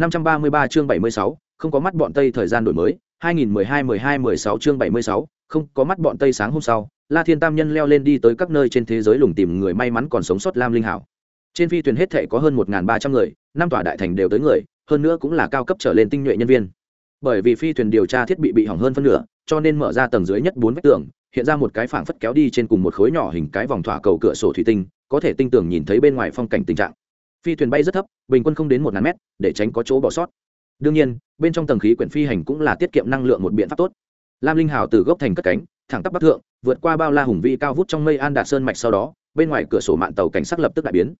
533 chương 76, không có mắt bọn Tây thời gian đổi mới, 2012-12-16 chương 76, không có mắt bọn Tây sáng hôm sau, La Thiên Tam Nhân leo lên đi tới các nơi trên thế giới lùng tìm người may mắn còn sống sót Lam Linh Hảo. Trên phi thuyền hết thảy có hơn 1300 người, năm tòa đại thành đều tới người, hơn nữa cũng là cao cấp trở lên tinh nhuệ nhân viên. Bởi vì phi thuyền điều tra thiết bị bị hỏng hơn phân nửa, cho nên mở ra tầng dưới nhất bốn vách tường, hiện ra một cái phảng phất kéo đi trên cùng một khối nhỏ hình cái vòng thỏa cầu cửa sổ thủy tinh, có thể tinh tường nhìn thấy bên ngoài phong cảnh tình trạng phi thuyền bay rất thấp, bình quân không đến một ngàn mét, để tránh có chỗ bỏ sót. Đương nhiên, bên trong tầng khí quyển phi hành cũng là tiết kiệm năng lượng một biện pháp tốt. Lam linh hào từ gốc thành cất cánh, thẳng tắp bắc thượng, vượt qua bao la hùng vĩ cao vút trong mây an đạt sơn mạch sau đó, bên ngoài cửa sổ mạng tàu cảnh sắc lập tức đại biến.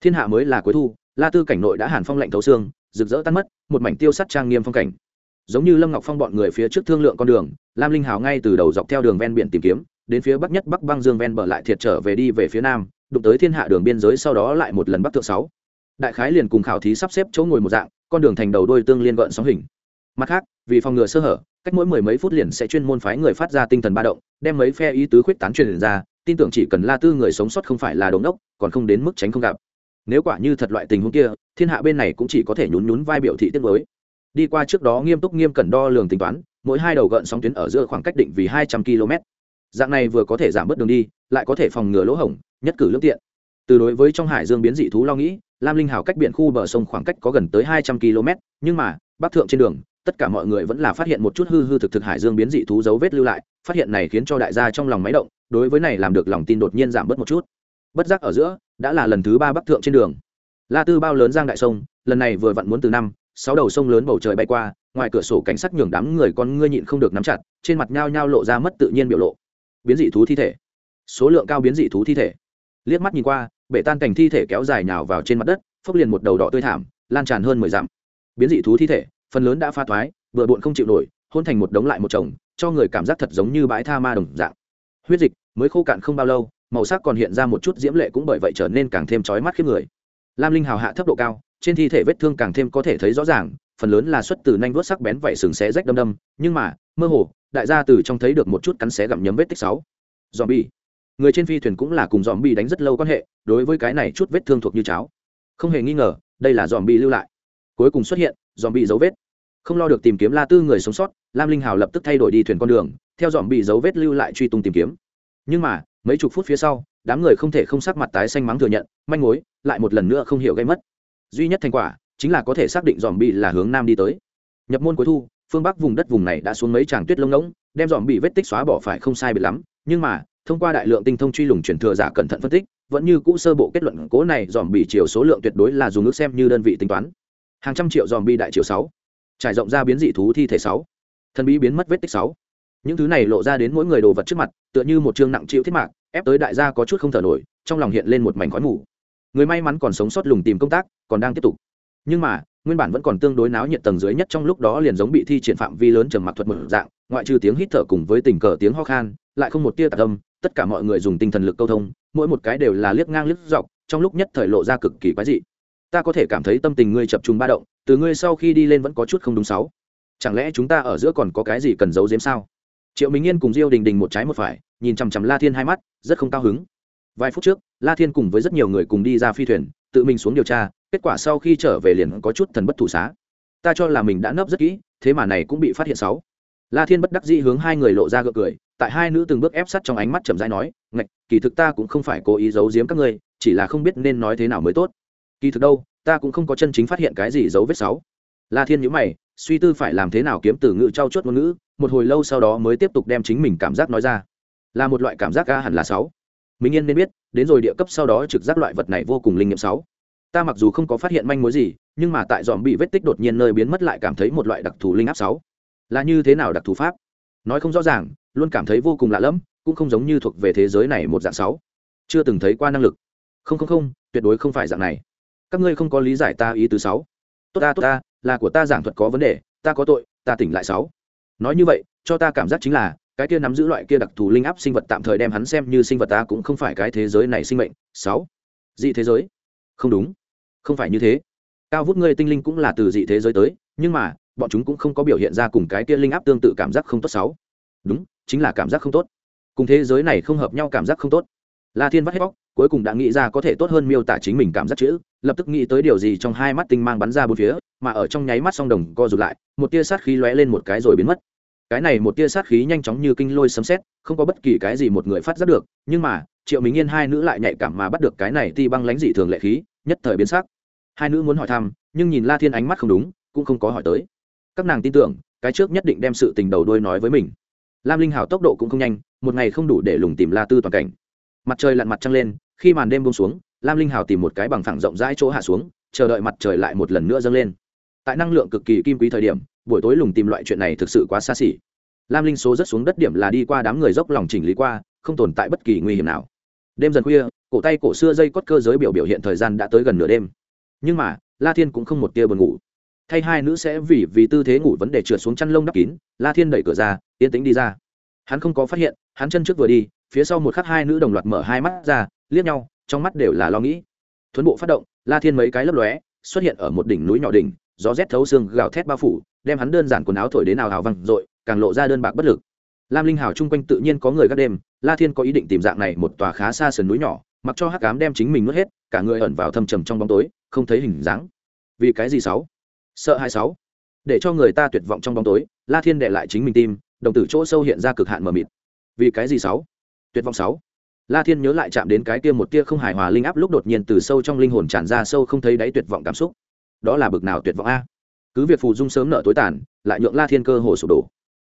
Thiên hạ mới là cuối thu, la tư cảnh nội đã hàn phong lạnh thấu xương, rực rỡ tan mất, một mảnh tiêu sắt trang nghiêm phong cảnh. Giống như lâm ngọc phong bọn người phía trước thương lượng con đường, lam linh hào ngay từ đầu dọc theo đường ven biển tìm kiếm, đến phía bắc nhất bắc băng dương ven bờ lại thiệt trở về đi về phía nam, đụng tới thiên hạ đường biên giới sau đó lại một lần bắc thượng sáu đại khái liền cùng khảo thí sắp xếp chỗ ngồi một dạng, con đường thành đầu đôi tương liên gợn sóng hình. Mặt khác, vì phòng ngừa sơ hở, cách mỗi mười mấy phút liền sẽ chuyên môn phái người phát ra tinh thần ba động, đem mấy phe ý tứ khuyết tán truyền ra, tin tưởng chỉ cần la tư người sống sót không phải là đống đốc còn không đến mức tránh không gặp. Nếu quả như thật loại tình huống kia, thiên hạ bên này cũng chỉ có thể nhún nhún vai biểu thị tiết mới đi qua trước đó nghiêm túc nghiêm cẩn đo lường tính toán, mỗi hai đầu gợn sóng tuyến ở giữa khoảng cách định vì hai trăm km dạng này vừa có thể giảm bớt đường đi, lại có thể phòng ngừa lỗ hổng, nhất cử lương tiện. Từ đối với trong hải dương biến dị thú lo nghĩ lam linh hào cách biển khu bờ sông khoảng cách có gần tới hai trăm km, nhưng mà, bắc thượng trên đường, tất cả mọi người vẫn là phát hiện một chút hư hư thực thực hải dương biến dị thú dấu vết lưu lại, phát hiện này khiến cho đại gia trong lòng máy động, đối với này làm được lòng tin đột nhiên giảm bớt một chút. Bất giác ở giữa, đã là lần thứ ba bắc thượng trên đường. La tư bao lớn giang đại sông, lần này vừa vặn muốn từ năm, sáu đầu sông lớn bầu trời bay qua, ngoài cửa sổ cảnh sát nhường đám người con ngươi nhịn không được nắm chặt, trên mặt nhao nhao lộ ra mất tự nhiên biểu lộ. Biến dị thú thi thể. Số lượng cao biến dị thú thi thể. Liếc mắt nhìn qua bể tan cảnh thi thể kéo dài nhào vào trên mặt đất, phốc liền một đầu đỏ tươi thảm, lan tràn hơn mười dặm. Biến dị thú thi thể, phần lớn đã pha thoái vừa bộn không chịu nổi, hôn thành một đống lại một chồng, cho người cảm giác thật giống như bãi tha ma đồng dạng. Huyết dịch mới khô cạn không bao lâu, màu sắc còn hiện ra một chút diễm lệ cũng bởi vậy trở nên càng thêm chói mắt khiếp người. Lam linh hào hạ thấp độ cao, trên thi thể vết thương càng thêm có thể thấy rõ ràng, phần lớn là xuất từ nanh vuốt sắc bén vậy sừng xé rách đâm đâm, nhưng mà, mơ hồ, đại gia từ trong thấy được một chút cắn xé gặm nhấm vết tích sáu. Dòm bi người trên phi thuyền cũng là cùng dòm bi đánh rất lâu quan hệ, đối với cái này chút vết thương thuộc như cháo. Không hề nghi ngờ, đây là dòm bi lưu lại. Cuối cùng xuất hiện, dòm bi dấu vết. Không lo được tìm kiếm la tư người sống sót, lam linh hào lập tức thay đổi đi thuyền con đường, theo dòm bị dấu vết lưu lại truy tung tìm kiếm. Nhưng mà, mấy chục phút phía sau, đám người không thể không sắc mặt tái xanh mắng thừa nhận, manh mối, lại một lần nữa không hiểu gây mất. Duy nhất thành quả, chính là có thể xác định dòm bị là hướng nam đi tới. Nhập môn cuối thu, phương bắc vùng đất vùng này đã xuống mấy tràng tuyết lông ngỗng, đem dòm bị vết tích xóa bỏ phải không sai biệt lắm, nhưng mà thông qua đại lượng tinh thông truy lùng truyền thừa giả cẩn thận phân tích, vẫn như cũ sơ bộ kết luận cố này dòm bị chiều số lượng tuyệt đối là dùng ước xem như đơn vị tính toán. Hàng trăm triệu dòm bi đại chiều sáu, trải rộng ra biến dị thú thi thể sáu, thần bí biến mất vết tích sáu. Những thứ này lộ ra đến mỗi người đồ vật trước mặt, tựa như một chương nặng chịu thiết mạc, ép tới đại gia có chút không thở nổi, trong lòng hiện lên một mảnh khói mù. Người may mắn còn sống sót lùng tìm công tác, còn đang tiếp tục. Nhưng mà, nguyên bản vẫn còn tương đối náo nhiệt tầng dưới nhất trong lúc đó liền giống bị thi triển phạm vi lớn trầm mặc thuật một dạng, ngoại trừ tiếng hít thở cùng với tình cờ tiếng ho khan, lại không một tia tạc âm tất cả mọi người dùng tinh thần lực câu thông, mỗi một cái đều là liếc ngang liếc dọc, trong lúc nhất thời lộ ra cực kỳ quái dị. Ta có thể cảm thấy tâm tình ngươi chập trùng ba động, từ ngươi sau khi đi lên vẫn có chút không đúng sáu. Chẳng lẽ chúng ta ở giữa còn có cái gì cần giấu giếm sao? Triệu minh yên cùng diêu đình đình một trái một phải, nhìn chằm chằm la thiên hai mắt, rất không cao hứng. Vài phút trước, la thiên cùng với rất nhiều người cùng đi ra phi thuyền, tự mình xuống điều tra, kết quả sau khi trở về liền có chút thần bất thủ xá. Ta cho là mình đã nấp rất kỹ, thế mà này cũng bị phát hiện sáu. La thiên bất đắc dĩ hướng hai người lộ ra gượng cười tại hai nữ từng bước ép sát trong ánh mắt chậm rãi nói, ngạch, kỳ thực ta cũng không phải cố ý giấu giếm các ngươi, chỉ là không biết nên nói thế nào mới tốt. Kỳ thực đâu, ta cũng không có chân chính phát hiện cái gì dấu vết sáu la thiên nhíu mày, suy tư phải làm thế nào kiếm từ ngữ trau chuốt ngôn ngữ, một hồi lâu sau đó mới tiếp tục đem chính mình cảm giác nói ra. Là một loại cảm giác ca hẳn là sáu minh yên nên biết, đến rồi địa cấp sau đó trực giác loại vật này vô cùng linh nghiệm sáu ta mặc dù không có phát hiện manh mối gì, nhưng mà tại dòm bị vết tích đột nhiên nơi biến mất lại cảm thấy một loại đặc thù linh áp sáu là như thế nào đặc thù pháp? Nói không rõ ràng, luôn cảm thấy vô cùng lạ lẫm, cũng không giống như thuộc về thế giới này một dạng sáu. Chưa từng thấy qua năng lực. Không không không, tuyệt đối không phải dạng này. Các ngươi không có lý giải ta ý tứ sáu. Tốt ta tốt ta, là của ta giảng thuật có vấn đề, ta có tội, ta tỉnh lại sáu. Nói như vậy, cho ta cảm giác chính là, cái kia nắm giữ loại kia đặc thù linh áp sinh vật tạm thời đem hắn xem như sinh vật ta cũng không phải cái thế giới này sinh mệnh, sáu. Dị thế giới? Không đúng. Không phải như thế. Cao vút ngươi tinh linh cũng là từ dị thế giới tới, nhưng mà bọn chúng cũng không có biểu hiện ra cùng cái kia linh áp tương tự cảm giác không tốt sáu. Đúng, chính là cảm giác không tốt. Cùng thế giới này không hợp nhau cảm giác không tốt. La thiên vắt hết bóc cuối cùng đã nghĩ ra có thể tốt hơn miêu tả chính mình cảm giác chữ, lập tức nghĩ tới điều gì trong hai mắt tinh mang bắn ra bốn phía, mà ở trong nháy mắt song đồng co rụt lại, một tia sát khí lóe lên một cái rồi biến mất. Cái này một tia sát khí nhanh chóng như kinh lôi sấm xét không có bất kỳ cái gì một người phát giác được, nhưng mà, triệu minh yên hai nữ lại nhạy cảm mà bắt được cái này ti băng lánh dị thường lệ khí, nhất thời biến sắc. Hai nữ muốn hỏi thăm, nhưng nhìn la thiên ánh mắt không đúng, cũng không có hỏi tới các nàng tin tưởng, cái trước nhất định đem sự tình đầu đuôi nói với mình. Lam linh hào tốc độ cũng không nhanh, một ngày không đủ để lùng tìm la tư toàn cảnh. Mặt trời lặn mặt trăng lên, khi màn đêm bông xuống, lam linh hào tìm một cái bằng phẳng rộng rãi chỗ hạ xuống, chờ đợi mặt trời lại một lần nữa dâng lên. Tại năng lượng cực kỳ kim quý thời điểm, buổi tối lùng tìm loại chuyện này thực sự quá xa xỉ. Lam linh số rất xuống đất điểm là đi qua đám người dốc lòng chỉnh lý qua, không tồn tại bất kỳ nguy hiểm nào. Đêm dần khuya, cổ tay cổ xưa dây cót cơ giới biểu biểu hiện thời gian đã tới gần nửa đêm. Nhưng mà, la thiên cũng không một tia buồn ngủ thay hai nữ sẽ vì vì tư thế ngủ vấn đề trượt xuống chăn lông đắp kín, la thiên đẩy cửa ra, yên tĩnh đi ra. Hắn không có phát hiện, hắn chân trước vừa đi, phía sau một khắc hai nữ đồng loạt mở hai mắt ra, liếc nhau, trong mắt đều là lo nghĩ. Thuấn bộ phát động, la thiên mấy cái lấp lóe, xuất hiện ở một đỉnh núi nhỏ đỉnh, gió rét thấu xương gào thét bao phủ, đem hắn đơn giản quần áo thổi đến nào hào văng r càng lộ ra đơn bạc bất lực. Lam linh hào chung quanh tự nhiên có người gác đêm, la thiên có ý định tìm dạng này một tòa khá xa sườn núi nhỏ, mặc cho hắc cám đem chính mình nuốt hết, cả người ẩn vào thâm trầm trong bóng tối, không thấy hình dáng. Vì cái gì sáu? Sợ hai sáu. Để cho người ta tuyệt vọng trong bóng tối, la thiên đệ lại chính mình tim, đồng tử chỗ sâu hiện ra cực hạn mờ mịt. Vì cái gì sáu? Tuyệt vọng sáu. La thiên nhớ lại chạm đến cái kia một tia không hài hòa linh áp lúc đột nhiên từ sâu trong linh hồn tràn ra sâu không thấy đáy tuyệt vọng cảm xúc. Đó là bực nào tuyệt vọng a? Cứ việc phù dung sớm nợ tối tàn, lại nhượng la thiên cơ hồ sụp đổ.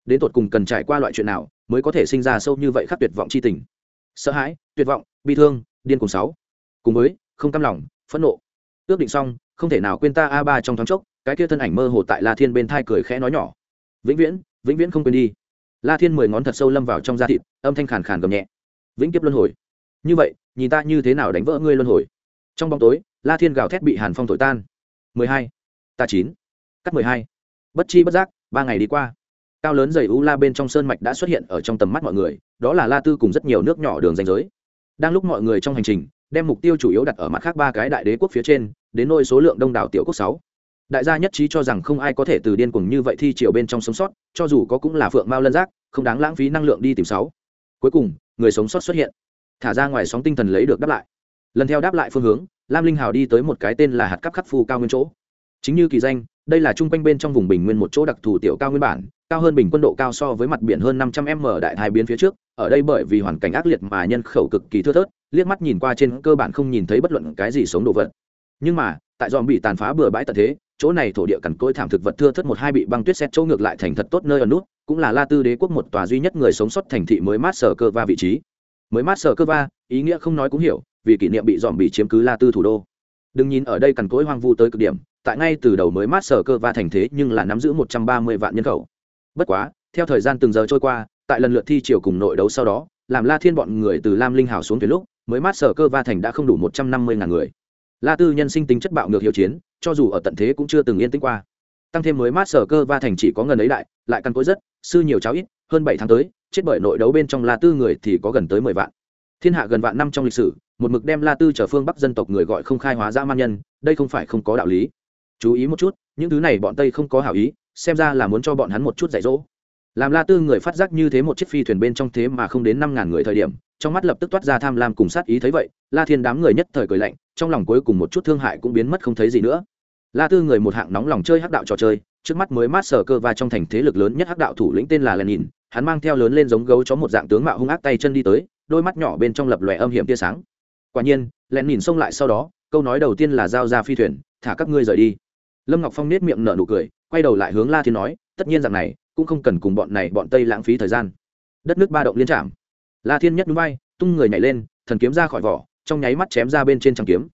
Đến tột cùng cần trải qua loại chuyện nào mới có thể sinh ra sâu như vậy khắc tuyệt vọng c h i tình? Sợ hãi, tuyệt vọng, bi thương, điên cùng sáu. Cùng với, không căm lòng, phẫn nộ. Ước định xong, không thể nào quên ta a ba trong thoáng chốc cái kia thân ảnh mơ hồ tại la thiên bên thai cười khẽ nói nhỏ. Vĩnh viễn vĩnh viễn không quên đi. La thiên mười ngón thật sâu lâm vào trong da thịt, âm thanh khàn khàn gầm nhẹ. Vĩnh kiếp luân hồi. Như vậy, nhìn ta như thế nào đánh vỡ ngươi luân hồi? Trong bóng tối, la thiên gào thét bị hàn phong thổi tan. Mười hai, ta chín, cắt mười hai. Bất chi bất giác, ba ngày đi qua. Cao lớn dày u la bên trong sơn mạch đã xuất hiện ở trong tầm mắt mọi người, đó là la tư cùng rất nhiều nước nhỏ đường danh giới. Đang lúc mọi người trong hành trình, đem mục tiêu chủ yếu đặt ở mặt khác ba cái đại đế quốc phía trên, đến nôi số lượng đông đảo tiểu quốc sáu đại gia nhất trí cho rằng không ai có thể từ điên cuồng như vậy thi chiều bên trong sống sót, cho dù có cũng là phượng mao lân giác, không đáng lãng phí năng lượng đi tìm sáu. Cuối cùng, người sống sót xuất hiện. Thả ra ngoài sóng tinh thần lấy được đáp lại. Lần theo đáp lại phương hướng, lam linh hào đi tới một cái tên là hạt cắp khắc phu cao nguyên chỗ. Chính như kỳ danh, đây là trung quanh bên trong vùng bình nguyên một chỗ đặc thù tiểu cao nguyên bản, cao hơn bình quân độ cao so với mặt biển hơn năm trăm m đại hai biến phía trước, ở đây bởi vì hoàn cảnh ác liệt mà nhân khẩu cực kỳ thưa thớt, liếc mắt nhìn qua trên cơ bản không nhìn thấy bất luận cái gì sống đồ vật. Nhưng mà, tại dòm bị tàn phá bừa bãi tận thế chỗ này thổ địa cằn cỗi thảm thực vật thưa thớt một hai bị băng tuyết xét chỗ ngược lại thành thật tốt nơi ở nút, cũng là la tư đế quốc một tòa duy nhất người sống sót thành thị mới mát sở cơ va vị trí. Mới mát sở cơ va, ý nghĩa không nói cũng hiểu, vì kỷ niệm bị dòm bị chiếm cứ la tư thủ đô. Đừng nhìn ở đây cằn cỗi hoang vu tới cực điểm, tại ngay từ đầu mới mát sở cơ va thành thế nhưng là nắm giữ một trăm ba mươi vạn nhân khẩu. Bất quá, theo thời gian từng giờ trôi qua, tại lần lượt thi chiều cùng nội đấu sau đó, làm la thiên bọn người từ lam linh hào xuống tuyến lúc, mới mát sở cơ va thành đã không đủ một trăm năm mươi ngàn người la tư nhân sinh tính chất bạo ngược hiệu chiến, cho dù ở tận thế cũng chưa từng yên tĩnh qua. Tăng thêm mới mát sở cơ va thành chỉ có gần ấy đại, lại căn cối rất, sư nhiều cháu ít, hơn bảy tháng tới, chết bởi nội đấu bên trong la tư người thì có gần tới mười vạn. Thiên hạ gần vạn năm trong lịch sử, một mực đem la tư trở phương bắc dân tộc người gọi không khai hóa ra man nhân, đây không phải không có đạo lý. Chú ý một chút, những thứ này bọn tây không có hảo ý, xem ra là muốn cho bọn hắn một chút dạy dỗ. Làm la tư người phát giác như thế một chiếc phi thuyền bên trong thế mà không đến năm ngàn người thời điểm trong mắt lập tức toát ra tham lam cùng sát ý thấy vậy, la thiên đám người nhất thời cười lạnh, trong lòng cuối cùng một chút thương hại cũng biến mất không thấy gì nữa. La tư người một hạng nóng lòng chơi hắc đạo trò chơi, trước mắt mới mát sở cơ và trong thành thế lực lớn nhất hắc đạo thủ lĩnh tên là lenin, hắn mang theo lớn lên giống gấu chó một dạng tướng mạo hung ác tay chân đi tới, đôi mắt nhỏ bên trong lập lòe âm hiểm tia sáng. Quả nhiên, lenin xông lại sau đó, câu nói đầu tiên là giao ra phi thuyền, thả các ngươi rời đi. Lâm ngọc phong nết miệng nở nụ cười, quay đầu lại hướng la thiên nói, tất nhiên rằng này, cũng không cần cùng bọn này bọn tây lãng phí thời gian. Đất nước ba động liên trạm la thiên nhất núi bay tung người nhảy lên thần kiếm ra khỏi vỏ trong nháy mắt chém ra bên trên trăng kiếm.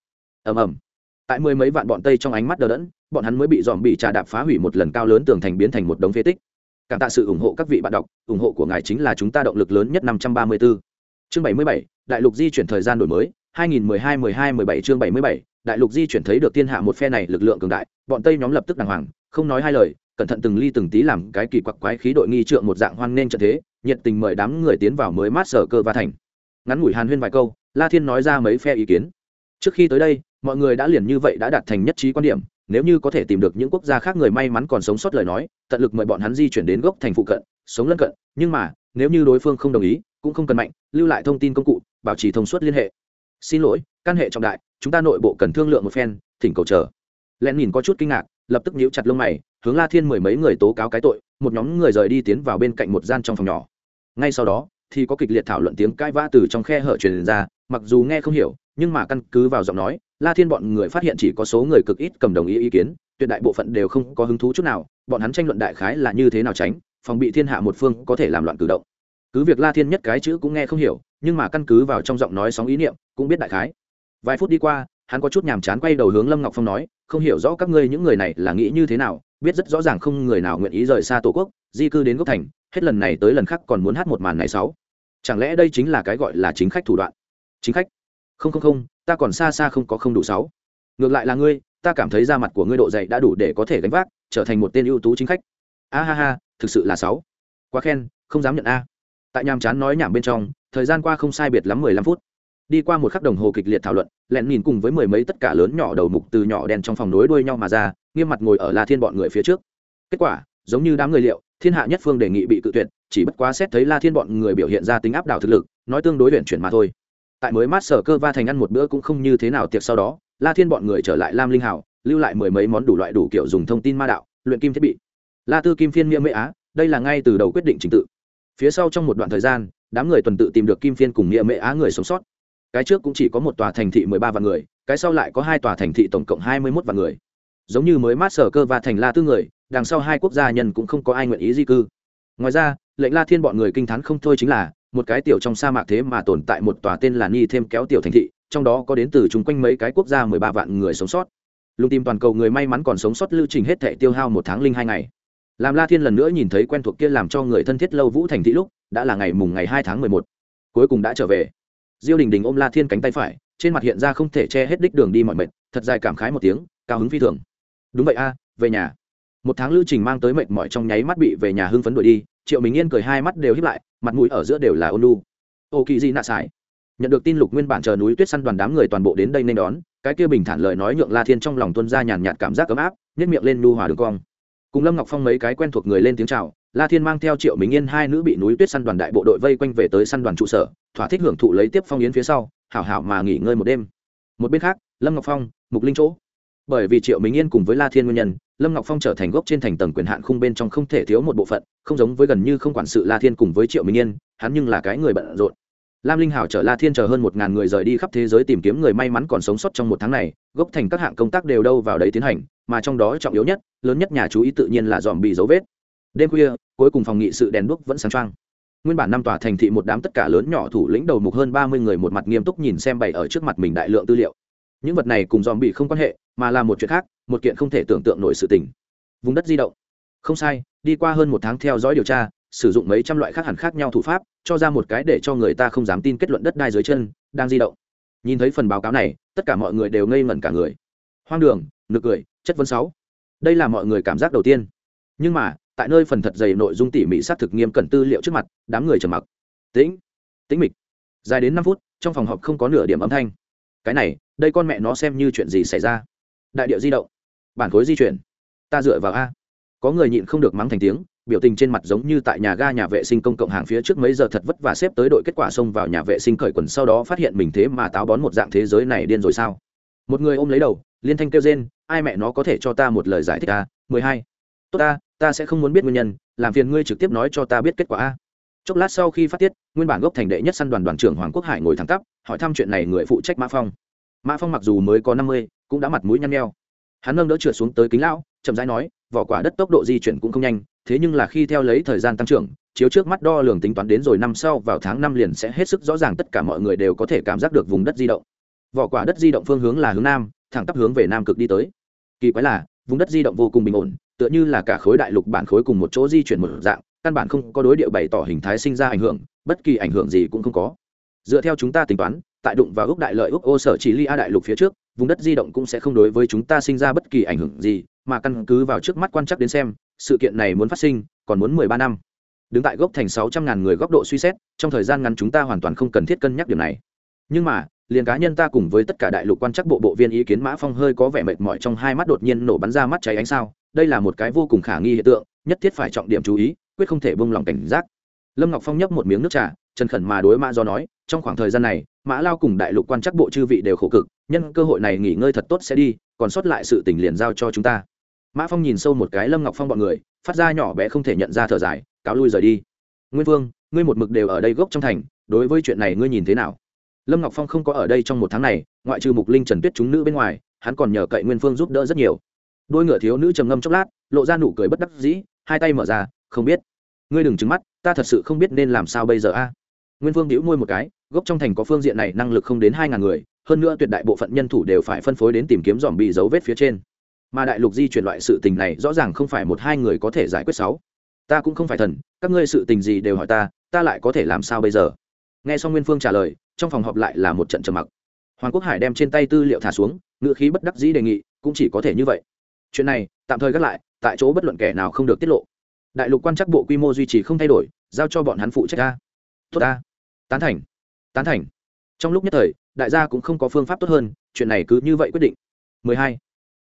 Ầm ầm. Tại mười mấy vạn bọn tây trong ánh mắt đờ đẫn bọn hắn mới bị dòm bị trà đạp phá hủy một lần cao lớn tường thành biến thành một đống phế tích. Cảm tạ sự ủng hộ các vị bạn đọc ủng hộ của ngài chính là chúng ta động lực lớn nhất năm trăm ba mươi 534. chương bảy mươi bảy đại lục di chuyển thời gian đổi mới 2012-12-17 chương 77, đại lục di chuyển thấy được thiên hạ một phe này lực lượng cường đại bọn tây nhóm lập tức đàng hoàng không nói hai lời cẩn thận từng ly từng tí làm cái kỳ quặc quái khí đội nghi trượng một dạng hoan nên trận thế nhiệt tình mời đám người tiến vào mới mát sở cơ và thành. Ngắn ngủi hàn huyên vài câu, la thiên nói ra mấy phe ý kiến. Trước khi tới đây, mọi người đã liền như vậy đã đạt thành nhất trí quan điểm, nếu như có thể tìm được những quốc gia khác người may mắn còn sống sót lời nói, tận lực mời bọn hắn di chuyển đến gốc thành phụ cận, sống lân cận, nhưng mà, nếu như đối phương không đồng ý, cũng không cần mạnh, lưu lại thông tin công cụ, bảo trì thông suốt liên hệ. Xin lỗi, căn hệ trọng đại, chúng ta nội bộ cần thương lượng một phen, thỉnh cầu chờ. Len nhìn có chút kinh ngạc, lập tức nhíu chặt lông mày, hướng la thiên mười mấy người tố cáo cái tội, một nhóm người rời đi tiến vào bên cạnh một gian trong phòng nhỏ ngay sau đó, thì có kịch liệt thảo luận tiếng cãi vã từ trong khe hở truyền ra, mặc dù nghe không hiểu, nhưng mà căn cứ vào giọng nói, la thiên bọn người phát hiện chỉ có số người cực ít cầm đồng ý ý kiến, tuyệt đại bộ phận đều không có hứng thú chút nào, bọn hắn tranh luận đại khái là như thế nào tránh, phòng bị thiên hạ một phương có thể làm loạn cử động. Cứ việc la thiên nhất cái chữ cũng nghe không hiểu, nhưng mà căn cứ vào trong giọng nói sóng ý niệm, cũng biết đại khái. Vài phút đi qua, hắn có chút nhàm chán quay đầu hướng lâm ngọc phong nói, không hiểu rõ các ngươi những người này là nghĩ như thế nào biết rất rõ ràng không người nào nguyện ý rời xa tổ quốc, di cư đến gốc thành, hết lần này tới lần khác còn muốn hát một màn này sáu. Chẳng lẽ đây chính là cái gọi là chính khách thủ đoạn? Chính khách? Không không không, ta còn xa xa không có không đủ sáu. Ngược lại là ngươi, ta cảm thấy da mặt của ngươi độ dày đã đủ để có thể gánh vác, trở thành một tên ưu tú chính khách. A ha ha, thực sự là sáu. Quá khen, không dám nhận a. Tại nhàm chán nói nhảm bên trong, thời gian qua không sai biệt lắm mười lăm phút. Đi qua một khắc đồng hồ kịch liệt thảo luận, lẹn nhìn cùng với mười mấy tất cả lớn nhỏ đầu mục từ nhỏ đen trong phòng nối đuôi nhau mà ra nghiêm mặt ngồi ở la thiên bọn người phía trước. Kết quả, giống như đám người liệu, thiên hạ nhất phương đề nghị bị cự tuyệt, chỉ bất quá xét thấy la thiên bọn người biểu hiện ra tính áp đảo thực lực, nói tương đối luyện chuyển mà thôi. Tại mới mát sở cơ va thành ăn một bữa cũng không như thế nào tiệc sau đó, la thiên bọn người trở lại lam linh hảo, lưu lại mười mấy món đủ loại đủ kiểu dùng thông tin ma đạo, luyện kim thiết bị. La tư kim phiên nghĩa mễ á, đây là ngay từ đầu quyết định trình tự. Phía sau trong một đoạn thời gian, đám người tuần tự tìm được kim phiên cùng nghĩa mễ á người sống sót. Cái trước cũng chỉ có một tòa thành thị mười ba vạn người, cái sau lại có hai tòa thành thị tổng cộng hai mươi mốt vạn người giống như mới mát sở cơ và thành la tư người, đằng sau hai quốc gia nhân cũng không có ai nguyện ý di cư. Ngoài ra, lệnh la thiên bọn người kinh t h á n không thôi chính là, một cái tiểu trong sa mạc thế mà tồn tại một tòa tên là ni thêm kéo tiểu thành thị, trong đó có đến từ chung quanh mấy cái quốc gia mười ba vạn người sống sót. Lùng tìm toàn cầu người may mắn còn sống sót lưu trình hết thệ tiêu hao một tháng linh hai ngày. Làm la thiên lần nữa nhìn thấy quen thuộc kia làm cho người thân thiết lâu vũ thành thị lúc, đã là ngày mùng ngày hai tháng mười một. Cuối cùng đã trở về. Diêu đình đình ôm la thiên cánh tay phải, trên mặt hiện ra không thể che hết đích đường đi mọi mệt, thật dài cảm khái một tiếng, cao hứng phi thường đúng vậy a, về nhà. Một tháng lưu trình mang tới mệt mỏi trong nháy mắt bị về nhà hưng phấn đuổi đi, triệu minh yên cười hai mắt đều hiếp lại, mặt mũi ở giữa đều là ôn lu ô kỳ di nạ sải. Nhận được tin lục nguyên bản chờ núi tuyết săn đoàn đám người toàn bộ đến đây nên đón, cái kia bình thản lời nói nhượng la thiên trong lòng tuân ra nhàn nhạt cảm giác ấm áp nhét miệng lên nu hòa đường cong. Cùng lâm ngọc phong mấy cái quen thuộc người lên tiếng chào, la thiên mang theo triệu minh yên hai nữ bị núi tuyết săn đoàn đại bộ đội vây quanh về tới săn đoàn trụ sở, thỏa thích hưởng thụ lấy tiếp phong yến phía sau, hảo hảo mà nghỉ ngơi một đêm. Một bên khác, lâm ngọc phong, mục linh chỗ bởi vì triệu minh yên cùng với la thiên nguyên nhân, lâm ngọc phong trở thành gốc trên thành tầng quyền hạn khung bên trong không thể thiếu một bộ phận, không giống với gần như không quản sự la thiên cùng với triệu minh yên, hắn nhưng là cái người bận rộn. Lam linh hảo chở la thiên chờ hơn một ngàn người rời đi khắp thế giới tìm kiếm người may mắn còn sống sót trong một tháng này, gốc thành các hạng công tác đều đâu vào đấy tiến hành, mà trong đó trọng yếu nhất, lớn nhất nhà chú ý tự nhiên là dòm bị dấu vết. Đêm khuya, cuối cùng phòng nghị sự đèn đuốc vẫn sáng trăng nguyên bản năm tòa thành thị một đám tất cả lớn nhỏ thủ lĩnh đầu mục hơn ba mươi người một mặt nghiêm túc nhìn xem bày ở trước mặt mình đại lượng tư liệu những vật này cùng dòm bị không quan hệ, mà là một chuyện khác, một kiện không thể tưởng tượng nổi sự tình. Vùng đất di động. Không sai, đi qua hơn một tháng theo dõi điều tra, sử dụng mấy trăm loại khác hẳn khác nhau thủ pháp, cho ra một cái để cho người ta không dám tin kết luận đất đai dưới chân, đang di động. Nhìn thấy phần báo cáo này, tất cả mọi người đều ngây ngẩn cả người. Hoang đường, nực cười, chất vấn sáu. Đây là mọi người cảm giác đầu tiên. Nhưng mà, tại nơi phần thật dày nội dung tỉ mỉ xác thực nghiêm cẩn tư liệu trước mặt, đám người trầm mặc. Tĩnh tĩnh mịch. Dài đến năm phút, trong phòng họp không có nửa điểm âm thanh cái này, đây con mẹ nó xem như chuyện gì xảy ra? Đại điệu di động. Bản khối di chuyển. Ta dựa vào a. Có người nhịn không được mắng thành tiếng, biểu tình trên mặt giống như tại nhà ga nhà vệ sinh công cộng hàng phía trước mấy giờ thật vất vả xếp tới đội kết quả xông vào nhà vệ sinh cởi quần sau đó phát hiện mình thế mà táo bón một dạng thế giới này điên rồi sao? Một người ôm lấy đầu, liên thanh kêu rên, ai mẹ nó có thể cho ta một lời giải thích a? Mười hai. Tốt ta ta sẽ không muốn biết nguyên nhân, làm phiền ngươi trực tiếp nói cho ta biết kết quả a chốc lát sau khi phát tiết, nguyên bản gốc thành đệ nhất săn đoàn đoàn trưởng hoàng quốc hải ngồi thẳng tắp, hỏi thăm chuyện này người phụ trách mã phong. Mã phong mặc dù mới có năm mươi, cũng đã mặt mũi nhăn nheo. Hắn nâng đỡ trượt xuống tới kính lão, chậm rãi nói, vỏ quả đất tốc độ di chuyển cũng không nhanh, thế nhưng là khi theo lấy thời gian tăng trưởng, chiếu trước mắt đo lường tính toán đến rồi năm sau, vào tháng năm liền sẽ hết sức rõ ràng tất cả mọi người đều có thể cảm giác được vùng đất di động. Vỏ quả đất di động phương hướng là hướng nam, thẳng tắp hướng về nam cực đi tới. Kỳ quái là, vùng đất di động vô cùng bình ổn, tựa như là cả khối đại lục bản khối cùng một chỗ di chuyển một dạng căn bản không có đối địa bày tỏ hình thái sinh ra ảnh hưởng, bất kỳ ảnh hưởng gì cũng không có. Dựa theo chúng ta tính toán, tại đụng vào ước đại lợi ước ô sở chỉ ly a đại lục phía trước, vùng đất di động cũng sẽ không đối với chúng ta sinh ra bất kỳ ảnh hưởng gì, mà căn cứ vào trước mắt quan chắc đến xem, sự kiện này muốn phát sinh, còn muốn mười ba năm. Đứng tại gốc thành sáu trăm ngàn người góc độ suy xét, trong thời gian ngắn chúng ta hoàn toàn không cần thiết cân nhắc điều này. Nhưng mà, liền cá nhân ta cùng với tất cả đại lục quan chắc bộ bộ viên ý kiến mã phong hơi có vẻ mệt mỏi trong hai mắt đột nhiên nổ bắn ra mắt cháy ánh sao, đây là một cái vô cùng khả nghi hiện tượng, nhất thiết phải trọng điểm chú ý quyết không thể bông lòng cảnh giác. Lâm ngọc phong nhấp một miếng nước trà chân khẩn mà đối mã do nói, trong khoảng thời gian này, mã lao cùng đại lục quan chắc bộ chư vị đều khổ cực, nhân cơ hội này nghỉ ngơi thật tốt sẽ đi, còn sót lại sự tình liền giao cho chúng ta. Mã phong nhìn sâu một cái lâm ngọc phong bọn người, phát ra nhỏ bé không thể nhận ra thở dài, cáo lui rời đi. Nguyên vương, ngươi một mực đều ở đây gốc trong thành, đối với chuyện này ngươi nhìn thế nào? Lâm ngọc phong không có ở đây trong một tháng này, ngoại trừ mục linh trần tuyết chúng nữ bên ngoài, hắn còn nhờ cậy nguyên phương giúp đỡ rất nhiều. Đôi ngựa thiếu nữ trầm ngâm chốc lát, lộ ra nụ cười bất đắc dĩ, hai tay mở ra không biết. Ngươi đừng trứng mắt, ta thật sự không biết nên làm sao bây giờ a. Nguyên phương đĩu môi một cái, gốc trong thành có phương diện này năng lực không đến hai ngàn người, hơn nữa tuyệt đại bộ phận nhân thủ đều phải phân phối đến tìm kiếm dòm bị dấu vết phía trên. Mà đại lục di chuyển loại sự tình này rõ ràng không phải một hai người có thể giải quyết sáu. Ta cũng không phải thần, các ngươi sự tình gì đều hỏi ta ta lại có thể làm sao bây giờ? Nghe xong nguyên phương trả lời, trong phòng họp lại là một trận trầm mặc. Hoàng quốc hải đem trên tay tư liệu thả xuống, ngữ khí bất đắc dĩ đề nghị, cũng chỉ có thể như vậy. Chuyện này, tạm thời gác lại, tại chỗ bất luận kẻ nào không được tiết lộ đại lục quan chắc bộ quy mô duy trì không thay đổi, giao cho bọn hắn phụ trách ta. Tốt ta. Tán thành. Tán thành. Trong lúc nhất thời, đại gia cũng không có phương pháp tốt hơn, chuyện này cứ như vậy quyết định. 12.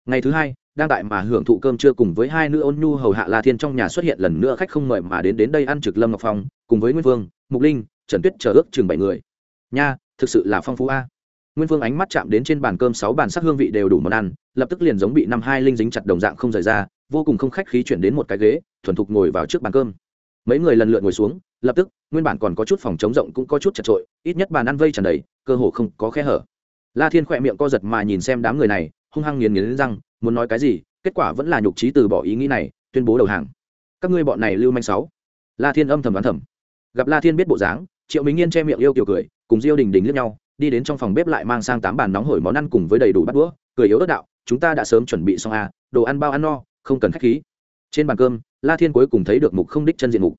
ngày thứ hai, đang tại mà hưởng thụ cơm trưa cùng với hai nữ ôn nhu hầu hạ la thiên trong nhà xuất hiện lần nữa khách không mời mà đến đến đây ăn trực lâm ngọc phong, cùng với nguyên vương, mục linh, trần tuyết chờ ước chừng bảy người. Nha, thực sự là phong phú a. Nguyên vương ánh mắt chạm đến trên bàn cơm sáu bàn sắc hương vị đều đủ món ăn, lập tức liền giống bị năm hai linh dính chặt đồng dạng không rời ra vô cùng không khách khí chuyển đến một cái ghế, thuần thục ngồi vào trước bàn cơm. Mấy người lần lượt ngồi xuống, lập tức, nguyên bản còn có chút phòng chống rộng cũng có chút chật trội ít nhất bàn ăn vây tràn đầy, cơ hồ không có khe hở. La thiên khỏe miệng co giật mà nhìn xem đám người này, hung hăng nghiền nghiến răng, muốn nói cái gì, kết quả vẫn là nhục trí từ bỏ ý nghĩ này, tuyên bố đầu hàng. Các ngươi bọn này lưu manh sáu. La thiên âm thầm đoán thầm. Gặp la thiên biết bộ dáng, triệu minh nghiên che miệng yêu kiểu cười, cùng diêu đình đình lướt nhau, đi đến trong phòng bếp lại mang sang tám bàn nóng hổi món ăn cùng với đầy đủ bát đũa, cười yếu đất đạo, chúng ta đã sớm chuẩn bị xong à đồ ăn bao ăn no không cần khách khí. Trên bàn cơm, la thiên cuối cùng thấy được mục không đích chân diện mục.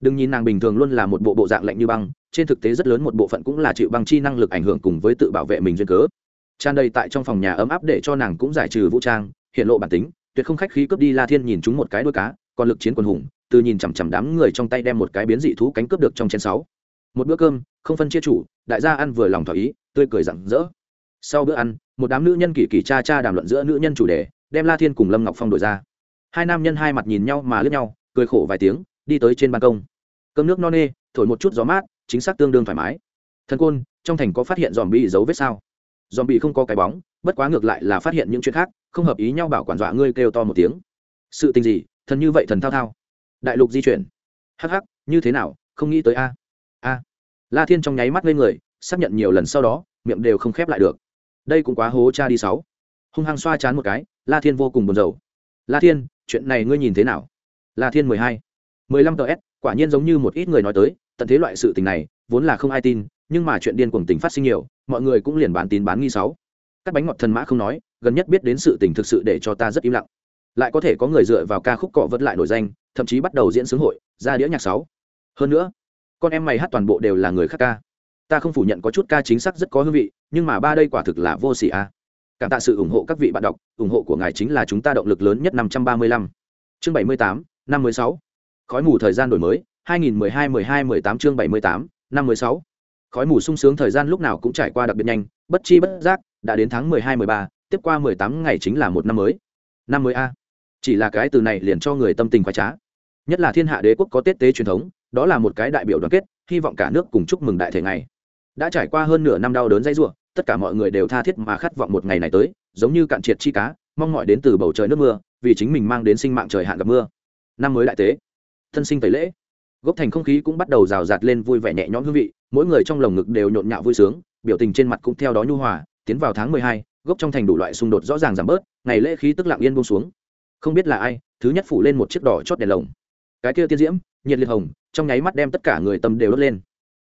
Đừng nhìn nàng bình thường luôn là một bộ bộ dạng lạnh như băng, trên thực tế rất lớn một bộ phận cũng là chịu băng chi năng lực ảnh hưởng cùng với tự bảo vệ mình duyên cớ. Tràn đầy tại trong phòng nhà ấm áp để cho nàng cũng giải trừ vũ trang, hiện lộ bản tính, tuyệt không khách khí cướp đi la thiên nhìn chúng một cái đuôi cá, còn lực chiến quần hùng, từ nhìn chằm chằm đám người trong tay đem một cái biến dị thú cánh cướp được trong chén sáu. Một bữa cơm, không phân chia chủ, đại gia ăn vừa lòng thỏa ý, tươi cười rặng rỡ. Sau bữa ăn, một đám nữ nhân kỳ kỳ cha cha đàm luận giữa nữ nhân chủ đề, đem la thiên cùng lâm ngọc phong đổi ra hai nam nhân hai mặt nhìn nhau mà lướt nhau, cười khổ vài tiếng, đi tới trên ban công. Cơm nước no nê, thổi một chút gió mát, chính xác tương đương thoải mái. Thần côn, trong thành có phát hiện dòm bị dấu vết sao? Dòm bị không có cái bóng, bất quá ngược lại là phát hiện những chuyện khác, không hợp ý nhau bảo quản dọa ngươi kêu to một tiếng. Sự tình gì, thần như vậy thần thao thao? Đại lục di chuyển. Hh như thế nào, không nghĩ tới a. A. La thiên trong nháy mắt lên người, xác nhận nhiều lần sau đó, miệng đều không khép lại được. Đây cũng quá hố cha đi sáu. Hung hăng xoa chán một cái, la thiên vô cùng buồn rầu. La thiên chuyện này ngươi nhìn thế nào? La thiên mười hai. mười lăm ts quả nhiên giống như một ít người nói tới, tận thế loại sự tình này, vốn là không ai tin, nhưng mà chuyện điên cuồng tình phát sinh nhiều, mọi người cũng liền bán tín bán nghi sáu. Các bánh ngọt thần mã không nói, gần nhất biết đến sự tình thực sự để cho ta rất im lặng. Lại có thể có người dựa vào ca khúc cọ vẫn lại nổi danh, thậm chí bắt đầu diễn xướng hội, ra đĩa nhạc sáu. Hơn nữa, con em mày hát toàn bộ đều là người khác ca. Ta không phủ nhận có chút ca chính xác rất có hương vị, nhưng mà ba đây quả thực là vô sỉ a cảm tạ sự ủng hộ các vị bạn đọc, ủng hộ của ngài chính là chúng ta động lực lớn nhất năm trăm ba mươi lăm. Chương bảy mươi tám, năm mươi sáu. Khói mù thời gian đổi mới, hai nghìn mười hai mười hai mười tám chương bảy mươi tám, năm mươi sáu. Khói mù sung sướng thời gian lúc nào cũng trải qua đặc biệt nhanh, bất chi bất giác, đã đến tháng mười hai mười ba, tiếp qua mười tám ngày chính là một năm mới. Năm mới a. Chỉ là cái từ này liền cho người tâm tình khoái trá. Nhất là thiên hạ đế quốc có tết tế truyền thống, đó là một cái đại biểu đoàn kết, hy vọng cả nước cùng chúc mừng đại thể ngày. Đã trải qua hơn nửa năm đau đớn dây ruộng tất cả mọi người đều tha thiết mà khát vọng một ngày này tới, giống như cạn triệt chi cá, mong mọi đến từ bầu trời nước mưa, vì chính mình mang đến sinh mạng trời hạn gặp mưa. Năm mới đại tế, thân sinh tẩy lễ. Gốc thành không khí cũng bắt đầu rào rạt lên vui vẻ nhẹ nhõm hương vị, mỗi người trong lồng ngực đều nhộn nhạo vui sướng, biểu tình trên mặt cũng theo đó nhu hòa, tiến vào tháng mười hai, gốc trong thành đủ loại xung đột rõ ràng giảm bớt, ngày lễ khí tức lặng yên buông xuống. Không biết là ai, thứ nhất phủ lên một chiếc đỏ chót đèn lồng. Cái kia tiên diễm, nhiệt liệt hồng, trong nháy mắt đem tất cả người tâm đều đốt lên.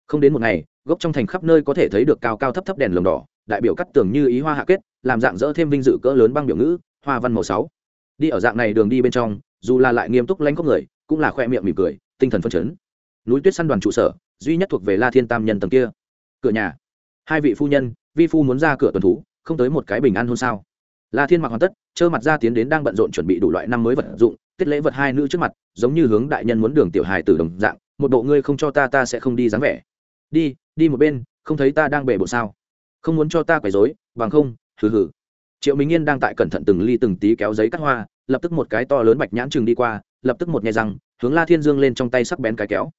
Không đến một ngày gốc trong thành khắp nơi có thể thấy được cao cao thấp thấp đèn lồng đỏ, đại biểu cắt tường như ý hoa hạ kết, làm dạng dỡ thêm vinh dự cỡ lớn băng biểu ngữ, hoa văn màu sáu. Đi ở dạng này đường đi bên trong, dù là lại nghiêm túc lanh cốc người, cũng là khoe miệng mỉm cười, tinh thần phân chấn. Núi tuyết săn đoàn trụ sở, duy nhất thuộc về la thiên tam nhân tầng kia. Cửa nhà. Hai vị phu nhân, vi phu muốn ra cửa tuần thú, không tới một cái bình an hôn sao. La thiên mặc hoàn tất, trơ mặt ra tiến đến đang bận rộn chuẩn bị đủ loại năm mới vật dụng, tiết lễ vật hai nữ trước mặt, giống như hướng đại nhân muốn đường tiểu hài từ đồng dạng, một bộ ngươi không cho ta ta sẽ không đi dáng vẻ. Đi đi một bên, không thấy ta đang bể bộ sao? Không muốn cho ta quấy rối, bằng không, hừ hừ. Triệu minh yên đang tại cẩn thận từng ly từng tí kéo giấy cắt hoa, lập tức một cái to lớn bạch nhãn chừng đi qua, lập tức một nhai răng, hướng la thiên dương lên trong tay sắc bén cái kéo.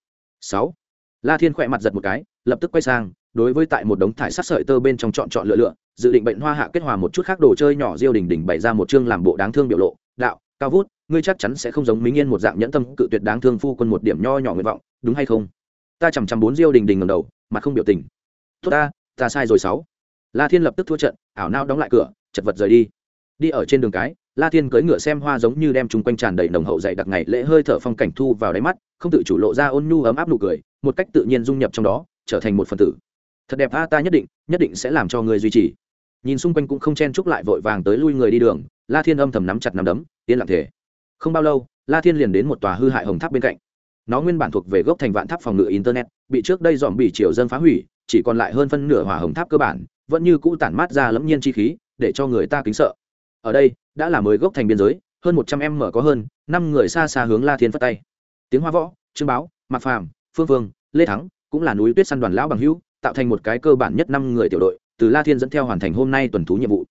Sáu. La thiên khỏe mặt giật một cái, lập tức quay sang, đối với tại một đống thải sắc sợi tơ bên trong chọn chọn lựa lựa, dự định bệnh hoa hạ kết hòa một chút khác đồ chơi nhỏ diêu đình đình bày ra một chương làm bộ đáng thương biểu lộ, đạo, cao vút, ngươi chắc chắn sẽ không giống minh yên một dạng nhẫn tâm, cự tuyệt đáng thương phu quân một điểm nho nhỏ nguyện vọng, đúng hay không? Ta chằm chằm bốn diêu đình đình ngầm đầu mặt không biểu tình. Tốt ta ta sai rồi sáu. La thiên lập tức thua trận, ảo nao đóng lại cửa, chật vật rời đi. Đi ở trên đường cái, la thiên cưỡi ngựa xem hoa giống như đem chung quanh tràn đầy nồng hậu dày đặc ngày lễ hơi thở phong cảnh thu vào đáy mắt, không tự chủ lộ ra ôn nhu ấm áp nụ cười, một cách tự nhiên dung nhập trong đó, trở thành một phần tử. Thật đẹp a, ta nhất định nhất định sẽ làm cho người duy trì. Nhìn xung quanh cũng không chen chúc lại vội vàng tới lui người đi đường, la thiên âm thầm nắm chặt nắm đấm, yên lặng thể không bao lâu, la thiên liền đến một tòa hư hại hồng tháp bên cạnh nó nguyên bản thuộc về gốc thành vạn tháp phòng ngự internet, bị trước đây dòm bị triều dân phá hủy, chỉ còn lại hơn phân nửa hỏa hồng tháp cơ bản, vẫn như cũ tản mát ra lẫm nhiên chi khí, để cho người ta kính sợ. Ở đây, đã là mới gốc thành biên giới, hơn một trăm em mở có hơn, năm người xa xa hướng la thiên phất tay. Tiếng hoa võ, trương báo, mạc phàm, phương vương, lê thắng, cũng là núi tuyết săn đoàn lão bằng hữu, tạo thành một cái cơ bản nhất năm người tiểu đội, từ la thiên dẫn theo hoàn thành hôm nay tuần thú nhiệm vụ.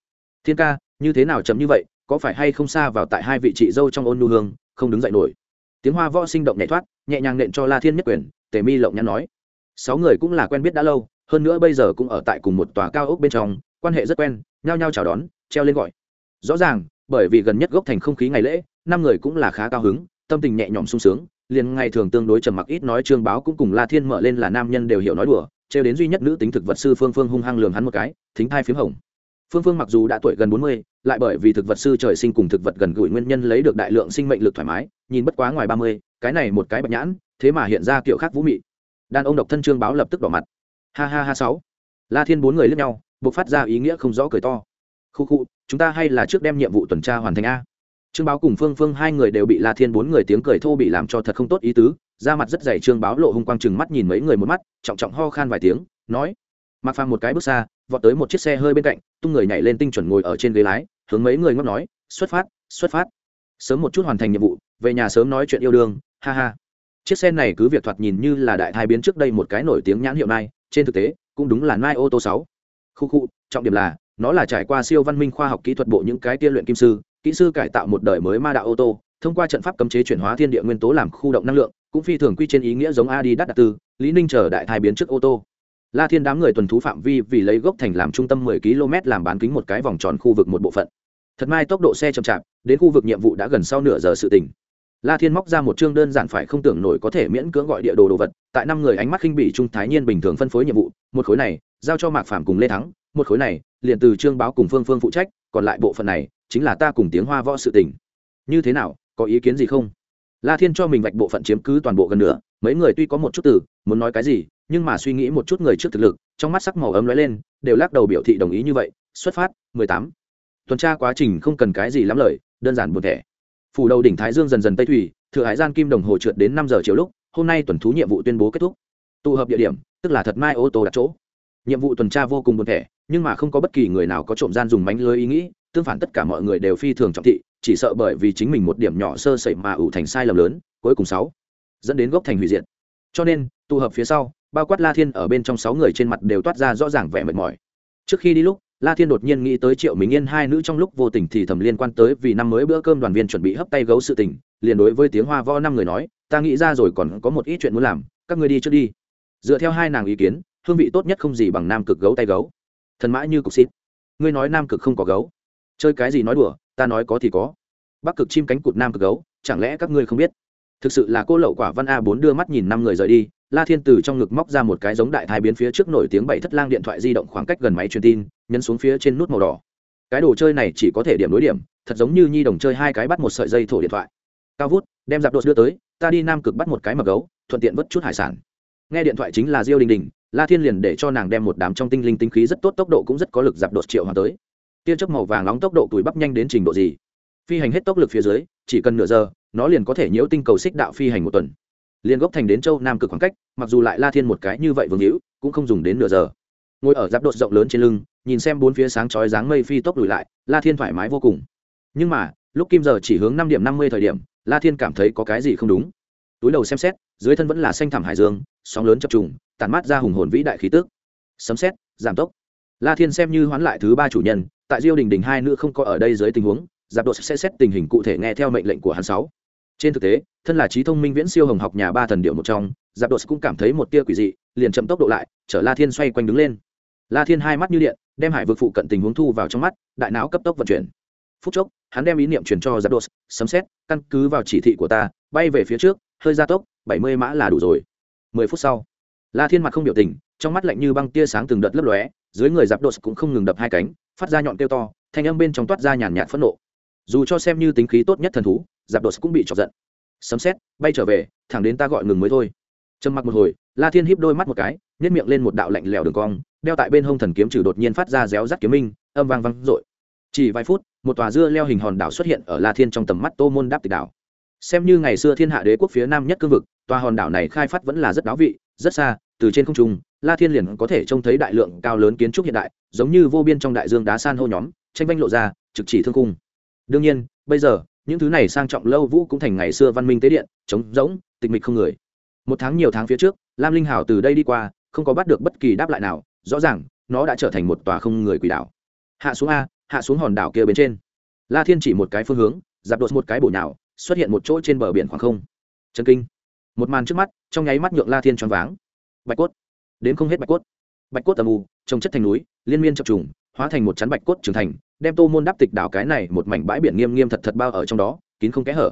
Thiên ca, như thế nào chấm như vậy, có phải hay không xa vào tại hai vị chị dâu trong ôn nu hương, không đứng dậy nổi? Tiếng hoa võ sinh động nhảy thoát, nhẹ nhàng nện cho la thiên nhất quyền, tề mi lộng nhắn nói. Sáu người cũng là quen biết đã lâu, hơn nữa bây giờ cũng ở tại cùng một tòa cao ốc bên trong, quan hệ rất quen, nhao nhao chào đón, treo lên gọi. Rõ ràng, bởi vì gần nhất gốc thành không khí ngày lễ, năm người cũng là khá cao hứng, tâm tình nhẹ nhõm sung sướng, liền ngày thường tương đối trầm mặc ít nói trương báo cũng cùng la thiên mở lên là nam nhân đều hiểu nói đùa, trêu đến duy nhất nữ tính thực vật sư phương phương hung hăng lường hắn một cái, thính thai phiếm hồng. Phương phương mặc dù đã tuổi gần bốn mươi lại bởi vì thực vật sư trời sinh cùng thực vật gần gũi nguyên nhân lấy được đại lượng sinh mệnh lực thoải mái, nhìn bất quá ngoài ba mươi, cái này một cái bạch nhãn, thế mà hiện ra kiểu khác vũ mị. Đàn ông độc thân trương báo lập tức đỏ mặt. Ha ha ha sáu. La thiên bốn người lướt nhau buộc phát ra ý nghĩa không rõ cười to. Khu khu, chúng ta hay là trước đem nhiệm vụ tuần tra hoàn thành a. Trương báo cùng phương phương hai người đều bị la thiên bốn người tiếng cười thô bị làm cho thật không tốt ý tứ, da mặt rất dày trương báo lộ hung quang chừng mắt nhìn mấy người một mắt, trọng trọng ho khan vài tiếng, nói. Mặc phàm một cái bước xa, vọt tới một chiếc xe hơi bên cạnh, tung người nhảy lên tinh chuẩn ngồi ở trên ghế lái hướng mấy người ngóc nói, xuất phát xuất phát. Sớm một chút hoàn thành nhiệm vụ, về nhà sớm nói chuyện yêu đương, ha ha. Chiếc xe này cứ việc thoạt nhìn như là đại thai biến trước đây một cái nổi tiếng nhãn hiệu này trên thực tế, cũng đúng là nai ô tô sáu. Khu khu, trọng điểm là, nó là trải qua siêu văn minh khoa học kỹ thuật bộ những cái tiên luyện kim sư, kỹ sư cải tạo một đời mới ma đạo ô tô thông qua trận pháp cấm chế chuyển hóa thiên địa nguyên tố làm khu động năng lượng, cũng phi thường quy trên ý nghĩa giống adi đắt đặc tư, lý ninh chờ đại thai biến trước ô tô la thiên đám người tuần thú phạm vi vì lấy gốc thành làm trung tâm 10 km làm bán kính một cái vòng tròn khu vực một bộ phận. Thật mai tốc độ xe chậm chạp, đến khu vực nhiệm vụ đã gần sau nửa giờ sự tỉnh la thiên móc ra một chương đơn giản phải không tưởng nổi có thể miễn cưỡng gọi địa đồ đồ vật, tại năm người ánh mắt khinh bỉ trung thái nhiên bình thường phân phối nhiệm vụ, một khối này, giao cho mạc phạm cùng lê thắng, một khối này, liền từ trương báo cùng phương phương phụ trách, còn lại bộ phận này, chính là ta cùng tiếng hoa võ sự tình. Như thế nào, có ý kiến gì không? La thiên cho mình vạch bộ phận chiếm cứ toàn bộ gần nửa. mấy người tuy có một chút từ, muốn nói cái gì nhưng mà suy nghĩ một chút người trước thực lực, trong mắt sắc màu ấm lóe lên, đều lắc đầu biểu thị đồng ý như vậy. Xuất phát, mười tám. Tuần tra quá trình không cần cái gì lắm lời, đơn giản buồn thẻ. Phủ đầu đỉnh thái dương dần dần tây thủy, thừa hải gian kim đồng hồ trượt đến năm giờ chiều lúc, hôm nay tuần thú nhiệm vụ tuyên bố kết thúc. Tụ hợp địa điểm, tức là thật mai ô tô đặt chỗ. Nhiệm vụ tuần tra vô cùng buồn thẻ, nhưng mà không có bất kỳ người nào có trộm gian dùng mánh lưới ý nghĩ, tương phản tất cả mọi người đều phi thường trọng thị, chỉ sợ bởi vì chính mình một điểm nhỏ sơ sẩy mà ủ thành sai lầm lớn, cuối cùng sáu dẫn đến gốc thành hủy diệt. Cho nên, tụ hợp phía sau bao quát la thiên ở bên trong sáu người trên mặt đều toát ra rõ ràng vẻ mệt mỏi. Trước khi đi lúc, la thiên đột nhiên nghĩ tới triệu minh yên hai nữ trong lúc vô tình thì thầm liên quan tới vì năm mới bữa cơm đoàn viên chuẩn bị hấp tay gấu sự tình, liền đối với tiếng hoa vo năm người nói, ta nghĩ ra rồi còn có một ít chuyện muốn làm, các người đi trước đi. Dựa theo hai nàng ý kiến, hương vị tốt nhất không gì bằng nam cực gấu tay gấu. Thần mã như cục xít. Ngươi nói nam cực không có gấu. Chơi cái gì nói đùa, ta nói có thì có. Bắc cực chim cánh cụt nam cực gấu, chẳng lẽ các ngươi không biết? Thực sự là cô lậu quả văn a bốn đưa mắt nhìn năm người rời đi la thiên từ trong ngực móc ra một cái giống đại thái biến phía trước nổi tiếng bảy thất lang điện thoại di động khoảng cách gần máy truyền tin, nhấn xuống phía trên nút màu đỏ. Cái đồ chơi này chỉ có thể điểm đối điểm, thật giống như nhi đồng chơi hai cái bắt một sợi dây thổ điện thoại. Cao vút, đem dạp đột đưa tới, ta đi nam cực bắt một cái mập gấu, thuận tiện vớt chút hải sản. Nghe điện thoại chính là diêu đình đình, la thiên liền để cho nàng đem một đám trong tinh linh tinh khí rất tốt tốc độ cũng rất có lực dạp đột triệu hoàng tới. Tia chớp màu vàng nóng tốc độ túi bắp nhanh đến trình độ gì? Phi hành hết tốc lực phía dưới, chỉ cần nửa giờ, nó liền có thể nhiễu tinh cầu xích đạo phi hành một tuần liền gốc thành đến châu nam cực khoảng cách, mặc dù lại la thiên một cái như vậy vương hữu, cũng không dùng đến nửa giờ. Ngồi ở giáp đột rộng lớn trên lưng, nhìn xem bốn phía sáng chói dáng mây phi tốc lùi lại, la thiên thoải mái vô cùng. Nhưng mà, lúc kim giờ chỉ hướng năm điểm năm mươi thời điểm, la thiên cảm thấy có cái gì không đúng. Túi đầu xem xét, dưới thân vẫn là xanh thảm hải dương, sóng lớn chập trùng tàn mát ra hùng hồn vĩ đại khí tước sấm xét giảm tốc. La thiên xem như hoán lại thứ ba chủ nhân, tại diêu đình đình hai nữ không có ở đây dưới tình huống, giáp đột sẽ xét tình hình cụ thể nghe theo mệnh lệnh của hắn sáu trên thực tế, thân là trí thông minh viễn siêu hồng học nhà ba thần điệu một trong, giáp đột cũng cảm thấy một tia quỷ dị, liền chậm tốc độ lại, chở la thiên xoay quanh đứng lên. La thiên hai mắt như điện, đem hải vực phụ cận tình huống thu vào trong mắt, đại não cấp tốc vận chuyển. Phút chốc, hắn đem ý niệm truyền cho giáp đột, sấm xét căn cứ vào chỉ thị của ta, bay về phía trước, hơi gia tốc, bảy mươi mã là đủ rồi. Mười phút sau, la thiên mặt không biểu tình, trong mắt lạnh như băng tia sáng từng đợt lấp lóe, dưới người giáp đột cũng không ngừng đập hai cánh, phát ra nhọn kêu to, thanh âm bên trong toát ra nhàn nhạt phẫn nộ. Dù cho xem như tính khí tốt nhất thần thú giáp đột cũng bị chọc giận. Sấm xét bay trở về, thẳng đến ta gọi ngừng mới thôi. Trầm mặc một hồi, la thiên híp đôi mắt một cái nhét miệng lên một đạo lạnh lẽo đường cong, đeo tại bên hông thần kiếm trừ đột nhiên phát ra réo rắt kiếm minh, âm vang vang dội. Chỉ vài phút, một tòa dưa leo hình hòn đảo xuất hiện ở la thiên trong tầm mắt tô môn đáp tịch đảo. Xem như ngày xưa thiên hạ đế quốc phía nam nhất cương vực, tòa hòn đảo này khai phát vẫn là rất đáo vị, rất xa, từ trên không trung, la thiên liền có thể trông thấy đại lượng cao lớn kiến trúc hiện đại, giống như vô biên trong đại dương đá san hô nhóm, tranh vanh lộ ra, trực chỉ thương cung. Đương nhiên, bây giờ những thứ này sang trọng lâu vũ cũng thành ngày xưa văn minh tế điện, trống rỗng, tịch mịch không người. Một tháng nhiều tháng phía trước, lam linh hào từ đây đi qua, không có bắt được bất kỳ đáp lại nào, rõ ràng, nó đã trở thành một tòa không người quỷ đảo. Hạ xuống a, hạ xuống hòn đảo kia bên trên. La thiên chỉ một cái phương hướng, giáp đột một cái bổ nhào, xuất hiện một chỗ trên bờ biển khoảng không. Chân kinh. Một màn trước mắt, trong nháy mắt nhượng la thiên choáng váng. Bạch cốt. Đến không hết bạch cốt. Bạch cốt tầm u, trồng chất thành núi, liên miên chập trùng, hóa thành một chắn bạch cốt trưởng thành đem tô môn đáp tịch đảo cái này một mảnh bãi biển nghiêm nghiêm thật thật bao ở trong đó, kín không kẽ hở.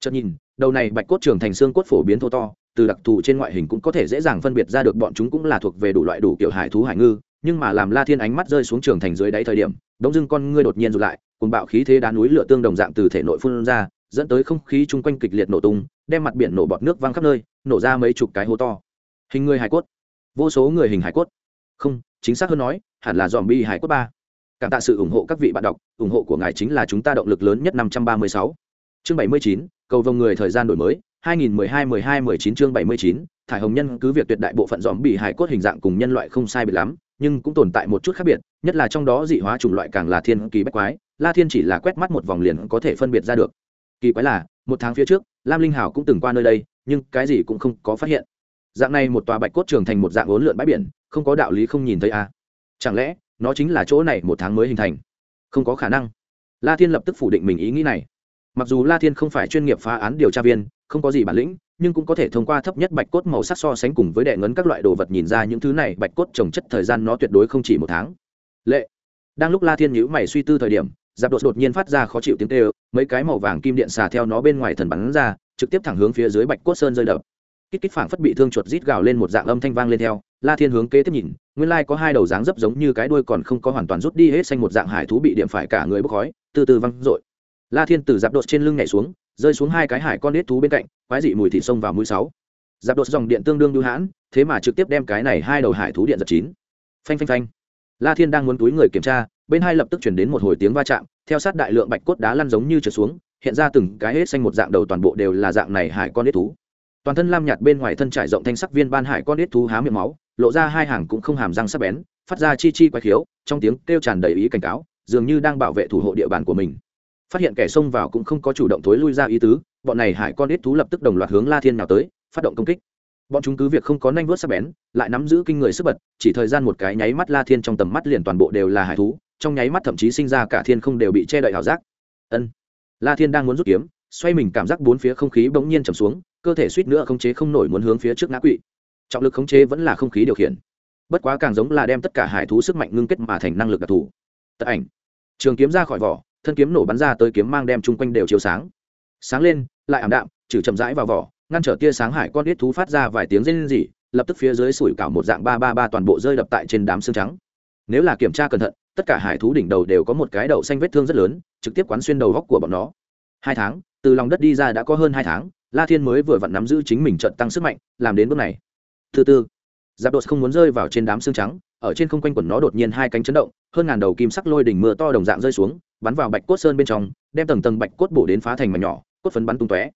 Chợt nhìn, đầu này bạch cốt trưởng thành xương cốt phổ biến thô to, từ đặc thù trên ngoại hình cũng có thể dễ dàng phân biệt ra được bọn chúng cũng là thuộc về đủ loại đủ kiểu hải thú hải ngư, nhưng mà làm la thiên ánh mắt rơi xuống trường thành dưới đáy thời điểm đống dưng con ngươi đột nhiên rụt lại cùng bạo khí thế đá núi lửa tương đồng dạng từ thể nội phun ra, dẫn tới không khí chung quanh kịch liệt nổ tung, đem mặt biển nổ bọt nước văng khắp nơi, nổ ra mấy chục cái hố to. Hình người hải cốt. Vô số người hình hải cốt. Không, chính xác hơn nói, hẳn là dòm bi hải cốt ba cảm tạ sự ủng hộ các vị bạn đọc ủng hộ của ngài chính là chúng ta động lực lớn nhất năm trăm ba mươi sáu chương bảy mươi chín cầu vồng người thời gian đổi mới 2012-12-19 chương 79, thải hồng nhân cứ việc tuyệt đại bộ phận dòm bị hải cốt hình dạng cùng nhân loại không sai biệt lắm, nhưng cũng tồn tại một chút khác biệt, nhất là trong đó dị hóa chủng loại càng là thiên kỳ bách quái, La Thiên chỉ là quét mắt một vòng liền có thể phân biệt ra được. Kỳ quái là, một tháng phía trước, Lam Linh Hảo cũng từng qua nơi đây, nhưng cái gì cũng không có phát hiện. Dạng này một tòa bạch cốt trường thành một dạng uốn lượn bãi biển, không có đạo lý không nhìn thấy a. À? Chẳng lẽ, nó chính là chỗ này một tháng mới hình thành? Không có khả năng. La Thiên lập tức phủ định mình ý nghĩ này mặc dù la thiên không phải chuyên nghiệp phá án điều tra viên, không có gì bản lĩnh, nhưng cũng có thể thông qua thấp nhất bạch cốt màu sắc so sánh cùng với đệ ngấn các loại đồ vật nhìn ra những thứ này bạch cốt trồng chất thời gian nó tuyệt đối không chỉ một tháng lệ đang lúc la thiên nhữ mày suy tư thời điểm, giáp đột đột nhiên phát ra khó chịu tiếng tê mấy cái màu vàng kim điện xà theo nó bên ngoài thần bắn ra, trực tiếp thẳng hướng phía dưới bạch cốt sơn rơi đập kích kích phảng phất bị thương chuột rít gào lên một dạng âm thanh vang lên theo, la thiên hướng kế tiếp nhìn, nguyên lai có hai đầu dáng dấp giống như cái đuôi còn không có hoàn toàn rút đi hết xanh một dạng hải thú bị điểm phải cả người bốc khói, từ từ văng dội la thiên từ giáp đột trên lưng nhảy xuống, rơi xuống hai cái hải con nết thú bên cạnh, quái dị mùi thị sông vào mũi sáu. Giáp đột dòng điện tương đương lưu hãn, thế mà trực tiếp đem cái này hai đầu hải thú điện giật chín. Phanh phanh phanh. La thiên đang muốn túi người kiểm tra, bên hai lập tức chuyển đến một hồi tiếng va chạm, theo sát đại lượng bạch cốt đá lăn giống như trượt xuống, hiện ra từng cái hết xanh một dạng đầu toàn bộ đều là dạng này hải con nết thú toàn thân lam nhạt bên ngoài thân trải rộng thanh sắc viên ban hải con ít thú há miệng máu, lộ ra hai hàng cũng không hàm răng sắc bén, phát ra chi chi quái khiếu, trong tiếng kêu tràn đầy ý cảnh cáo, dường như đang bảo vệ thủ hộ địa bàn của mình. Phát hiện kẻ xông vào cũng không có chủ động thối lui ra ý tứ, bọn này hải con ít thú lập tức đồng loạt hướng la thiên nào tới, phát động công kích. Bọn chúng cứ việc không có nanh vớt sắc bén, lại nắm giữ kinh người sức bật, chỉ thời gian một cái nháy mắt la thiên trong tầm mắt liền toàn bộ đều là hải thú, trong nháy mắt thậm chí sinh ra cả thiên không đều bị che đậy ảo giác. Ân. La thiên đang muốn rút kiếm, xoay mình cảm giác bốn phía không khí bỗng nhiên trầm xuống cơ thể suýt nữa khống chế không nổi muốn hướng phía trước ngã quỵ. Trọng lực khống chế vẫn là không khí điều khiển. Bất quá càng giống là đem tất cả hải thú sức mạnh ngưng kết mà thành năng lực đặc thù. Tật ảnh. Trường kiếm ra khỏi vỏ, thân kiếm nổ bắn ra tới kiếm mang đem chung quanh đều chiếu sáng. Sáng lên, lại ảm đạm, trừ chậm rãi vào vỏ, ngăn trở tia sáng hải con ít thú phát ra vài tiếng rên rỉ, lập tức phía dưới sủi cảo một dạng ba ba ba toàn bộ rơi đập tại trên đám xương trắng. Nếu là kiểm tra cẩn thận, tất cả hải thú đỉnh đầu đều có một cái đậu xanh vết thương rất lớn, trực tiếp quán xuyên đầu góc của bọn nó. Hai tháng, từ lòng đất đi ra đã có hơn hai tháng la thiên mới vừa vặn nắm giữ chính mình trận tăng sức mạnh, làm đến bước này. Thứ tư, giáp đột không muốn rơi vào trên đám xương trắng, ở trên không quanh quẩn nó đột nhiên hai cánh chấn động, hơn ngàn đầu kim sắc lôi đỉnh mưa to đồng dạng rơi xuống, bắn vào bạch cốt sơn bên trong, đem tầng tầng bạch cốt bổ đến phá thành mảnh nhỏ, cốt phấn bắn tung tóe.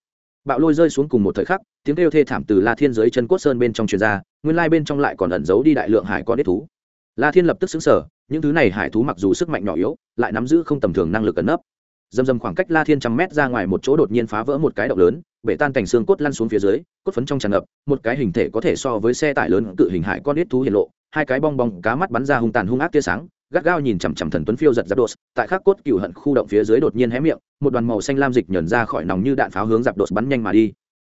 Bạo lôi rơi xuống cùng một thời khắc, tiếng kêu thê thảm từ la thiên dưới chân cốt sơn bên trong truyền ra, nguyên lai bên trong lại còn ẩn giấu đi đại lượng hải con đế thú. La thiên lập tức xứng sở những thứ này hải thú mặc dù sức mạnh nhỏ yếu, lại nắm giữ không tầm thường năng lực ẩn nấp dầm dầm khoảng cách la thiên trăm mét ra ngoài một chỗ đột nhiên phá vỡ một cái động lớn, bể tan thành xương cốt lăn xuống phía dưới, cốt phấn trong tràn ngập, một cái hình thể có thể so với xe tải lớn cự hình hại con ít thú hiện lộ, hai cái bong bong cá mắt bắn ra hung tàn hung ác tia sáng, gắt gao nhìn chằm chằm thần tuấn phiêu giật giáp đột, tại khắc cốt cựu hận khu động phía dưới đột nhiên hé miệng, một đoàn màu xanh lam dịch nhờn ra khỏi nòng như đạn pháo hướng giáp đột bắn nhanh mà đi.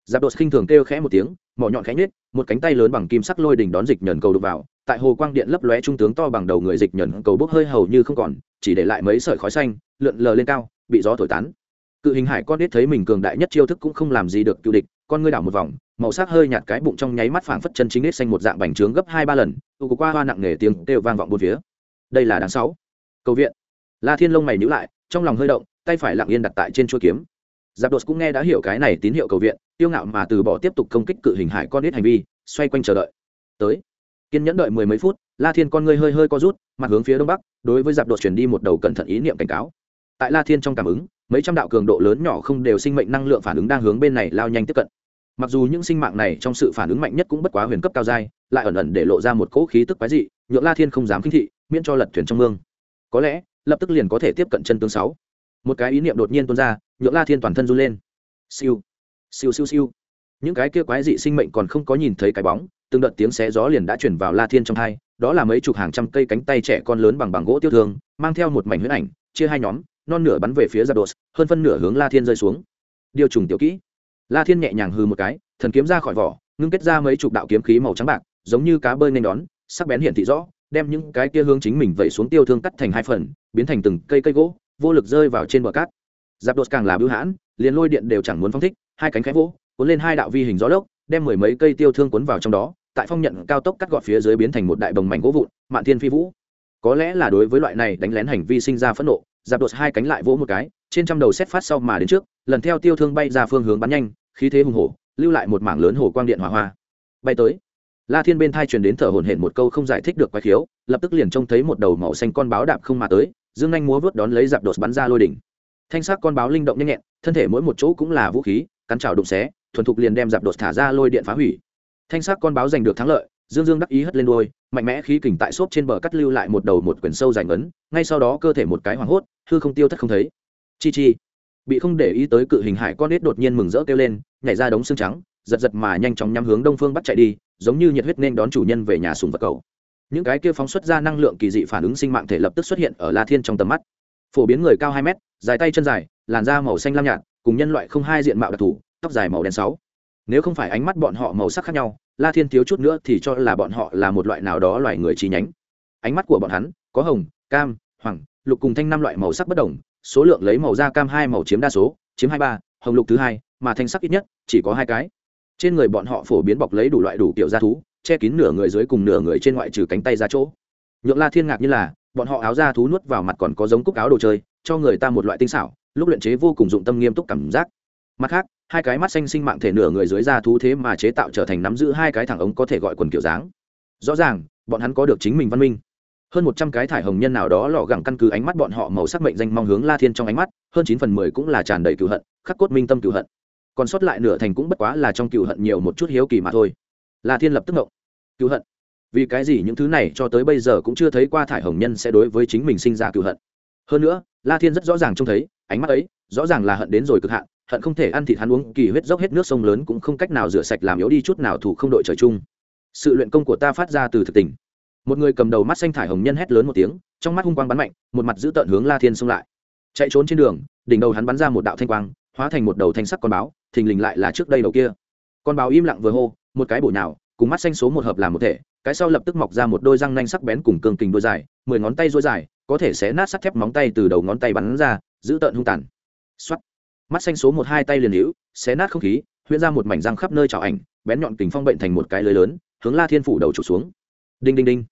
Giáp đột khinh thường kêu khẽ một tiếng, mỏ nhọn khẽ nhết một cánh tay lớn bằng kim sắc lôi đỉnh đón dịch nhờn cầu đục vào, tại hồ quang điện lấp lóe trung tướng to bằng đầu người dịch nhờn cầu bốc hơi hầu như không còn, chỉ để lại mấy sợi khói xanh, lượn lờ lên cao bị gió thổi tán. Cự hình hải con đít thấy mình cường đại nhất chiêu thức cũng không làm gì được cựu địch, con ngươi đảo một vòng, màu sắc hơi nhạt cái bụng trong nháy mắt phảng phất chân chính nết xanh một dạng bành trướng gấp hai ba lần, tụ qua hoa nặng nề tiếng kêu vang vọng bốn phía. Đây là đáng sáu. Cầu viện. La thiên lông mày nhíu lại, trong lòng hơi động, tay phải lặng yên đặt tại trên chuôi kiếm. Giáp đột cũng nghe đã hiểu cái này tín hiệu cầu viện, tiêu ngạo mà từ bỏ tiếp tục công kích cự hình hải con đít hành vi, xoay quanh chờ đợi. Tới. Kiên nhẫn đợi mười mấy phút, la thiên con ngươi hơi hơi co rút, mặt hướng phía đông bắc, đối với giáp đột chuyển đi một đầu cẩn thận ý niệm cảnh cáo tại la thiên trong cảm ứng, mấy trăm đạo cường độ lớn nhỏ không đều sinh mệnh năng lượng phản ứng đang hướng bên này lao nhanh tiếp cận. Mặc dù những sinh mạng này trong sự phản ứng mạnh nhất cũng bất quá huyền cấp cao dai lại ẩn ẩn để lộ ra một cỗ khí tức quái dị, nhượng la thiên không dám khinh thị, miễn cho lật thuyền trong mương. Có lẽ, lập tức liền có thể tiếp cận chân tướng sáu. Một cái ý niệm đột nhiên tuôn ra, nhượng la thiên toàn thân run lên. Siêu siêu siêu siêu. Những cái kia quái dị sinh mệnh còn không có nhìn thấy cái bóng, từng đợt tiếng xé gió liền đã chuyển vào la thiên trong hai, đó là mấy chục hàng trăm cây cánh tay trẻ con lớn bằng bằng gỗ tiêu thương, mang theo một mảnh huyết ảnh, chia hai nhóm non nửa bắn về phía giáp đột hơn phân nửa hướng la thiên rơi xuống. Điều trùng tiểu kỹ. La thiên nhẹ nhàng hư một cái, thần kiếm ra khỏi vỏ, ngưng kết ra mấy chục đạo kiếm khí màu trắng bạc, giống như cá bơi nên đón, sắc bén hiển thị rõ, đem những cái kia hướng chính mình vẩy xuống tiêu thương cắt thành hai phần, biến thành từng cây cây gỗ, vô lực rơi vào trên bờ cát. Giáp đột càng là bưu hãn, liền lôi điện đều chẳng muốn phong thích, hai cánh khẽ vỗ, cuốn lên hai đạo vi hình gió lốc, đem mười mấy cây tiêu thương cuốn vào trong đó, tại phong nhận cao tốc cắt gọt phía dưới biến thành một đại bồng mảnh gỗ vụn, mạn thiên phi vũ. Có lẽ là đối với loại này đánh lén hành vi sinh ra phẫn nộ giáp đột hai cánh lại vỗ một cái, trên trăm đầu xét phát sau mà đến trước, lần theo tiêu thương bay ra phương hướng bắn nhanh, khí thế hùng hổ, lưu lại một mảng lớn hồ quang điện hỏa hoa. Bay tới, la thiên bên thai truyền đến thở hổn hển một câu không giải thích được quái khiếu, lập tức liền trông thấy một đầu màu xanh con báo đạp không mà tới, dương anh múa vớt đón lấy giạp đột bắn ra lôi đỉnh. Thanh sắc con báo linh động nhanh nhẹn, thân thể mỗi một chỗ cũng là vũ khí, cắn trào đụng xé, thuần thục liền đem giạp đột thả ra lôi điện phá hủy. Thanh sắc con báo giành được thắng lợi dương dương đắc ý hất lên đôi mạnh mẽ khí kình tại xốp trên bờ cắt lưu lại một đầu một quyển sâu dài ngấn, ngay sau đó cơ thể một cái hoảng hốt, hư không tiêu thất không thấy. Chi chi, bị không để ý tới cự hình hải con nết đột nhiên mừng rỡ kêu lên, nhảy ra đống xương trắng, giật giật mà nhanh chóng nhắm hướng đông phương bắt chạy đi, giống như nhiệt huyết nên đón chủ nhân về nhà sùng vật cầu. Những cái kia phóng xuất ra năng lượng kỳ dị phản ứng sinh mạng thể lập tức xuất hiện ở la thiên trong tầm mắt. Phổ biến người cao hai mét, dài tay chân dài, làn da màu xanh lam nhạt, cùng nhân loại không hai diện mạo đặc thù, tóc dài màu đen sáu. Nếu không phải ánh mắt bọn họ màu sắc khác nhau la thiên thiếu chút nữa thì cho là bọn họ là một loại nào đó loài người trí nhánh. Ánh mắt của bọn hắn có hồng, cam, hoàng, lục cùng thanh năm loại màu sắc bất đồng, số lượng lấy màu da cam hai màu chiếm đa số, chiếm hai ba, hồng lục thứ hai, mà thanh sắc ít nhất chỉ có hai cái. Trên người bọn họ phổ biến bọc lấy đủ loại đủ kiểu da thú, che kín nửa người dưới cùng nửa người trên ngoại trừ cánh tay ra chỗ. Nhượng la thiên ngạc như là, bọn họ áo da thú nuốt vào mặt còn có giống cúc áo đồ chơi, cho người ta một loại tinh xảo, lúc luyện chế vô cùng dụng tâm nghiêm túc cảm giác. Mặt khác hai cái mắt xanh sinh mạng thể nửa người dưới da thú thế mà chế tạo trở thành nắm giữ hai cái thẳng ống có thể gọi quần kiểu dáng. Rõ ràng, bọn hắn có được chính mình văn minh. Hơn một trăm cái thải hồng nhân nào đó lọ gẳng căn cứ ánh mắt bọn họ màu sắc mệnh danh mong hướng la thiên trong ánh mắt, hơn chín phần mười cũng là tràn đầy cựu hận, khắc cốt minh tâm cựu hận. Còn sót lại nửa thành cũng bất quá là trong cựu hận nhiều một chút hiếu kỳ mà thôi. La thiên lập tức ngộng. Cựu hận? Vì cái gì những thứ này cho tới bây giờ cũng chưa thấy qua thải hồng nhân sẽ đối với chính mình sinh ra cựu hận? Hơn nữa, la thiên rất rõ ràng trông thấy ánh mắt ấy rõ ràng là hận đến rồi cực hạn hận không thể ăn thịt hắn uống kỳ huyết dốc hết nước sông lớn cũng không cách nào rửa sạch làm yếu đi chút nào thủ không đội trời chung. Sự luyện công của ta phát ra từ thực tình. Một người cầm đầu mắt xanh thải hồng nhân hét lớn một tiếng trong mắt hung quang bắn mạnh một mặt giữ tợn hướng la thiên xông lại. Chạy trốn trên đường đỉnh đầu hắn bắn ra một đạo thanh quang hóa thành một đầu thanh sắc con báo thình lình lại là trước đây đầu kia. Con báo im lặng vừa hô một cái bổ nào, cùng mắt xanh số một hợp làm một thể cái sau lập tức mọc ra một đôi răng nanh sắc bén cùng cương kình đôi dài mười ngón tay dối dài có thể xé nát sắt thép móng tay từ đầu ngón tay bắn ra giữ tợn hung tàn. Xoắt mắt xanh số một hai tay liền hữu, xé nát không khí, huyễn ra một mảnh răng khắp nơi trào ảnh, bén nhọn kính phong bệnh thành một cái lưới lớn, hướng la thiên phủ đầu trục xuống. Đinh đinh đinh.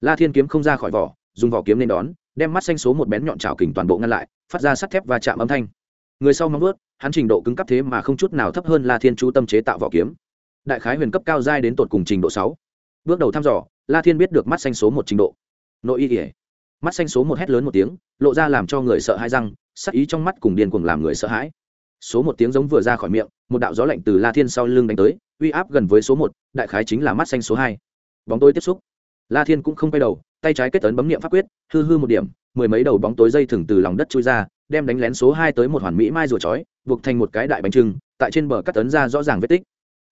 La thiên kiếm không ra khỏi vỏ, dùng vỏ kiếm lên đón, đem mắt xanh số một bén nhọn trào kình toàn bộ ngăn lại, phát ra sắt thép và chạm âm thanh. Người sau móng ướt hắn trình độ cứng cấp thế mà không chút nào thấp hơn la thiên chú tâm chế tạo vỏ kiếm. Đại khái huyền cấp cao giai đến tột cùng trình độ sáu. Bước đầu thăm dò, la thiên biết được mắt xanh số một trình độ. Nội y ỉa mắt xanh số một hét lớn một tiếng, lộ ra làm cho người sợ hãi răng sắc ý trong mắt cùng điên cuồng làm người sợ hãi. Số một tiếng giống vừa ra khỏi miệng, một đạo gió lạnh từ la thiên sau lưng đánh tới, uy áp gần với số một, đại khái chính là mắt xanh số hai. Bóng tối tiếp xúc. La thiên cũng không quay đầu, tay trái kết ấn bấm nghiệm pháp quyết, hư hư một điểm, mười mấy đầu bóng tối dây thừng từ lòng đất chui ra, đem đánh lén số hai tới một hoàn mỹ mai rùa chói, buộc thành một cái đại bánh trưng, tại trên bờ cắt ấn ra rõ ràng vết tích.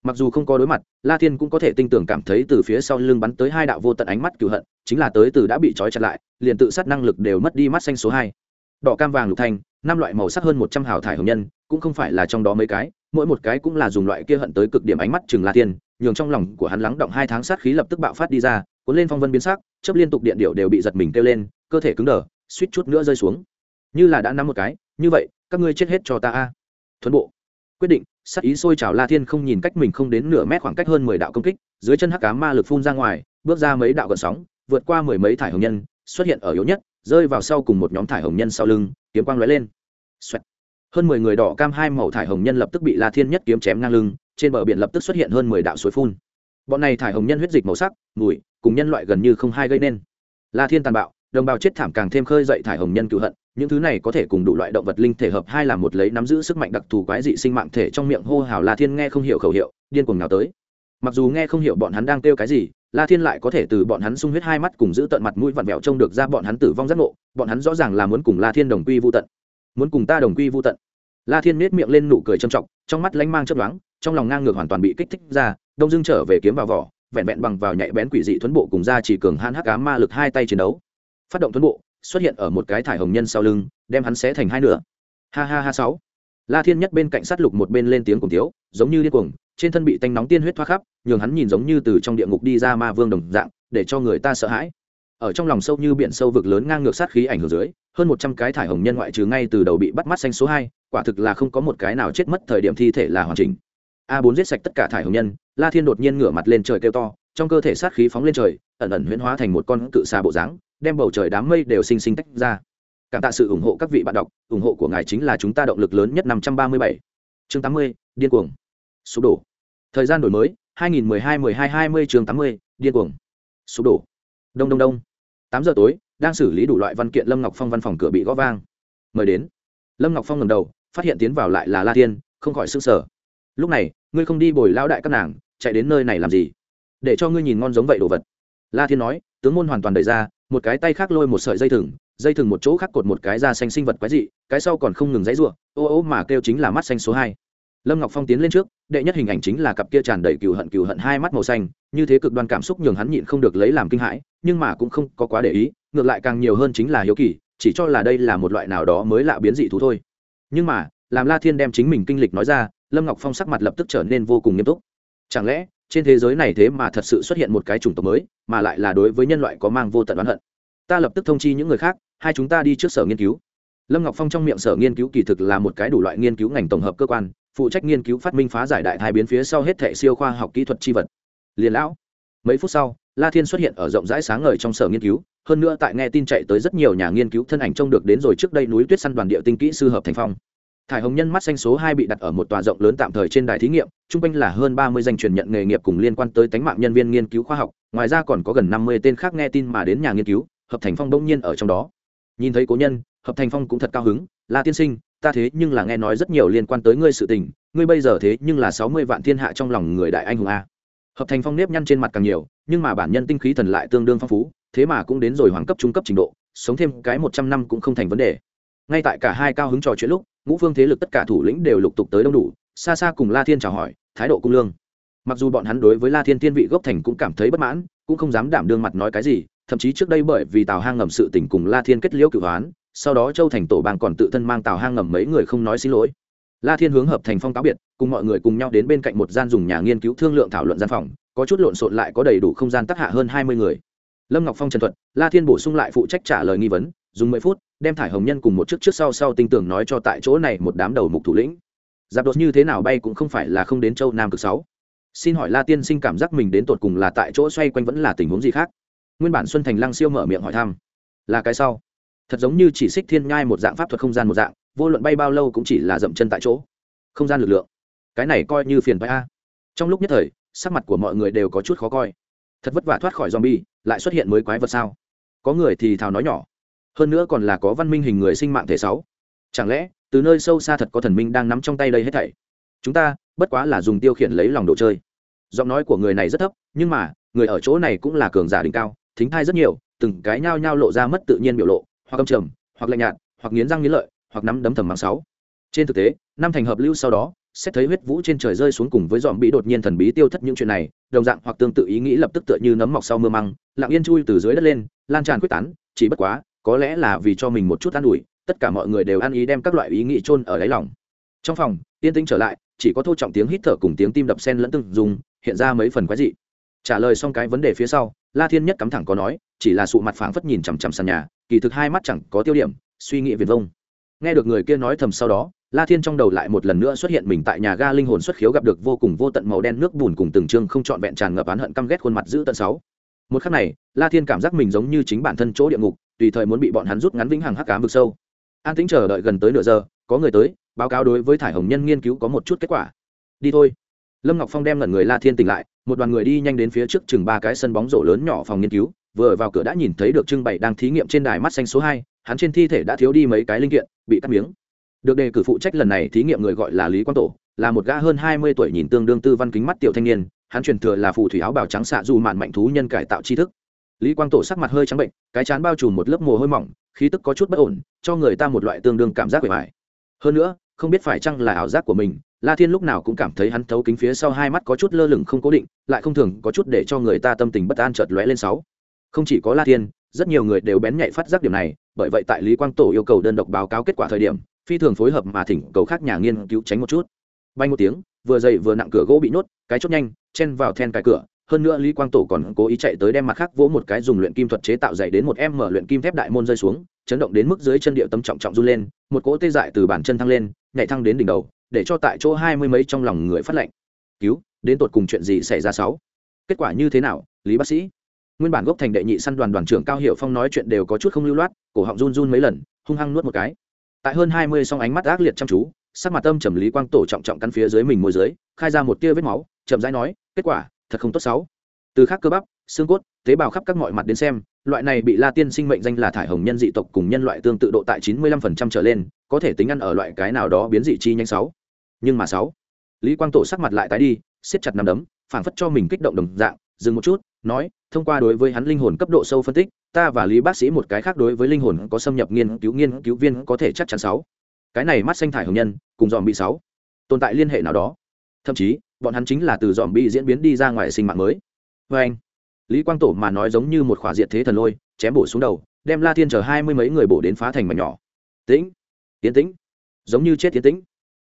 Mặc dù không có đối mặt, la thiên cũng có thể tinh tưởng cảm thấy từ phía sau lưng bắn tới hai đạo vô tận ánh mắt cựu hận, chính là tới từ đã bị trói chặt lại, liền tự sát năng lực đều mất đi mắt xanh số hai đỏ cam vàng lục thanh, năm loại màu sắc hơn một trăm hào thải hồng nhân, cũng không phải là trong đó mấy cái, mỗi một cái cũng là dùng loại kia hận tới cực điểm ánh mắt chừng la thiên, nhường trong lòng của hắn lắng động hai tháng sát khí lập tức bạo phát đi ra, cuốn lên phong vân biến sắc, chớp liên tục điện điệu đều bị giật mình kêu lên, cơ thể cứng đờ, suýt chút nữa rơi xuống. Như là đã nắm một cái, như vậy, các ngươi chết hết cho ta a. Thuấn bộ quyết định, sát ý sôi trào la thiên không nhìn cách mình không đến nửa mét khoảng cách hơn mười đạo công kích, dưới chân hắc cá ma lực phun ra ngoài, bước ra mấy đạo gợn sóng, vượt qua mười mấy thải hồng nhân, xuất hiện ở yếu nhất rơi vào sau cùng một nhóm thải hồng nhân sau lưng, kiếm quang lóe lên. Xoẹt. hơn mười người đỏ cam hai màu thải hồng nhân lập tức bị la thiên nhất kiếm chém ngang lưng, trên bờ biển lập tức xuất hiện hơn mười đạo suối phun. Bọn này thải hồng nhân huyết dịch màu sắc, mùi, cùng nhân loại gần như không hai gây nên. La thiên tàn bạo, đồng bào chết thảm càng thêm khơi dậy thải hồng nhân cựu hận, những thứ này có thể cùng đủ loại động vật linh thể hợp hai làm một lấy nắm giữ sức mạnh đặc thù quái dị sinh mạng thể trong miệng hô hào la thiên nghe không hiểu khẩu hiệu, điên cuồng nào tới mặc dù nghe không hiểu bọn hắn đang kêu cái gì, la thiên lại có thể từ bọn hắn sung huyết hai mắt cùng giữ tận mặt mũi vặn vẹo trông được ra bọn hắn tử vong giác ngộ, bọn hắn rõ ràng là muốn cùng la thiên đồng quy vô tận. Muốn cùng ta đồng quy vô tận. La thiên nết miệng lên nụ cười trầm trọng, trong mắt lanh mang chấp đoán trong lòng ngang ngược hoàn toàn bị kích thích ra, đông dưng trở về kiếm vào vỏ, vẹn vẹn bằng vào nhạy bén quỷ dị thuấn bộ cùng ra chỉ cường han hắc cá ma lực hai tay chiến đấu. Phát động thuấn bộ, xuất hiện ở một cái thải hồng nhân sau lưng, đem hắn xé thành hai nửa. Ha ha ha sáu. La thiên nhất bên cạnh sát lục một bên lên tiếng cùng tiếu giống như điên cuồng trên thân bị tanh nóng tiên huyết thoát khắp, nhường hắn nhìn giống như từ trong địa ngục đi ra ma vương đồng dạng, để cho người ta sợ hãi. Ở trong lòng sâu như biển sâu vực lớn ngang ngược sát khí ảnh hưởng dưới, hơn một trăm cái thải hồng nhân ngoại trừ ngay từ đầu bị bắt mắt xanh số hai, quả thực là không có một cái nào chết mất thời điểm thi thể là hoàn chỉnh. A bốn giết sạch tất cả thải hồng nhân, la thiên đột nhiên ngửa mặt lên trời kêu to, trong cơ thể sát khí phóng lên trời, ẩn ẩn huyễn hóa thành một con cự xà bộ dáng, đem bầu trời đám mây đều xinh xinh tách ra. Cảm tạ sự ủng hộ các vị bạn đọc, ủng hộ của ngài chính là chúng ta động lực lớn nhất năm trăm ba mươi bảy. Chương tám mươi, điên cuồng sụp đổ. Thời gian đổi mới 2012-12-20 trường 80, điên cuồng. Sụp đổ. Đông đông đông. Tám giờ tối đang xử lý đủ loại văn kiện lâm ngọc phong văn phòng cửa bị gõ vang. Mời đến. Lâm ngọc phong ngầm đầu phát hiện tiến vào lại là la thiên không khỏi s ư n g sở lúc này ngươi không đi bồi lao đại các nàng chạy đến nơi này làm gì? Để cho ngươi nhìn ngon giống vậy đồ vật. La thiên nói tướng môn hoàn toàn đẩy ra một cái tay khác lôi một sợi dây thừng dây thừng một chỗ khác cột một cái da xanh sinh vật quái dị cái sau còn không ngừng dãy r u ộ ô ô mà kêu chính là mắt xanh số hai lâm ngọc phong tiến lên trước, đệ nhất hình ảnh chính là cặp kia tràn đầy cừu hận cừu hận hai mắt màu xanh, như thế cực đoan cảm xúc nhường hắn nhịn không được lấy làm kinh hãi, nhưng mà cũng không có quá để ý, ngược lại càng nhiều hơn chính là hiếu kỳ, chỉ cho là đây là một loại nào đó mới lạ biến dị thú thôi. Nhưng mà, làm la thiên đem chính mình kinh lịch nói ra, lâm ngọc phong sắc mặt lập tức trở nên vô cùng nghiêm túc. Chẳng lẽ, trên thế giới này thế mà thật sự xuất hiện một cái chủng tộc mới, mà lại là đối với nhân loại có mang vô tận oán hận? Ta lập tức thông chi những người khác, hai chúng ta đi trước sở nghiên cứu. Lâm ngọc phong trong miệng sở nghiên cứu kỳ thực là một cái đủ loại nghiên cứu ngành tổng hợp cơ quan phụ trách nghiên cứu phát minh phá giải đại thai biến phía sau hết thệ siêu khoa học kỹ thuật chi vật. Liền lão. Mấy phút sau, la thiên xuất hiện ở rộng rãi sáng ngời trong sở nghiên cứu, hơn nữa tại nghe tin chạy tới rất nhiều nhà nghiên cứu thân ảnh trông được đến rồi trước đây núi tuyết săn đoàn địa tinh kỹ sư hợp thành phong. Thải hồng nhân mắt xanh số hai bị đặt ở một tòa rộng lớn tạm thời trên đài thí nghiệm, trung quanh là hơn ba mươi danh truyền nhận nghề nghiệp cùng liên quan tới tánh mạng nhân viên nghiên cứu khoa học, ngoài ra còn có gần năm mươi tên khác nghe tin mà đến nhà nghiên cứu, hợp thành phong bỗng nhiên ở trong đó. Nhìn thấy cố nhân, hợp thành phong cũng thật cao hứng, la tiên sinh ta thế nhưng là nghe nói rất nhiều liên quan tới ngươi sự tình, ngươi bây giờ thế nhưng là sáu mươi vạn thiên hạ trong lòng người đại anh hùng a. Hợp thành phong nếp nhăn trên mặt càng nhiều, nhưng mà bản nhân tinh khí thần lại tương đương phong phú, thế mà cũng đến rồi hoàng cấp trung cấp trình độ, sống thêm cái một trăm năm cũng không thành vấn đề. Ngay tại cả hai cao hứng trò chuyện lúc, ngũ phương thế lực tất cả thủ lĩnh đều lục tục tới đông đủ, xa xa cùng la thiên chào hỏi, thái độ cung lương. Mặc dù bọn hắn đối với la thiên thiên vị gốc thành cũng cảm thấy bất mãn, cũng không dám đảm đương mặt nói cái gì, thậm chí trước đây bởi vì tào hang ngầm sự tình cùng la thiên kết liễu cửu hoán sau đó châu thành tổ bang còn tự thân mang tàu hang ngầm mấy người không nói xin lỗi. La thiên hướng hợp thành phong cáo biệt, cùng mọi người cùng nhau đến bên cạnh một gian dùng nhà nghiên cứu thương lượng thảo luận gian phòng, có chút lộn xộn lại có đầy đủ không gian tác hạ hơn hai mươi người. Lâm ngọc phong, trần thuật, la thiên bổ sung lại phụ trách trả lời nghi vấn, dùng mười phút, đem thải hồng nhân cùng một chiếc trước sau sau tinh tưởng nói cho tại chỗ này một đám đầu mục thủ lĩnh. Giáp đột như thế nào bay cũng không phải là không đến châu nam cực sáu. Xin hỏi la tiên sinh cảm giác mình đến tột cùng là tại chỗ xoay quanh vẫn là tình huống gì khác? Nguyên bản xuân thành lăng siêu mở miệng hỏi thăm. Là cái sau thật giống như chỉ xích thiên nhai một dạng pháp thuật không gian một dạng, vô luận bay bao lâu cũng chỉ là dậm chân tại chỗ. Không gian lực lượng. Cái này coi như phiền bay a. Trong lúc nhất thời, sắc mặt của mọi người đều có chút khó coi. Thật vất vả thoát khỏi zombie, lại xuất hiện mới quái vật sao? Có người thì thào nói nhỏ. Hơn nữa còn là có văn minh hình người sinh mạng thể sáu. Chẳng lẽ, từ nơi sâu xa thật có thần minh đang nắm trong tay đây hết thảy? Chúng ta, bất quá là dùng tiêu khiển lấy lòng đồ chơi. Giọng nói của người này rất thấp, nhưng mà, người ở chỗ này cũng là cường giả đỉnh cao, thính thai rất nhiều, từng cái nhao nhao lộ ra mất tự nhiên biểu lộ hoặc âm trầm, hoặc lạnh nhạt, hoặc nghiến răng nghiến lợi, hoặc nắm đấm thầm mang sáu. Trên thực tế, năm thành hợp lưu sau đó, xét thấy huyết vũ trên trời rơi xuống cùng với dòm bị đột nhiên thần bí tiêu thất những chuyện này, đồng dạng hoặc tương tự ý nghĩ lập tức tựa như nấm mọc sau mưa măng, lặng yên chui từ dưới đất lên, lan tràn quyết tán, chỉ bất quá, có lẽ là vì cho mình một chút an ủi, tất cả mọi người đều ăn ý đem các loại ý nghĩ chôn ở đáy lòng. Trong phòng, yên tĩnh trở lại, chỉ có thô trọng tiếng hít thở cùng tiếng tim đập sen lẫn từng dùng, hiện ra mấy phần quái dị. Trả lời xong cái vấn đề phía sau la thiên nhất cắm thẳng có nói, chỉ là sụ mặt phảng phất nhìn chằm chằm sàn nhà, kỳ thực hai mắt chẳng có tiêu điểm, suy nghĩ viền vông. Nghe được người kia nói thầm sau đó, la thiên trong đầu lại một lần nữa xuất hiện mình tại nhà ga linh hồn xuất khiếu gặp được vô cùng vô tận màu đen nước bùn cùng từng chương không trọn vẹn tràn ngập án hận căm ghét khuôn mặt giữ tận sáu. Một khắc này, la thiên cảm giác mình giống như chính bản thân chỗ địa ngục, tùy thời muốn bị bọn hắn rút ngắn vĩnh hằng hắc cám vực sâu. An tĩnh chờ đợi gần tới nửa giờ, có người tới, báo cáo đối với thải hồng nhân nghiên cứu có một chút kết quả. Đi thôi lâm ngọc phong đem ngẩn người la thiên tỉnh lại, một đoàn người đi nhanh đến phía trước chừng ba cái sân bóng rổ lớn nhỏ phòng nghiên cứu, vừa vào cửa đã nhìn thấy được trưng bày đang thí nghiệm trên đài mắt xanh số hai, hắn trên thi thể đã thiếu đi mấy cái linh kiện, bị cắt miếng. Được đề cử phụ trách lần này thí nghiệm người gọi là lý quang tổ, là một gã hơn hai mươi tuổi nhìn tương đương tư văn kính mắt tiểu thanh niên, hắn truyền thừa là phù thủy áo bào trắng xạ dù mạn mạnh thú nhân cải tạo tri thức. Lý quang tổ sắc mặt hơi trắng bệnh, cái chán bao trùm một lớp mồ hôi mỏng, khí tức có chút bất ổn, cho người ta một loại tương đương cảm giác bề mại hơn nữa, không biết phải chăng là ảo giác của mình la thiên lúc nào cũng cảm thấy hắn thấu kính phía sau hai mắt có chút lơ lửng không cố định lại không thường có chút để cho người ta tâm tình bất an chợt lóe lên sáu. Không chỉ có la thiên rất nhiều người đều bén nhạy phát giác điểm này bởi vậy tại lý quang tổ yêu cầu đơn độc báo cáo kết quả thời điểm phi thường phối hợp mà thỉnh cầu khác nhà nghiên cứu tránh một chút. Bay một tiếng vừa dậy vừa nặng cửa gỗ bị nốt, cái chốt nhanh chen vào then cái cửa hơn nữa lý quang tổ còn cố ý chạy tới đem mặt khác vỗ một cái dùng luyện kim thuật chế tạo dày đến một em mở luyện kim thép đại môn rơi xuống chấn động đến mức dưới chân địa tâm trọng trọng run lên một cỗ tê dại từ bàn chân thăng lên nhảy thăng đến đỉnh đầu, để cho tại chỗ hai mươi mấy trong lòng người phát lệnh. Cứu, đến tột cùng chuyện gì xảy ra sáu? Kết quả như thế nào, lý bác sĩ? Nguyên bản gốc thành đệ nhị săn đoàn đoàn trưởng cao hiệu phong nói chuyện đều có chút không lưu loát, cổ họng run run mấy lần, hung hăng nuốt một cái. Tại hơn hai mươi song ánh mắt ác liệt chăm chú, sắc mặt tâm trầm lý quang tổ trọng trọng căn phía dưới mình môi dưới, khai ra một tia vết máu, chậm rãi nói, kết quả, thật không tốt sáu. Từ khác cơ bắp, xương cốt, tế bào khắp các mọi mặt đến xem, loại này bị la tiên sinh mệnh danh là thải hồng nhân dị tộc cùng nhân loại tương tự độ tại chín mươi lăm phần trăm trở lên có thể tính ăn ở loại cái nào đó biến dị chi nhanh sáu. Nhưng mà sáu. Lý quang tổ sắc mặt lại tái đi, siết chặt nằm đấm, phảng phất cho mình kích động đồng dạng, dừng một chút, nói, thông qua đối với hắn linh hồn cấp độ sâu phân tích, ta và lý bác sĩ một cái khác đối với linh hồn có xâm nhập nghiên cứu nghiên cứu viên có thể chắc chắn sáu. Cái này mắt xanh thải hồng nhân, cùng dòm bị sáu. Tồn tại liên hệ nào đó. Thậm chí, bọn hắn chính là từ dòm bị diễn biến đi ra ngoài sinh mạng mới. Vê anh, lý quang tổ mà nói giống như một khỏa diện thế thần lôi, chém bổ xuống đầu, đem la thiên chờ hai mươi mấy người bổ đến phá thành mảnh nhỏ. Tĩnh tiến tĩnh. Giống như chết tiến tĩnh.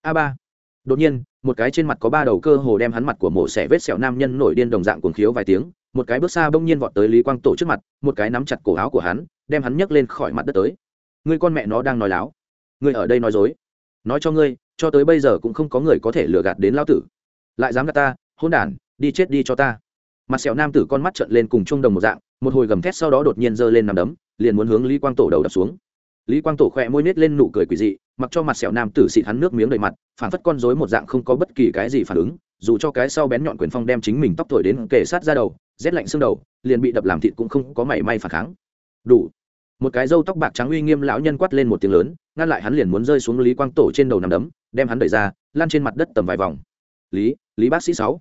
A ba. Đột nhiên, một cái trên mặt có ba đầu cơ hồ đem hắn mặt của mổ xẻ vết sẹo nam nhân nổi điên đồng dạng cuồng khiếu vài tiếng, một cái bước xa bỗng nhiên vọt tới lý quang tổ trước mặt, một cái nắm chặt cổ áo của hắn, đem hắn nhấc lên khỏi mặt đất tới. Người con mẹ nó đang nói láo. Ngươi ở đây nói dối. Nói cho ngươi, cho tới bây giờ cũng không có người có thể lừa gạt đến lao tử. Lại dám gạt ta hôn đản, đi chết đi cho ta. Mặt sẹo nam tử con mắt trợn lên cùng chung đồng một dạng, một hồi gầm thét sau đó đột nhiên giơ lên nằm đấm, liền muốn hướng lý quang tổ đầu đập xuống lý quang tổ khỏe môi nết lên nụ cười quỷ dị, mặc cho mặt sẹo nam tử xịt hắn nước miếng đầy mặt, phản phất con rối một dạng không có bất kỳ cái gì phản ứng, dù cho cái sau bén nhọn quyền phong đem chính mình tóc thổi đến kề sát ra đầu, rét lạnh xương đầu, liền bị đập làm thịt cũng không có mảy may phản kháng. Đủ. Một cái râu tóc bạc trắng uy nghiêm lão nhân quát lên một tiếng lớn, ngăn lại hắn liền muốn rơi xuống lý quang tổ trên đầu nằm đấm, đem hắn đẩy ra lan trên mặt đất tầm vài vòng. Lý lý bác sĩ sáu.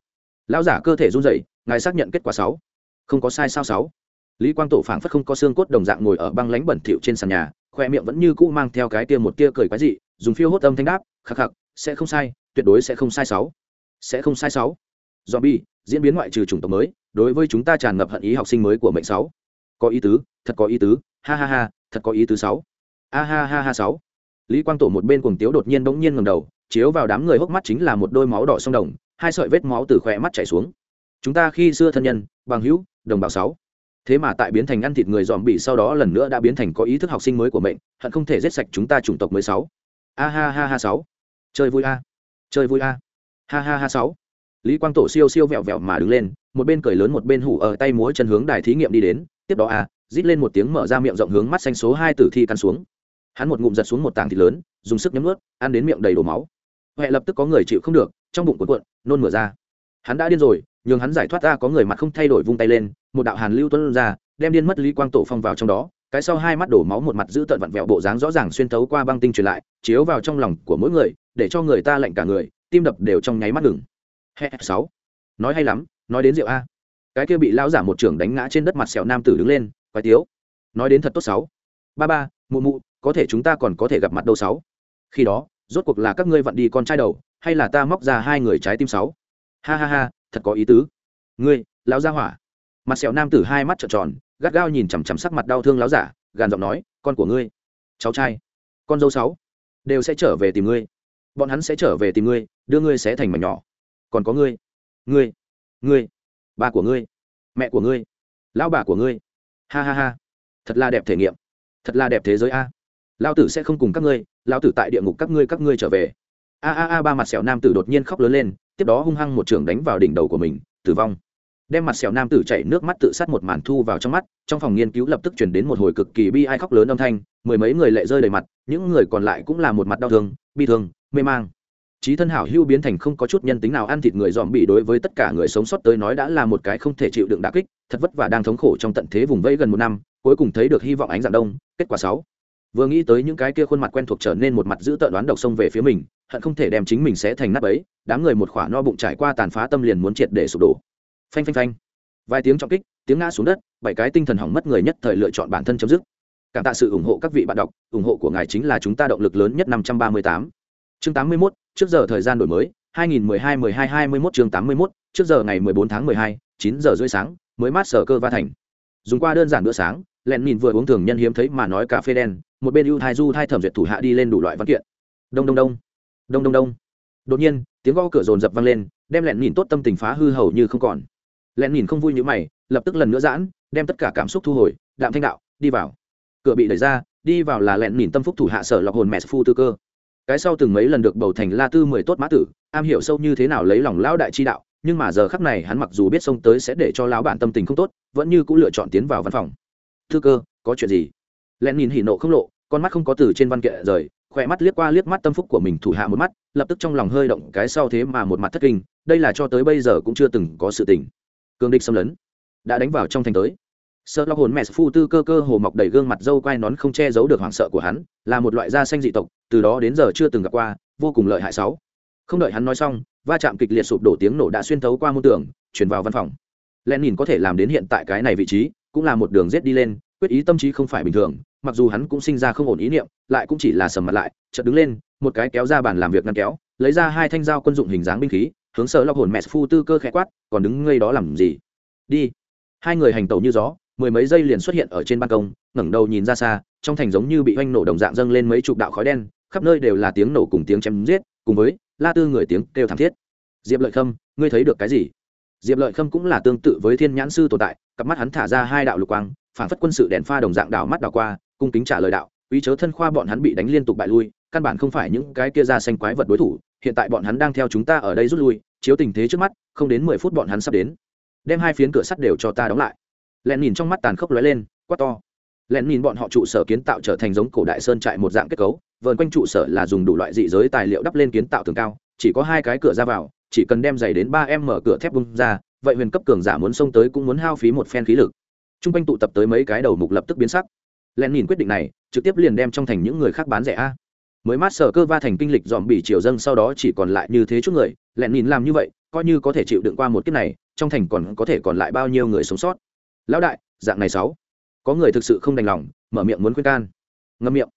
Lão giả cơ thể run rẩy, ngài xác nhận kết quả sáu. Không có sai sao sáu? Lý quang tổ phảng phất không có xương cốt đồng dạng ngồi ở băng lánh bẩn thỉu trên sàn nhà khoe miệng vẫn như cũ mang theo cái tia một tia cười quái dị, dùng phiêu hốt âm thanh đáp, khắc khắc, sẽ không sai, tuyệt đối sẽ không sai sáu. Sẽ không sai sáu. Do bi diễn biến ngoại trừ chủng tộc mới, đối với chúng ta tràn ngập hận ý học sinh mới của mệnh sáu. Có ý tứ, thật có ý tứ, ha ha ha, thật có ý tứ sáu. A ha ha ha sáu. Lý quang tổ một bên cuồng tiếu đột nhiên bỗng nhiên ngầm đầu, chiếu vào đám người hốc mắt chính là một đôi máu đỏ sông đồng, hai sợi vết máu từ khỏe mắt chảy xuống. Chúng ta khi xưa thân nhân, bằng hữu, đồng bào sáu thế mà tại biến thành ăn thịt người dòm bị sau đó lần nữa đã biến thành có ý thức học sinh mới của mệnh, hận không thể giết sạch chúng ta chủng tộc mới sáu. A ha ha ha sáu. Chơi vui a. Chơi vui a. Ha ha ha sáu. Lý quang tổ siêu siêu vẹo vẹo mà đứng lên, một bên cười lớn một bên hủ ở tay múa chân hướng đài thí nghiệm đi đến, tiếp đó a, rít lên một tiếng mở ra miệng rộng hướng mắt xanh số hai tử thi căn xuống. Hắn một ngụm giật xuống một tảng thịt lớn, dùng sức nhấm ướt ăn đến miệng đầy đổ máu. Huệ lập tức có người chịu không được, trong bụng cuộn cuộn, nôn mửa ra. Hắn đã điên rồi nhường hắn giải thoát ra có người mặt không thay đổi vung tay lên, một đạo hàn lưu tuân ra, đem điên mất lý quang tổ phong vào trong đó. Cái sau hai mắt đổ máu một mặt giữ tận vặn vẹo bộ dáng rõ ràng xuyên thấu qua băng tinh truyền lại, chiếu vào trong lòng của mỗi người, để cho người ta lạnh cả người, tim đập đều trong nháy mắt ngừng. Sáu. Nói hay lắm, nói đến rượu a. Cái kia bị lão giả một trưởng đánh ngã trên đất mặt sẹo nam tử đứng lên, quái tiếu, nói đến thật tốt sáu. Ba ba, mụ mụ, có thể chúng ta còn có thể gặp mặt đâu sáu? Khi đó, rốt cuộc là các ngươi vặn đi con trai đầu, hay là ta móc ra hai người trái tim sáu? Ha ha ha thật có ý tứ. Ngươi, lão gia hỏa. Mặt sẹo nam tử hai mắt trợn tròn, gắt gao nhìn chằm chằm sắc mặt đau thương lão giả, gàn giọng nói, con của ngươi, cháu trai, con dâu sáu, đều sẽ trở về tìm ngươi. Bọn hắn sẽ trở về tìm ngươi, đưa ngươi sẽ thành mảnh nhỏ. Còn có ngươi ngươi ngươi, ba của ngươi, mẹ của ngươi, lão bà của ngươi. Ha ha ha, thật là đẹp thể nghiệm, thật là đẹp thế giới a. Lao tử sẽ không cùng các ngươi, lão tử tại địa ngục các ngươi các ngươi trở về. A a a, ba mặt sẹo nam tử đột nhiên khóc lớn lên tiếp đó hung hăng một trường đánh vào đỉnh đầu của mình, tử vong. Đem mặt sẹo nam tử chảy nước mắt tự sát một màn thu vào trong mắt, trong phòng nghiên cứu lập tức chuyển đến một hồi cực kỳ bi ai khóc lớn âm thanh, mười mấy người lệ rơi đầy mặt, những người còn lại cũng là một mặt đau thương, bi thương, mê mang. Trí thân hảo hưu biến thành không có chút nhân tính nào ăn thịt người dòm bị đối với tất cả người sống sót tới nói đã là một cái không thể chịu đựng đà kích, thật vất vả đang thống khổ trong tận thế vùng vẫy gần một năm, cuối cùng thấy được hy vọng ánh dạng đông, kết quả sáu. Vừa nghĩ tới những cái kia khuôn mặt quen thuộc trở nên một mặt giữ tợn đoán độc sông về phía mình hận không thể đem chính mình sẽ thành nắp ấy đám người một khỏa no bụng trải qua tàn phá tâm liền muốn triệt để sụp đổ. Phanh phanh phanh. Vài tiếng trọng kích tiếng ngã xuống đất bảy cái tinh thần hỏng mất người nhất thời lựa chọn bản thân chấm dứt. Cảm tạ sự ủng hộ các vị bạn đọc ủng hộ của ngài chính là chúng ta động lực lớn nhất năm trăm ba mươi tám. Chương tám mươi 81, trước giờ thời gian đổi mới 2012 12 21 chương 81, trước giờ ngày 14 tháng 12, 9 giờ rưỡi sáng mới mát sở cơ va thành. Dùng qua đơn giản bữa sáng lẹn nhìn vừa uống thường nhân hiếm thấy mà nói cà phê đen một bên ưu thai du thai thẩm duyệt thủ hạ đi lên đủ loại văn kiện. Đông đông đông đông đông đông. Đột nhiên, tiếng gõ cửa rồn rập vang lên, đem lẹn nhìn tốt tâm tình phá hư hầu như không còn. Lẹn nhìn không vui như mày, lập tức lần nữa giãn, đem tất cả cảm xúc thu hồi, đạm thanh đạo, đi vào. Cửa bị đẩy ra, đi vào là lẹn nhìn tâm phúc thủ hạ sở lọc hồn mẹ phu tư cơ. Cái sau từng mấy lần được bầu thành la tư mười tốt mã tử, am hiểu sâu như thế nào lấy lòng lão đại chi đạo, nhưng mà giờ khắc này hắn mặc dù biết xông tới sẽ để cho lão bản tâm tình không tốt, vẫn như cũng lựa chọn tiến vào văn phòng. Thư cơ, có chuyện gì? Lẹn nhìn hỉ nộ không lộ, con mắt không có từ trên văn kiện rời khỏe mắt liếc qua liếc mắt tâm phúc của mình thủ hạ một mắt, lập tức trong lòng hơi động cái sau thế mà một mặt thất kinh, đây là cho tới bây giờ cũng chưa từng có sự tình. Cương địch xâm lấn, đã đánh vào trong thành tới. Sợ lo hồn mẹ phu tư cơ cơ hồ mọc đầy gương mặt dâu quai nón không che giấu được hoảng sợ của hắn, là một loại da xanh dị tộc, từ đó đến giờ chưa từng gặp qua, vô cùng lợi hại sáu. Không đợi hắn nói xong, va chạm kịch liệt sụp đổ tiếng nổ đã xuyên thấu qua môn tường chuyển vào văn phòng. Len nhìn có thể làm đến hiện tại cái này vị trí, cũng là một đường rết đi lên, quyết ý tâm trí không phải bình thường mặc dù hắn cũng sinh ra không ổn ý niệm, lại cũng chỉ là sầm mặt lại, chợt đứng lên, một cái kéo ra bàn làm việc ngăn kéo, lấy ra hai thanh dao quân dụng hình dáng binh khí, hướng sợ lọc hồn mẹ phu tư cơ khẽ quát, còn đứng ngây đó làm gì? Đi. Hai người hành tẩu như gió, mười mấy giây liền xuất hiện ở trên ban công, ngẩng đầu nhìn ra xa, trong thành giống như bị oanh nổ đồng dạng dâng lên mấy chục đạo khói đen, khắp nơi đều là tiếng nổ cùng tiếng chém giết, cùng với la tư người tiếng kêu thảm thiết. Diệp lợi khâm, ngươi thấy được cái gì? Diệp lợi khâm cũng là tương tự với thiên nhãn sư tồn tại, cặp mắt hắn thả ra hai đạo lục quang phản phất quân sự đèn pha đồng dạng đảo mắt đảo qua cung kính trả lời đạo uy chớ thân khoa bọn hắn bị đánh liên tục bại lui, căn bản không phải những cái kia ra xanh quái vật đối thủ, hiện tại bọn hắn đang theo chúng ta ở đây rút lui, chiếu tình thế trước mắt, không đến mười phút bọn hắn sắp đến. Đem hai phiến cửa sắt đều cho ta đóng lại. Lẹn nhìn trong mắt tàn khốc lóe lên, quát to. Lẹn nhìn bọn họ trụ sở kiến tạo trở thành giống cổ đại sơn trại một dạng kết cấu vườn quanh trụ sở là dùng đủ loại dị giới tài liệu đắp lên kiến tạo tường cao, chỉ có hai cái cửa ra vào, chỉ cần đem giày đến ba em mở cửa thép bung ra, vậy huyền cấp cường giả muốn xông tới cũng muốn hao phí một phen khí lực. T r u n g quanh tụ tập tới mấy cái đầu mục lập tức biến sắc len nhìn quyết định này, trực tiếp liền đem trong thành những người khác bán rẻ a. Mới mát sở cơ va thành kinh lịch dòm bị triều dâng sau đó chỉ còn lại như thế chút người len nhìn làm như vậy, coi như có thể chịu đựng qua một kiếp này, trong thành còn có thể còn lại bao nhiêu người sống sót. Lão đại, dạng này sáu. Có người thực sự không đành lòng, mở miệng muốn khuyên can. Ngâm miệng.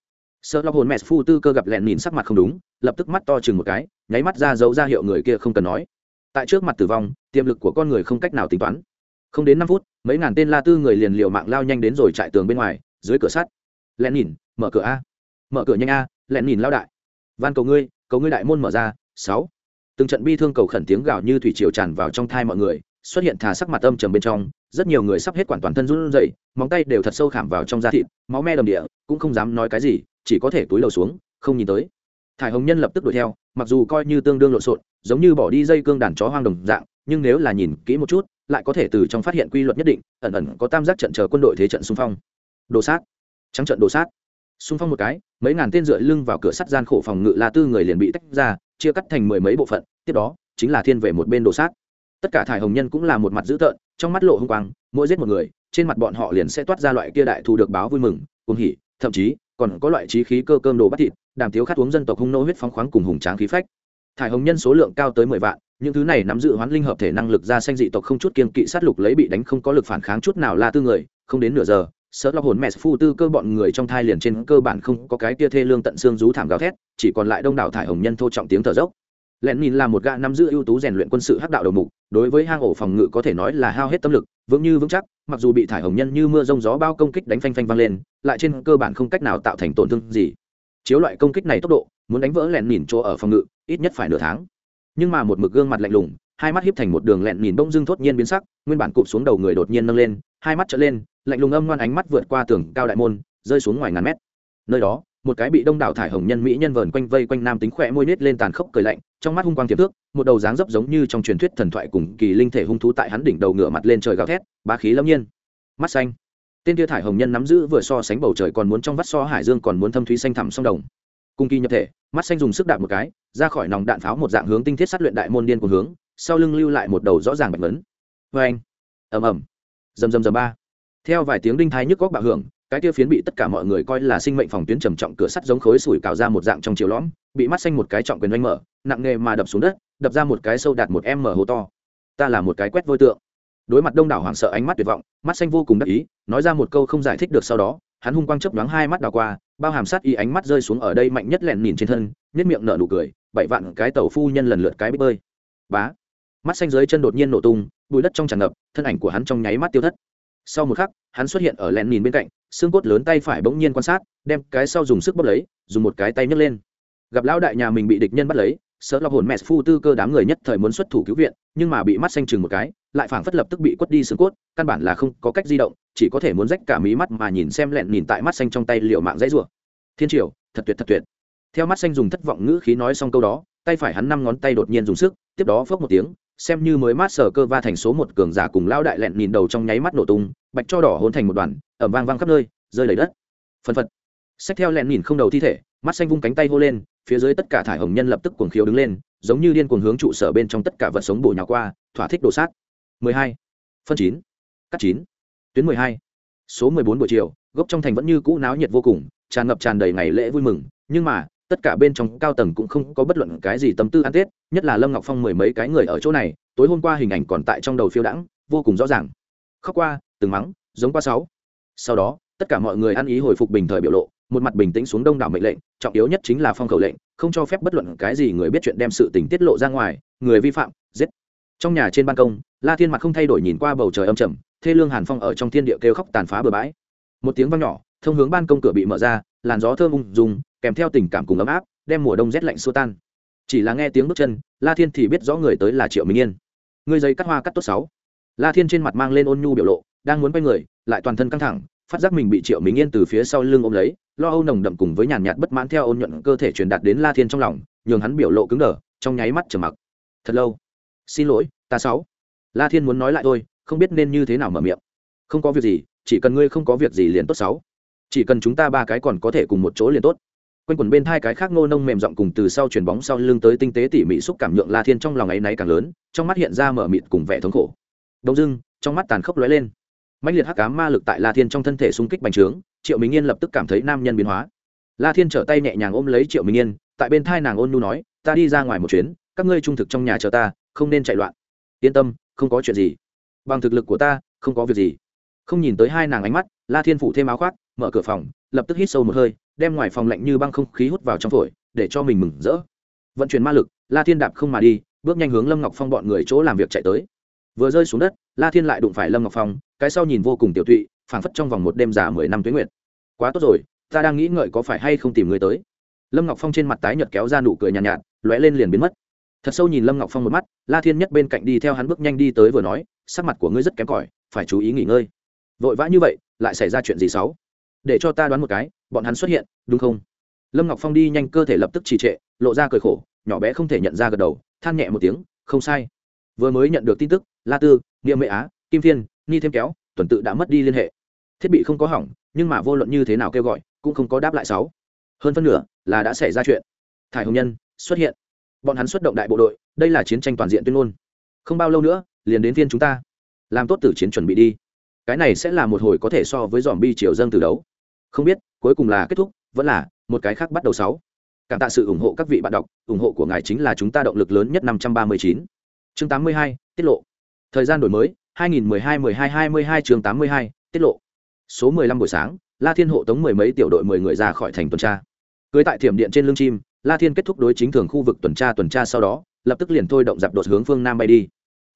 Sợ lo hồn mẹ phu tư cơ gặp lẹn nhìn sắc mặt không đúng, lập tức mắt to chừng một cái, nháy mắt ra giấu ra hiệu người kia không cần nói. Tại trước mặt tử vong, tiềm lực của con người không cách nào tính toán. Không đến năm phút, mấy ngàn tên la tư người liền liều mạng lao nhanh đến rồi chạy tường bên ngoài dưới cửa sắt. Lẹn nhìn, mở cửa a. Mở cửa nhanh a, lẹn nhìn lao đại. Van cầu ngươi cầu ngươi đại môn mở ra. Sáu. Từng trận bi thương cầu khẩn tiếng gào như thủy triều tràn vào trong thai mọi người, xuất hiện thà sắc mặt âm trầm bên trong, rất nhiều người sắp hết quản toàn thân run rẩy, móng tay đều thật sâu khảm vào trong da thịt, máu me đầm địa, cũng không dám nói cái gì, chỉ có thể túi đầu xuống, không nhìn tới. Thải hồng nhân lập tức đuổi theo, mặc dù coi như tương đương lộn xộn, giống như bỏ đi dây cương đàn chó hoang đồng dạng, nhưng nếu là nhìn kỹ một chút, lại có thể từ trong phát hiện quy luật nhất định, ẩn ẩn có tam giác trận chờ quân đội thế trận xung phong đồ sát. Trắng trận đồ sát. Xung phong một cái, mấy ngàn tên dựa lưng vào cửa sắt gian khổ phòng ngự la tư người liền bị tách ra, chia cắt thành mười mấy bộ phận, tiếp đó, chính là thiên về một bên đồ sát. Tất cả thải hồng nhân cũng là một mặt dữ tợn, trong mắt lộ hung quang, mỗi giết một người, trên mặt bọn họ liền sẽ toát ra loại kia đại thù được báo vui mừng cùng hỉ, thậm chí, còn có loại trí khí cơ cơm đồ bắt thịt, đàm tiếu khát uống dân tộc hung nô huyết phóng khoáng cùng hùng tráng khí phách. Thải hồng nhân số lượng cao tới mười vạn, những thứ này nắm giữ hoán linh hợp thể năng lực ra sanh dị tộc không chút kiên kỵ sát lục lấy bị đánh không có lực phản kháng chút nào la tư người, không đến nửa giờ sợ lo hồn mẹ phu tư cơ bọn người trong thai liền trên cơ bản không có cái tia thê lương tận xương rú thảm gào thét, chỉ còn lại đông đảo thải hồng nhân thô trọng tiếng thở dốc. Len nhìn là một gã nắm giữ ưu tú rèn luyện quân sự hắc đạo đầu mục, đối với hang ổ phòng ngự có thể nói là hao hết tâm lực, vững như vững chắc, mặc dù bị thải hồng nhân như mưa rông gió bao công kích đánh phanh phanh vang lên, lại trên cơ bản không cách nào tạo thành tổn thương gì. Chiếu loại công kích này tốc độ, muốn đánh vỡ lẹn nhìn chỗ ở phòng ngự, ít nhất phải nửa tháng. Nhưng mà một mực gương mặt lạnh lùng hai mắt hiếp thành một đường lẹn nhìn bông dưng thốt nhiên biến sắc, nguyên bản cụp xuống đầu người đột nhiên nâng lên, hai mắt trở lên, lạnh lùng âm ngoan ánh mắt vượt qua tường cao đại môn, rơi xuống ngoài ngàn mét. Nơi đó, một cái bị đông đảo thải hồng nhân mỹ nhân vờn quanh vây quanh nam tính khỏe môi nết lên tàn khốc cười lạnh, trong mắt hung quang tiềm thước, một đầu dáng dấp giống như trong truyền thuyết thần thoại cùng kỳ linh thể hung thú tại hắn đỉnh đầu ngựa mặt lên trời gào thét, bá khí lâm nhiên. Mắt xanh. Tên tia thải hồng nhân nắm giữ vừa so sánh bầu trời còn muốn trong vắt so hải dương còn muốn thâm thúy xanh thẳm sông đồng. Cung kỳ nhập thể, mắt xanh dùng sức đạp một cái, ra khỏi nòng đạn pháo một dạng hướng tinh thiết sát luyện đại môn điên của hướng sau lưng lưu lại một đầu rõ ràng bạch vấn vê anh. Ầm ầm. Rầm rầm rầm ba. Theo vài tiếng đinh thái nhức góc bạo hưởng, cái kia phiến bị tất cả mọi người coi là sinh mệnh phòng tuyến trầm trọng cửa sắt giống khối sủi cào ra một dạng trong chiều lõm, bị mắt xanh một cái trọng quyền oanh mở, nặng nghề mà đập xuống đất, đập ra một cái sâu đạt một em mở hố to. Ta là một cái quét vôi tượng. Đối mặt đông đảo hoảng sợ ánh mắt tuyệt vọng, mắt xanh vô cùng đắc ý, nói ra một câu không giải thích được sau đó, hắn hung quang chấp đoán hai mắt đào qua, bao hàm sát y ánh mắt rơi xuống ở đây mạnh nhất lẹn nhìn trên thân nhất miệng nở nụ cười, bảy vạn cái tàu phu nhân lần lượt cái bích bơi. Bá mắt xanh dưới chân đột nhiên nổ tung, bụi đất trong tràn ngập, thân ảnh của hắn trong nháy mắt tiêu thất. Sau một khắc, hắn xuất hiện ở len nhìn bên cạnh, xương cốt lớn tay phải bỗng nhiên quan sát, đem cái sau dùng sức bốc lấy, dùng một cái tay nhấc lên. Gặp lão đại nhà mình bị địch nhân bắt lấy, sợ lọc hồn mẹ phu tư cơ đám người nhất thời muốn xuất thủ cứu viện, nhưng mà bị mắt xanh chừng một cái, lại phảng phất lập tức bị quất đi xương cốt, căn bản là không có cách di động, chỉ có thể muốn rách cả mí mắt mà nhìn xem lẹn nhìn tại mắt xanh trong tay liệu mạng dãy rủa. Thiên triều, thật tuyệt thật tuyệt. Theo mắt xanh dùng thất vọng ngữ khí nói xong câu đó, tay phải hắn năm ngón tay đột nhiên dùng sức, tiếp đó phốc một tiếng xem như mới mát sở cơ va thành số một cường giả cùng lao đại lẹn nhìn đầu trong nháy mắt nổ tung, bạch cho đỏ hôn thành một đoàn, ẩm vang vang khắp nơi, rơi lấy đất phân phật xét theo lẹn nhìn không đầu thi thể, mắt xanh vung cánh tay hô lên, phía dưới tất cả thải hồng nhân lập tức cuồng khiếu đứng lên, giống như điên cuồng hướng trụ sở bên trong tất cả vật sống bổ nhào qua, thỏa thích đồ sát 12. phân 9. cắt 9. tuyến 12. số 14 buổi chiều, gốc trong thành vẫn như cũ náo nhiệt vô cùng, tràn ngập tràn đầy ngày lễ vui mừng, nhưng mà tất cả bên trong cao tầng cũng không có bất luận cái gì tâm tư ăn tết, nhất là lâm ngọc phong mười mấy cái người ở chỗ này, tối hôm qua hình ảnh còn tại trong đầu phiêu đãng, vô cùng rõ ràng. Khóc qua, từng mắng, giống qua sáu. Sau đó, tất cả mọi người ăn ý hồi phục bình thời biểu lộ, một mặt bình tĩnh xuống đông đảo mệnh lệnh, trọng yếu nhất chính là phong khẩu lệnh, không cho phép bất luận cái gì người biết chuyện đem sự tình tiết lộ ra ngoài, người vi phạm, giết. Trong nhà trên ban công, la thiên mặt không thay đổi nhìn qua bầu trời âm trầm, thê lương hàn phong ở trong thiên địa kêu khóc tàn phá bừa bãi. Một tiếng vang nhỏ, thông hướng ban công cửa bị mở ra làn gió thơm ung dung, kèm theo tình cảm cùng ấm áp, đem mùa đông rét lạnh xua tan. Chỉ là nghe tiếng bước chân, la thiên thì biết rõ người tới là triệu minh yên. Người giấy cắt hoa cắt tốt sáu. La thiên trên mặt mang lên ôn nhu biểu lộ, đang muốn quay người, lại toàn thân căng thẳng, phát giác mình bị triệu minh yên từ phía sau lưng ôm lấy, lo âu nồng đậm cùng với nhàn nhạt bất mãn theo ôn nhuận cơ thể truyền đạt đến la thiên trong lòng, nhường hắn biểu lộ cứng đờ, trong nháy mắt trầm mặc. Thật lâu. Xin lỗi, ta sáu. La thiên muốn nói lại thôi, không biết nên như thế nào mở miệng. Không có việc gì, chỉ cần ngươi không có việc gì liền tốt sáu chỉ cần chúng ta ba cái còn có thể cùng một chỗ liền tốt. Quanh quần bên hai cái khác ngô nông mềm giọng cùng từ sau chuyền bóng sau lưng tới tinh tế tỉ mỉ xúc cảm nhượng la thiên trong lòng ấy náy càng lớn, trong mắt hiện ra mở mịt cùng vẻ thống khổ. Đông dưng trong mắt tàn khốc lóe lên. Mạnh liệt hắc cá ma lực tại la thiên trong thân thể xung kích bành trướng, triệu minh yên lập tức cảm thấy nam nhân biến hóa. La thiên trở tay nhẹ nhàng ôm lấy triệu minh yên, tại bên thai nàng ôn nu nói, ta đi ra ngoài một chuyến, các ngươi trung thực trong nhà chờ ta, không nên chạy loạn. Yên tâm, không có chuyện gì. Bằng thực lực của ta, không có việc gì. Không nhìn tới hai nàng ánh mắt, la thiên phủ thêm áo khoác mở cửa phòng lập tức hít sâu một hơi đem ngoài phòng lạnh như băng không khí hút vào trong phổi để cho mình mừng rỡ. Vận chuyển ma lực la thiên đạp không mà đi bước nhanh hướng lâm ngọc phong bọn người chỗ làm việc chạy tới. Vừa rơi xuống đất la thiên lại đụng phải lâm ngọc phong cái sau nhìn vô cùng tiểu tụy phảng phất trong vòng một đêm già mười năm tuế nguyệt. Quá tốt rồi ta đang nghĩ ngợi có phải hay không tìm người tới. Lâm ngọc phong trên mặt tái nhợt kéo ra nụ cười nhàn nhạt, nhạt lóe lên liền biến mất. Thật sâu nhìn lâm ngọc phong một mắt la thiên nhất bên cạnh đi theo hắn bước nhanh đi tới vừa nói sắc mặt của ngươi rất kém cỏi phải chú ý nghỉ ngơi. Vội vã như vậy lại xảy ra chuyện gì xấu? Để cho ta đoán một cái, bọn hắn xuất hiện, đúng không? Lâm ngọc phong đi nhanh cơ thể lập tức trì trệ, lộ ra cười khổ, nhỏ bé không thể nhận ra gật đầu, than nhẹ một tiếng, không sai. Vừa mới nhận được tin tức, la tư, nghĩa mệ á, kim thiên ni thêm kéo, tuần tự đã mất đi liên hệ. Thiết bị không có hỏng, nhưng mà vô luận như thế nào kêu gọi, cũng không có đáp lại sáu. Hơn phân nửa là đã xảy ra chuyện. Thải hồng nhân xuất hiện. Bọn hắn xuất động đại bộ đội, đây là chiến tranh toàn diện tuyên ngôn. Không bao lâu nữa, liền đến phiên chúng ta. Làm tốt tử chiến chuẩn bị đi. Cái này sẽ là một hồi có thể so với dòm bi triều dân từ đấu không biết, cuối cùng là kết thúc, vẫn là một cái khác bắt đầu sáu. Cảm tạ sự ủng hộ các vị bạn đọc, ủng hộ của ngài chính là chúng ta động lực lớn nhất năm trăm ba mươi chín. Chương tám mươi hai, tiết lộ. Thời gian đổi mới, hai nghìn mười hai mười hai hai mươi hai chương tám mươi hai, tiết lộ. Số mười lăm buổi sáng, la thiên hộ tống mười mấy tiểu đội mười người ra khỏi thành tuần tra. Cưới tại thiểm điện trên lưng chim, la thiên kết thúc đối chính thường khu vực tuần tra tuần tra sau đó, lập tức liền thôi động dạp đột hướng phương nam bay đi.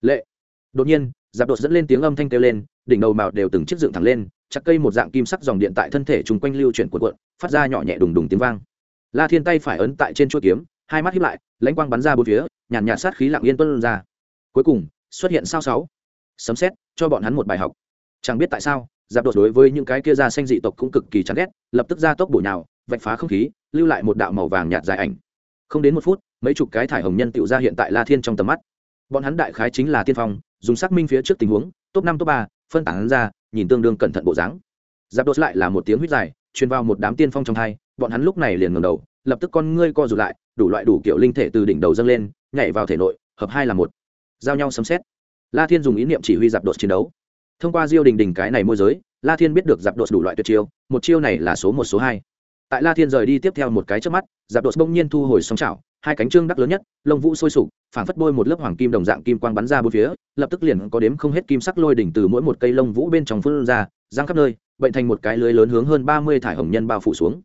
Lệ. Đột nhiên dạp đột dẫn lên tiếng âm thanh kêu lên, đỉnh đầu mạo đều từng chiếc dựng thẳng lên chặt cây một dạng kim sắc dòng điện tại thân thể chung quanh lưu chuyển cuộn cuộn, phát ra nhỏ nhẹ đùng đùng tiếng vang. La thiên tay phải ấn tại trên chuôi kiếm, hai mắt hiếp lại, lãnh quang bắn ra bốn phía, nhàn nhạt sát khí lặng yên tuân ra. Cuối cùng, xuất hiện sao sáu. Sấm xét cho bọn hắn một bài học. Chẳng biết tại sao, giáp đột đối với những cái kia da xanh dị tộc cũng cực kỳ chán ghét, lập tức ra tốc bổ nhào, vạch phá không khí, lưu lại một đạo màu vàng nhạt dài ảnh. Không đến một phút, mấy chục cái thải hồng nhân tựu ra hiện tại la thiên trong tầm mắt. Bọn hắn đại khái chính là tiên phong, dùng xác minh phía trước tình huống, top năm, top ba, phân tán ra nhìn tương đương cẩn thận bộ dáng. Giáp đốt lại là một tiếng huyết dài, truyền vào một đám tiên phong trong thai bọn hắn lúc này liền ngầm đầu, lập tức con ngươi co rụt lại, đủ loại đủ kiểu linh thể từ đỉnh đầu dâng lên, nhảy vào thể nội, hợp hai là một. Giao nhau sấm xét la thiên dùng ý niệm chỉ huy giáp đột chiến đấu. Thông qua diêu đình đình cái này môi giới, la thiên biết được giáp đột đủ loại tuyệt chiêu, một chiêu này là số một, số hai. Tại la thiên rời đi tiếp theo một cái trước mắt, giáp đột bỗng nhiên thu hồi sóng chảo hai cánh trương đắc lớn nhất, lông vũ sôi sục, phảng phất bôi một lớp hoàng kim đồng dạng kim quang bắn ra bốn phía, lập tức liền có đếm không hết kim sắc lôi đỉnh từ mỗi một cây lông vũ bên trong phun ra, giang khắp nơi, bệnh thành một cái lưới lớn hướng hơn ba mươi thải hồng nhân bao phủ xuống.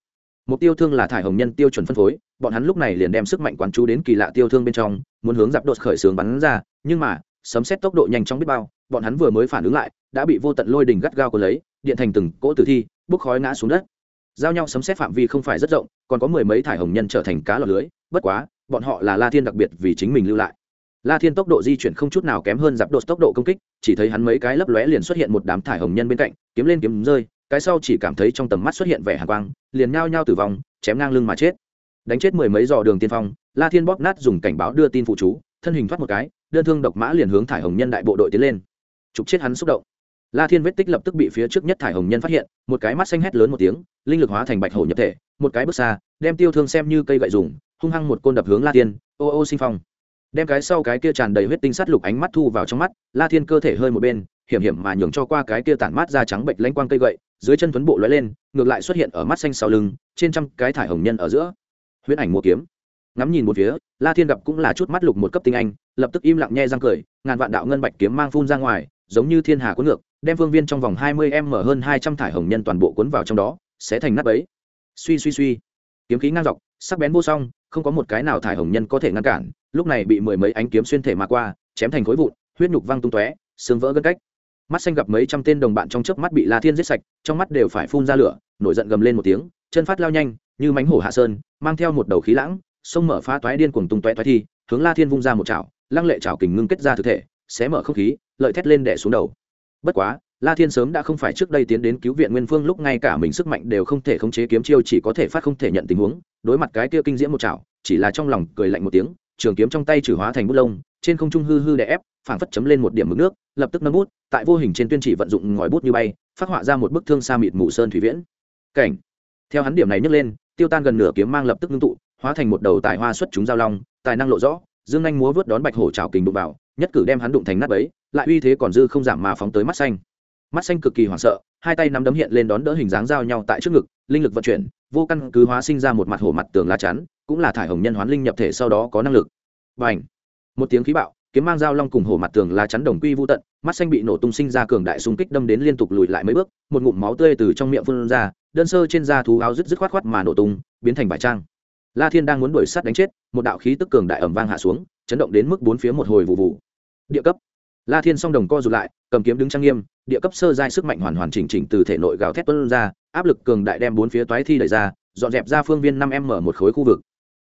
Mục tiêu thương là thải hồng nhân tiêu chuẩn phân phối, bọn hắn lúc này liền đem sức mạnh quán chú đến kỳ lạ tiêu thương bên trong, muốn hướng giáp đột khởi xướng bắn ra, nhưng mà, sấm xét tốc độ nhanh chóng biết bao, bọn hắn vừa mới phản ứng lại, đã bị vô tận lôi đỉnh gắt gao của lấy, điện thành từng cỗ tử thi, bốc khói ngã xuống đất. Giao nhau sấm xét phạm vi không phải rất rộng, còn có mười mấy thải hồng nhân trở thành cá lọc lưới bất quá, bọn họ là la thiên đặc biệt vì chính mình lưu lại. La thiên tốc độ di chuyển không chút nào kém hơn giáp đột tốc độ công kích, chỉ thấy hắn mấy cái lấp lóe liền xuất hiện một đám thải hồng nhân bên cạnh, kiếm lên kiếm rơi, cái sau chỉ cảm thấy trong tầm mắt xuất hiện vẻ hàn quang, liền nhao nhao tử vong, chém ngang lưng mà chết. Đánh chết mười mấy dò đường tiên phong, la thiên bóp nát dùng cảnh báo đưa tin phụ chú, thân hình thoát một cái, đơn thương độc mã liền hướng thải hồng nhân đại bộ đội tiến lên. Trục chết hắn xúc động. La thiên vết tích lập tức bị phía trước nhất thải hồng nhân phát hiện, một cái mắt xanh hét lớn một tiếng, linh lực hóa thành bạch hổ nhập thể, một cái bước xa, đem tiêu thương xem như cây gậy dùng hung hăng một côn đập hướng la thiên ô ô, sinh phong. Đem cái sau cái kia tràn đầy huyết tinh sắt lục ánh mắt thu vào trong mắt la thiên cơ thể hơi một bên, hiểm hiểm mà nhường cho qua cái kia tản mát ra trắng bệnh lanh quang cây gậy, dưới chân tuấn bộ lóe lên, ngược lại xuất hiện ở mắt xanh sau lưng, trên trăm cái thải hồng nhân ở giữa. Huyễn ảnh mua kiếm. Ngắm nhìn một phía la thiên gặp cũng là chút mắt lục một cấp tinh anh, lập tức im lặng nhe răng cười, ngàn vạn đạo ngân bạch kiếm mang phun ra ngoài, giống như thiên hà cuốn ngược, đem phương viên trong vòng hai mươi em mở hơn hai trăm thải hồng nhân toàn bộ cuốn vào trong đó, sẽ thành nắp ấy suy suy suy. Kiếm khí ngang dọc, sắc bén vô song không có một cái nào thải hồng nhân có thể ngăn cản, lúc này bị mười mấy ánh kiếm xuyên thể mà qua, chém thành khối vụn, huyết nhục văng tung tóe, xương vỡ gân cách. Mắt xanh gặp mấy trăm tên đồng bạn trong chớp mắt bị la thiên giết sạch, trong mắt đều phải phun ra lửa, nổi giận gầm lên một tiếng, chân phát lao nhanh, như mánh hổ hạ sơn, mang theo một đầu khí lãng, sông mở phá toái điên cuồng tung toé toái thi, hướng la thiên vung ra một chảo, lăng lệ chảo kình ngưng kết ra thực thể, xé mở không khí, lợi thét lên đẻ xuống đầu. Bất quá la thiên sớm đã không phải trước đây tiến đến cứu viện nguyên phương, lúc ngay cả mình sức mạnh đều không thể khống chế kiếm chiêu, chỉ có thể phát không thể nhận tình huống. Đối mặt cái kia kinh diễm một chảo, chỉ là trong lòng cười lạnh một tiếng, trường kiếm trong tay trừ hóa thành bút lông, trên không trung hư hư đè ép, phảng phất chấm lên một điểm mực nước, lập tức nâng bút, tại vô hình trên tuyên chỉ vận dụng ngòi bút như bay, phát họa ra một bức thương xa mịt mù sơn thủy viễn. Cảnh. Theo hắn điểm này nhấc lên, tiêu tan gần nửa kiếm mang lập tức ngưng tụ, hóa thành một đầu tài hoa xuất chúng giao long, tài năng lộ rõ, dương anh múa vớt đón bạch hổ trào kình đụng vào, nhất cử đem hắn đụng thành nát ấy lại uy thế còn dư không giảm mà phóng tới mắt xanh mắt xanh cực kỳ hoảng sợ, hai tay nắm đấm hiện lên đón đỡ hình dáng giao nhau tại trước ngực, linh lực vận chuyển, vô căn cứ hóa sinh ra một mặt hổ mặt tường lá chắn, cũng là thải hồng nhân hoán linh nhập thể sau đó có năng lực. Và ảnh một tiếng khí bạo, kiếm mang dao long cùng hổ mặt tường lá chắn đồng quy vô tận, mắt xanh bị nổ tung sinh ra cường đại xung kích đâm đến liên tục lùi lại mấy bước, một ngụm máu tươi từ trong miệng phun ra, đơn sơ trên da thú áo rứt rứt khoát khoát mà nổ tung, biến thành vải trang. La thiên đang muốn đuổi sát đánh chết, một đạo khí tức cường đại ẩm vang hạ xuống, chấn động đến mức bốn phía một hồi vụ vụ. Địa cấp! La thiên song đồng co rụt lại, cầm kiếm đứng trang nghiêm địa cấp sơ giai sức mạnh hoàn hoàn chỉnh chỉnh từ thể nội gào thét tuôn ra, áp lực cường đại đem bốn phía toái thi đẩy ra, dọn dẹp ra phương viên năm m một khối khu vực.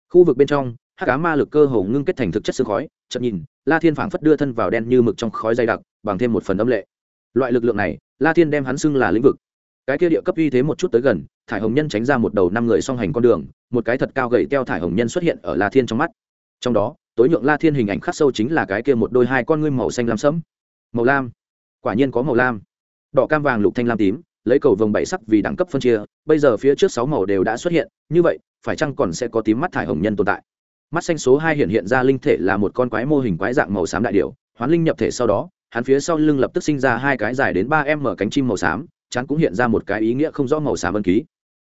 Khu vực bên trong, hắc ám ma lực cơ hồ ngưng kết thành thực chất sương khói chậm nhìn, la thiên phảng phất đưa thân vào đen như mực trong khói dày đặc, bằng thêm một phần âm lệ. Loại lực lượng này, la thiên đem hắn xưng là lĩnh vực. Cái kia địa cấp uy thế một chút tới gần, thải hồng nhân tránh ra một đầu năm người song hành con đường, một cái thật cao gậy teo thải hồng nhân xuất hiện ở la thiên trong mắt. Trong đó, tối nhượng la thiên hình ảnh khắc sâu chính là cái kia một đôi hai con ngươi màu xanh lam sẫm. Màu lam quả nhiên có màu lam. Đỏ cam vàng lục thanh lam tím, lấy cầu vồng bảy sắc vì đẳng cấp phân chia, bây giờ phía trước sáu màu đều đã xuất hiện, như vậy, phải chăng còn sẽ có tím mắt thải hồng nhân tồn tại? Mắt xanh số hai hiện hiện ra linh thể là một con quái mô hình quái dạng màu xám đại điểu, hoán linh nhập thể sau đó, hắn phía sau lưng lập tức sinh ra hai cái dài đến ba em mở cánh chim màu xám chắn cũng hiện ra một cái ý nghĩa không rõ màu xám ân ký.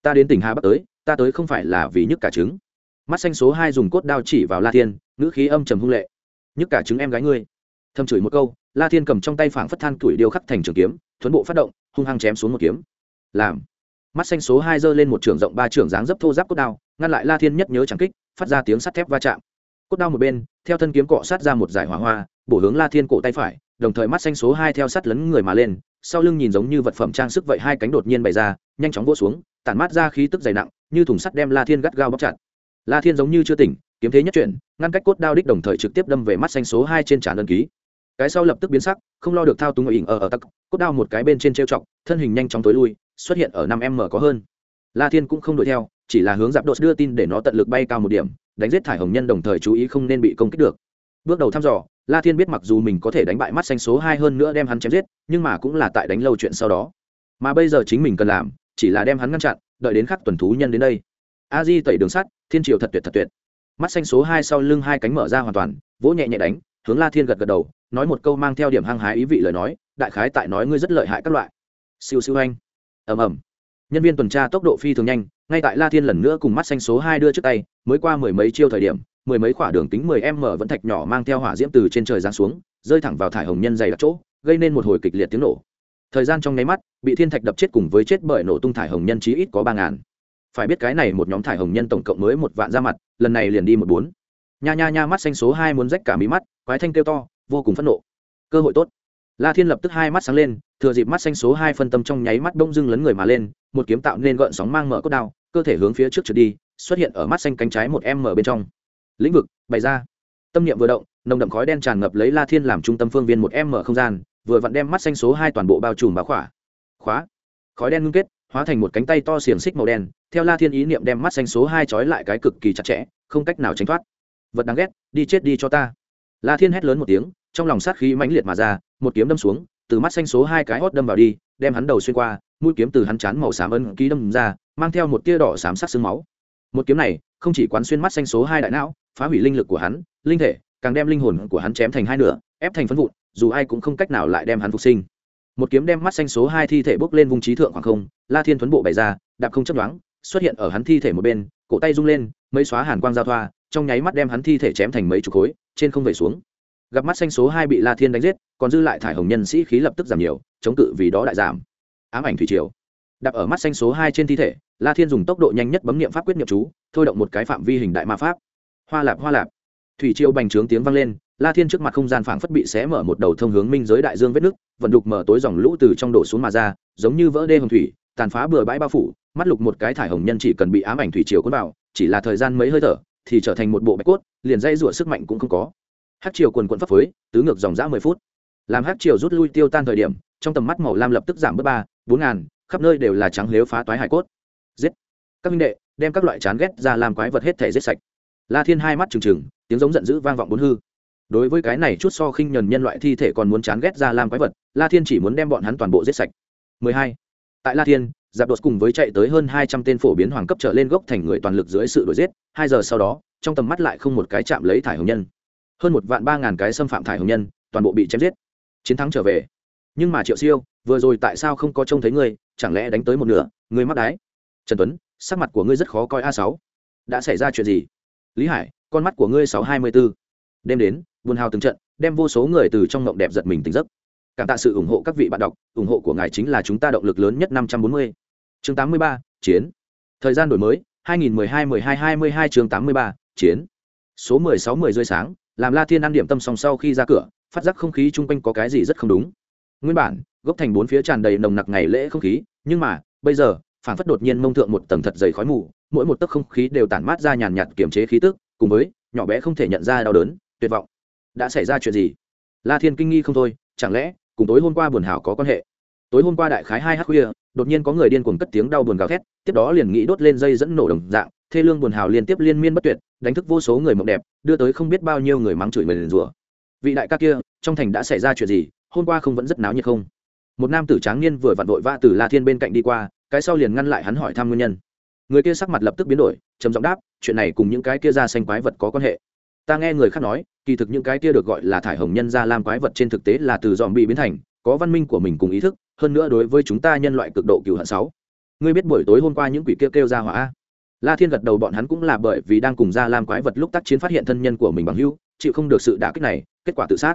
Ta đến tỉnh hà bắc tới, ta tới không phải là vì nhức cả trứng. Mắt xanh số hai dùng cốt đao chỉ vào la thiên, ngữ khí âm trầm hung lệ. Nhức cả trứng em gái ngươi. Thâm chửi một câu la thiên cầm trong tay phảng phất than tuổi điêu khắc thành trường kiếm, thuấn bộ phát động, hung hăng chém xuống một kiếm. Làm. Mắt xanh số hai giơ lên một trường rộng ba trường dáng dấp thô giáp cốt đao, ngăn lại la thiên nhất nhớ chẳng kích, phát ra tiếng sắt thép va chạm. Cốt đao một bên, theo thân kiếm cọ sát ra một giải hỏa hoa, bổ hướng la thiên cổ tay phải, đồng thời mắt xanh số hai theo sắt lấn người mà lên, sau lưng nhìn giống như vật phẩm trang sức vậy hai cánh đột nhiên bày ra, nhanh chóng vỗ xuống, tản mát ra khí tức dày nặng, như thùng sắt đem la thiên gắt gao bóc chặt. La thiên giống như chưa tỉnh, kiếm thế nhất chuyển, ngăn cách cốt đao đích đồng thời trực tiếp đâm về mắt xanh số hai trên trán đơn ký cái sau lập tức biến sắc, không lo được thao túng ở ỉn ở ở tắc, cốt đao một cái bên trên trêu chọc, thân hình nhanh chóng tối lui, xuất hiện ở năm m có hơn. La thiên cũng không đuổi theo, chỉ là hướng giáp đột đưa tin để nó tận lực bay cao một điểm, đánh giết thải hồng nhân đồng thời chú ý không nên bị công kích được. Bước đầu thăm dò, la thiên biết mặc dù mình có thể đánh bại mắt xanh số hai hơn nữa đem hắn chém giết, nhưng mà cũng là tại đánh lâu chuyện sau đó. Mà bây giờ chính mình cần làm, chỉ là đem hắn ngăn chặn, đợi đến khắc tuần thú nhân đến đây. A di tẩy đường sắt, thiên triều thật tuyệt thật tuyệt. Mắt xanh số hai sau lưng hai cánh mở ra hoàn toàn, vỗ nhẹ nhẹ đánh, hướng la thiên gật gật đầu nói một câu mang theo điểm hăng hái ý vị lời nói, đại khái tại nói ngươi rất lợi hại các loại. Siêu siêu anh. Ầm ầm. Nhân viên tuần tra tốc độ phi thường nhanh, ngay tại la thiên lần nữa cùng mắt xanh số hai đưa trước tay, mới qua mười mấy chiêu thời điểm, mười mấy quả đường tính mười m vẫn thạch nhỏ mang theo hỏa diễm từ trên trời giáng xuống, rơi thẳng vào thải hồng nhân dày đặc chỗ, gây nên một hồi kịch liệt tiếng nổ. Thời gian trong nháy mắt, bị thiên thạch đập chết cùng với chết bởi nổ tung thải hồng nhân chí ít có ba ngàn. Phải biết cái này một nhóm thải hồng nhân tổng cộng mới một vạn ra mặt, lần này liền đi một bốn. Nha nha nha, mắt xanh số hai muốn rách cả mí mắt, quái thanh kêu to vô cùng phẫn nộ. Cơ hội tốt. La thiên lập tức hai mắt sáng lên, thừa dịp mắt xanh số hai phân tâm trong nháy mắt đông dưng lấn người mà lên, một kiếm tạo nên gợn sóng mang mở cốt đao, cơ thể hướng phía trước trượt đi, xuất hiện ở mắt xanh cánh trái một em mở bên trong. Lĩnh vực, bày ra. Tâm niệm vừa động, nồng đậm khói đen tràn ngập lấy la thiên làm trung tâm phương viên một em mở không gian, vừa vặn đem mắt xanh số hai toàn bộ bao trùm báo khỏa. Khóa. Khói đen ngưng kết, hóa thành một cánh tay to xiềng xích màu đen, theo la thiên ý niệm đem mắt xanh số hai trói lại cái cực kỳ chặt chẽ, không cách nào tránh thoát. Vật đáng ghét, đi chết đi cho ta la thiên hét lớn một tiếng, trong lòng sát khí mãnh liệt mà ra, một kiếm đâm xuống, từ mắt xanh số hai cái hót đâm vào đi, đem hắn đầu xuyên qua, mũi kiếm từ hắn chán màu xám ân ký đâm ra, mang theo một tia đỏ xám sắc xương máu. Một kiếm này, không chỉ quán xuyên mắt xanh số hai đại não, phá hủy linh lực của hắn, linh thể, càng đem linh hồn của hắn chém thành hai nửa, ép thành phân vụn, dù ai cũng không cách nào lại đem hắn phục sinh. Một kiếm đem mắt xanh số hai thi thể bốc lên vùng trí thượng khoảng không, la thiên thuấn bộ bày ra, đạp không chấp đoán xuất hiện ở hắn thi thể một bên, cổ tay rung lên mấy xóa hàn quang giao thoa, trong nháy mắt đem hắn thi thể chém thành mấy chục khối, trên không về xuống. Gặp mắt xanh số hai bị la thiên đánh giết, còn dư lại thải hồng nhân sĩ khí lập tức giảm nhiều, chống cự vì đó đại giảm. Ám ảnh thủy triều. Đặt ở mắt xanh số hai trên thi thể, la thiên dùng tốc độ nhanh nhất bấm niệm pháp quyết niệm chú, thôi động một cái phạm vi hình đại ma pháp. Hoa lạp hoa lạp. Thủy triều bành trướng tiếng vang lên, la thiên trước mặt không gian phảng phất bị xé mở một đầu thông hướng minh giới đại dương vết nước vận đục mở tối dòng lũ từ trong đổ xuống mà ra, giống như vỡ đê hồng thủy tàn phá bừa bãi bao phủ, mắt lục một cái thải hồng nhân chỉ cần bị ám ảnh thủy triều cuốn vào, chỉ là thời gian mấy hơi thở, thì trở thành một bộ bạch cốt, liền dây rủa sức mạnh cũng không có. Hát triều quần quận phấp phới, tứ ngược dòng dã mười phút. Làm hát triều rút lui tiêu tan thời điểm, trong tầm mắt màu lam lập tức giảm bớt ba, bốn ngàn, khắp nơi đều là trắng lếu phá toái hải cốt. Giết! Các minh đệ, đem các loại chán ghét ra làm quái vật hết thể giết sạch. La thiên hai mắt trừng trừng, tiếng giống giận dữ vang vọng bốn hư. Đối với cái này chút so khinh nhẫn nhân loại thi thể còn muốn chán ghét ra làm quái vật, la thiên chỉ muốn đem bọn hắn toàn bộ giết sạch. 12 tại la thiên, giáp đột cùng với chạy tới hơn hai trăm tên phổ biến hoàng cấp trở lên gốc thành người toàn lực dưới sự đuổi giết, hai giờ sau đó, trong tầm mắt lại không một cái chạm lấy thải hồng nhân. Hơn một vạn ba ngàn cái xâm phạm thải hồng nhân, toàn bộ bị chém giết. Chiến thắng trở về. Nhưng mà triệu siêu, vừa rồi tại sao không có trông thấy ngươi, chẳng lẽ đánh tới một nửa, ngươi mắc đái? Trần tuấn, sắc mặt của ngươi rất khó coi a sáu. Đã xảy ra chuyện gì? Lý hải, con mắt của ngươi sáu hai mươi b ố đêm đến, buồn hào từng trận, đem vô số người từ trong ngộng đẹp giật mình tỉnh giấc cảm tạ sự ủng hộ các vị bạn đọc, ủng hộ của ngài chính là chúng ta động lực lớn nhất năm trăm bốn mươi. Chương tám mươi ba, chiến. Thời gian đổi mới, hai nghìn mười hai mười hai hai mươi hai chương tám mươi ba, chiến. Số mười sáu, mười rơi sáng, làm la thiên ăn điểm tâm song sau khi ra cửa, phát giác không khí chung quanh có cái gì rất không đúng. Nguyên bản gốc thành bốn phía tràn đầy nồng nặc ngày lễ không khí, nhưng mà, bây giờ phản phất đột nhiên mông thượng một tầng thật dày khói mù, mỗi một tấc không khí đều tản mát ra nhàn nhạt kiềm chế khí tức, cùng với, nhỏ bé không thể nhận ra đau đớn, tuyệt vọng. Đã xảy ra chuyện gì? La thiên kinh nghi không thôi, chẳng lẽ cùng tối hôm qua buồn hảo có quan hệ. Tối hôm qua đại khái hai h khuya, đột nhiên có người điên cuồng cất tiếng đau buồn gào thét, tiếp đó liền nghĩ đốt lên dây dẫn nổ đồng dạng, thê lương buồn hào liên tiếp liên miên bất tuyệt, đánh thức vô số người mộng đẹp, đưa tới không biết bao nhiêu người mắng chửi mình rủa. Vị đại ca kia, trong thành đã xảy ra chuyện gì, hôm qua không vẫn rất náo nhiệt không? Một nam tử tráng niên vừa vặn vội vã từ la thiên bên cạnh đi qua, cái sau liền ngăn lại hắn hỏi thăm nguyên nhân. Người kia sắc mặt lập tức biến đổi, trầm giọng đáp, chuyện này cùng những cái kia ra xanh quái vật có quan hệ. Ta nghe người khác nói kỳ thực những cái kia được gọi là thải hồng nhân ra làm quái vật trên thực tế là từ dòm bị biến thành có văn minh của mình cùng ý thức hơn nữa đối với chúng ta nhân loại cực độ cựu hận sáu. Ngươi biết buổi tối hôm qua những quỷ kia kêu, kêu ra hỏa la thiên gật đầu bọn hắn cũng là bởi vì đang cùng ra làm quái vật lúc tác chiến phát hiện thân nhân của mình bằng hưu chịu không được sự đả kích này kết quả tự sát.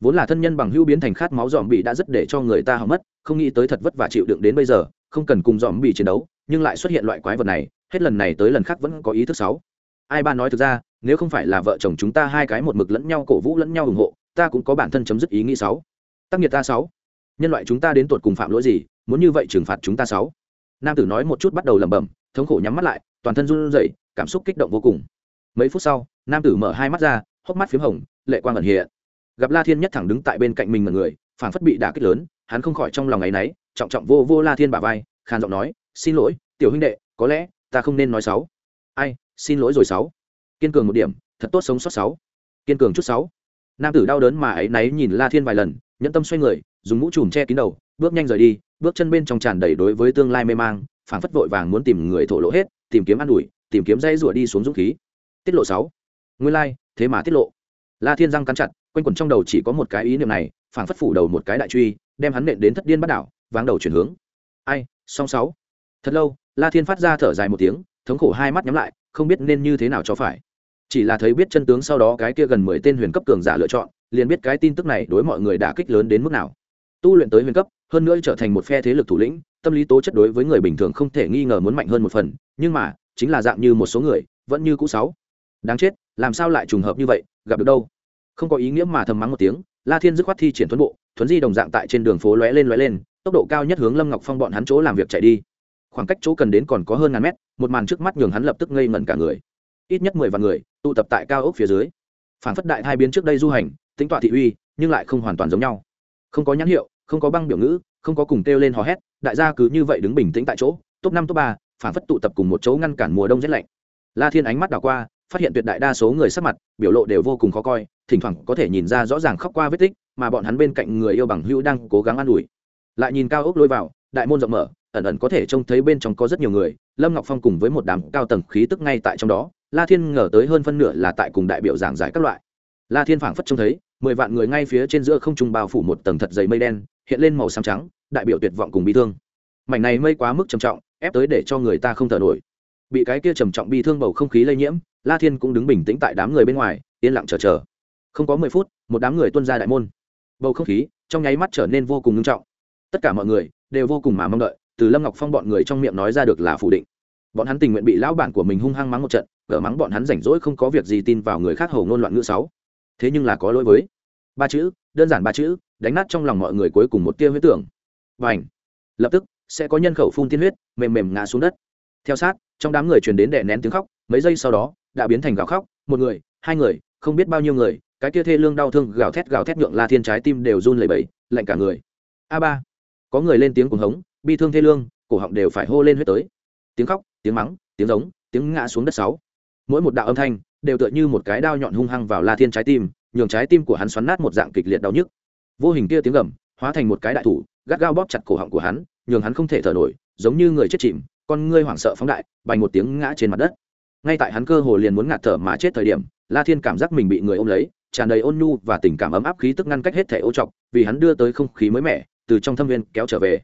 Vốn là thân nhân bằng hưu biến thành khát máu dòm bị đã rất để cho người ta hỏng mất không nghĩ tới thật vất vả chịu đựng đến bây giờ không cần cùng dòm bị chiến đấu nhưng lại xuất hiện loại quái vật này hết lần này tới lần khác vẫn có ý thức sáu. Ai ba nói thực ra nếu không phải là vợ chồng chúng ta hai cái một mực lẫn nhau cổ vũ lẫn nhau ủng hộ, ta cũng có bản thân chấm dứt ý nghĩ sáu. Tác nghiệp ta sáu. Nhân loại chúng ta đến tột cùng phạm lỗi gì, muốn như vậy trừng phạt chúng ta sáu. Nam tử nói một chút bắt đầu lẩm bẩm, thống khổ nhắm mắt lại, toàn thân run rẩy, cảm xúc kích động vô cùng. Mấy phút sau, nam tử mở hai mắt ra, hốc mắt p h í m hồng, lệ quang ẩn hiện. Gặp la thiên nhất thẳng đứng tại bên cạnh mình mọi người phản phất bị đả kích lớn, hắn không khỏi trong lòng ấ y náy trọng trọng vô vô la thiên bà vai, khàn giọng nói, xin lỗi, tiểu huynh đệ, có lẽ ta không nên nói sáu. Ai, xin lỗi rồi sáu kiên cường một điểm, thật tốt sống sót sáu. Kiên cường chút sáu. Nam tử đau đớn mà ấy náy nhìn la thiên vài lần, nhẫn tâm xoay người, dùng mũ trùm che kín đầu, bước nhanh rời đi, bước chân bên trong tràn đầy đối với tương lai mê mang, phảng phất vội vàng muốn tìm người thổ lộ hết, tìm kiếm an ủi, tìm kiếm dây rủa đi xuống dũng khí. Tiết lộ sáu. Nguyên lai, thế mà tiết lộ. La thiên răng cắn chặt, quanh quẩn trong đầu chỉ có một cái ý niệm này, phảng phất phủ đầu một cái đại truy, đem hắn nện đến thất điên bắt đảo, váng đầu chuyển hướng. Ai, song sáu. Thật lâu, la thiên phát ra thở dài một tiếng, thống khổ hai mắt nhắm lại, không biết nên như thế nào cho phải chỉ là thấy biết chân tướng sau đó cái kia gần mười tên huyền cấp cường giả lựa chọn, liền biết cái tin tức này đối mọi người đã kích lớn đến mức nào. Tu luyện tới huyền cấp, hơn nữa trở thành một phe thế lực thủ lĩnh, tâm lý tố chất đối với người bình thường không thể nghi ngờ muốn mạnh hơn một phần, nhưng mà, chính là dạng như một số người, vẫn như cũ sáu. Đáng chết, làm sao lại trùng hợp như vậy, gặp được đâu? Không có ý nghĩa mà thầm mắng một tiếng, la thiên dứt khoát thi triển tuấn bộ, thuấn di đồng dạng tại trên đường phố lóe lên lóe lên, tốc độ cao nhất hướng lâm ngọc phong bọn hắn chỗ làm việc chạy đi. Khoảng cách chỗ cần đến còn có hơn ngàn mét, một màn trước mắt nhường hắn lập tức ngây ngẩn cả người. Ít nhất mười vạn người tụ tập tại cao ốc phía dưới. Phản phất đại hai biến trước đây du hành tính tọa thị uy, nhưng lại không hoàn toàn giống nhau. Không có nhãn hiệu, không có băng biểu ngữ, không có cùng kêu lên hò hét, đại gia cứ như vậy đứng bình tĩnh tại chỗ, top năm, top ba, phản phất tụ tập cùng một chỗ ngăn cản mùa đông rét lạnh. La thiên ánh mắt đảo qua, phát hiện tuyệt đại đa số người sắc mặt, biểu lộ đều vô cùng khó coi, thỉnh thoảng có thể nhìn ra rõ ràng khóc qua vết tích, mà bọn hắn bên cạnh người yêu bằng hữu đang cố gắng an ủi. Lại nhìn cao ốc lôi vào, đại môn rộng mở ẩn ẩn có thể trông thấy bên trong có rất nhiều người, lâm ngọc phong cùng với một đám cao tầng khí tức ngay tại trong đó, la thiên ngờ tới hơn phân nửa là tại cùng đại biểu giảng giải các loại. La thiên phảng phất trông thấy, mười vạn người ngay phía trên giữa không trung bao phủ một tầng thật dày mây đen, hiện lên màu xám trắng, đại biểu tuyệt vọng cùng bi thương. Mảnh này mây quá mức trầm trọng, ép tới để cho người ta không thở nổi. Bị cái kia trầm trọng bi thương bầu không khí lây nhiễm, la thiên cũng đứng bình tĩnh tại đám người bên ngoài, yên lặng chờ chờ. Không có mười phút, một đám người tuân ra đại môn. Bầu không khí trong nháy mắt trở nên vô cùng nghiêm trọng. Tất cả mọi người đều vô cùng mà mong đợi từ lâm ngọc phong bọn người trong miệng nói ra được là phủ định. Bọn hắn tình nguyện bị lão bản của mình hung hăng mắng một trận, gỡ mắng bọn hắn rảnh rỗi không có việc gì tin vào người khác hầu ngôn loạn ngữ sáu. Thế nhưng là có lỗi với ba chữ, đơn giản ba chữ, đánh nát trong lòng mọi người cuối cùng một tia huyết tưởng. Và ảnh lập tức, sẽ có nhân khẩu phun tiên huyết, mềm mềm ngã xuống đất. Theo sát, trong đám người truyền đến đè nén tiếng khóc, mấy giây sau đó, đã biến thành gào khóc, một người, hai người, không biết bao nhiêu người, cái kia thê lương đau thương, gào thét gào thét nhượng la thiên trái tim đều run lẩy bẩy, lạnh cả người. A ba! Có người lên tiếng cuồng hống bi thương thê lương, cổ họng đều phải hô lên huyết tới. Tiếng khóc, tiếng mắng, tiếng giống, tiếng ngã xuống đất sáu. Mỗi một đạo âm thanh đều tựa như một cái đao nhọn hung hăng vào la thiên trái tim, nhường trái tim của hắn xoắn nát một dạng kịch liệt đau nhức. Vô hình kia tiếng gầm hóa thành một cái đại thủ, gắt gao bóp chặt cổ họng của hắn, nhường hắn không thể thở nổi, giống như người chết chìm, con ngươi hoảng sợ phóng đại, bành một tiếng ngã trên mặt đất. Ngay tại hắn cơ hồ liền muốn ngạt thở mà chết thời điểm, la thiên cảm giác mình bị người ôm lấy, tràn đầy ôn nhu và tình cảm ấm áp khí tức ngăn cách hết thể ô trọc, vì hắn đưa tới không khí mới mẻ, từ trong thâm viên kéo trở về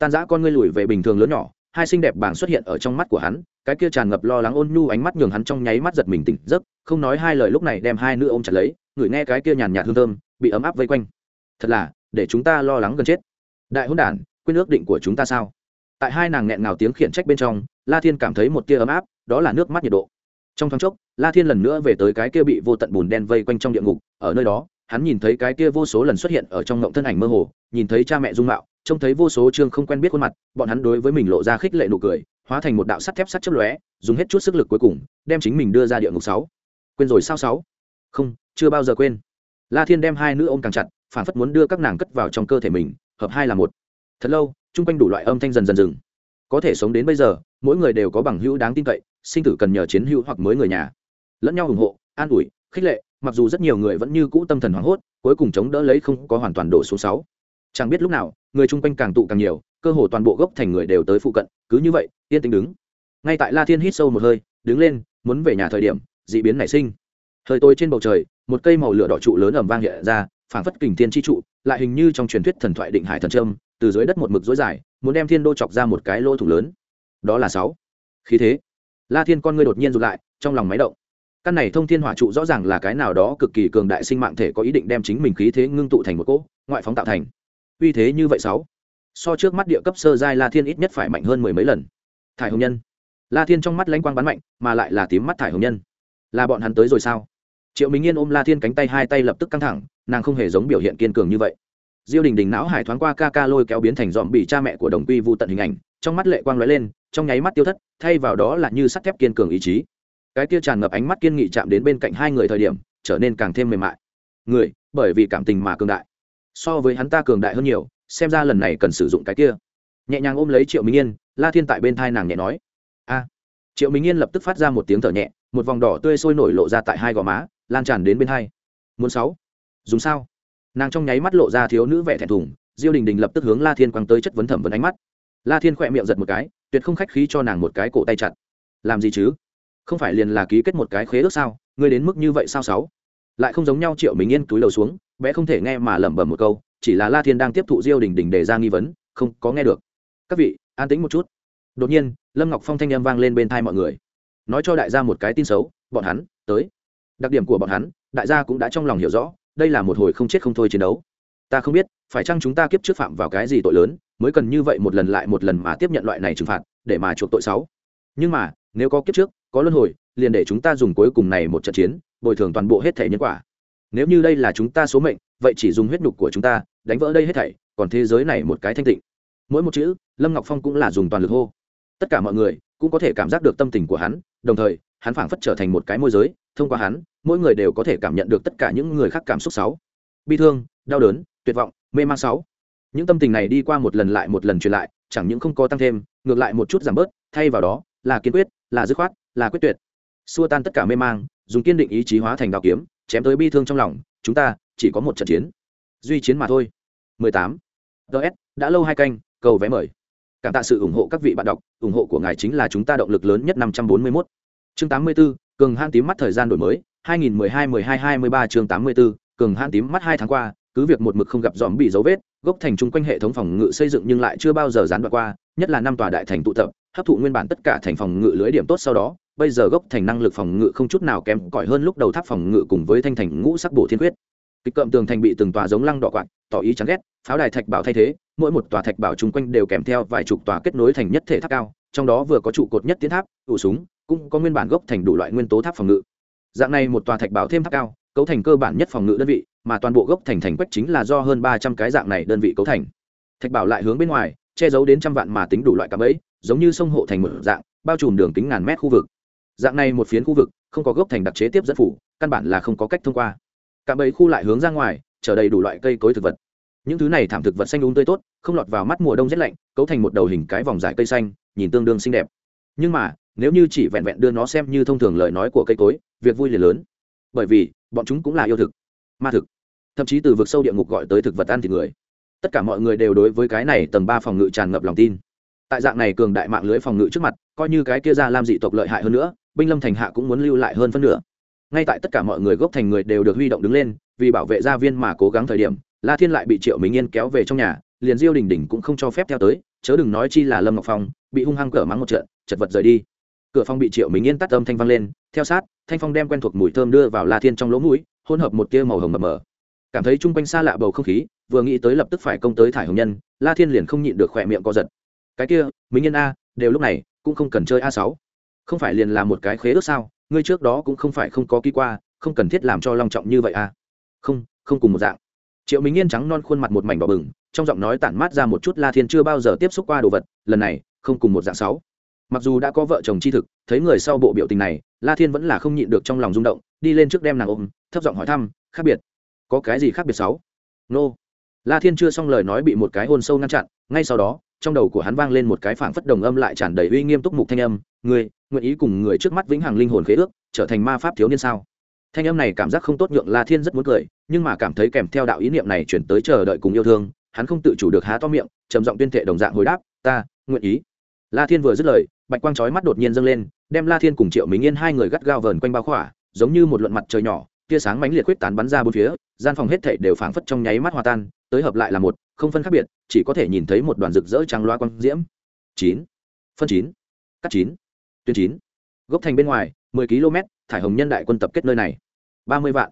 tan giã con ngươi lùi về bình thường lớn nhỏ, hai xinh đẹp bảng xuất hiện ở trong mắt của hắn, cái kia tràn ngập lo lắng ôn nhu ánh mắt nhường hắn trong nháy mắt giật mình tỉnh giấc, không nói hai lời lúc này đem hai nữ ôm chặt lấy, người nghe cái kia nhàn nhạt hương thơm, bị ấm áp vây quanh. Thật là, để chúng ta lo lắng gần chết. Đại hôn đản, quên ước định của chúng ta sao? Tại hai nàng nghẹn ngào tiếng khiển trách bên trong, la thiên cảm thấy một tia ấm áp, đó là nước mắt nhiệt độ. Trong thoáng chốc, la thiên lần nữa về tới cái kia bị vô tận bùn đen vây quanh trong địa ngục, ở nơi đó hắn nhìn thấy cái kia vô số lần xuất hiện ở trong ngộng thân ảnh mơ hồ, nhìn thấy cha mẹ dung mạo, trông thấy vô số chương không quen biết khuôn mặt, bọn hắn đối với mình lộ ra khích lệ nụ cười, hóa thành một đạo sắt thép sắt chớp lóe, dùng hết chút sức lực cuối cùng, đem chính mình đưa ra địa ngục sáu. Quên rồi sao sáu? Không, chưa bao giờ quên. La thiên đem hai nữ ôm càng chặt, phản phất muốn đưa các nàng cất vào trong cơ thể mình, hợp hai là một. Thật lâu, chung quanh đủ loại âm thanh dần dần dừng. Có thể sống đến bây giờ, mỗi người đều có bằng hữu đáng tin cậy, sinh tử cần nhờ chiến hữu hoặc mới người nhà. Lẫn nhau ủng hộ, an ủi, khích lệ mặc dù rất nhiều người vẫn như cũ tâm thần hoảng hốt, cuối cùng chống đỡ lấy không có hoàn toàn đổ số sáu. Chẳng biết lúc nào, người chung quanh càng tụ càng nhiều, cơ hồ toàn bộ gốc thành người đều tới phụ cận, cứ như vậy, yên tĩnh đứng. Ngay tại la thiên hít sâu một hơi, đứng lên, muốn về nhà thời điểm d ị biến nảy sinh. Thời tôi trên bầu trời, một cây màu lửa đỏ trụ lớn ẩm vang hiện ra, phảng phất kình thiên tri trụ, lại hình như trong truyền thuyết thần thoại định hải thần trâm từ dưới đất một mực dối dài, muốn đem thiên đô chọc ra một cái lỗ thủ lớn. Đó là sáu. Khí thế. La thiên con ngươi đột nhiên rụt lại, trong lòng máy động căn này thông thiên hỏa trụ rõ ràng là cái nào đó cực kỳ cường đại sinh mạng thể có ý định đem chính mình khí thế ngưng tụ thành một cỗ, ngoại phóng tạo thành. Uy thế như vậy sáu. So trước mắt địa cấp sơ giai la thiên ít nhất phải mạnh hơn mười mấy lần. Thải hồng nhân. La thiên trong mắt lãnh quang bắn mạnh, mà lại là tím mắt thải hồng nhân. Là bọn hắn tới rồi sao? Triệu minh yên ôm la thiên cánh tay hai tay lập tức căng thẳng, nàng không hề giống biểu hiện kiên cường như vậy. Diêu đình đình não hải thoáng qua ca ca lôi kéo biến thành dòm bị cha mẹ của đồng quy vu tận hình ảnh, trong mắt lệ quang lóe lên, trong nháy mắt tiêu thất, thay vào đó là như sắt thép kiên cường ý chí cái kia tràn ngập ánh mắt kiên nghị chạm đến bên cạnh hai người thời điểm, trở nên càng thêm mềm mại. Người, bởi vì cảm tình mà cường đại. So với hắn ta cường đại hơn nhiều, xem ra lần này cần sử dụng cái kia. Nhẹ nhàng ôm lấy triệu minh yên, la thiên tại bên thai nàng nhẹ nói. A. Triệu minh yên lập tức phát ra một tiếng thở nhẹ, một vòng đỏ tươi sôi nổi lộ ra tại hai gò má, lan tràn đến bên hai. Muốn sáu. Dùng sao? Nàng trong nháy mắt lộ ra thiếu nữ vẻ thẹn thùng, diêu đình đình lập tức hướng la thiên quăng tới chất vấn thẩm vấn ánh mắt. La thiên khỏe miệng giật một cái, tuyệt không khách khí cho nàng một cái cổ tay chặt. Làm gì chứ? Không phải liền là ký kết một cái khế ước sao? Ngươi đến mức như vậy sao sáu? Lại không giống nhau triệu mình yên túi đầu xuống, bé không thể nghe mà lẩm bẩm một câu, chỉ là la thiên đang tiếp thụ diêu đình đình đề ra nghi vấn, không có nghe được. Các vị, an tĩnh một chút. Đột nhiên, lâm ngọc phong thanh â m vang lên bên thai mọi người. Nói cho đại gia một cái tin xấu, bọn hắn, tới. Đặc điểm của bọn hắn, đại gia cũng đã trong lòng hiểu rõ, đây là một hồi không chết không thôi chiến đấu. Ta không biết, phải chăng chúng ta kiếp trước phạm vào cái gì tội lớn, mới cần như vậy một lần lại một lần mà tiếp nhận loại này trừng phạt, để mà chuộc tội xấu nhưng mà, nếu có kiếp trước có luân hồi, liền để chúng ta dùng cuối cùng này một trận chiến, bồi thường toàn bộ hết thể nhân quả. Nếu như đây là chúng ta số mệnh, vậy chỉ dùng huyết nhục của chúng ta, đánh vỡ đây hết thảy, còn thế giới này một cái thanh tịnh. Mỗi một chữ, lâm ngọc phong cũng là dùng toàn lực hô. Tất cả mọi người cũng có thể cảm giác được tâm tình của hắn, đồng thời, hắn phảng phất trở thành một cái môi giới, thông qua hắn, mỗi người đều có thể cảm nhận được tất cả những người khác cảm xúc sáu bi thương, đau đớn, tuyệt vọng, mê man sáu những tâm tình này đi qua một lần lại một lần truyền lại, chẳng những không có tăng thêm, ngược lại một chút giảm bớt, thay vào đó là kiên quyết là dứt khoát là quyết tuyệt xua tan tất cả mê mang dùng kiên định ý chí hóa thành đạo kiếm chém tới bi thương trong lòng chúng ta chỉ có một trận chiến duy chiến mà thôi 18. ts đã lâu hai canh cầu vé mời cảm tạ sự ủng hộ các vị bạn đọc ủng hộ của ngài chính là chúng ta động lực lớn nhất 541. chương 84, cường han tím mắt thời gian đổi mới 2012-12-23 chương 84, cường han tím mắt hai tháng qua cứ việc một mực không gặp dòm bị dấu vết gốc thành chung quanh hệ thống phòng ngự xây dựng nhưng lại chưa bao giờ gián đoạn qua nhất là năm tòa đại thành tụ tập hấp thụ nguyên bản tất cả thành phòng ngự lưới điểm tốt sau đó, bây giờ gốc thành năng lực phòng ngự không chút nào kém cỏi hơn lúc đầu tháp phòng ngự cùng với thanh thành ngũ sắc bổ thiên quyết. Kịch cậm tường thành bị từng tòa giống lăng đỏ quạt, tỏ ý chán ghét, pháo đài thạch bảo thay thế, mỗi một tòa thạch bảo chung quanh đều kèm theo vài chục tòa kết nối thành nhất thể tháp cao, trong đó vừa có trụ cột nhất tiến tháp, ủ súng, cũng có nguyên bản gốc thành đủ loại nguyên tố tháp phòng ngự. Dạng này một tòa thạch bảo thêm tháp cao, cấu thành cơ bản nhất phòng ngự đơn vị, mà toàn bộ gốc thành thành quách chính là do hơn ba trăm cái dạng này đơn vị cấu thành. Thạch bảo lại hướng bên ngoài, che giấu đến trăm vạn mà tính đủ loại cạm ấy giống như sông hộ thành một dạng, bao trùm đường kính ngàn mét khu vực. Dạng này một phiến khu vực, không có gốc thành đặc chế tiếp dẫn phủ, căn bản là không có cách thông qua. Cạm bẫy khu lại hướng ra ngoài, chở đầy đủ loại cây cối thực vật. Những thứ này thảm thực vật xanh đúng tươi tốt, không lọt vào mắt mùa đông rét lạnh, cấu thành một đầu hình cái vòng dài cây xanh, nhìn tương đương xinh đẹp. Nhưng mà, nếu như chỉ vẹn vẹn đưa nó xem như thông thường lời nói của cây cối, việc vui liền lớn. Bởi vì, bọn chúng cũng là yêu thực, ma thực. Thậm chí từ vực sâu địa ngục gọi tới thực vật ăn thịt người. Tất cả mọi người đều đối với cái này tầng ba phòng ngự tràn ngập lòng tin tại dạng này cường đại mạng lưới phòng ngự trước mặt, coi như cái kia ra làm dị tộc lợi hại hơn nữa, binh lâm thành hạ cũng muốn lưu lại hơn phân nửa. Ngay tại tất cả mọi người gốc thành người đều được huy động đứng lên, vì bảo vệ gia viên mà cố gắng thời điểm, la thiên lại bị triệu minh yên kéo về trong nhà, liền diêu đình đình cũng không cho phép theo tới, chớ đừng nói chi là lâm ngọc phong, bị hung hăng cỡ mắng một trận, chật vật rời đi. Cửa phòng bị triệu minh yên tắt âm thanh vang lên, theo sát, thanh phong đem quen thuộc mùi thơm đưa vào la thiên trong lỗ mũi, hỗn hợp một tia màu hồng mờ mờ. Cảm thấy chung quanh xa lạ bầu không khí, vừa nghĩ tới lập tức phải công tới thải hồng nhân, la thiên liền không nhịn được khỏe miệng co giật cái kia, minh nhân a, đều lúc này cũng không cần chơi a sáu. Không phải liền là một cái khế ước sao? Ngươi trước đó cũng không phải không có ký qua, không cần thiết làm cho long trọng như vậy a không không cùng một dạng. Triệu minh yên trắng non khuôn mặt một mảnh đỏ bừng, trong giọng nói tản mát ra một chút la thiên chưa bao giờ tiếp xúc qua đồ vật, lần này không cùng một dạng sáu. Mặc dù đã có vợ chồng chi thực, thấy người sau bộ biểu tình này, la thiên vẫn là không nhịn được trong lòng rung động, đi lên trước đem nàng ôm, thấp giọng hỏi thăm, khác biệt? Có cái gì khác biệt sáu? Nô. La thiên chưa xong lời nói bị một cái hôn sâu ngăn chặn, ngay sau đó trong đầu của hắn vang lên một cái phảng phất đồng âm lại tràn đầy uy nghiêm túc mục thanh âm người nguyện ý cùng người trước mắt vĩnh hằng linh hồn khế ước, trở thành ma pháp thiếu niên sao? Thanh âm này cảm giác không tốt nhượng la thiên rất muốn cười, nhưng mà cảm thấy kèm theo đạo ý niệm này chuyển tới chờ đợi cùng yêu thương, hắn không tự chủ được há to miệng, trầm giọng tuyên thệ đồng dạng hồi đáp, ta, nguyện ý. La thiên vừa dứt lời, bạch quang chói mắt đột nhiên dâng lên, đem la thiên cùng triệu mình yên hai người gắt gao vờn quanh bao khỏa, giống như một luận mặt trời nhỏ, tia sáng mãnh liệt quyết tán bắn ra bốn phía, gian phòng hết thảy đều phảng phất trong nháy mắt hòa tan, tới hợp lại là một không phân khác biệt, chỉ có thể nhìn thấy một đoàn rực rỡ trắng loa quang diễm. Chín. Phân chín. Cắt chín. Tuyến chín. Gốc thành bên ngoài, mười km, thải hồng nhân đại quân tập kết nơi này. Ba mươi vạn.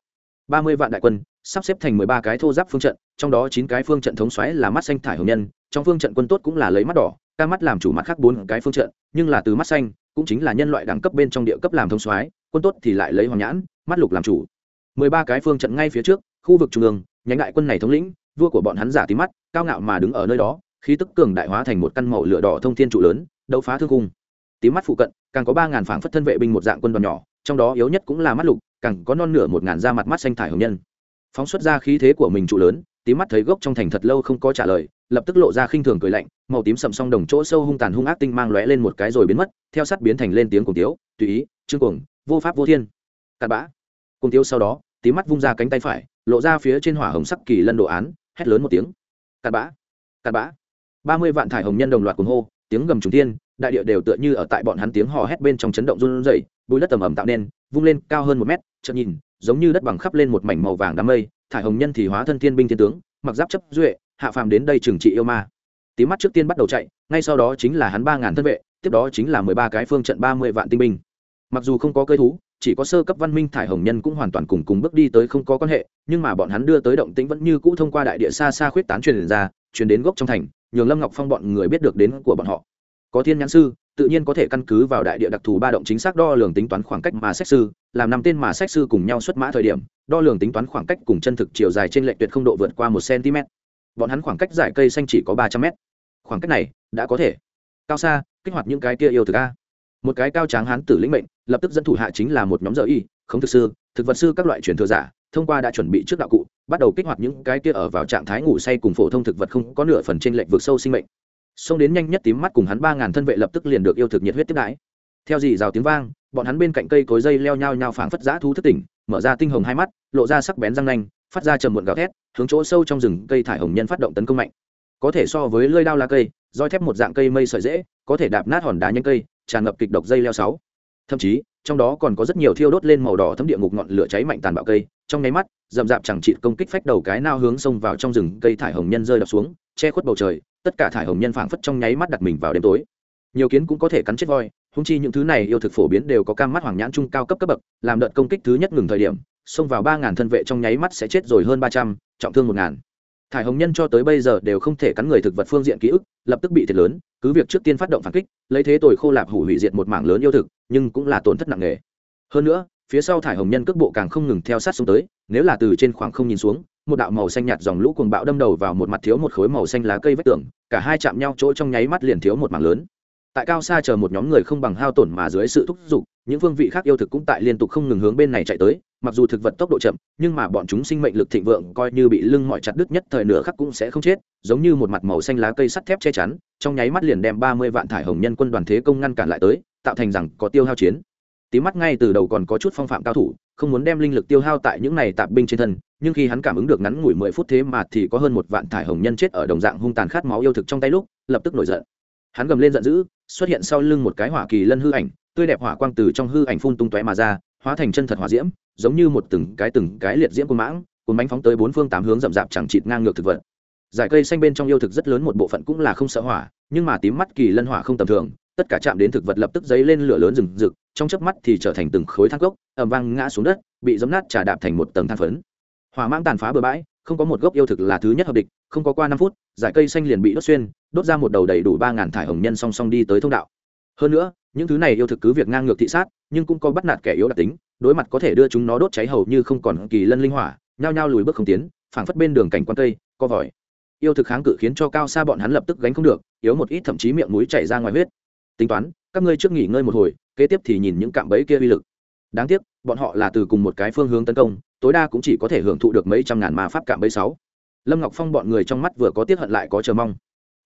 Ba mươi vạn đại quân, sắp xếp thành mười ba cái thô giáp phương trận, trong đó chín cái phương trận thống xoáy là mắt xanh thải hồng nhân, trong phương trận quân tốt cũng là lấy mắt đỏ, ca mắt làm chủ mặt khác bốn cái phương trận, nhưng là từ mắt xanh, cũng chính là nhân loại đẳng cấp bên trong địa cấp làm thống xoáy, quân tốt thì lại lấy hoàng nhãn, mắt lục làm chủ. Mười ba cái phương trận ngay phía trước, khu vực trung ương, nhánh đại quân này thống lĩnh vua của bọn hắn giả tí mắt, cao ngạo mà đứng ở nơi đó, khí tức cường đại hóa thành một căn màu lửa đỏ thông thiên trụ lớn, đấu phá thương cung. Tím mắt phụ cận, càng có ba ngàn phảng phất thân vệ binh một dạng quân đoàn nhỏ, trong đó yếu nhất cũng là mắt lục, càng có non nửa một ngàn da mặt mắt xanh thải hồng nhân. Phóng xuất ra khí thế của mình trụ lớn tím mắt thấy gốc trong thành thật lâu không có trả lời, lập tức lộ ra khinh thường cười lạnh, màu tím sầm song đồng chỗ sâu hung tàn hung ác tinh mang lóe lên một cái rồi biến mất, theo sắt biến thành lên tiếng cùng tiếu, tùy ý chương cuồng, vô pháp vô thiên. Cặn bã. Cùng tiếu sau đó tím mắt vung ra cánh tay phải, lộ ra phía trên hỏa hồng sắc kỳ lân đồ án hét lớn một tiếng. Cặn bã cặn bã. Ba mươi vạn thải hồng nhân đồng loạt cuồng hô, tiếng gầm trùng tiên đại địa đều tựa như ở tại bọn hắn tiếng hò hét bên trong chấn động run rẩy, bùi đất tầm ẩm tạo nên, vung lên cao hơn một mét, chợt nhìn, giống như đất bằng khắp lên một mảnh màu vàng đám mây, thải hồng nhân thì hóa thân thiên binh thiên tướng, mặc giáp chấp duệ, hạ phàm đến đây trừng trị yêu ma. Tí mắt trước tiên bắt đầu chạy, ngay sau đó chính là hắn ba ngàn thân vệ, tiếp đó chính là mười ba cái phương trận ba mươi vạn tinh binh. Mặc dù không có cơ thú chỉ có sơ cấp văn minh thải hồng nhân cũng hoàn toàn cùng cùng bước đi tới không có quan hệ, nhưng mà bọn hắn đưa tới động tĩnh vẫn như cũ thông qua đại địa xa xa khuyết tán truyền ra, truyền đến gốc trong thành, nhường lâm ngọc phong bọn người biết được đến của bọn họ. Có thiên nhãn sư, tự nhiên có thể căn cứ vào đại địa đặc thù ba động chính xác đo lường tính toán khoảng cách mà sách sư, làm năm tên mà sách sư cùng nhau xuất mã thời điểm, đo lường tính toán khoảng cách cùng chân thực chiều dài trên lệnh tuyệt không độ vượt qua một cm bọn hắn khoảng cách giải cây xanh chỉ có ba trăm mét. Khoảng cách này đã có thể. Cao xa, kích hoạt những cái kia yêu thực a một cái cao tráng hán tử lĩnh mệnh, lập tức dẫn thủ hạ chính là một nhóm giờ y không thực sư, thực vật sư các loại truyền thừa giả, thông qua đã chuẩn bị trước đạo cụ, bắt đầu kích hoạt những cái kia ở vào trạng thái ngủ say cùng phổ thông thực vật không có nửa phần trên lệnh vượt sâu sinh mệnh. Xông đến nhanh nhất tím mắt cùng hắn ba ngàn thân vệ lập tức liền được yêu thực nhiệt huyết tiếp đãi. Theo dì rào tiếng vang, bọn hắn bên cạnh cây cối dây leo nhau nhau phảng phất giã thú thất tỉnh, mở ra tinh hồng hai mắt, lộ ra sắc bén răng nanh, phát ra trầm muộn gào thét, hướng chỗ sâu trong rừng cây thải hồng nhân phát động tấn công mạnh. Có thể so với lơi đao lá cây, roi thép một dạng cây mây sợi dễ, có thể đạp nát hòn đá nhanh cây tràn ngập kịch độc dây leo sáu. Thậm chí, trong đó còn có rất nhiều thiêu đốt lên màu đỏ thấm địa ngục ngọn lửa cháy mạnh tàn bạo cây. Trong nháy mắt, rậm rạp chẳng trị công kích phách đầu cái nao hướng xông vào trong rừng, cây thải hồng nhân rơi đập xuống, che khuất bầu trời. Tất cả thải hồng nhân phảng phất trong nháy mắt đặt mình vào đêm tối. Nhiều kiến cũng có thể cắn chết voi, húng chi những thứ này yêu thực phổ biến đều có cam mắt hoàng nhãn trung cao cấp cấp bậc, làm đợt công kích thứ nhất ngừng thời điểm xông vào ba ngàn thân vệ trong nháy mắt sẽ chết rồi hơn ba trăm, trọng thương một ngàn thải hồng nhân cho tới bây giờ đều không thể cắn người thực vật phương diện ký ức, lập tức bị thiệt lớn, cứ việc trước tiên phát động phản kích, lấy thế tồi khô lạp hủ hủy diệt một mảng lớn yêu thực, nhưng cũng là tổn thất nặng nề. Hơn nữa, phía sau thải hồng nhân cước bộ càng không ngừng theo sát xuống tới, nếu là từ trên khoảng không nhìn xuống, một đạo màu xanh nhạt dòng lũ cuồng bạo đâm đầu vào một mặt thiếu một khối màu xanh lá cây vách tường, cả hai chạm nhau chỗ trong nháy mắt liền thiếu một mảng lớn. Tại cao xa chờ một nhóm người không bằng hao tổn mà dưới sự thúc giục những phương vị khác yêu thực cũng tại liên tục không ngừng hướng bên này chạy tới, mặc dù thực vật tốc độ chậm, nhưng mà bọn chúng sinh mệnh lực thịnh vượng coi như bị lưng mọi chặt đứt nhất thời nửa khắc cũng sẽ không chết, giống như một mặt màu xanh lá cây sắt thép che chắn, trong nháy mắt liền đem ba mươi vạn thải hồng nhân quân đoàn thế công ngăn cản lại tới, tạo thành rằng có tiêu hao chiến. Tí mắt ngay từ đầu còn có chút phong phạm cao thủ, không muốn đem linh lực tiêu hao tại những này tạp binh trên thân, nhưng khi hắn cảm ứng được ngắn ngủi mười phút thế mà thì có hơn một vạn thải hồng nhân chết ở đồng dạng hung tàn khát máu yêu thực trong tay lúc, lập tức nổi giận. Hắn gầm lên giận dữ, xuất hiện sau lưng một cái hỏa kỳ lân hư ảnh tươi đẹp hỏa quang từ trong hư ảnh phun tung tóe mà ra, hóa thành chân thật hỏa diễm, giống như một từng cái từng cái liệt diễm của mãng cuốn bánh phóng tới bốn phương tám hướng rậm rạp chẳng chịt ngang ngược thực vật. Giải cây xanh bên trong yêu thực rất lớn một bộ phận cũng là không sợ hỏa, nhưng mà tím mắt kỳ lân hỏa không tầm thường, tất cả chạm đến thực vật lập tức dấy lên lửa lớn rừng rực, trong chớp mắt thì trở thành từng khối than gốc ẩm vang ngã xuống đất, bị giấm nát trà đạp thành một tầng than phấn. Hỏa mang tàn phá bừa bãi, không có một gốc yêu thực là thứ nhất hợp địch, không có qua năm phút, giải cây xanh liền bị đốt xuyên, đốt ra một đầu đầy đủ ba ngàn thải hồng nhân song song đi tới thông đạo hơn nữa, những thứ này yêu thực cứ việc ngang ngược thị sát, nhưng cũng có bắt nạt kẻ yếu đặc tính, đối mặt có thể đưa chúng nó đốt cháy hầu như không còn kỳ lân linh hỏa, nhao nhao lùi bước không tiến, phảng phất bên đường cảnh quan tây co vòi. Yêu thực kháng cự khiến cho cao xa bọn hắn lập tức gánh không được, yếu một ít thậm chí miệng mũi chảy ra ngoài huyết. Tính toán, các ngươi trước nghỉ ngơi một hồi, kế tiếp thì nhìn những cạm bẫy kia uy lực. Đáng tiếc, bọn họ là từ cùng một cái phương hướng tấn công, tối đa cũng chỉ có thể hưởng thụ được mấy trăm ngàn ma pháp cạm bẫy sáu. Lâm ngọc phong bọn người trong mắt vừa có tiết hận lại có chờ mong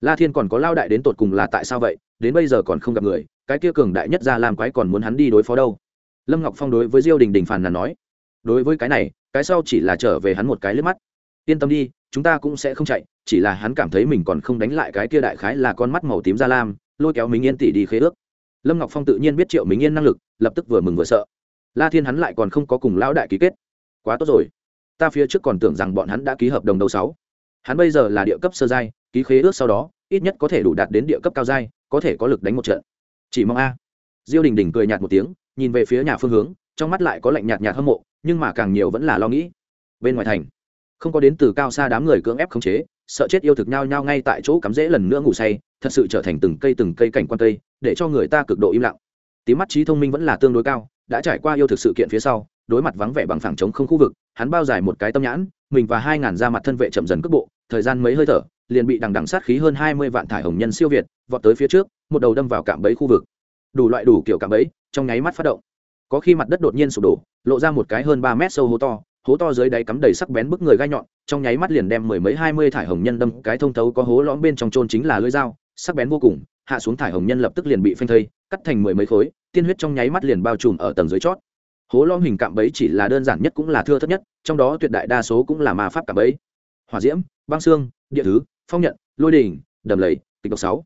la thiên còn có lao đại đến tột cùng là tại sao vậy? Đến bây giờ còn không gặp người, cái kia cường đại nhất ra làm quái còn muốn hắn đi đối phó đâu? Lâm ngọc phong đối với diêu đình đình phàn là nói, đối với cái này, cái sau chỉ là trở về hắn một cái lướt mắt. Yên tâm đi, chúng ta cũng sẽ không chạy, chỉ là hắn cảm thấy mình còn không đánh lại cái kia đại khái là con mắt màu tím ra lam, lôi kéo mình yên tỷ đi khế ước. Lâm ngọc phong tự nhiên biết triệu mình yên năng lực, lập tức vừa mừng vừa sợ. La thiên hắn lại còn không có cùng lão đại ký kết. Quá tốt rồi. Ta phía trước còn tưởng rằng bọn hắn đã ký hợp đồng đầu sáu. Hắn bây giờ là địa cấp sơ giai ký khế ước sau đó, ít nhất có thể đủ đạt đến địa cấp cao giai, có thể có lực đánh một trận. Chỉ mong a. Diêu đình đình cười nhạt một tiếng, nhìn về phía nhà phương hướng, trong mắt lại có lạnh nhạt nhạt hâm mộ, nhưng mà càng nhiều vẫn là lo nghĩ. Bên ngoài thành, không có đến từ cao xa đám người cưỡng ép khống chế, sợ chết yêu thực nhau nhau ngay tại chỗ cắm rễ lần nữa ngủ say, thật sự trở thành từng cây từng cây cảnh quan cây, để cho người ta cực độ im lặng. Tí mắt trí thông minh vẫn là tương đối cao, đã trải qua yêu thực sự kiện phía sau, đối mặt vắng vẻ bằng phẳng trống không khu vực, hắn bao dài một cái tâm nhãn, mình và hai ngàn ra mặt thân vệ chậm dần cước bộ, thời gian mấy hơi thở liền bị đằng đằng sát khí hơn hai mươi vạn thải hồng nhân siêu việt, vọt tới phía trước, một đầu đâm vào cạm bẫy khu vực. Đủ loại đủ kiểu cạm bẫy, trong nháy mắt phát động. Có khi mặt đất đột nhiên sụp đổ, lộ ra một cái hơn ba mét sâu hố to hố to dưới đáy cắm đầy sắc bén bức người gai nhọn, trong nháy mắt liền đem mười mấy hai mươi thải hồng nhân đâm cái thông thấu có hố lõm bên trong trôn chính là lưỡi dao, sắc bén vô cùng, hạ xuống thải hồng nhân lập tức liền bị phanh thây, cắt thành mười mấy khối, tiên huyết trong nháy mắt liền bao trùm ở tầng dưới chót. Hố lõm hình cạm bẫy chỉ là đơn giản nhất cũng là thưa thất nhất, trong đó tuyệt đại đa số cũng là ma pháp cạm bẫy. Hỏa diễm, băng xương, địa thứ phong nhận, lôi đỉnh, đầm lầy, kịch độc sáu.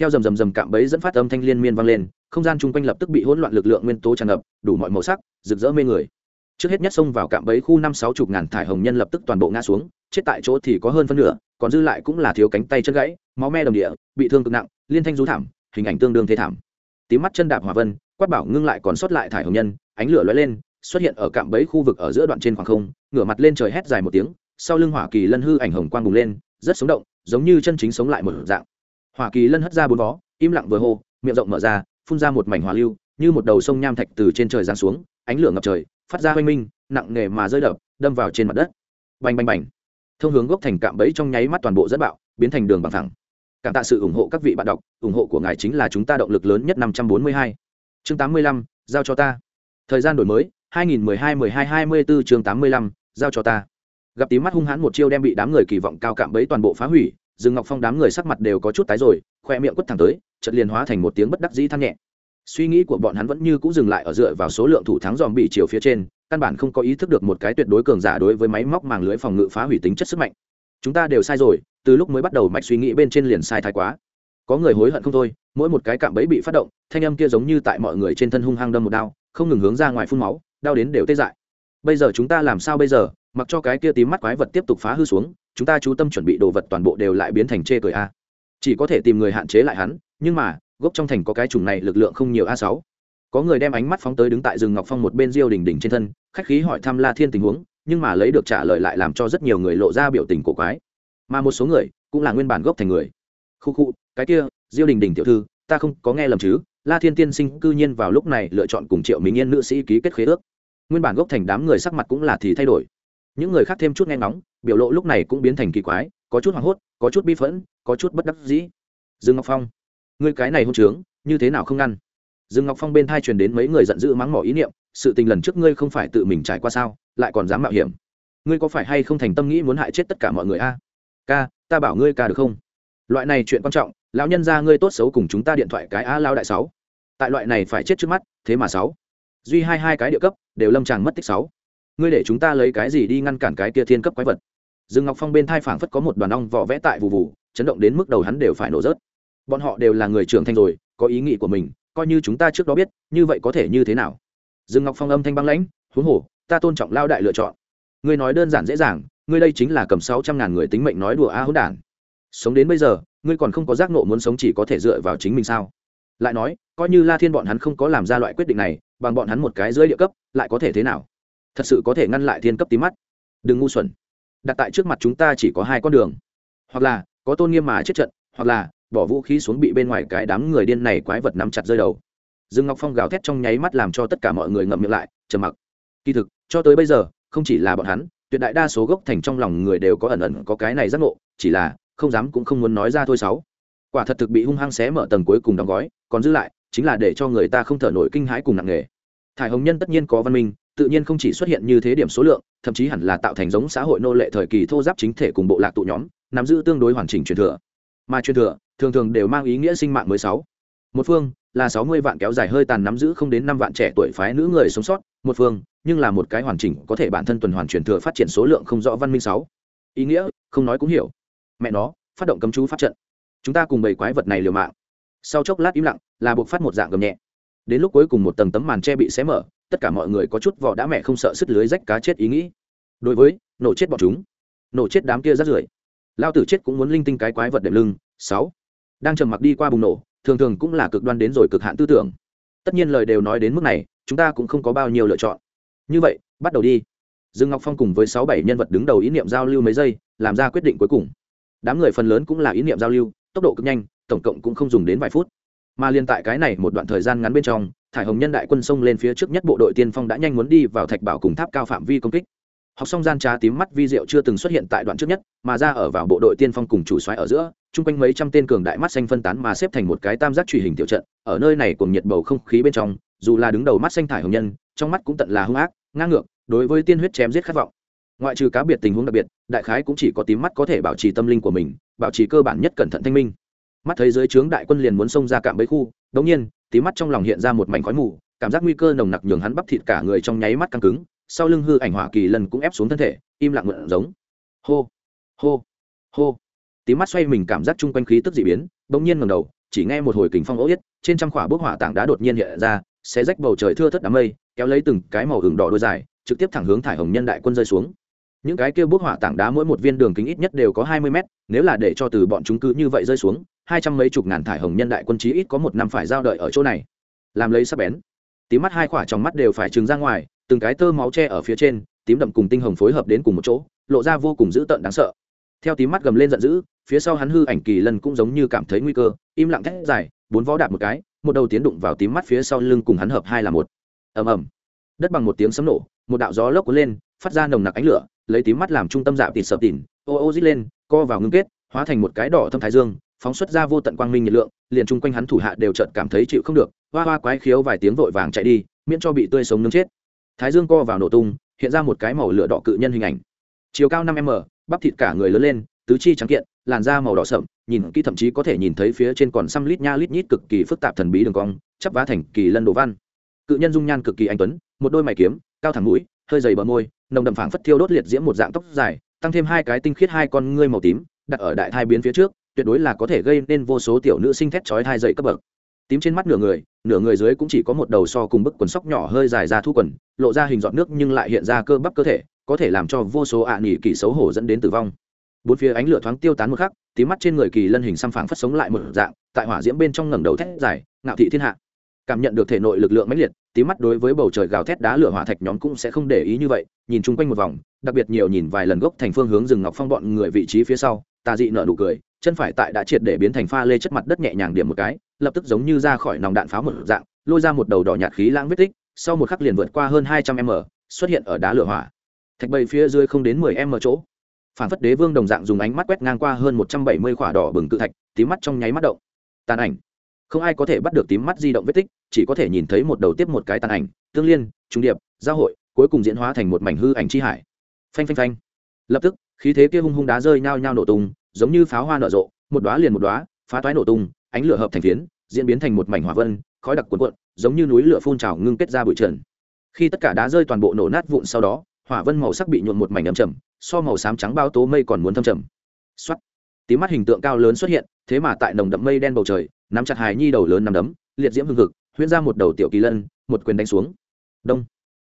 Theo rầm rầm rầm cạm bẫy dẫn phát âm thanh liên miên vang lên, không gian chung quanh lập tức bị hỗn loạn lực lượng nguyên tố tràn ngập, đủ mọi màu sắc, rực rỡ mê người. Trước hết nhất xông vào cạm bẫy khu năm sáu chục ngàn thải hồng nhân lập tức toàn bộ ngã xuống, chết tại chỗ thì có hơn phân nửa, còn dư lại cũng là thiếu cánh tay chân gãy, máu me đồng địa, bị thương cực nặng, liên thanh rú thảm, hình ảnh tương đương thế thảm. Tím mắt chân đạp hỏa vân, quát bảo ngưng lại còn sót lại thải hồng nhân, ánh lửa lóe lên, xuất hiện ở cạm bẫy khu vực ở giữa đoạn trên khoảng không, ngửa mặt lên trời hét dài một tiếng, sau lưng hỏa kỳ lân hư ảnh hồng quang bùng lên, rất sống động giống như chân chính sống lại một dạng. Hỏa kỳ lân hất ra bốn vó, im lặng vừa hô, miệng rộng mở ra, phun ra một mảnh hỏa lưu, như một đầu sông nham thạch từ trên trời giáng xuống, ánh lửa ngập trời, phát ra hoanh minh, nặng nề mà rơi đập, đâm vào trên mặt đất. Bành bành bành. Thông hướng gốc thành cạm bẫy trong nháy mắt toàn bộ dẫn bạo, biến thành đường bằng thẳng cảm tạ sự ủng hộ các vị bạn đọc, ủng hộ của ngài chính là chúng ta động lực lớn nhất năm trăm bốn mươi hai. Chương tám mươi lăm, giao cho ta. Thời gian đổi mới, hai nghìn mười hai mười hai hai mươi bốn chương tám mươi lăm, giao cho ta gặp tí mắt hung hãn một chiêu đem bị đám người kỳ vọng cao cạm bẫy toàn bộ phá hủy, dương ngọc phong đám người sắc mặt đều có chút tái rồi, khoe miệng quất thẳng tới chật liền hóa thành một tiếng bất đắc dĩ than nhẹ. Suy nghĩ của bọn hắn vẫn như cũ dừng lại ở dựa vào số lượng thủ thắng dòm bị chiều phía trên, căn bản không có ý thức được một cái tuyệt đối cường giả đối với máy móc màng lưới phòng ngự phá hủy tính chất sức mạnh. Chúng ta đều sai rồi, từ lúc mới bắt đầu mạch suy nghĩ bên trên liền sai thái quá. Có người hối hận không thôi, mỗi một cái cạm bẫy bị phát động, thanh âm kia giống như tại mọi người trên thân hung hăng đâm một đao, không ngừng hướng ra ngoài phun máu, đau đến đều tê dại. Bây giờ chúng ta làm sao bây giờ? Mặc cho cái kia tím mắt quái vật tiếp tục phá hư xuống, chúng ta chú tâm chuẩn bị đồ vật toàn bộ đều lại biến thành chê cười a. Chỉ có thể tìm người hạn chế lại hắn, nhưng mà, gốc trong thành có cái chủng này lực lượng không nhiều a sáu. Có người đem ánh mắt phóng tới đứng tại rừng ngọc phong một bên diêu đỉnh đỉnh trên thân, khách khí hỏi thăm la thiên tình huống, nhưng mà lấy được trả lời lại làm cho rất nhiều người lộ ra biểu tình cổ quái. Mà một số người, cũng là nguyên bản gốc thành người. Khu khu, cái kia, diêu đình đình tiểu thư, ta không có nghe lầm chứ? La thiên tiên sinh cư nhiên vào lúc này lựa chọn cùng triệu minh yên nữ sĩ ký kết khế ước. Nguyên bản gốc thành đám người sắc mặt cũng là thì thay đổi những người khác thêm chút nghe ngóng, biểu lộ lúc này cũng biến thành kỳ quái, có chút hoảng hốt, có chút bi phẫn, có chút bất đắc dĩ. Dương ngọc phong, ngươi cái này hôn trướng, như thế nào không ngăn? Dương ngọc phong bên thai truyền đến mấy người giận dữ mắng mỏ ý niệm, sự tình lần trước ngươi không phải tự mình trải qua sao, lại còn dám mạo hiểm. Ngươi có phải hay không thành tâm nghĩ muốn hại chết tất cả mọi người a? Ca, ta bảo ngươi ca được không? Loại này chuyện quan trọng, lão nhân ra ngươi tốt xấu cùng chúng ta điện thoại cái a lao đại sáu. Tại loại này phải chết trước mắt, thế mà sáu. Duy hai hai cái địa cấp, đều lâm tràng mất tích sáu ngươi để chúng ta lấy cái gì đi ngăn cản cái kia thiên cấp quái vật? Dương ngọc phong bên thai phảng phất có một đoàn ong vỏ vẽ tại vụ vụ chấn động đến mức đầu hắn đều phải nổ rớt. Bọn họ đều là người trưởng thành rồi, có ý nghĩ của mình, coi như chúng ta trước đó biết, như vậy có thể như thế nào? Dương ngọc phong âm thanh băng lãnh, huống hồ, ta tôn trọng lao đại lựa chọn. Ngươi nói đơn giản dễ dàng, ngươi đây chính là cầm sáu trăm ngàn người tính mệnh nói đùa a hỗn đản. Sống đến bây giờ, ngươi còn không có giác nộ muốn sống chỉ có thể dựa vào chính mình sao? Lại nói, coi như la thiên bọn hắn không có làm ra loại quyết định này, bằng bọn hắn một cái dưới địa cấp, lại có thể thế nào? Thật sự có thể ngăn lại thiên cấp tím mắt. Đừng ngu xuẩn. Đặt tại trước mặt chúng ta chỉ có hai con đường. Hoặc là, có tôn nghiêm mà chết trận, hoặc là, bỏ vũ khí xuống bị bên ngoài cái đám người điên này quái vật nắm chặt rơi đầu. Dương ngọc phong gào thét trong nháy mắt làm cho tất cả mọi người ngậm miệng lại, trầm mặc. Kỳ thực, cho tới bây giờ, không chỉ là bọn hắn, tuyệt đại đa số gốc thành trong lòng người đều có ẩn ẩn có cái này giác ngộ, chỉ là, không dám cũng không muốn nói ra thôi sáu. Quả thật thực bị hung hăng xé mở tầng cuối cùng đóng gói, còn giữ lại, chính là để cho người ta không thở nổi kinh hãi cùng nặng nghề thải hồng nhân tất nhiên có văn minh tự nhiên không chỉ xuất hiện như thế điểm số lượng, thậm chí hẳn là tạo thành giống xã hội nô lệ thời kỳ thô giáp chính thể cùng bộ lạc tụ nhóm, nắm giữ tương đối hoàn chỉnh truyền thừa. Mà truyền thừa, thường thường đều mang ý nghĩa sinh mạng mới sáu. Một phương là sáu mươi vạn kéo dài hơi tàn nắm giữ không đến năm vạn trẻ tuổi phái nữ người sống sót, một phương nhưng là một cái hoàn chỉnh có thể bản thân tuần hoàn truyền thừa phát triển số lượng không rõ văn minh sáu. Ý nghĩa, không nói cũng hiểu. Mẹ nó, phát động cấm chú phát trận. Chúng ta cùng bầy quái vật này liều mạng. Sau chốc lát im lặng, là buộc phát một dạng gầm nhẹ. Đến lúc cuối cùng một tầng tấm màn tre bị xé mở tất cả mọi người có chút vỏ đã mẹ không sợ sứt lưới rách cá chết ý nghĩ. Đối với, nổ chết bọn chúng. Nổ chết đám kia rát rưởi. Lao tử chết cũng muốn linh tinh cái quái vật đệm lưng. Sáu. Đang trầm mặc đi qua bùng nổ, thường thường cũng là cực đoan đến rồi cực hạn tư tưởng. Tất nhiên lời đều nói đến mức này, chúng ta cũng không có bao nhiêu lựa chọn. Như vậy, bắt đầu đi. Dương ngọc phong cùng với sáu bảy nhân vật đứng đầu ý niệm giao lưu mấy giây, làm ra quyết định cuối cùng. Đám người phần lớn cũng là ý niệm giao lưu, tốc độ cực nhanh, tổng cộng cũng không dùng đến vài phút. Mà liên tại cái này một đoạn thời gian ngắn bên trong thải hồng nhân đại quân sông lên phía trước nhất bộ đội tiên phong đã nhanh muốn đi vào thạch bảo cùng tháp cao phạm vi công kích. Học xong gian trá tím mắt vi diệu chưa từng xuất hiện tại đoạn trước nhất, mà ra ở vào bộ đội tiên phong cùng chủ xoáy ở giữa, chung quanh mấy trăm tên cường đại mắt xanh phân tán mà xếp thành một cái tam giác truy hình tiểu trận, ở nơi này cùng nhiệt bầu không khí bên trong, dù là đứng đầu mắt xanh thải hồng nhân, trong mắt cũng tận là hung ác, ngang ngược, đối với tiên huyết chém giết khát vọng. Ngoại trừ cá biệt tình huống đặc biệt, đại khái cũng chỉ có tím mắt có thể bảo trì tâm linh của mình, bảo trì cơ bản nhất cẩn thận thanh minh. Mắt thấy dưới trướng đại quân liền muốn xông ra cạm bẫy khu đống nhiên tím mắt trong lòng hiện ra một mảnh khói mù, cảm giác nguy cơ nồng nặc nhường hắn bắp thịt cả người trong nháy mắt căng cứng, sau lưng hư ảnh hỏa kỳ lần cũng ép xuống thân thể, im lặng ngượng giống. Hô hô hô. Tím mắt xoay mình cảm giác chung quanh khí tức dị biến, bỗng nhiên ngầm đầu, chỉ nghe một hồi kình phong ố yết, trên trăm khỏa bức hỏa tảng đá đột nhiên hiện ra sẽ rách bầu trời thưa thất đám mây, kéo lấy từng cái màu hừng đỏ đôi dài, trực tiếp thẳng hướng thải hồng nhân đại quân rơi xuống. Những cái kia bức hỏa tảng đá mỗi một viên đường kính ít nhất đều có hai mươi mét, nếu là để cho từ bọn chúng cứ như vậy rơi xuống hai trăm mấy chục ngàn thải hồng nhân đại quân chí ít có một năm phải giao đợi ở chỗ này. Làm lấy sắp bén. Tím mắt hai khỏa trong mắt đều phải trừng ra ngoài, từng cái tơ máu tre ở phía trên, tím đậm cùng tinh hồng phối hợp đến cùng một chỗ, lộ ra vô cùng dữ tợn đáng sợ. Theo tím mắt gầm lên giận dữ, phía sau hắn hư ảnh kỳ lân cũng giống như cảm thấy nguy cơ, im lặng thét dài, bốn vó đạp một cái, một đầu tiến đụng vào tím mắt phía sau lưng cùng hắn hợp hai là một. Ầm ầm. Đất bằng một tiếng sấm nổ, một đạo gió lốc cuốn lên, phát ra nồng nặc ánh lửa, lấy tím mắt làm trung tâm dạo tịt sập tỉn ô ô dít lên, co vào ngưng kết, hóa thành một cái đỏ thâm thái dương phóng xuất ra vô tận quang minh nhiệt lượng, liền chung quanh hắn thủ hạ đều chợt cảm thấy chịu không được, hoa hoa quái khiếu vài tiếng vội vàng chạy đi, miễn cho bị tươi sống nướng chết. Thái dương co vào nổ tung, hiện ra một cái màu lửa đỏ cự nhân hình ảnh. Chiều cao năm m, bắp thịt cả người lớn lên, tứ chi trắng kiện, làn da màu đỏ sậm, nhìn kỹ thậm chí có thể nhìn thấy phía trên còn xăm lít nha lít nhít cực kỳ phức tạp thần bí đường cong, chắp vá thành kỳ lân đồ văn. Cự nhân dung nhan cực kỳ anh tuấn, một đôi mày kiếm, cao thẳng mũi, hơi dày bờ môi, nồng đậm phảng phất thiêu đốt liệt diễm một dạng tóc dài, tăng thêm hai cái tinh khiết hai con ngươi màu tím, đặt ở đại thai biến phía trước tuyệt đối là có thể gây nên vô số tiểu nữ sinh thét chói thai dậy cấp bậc. Tím trên mắt nửa người nửa người dưới cũng chỉ có một đầu so cùng bức quần sóc nhỏ hơi dài ra thu quần, lộ ra hình giọt nước nhưng lại hiện ra cơ bắp cơ thể, có thể làm cho vô số ạ à nghỉ kỳ xấu hổ dẫn đến tử vong. Bốn phía ánh lửa thoáng tiêu tán một khắc, tím mắt trên người kỳ lân hình xăm phảng phất sống lại một dạng, tại hỏa diễm bên trong ngẩng đầu thét dài, ngạo thị thiên hạ. Cảm nhận được thể nội lực lượng mãnh liệt, tím mắt đối với bầu trời gào thét đá lửa hỏa thạch nhóm cũng sẽ không để ý như vậy, nhìn chung quanh một vòng, đặc biệt nhiều nhìn vài lần gốc thành phương hướng rừng ngọc phong bọn người vị trí phía sau tà dị nở nụ cười chân phải tại đã triệt để biến thành pha lê chất mặt đất nhẹ nhàng điểm một cái, lập tức giống như ra khỏi nòng đạn pháo một dạng, lôi ra một đầu đỏ nhạt khí lãng vết tích, sau một khắc liền vượt qua hơn hai trăm m, xuất hiện ở đá lửa hỏa. Thạch bầy phía dưới không đến mười m chỗ. Phản phất đế vương đồng dạng dùng ánh mắt quét ngang qua hơn một trăm bảy mươi khỏa đỏ bừng cự thạch, tím mắt trong nháy mắt động. Tàn ảnh. Không ai có thể bắt được tím mắt di động vết tích, chỉ có thể nhìn thấy một đầu tiếp một cái tàn ảnh, tương liên, trung điệp, giao hội, cuối cùng diễn hóa thành một mảnh hư ảnh chi hải. Phanh phanh phanh. Lập tức, khí thế kia hung hung đá rơi nhao nhao nổ tung giống như pháo hoa nở rộ một đóa liền một đóa phá toái nổ tung ánh lửa hợp thành phiến diễn biến thành một mảnh hỏa vân khói đặc cuồn cuộn giống như núi lửa phun trào ngưng kết ra bụi trần. Khi tất cả đá rơi toàn bộ nổ nát vụn sau đó hỏa vân màu sắc bị nhuộn một mảnh ấm trầm so màu xám trắng bao tố mây còn muốn thâm trầm. Xuất, tím mắt hình tượng cao lớn xuất hiện thế mà tại nồng đậm mây đen bầu trời nắm chặt hài nhi đầu lớn nằm đấm liệt diễm hương hực huyễn ra một đầu tiểu kỳ lân một quyền đánh xuống. Đông.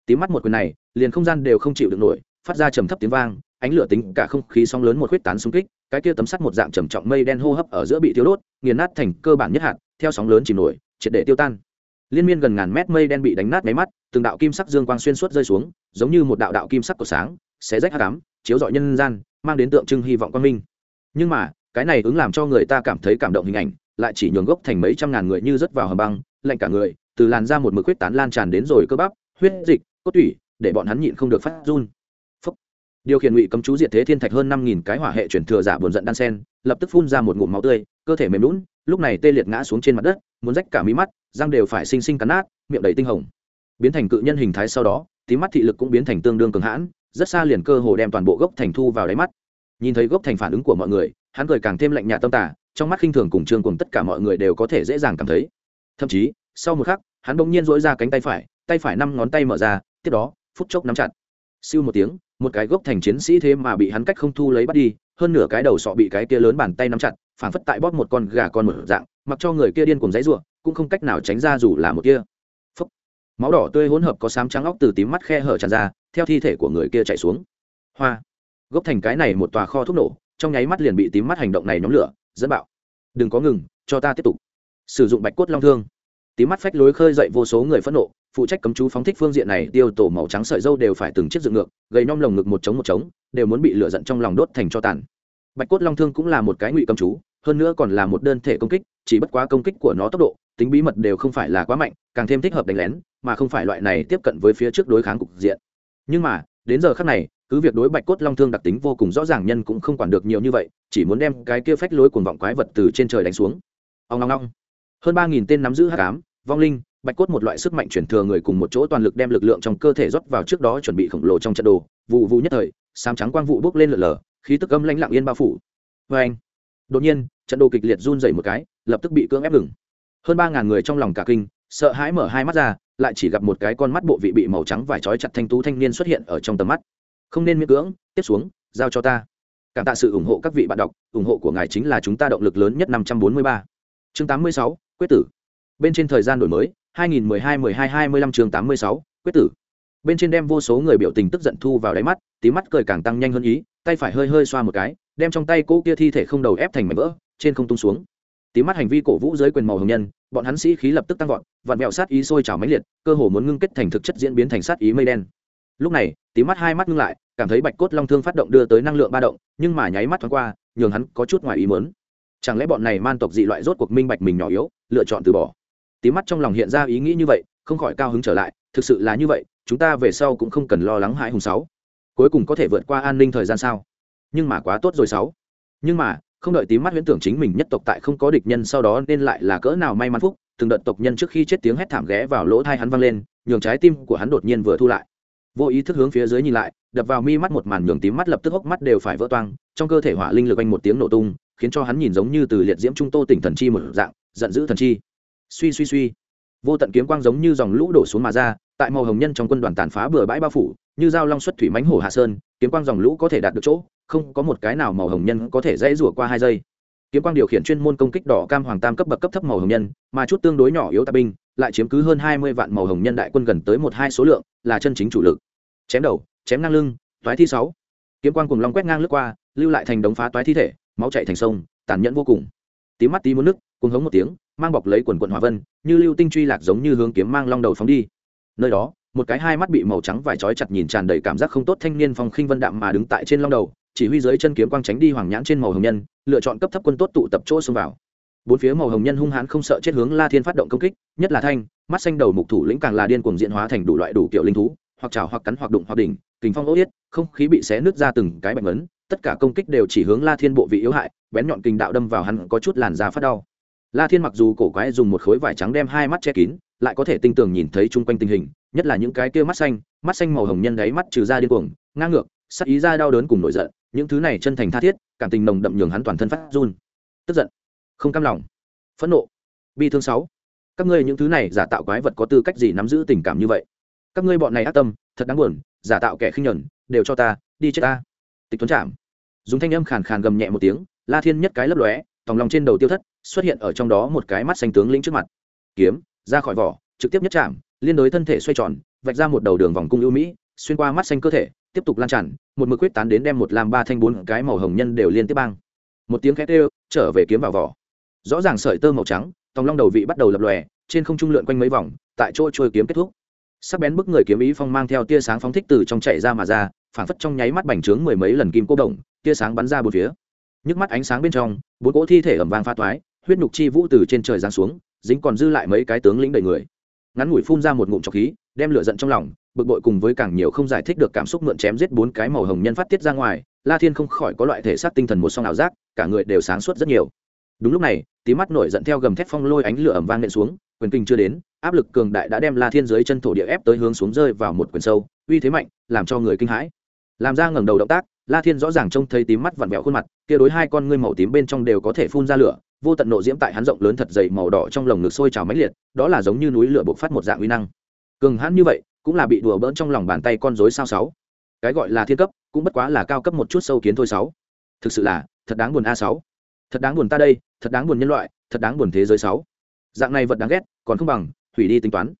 Tím mắt một quyền này liền không gian đều không chịu được nổi phát ra trầm thấp tiếng vang ánh lửa tính cả không khí sóng lớn một khuyết tán xung kích cái kia tấm sắt một dạng trầm trọng mây đen hô hấp ở giữa bị thiếu đốt, nghiền nát thành cơ bản nhất hạt, theo sóng lớn chìm nổi, triệt để tiêu tan. Liên miên gần ngàn mét mây đen bị đánh nát máy mắt, từng đạo kim sắc dương quang xuyên suốt rơi xuống, giống như một đạo đạo kim sắc của sáng, xé rách hắc ám, chiếu rọi nhân gian, mang đến tượng trưng hy vọng quang minh. Nhưng mà, cái này ứng làm cho người ta cảm thấy cảm động hình ảnh, lại chỉ nhường gốc thành mấy trăm ngàn người như rớt vào hầm băng, lạnh cả người, từ làn ra một mực huyết tán lan tràn đến rồi cơ bắp, huyết dịch, cốt tủy, để bọn hắn nhịn không được phát run điều khiển ngụy cấm chú diệt thế thiên thạch hơn năm nghìn cái hỏa hệ chuyển thừa giả buồn giận đan sen, lập tức phun ra một ngụm máu tươi, cơ thể mềm lún lúc này tê liệt ngã xuống trên mặt đất, muốn rách cả mí mắt, răng đều phải xinh xinh cắn nát, miệng đầy tinh hồng. Biến thành cự nhân hình thái sau đó, tí mắt thị lực cũng biến thành tương đương cường hãn, rất xa liền cơ hồ đem toàn bộ gốc thành thu vào đáy mắt. Nhìn thấy gốc thành phản ứng của mọi người, hắn cười càng thêm lạnh nhạt tâm tả trong mắt khinh thường cùng trương cùng tất cả mọi người đều có thể dễ dàng cảm thấy. Thậm chí, sau một khắc, hắn bỗng nhiên dỗi ra cánh tay phải tay phải năm ngón tay mở ra, tiếp đó, phút chốc nắm chặt. Siêu một tiếng một cái gốc thành chiến sĩ thế mà bị hắn cách không thu lấy bắt đi, hơn nửa cái đầu sọ bị cái kia lớn bàn tay nắm chặt phản phất tại bóp một con gà con một dạng, mặc cho người kia điên cùng dãy ruộng cũng không cách nào tránh ra dù là một kia. Phúc. máu đỏ tươi hỗn hợp có sám trắng óc từ tím mắt khe hở tràn ra, theo thi thể của người kia chạy xuống. Hoa. Gốc thành cái này một tòa kho thuốc nổ, trong nháy mắt liền bị tím mắt hành động này nhóm lửa, dẫn bạo. Đừng có ngừng, cho ta tiếp tục. Sử dụng bạch cốt long thương tí mắt phách lối khơi dậy vô số người phẫn nộ, phụ trách cấm chú phóng thích phương diện này, tiêu tổ màu trắng sợi dâu đều phải từng chiếc dựng ngược, gầy nhom lồng ngực một trống một trống, đều muốn bị lửa giận trong lòng đốt thành cho tàn. Bạch cốt long thương cũng là một cái ngụy cấm chú, hơn nữa còn là một đơn thể công kích, chỉ bất quá công kích của nó tốc độ, tính bí mật đều không phải là quá mạnh, càng thêm thích hợp đánh lén, mà không phải loại này tiếp cận với phía trước đối kháng cục diện. Nhưng mà, đến giờ khác này, cứ việc đối bạch cốt long thương đặc tính vô cùng rõ ràng nhân cũng không quản được nhiều như vậy, chỉ muốn đem cái kia phách lối cuồng vọng quái vật từ trên trời đánh xuống. Ông long long hơn ba nghìn tên nắm giữ hắc ám, vong linh, bạch cốt một loại sức mạnh chuyển thừa người cùng một chỗ toàn lực đem lực lượng trong cơ thể rót vào trước đó chuẩn bị khổng lồ trong trận đồ. Vụ vụ nhất thời, sám trắng quang vụ bốc lên lở lở, khí tức âm lãnh lặng yên bao phủ. Vê anh, đột nhiên, trận đồ kịch liệt run dày một cái, lập tức bị cưỡng ép ngừng. Hơn ba ngàn người trong lòng cả kinh, sợ hãi mở hai mắt ra, lại chỉ gặp một cái con mắt bộ vị bị màu trắng vải trói chặt thanh tú thanh niên xuất hiện ở trong tầm mắt. Không nên miễn cưỡng, tiếp xuống, giao cho ta. Cảm tạ sự ủng hộ các vị bạn đọc, ủng hộ của ngài chính là chúng ta động lực lớn nhất năm trăm bốn mươi ba. Chương tám mươi sáu quyết tử. Bên trên thời gian đổi mới 2012-12-25 chương 86, quyết tử. Bên trên đem vô số người biểu tình tức giận thu vào đáy mắt tí mắt cười càng tăng nhanh hơn ý tay phải hơi hơi xoa một cái đem trong tay cỗ kia thi thể không đầu ép thành mảnh vỡ trên không tung xuống. Tí mắt hành vi cổ vũ dưới quyền màu hồng nhân bọn hắn sĩ khí lập tức tăng vọt vặn mẹo sát ý sôi trào mãnh liệt cơ hồ muốn ngưng kết thành thực chất diễn biến thành sát ý mây đen. Lúc này tí mắt hai mắt ngưng lại cảm thấy bạch cốt long thương phát động đưa tới năng lượng ba động nhưng mà nháy mắt thoáng qua nhường hắn có chút ngoài ý mớn chẳng lẽ bọn này man tộc dị loại rốt cuộc minh bạch mình nhỏ yếu? Lựa chọn từ bỏ. Tí mắt trong lòng hiện ra ý nghĩ như vậy, không khỏi cao hứng trở lại, thực sự là như vậy, chúng ta về sau cũng không cần lo lắng hãi hùng sáu. Cuối cùng có thể vượt qua an ninh thời gian sao? Nhưng mà quá tốt rồi sáu. Nhưng mà, không đợi tím mắt huyễn tưởng chính mình nhất tộc tại không có địch nhân sau đó nên lại là cỡ nào may mắn phúc, từng đợt tộc nhân trước khi chết tiếng hét thảm ghé vào lỗ thai hắn văng lên, nhường trái tim của hắn đột nhiên vừa thu lại. Vô ý thức hướng phía dưới nhìn lại, đập vào mi mắt một màn nhường tím mắt lập tức hốc mắt đều phải vỡ toang, trong cơ thể hỏa linh lực anh một tiếng nổ tung khiến cho hắn nhìn giống như từ liệt diễm trung tô tỉnh thần chi một dạng, giận dữ thần chi. Suy suy suy. Vô tận kiếm quang giống như dòng lũ đổ xuống mà ra, tại màu hồng nhân trong quân đoàn tàn phá bừa bãi bao phủ, như dao long xuất thủy mánh hổ hạ sơn, kiếm quang dòng lũ có thể đạt được chỗ, không có một cái nào màu hồng nhân có thể dễ rủa qua hai giây. Kiếm quang điều khiển chuyên môn công kích đỏ cam hoàng tam cấp bậc cấp thấp màu hồng nhân, mà chút tương đối nhỏ yếu tạp binh, lại chiếm cứ hơn hai mươi vạn màu hồng nhân đại quân gần tới một hai số lượng, là chân chính chủ lực. Chém đầu, chém ngang lưng, toái thi sáu. Kiếm quang cùng long quét ngang lướt qua, lưu lại thành đống phá toái thi thể máu chạy thành sông, tàn nhẫn vô cùng. Tí mắt tí muốn nước cùng hống một tiếng, mang bọc lấy quần quận hỏa vân, như lưu tinh truy lạc giống như hướng kiếm mang long đầu phóng đi. Nơi đó, một cái hai mắt bị màu trắng vải trói chặt nhìn tràn đầy cảm giác không tốt thanh niên phong khinh vân đạm mà đứng tại trên long đầu, chỉ huy dưới chân kiếm quang tránh đi hoàng nhãn trên màu hồng nhân, lựa chọn cấp thấp quân tốt tụ tập chỗ xông vào. Bốn phía màu hồng nhân hung hãn không sợ chết hướng la thiên phát động công kích, nhất là thanh, mắt xanh đầu mục thủ lĩnh càng là điên cuồng diện hóa thành đủ loại đủ kiểu linh thú, hoặc trào hoặc cắn hoặc đụng hoặc đỉnh, kình phong ố yết, không khí bị xé nứt ra từng cái bạch ấn tất cả công kích đều chỉ hướng la thiên bộ vị yếu hại, bén nhọn kình đạo đâm vào hắn có chút làn da phát đau. La thiên mặc dù cổ quái dùng một khối vải trắng đem hai mắt che kín, lại có thể tinh tường nhìn thấy chung quanh tình hình, nhất là những cái kia mắt xanh mắt xanh màu hồng nhân đáy mắt trừ ra điên cuồng, ngang ngược, sắc ý ra đau đớn cùng nổi giận, những thứ này chân thành tha thiết, cảm tình nồng đậm nhường hắn toàn thân phát run. Tức giận, không cam lòng, phẫn nộ. Bi thương sáu. Các ngươi những thứ này giả tạo quái vật có tư cách gì nắm giữ tình cảm như vậy? Các ngươi bọn này ác tâm, thật đáng buồn, giả tạo kẻ khinh nhẫn, đều cho ta, đi chết ta tịch tuấn chạm. Dùng thanh âm khàn khàn gầm nhẹ một tiếng, la thiên nhất cái lấp lóe, tòng lòng trên đầu tiêu thất, xuất hiện ở trong đó một cái mắt xanh tướng lĩnh trước mặt. Kiếm, ra khỏi vỏ, trực tiếp nhất chạm, liên đối thân thể xoay tròn, vạch ra một đầu đường vòng cung ưu mỹ, xuyên qua mắt xanh cơ thể, tiếp tục lan tràn, một mực quyết tán đến đem một làm ba thanh bốn cái màu hồng nhân đều liên tiếp băng một tiếng khét ê trở về kiếm vào vỏ. Rõ ràng sợi tơ màu trắng, tòng long đầu vị bắt đầu lập lòe, trên không trung lượn quanh mấy vòng, tại chỗ trôi kiếm kết thúc. Sắc bén bức người kiếm ý phong mang theo tia sáng phóng thích từ trong chạy ra mà ra phản phất trong nháy mắt bành trướng mười mấy lần kim cô đồng tia sáng bắn ra bốn phía. Nhức mắt ánh sáng bên trong, bốn cỗ thi thể ẩm vang pha toái, huyết nhục chi vũ từ trên trời giáng xuống, dính còn dư lại mấy cái tướng lĩnh đầy người. Ngắn ngủi phun ra một ngụm trọc khí, đem lửa giận trong lòng, bực bội cùng với càng nhiều không giải thích được cảm xúc mượn chém giết bốn cái màu hồng nhân phát tiết ra ngoài, la thiên không khỏi có loại thể xác tinh thần một song ảo giác, cả người đều sáng suốt rất nhiều. Đúng lúc này, tí mắt nổi giận theo gầm thép phong lôi ánh lửa ẩm vang nện xuống, quyền kinh chưa đến, áp lực cường đại đã đem la thiên dưới chân thổ địa ép tới hướng xuống rơi vào một quyền sâu, uy thế mạnh, làm cho người kinh hãi làm ra ngẩng đầu động tác, la thiên rõ ràng trông thấy tím mắt vặn vẹo khuôn mặt, kia đối hai con ngươi màu tím bên trong đều có thể phun ra lửa, vô tận nộ diễm tại hắn rộng lớn thật dày màu đỏ trong lồng ngực sôi trào mãnh liệt, đó là giống như núi lửa bộc phát một dạng uy năng. Cường hãn như vậy, cũng là bị đùa bỡn trong lòng bàn tay con rối sao sáu. Cái gọi là thiên cấp, cũng bất quá là cao cấp một chút sâu kiến thôi sáu. Thực sự là, thật đáng buồn a sáu. Thật đáng buồn ta đây, thật đáng buồn nhân loại, thật đáng buồn thế giới sáu. Dạng này vật đáng ghét, còn không bằng, hủy đi tính toán.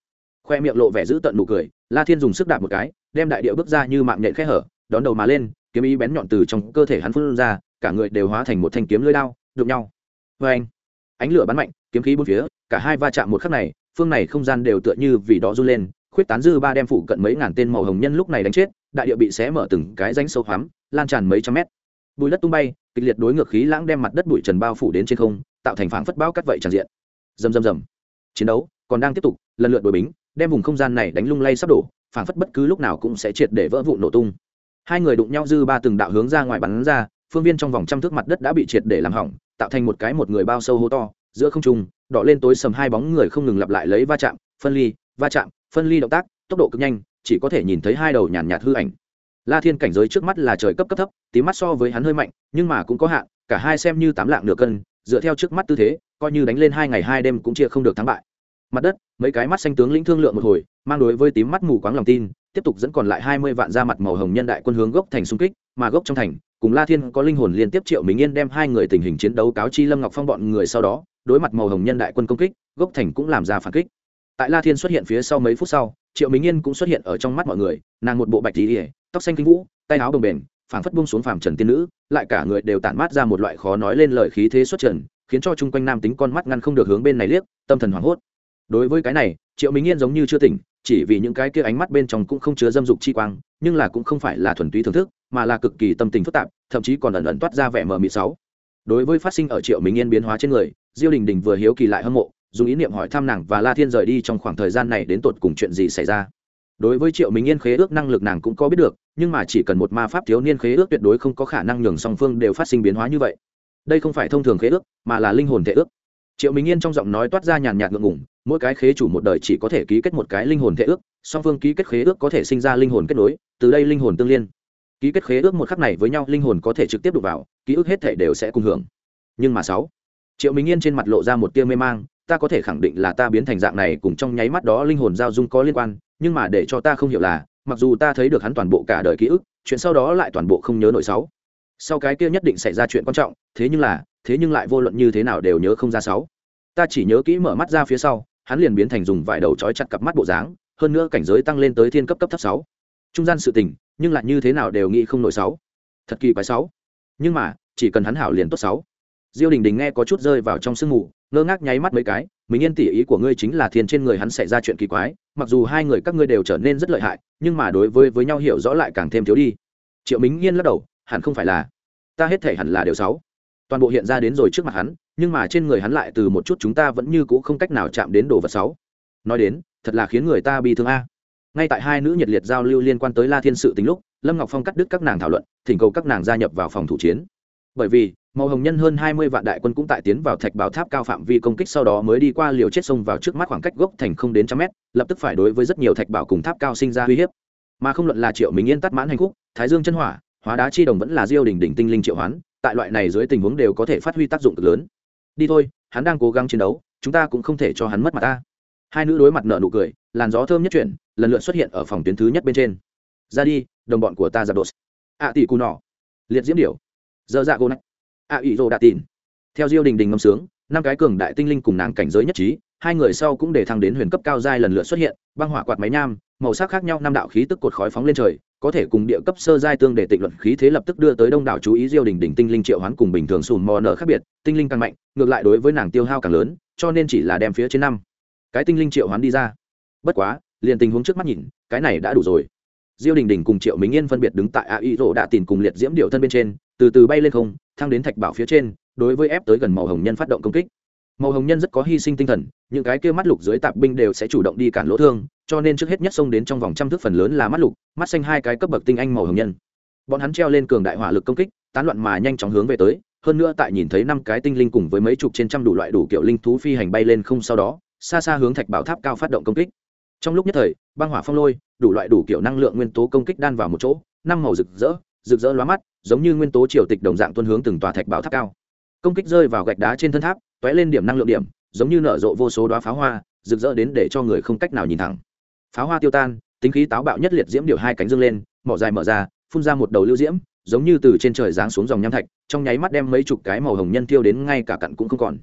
Khoe miệng lộ vẻ giữ tận nụ cười, la thiên dùng sức đạp một cái, đem đại địa bước ra như mạng nhện khe hở đón đầu mà lên, kiếm ý bén nhọn từ trong cơ thể hắn phun ra, cả người đều hóa thành một thanh kiếm lưỡi đao, đụng nhau. Vê anh, ánh lửa bắn mạnh, kiếm khí bốn phía, cả hai va chạm một khắc này, phương này không gian đều tựa như vì đó run lên, khuyết tán dư ba đem phụ cận mấy ngàn tên màu hồng nhân lúc này đánh chết, đại địa bị xé mở từng cái rãnh sâu hoắm, lan tràn mấy trăm mét. Bùi đất tung bay, kịch liệt đối ngược khí lãng đem mặt đất bụi trần bao phủ đến trên không, tạo thành phảng phất bao cắt vậy tràn diện. Rầm rầm rầm. Chiến đấu còn đang tiếp tục, lần lượt đổi bính, đem vùng không gian này đánh lung lay sắp đổ, phảng phất bất cứ lúc nào cũng sẽ triệt để vỡ vụ nổ tung hai người đụng nhau dư ba từng đạo hướng ra ngoài bắn ra, phương viên trong vòng trăm thước mặt đất đã bị triệt để làm hỏng, tạo thành một cái một người bao sâu hố to, giữa không trung, đỏ lên tối sầm hai bóng người không ngừng lặp lại lấy va chạm, phân ly, va chạm, phân ly động tác, tốc độ cực nhanh, chỉ có thể nhìn thấy hai đầu nhàn nhạt hư ảnh. La thiên cảnh giới trước mắt là trời cấp cấp thấp, tím mắt so với hắn hơi mạnh, nhưng mà cũng có hạn, cả hai xem như tám lạng nửa cân, dựa theo trước mắt tư thế, coi như đánh lên hai ngày hai đêm cũng chia không được thắng bại. Mặt đất, mấy cái mắt xanh tướng lĩnh thương lượng một hồi, mang đối với tím mắt mù quáng lòng tin tiếp tục dẫn còn lại hai mươi vạn ra mặt màu hồng nhân đại quân hướng gốc thành xung kích mà gốc trong thành cùng la thiên có linh hồn liên tiếp triệu minh yên đem hai người tình hình chiến đấu cáo chi lâm ngọc phong bọn người sau đó đối mặt màu hồng nhân đại quân công kích gốc thành cũng làm ra phản kích. Tại la thiên xuất hiện phía sau mấy phút sau triệu minh yên cũng xuất hiện ở trong mắt mọi người nàng một bộ bạch y điệp, tóc xanh kinh vũ tay áo bồng bềnh, phảng phất buông xuống phàm trần tiên nữ lại cả người đều tản mát ra một loại khó nói lên lời khí thế xuất trần khiến cho chung quanh nam tính con mắt ngăn không được hướng bên này liếc tâm thần hoảng hốt đối với cái này, triệu minh yên giống như chưa tỉnh, chỉ vì những cái kia ánh mắt bên trong cũng không chứa dâm dục chi quang, nhưng là cũng không phải là thuần túy thưởng thức, mà là cực kỳ tâm tình phức tạp, thậm chí còn ẩn ẩn toát ra vẻ mờ mị sáu đối với phát sinh ở triệu minh yên biến hóa trên người, diêu đình đình vừa hiếu kỳ lại hâm mộ, dùng ý niệm hỏi thăm nàng và la thiên rời đi trong khoảng thời gian này đến tột cùng chuyện gì xảy ra. Đối với triệu minh yên khế ước năng lực nàng cũng có biết được, nhưng mà chỉ cần một ma pháp thiếu niên khế ước tuyệt đối không có khả năng nhường song phương đều phát sinh biến hóa như vậy. Đây không phải thông thường khế ước, mà là linh hồn thể ước triệu minh yên trong giọng nói toát ra nhàn nhạt ngượng ngủng mỗi cái khế chủ một đời chỉ có thể ký kết một cái linh hồn thể ước, song phương ký kết khế ước có thể sinh ra linh hồn kết nối, từ đây linh hồn tương liên. Ký kết khế ước một khắc này với nhau, linh hồn có thể trực tiếp đụng vào, ký ức hết thể đều sẽ cùng hưởng. Nhưng mà sáu, triệu minh yên trên mặt lộ ra một tia mê mang, ta có thể khẳng định là ta biến thành dạng này cùng trong nháy mắt đó linh hồn giao dung có liên quan, nhưng mà để cho ta không hiểu là, mặc dù ta thấy được hắn toàn bộ cả đời ký ức, chuyện sau đó lại toàn bộ không nhớ nổi sáu. Sau cái kia nhất định xảy ra chuyện quan trọng, thế nhưng là thế nhưng lại vô luận như thế nào đều nhớ không ra sáu. Ta chỉ nhớ kỹ mở mắt ra phía sau, hắn liền biến thành dùng vải đầu trói chặt cặp mắt bộ dáng, hơn nữa cảnh giới tăng lên tới thiên cấp cấp thấp sáu. Trung gian sự tình, nhưng lại như thế nào đều nghĩ không nổi sáu. Thật kỳ quái sáu. Nhưng mà, chỉ cần hắn hảo liền tốt sáu. Diêu đình đình nghe có chút rơi vào trong sương mù, ngơ ngác nháy mắt mấy cái, mình yên tỉ ý của ngươi chính là thiên trên người hắn xảy ra chuyện kỳ quái, mặc dù hai người các ngươi đều trở nên rất lợi hại, nhưng mà đối với với nhau hiểu rõ lại càng thêm thiếu đi. Triệu minh yên lắc đầu, hẳn không phải là, ta hết thể hẳn là điều sáu toàn bộ hiện ra đến rồi trước mặt hắn, nhưng mà trên người hắn lại từ một chút chúng ta vẫn như cũ không cách nào chạm đến đồ vật sáu nói đến, thật là khiến người ta bi thương a. Ngay tại hai nữ nhiệt liệt giao lưu liên quan tới la thiên sự tính lúc, lâm ngọc phong cắt đứt các nàng thảo luận, thỉnh cầu các nàng gia nhập vào phòng thủ chiến. Bởi vì, màu hồng nhân hơn hai mươi vạn đại quân cũng tại tiến vào thạch bảo tháp cao phạm vi công kích sau đó mới đi qua liều chết sông vào trước mắt khoảng cách gốc thành không đến trăm mét, lập tức phải đối với rất nhiều thạch bảo cùng tháp cao sinh ra uy hiếp. Mà không luận là triệu mình yên tắt mãn hành khúc, thái dương chân hỏa, hóa đá chi đồng vẫn là diêu đỉnh đỉnh tinh linh triệu hoán tại loại này dưới tình huống đều có thể phát huy tác dụng cực lớn. Đi thôi, hắn đang cố gắng chiến đấu, chúng ta cũng không thể cho hắn mất mặt ta. Hai nữ đối mặt nợ nụ cười, làn gió thơm nhất chuyển, lần lượt xuất hiện ở phòng tuyến thứ nhất bên trên. Ra đi, đồng bọn của ta giặc đột. Ạ tỷ cù nọ. Liệt diễm điểu. Dơ dạ gô nách. Ạ ỷ rô đạ tìn. Theo diêu đình đình ngâm sướng, năm cái cường đại tinh linh cùng nàng cảnh giới nhất trí, hai người sau cũng để thăng đến huyền cấp cao giai lần lượt xuất hiện, băng hỏa quạt máy nham, màu sắc khác nhau năm đạo khí tức cột khói phóng lên trời có thể cùng địa cấp sơ giai tương để tịnh luận khí thế lập tức đưa tới đông đảo chú ý diêu đình đỉnh tinh linh triệu hoán cùng bình thường sùn mò nở khác biệt, tinh linh càng mạnh, ngược lại đối với nàng tiêu hao càng lớn, cho nên chỉ là đem phía trên năm cái tinh linh triệu hoán đi ra. Bất quá, liền tình huống trước mắt nhìn, cái này đã đủ rồi. Diêu đình đình cùng triệu minh yên phân biệt đứng tại a y rỗ đạ tìm cùng liệt diễm điệu thân bên trên, từ từ bay lên không, thăng đến thạch bảo phía trên, đối với ép tới gần màu hồng nhân phát động công kích màu hồng nhân rất có hy sinh tinh thần, những cái kia mắt lục dưới tạp binh đều sẽ chủ động đi cản lỗ thương, cho nên trước hết nhất xông đến trong vòng trăm thước phần lớn là mắt lục, mắt xanh hai cái cấp bậc tinh anh màu hồng nhân. Bọn hắn treo lên cường đại hỏa lực công kích, tán loạn mà nhanh chóng hướng về tới, hơn nữa tại nhìn thấy năm cái tinh linh cùng với mấy chục trên trăm đủ loại đủ kiểu linh thú phi hành bay lên không sau đó, xa xa hướng thạch bảo tháp cao phát động công kích. Trong lúc nhất thời, băng hỏa phong lôi, đủ loại đủ kiểu năng lượng nguyên tố công kích đan vào một chỗ, năm màu rực rỡ rực rỡ lóa mắt, giống như nguyên tố triều tịch đồng dạng tuân hướng từng tòa thạch bảo tháp cao. Công kích rơi vào gạch đá trên thân tháp tóe lên điểm năng lượng điểm, giống như nở rộ vô số đoá pháo hoa, rực rỡ đến để cho người không cách nào nhìn thẳng. Pháo hoa tiêu tan, tính khí táo bạo nhất liệt diễm điệu hai cánh dương lên, mỏ dài mở ra, phun ra một đầu lưu diễm, giống như từ trên trời giáng xuống dòng nham thạch, trong nháy mắt đem mấy chục cái màu hồng nhân tiêu đến ngay cả cặn cũng không còn.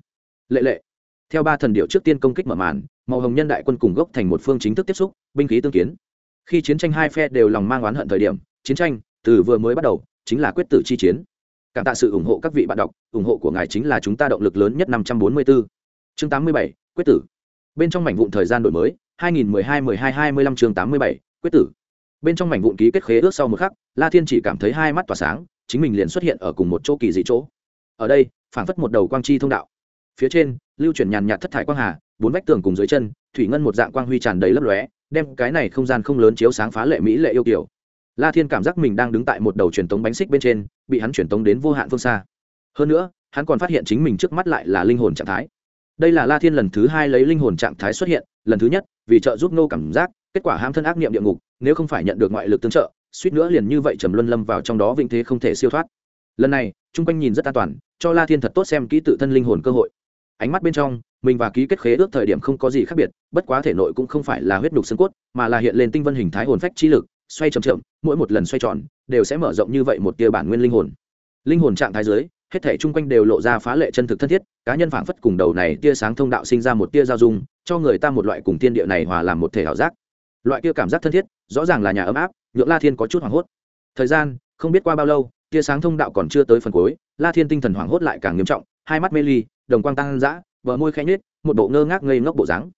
Lệ lệ. Theo ba thần điệu trước tiên công kích mở màn, màu hồng nhân đại quân cùng gốc thành một phương chính thức tiếp xúc, binh khí tương kiến. Khi chiến tranh hai phe đều lòng mang oán hận thời điểm, chiến tranh từ vừa mới bắt đầu chính là quyết tử chi chiến cảm tạ sự ủng hộ các vị bạn đọc ủng hộ của ngài chính là chúng ta động lực lớn nhất năm trăm bốn mươi 544. chương tám mươi bảy quyết tử. Bên trong mảnh vụn thời gian đổi mới 2012-12-25 chương 87, quyết tử. Bên trong mảnh vụn ký kết khế ước sau một khắc la thiên chỉ cảm thấy hai mắt tỏa sáng chính mình liền xuất hiện ở cùng một chỗ kỳ dị chỗ. Ở đây phảng phất một đầu quang chi thông đạo. Phía trên lưu chuyển nhàn nhạt thất thải quang hà bốn vách tường cùng dưới chân thủy ngân một dạng quang huy tràn đầy lấp lóe đem cái này không gian không lớn chiếu sáng phá lệ mỹ lệ yêu kiểu la thiên cảm giác mình đang đứng tại một đầu truyền tống bánh xích bên trên, bị hắn truyền tống đến vô hạn phương xa. Hơn nữa, hắn còn phát hiện chính mình trước mắt lại là linh hồn trạng thái. Đây là la thiên lần thứ hai lấy linh hồn trạng thái xuất hiện, lần thứ nhất, vì trợ giúp nô cảm giác, kết quả ham thân ác niệm địa ngục, nếu không phải nhận được ngoại lực tương trợ, suýt nữa liền như vậy trầm luân lâm vào trong đó vĩnh thế không thể siêu thoát. Lần này, chung quanh nhìn rất an toàn, cho la thiên thật tốt xem kỹ tự thân linh hồn cơ hội. Ánh mắt bên trong, mình và ký kết khế ước thời điểm không có gì khác biệt, bất quá thể nội cũng không phải là huyết đục xương cốt, mà là hiện lên tinh vân hình thái hồn phách chi lực xoay chậm chậm, mỗi một lần xoay tròn, đều sẽ mở rộng như vậy một tia bản nguyên linh hồn. Linh hồn trạng thái dưới, hết thể chung quanh đều lộ ra phá lệ chân thực thân thiết, cá nhân phảng phất cùng đầu này tia sáng thông đạo sinh ra một tia giao dung, cho người ta một loại cùng tiên địa này hòa làm một thể ảo giác. Loại tia cảm giác thân thiết, rõ ràng là nhà ấm áp, nhượng la thiên có chút hoảng hốt. Thời gian, không biết qua bao lâu, tia sáng thông đạo còn chưa tới phần cuối, la thiên tinh thần hoảng hốt lại càng nghiêm trọng, hai mắt mê ly, đồng quang tăng dã, bờ môi khẽ nhếch, một bộ ngơ ngác ngây ngốc bộ dáng.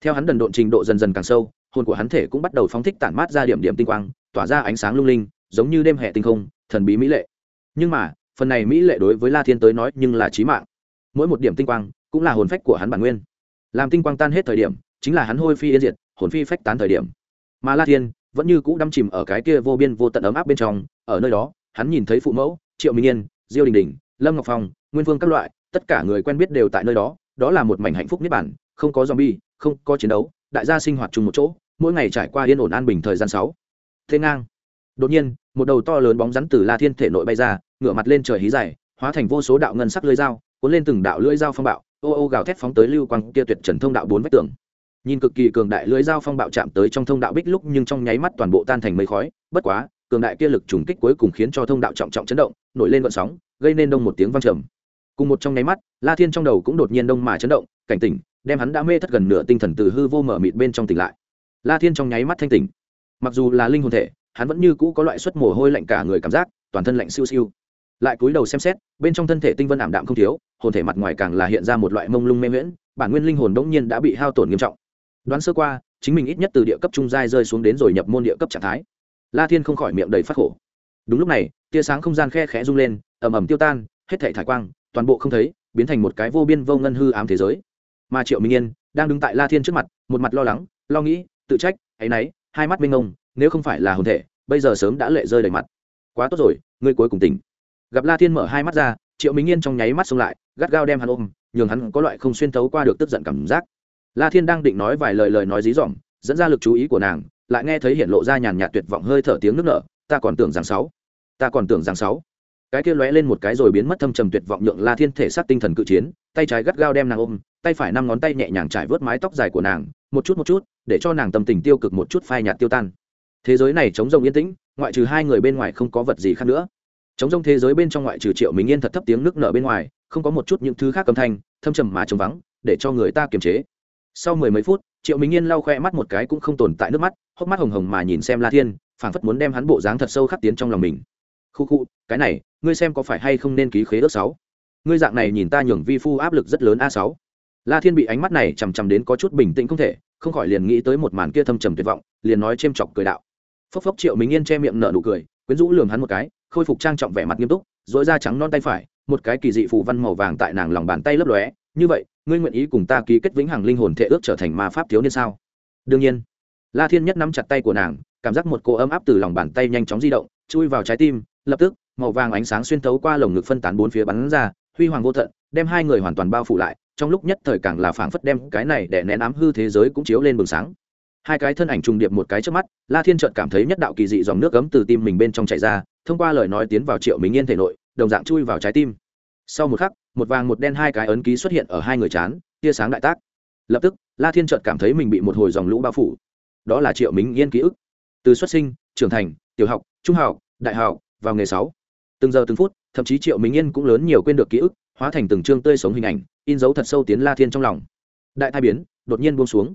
Theo hắn đần độn trình độ dần dần càng sâu hồn của hắn thể cũng bắt đầu phóng thích tản mát ra điểm điểm tinh quang, tỏa ra ánh sáng lung linh, giống như đêm hệ tinh không, thần bí mỹ lệ. Nhưng mà, phần này mỹ lệ đối với la thiên tới nói nhưng là trí mạng. Mỗi một điểm tinh quang cũng là hồn phách của hắn bản nguyên. Làm tinh quang tan hết thời điểm, chính là hắn hôi phi yên diệt, hồn phi phách tán thời điểm. Mà la thiên vẫn như cũ đắm chìm ở cái kia vô biên vô tận ấm áp bên trong, ở nơi đó, hắn nhìn thấy phụ mẫu, triệu minh yên, diêu đình đình, lâm ngọc phong, nguyên vương các loại, tất cả người quen biết đều tại nơi đó đó là một mảnh hạnh phúc niết bản không có zombie, không có chiến đấu, đại gia sinh hoạt chung một chỗ mỗi ngày trải qua yên ổn an bình thời gian sáu. Thế ngang. Đột nhiên, một đầu to lớn bóng rắn từ la thiên thể nội bay ra, ngửa mặt lên trời hí dài, hóa thành vô số đạo ngân sắc lưỡi dao, cuốn lên từng đạo lưỡi dao phong bạo, ô ô gào thét phóng tới lưu quang kia tuyệt trần thông đạo bốn vách tường. Nhìn cực kỳ cường đại lưỡi dao phong bạo chạm tới trong thông đạo bích lúc nhưng trong nháy mắt toàn bộ tan thành mây khói, bất quá, cường đại kia lực trùng kích cuối cùng khiến cho thông đạo trọng trọng chấn động, nổi lên vận sóng, gây nên đông một tiếng vang trầm. Cùng một trong nháy mắt, la thiên trong đầu cũng đột nhiên đông mà chấn động, cảnh tỉnh, đem hắn đã mê thất gần nửa tinh thần từ hư vô mở mịt bên trong tỉnh lại la thiên trong nháy mắt thanh tỉnh. Mặc dù là linh hồn thể, hắn vẫn như cũ có loại suất mồ hôi lạnh cả người cảm giác, toàn thân lạnh siêu siêu. Lại cúi đầu xem xét, bên trong thân thể tinh vân ảm đạm không thiếu, hồn thể mặt ngoài càng là hiện ra một loại mông lung mê miễn bản nguyên linh hồn đ nhiên đã bị hao tổn nghiêm trọng. Đoán sơ qua, chính mình ít nhất từ địa cấp trung giai rơi xuống đến rồi nhập môn địa cấp trạng thái. La thiên không khỏi miệng đầy phát khổ. Đúng lúc này, tia sáng không gian khe khẽ rung lên, ầm ầm tiêu tan, hết thảy thải quang, toàn bộ không thấy, biến thành một cái vô biên vô ngân hư ám thế giới. Mà triệu minh yên đang đứng tại la thiên trước mặt, một mặt lo lắng, lo nghĩ tự trách, áy náy, hai mắt minh ông nếu không phải là hồn thể, bây giờ sớm đã lệ rơi đầy mặt. Quá tốt rồi, ngươi cuối cùng tỉnh. Gặp la thiên mở hai mắt ra, triệu minh yên trong nháy mắt xông lại, gắt gao đem hắn ôm, nhường hắn có loại không xuyên thấu qua được tức giận cảm giác. La thiên đang định nói vài lời lời nói dí dỏm, dẫn ra lực chú ý của nàng, lại nghe thấy hiện lộ ra nhàn nhạt tuyệt vọng hơi thở tiếng nước nở, ta còn tưởng rằng sáu, ta còn tưởng rằng sáu. Cái kia lóe lên một cái rồi biến mất thâm trầm tuyệt vọng nhượng la thiên thể sát tinh thần cự chiến, tay trái gắt gao đem nàng ôm, tay phải năm ngón tay nhẹ nhàng trải vớt mái tóc dài của nàng một chút một chút, để cho nàng tâm tình tiêu cực một chút phai nhạt tiêu tan. Thế giới này chống rông yên tĩnh, ngoại trừ hai người bên ngoài không có vật gì khác nữa. Chống rông thế giới bên trong ngoại trừ triệu minh yên thật thấp tiếng nước nở bên ngoài, không có một chút những thứ khác âm thanh, thâm trầm mà trống vắng, để cho người ta kiềm chế. Sau mười mấy phút, triệu minh yên lau khoe mắt một cái cũng không tồn tại nước mắt, hốc mắt hồng hồng mà nhìn xem la thiên, phảng phất muốn đem hắn bộ dáng thật sâu khắc tiến trong lòng mình. Khu khu, cái này, ngươi xem có phải hay không nên ký khế ước sáu? Ngươi dạng này nhìn ta nhường vi phu áp lực rất lớn a sáu. La thiên bị ánh mắt này chằm chằm đến có chút bình tĩnh không thể không khỏi liền nghĩ tới một màn kia thâm trầm tuyệt vọng, liền nói chêm chọc cười đạo. Phốc phốc triệu minh yên che miệng nở nụ cười, quyến rũ lường hắn một cái, khôi phục trang trọng vẻ mặt nghiêm túc dỗi da trắng non tay phải, một cái kỳ dị phù văn màu vàng tại nàng lòng bàn tay lấp lóe, như vậy, ngươi nguyện ý cùng ta ký kết vĩnh hằng linh hồn thể ước trở thành ma pháp thiếu niên sao? Đương nhiên. La thiên nhất nắm chặt tay của nàng, cảm giác một cô ấm áp từ lòng bàn tay nhanh chóng di động, chui vào trái tim, lập tức, màu vàng ánh sáng xuyên thấu qua lồng ngực phân tán bốn phía bắn ra, huy hoàng vô tận, đem hai người hoàn toàn bao phủ lại trong lúc nhất thời càng là phảng phất đem cái này để nén ám hư thế giới cũng chiếu lên bừng sáng. Hai cái thân ảnh trùng điệp một cái trước mắt, la thiên trợt cảm thấy nhất đạo kỳ dị dòng nước cấm từ tim mình bên trong chảy ra, thông qua lời nói tiến vào triệu minh yên thể nội, đồng dạng chui vào trái tim. Sau một khắc, một vàng một đen hai cái ấn ký xuất hiện ở hai người chán, tia sáng đại tác. Lập tức, la thiên trợt cảm thấy mình bị một hồi dòng lũ bao phủ. Đó là triệu minh yên ký ức. Từ xuất sinh, trưởng thành, tiểu học, trung học, đại học, vào nghề sáu. Từng giờ từng phút, thậm chí triệu minh yên cũng lớn nhiều quên được ký ức hóa thành từng chương tươi sống hình ảnh, in dấu thật sâu tiến la thiên trong lòng. Đại thai biến, đột nhiên buông xuống.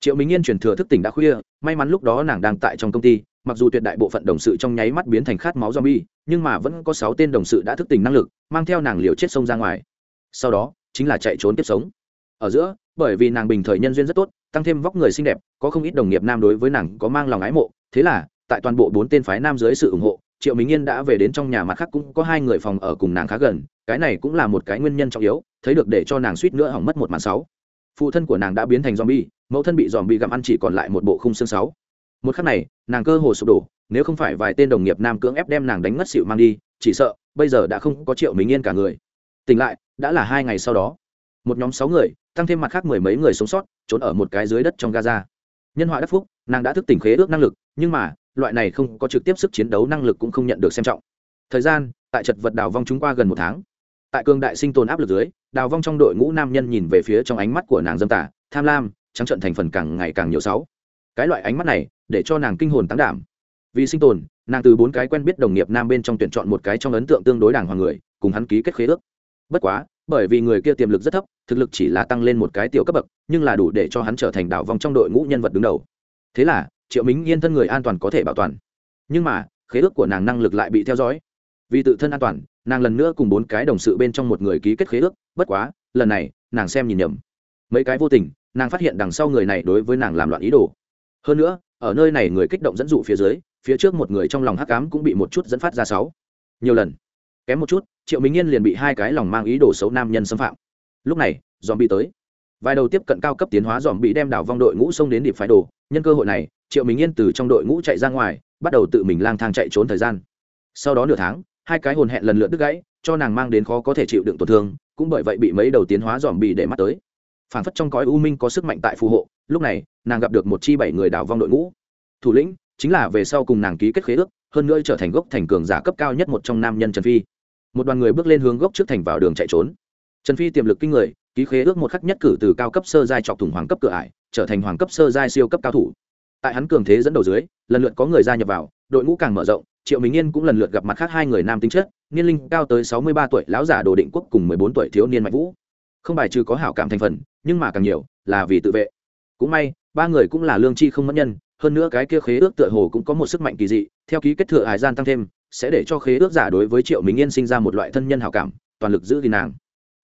Triệu minh yên chuyển thừa thức tỉnh đã khuya, may mắn lúc đó nàng đang tại trong công ty, mặc dù tuyệt đại bộ phận đồng sự trong nháy mắt biến thành khát máu zombie, nhưng mà vẫn có sáu tên đồng sự đã thức tỉnh năng lực, mang theo nàng liều chết sông ra ngoài. Sau đó, chính là chạy trốn tiếp sống. Ở giữa, bởi vì nàng bình thời nhân duyên rất tốt, tăng thêm vóc người xinh đẹp, có không ít đồng nghiệp nam đối với nàng có mang lòng ái mộ, thế là, tại toàn bộ bốn tên phái nam dưới sự ủng hộ triệu minh yên đã về đến trong nhà mặt khác cũng có hai người phòng ở cùng nàng khá gần, cái này cũng là một cái nguyên nhân trọng yếu, thấy được để cho nàng suýt nữa hỏng mất một màn sáu. Phụ thân của nàng đã biến thành zombie, mẫu thân bị zombie gặm ăn chỉ còn lại một bộ khung xương sáu. Một khắc này, nàng cơ hồ sụp đổ, nếu không phải vài tên đồng nghiệp nam cưỡng ép đem nàng đánh ngất xịu mang đi, chỉ sợ, bây giờ đã không có triệu minh yên cả người. Tỉnh lại, đã là hai ngày sau đó. Một nhóm sáu người, tăng thêm mặt khác mười mấy người sống sót, trốn ở một cái dưới đất trong gaza. Nhân họa đắc phúc, nàng đã thức tỉnh khế ước năng lực, nhưng mà loại này không có trực tiếp sức chiến đấu năng lực cũng không nhận được xem trọng. Thời gian, tại chật vật đào vong chúng qua gần một tháng. Tại cường đại sinh tồn áp lực dưới, đào vong trong đội ngũ nam nhân nhìn về phía trong ánh mắt của nàng dâm tả tham lam, trắng trận thành phần càng ngày càng nhiều sáu. Cái loại ánh mắt này, để cho nàng kinh hồn tán đảm. Vì sinh tồn, nàng từ bốn cái quen biết đồng nghiệp nam bên trong tuyển chọn một cái trong ấn tượng tương đối đàng hoàng người, cùng hắn ký kết khế ước. Bất quá, bởi vì người kia tiềm lực rất thấp, thực lực chỉ là tăng lên một cái tiểu cấp bậc, nhưng là đủ để cho hắn trở thành đảo vong trong đội ngũ nhân vật đứng đầu. Thế là triệu mính yên thân người an toàn có thể bảo toàn. Nhưng mà, khế ước của nàng năng lực lại bị theo dõi. Vì tự thân an toàn, nàng lần nữa cùng bốn cái đồng sự bên trong một người ký kết khế ước, bất quá, lần này, nàng xem nhìn nhầm. Mấy cái vô tình, nàng phát hiện đằng sau người này đối với nàng làm loạn ý đồ. Hơn nữa, ở nơi này người kích động dẫn dụ phía dưới, phía trước một người trong lòng hắc cám cũng bị một chút dẫn phát ra sáu. Nhiều lần, kém một chút, triệu minh yên liền bị hai cái lòng mang ý đồ xấu nam nhân xâm phạm. Lúc này dòm bị tới. Vài đầu tiếp cận cao cấp tiến hóa dòm bị đem đảo vong đội ngũ xông đến điệp phái đồ, nhân cơ hội này triệu Mình yên từ trong đội ngũ chạy ra ngoài, bắt đầu tự mình lang thang chạy trốn thời gian. Sau đó nửa tháng, hai cái hồn hẹn lần lượt đứt gãy, cho nàng mang đến khó có thể chịu đựng tổn thương, cũng bởi vậy bị mấy đầu tiến hóa dòm bị để mắt tới. Phản phất trong cõi u minh có sức mạnh tại phù hộ, lúc này, nàng gặp được một chi bảy người đào vong đội ngũ. Thủ lĩnh, chính là về sau cùng nàng ký kết khế ước, hơn nữa trở thành gốc thành cường giả cấp cao nhất một trong nam nhân trần phi. Một đoàn người bước lên hướng gốc trước thành vào đường chạy trốn. Trần phi tiềm lực kinh người, ký khế ước một khắc nhất cử từ cao cấp sơ giai chọc thủng hoàng cấp cửa ải, trở thành hoàng cấp sơ giai siêu cấp cao thủ tại hắn cường thế dẫn đầu dưới, lần lượt có người gia nhập vào, đội ngũ càng mở rộng, triệu minh yên cũng lần lượt gặp mặt khác hai người nam tính chất, niên linh cao tới sáu mươi ba tuổi, lão giả đồ định quốc cùng mười bốn tuổi thiếu niên mạnh vũ. Không bài trừ có hảo cảm thành phần, nhưng mà càng nhiều là vì tự vệ. Cũng may, ba người cũng là lương tri không mất nhân, hơn nữa cái kia khế ước tựa hồ cũng có một sức mạnh kỳ dị, theo ký kết thừa hải gian tăng thêm, sẽ để cho khế ước giả đối với triệu minh yên sinh ra một loại thân nhân hảo cảm, toàn lực giữ gìn nàng.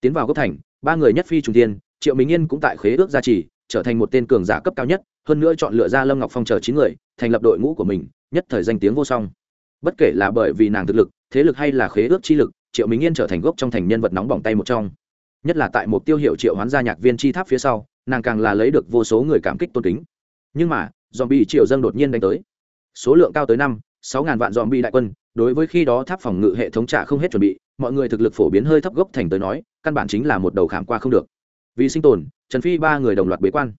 Tiến vào gốc thành, ba người nhất phi trung tiên triệu minh yên cũng tại khế ước gia trì, trở thành một tên cường giả cấp cao nhất hơn nữa chọn lựa ra lâm ngọc phong chờ chín người, thành lập đội ngũ của mình, nhất thời danh tiếng vô song. Bất kể là bởi vì nàng thực lực, thế lực hay là khế ước chi lực, triệu minh yên trở thành gốc trong thành nhân vật nóng bỏng tay một trong. Nhất là tại mục tiêu hiệu triệu hoán gia nhạc viên chi tháp phía sau, nàng càng là lấy được vô số người cảm kích tôn kính. Nhưng mà dòm bị triệu dân đột nhiên đánh tới. Số lượng cao tới năm, sáu ngàn vạn dòm bị đại quân, đối với khi đó tháp phòng ngự hệ thống trả không hết chuẩn bị, mọi người thực lực phổ biến hơi thấp gốc thành tới nói, căn bản chính là một đầu khảm qua không được. Vì sinh tồn, trần phi ba người đồng loạt bế quan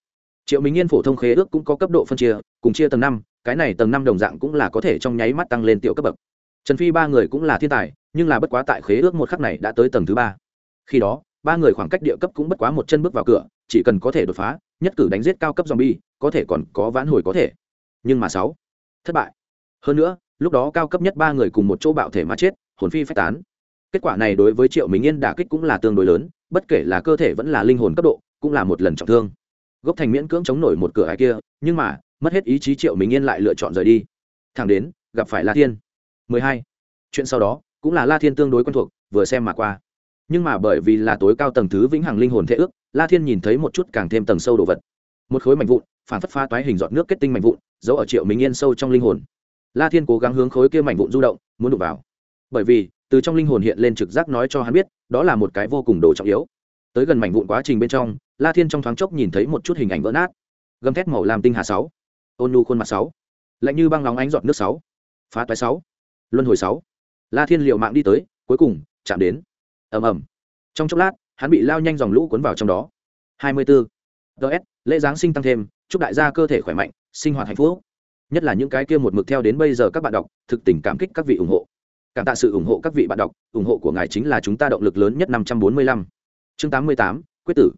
triệu minh yên phổ thông khế ước cũng có cấp độ phân chia, cùng chia tầng năm, cái này tầng năm đồng dạng cũng là có thể trong nháy mắt tăng lên tiểu cấp bậc. Trần phi ba người cũng là thiên tài, nhưng là bất quá tại khế ước một khắc này đã tới tầng thứ ba. Khi đó, ba người khoảng cách địa cấp cũng bất quá một chân bước vào cửa, chỉ cần có thể đột phá, nhất cử đánh giết cao cấp zombie, có thể còn có vãn hồi có thể. Nhưng mà sáu, thất bại. Hơn nữa, lúc đó cao cấp nhất ba người cùng một chỗ bạo thể mà chết, hồn phi phách tán. Kết quả này đối với triệu minh yên đả kích cũng là tương đối lớn, bất kể là cơ thể vẫn là linh hồn cấp độ, cũng là một lần trọng thương gốc thành miễn cưỡng chống nổi một cửa ải kia, nhưng mà, mất hết ý chí triệu mình yên lại lựa chọn rời đi. Thẳng đến, gặp phải la thiên. 12. chuyện sau đó, cũng là la thiên tương đối quen thuộc, vừa xem mà qua. Nhưng mà bởi vì là tối cao tầng thứ vĩnh hằng linh hồn thế ước, la thiên nhìn thấy một chút càng thêm tầng sâu đồ vật. Một khối mảnh vụn, phản phất pha toái hình giọt nước kết tinh mảnh vụn, giấu ở triệu mình yên sâu trong linh hồn. La thiên cố gắng hướng khối kia mảnh vụn du động, muốn đụng vào. Bởi vì, từ trong linh hồn hiện lên trực giác nói cho hắn biết, đó là một cái vô cùng đồ trọng yếu tới gần mảnh vụn quá trình bên trong, la thiên trong thoáng chốc nhìn thấy một chút hình ảnh vỡ nát. Gầm thét màu làm tinh hà sáu, ôn nu khuôn mặt sáu, lạnh như băng nóng ánh giọt nước sáu, phá toái sáu, luân hồi sáu. La thiên liệu mạng đi tới, cuối cùng, chạm đến. Ầm ầm. Trong chốc lát, hắn bị lao nhanh dòng lũ cuốn vào trong đó. Hai mươi 24. ts lễ giáng sinh tăng thêm, chúc đại gia cơ thể khỏe mạnh, sinh hoạt hạnh phúc. Nhất là những cái kia một mực theo đến bây giờ các bạn đọc, thực tình cảm kích các vị ủng hộ. Cảm tạ sự ủng hộ các vị bạn đọc, ủng hộ của ngài chính là chúng ta động lực lớn nhất năm trăm bốn mươi lăm chương tám mươi tám, quyết tử.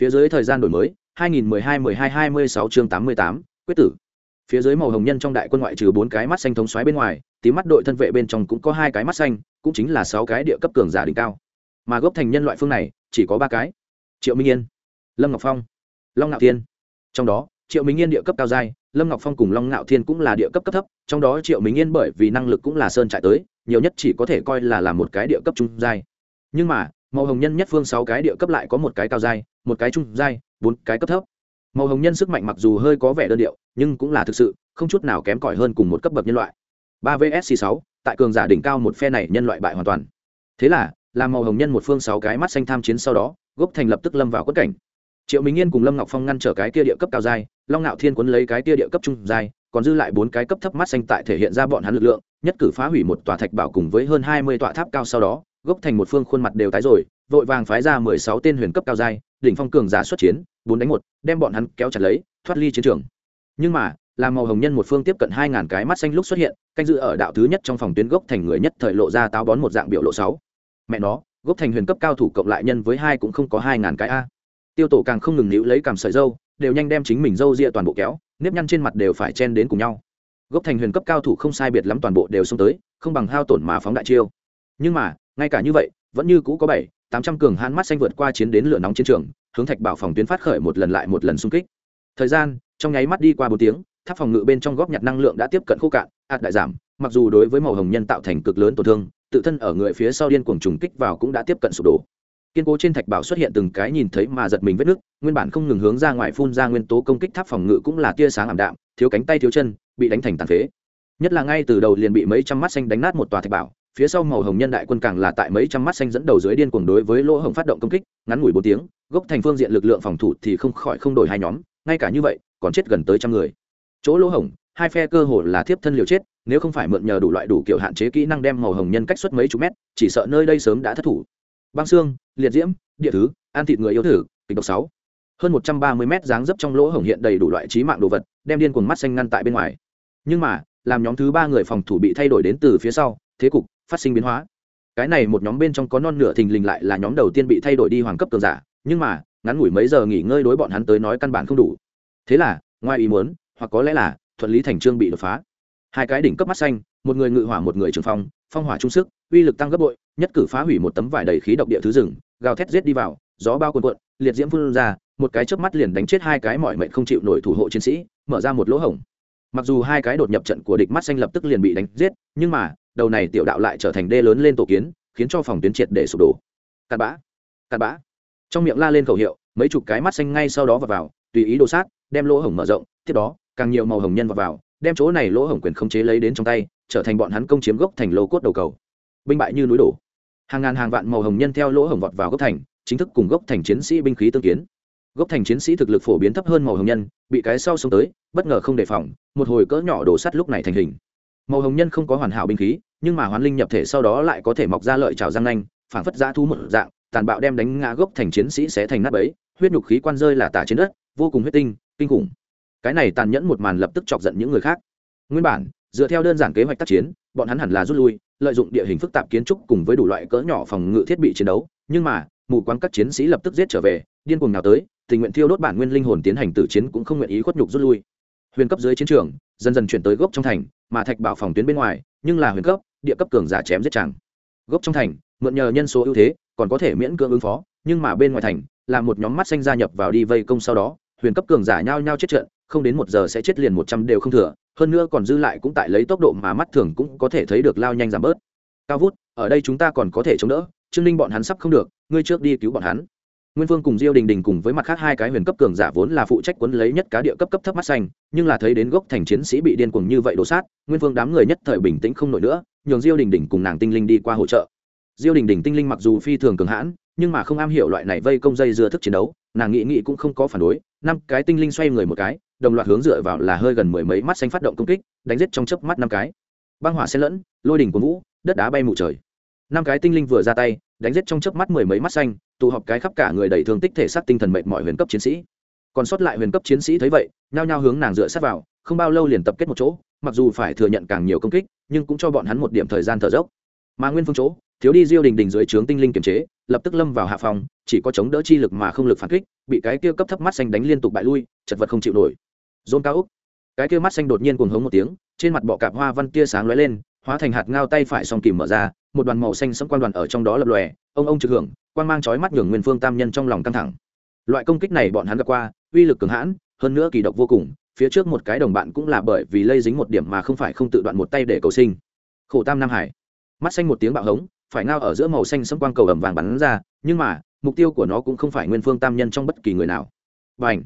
Phía dưới thời gian đổi mới, hai nghìn mười hai mười hai hai mươi sáu chương tám mươi tám, quyết tử. Phía dưới màu hồng nhân trong đại quân ngoại trừ bốn cái mắt xanh thống xoáy bên ngoài, tím mắt đội thân vệ bên trong cũng có hai cái mắt xanh, cũng chính là sáu cái địa cấp cường giả đỉnh cao. Mà gốc thành nhân loại phương này, chỉ có ba cái. Triệu minh yên, lâm ngọc phong, long ngạo thiên. Trong đó, triệu minh yên địa cấp cao giai, lâm ngọc phong cùng long ngạo thiên cũng là địa cấp cấp thấp, trong đó triệu minh yên bởi vì năng lực cũng là sơn trại tới, nhiều nhất chỉ có thể coi là là một cái địa cấp trung giai. Nhưng mà màu hồng nhân nhất phương sáu cái địa cấp lại có một cái cao dai, một cái trung dai, bốn cái cấp thấp. Màu hồng nhân sức mạnh mặc dù hơi có vẻ đơn điệu, nhưng cũng là thực sự, không chút nào kém cỏi hơn cùng một cấp bậc nhân loại. Ba vsc sáu, tại cường giả đỉnh cao một phe này nhân loại bại hoàn toàn. Thế là, làm màu hồng nhân một phương sáu cái mắt xanh tham chiến sau đó, gốc thành lập tức lâm vào quất cảnh. Triệu minh yên cùng lâm ngọc phong ngăn trở cái tia địa cấp cao dai, long ngạo thiên quấn lấy cái tia địa cấp trung dai, còn dư lại bốn cái cấp thấp mắt xanh tại thể hiện ra bọn hắn lực lượng, nhất cử phá hủy một tòa thạch bảo cùng với hơn hai mươi tòa tháp cao sau đó gốc thành một phương khuôn mặt đều tái rồi, vội vàng phái ra mười sáu tên huyền cấp cao giai, đỉnh phong cường giả xuất chiến, bốn đánh một, đem bọn hắn kéo chặt lấy, thoát ly chiến trường. Nhưng mà, làm màu hồng nhân một phương tiếp cận hai ngàn cái mắt xanh lúc xuất hiện, canh dự ở đạo thứ nhất trong phòng tuyến gốc thành người nhất thời lộ ra táo bón một dạng biểu lộ sáu. Mẹ nó, gốc thành huyền cấp cao thủ cộng lại nhân với hai cũng không có hai ngàn cái a. Tiêu tổ càng không ngừng níu lấy cảm sợi dâu, đều nhanh đem chính mình dâu ria toàn bộ kéo, nếp nhăn trên mặt đều phải chen đến cùng nhau. Gốc thành huyền cấp cao thủ không sai biệt lắm toàn bộ đều xông tới, không bằng hao tổn mà phóng đại chiêu. Nhưng mà ngay cả như vậy, vẫn như cũ có bảy, tám trăm cường hãn mắt xanh vượt qua chiến đến lửa nóng chiến trường, hướng thạch bảo phòng tuyến phát khởi một lần lại một lần xung kích. Thời gian, trong nháy mắt đi qua bốn tiếng, tháp phòng ngự bên trong góp nhặt năng lượng đã tiếp cận khô cạn, ạt đại giảm, mặc dù đối với màu hồng nhân tạo thành cực lớn tổn thương, tự thân ở người phía sau điên cuồng trùng kích vào cũng đã tiếp cận sụp đổ. Kiên cố trên thạch bảo xuất hiện từng cái nhìn thấy mà giật mình vết nước nguyên bản không ngừng hướng ra ngoài phun ra nguyên tố công kích tháp phòng ngự cũng là tia sáng ảm đạm, thiếu cánh tay thiếu chân, bị đánh thành tàn phế. Nhất là ngay từ đầu liền bị mấy trăm mắt xanh đánh nát một tòa thạch bảo phía sau màu hồng nhân đại quân càng là tại mấy trăm mắt xanh dẫn đầu dưới điên cuồng đối với lỗ hồng phát động công kích, ngắn ngủi bốn tiếng, gốc thành phương diện lực lượng phòng thủ thì không khỏi không đổi hai nhóm, ngay cả như vậy, còn chết gần tới trăm người. Chỗ lỗ hồng hai phe cơ hồ là thiếp thân liều chết, nếu không phải mượn nhờ đủ loại đủ kiểu hạn chế kỹ năng đem màu hồng nhân cách suốt mấy chục mét, chỉ sợ nơi đây sớm đã thất thủ. Băng xương, liệt diễm, địa thứ, an thịt người yêu thử kịch độc sáu. Hơn một trăm ba mươi mét dáng dấp trong lỗ hồng hiện đầy đủ loại trí mạng đồ vật, đem điên cuồng mắt xanh ngăn tại bên ngoài. Nhưng mà, làm nhóm thứ ba người phòng thủ bị thay đổi đến từ phía sau thế cục, phát sinh biến hóa. Cái này một nhóm bên trong có non nửa thình lình lại là nhóm đầu tiên bị thay đổi đi hoàng cấp cường giả, nhưng mà, ngắn ngủi mấy giờ nghỉ ngơi đối bọn hắn tới nói căn bản không đủ. Thế là, ngoài ý muốn, hoặc có lẽ là, thuận lý thành trương bị đột phá. Hai cái đỉnh cấp mắt xanh, một người ngự hỏa một người trường phong phong hỏa trung sức, uy lực tăng gấp bội, nhất cử phá hủy một tấm vải đầy khí độc địa thứ rừng, gào thét giết đi vào, gió bao cuồn cuộn, liệt diễm phun ra, một cái chớp mắt liền đánh chết hai cái mọi mệnh không chịu nổi thủ hộ chiến sĩ, mở ra một lỗ hổng. Mặc dù hai cái đột nhập trận của địch mắt xanh lập tức liền bị đánh giết, nhưng mà đầu này tiểu đạo lại trở thành đê lớn lên tổ kiến, khiến cho phòng tuyến triệt để sụp đổ. Cặn bã cặn bã. Trong miệng la lên khẩu hiệu, mấy chục cái mắt xanh ngay sau đó vào vào, tùy ý đồ sát, đem lỗ hổng mở rộng, tiếp đó, càng nhiều màu hồng nhân vào vào, đem chỗ này lỗ hổng quyền không chế lấy đến trong tay, trở thành bọn hắn công chiếm gốc thành lô cốt đầu cầu. Binh bại như núi đổ. Hàng ngàn hàng vạn màu hồng nhân theo lỗ hổng vọt vào gốc thành, chính thức cùng gốc thành chiến sĩ binh khí tương kiến. Gốc thành chiến sĩ thực lực phổ biến thấp hơn màu hồng nhân, bị cái sau xông tới, bất ngờ không đề phòng, một hồi cỡ nhỏ đổ sắt lúc này thành hình màu hồng nhân không có hoàn hảo binh khí, nhưng mà hoán linh nhập thể sau đó lại có thể mọc ra lợi trào răng nanh, phảng phất giã thu một dạng, tàn bạo đem đánh ngã gốc thành chiến sĩ sẽ thành nát bấy, huyết nhục khí quan rơi là tả trên đất, vô cùng huyết tinh, kinh khủng. Cái này tàn nhẫn một màn lập tức chọc giận những người khác. Nguyên bản, dựa theo đơn giản kế hoạch tác chiến, bọn hắn hẳn là rút lui, lợi dụng địa hình phức tạp kiến trúc cùng với đủ loại cỡ nhỏ phòng ngự thiết bị chiến đấu, nhưng mà, mù quáng các chiến sĩ lập tức giết trở về, điên cuồng nào tới, tình nguyện thiêu đốt bản nguyên linh hồn tiến hành tử chiến cũng không nguyện ý khuất nhục rút lui. Huyền cấp dưới chiến trường, dần dần chuyển tới gốc trong thành mà thạch bảo phòng tuyến bên ngoài, nhưng là huyền cấp, địa cấp cường giả chém giết chẳng. Gốc trong thành, mượn nhờ nhân số ưu thế, còn có thể miễn cưỡng ứng phó, nhưng mà bên ngoài thành, là một nhóm mắt xanh gia nhập vào đi vây công sau đó, huyền cấp cường giả nhao nhao chết trận, không đến một giờ sẽ chết liền một trăm đều không thừa, hơn nữa còn dư lại cũng tại lấy tốc độ mà mắt thường cũng có thể thấy được lao nhanh giảm bớt. Cao vút, ở đây chúng ta còn có thể chống đỡ, trương ninh bọn hắn sắp không được, ngươi trước đi cứu bọn hắn nguyên vương cùng diêu đình đình cùng với mặt khác hai cái huyền cấp cường giả vốn là phụ trách quấn lấy nhất cá địa cấp cấp thấp mắt xanh, nhưng là thấy đến gốc thành chiến sĩ bị điên cuồng như vậy đổ sát, nguyên vương đám người nhất thời bình tĩnh không nổi nữa, nhường diêu đình đình cùng nàng tinh linh đi qua hỗ trợ. Diêu đình đình tinh linh mặc dù phi thường cường hãn, nhưng mà không am hiểu loại này vây công dây dưa thức chiến đấu, nàng nghĩ nghĩ cũng không có phản đối, năm cái tinh linh xoay người một cái, đồng loạt hướng dựa vào là hơi gần mười mấy mắt xanh phát động công kích, đánh giết trong chớp mắt năm cái. Băng hỏa xen lẫn, lôi đỉnh của vũ, đất đá bay mù trời. Năm cái tinh linh vừa ra tay, đánh giết trong chớp mắt mười mấy mắt xanh tụ họp cái khắp cả người đầy thương tích thể xác tinh thần mệt mọi huyền cấp chiến sĩ. Còn sót lại huyền cấp chiến sĩ thấy vậy, nhao nhao hướng nàng dựa sát vào, không bao lâu liền tập kết một chỗ, mặc dù phải thừa nhận càng nhiều công kích, nhưng cũng cho bọn hắn một điểm thời gian thở dốc. Mà nguyên phương chỗ, thiếu đi diêu đình đình dưới trướng tinh linh kiềm chế, lập tức lâm vào hạ phòng, chỉ có chống đỡ chi lực mà không lực phản kích, bị cái kia cấp thấp mắt xanh đánh liên tục bại lui, chật vật không chịu nổi. Dôn cao úc. Cái kia mắt xanh đột nhiên cuồng hống một tiếng, trên mặt bọ cạp hoa văn tia sáng lóe lên, hóa thành hạt ngao tay phải song kìm mở ra, một đoàn màu xanh sẫm quan đoàn ở trong đó lập lòe, ông ông trực hưởng quan mang chói mắt nhường nguyên phương tam nhân trong lòng căng thẳng. Loại công kích này bọn hắn gặp qua, uy lực cường hãn, hơn nữa kỳ độc vô cùng, phía trước một cái đồng bạn cũng là bởi vì lây dính một điểm mà không phải không tự đoạn một tay để cầu sinh. Khổ tam nam hải. Mắt xanh một tiếng bạo hống, phải ngao ở giữa màu xanh xâm quang cầu ẩm vàng bắn ra, nhưng mà, mục tiêu của nó cũng không phải nguyên phương tam nhân trong bất kỳ người nào. Và ảnh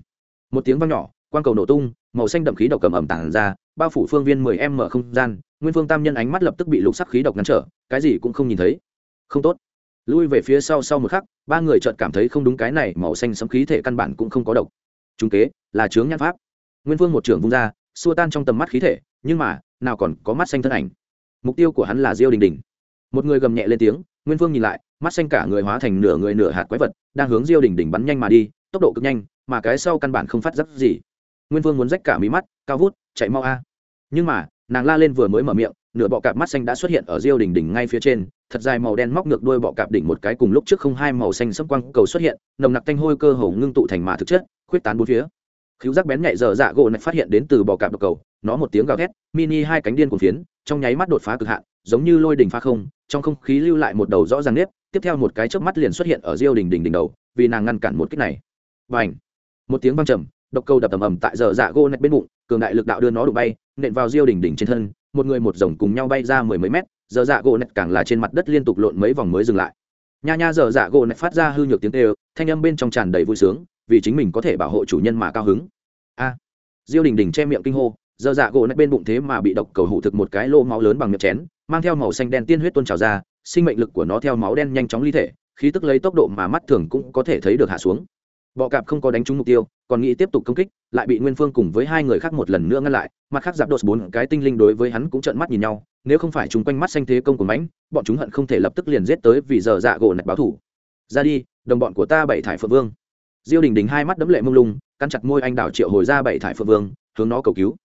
một tiếng vang nhỏ, quang cầu nổ tung, màu xanh đậm khí độc cầm ẩm tản ra, bao phủ phương viên mười em mở không gian, nguyên phương tam nhân ánh mắt lập tức bị lục sắc khí độc ngăn trở, cái gì cũng không nhìn thấy. Không tốt lui về phía sau sau một khắc, ba người chợt cảm thấy không đúng cái này, màu xanh sấm khí thể căn bản cũng không có độc. Chúng kế, là chướng nhan pháp. Nguyên vương một trưởng vung ra, xua tan trong tầm mắt khí thể, nhưng mà, nào còn có mắt xanh thân ảnh. Mục tiêu của hắn là diêu đình đình. Một người gầm nhẹ lên tiếng, nguyên vương nhìn lại, mắt xanh cả người hóa thành nửa người nửa hạt quái vật, đang hướng diêu đình đình bắn nhanh mà đi, tốc độ cực nhanh, mà cái sau căn bản không phát giác gì. Nguyên vương muốn rách cả mí mắt, cao vút, chạy mau a. Nhưng mà, nàng la lên vừa mới mở miệng nửa bọ cạp mắt xanh đã xuất hiện ở diêu đỉnh đỉnh ngay phía trên, thật dài màu đen móc ngược đuôi bọ cạp đỉnh một cái cùng lúc trước không hai màu xanh sẫm quang cầu xuất hiện, nồng nặc tanh hôi cơ hồ ngưng tụ thành mà thực chất, khuyết tán bốn phía. Khiếu giác bén nhạy dở dạ gỗ này phát hiện đến từ bọ cạp độc cầu, nó một tiếng gào thét, mini hai cánh điên cuồng phiến, trong nháy mắt đột phá cực hạn, giống như lôi đỉnh phá không, trong không khí lưu lại một đầu rõ ràng nếp, tiếp theo một cái chớp mắt liền xuất hiện ở diêu đỉnh đỉnh đỉnh đầu, vì nàng ngăn cản một kích này. Bành! Một tiếng vang trầm, độc cầu đập ầm ầm tại giờ dạ gỗ nạch bên bụng, cường đại lực đạo đưa nó đụng bay, nện vào diêu đỉnh đỉnh trên thân một người một rồng cùng nhau bay ra mười mấy mét, giờ dạ gỗ nẹt càng là trên mặt đất liên tục lộn mấy vòng mới dừng lại. Nha nha giờ dạ gỗ nẹt phát ra hư nhược tiếng tê thanh âm bên trong tràn đầy vui sướng, vì chính mình có thể bảo hộ chủ nhân mà cao hứng. A. Diêu đình đình che miệng kinh hô, giờ dạ gỗ nẹt bên bụng thế mà bị độc cầu hụ thực một cái lô máu lớn bằng miệng chén, mang theo màu xanh đen tiên huyết tuôn trào ra, sinh mệnh lực của nó theo máu đen nhanh chóng ly thể, khí tức lấy tốc độ mà mắt thường cũng có thể thấy được hạ xuống bọ cạp không có đánh trúng mục tiêu, còn nghĩ tiếp tục công kích, lại bị nguyên phương cùng với hai người khác một lần nữa ngăn lại, mặt khác giáp đột bốn cái tinh linh đối với hắn cũng trợn mắt nhìn nhau, nếu không phải chúng quanh mắt xanh thế công của mãnh, bọn chúng hận không thể lập tức liền giết tới vì giờ dạ gỗ nạch báo thủ. Ra đi, đồng bọn của ta bảy thải phượng vương. Diêu đình đình hai mắt đấm lệ mông lung căn chặt môi anh đảo triệu hồi ra bảy thải phượng vương, hướng nó cầu cứu.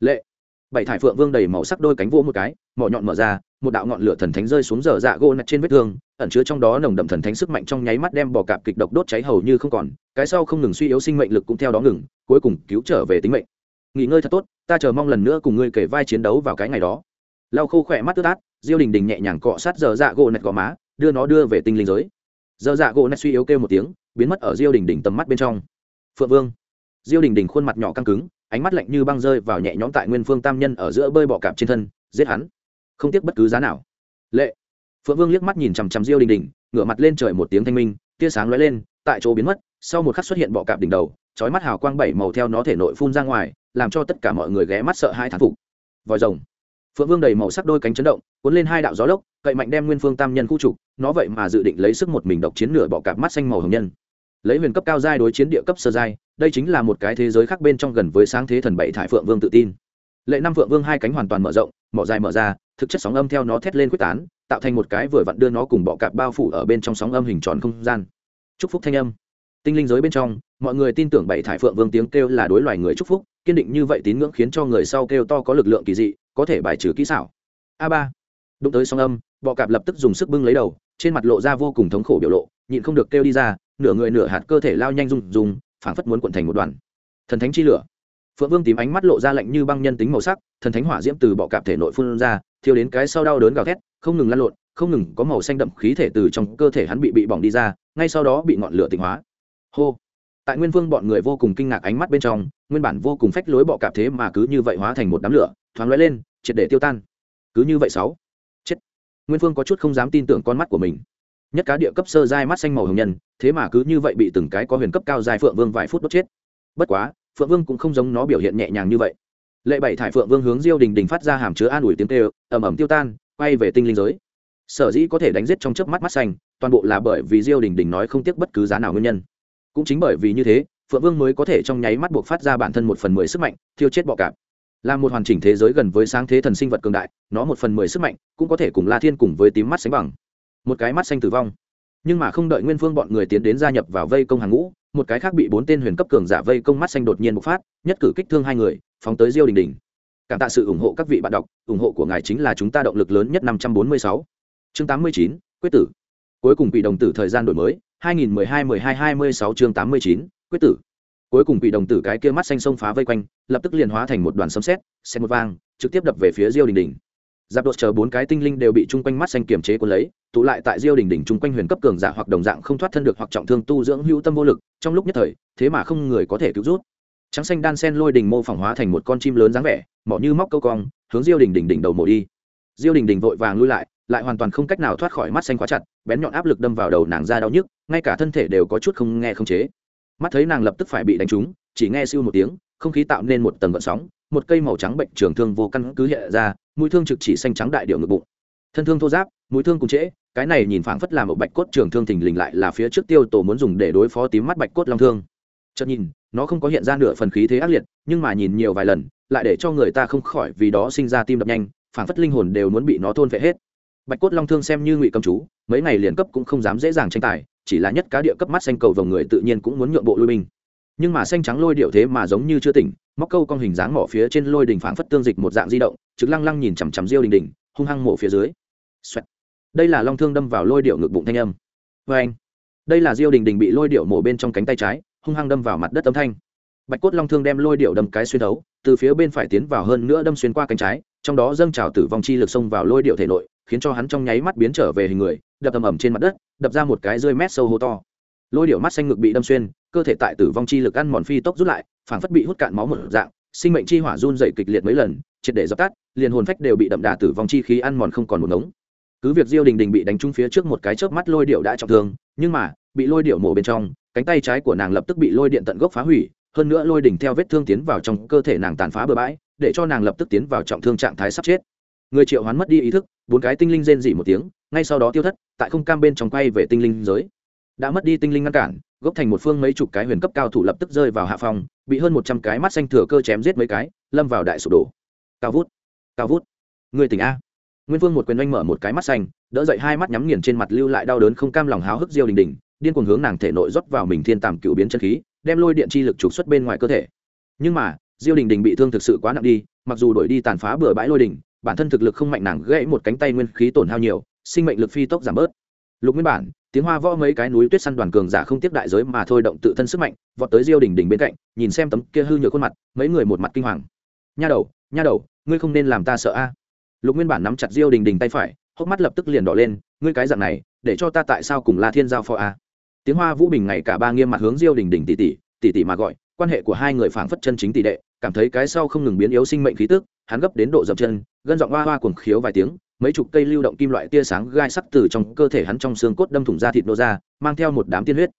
Lệ. Bảy thải phượng vương đầy màu sắc đôi cánh vỗ một cái mỏ nhọn mở ra, một đạo ngọn lửa thần thánh rơi xuống dở dạ gỗ nạch trên vết thương, ẩn chứa trong đó nồng đậm thần thánh sức mạnh trong nháy mắt đem bò cạp kịch độc đốt cháy hầu như không còn, cái sau không ngừng suy yếu sinh mệnh lực cũng theo đó ngừng, cuối cùng cứu trở về tính mệnh. Nghỉ ngơi thật tốt, ta chờ mong lần nữa cùng ngươi kể vai chiến đấu vào cái ngày đó. Lau khô khỏe mắt tứ át, diêu đình đình nhẹ nhàng cọ sát dở dạ gỗ nạch gò má, đưa nó đưa về tinh linh giới. Dở dạ gỗ nạch suy yếu kêu một tiếng, biến mất ở diêu đình đình tầm mắt bên trong. Phượng vương. Diêu đình đình khuôn mặt nhỏ căng cứng, ánh mắt lạnh như băng rơi vào nhẹ nhõm tại nguyên phương tam nhân ở giữa bơi bọ cạp trên thân, giết hắn không tiếc bất cứ giá nào. Lệ. Phượng vương liếc mắt nhìn chằm chằm diêu đình đình, ngửa mặt lên trời một tiếng thanh minh, tia sáng lóe lên, tại chỗ biến mất, sau một khắc xuất hiện bọ cạp đỉnh đầu trói mắt hào quang bảy màu theo nó thể nội phun ra ngoài, làm cho tất cả mọi người ghé mắt sợ hai thán phục. Vòi rồng. Phượng vương đầy màu sắc đôi cánh chấn động, cuốn lên hai đạo gió lốc, cậy mạnh đem nguyên phương tam nhân khu trục, nó vậy mà dự định lấy sức một mình độc chiến nửa bọ cạp mắt xanh màu hồng nhân. Lấy huyền cấp cao giai đối chiến địa cấp sơ giai, đây chính là một cái thế giới khác bên trong gần với sáng thế thần bảy thải phượng vương tự tin lệ năm phượng vương hai cánh hoàn toàn mở rộng, mỏ dài mở ra, thực chất sóng âm theo nó thét lên quyết tán, tạo thành một cái vừa vặn đưa nó cùng bọ cạp bao phủ ở bên trong sóng âm hình tròn không gian. Chúc phúc thanh âm. Tinh linh giới bên trong, mọi người tin tưởng bảy thải phượng vương tiếng kêu là đối loài người chúc phúc, kiên định như vậy tín ngưỡng khiến cho người sau kêu to có lực lượng kỳ dị, có thể bài trừ kỹ xảo. A ba. Đụng tới sóng âm, bọ cạp lập tức dùng sức bưng lấy đầu, trên mặt lộ ra vô cùng thống khổ biểu lộ, nhịn không được kêu đi ra, nửa người nửa hạt cơ thể lao nhanh rung rung, phảng phất muốn cuộn thành một đoàn. Thần thánh chi lửa phượng vương tím ánh mắt lộ ra lạnh như băng nhân tính màu sắc, thần thánh hỏa diễm từ bọ cạp thể nội phun ra, thiêu đến cái sau đau đớn gào thét, không ngừng lăn lộn, không ngừng có màu xanh đậm khí thể từ trong cơ thể hắn bị bị bỏng đi ra, ngay sau đó bị ngọn lửa tịnh hóa. Hô! Tại nguyên vương bọn người vô cùng kinh ngạc ánh mắt bên trong, nguyên bản vô cùng phách lối bọ cạp thế mà cứ như vậy hóa thành một đám lửa, thoáng lóe lên, triệt để tiêu tan. Cứ như vậy sáu. Chết! Nguyên vương có chút không dám tin tưởng con mắt của mình. Nhất cá địa cấp sơ giai mắt xanh màu hồng nhân, thế mà cứ như vậy bị từng cái có huyền cấp cao dài phượng vương vài phút đốt chết. Bất quá phượng vương cũng không giống nó biểu hiện nhẹ nhàng như vậy. Lệ bảy thải phượng vương hướng diêu đình đình phát ra hàm chứa an ủi tiếng tê ẩm ẩm tiêu tan, quay về tinh linh giới. Sở dĩ có thể đánh giết trong chớp mắt mắt xanh, toàn bộ là bởi vì diêu đình đình nói không tiếc bất cứ giá nào nguyên nhân. Cũng chính bởi vì như thế, phượng vương mới có thể trong nháy mắt buộc phát ra bản thân một phần mười sức mạnh, thiêu chết bọ cạp. Là một hoàn chỉnh thế giới gần với sáng thế thần sinh vật cường đại, nó một phần mười sức mạnh cũng có thể cùng la thiên cùng với tím mắt sánh bằng. Một cái mắt xanh tử vong. Nhưng mà không đợi nguyên phương bọn người tiến đến gia nhập vào vây công hàng ngũ một cái khác bị bốn tên huyền cấp cường giả vây công mắt xanh đột nhiên bộc phát, nhất cử kích thương hai người, phóng tới diêu đình đình. Cảm tạ sự ủng hộ các vị bạn đọc, ủng hộ của ngài chính là chúng ta động lực lớn nhất năm trăm bốn mươi sáu. Chương tám mươi chín, quyết tử. Cuối cùng bị đồng tử thời gian đổi mới, hai nghìn mười hai mười hai hai mươi sáu chương tám mươi chín, quyết tử. Cuối cùng bị đồng tử cái kia mắt xanh sông phá vây quanh, lập tức liền hóa thành một đoàn sấm sét xét một vang, trực tiếp đập về phía diêu đình đình giáp đột chờ bốn cái tinh linh đều bị chung quanh mắt xanh kiềm chế cuốn lấy, tụ lại tại diêu đỉnh đỉnh chung quanh huyền cấp cường giả hoặc đồng dạng không thoát thân được hoặc trọng thương tu dưỡng hữu tâm vô lực, trong lúc nhất thời, thế mà không người có thể cứu rút. Trắng xanh đan sen lôi đỉnh mô phỏng hóa thành một con chim lớn dáng vẻ, mỏ như móc câu cong, hướng diêu đỉnh đỉnh đỉnh đầu mổ đi. Diêu đỉnh đỉnh vội vàng lui lại lại hoàn toàn không cách nào thoát khỏi mắt xanh quá chặt, bén nhọn áp lực đâm vào đầu nàng ra đau nhức, ngay cả thân thể đều có chút không nghe không chế. Mắt thấy nàng lập tức phải bị đánh trúng, chỉ nghe siêu một tiếng, không khí tạo nên một tầng gợn sóng một cây màu trắng bệnh trường thương vô căn cứ hiện ra, mũi thương trực chỉ xanh trắng đại điệu ngực bụng. Thân thương thô giáp mũi thương cùng trễ, cái này nhìn phảng phất làm một bạch cốt trường thương thình lình lại là phía trước tiêu tổ muốn dùng để đối phó tím mắt bạch cốt long thương. Chợt nhìn, nó không có hiện ra nửa phần khí thế ác liệt, nhưng mà nhìn nhiều vài lần, lại để cho người ta không khỏi vì đó sinh ra tim đập nhanh, phảng phất linh hồn đều muốn bị nó thôn phệ hết. Bạch cốt long thương xem như ngụy cầm chú, mấy ngày liền cấp cũng không dám dễ dàng tranh tài, chỉ là nhất cá địa cấp mắt xanh cầu vòng người tự nhiên cũng muốn nhượng bộ lui binh nhưng mà xanh trắng lôi điệu thế mà giống như chưa tỉnh, móc câu con hình dáng mỏ phía trên lôi đỉnh phảng phất tương dịch một dạng di động, trực lăng lăng nhìn chằm chằm diêu đình đình, hung hăng mổ phía dưới. Xoẹt. đây là long thương đâm vào lôi điệu ngực bụng thanh âm. Vê anh. Đây là diêu đình đình bị lôi điệu mổ bên trong cánh tay trái, hung hăng đâm vào mặt đất âm thanh. Bạch cốt long thương đem lôi điệu đâm cái xuyên thấu, từ phía bên phải tiến vào hơn nữa đâm xuyên qua cánh trái, trong đó dâng trào tử vong chi lực xông vào lôi điệu thể nội, khiến cho hắn trong nháy mắt biến trở về hình người, đập ầm ầm trên mặt đất, đập ra một cái rơi mét sâu hô to. Lôi điệu mắt xanh ngực bị đâm xuyên cơ thể tại tử vong chi lực ăn mòn phi tốc rút lại, phảng phất bị hút cạn máu một dạng, sinh mệnh chi hỏa run dày kịch liệt mấy lần, triệt để dập tắt, liền hồn phách đều bị đậm đà tử vong chi khí ăn mòn không còn một ngống. Cứ việc diêu đình đình bị đánh trúng phía trước một cái chớp mắt lôi điệu đã trọng thương, nhưng mà, bị lôi điệu mổ bên trong, cánh tay trái của nàng lập tức bị lôi điện tận gốc phá hủy, hơn nữa lôi đỉnh theo vết thương tiến vào trong cơ thể nàng tàn phá bừa bãi, để cho nàng lập tức tiến vào trọng thương trạng thái sắp chết. Người triệu hoán mất đi ý thức, bốn cái tinh linh rên dỉ một tiếng, ngay sau đó tiêu thất, tại không cam bên trong quay về tinh linh giới. Đã mất đi tinh linh ngăn cản gốc thành một phương mấy chục cái huyền cấp cao thủ lập tức rơi vào hạ phòng bị hơn một trăm cái mắt xanh thừa cơ chém giết mấy cái, lâm vào đại sụp đổ. Cao vút cao vút. Người tỉnh a. Nguyên phương một quyền oanh mở một cái mắt xanh, đỡ dậy hai mắt nhắm nghiền trên mặt lưu lại đau đớn không cam lòng háo hức diêu đình đình, điên cuồng hướng nàng thể nội rót vào mình thiên tàm cựu biến chân khí, đem lôi điện chi lực trục xuất bên ngoài cơ thể. Nhưng mà, diêu đình đình bị thương thực sự quá nặng đi, mặc dù đổi đi tàn phá bừa bãi lôi đình bản thân thực lực không mạnh nàng gãy một cánh tay nguyên khí tổn hao nhiều, sinh mệnh lực phi tốc giảm bớt. Lục nguyên bản tiếng hoa võ mấy cái núi tuyết săn đoàn cường giả không tiếp đại giới mà thôi động tự thân sức mạnh, vọt tới diêu đình đình bên cạnh, nhìn xem tấm kia hư nhược khuôn mặt, mấy người một mặt kinh hoàng. Nha đầu nha đầu, ngươi không nên làm ta sợ a. Lục nguyên bản nắm chặt diêu đình đình tay phải, hốc mắt lập tức liền đỏ lên, ngươi cái dạng này, để cho ta tại sao cùng la thiên giao phó a? Tiếng hoa vũ bình ngày cả ba nghiêm mặt hướng diêu đình đình tỷ tỷ tỷ tỷ mà gọi, quan hệ của hai người phảng phất chân chính tỷ đệ cảm thấy cái sau không ngừng biến yếu sinh mệnh khí tức, hắn gấp đến độ dậm chân, gân giọng hoa hoa cuồng khiếu vài tiếng mấy chục cây lưu động kim loại tia sáng gai sắc từ trong cơ thể hắn trong xương cốt đâm thủng ra thịt nô ra, mang theo một đám tiên huyết.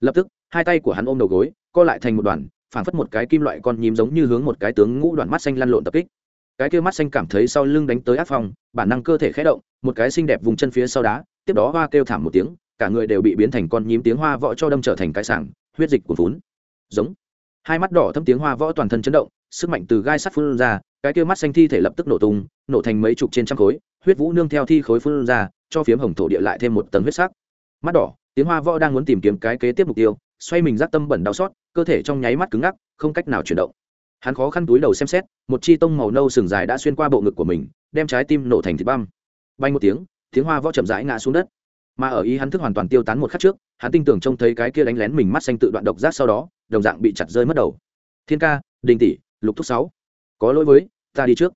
Lập tức, hai tay của hắn ôm đầu gối, co lại thành một đoàn, phảng phất một cái kim loại con nhím giống như hướng một cái tướng ngũ đoàn mắt xanh lăn lộn tập kích. Cái kia mắt xanh cảm thấy sau lưng đánh tới áp phong, bản năng cơ thể khé động, một cái xinh đẹp vùng chân phía sau đá, tiếp đó hoa kêu thảm một tiếng, cả người đều bị biến thành con nhím tiếng hoa võ cho đâm trở thành cái sảng, huyết dịch của vốn giống. Hai mắt đỏ thâm tiếng hoa võ toàn thân chấn động, sức mạnh từ gai sắt phun ra, cái kia mắt xanh thi thể lập tức nổ tung, nổ thành mấy chục trên trăm khối huyết vũ nương theo thi khối phun ra, cho phiếm hồng thổ địa lại thêm một tầng huyết sắc. Mắt đỏ, tiếng hoa võ đang muốn tìm kiếm cái kế tiếp mục tiêu, xoay mình rác tâm bẩn đau xót, cơ thể trong nháy mắt cứng ngắc, không cách nào chuyển động. Hắn khó khăn túi đầu xem xét, một chi tông màu nâu sừng dài đã xuyên qua bộ ngực của mình, đem trái tim nổ thành thịt băm. Bay một tiếng tiếng hoa võ chậm rãi ngã xuống đất. Mà ở ý hắn thức hoàn toàn tiêu tán một khắc trước, hắn tin tưởng trông thấy cái kia đánh lén mình mắt xanh tự đoạn độc giác sau đó, đồng dạng bị chặt rơi mất đầu. Thiên ca, đình tỷ, lục thúc sáu. Có lỗi với, ta đi trước.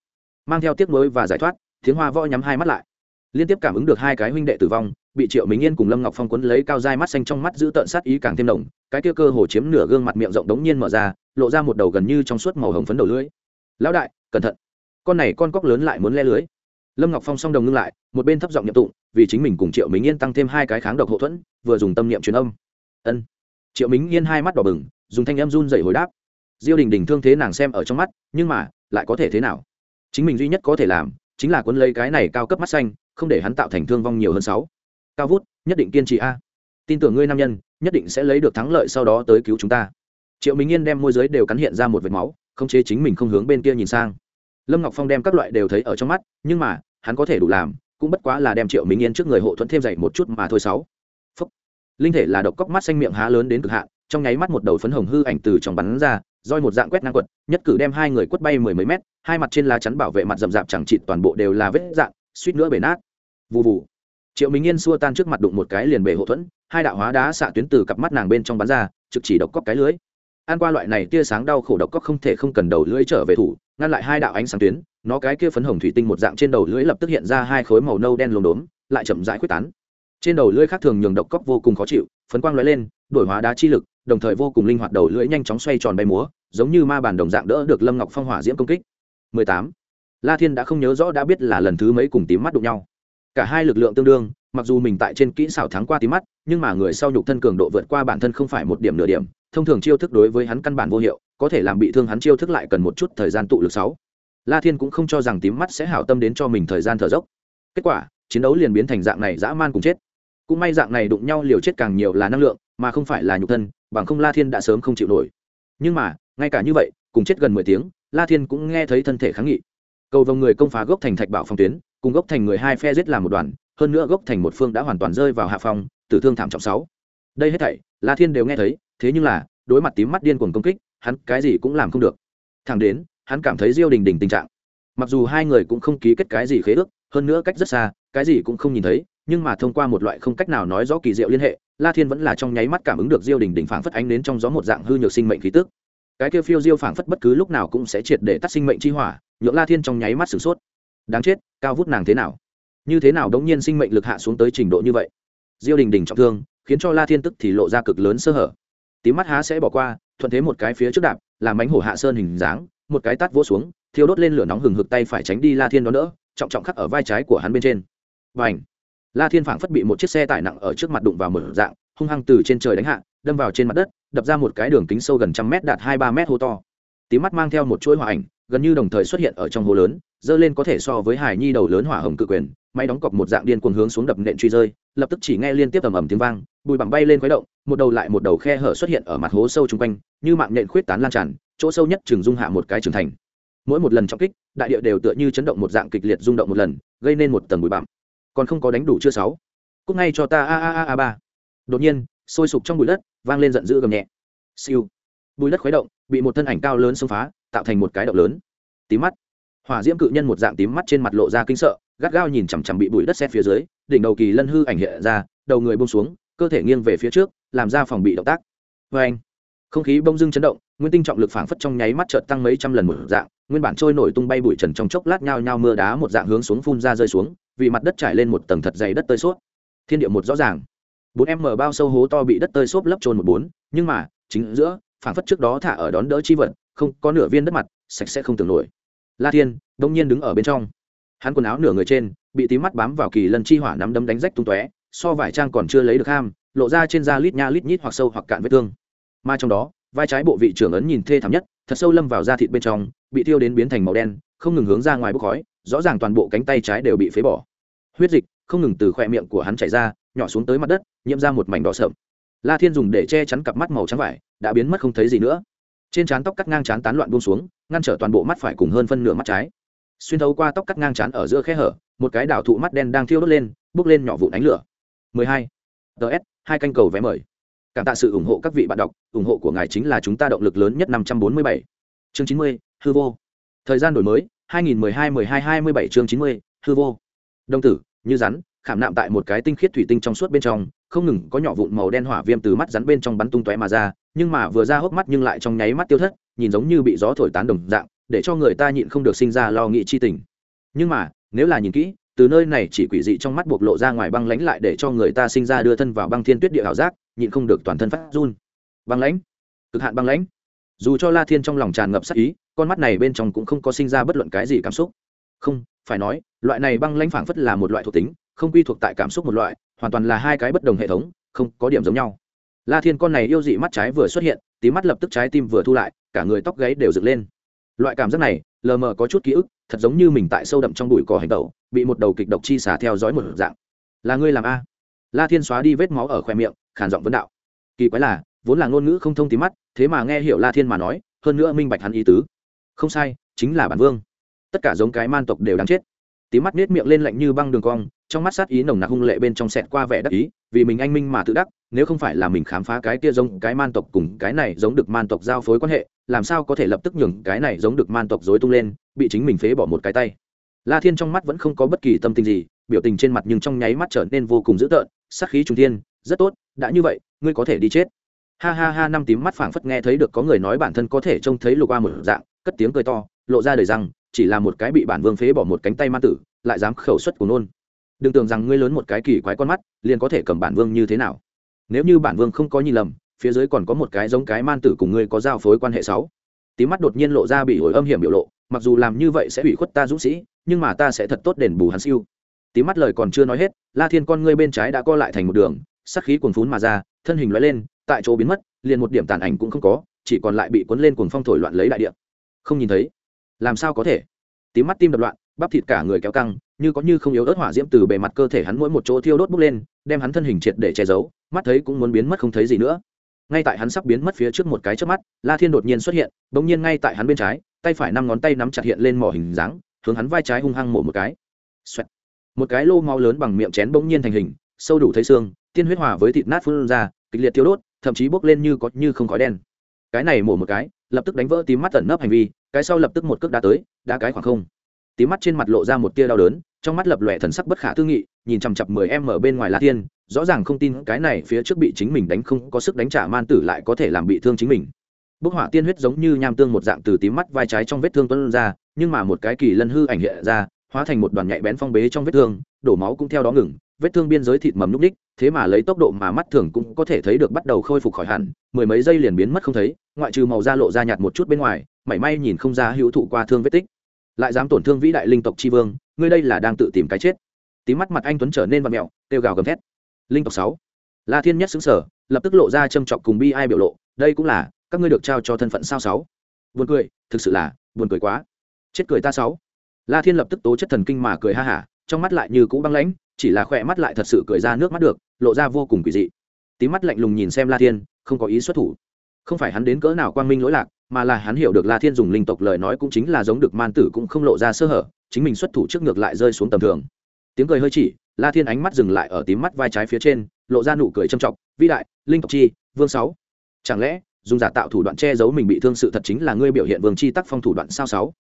Mang theo tiếc nuối và giải thoát tiếng hoa võ nhắm hai mắt lại. Liên tiếp cảm ứng được hai cái huynh đệ tử vong, bị triệu minh yên cùng lâm ngọc phong quấn lấy cao dai mắt xanh trong mắt giữ tợn sát ý càng thêm đồng cái kia cơ hồ chiếm nửa gương mặt miệng rộng đống nhiên mở ra, lộ ra một đầu gần như trong suốt màu hồng phấn đầu lưới lão đại, cẩn thận. Con này con cóc lớn lại muốn le lưới. Lâm ngọc phong song đồng ngưng lại, một bên thấp giọng nhậm tụng, vì chính mình cùng triệu minh yên tăng thêm hai cái kháng độc hậu thuẫn, vừa dùng tâm niệm truyền âm. Ân. Triệu minh yên hai mắt đỏ bừng, dùng thanh em run dậy hồi đáp. Diêu đình đình thương thế nàng xem ở trong mắt, nhưng mà, lại có thể thế nào? Chính mình duy nhất có thể làm chính là cuốn lấy cái này cao cấp mắt xanh, không để hắn tạo thành thương vong nhiều hơn sáu. Cao vút, nhất định kiên trì a. Tin tưởng ngươi nam nhân, nhất định sẽ lấy được thắng lợi sau đó tới cứu chúng ta. Triệu minh yên đem môi giới đều cắn hiện ra một vệt máu, không chế chính mình không hướng bên kia nhìn sang. Lâm ngọc phong đem các loại đều thấy ở trong mắt, nhưng mà, hắn có thể đủ làm, cũng bất quá là đem triệu minh yên trước người hộ thuẫn thêm dậy một chút mà thôi sáu. Phúc. linh thể là độc cóc mắt xanh miệng há lớn đến cực hạn, trong nháy mắt một đầu phấn hồng hư ảnh từ trong bắn ra roi một dạng quét ngang quật, nhất cử đem hai người quất bay mười mấy mét, hai mặt trên lá chắn bảo vệ mặt rậm rạp chẳng chịt toàn bộ đều là vết dạng, suýt nữa bể nát. Vụ vụ triệu minh yên xua tan trước mặt đụng một cái liền bể hộ thuẫn, hai đạo hóa đá xạ tuyến từ cặp mắt nàng bên trong bắn ra, trực chỉ độc cóc cái lưới. An qua loại này tia sáng đau khổ độc cóc không thể không cần đầu lưỡi trở về thủ, ngăn lại hai đạo ánh sáng tuyến, nó cái kia phấn hồng thủy tinh một dạng trên đầu lưỡi lập tức hiện ra hai khối màu nâu đen lốm đốm, lại chậm rãi quyết tán. Trên đầu lưỡi khác thường nhường độc cóc vô cùng khó chịu, phấn quang lóe lên, đổi hóa đá chi lực đồng thời vô cùng linh hoạt đầu lưỡi nhanh chóng xoay tròn bay múa, giống như ma bản đồng dạng đỡ được lâm ngọc phong hỏa diễm công kích. 18. la thiên đã không nhớ rõ đã biết là lần thứ mấy cùng tím mắt đụng nhau. Cả hai lực lượng tương đương, mặc dù mình tại trên kỹ xảo thắng qua tím mắt, nhưng mà người sau nhục thân cường độ vượt qua bản thân không phải một điểm nửa điểm, thông thường chiêu thức đối với hắn căn bản vô hiệu, có thể làm bị thương hắn chiêu thức lại cần một chút thời gian tụ lực sáu. La thiên cũng không cho rằng tím mắt sẽ hảo tâm đến cho mình thời gian thở dốc. Kết quả, chiến đấu liền biến thành dạng này dã man cùng chết. Cũng may dạng này đụng nhau liều chết càng nhiều là năng lượng, mà không phải là nhục thân bằng không la thiên đã sớm không chịu nổi. Nhưng mà, ngay cả như vậy, cùng chết gần mười tiếng, la thiên cũng nghe thấy thân thể kháng nghị. Cầu vòng người công phá gốc thành thạch bảo phong tuyến, cùng gốc thành người hai phe giết làm một đoàn, hơn nữa gốc thành một phương đã hoàn toàn rơi vào hạ phong, tử thương thảm trọng sáu. Đây hết thảy, la thiên đều nghe thấy, thế nhưng là, đối mặt tím mắt điên cuồng công kích, hắn cái gì cũng làm không được. Thẳng đến, hắn cảm thấy diêu đình đình tình trạng. Mặc dù hai người cũng không ký kết cái gì khế ước, hơn nữa cách rất xa, cái gì cũng không nhìn thấy, nhưng mà thông qua một loại không cách nào nói rõ kỳ diệu liên hệ la thiên vẫn là trong nháy mắt cảm ứng được diêu đình đình phảng phất ánh đến trong gió một dạng hư nhược sinh mệnh khí tức. Cái kia phiêu diêu phảng phất bất cứ lúc nào cũng sẽ triệt để tắt sinh mệnh chi hỏa, nhượng la thiên trong nháy mắt sửng sốt. Đáng chết, cao vút nàng thế nào? Như thế nào đống nhiên sinh mệnh lực hạ xuống tới trình độ như vậy? Diêu đình đình trọng thương, khiến cho la thiên tức thì lộ ra cực lớn sơ hở. Tím mắt há sẽ bỏ qua, thuận thế một cái phía trước đạp, làm bánh hổ hạ sơn hình dáng, một cái tát vỗ xuống, thiêu đốt lên lửa nóng hừng hực tay phải tránh đi la thiên đó nữa trọng trọng khắc ở vai trái của hắn bên trên. Và ảnh la thiên phảng phất bị một chiếc xe tải nặng ở trước mặt đụng vào mở dạng, hung hăng từ trên trời đánh hạ, đâm vào trên mặt đất, đập ra một cái đường kính sâu gần trăm mét đạt hai ba mét hô to. Tí mắt mang theo một chuỗi hòa ảnh, gần như đồng thời xuất hiện ở trong hố lớn, dơ lên có thể so với hải nhi đầu lớn hỏa hồng cự quyền, máy đóng cọc một dạng điên cuồng hướng xuống đập nện truy rơi, lập tức chỉ nghe liên tiếp ầm ầm tiếng vang, bụi bằng bay lên khuấy động, một đầu lại một đầu khe hở xuất hiện ở mặt hố sâu chung quanh, như mạng nện khuyết tán lan tràn, chỗ sâu nhất trường dung hạ một cái trưởng thành. Mỗi một lần trọng kích, đại địa đều tựa như chấn động một dạng kịch liệt rung động một lần, gây nên một tầng bụi bặm còn không có đánh đủ chưa sáu. Cúc ngay cho ta, a a a a, ba. Đột nhiên, sôi sục trong bụi đất, vang lên giận dữ gầm nhẹ. Siêu. Bụi đất khuấy động, bị một thân ảnh cao lớn xông phá, tạo thành một cái động lớn. Tím mắt. Hỏa diễm cự nhân một dạng tím mắt trên mặt lộ ra kinh sợ, gắt gao nhìn chằm chằm bị bụi đất xét phía dưới, đỉnh đầu kỳ lân hư ảnh hiện ra, đầu người bông xuống, cơ thể nghiêng về phía trước, làm ra phòng bị động tác. Vê anh không khí bông dưng chấn động nguyên tinh trọng lực phảng phất trong nháy mắt chợt tăng mấy trăm lần một dạng, nguyên bản trôi nổi tung bay bụi trần trong chốc lát nhao nhao mưa đá một dạng hướng xuống phun ra rơi xuống, vì mặt đất trải lên một tầng thật dày đất tơi xốp. thiên địa một rõ ràng. Bốn em mở bao sâu hố to bị đất tơi xốp lấp trôn một bốn, nhưng mà, chính giữa, phảng phất trước đó thả ở đón đỡ chi vật, không có nửa viên đất mặt, sạch sẽ không tưởng nổi. La thiên, đông nhiên đứng ở bên trong. Hắn quần áo nửa người trên, bị tím mắt bám vào kỳ lân chi hỏa nắm đấm đánh rách tung tóe, so vải trang còn chưa lấy được ham, lộ ra trên da lít nha lít nhít hoặc sâu hoặc cạn vết thương. Mà trong đó vai trái bộ vị trưởng ấn nhìn thê thảm nhất, thật sâu lâm vào da thịt bên trong, bị thiêu đến biến thành màu đen, không ngừng hướng ra ngoài bốc khói, rõ ràng toàn bộ cánh tay trái đều bị phế bỏ. Huyết dịch, không ngừng từ khoe miệng của hắn chảy ra, nhỏ xuống tới mặt đất, nhiễm ra một mảnh đỏ sợm la thiên dùng để che chắn cặp mắt màu trắng vải, đã biến mất không thấy gì nữa. Trên trán tóc cắt ngang trán tán loạn buông xuống, ngăn trở toàn bộ mắt phải cùng hơn phân nửa mắt trái. Xuyên thấu qua tóc cắt ngang trán ở giữa khe hở, một cái đảo thụ mắt đen đang thiêu đốt lên, bốc lên nhỏ vụn ánh lửa. 12. ts hai canh cầu vé mời cảm tạ sự ủng hộ các vị bạn đọc ủng hộ của ngài chính là chúng ta động lực lớn nhất 547. chương 90, hư vô. Thời gian đổi mới 2012-12-27 chương 90, hư vô. Đông tử như rắn khảm nạm tại một cái tinh khiết thủy tinh trong suốt bên trong không ngừng có nhỏ vụn màu đen hỏa viêm từ mắt rắn bên trong bắn tung tóe mà ra nhưng mà vừa ra hốc mắt nhưng lại trong nháy mắt tiêu thất nhìn giống như bị gió thổi tán đồng dạng để cho người ta nhịn không được sinh ra lo nghĩ chi tình. Nhưng mà nếu là nhìn kỹ từ nơi này chỉ quỷ dị trong mắt bộc lộ ra ngoài băng lãnh lại để cho người ta sinh ra đưa thân vào băng thiên tuyết địa ảo giác nhịn không được toàn thân phát run. Băng lãnh. Cực hạn băng lãnh. Dù cho la thiên trong lòng tràn ngập sắc ý, con mắt này bên trong cũng không có sinh ra bất luận cái gì cảm xúc. Không, phải nói, loại này băng lãnh phảng phất là một loại thuộc tính, không quy thuộc tại cảm xúc một loại, hoàn toàn là hai cái bất đồng hệ thống, không có điểm giống nhau. La thiên con này yêu dị mắt trái vừa xuất hiện tí mắt lập tức trái tim vừa thu lại, cả người tóc gáy đều dựng lên. Loại cảm giác này, lờ mờ có chút ký ức, thật giống như mình tại sâu đậm trong bụi cỏ hành tẩu, bị một đầu kịch độc chi xả theo dõi một dạng. Là ngươi làm a? La thiên xóa đi vết máu ở khoe miệng khàn giọng vấn đạo. Kỳ quái là, vốn là ngôn ngữ không thông tí mắt, thế mà nghe hiểu la thiên mà nói, hơn nữa minh bạch hắn ý tứ. Không sai, chính là bản vương. Tất cả giống cái man tộc đều đáng chết. Tí mắt nết miệng lên lạnh như băng đường cong, trong mắt sát ý nồng nặc hung lệ bên trong sẹt qua vẻ đắc ý, vì mình anh minh mà tự đắc, nếu không phải là mình khám phá cái kia giống cái man tộc cùng cái này giống được man tộc giao phối quan hệ, làm sao có thể lập tức nhường cái này giống được man tộc dối tung lên, bị chính mình phế bỏ một cái tay. La thiên trong mắt vẫn không có bất kỳ tâm tình gì, biểu tình trên mặt nhưng trong nháy mắt trở nên vô cùng dữ tợn, sát khí trung thiên rất tốt, đã như vậy, ngươi có thể đi chết. Ha ha ha, năm tím mắt phảng phất nghe thấy được có người nói bản thân có thể trông thấy lục a một dạng, cất tiếng cười to, lộ ra đời rằng chỉ là một cái bị bản vương phế bỏ một cánh tay ma tử, lại dám khẩu xuất của nôn. Đừng tưởng rằng ngươi lớn một cái kỳ quái con mắt, liền có thể cầm bản vương như thế nào. Nếu như bản vương không có nhìn lầm, phía dưới còn có một cái giống cái man tử cùng ngươi có giao phối quan hệ sáu. Tím mắt đột nhiên lộ ra bị ổi âm hiểm biểu lộ, mặc dù làm như vậy sẽ bị khuất ta dũng sĩ, nhưng mà ta sẽ thật tốt đền bù hắn siêu. Tím mắt lời còn chưa nói hết, la thiên con ngươi bên trái đã co lại thành một đường sắc khí cuồng phún mà ra, thân hình lóe lên, tại chỗ biến mất, liền một điểm tàn ảnh cũng không có, chỉ còn lại bị cuốn lên cuồng phong thổi loạn lấy đại địa. Không nhìn thấy. Làm sao có thể? Tím mắt tim đập loạn, bắp thịt cả người kéo căng, như có như không yếu ớt hỏa diễm từ bề mặt cơ thể hắn mỗi một chỗ thiêu đốt bốc lên, đem hắn thân hình triệt để che giấu, mắt thấy cũng muốn biến mất không thấy gì nữa. Ngay tại hắn sắp biến mất phía trước một cái trước mắt, la thiên đột nhiên xuất hiện, bỗng nhiên ngay tại hắn bên trái, tay phải năm ngón tay nắm chặt hiện lên mỏ hình dáng, hướng hắn vai trái hung hăng mổ một cái. Xoẹt. một cái lô máu lớn bằng miệng chén bỗng nhiên thành hình, sâu đủ thấy xương tiên huyết hòa với thịt nát phun ra, kịch liệt thiêu đốt, thậm chí bốc lên như có như không khói đen. Cái này mổ một cái, lập tức đánh vỡ tím mắt tẩn nấp hành vi, cái sau lập tức một cước đá tới, đá cái khoảng không. Tím mắt trên mặt lộ ra một tia đau đớn, trong mắt lập lòe thần sắc bất khả tư nghị, nhìn chằm chặp mười em ở bên ngoài la thiên, rõ ràng không tin cái này phía trước bị chính mình đánh không có sức đánh trả man tử lại có thể làm bị thương chính mình. Bức hỏa tiên huyết giống như nham tương một dạng từ tím mắt vai trái trong vết thương tuân ra, nhưng mà một cái kỳ lân hư ảnh hiện ra, hóa thành một đoàn nhạy bén phong bế trong vết thương, đổ máu cũng theo đó ngừng vết thương biên giới thịt mầm núc ních, thế mà lấy tốc độ mà mắt thường cũng có thể thấy được bắt đầu khôi phục khỏi hẳn, mười mấy giây liền biến mất không thấy, ngoại trừ màu da lộ ra nhạt một chút bên ngoài, mảy may nhìn không ra hữu thụ qua thương vết tích. Lại dám tổn thương vĩ đại linh tộc tri vương, ngươi đây là đang tự tìm cái chết. Tím mắt mặt anh tuấn trở nên vặt mẹo, kêu gào gầm thét. Linh tộc sáu. La thiên nhất xứng sở lập tức lộ ra châm chọc cùng bi ai biểu lộ, đây cũng là, các ngươi được trao cho thân phận sao sáu. Buồn cười, thực sự là, buồn cười quá. Chết cười ta sáu. La thiên lập tức tố chất thần kinh mà cười ha hả, trong mắt lại như cũ băng lãnh chỉ là khỏe mắt lại thật sự cười ra nước mắt được, lộ ra vô cùng quỷ dị. Tí mắt lạnh lùng nhìn xem la thiên, không có ý xuất thủ. Không phải hắn đến cỡ nào quang minh lỗi lạc, mà là hắn hiểu được la thiên dùng linh tộc lời nói cũng chính là giống được man tử cũng không lộ ra sơ hở, chính mình xuất thủ trước ngược lại rơi xuống tầm thường. Tiếng cười hơi chỉ, la thiên ánh mắt dừng lại ở tím mắt vai trái phía trên, lộ ra nụ cười trầm trọng, vĩ đại, linh tộc chi, vương sáu. Chẳng lẽ, dùng giả tạo thủ đoạn che giấu mình bị thương sự thật chính là ngươi biểu hiện vương chi tắc phong thủ đoạn sao sáu?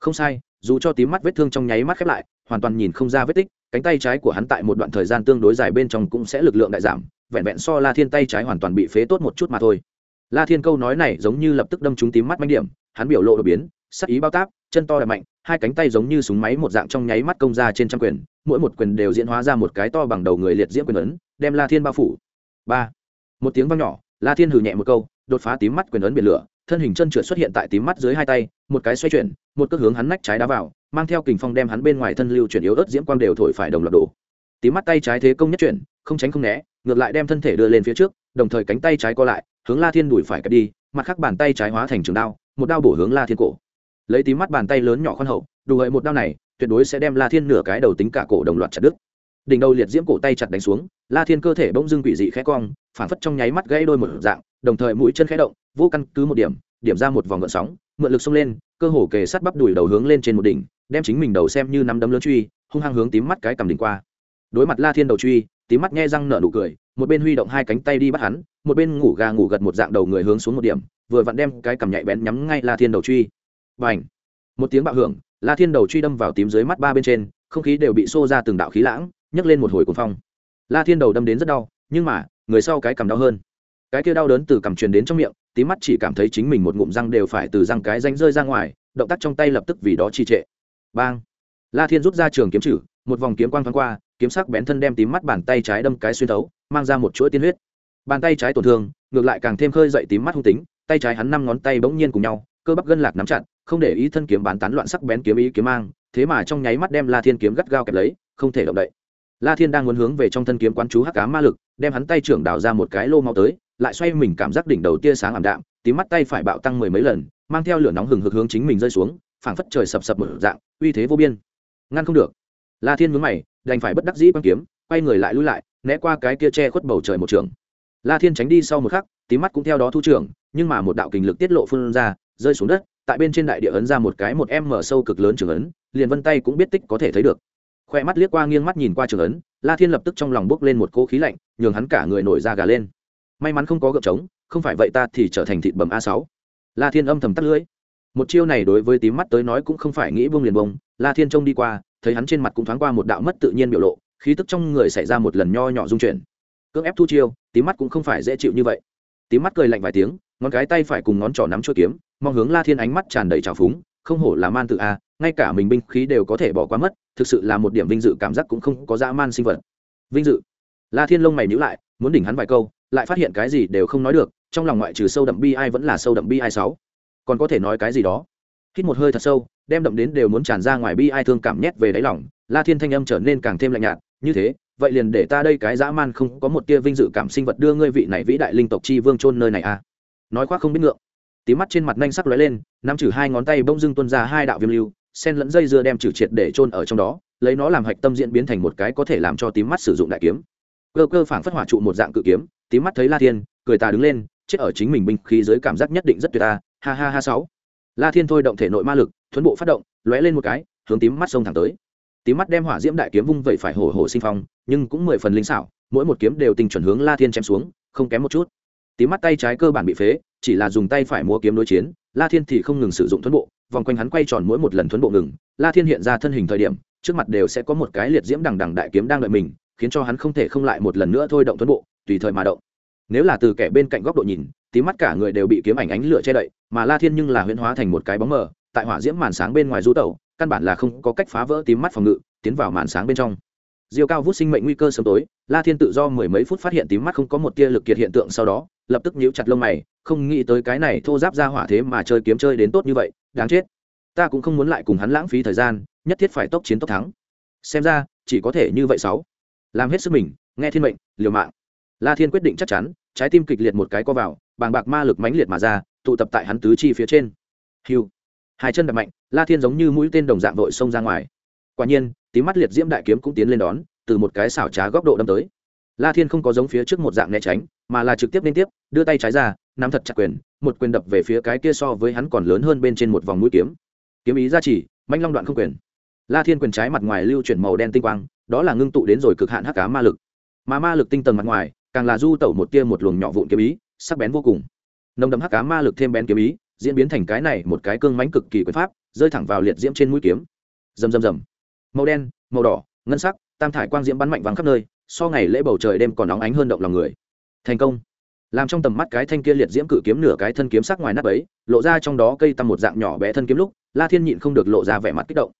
Không sai, dù cho tím mắt vết thương trong nháy mắt khép lại, hoàn toàn nhìn không ra vết tích cánh tay trái của hắn tại một đoạn thời gian tương đối dài bên trong cũng sẽ lực lượng đại giảm, vẹn vẹn so la thiên tay trái hoàn toàn bị phế tốt một chút mà thôi. La thiên câu nói này giống như lập tức đâm trúng tím mắt manh điểm, hắn biểu lộ đột biến, sắc ý bao táp, chân to đẹp mạnh, hai cánh tay giống như súng máy một dạng trong nháy mắt công ra trên trăm quyền, mỗi một quyền đều diễn hóa ra một cái to bằng đầu người liệt diễm quyền ấn, đem la thiên bao phủ. Ba. Một tiếng vang nhỏ, la thiên hừ nhẹ một câu, đột phá tím mắt quyền ấn biển lửa, thân hình chân trượt xuất hiện tại tím mắt dưới hai tay, một cái xoay chuyển, một cước hướng hắn nách trái đá vào mang theo kình phong đem hắn bên ngoài thân lưu chuyển yếu ớt diễm quang đều thổi phải đồng loạt đổ. Tím mắt tay trái thế công nhất chuyển, không tránh không né, ngược lại đem thân thể đưa lên phía trước, đồng thời cánh tay trái co lại, hướng la thiên đuổi phải kẹp đi, mặt khác bàn tay trái hóa thành trường đao, một đao bổ hướng la thiên cổ. Lấy tím mắt bàn tay lớn nhỏ khoan hậu, đủ hợi một đao này, tuyệt đối sẽ đem la thiên nửa cái đầu tính cả cổ đồng loạt chặt đứt. Đỉnh đầu liệt diễm cổ tay chặt đánh xuống, la thiên cơ thể bỗng dưng quỷ dị khẽ cong, phản phất trong nháy mắt gãy đôi một dạng, đồng thời mũi chân khẽ động, vô căn cứ một điểm điểm ra một vòng gợn sóng, mượn lực xông lên, cơ hồ kề sát bắp đùi đầu hướng lên trên một đỉnh, đem chính mình đầu xem như nắm đấm lớn truy, hung hăng hướng tím mắt cái cầm đỉnh qua. Đối mặt la thiên đầu truy, tím mắt nghe răng nở nụ cười, một bên huy động hai cánh tay đi bắt hắn, một bên ngủ gà ngủ gật một dạng đầu người hướng xuống một điểm, vừa vặn đem cái cầm nhạy bén nhắm ngay la thiên đầu truy. Và một tiếng bạo hưởng, la thiên đầu truy đâm vào tím dưới mắt ba bên trên, không khí đều bị xô ra từng đạo khí lãng, nhấc lên một hồi cuồng phong. La thiên đầu đâm đến rất đau, nhưng mà, người sau cái cầm đau hơn cái kia đau đớn từ cằm truyền đến trong miệng, tí mắt chỉ cảm thấy chính mình một ngụm răng đều phải từ răng cái ránh rơi ra ngoài, động tác trong tay lập tức vì đó trì trệ. Bang! La thiên rút ra trường kiếm chử một vòng kiếm quang thoáng qua, kiếm sắc bén thân đem tím mắt bàn tay trái đâm cái xuyên thấu, mang ra một chuỗi tiên huyết. Bàn tay trái tổn thương, ngược lại càng thêm khơi dậy tím mắt hung tính, tay trái hắn năm ngón tay bỗng nhiên cùng nhau, cơ bắp gân lạc nắm chặt, không để ý thân kiếm bán tán loạn sắc bén kiếm ý kiếm mang, thế mà trong nháy mắt đem la thiên kiếm gắt gao kẹp lấy, không thể động đậy. La thiên đang muốn hướng về trong thân kiếm quán chú hắc cá ma lực đem hắn tay trưởng đào ra một cái lô mau tới, lại xoay mình cảm giác đỉnh đầu tia sáng ảm đạm, tím mắt tay phải bạo tăng mười mấy lần, mang theo lửa nóng hừng hực hướng chính mình rơi xuống, phảng phất trời sập sập một dạng, uy thế vô biên. Ngăn không được. La thiên mướn mày, đành phải bất đắc dĩ băng kiếm, quay người lại lui lại, né qua cái kia che khuất bầu trời một trường. La thiên tránh đi sau một khắc, tím mắt cũng theo đó thu trường, nhưng mà một đạo kình lực tiết lộ phun ra, rơi xuống đất, tại bên trên đại địa ấn ra một cái một em mở sâu cực lớn trường ấn, liền vân tay cũng biết tích có thể thấy được. Khoe mắt liếc qua, nghiêng mắt nhìn qua trường ấn la thiên lập tức trong lòng bốc lên một cỗ khí lạnh, nhường hắn cả người nổi da gà lên. May mắn không có gợp trống, không phải vậy ta thì trở thành thịt bầm a sáu. La thiên âm thầm tắt lưỡi. Một chiêu này đối với tím mắt tới nói cũng không phải nghĩ bông liền bông la thiên trông đi qua, thấy hắn trên mặt cũng thoáng qua một đạo mất tự nhiên biểu lộ, khí tức trong người xảy ra một lần nho nhỏ dung chuyển. Cưỡng ép thu chiêu, tím mắt cũng không phải dễ chịu như vậy. Tím mắt cười lạnh vài tiếng, ngón cái tay phải cùng ngón trỏ nắm chuôi kiếm, mong hướng la thiên ánh mắt tràn đầy trào phúng, không hổ là man tự a ngay cả mình binh khí đều có thể bỏ qua mất, thực sự là một điểm vinh dự cảm giác cũng không có dã man sinh vật. Vinh dự. La thiên lông mày nhíu lại, muốn đỉnh hắn vài câu, lại phát hiện cái gì đều không nói được, trong lòng ngoại trừ sâu đậm bi ai vẫn là sâu đậm bi ai sáu. Còn có thể nói cái gì đó? Hít một hơi thật sâu, đem đậm đến đều muốn tràn ra ngoài bi ai thương cảm nhét về đáy lòng, la thiên thanh âm trở nên càng thêm lạnh nhạt, như thế, vậy liền để ta đây cái dã man không có một tia vinh dự cảm sinh vật đưa ngươi vị này vĩ đại linh tộc chi vương chôn nơi này a à. nói khoác không biết ngượng. Tí mắt trên mặt nhanh sắc lóe lên, nắm chử hai ngón tay bông dưng tuôn ra hai đạo viêm lưu sen lẫn dây dưa đem trừ triệt để chôn ở trong đó, lấy nó làm hạch tâm diễn biến thành một cái có thể làm cho tím mắt sử dụng đại kiếm. Cơ cơ phảng phất hỏa trụ một dạng cự kiếm, tím mắt thấy la thiên, cười ta đứng lên, chết ở chính mình binh khí dưới cảm giác nhất định rất tuyệt ta, ha ha ha sáu. La thiên thôi động thể nội ma lực, thuấn bộ phát động, lóe lên một cái, hướng tím mắt sông thẳng tới. Tím mắt đem hỏa diễm đại kiếm vung vẩy phải hổ hổ sinh phong, nhưng cũng mười phần linh xảo, mỗi một kiếm đều tình chuẩn hướng la thiên chém xuống, không kém một chút. Tím mắt tay trái cơ bản bị phế, chỉ là dùng tay phải mua kiếm đối chiến la thiên thì không ngừng sử dụng thuấn bộ, vòng quanh hắn quay tròn mỗi một lần thuấn bộ ngừng, la thiên hiện ra thân hình thời điểm, trước mặt đều sẽ có một cái liệt diễm đằng đằng đại kiếm đang đợi mình, khiến cho hắn không thể không lại một lần nữa thôi động thuấn bộ, tùy thời mà động. Nếu là từ kẻ bên cạnh góc độ nhìn, tí mắt cả người đều bị kiếm ảnh ánh lửa che đậy, mà la thiên nhưng là huyễn hóa thành một cái bóng mờ, tại hỏa diễm màn sáng bên ngoài du tẩu, căn bản là không có cách phá vỡ tím mắt phòng ngự, tiến vào màn sáng bên trong. Diêu cao vút sinh mệnh nguy cơ sớm tối, la thiên tự do mười mấy phút phát hiện tím mắt không có một tia lực kiệt hiện tượng sau đó, lập tức nhíu chặt lông mày không nghĩ tới cái này thô giáp ra hỏa thế mà chơi kiếm chơi đến tốt như vậy, đáng chết. Ta cũng không muốn lại cùng hắn lãng phí thời gian, nhất thiết phải tốc chiến tốc thắng. Xem ra, chỉ có thể như vậy sáu. Làm hết sức mình, nghe thiên mệnh, liều mạng. La thiên quyết định chắc chắn, trái tim kịch liệt một cái co vào, bàng bạc ma lực mãnh liệt mà ra, tụ tập tại hắn tứ chi phía trên. Hiu hai chân đập mạnh, la thiên giống như mũi tên đồng dạng vội xông ra ngoài. Quả nhiên tí mắt liệt diễm đại kiếm cũng tiến lên đón, từ một cái xảo trá góc độ đâm tới la thiên không có giống phía trước một dạng né tránh, mà là trực tiếp liên tiếp, đưa tay trái ra, nắm thật chặt quyền, một quyền đập về phía cái kia so với hắn còn lớn hơn bên trên một vòng mũi kiếm. Kiếm ý ra chỉ manh long đoạn không quyền. La thiên quyền trái mặt ngoài lưu chuyển màu đen tinh quang, đó là ngưng tụ đến rồi cực hạn hắc cá ma lực. Mà ma lực tinh tầng mặt ngoài, càng là du tẩu một tia một luồng nhỏ vụn kiếm ý, sắc bén vô cùng. Nồng đậm hắc cá ma lực thêm bén kiếm ý, diễn biến thành cái này một cái cương mánh cực kỳ quyền pháp, rơi thẳng vào liệt diễm trên mũi kiếm. Rầm rầm rầm. Màu đen, màu đỏ, ngân sắc, tam thải quang diễm bắn mạnh vắng khắp nơi so ngày lễ bầu trời đêm còn nóng ánh hơn động lòng người. Thành công. Làm trong tầm mắt cái thanh kia liệt diễm cự kiếm nửa cái thân kiếm sắc ngoài nắp ấy, lộ ra trong đó cây tăm một dạng nhỏ bé thân kiếm lúc, la thiên nhịn không được lộ ra vẻ mặt kích động.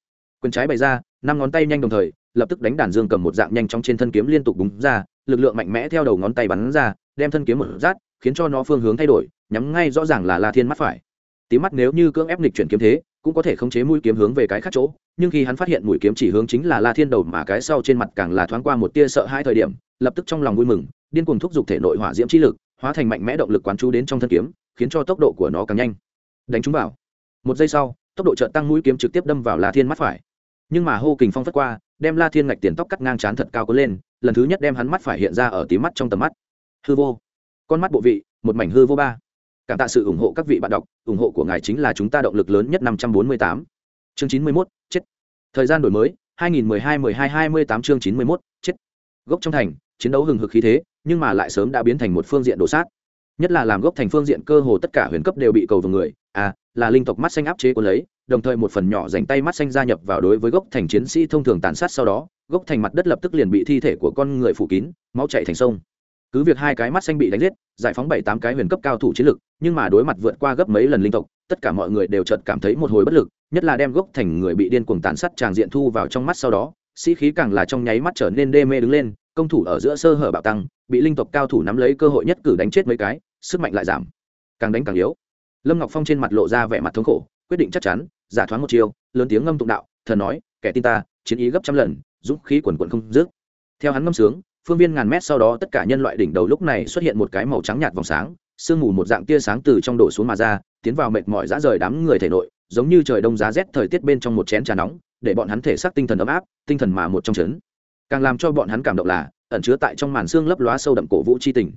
Quyền trái bày ra, năm ngón tay nhanh đồng thời, lập tức đánh đàn dương cầm một dạng nhanh trong trên thân kiếm liên tục búng ra, lực lượng mạnh mẽ theo đầu ngón tay bắn ra, đem thân kiếm một rát, khiến cho nó phương hướng thay đổi, nhắm ngay rõ ràng là la thiên mắt phải. Tí mắt nếu như cưỡng ép nghịch chuyển kiếm thế cũng có thể khống chế mũi kiếm hướng về cái khác chỗ, nhưng khi hắn phát hiện mũi kiếm chỉ hướng chính là la thiên đầu mà cái sau trên mặt càng là thoáng qua một tia sợ hai thời điểm, lập tức trong lòng vui mừng, điên cuồng thúc giục thể nội hỏa diễm chi lực, hóa thành mạnh mẽ động lực quán chú đến trong thân kiếm, khiến cho tốc độ của nó càng nhanh. Đánh chúng vào. Một giây sau, tốc độ chợt tăng mũi kiếm trực tiếp đâm vào la thiên mắt phải. Nhưng mà hô kình phong phất qua, đem la thiên ngạch tiền tóc cắt ngang chán thật cao có lên, lần thứ nhất đem hắn mắt phải hiện ra ở tí mắt trong tầm mắt. Hư vô. Con mắt bộ vị, một mảnh hư vô ba cảm tạ sự ủng hộ các vị bạn đọc, ủng hộ của ngài chính là chúng ta động lực lớn nhất năm trăm bốn mươi tám. Chương chín mươi mốt, chết. Thời gian đổi mới, hai nghìn mười hai mười hai hai mươi tám chương chín mươi mốt, chết. Gốc trong thành, chiến đấu hừng hực khí thế, nhưng mà lại sớm đã biến thành một phương diện đổ sát. Nhất là làm gốc thành phương diện, cơ hồ tất cả huyền cấp đều bị cầu vào người. À là linh tộc mắt xanh áp chế của lấy, đồng thời một phần nhỏ dành tay mắt xanh gia nhập vào đối với gốc thành chiến sĩ thông thường tàn sát sau đó, gốc thành mặt đất lập tức liền bị thi thể của con người phủ kín, máu chạy thành sông cứ việc hai cái mắt xanh bị đánh giết, giải phóng bảy tám cái huyền cấp cao thủ chiến lực, nhưng mà đối mặt vượt qua gấp mấy lần linh tộc, tất cả mọi người đều chợt cảm thấy một hồi bất lực, nhất là đem gốc thành người bị điên cuồng tàn sát tràng diện thu vào trong mắt sau đó, sĩ khí càng là trong nháy mắt trở nên đê mê đứng lên, công thủ ở giữa sơ hở bạo tăng, bị linh tộc cao thủ nắm lấy cơ hội nhất cử đánh chết mấy cái, sức mạnh lại giảm, càng đánh càng yếu. Lâm ngọc phong trên mặt lộ ra vẻ mặt thống khổ, quyết định chắc chắn, giả thoáng một chiêu, lớn tiếng ngâm tụng đạo, thần nói, kẻ tin ta, chiến ý gấp trăm lần, dũng khí quần quận không dứt. Theo hắn ngâm sướng phương viên ngàn mét sau đó tất cả nhân loại đỉnh đầu lúc này xuất hiện một cái màu trắng nhạt vòng sáng, sương mù một dạng tia sáng từ trong đổ xuống mà ra, tiến vào mệt mỏi dã rời đám người thể nội, giống như trời đông giá rét thời tiết bên trong một chén trà nóng, để bọn hắn thể xác tinh thần ấm áp, tinh thần mà một trong chấn. Càng làm cho bọn hắn cảm động là, ẩn chứa tại trong màn xương lấp lóa sâu đậm cổ vũ chi tình.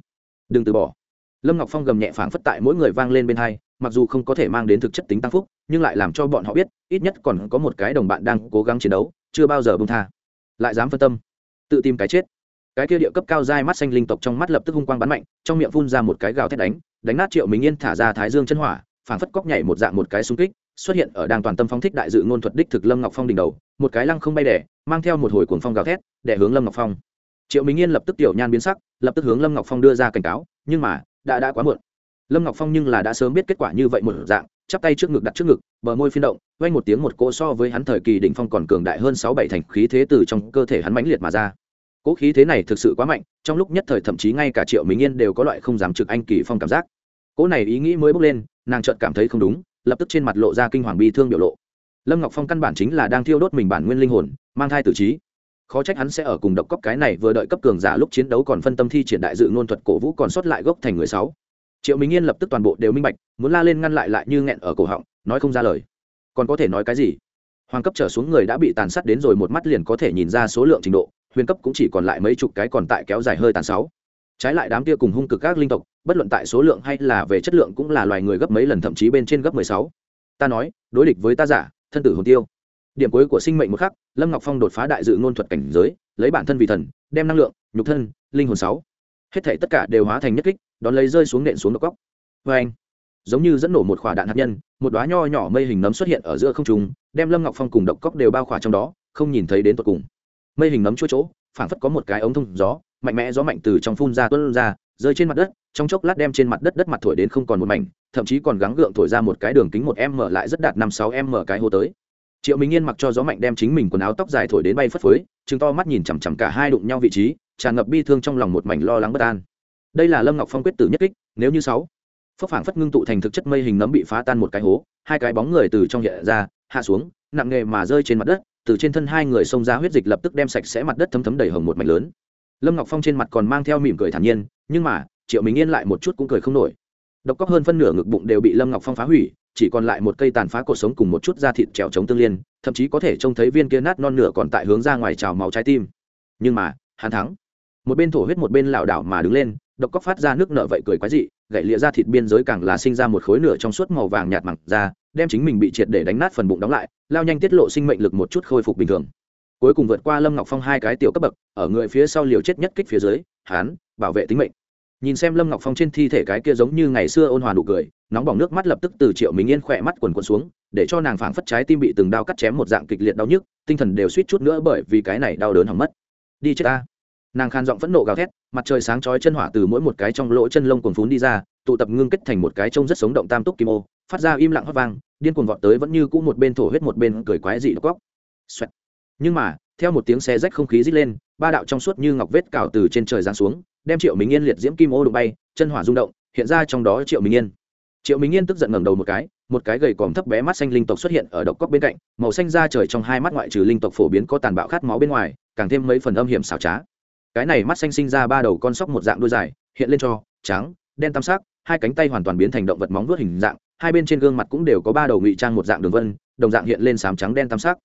Đừng từ bỏ. Lâm ngọc phong gầm nhẹ phảng phất tại mỗi người vang lên bên hai, mặc dù không có thể mang đến thực chất tính tăng phúc, nhưng lại làm cho bọn họ biết, ít nhất còn có một cái đồng bạn đang cố gắng chiến đấu, chưa bao giờ bông tha. Lại dám phân tâm. Tự tìm cái chết cái kia địa cấp cao dai mắt xanh linh tộc trong mắt lập tức hung quang bắn mạnh, trong miệng phun ra một cái gào thét đánh đánh nát triệu minh yên thả ra thái dương chân hỏa, phảng phất cóc nhảy một dạng một cái xung kích, xuất hiện ở đang toàn tâm phóng thích đại dự ngôn thuật đích thực lâm ngọc phong đỉnh đầu, một cái lăng không bay đẻ mang theo một hồi cuồng phong gào thét để hướng lâm ngọc phong. Triệu minh yên lập tức tiểu nhan biến sắc, lập tức hướng lâm ngọc phong đưa ra cảnh cáo, nhưng mà, đã đã quá muộn. Lâm ngọc phong nhưng là đã sớm biết kết quả như vậy một dạng, chắp tay trước ngực đặt trước ngực, bờ môi phiên động, vang một tiếng một cỗ so với hắn thời kỳ đỉnh phong còn cường đại hơn sáu bảy thành khí thế từ trong cơ thể hắn mãnh liệt mà ra cỗ khí thế này thực sự quá mạnh, trong lúc nhất thời thậm chí ngay cả triệu minh yên đều có loại không dám trực anh kỳ phong cảm giác. Cỗ này ý nghĩ mới bốc lên, nàng chợt cảm thấy không đúng, lập tức trên mặt lộ ra kinh hoàng bi thương biểu lộ. Lâm ngọc phong căn bản chính là đang thiêu đốt mình bản nguyên linh hồn, mang thai tử trí. Khó trách hắn sẽ ở cùng độc cốc cái này vừa đợi cấp cường giả lúc chiến đấu còn phân tâm thi triển đại dự ngôn thuật cổ vũ còn sót lại gốc thành người sáu. Triệu minh yên lập tức toàn bộ đều minh bạch, muốn la lên ngăn lại lại như nghẹn ở cổ họng, nói không ra lời. Còn có thể nói cái gì? Hoàng cấp trở xuống người đã bị tàn sát đến rồi, một mắt liền có thể nhìn ra số lượng trình độ huyền cấp cũng chỉ còn lại mấy chục cái còn tại kéo dài hơi tàn sáu. Trái lại đám kia cùng hung cực các linh tộc, bất luận tại số lượng hay là về chất lượng cũng là loài người gấp mấy lần thậm chí bên trên gấp mười sáu. Ta nói, đối địch với ta giả, thân tử hồn tiêu. Điểm cuối của sinh mệnh một khắc, lâm ngọc phong đột phá đại dự ngôn thuật cảnh giới, lấy bản thân vì thần, đem năng lượng, nhục thân, linh hồn sáu. Hết thể tất cả đều hóa thành nhất kích, đón lấy rơi xuống nện xuống độc góc. Vê anh, giống như dẫn nổ một quả đạn hạt nhân, một đoá nho nhỏ mây hình nấm xuất hiện ở giữa không trung, đem lâm ngọc phong cùng độc cóc đều bao khỏa trong đó, không nhìn thấy đến tột cùng mây hình nấm chua chỗ, phảng phất có một cái ống thông gió, mạnh mẽ gió mạnh từ trong phun ra tuôn ra, rơi trên mặt đất, trong chốc lát đem trên mặt đất đất mặt thổi đến không còn một mảnh, thậm chí còn gắng gượng thổi ra một cái đường kính một m lại rất đạt năm sáu m cái hô tới. Triệu minh yên mặc cho gió mạnh đem chính mình quần áo tóc dài thổi đến bay phất phới chứng to mắt nhìn chằm chằm cả hai đụng nhau vị trí, tràn ngập bi thương trong lòng một mảnh lo lắng bất an. Đây là lâm ngọc phong quyết tử nhất kích, nếu như sáu phấp phảng phất ngưng tụ thành thực chất mây hình nấm bị phá tan một cái hố, hai cái bóng người từ trong hiện ra, hạ xuống, nặng nghề mà rơi trên mặt đất từ trên thân hai người xông ra huyết dịch lập tức đem sạch sẽ mặt đất thấm thấm đầy hồng một mảnh lớn. Lâm ngọc phong trên mặt còn mang theo mỉm cười thản nhiên, nhưng mà, triệu minh yên lại một chút cũng cười không nổi. Độc cóc hơn phân nửa ngực bụng đều bị lâm ngọc phong phá hủy, chỉ còn lại một cây tàn phá cuộc sống cùng một chút da thịt trèo chống tương liên, thậm chí có thể trông thấy viên kia nát non nửa còn tại hướng ra ngoài trào máu trái tim. Nhưng mà, hắn thắng. Một bên thổ huyết một bên lảo đảo mà đứng lên độc cóc phát ra nước nợ vậy cười quái dị gậy lịa ra thịt biên giới càng là sinh ra một khối nửa trong suốt màu vàng nhạt mặn ra, đem chính mình bị triệt để đánh nát phần bụng đóng lại, lao nhanh tiết lộ sinh mệnh lực một chút khôi phục bình thường. Cuối cùng vượt qua lâm ngọc phong hai cái tiểu cấp bậc, ở người phía sau liều chết nhất kích phía dưới hán bảo vệ tính mệnh. Nhìn xem lâm ngọc phong trên thi thể cái kia giống như ngày xưa ôn hòa nụ cười, nóng bỏng nước mắt lập tức từ triệu mình yên khỏe mắt quần quần xuống, để cho nàng phảng phất trái tim bị từng đao cắt chém một dạng kịch liệt đau nhức, tinh thần đều suýt chút nữa bởi vì cái này đau đớn hỏng mất. Đi chết ta nàng khan giọng phẫn nộ gào thét, mặt trời sáng chói chân hỏa từ mỗi một cái trong lỗ chân lông cuồng phún đi ra, tụ tập ngưng kết thành một cái trông rất sống động tam túc kim ô, phát ra im lặng hót vang, điên cuồng vọt tới vẫn như cũ một bên thổ huyết một bên cười quái dị độc góc nhưng mà, theo một tiếng xe rách không khí rít lên, ba đạo trong suốt như ngọc vết cào từ trên trời giáng xuống, đem triệu minh yên liệt diễm kim ô đụng bay, chân hỏa rung động, hiện ra trong đó triệu minh yên. Triệu minh yên tức giận ngẩng đầu một cái một cái gầy còm thấp bé mắt xanh linh tộc xuất hiện ở độc cóc bên cạnh, màu xanh da trời trong hai mắt ngoại trừ linh tộc phổ biến có tàn bạo khát máu bên ngoài, càng thêm mấy phần âm hiểm xảo trá cái này mắt xanh sinh ra ba đầu con sóc một dạng đuôi dài, hiện lên cho, trắng, đen tam sắc, hai cánh tay hoàn toàn biến thành động vật móng vuốt hình dạng, hai bên trên gương mặt cũng đều có ba đầu ngụy trang một dạng đường vân, đồng dạng hiện lên sám trắng đen tam sắc.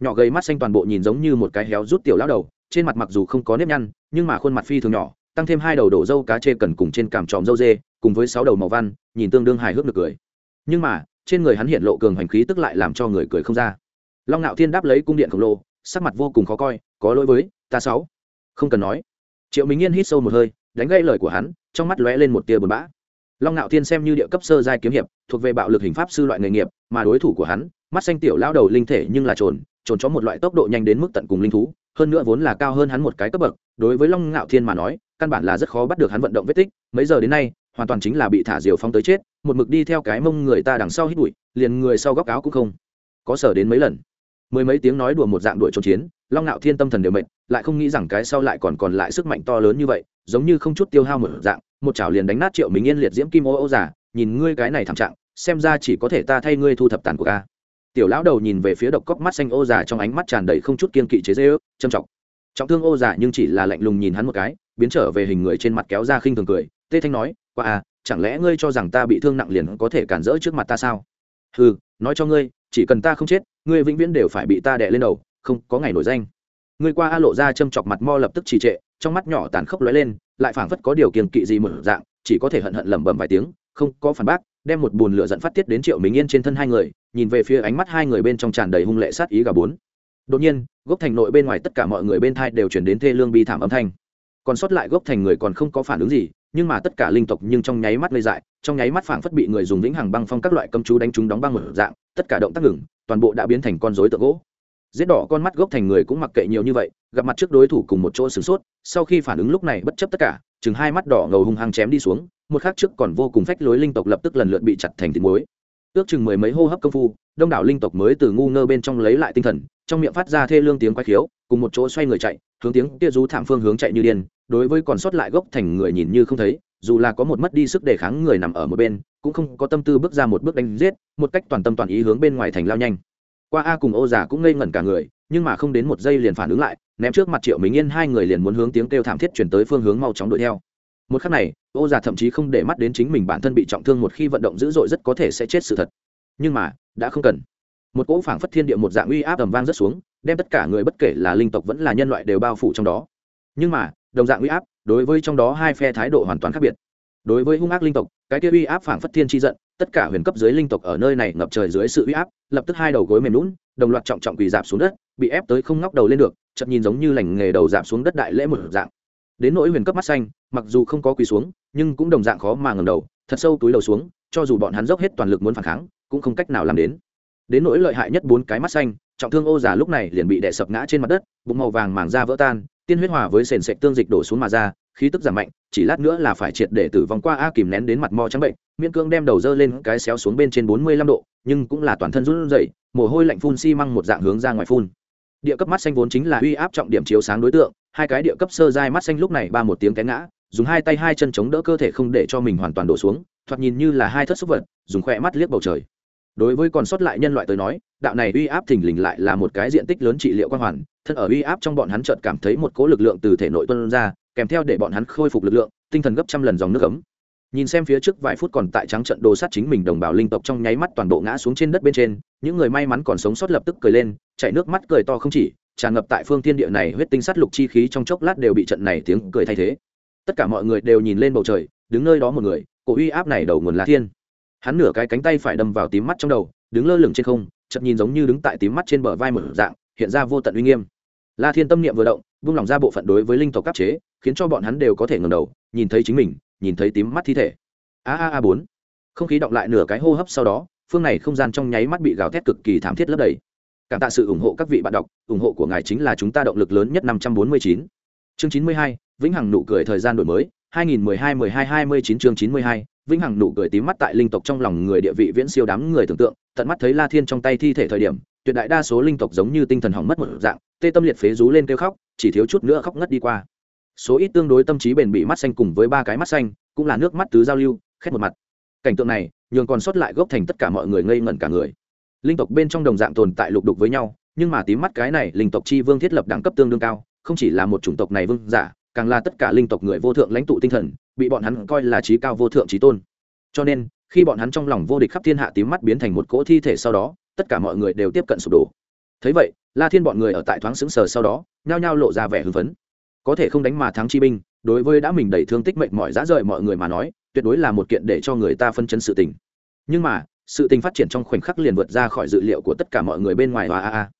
Nhỏ gầy mắt xanh toàn bộ nhìn giống như một cái héo rút tiểu lão đầu, trên mặt mặc dù không có nếp nhăn, nhưng mà khuôn mặt phi thường nhỏ, tăng thêm hai đầu đổ dâu cá chê cần cùng trên cằm tròm dâu dê, cùng với sáu đầu màu văn, nhìn tương đương hài hước được cười. Nhưng mà, trên người hắn hiện lộ cường hành khí tức lại làm cho người cười không ra. Long ngạo thiên đáp lấy cung điện khổng lồ, sắc mặt vô cùng khó coi, có lỗi với ta sáu không cần nói. Triệu minh yên hít sâu một hơi, đánh gây lời của hắn, trong mắt lóe lên một tia buồn bã. Long ngạo thiên xem như địa cấp sơ giai kiếm hiệp, thuộc về bạo lực hình pháp sư loại nghề nghiệp, mà đối thủ của hắn, mắt xanh tiểu lao đầu linh thể nhưng là trồn trồn cho một loại tốc độ nhanh đến mức tận cùng linh thú, hơn nữa vốn là cao hơn hắn một cái cấp bậc, đối với long ngạo thiên mà nói, căn bản là rất khó bắt được hắn vận động vết tích, mấy giờ đến nay, hoàn toàn chính là bị thả diều phong tới chết, một mực đi theo cái mông người ta đằng sau hít bụi, liền người sau góc áo cũng không có sở đến mấy lần mười mấy tiếng nói đùa một dạng đuổi trốn chiến, long ngạo thiên tâm thần đều mệt, lại không nghĩ rằng cái sau lại còn còn lại sức mạnh to lớn như vậy, giống như không chút tiêu hao một dạng, một chảo liền đánh nát triệu minh yên liệt diễm kim ô ô giả, nhìn ngươi cái này thảm trạng, xem ra chỉ có thể ta thay ngươi thu thập tàn của ca tiểu lão đầu nhìn về phía độc cóc mắt xanh ô giả trong ánh mắt tràn đầy không chút kiên kỵ chế dễ ước trầm trọng. Trọng thương ô giả nhưng chỉ là lạnh lùng nhìn hắn một cái, biến trở về hình người trên mặt kéo ra khinh thường cười, tê thanh nói qua à chẳng lẽ ngươi cho rằng ta bị thương nặng liền có thể cản rỡ trước mặt ta sao? Ừ nói cho ngươi chỉ cần ta không chết, ngươi vĩnh viễn đều phải bị ta đè lên đầu, không có ngày nổi danh. Ngươi qua a lộ ra châm chọc mặt mo lập tức trì trệ, trong mắt nhỏ tàn khốc lóe lên, lại phảng phất có điều kiềng kỵ gì một dạng, chỉ có thể hận hận lẩm bẩm vài tiếng, không có phản bác, đem một bùn lửa dẫn phát tiết đến triệu mình yên trên thân hai người, nhìn về phía ánh mắt hai người bên trong tràn đầy hung lệ sát ý gà bốn. Đột nhiên, gốc thành nội bên ngoài tất cả mọi người bên thai đều chuyển đến thê lương bi thảm âm thanh. Còn sót lại gốc thành người còn không có phản ứng gì nhưng mà tất cả linh tộc nhưng trong nháy mắt lây dại, trong nháy mắt phảng phất bị người dùng vĩnh hằng băng phong các loại cấm chú đánh chúng đóng băng một dạng, tất cả động tác ngừng, toàn bộ đã biến thành con rối tượng gỗ. Giết đỏ con mắt gốc thành người cũng mặc kệ nhiều như vậy, gặp mặt trước đối thủ cùng một chỗ sửng sốt, sau khi phản ứng lúc này bất chấp tất cả, chừng hai mắt đỏ ngầu hung hăng chém đi xuống, một khắc trước còn vô cùng phách lối linh tộc lập tức lần lượt bị chặt thành thịt muối. Ước chừng mười mấy hô hấp công phu, đông đảo linh tộc mới từ ngu ngơ bên trong lấy lại tinh thần, trong miệng phát ra thê lương tiếng quay khiếu, cùng một chỗ xoay người chạy, hướng tiếng kia rú thảm phương hướng chạy như điên đối với còn sót lại gốc thành người nhìn như không thấy, dù là có một mất đi sức đề kháng người nằm ở một bên, cũng không có tâm tư bước ra một bước đánh giết, một cách toàn tâm toàn ý hướng bên ngoài thành lao nhanh. Qua a cùng ô giả cũng ngây ngẩn cả người, nhưng mà không đến một giây liền phản ứng lại, ném trước mặt triệu mình yên hai người liền muốn hướng tiếng kêu thảm thiết chuyển tới phương hướng mau chóng đuổi theo. Một khắc này, ô giả thậm chí không để mắt đến chính mình bản thân bị trọng thương một khi vận động dữ dội rất có thể sẽ chết sự thật. Nhưng mà, đã không cần. Một cỗ phảng phất thiên địa một dạng uy áp tầm vang rất xuống, đem tất cả người bất kể là linh tộc vẫn là nhân loại đều bao phủ trong đó. Nhưng mà đồng dạng uy áp, đối với trong đó hai phe thái độ hoàn toàn khác biệt. Đối với hung ác linh tộc, cái kia uy áp phảng phất thiên chi giận, tất cả huyền cấp dưới linh tộc ở nơi này ngập trời dưới sự uy áp, lập tức hai đầu gối mềm lún đồng loạt trọng trọng quỳ dạp xuống đất, bị ép tới không ngóc đầu lên được chậm nhìn giống như lành nghề đầu dạp xuống đất đại lễ một dạng. Đến nỗi huyền cấp mắt xanh, mặc dù không có quỳ xuống, nhưng cũng đồng dạng khó mà ngầm đầu, thật sâu túi đầu xuống, cho dù bọn hắn dốc hết toàn lực muốn phản kháng, cũng không cách nào làm đến. Đến nỗi lợi hại nhất bốn cái mắt xanh, trọng thương ô già lúc này liền bị đè sập ngã trên mặt đất, bụng màu vàng màng da vỡ tan tiên huyết hòa với sền sệt tương dịch đổ xuống mà ra, khí tức giảm mạnh, chỉ lát nữa là phải triệt để tử vong qua a kìm nén đến mặt mò trắng bệnh, miễn cương đem đầu dơ lên cái xéo xuống bên trên bốn mươi lăm độ, nhưng cũng là toàn thân run rẩy, mồ hôi lạnh phun xi măng một dạng hướng ra ngoài phun. Địa cấp mắt xanh vốn chính là uy áp trọng điểm chiếu sáng đối tượng, hai cái địa cấp sơ giai mắt xanh lúc này ba một tiếng té ngã, dùng hai tay hai chân chống đỡ cơ thể không để cho mình hoàn toàn đổ xuống, thoạt nhìn như là hai thất xúc vật, dùng khoe mắt liếc bầu trời đối với còn sót lại nhân loại tới nói, đạo này uy áp thình lình lại là một cái diện tích lớn trị liệu quan hoàn, thân ở uy áp trong bọn hắn chợt cảm thấy một cỗ lực lượng từ thể nội tuân ra, kèm theo để bọn hắn khôi phục lực lượng, tinh thần gấp trăm lần dòng nước ấm. Nhìn xem phía trước vài phút còn tại trắng trận đồ sát chính mình đồng bào linh tộc trong nháy mắt toàn bộ ngã xuống trên đất bên trên, những người may mắn còn sống sót lập tức cười lên, chảy nước mắt cười to không chỉ, tràn ngập tại phương thiên địa này huyết tinh sát lục chi khí trong chốc lát đều bị trận này tiếng cười thay thế. Tất cả mọi người đều nhìn lên bầu trời, đứng nơi đó một người, cổ uy áp này đầu nguồn lá thiên hắn nửa cái cánh tay phải đâm vào tím mắt trong đầu, đứng lơ lửng trên không chậm nhìn giống như đứng tại tím mắt trên bờ vai mở dạng, hiện ra vô tận uy nghiêm. La thiên tâm niệm vừa động vung lòng ra bộ phận đối với linh tộc cấp chế, khiến cho bọn hắn đều có thể ngẩng đầu, nhìn thấy chính mình, nhìn thấy tím mắt thi thể. A a a bốn. Không khí động lại nửa cái hô hấp sau đó, phương này không gian trong nháy mắt bị gào thét cực kỳ thảm thiết lấp đầy. Cảm tạ sự ủng hộ các vị bạn đọc, ủng hộ của ngài chính là chúng ta động lực lớn nhất năm trăm bốn mươi chín. Chương chín mươi hai, vĩnh hằng nụ cười thời gian đổi mới hai nghìn mười hai mười hai hai mươi chín chương chín mươi hai, vĩnh hằng nụ cười tím mắt tại linh tộc trong lòng người địa vị viễn siêu đám người tưởng tượng, tận mắt thấy la thiên trong tay thi thể thời điểm, tuyệt đại đa số linh tộc giống như tinh thần hỏng mất một dạng, tê tâm liệt phế rú lên kêu khóc, chỉ thiếu chút nữa khóc ngất đi qua. Số ít tương đối tâm trí bền bị mắt xanh cùng với ba cái mắt xanh, cũng là nước mắt tứ giao lưu, khét một mặt. Cảnh tượng này, nhường còn sót lại gốc thành tất cả mọi người ngây ngẩn cả người. Linh tộc bên trong đồng dạng tồn tại lục đục với nhau, nhưng mà tím mắt cái này linh tộc chi vương thiết lập đẳng cấp tương đương cao, không chỉ là một chủng tộc này vương giả càng là tất cả linh tộc người vô thượng lãnh tụ tinh thần, bị bọn hắn coi là trí cao vô thượng trí tôn. Cho nên, khi bọn hắn trong lòng vô địch khắp thiên hạ tím mắt biến thành một cỗ thi thể sau đó, tất cả mọi người đều tiếp cận sụp đổ. Thấy vậy, la thiên bọn người ở tại thoáng xứng sờ sau đó, nhao nhao lộ ra vẻ hưng phấn. Có thể không đánh mà thắng chi binh, đối với đã mình đẩy thương tích mệnh mọi dã rời mọi người mà nói, tuyệt đối là một kiện để cho người ta phân chân sự tình. Nhưng mà, sự tình phát triển trong khoảnh khắc liền vượt ra khỏi dự liệu của tất cả mọi người bên ngoài. Và a a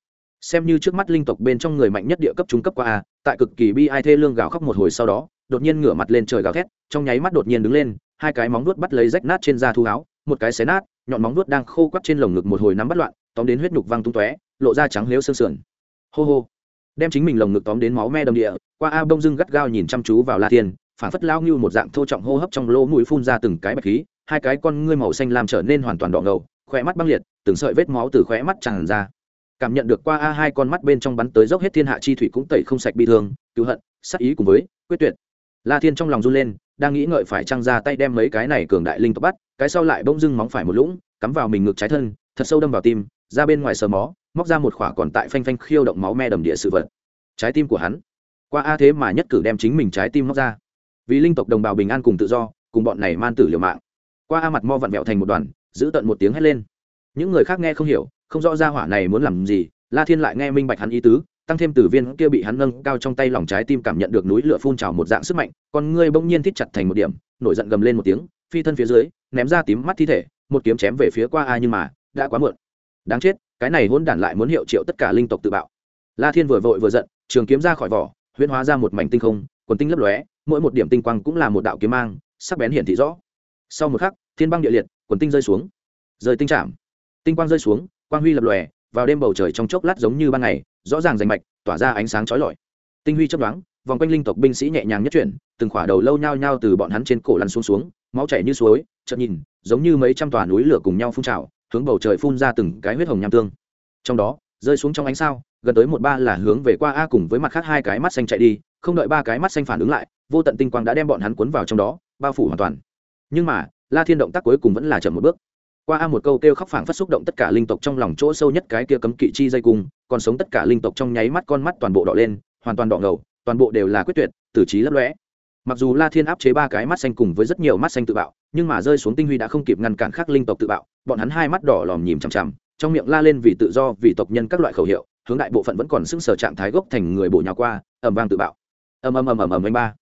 xem như trước mắt linh tộc bên trong người mạnh nhất địa cấp trung cấp qua a, tại cực kỳ bi ai thê lương gào khóc một hồi sau đó, đột nhiên ngửa mặt lên trời gào thét, trong nháy mắt đột nhiên đứng lên, hai cái móng nuốt bắt lấy rách nát trên da thu áo, một cái xé nát, nhọn móng nuốt đang khô quắt trên lồng ngực một hồi nắm bắt loạn, tóm đến huyết nhục văng tung tóe, lộ ra trắng lếu sương sườn. Hô hô. Đem chính mình lồng ngực tóm đến máu me đầm địa, qua a bông dưng gắt gao nhìn chăm chú vào la thiên phản phất lao như một dạng thô trọng hô hấp trong lỗ mũi phun ra từng cái bạch khí, hai cái con ngươi màu xanh làm trở nên hoàn toàn đỏ ngầu khỏe mắt băng liệt, từng sợi vết máu từ khóe mắt tràn ra cảm nhận được qua a hai con mắt bên trong bắn tới dốc hết thiên hạ chi thủy cũng tẩy không sạch bi thương, cứu hận sắc ý cùng với quyết tuyệt. La thiên trong lòng run lên, đang nghĩ ngợi phải trăng ra tay đem mấy cái này cường đại linh tộc bắt, cái sau lại bỗng dưng móng phải một lũng, cắm vào mình ngực trái thân, thật sâu đâm vào tim, ra bên ngoài sờ mó, móc ra một khỏa còn tại phanh phanh khiêu động máu me đầm địa sự vật. Trái tim của hắn, qua a thế mà nhất cử đem chính mình trái tim móc ra. Vì linh tộc đồng bào bình an cùng tự do, cùng bọn này man tử liều mạng. Qua a mặt mo vặn vẹo thành một đoàn, giữ tận một tiếng hét lên. Những người khác nghe không hiểu không rõ ra hỏa này muốn làm gì, la thiên lại nghe minh bạch hắn ý tứ, tăng thêm từ viên kia bị hắn nâng cao trong tay lòng trái tim cảm nhận được núi lửa phun trào một dạng sức mạnh, con ngươi bỗng nhiên thít chặt thành một điểm, nổi giận gầm lên một tiếng, phi thân phía dưới, ném ra tím mắt thi thể, một kiếm chém về phía qua ai nhưng mà, đã quá muộn. Đáng chết, cái này hôn đản lại muốn hiệu triệu tất cả linh tộc tự bạo. La thiên vừa vội vừa giận, trường kiếm ra khỏi vỏ, huyễn hóa ra một mảnh tinh không, quần tinh lấp lóe, mỗi một điểm tinh quang cũng là một đạo kiếm mang, sắc bén hiển thị rõ. Sau một khắc, thiên băng địa liệt, quần tinh rơi xuống. Rơi tinh chạm tinh quang rơi xuống quang huy lập lòe, vào đêm bầu trời trong chốc lát giống như ban ngày, rõ ràng rành mạch, tỏa ra ánh sáng chói lọi. Tinh huy chấp đoán vòng quanh linh tộc binh sĩ nhẹ nhàng nhất chuyển, từng khỏa đầu lâu nhao nhao từ bọn hắn trên cổ lăn xuống xuống, máu chảy như suối, chợt nhìn, giống như mấy trăm tòa núi lửa cùng nhau phun trào, hướng bầu trời phun ra từng cái huyết hồng nham tương. Trong đó, rơi xuống trong ánh sao, gần tới một ba là hướng về qua a cùng với mặt khác hai cái mắt xanh chạy đi, không đợi ba cái mắt xanh phản ứng lại, vô tận tinh quang đã đem bọn hắn cuốn vào trong đó, bao phủ hoàn toàn. Nhưng mà, la thiên động tác cuối cùng vẫn là chậm một bước qua a một câu kêu khóc phảng phất xúc động tất cả linh tộc trong lòng chỗ sâu nhất cái kia cấm kỵ chi dây cung còn sống tất cả linh tộc trong nháy mắt con mắt toàn bộ đỏ lên hoàn toàn đỏ ngầu toàn bộ đều là quyết tuyệt tử trí lấp lõe mặc dù la thiên áp chế ba cái mắt xanh cùng với rất nhiều mắt xanh tự bạo nhưng mà rơi xuống tinh huy đã không kịp ngăn cản khác linh tộc tự bạo bọn hắn hai mắt đỏ lòm nhìm chằm chằm trong miệng la lên vì tự do vì tộc nhân các loại khẩu hiệu hướng đại bộ phận vẫn còn sững sờ trạng thái gốc thành người bổ nhào qua ầm vang tự bạo ầm ầm ầm ầm ầm ba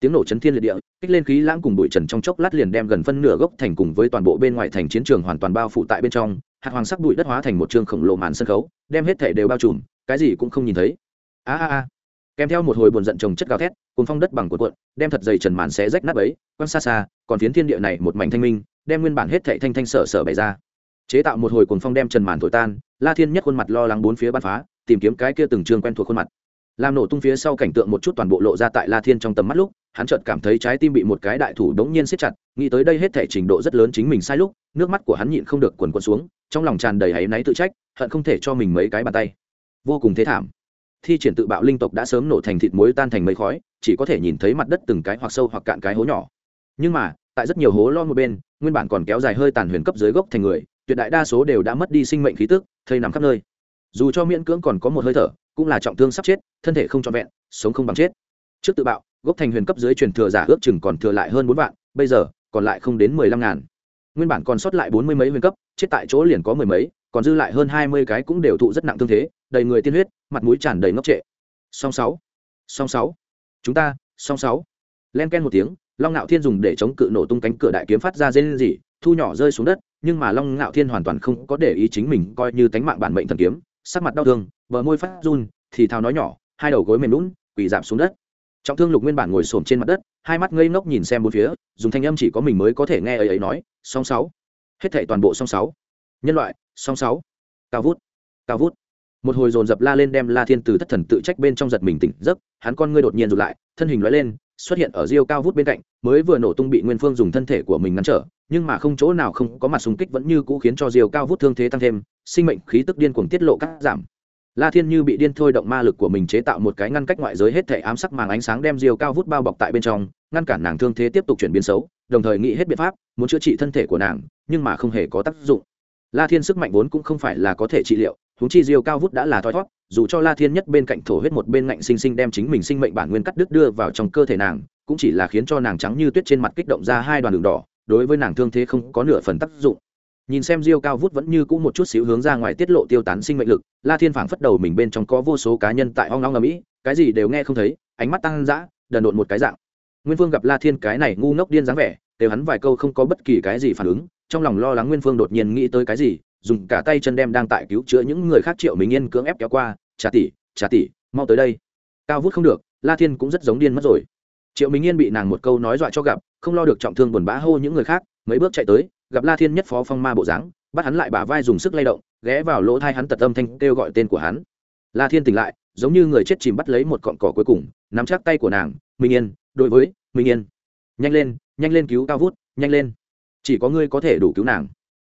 tiếng nổ chấn thiên liệt địa, kích lên khí lãng cùng bụi trần trong chốc lát liền đem gần phân nửa gốc thành cùng với toàn bộ bên ngoài thành chiến trường hoàn toàn bao phủ tại bên trong, hạt hoàng sắc bụi đất hóa thành một trường khổng lồ màn sân khấu, đem hết thể đều bao trùm, cái gì cũng không nhìn thấy. A a a. Kèm theo một hồi buồn giận trồng chất gào thét cùng phong đất bằng cuộn cuộn, đem thật dày trần màn xé rách nát ấy quăng xa xa, còn phiến thiên địa này một mảnh thanh minh, đem nguyên bản hết thệ thanh thanh sở sở bày ra. Chế tạo một hồi cuồng phong đem trần màn thổi tan, la thiên nhất khuôn mặt lo lắng bốn phía bắn phá, tìm kiếm cái kia từng trường quen thuộc khuôn mặt làm nổ tung phía sau cảnh tượng một chút toàn bộ lộ ra tại la thiên trong tầm mắt lúc, hắn chợt cảm thấy trái tim bị một cái đại thủ đống nhiên siết chặt, nghĩ tới đây hết thể trình độ rất lớn chính mình sai lúc, nước mắt của hắn nhịn không được quần quần xuống, trong lòng tràn đầy áy náy tự trách, hận không thể cho mình mấy cái bàn tay. Vô cùng thế thảm. Thi triển tự bạo linh tộc đã sớm nổ thành thịt muối tan thành mấy khói, chỉ có thể nhìn thấy mặt đất từng cái hoặc sâu hoặc cạn cái hố nhỏ. Nhưng mà, tại rất nhiều hố lo một bên, nguyên bản còn kéo dài hơi tàn huyền cấp dưới gốc thành người, tuyệt đại đa số đều đã mất đi sinh mệnh khí tức, thây nằm khắp nơi. Dù cho miễn cưỡng còn có một hơi thở cũng là trọng thương sắp chết, thân thể không trọn vẹn, sống không bằng chết. Trước tự bạo, gốc thành huyền cấp dưới truyền thừa giả ước chừng còn thừa lại hơn bốn vạn, bây giờ, còn lại không đến mười lăm ngàn. Nguyên bản còn sót lại bốn mươi mấy huyền cấp, chết tại chỗ liền có mười mấy, còn dư lại hơn hai mươi cái cũng đều thụ rất nặng thương thế, đầy người tiên huyết, mặt mũi tràn đầy ngốc trệ. Song sáu song sáu. Chúng ta, song sáu. Len ken một tiếng, long ngạo thiên dùng để chống cự nổ tung cánh cửa đại kiếm phát ra dây lên gì thu nhỏ rơi xuống đất, nhưng mà long ngạo thiên hoàn toàn không có để ý chính mình coi như tánh mạng bản mệnh thần kiếm, sắc mặt đau thương bờ môi phát run, thì thào nói nhỏ, hai đầu gối mềm lún, quỳ giảm xuống đất. Trọng thương lục nguyên bản ngồi xổm trên mặt đất, hai mắt ngây ngốc nhìn xem bốn phía, dùng thanh âm chỉ có mình mới có thể nghe ấy ấy nói, song sáu. Hết thảy toàn bộ song sáu. Nhân loại, song sáu. Cao vút cao vút. Một hồi dồn dập la lên đem la thiên từ thất thần tự trách bên trong giật mình tỉnh giấc, hắn con ngươi đột nhiên rụt lại, thân hình lóe lên, xuất hiện ở riêu cao vút bên cạnh, mới vừa nổ tung bị nguyên phương dùng thân thể của mình ngăn trở, nhưng mà không chỗ nào không có mặt súng kích vẫn như cũ khiến cho diều cao vút thương thế tăng thêm, sinh mệnh khí tức điên cuồng tiết lộ cắt giảm la thiên như bị điên thôi động ma lực của mình chế tạo một cái ngăn cách ngoại giới hết thể ám sắc màng ánh sáng đem diều cao vút bao bọc tại bên trong, ngăn cản nàng thương thế tiếp tục chuyển biến xấu, đồng thời nghĩ hết biện pháp, muốn chữa trị thân thể của nàng, nhưng mà không hề có tác dụng. La thiên sức mạnh vốn cũng không phải là có thể trị liệu, huống chi diêu cao vút đã là thoi thót dù cho la thiên nhất bên cạnh thổ huyết một bên ngạnh sinh sinh đem chính mình sinh mệnh bản nguyên cắt đứt đưa vào trong cơ thể nàng, cũng chỉ là khiến cho nàng trắng như tuyết trên mặt kích động ra hai đoàn đường đỏ, đối với nàng thương thế không có nửa phần tác dụng nhìn xem diêu cao vút vẫn như cũ một chút xíu hướng ra ngoài tiết lộ tiêu tán sinh mệnh lực, la thiên phảng phất đầu mình bên trong có vô số cá nhân tại hoang long ở mỹ cái gì đều nghe không thấy, ánh mắt tăng dã, đần độn một cái dạng. Nguyên vương gặp la thiên cái này ngu ngốc điên dáng vẻ, đều hắn vài câu không có bất kỳ cái gì phản ứng, trong lòng lo lắng nguyên phương đột nhiên nghĩ tới cái gì, dùng cả tay chân đem đang tại cứu chữa những người khác triệu minh yên cưỡng ép kéo qua trả tỷ trả tỷ, mau tới đây. Cao vút không được, la thiên cũng rất giống điên mất rồi. Triệu minh yên bị nàng một câu nói dọa cho gặp, không lo được trọng thương buồn bã hô những người khác, mấy bước chạy tới gặp la thiên nhất phó phong ma bộ dáng, bắt hắn lại bả vai dùng sức lay động, ghé vào lỗ thai hắn tật âm thanh kêu gọi tên của hắn. La thiên tỉnh lại, giống như người chết chìm bắt lấy một cọn cỏ cuối cùng, nắm chắc tay của nàng, minh yên, đối với, minh yên. Nhanh lên nhanh lên cứu cao vút, nhanh lên. Chỉ có ngươi có thể đủ cứu nàng.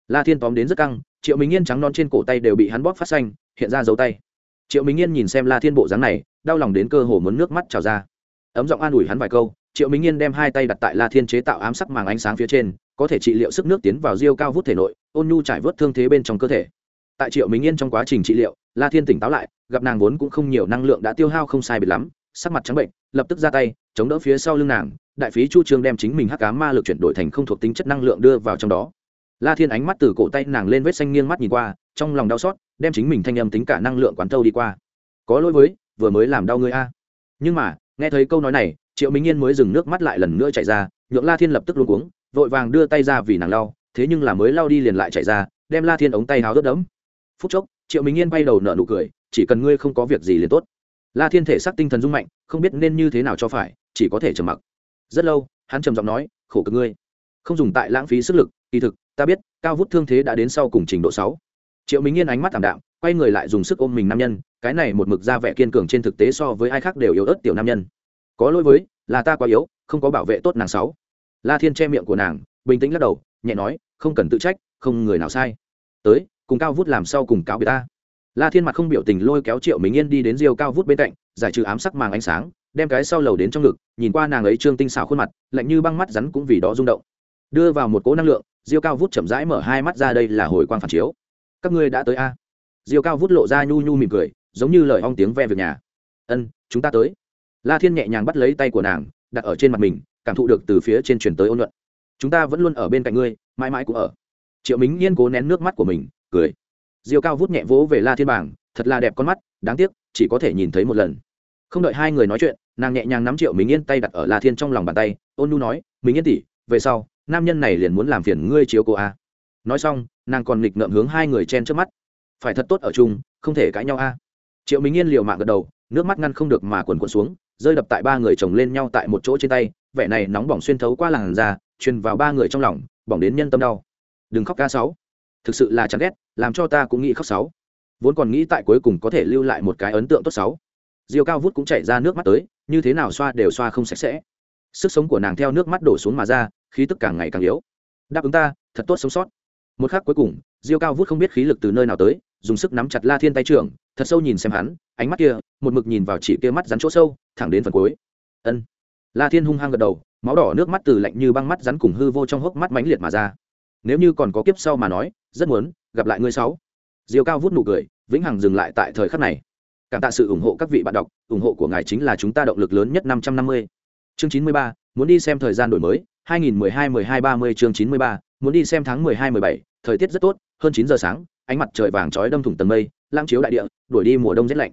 La thiên tóm đến rất căng, triệu minh yên trắng non trên cổ tay đều bị hắn bóp phát xanh, hiện ra dấu tay. Triệu minh yên nhìn xem la thiên bộ dáng này, đau lòng đến cơ hồ muốn nước mắt trào ra. Ấm giọng an ủi hắn vài câu triệu minh yên đem hai tay đặt tại la thiên chế tạo ám sắc màng ánh sáng phía trên, có thể trị liệu sức nước tiến vào riêu cao vút thể nội, ôn nhu trải vớt thương thế bên trong cơ thể. Tại triệu minh yên trong quá trình trị liệu, la thiên tỉnh táo lại, gặp nàng vốn cũng không nhiều năng lượng đã tiêu hao không sai biệt lắm, sắc mặt trắng bệnh, lập tức ra tay, chống đỡ phía sau lưng nàng, đại phí chu trương đem chính mình hắc cá ma lực chuyển đổi thành không thuộc tính chất năng lượng đưa vào trong đó. La thiên ánh mắt từ cổ tay nàng lên vết xanh nghiêng mắt nhìn qua, trong lòng đau xót, đem chính mình thanh âm tính cả năng lượng quán thâu đi qua. Có lỗi với, vừa mới làm đau người a. Nhưng mà, nghe thấy câu nói này triệu minh yên mới dừng nước mắt lại lần nữa chạy ra nhượng la thiên lập tức luôn cuống, vội vàng đưa tay ra vì nàng lau, thế nhưng là mới lau đi liền lại chạy ra, đem la thiên ống tay háo ướt đẫm. Phút chốc, triệu minh yên bay đầu nở nụ cười, chỉ cần ngươi không có việc gì liền tốt. La thiên thể xác tinh thần rung mạnh, không biết nên như thế nào cho phải, chỉ có thể trầm mặc. Rất lâu, hắn trầm giọng nói, khổ cực ngươi. Không dùng tại lãng phí sức lực, kỳ thực, ta biết, cao vút thương thế đã đến sau cùng trình độ sáu. Triệu minh yên ánh mắt thảm đạm, quay người lại dùng sức ôm mình nam nhân, cái này một mực ra vẻ kiên cường trên thực tế so với ai khác đều yếu ớt tiểu nam nhân có lỗi với, là ta quá yếu, không có bảo vệ tốt nàng sáu. La thiên che miệng của nàng, bình tĩnh lắc đầu, nhẹ nói, không cần tự trách, không người nào sai. Tới, cùng cao vút làm sau cùng cáo biệt ta. La thiên mặt không biểu tình lôi kéo triệu minh yên đi đến riêu cao vút bên cạnh, giải trừ ám sắc màng ánh sáng, đem cái sau lầu đến trong ngực, nhìn qua nàng ấy trương tinh xảo khuôn mặt, lạnh như băng mắt rắn cũng vì đó rung động. Đưa vào một cỗ năng lượng, diêu cao vút chậm rãi mở hai mắt ra đây là hồi quang phản chiếu. Các ngươi đã tới a? À? diêu cao vút lộ ra nhu nhu mỉm cười, giống như lời ong tiếng ve việc nhà. Ân, chúng ta tới la thiên nhẹ nhàng bắt lấy tay của nàng, đặt ở trên mặt mình, cảm thụ được từ phía trên truyền tới ôn luận chúng ta vẫn luôn ở bên cạnh ngươi, mãi mãi cũng ở. Triệu mính nhiên cố nén nước mắt của mình, cười. Diêu cao vút nhẹ vỗ về la thiên bảng, thật là đẹp con mắt, đáng tiếc, chỉ có thể nhìn thấy một lần. Không đợi hai người nói chuyện, nàng nhẹ nhàng nắm triệu Mính yên tay đặt ở la thiên trong lòng bàn tay, ôn nu nói, Mính yên tỷ, về sau, nam nhân này liền muốn làm phiền ngươi chiếu cô a. Nói xong, nàng còn nghịch ngợm hướng hai người chen trước mắt. Phải thật tốt ở chung, không thể cãi nhau a. Triệu Mính yên liều mạng gật đầu, nước mắt ngăn không được mà quần quần xuống rơi đập tại ba người chồng lên nhau tại một chỗ trên tay, vẻ này nóng bỏng xuyên thấu qua làn da, truyền vào ba người trong lòng, bỏng đến nhân tâm đau. Đừng khóc ca sáu. Thực sự là chán ghét, làm cho ta cũng nghĩ khóc sáu. Vốn còn nghĩ tại cuối cùng có thể lưu lại một cái ấn tượng tốt sáu. Diêu cao vút cũng chảy ra nước mắt tới, như thế nào xoa đều xoa không sạch sẽ. Sức sống của nàng theo nước mắt đổ xuống mà ra, khí tức càng ngày càng yếu. Đáp ứng ta, thật tốt sống sót. Một khắc cuối cùng, diêu cao vút không biết khí lực từ nơi nào tới, dùng sức nắm chặt la thiên tay trưởng, thật sâu nhìn xem hắn ánh mắt kia, một mực nhìn vào chỉ kia mắt rắn chỗ sâu, thẳng đến phần cuối. Ân. La thiên hung hăng gật đầu, máu đỏ nước mắt từ lạnh như băng mắt rắn cùng hư vô trong hốc mắt mãnh liệt mà ra. Nếu như còn có kiếp sau mà nói, rất muốn gặp lại ngươi sáu. Diều cao vút nụ cười, vĩnh hằng dừng lại tại thời khắc này. Cảm tạ sự ủng hộ các vị bạn đọc, ủng hộ của ngài chính là chúng ta động lực lớn nhất năm trăm năm mươi. Chương chín mươi ba, muốn đi xem thời gian đổi mới, hai nghìn mười hai mười hai ba mươi chương chín mươi ba, muốn đi xem tháng mười hai mười bảy, thời tiết rất tốt, hơn chín giờ sáng, ánh mặt trời vàng chói đâm thủng tầng mây lang chiếu đại địa, đuổi đi mùa đông rét lạnh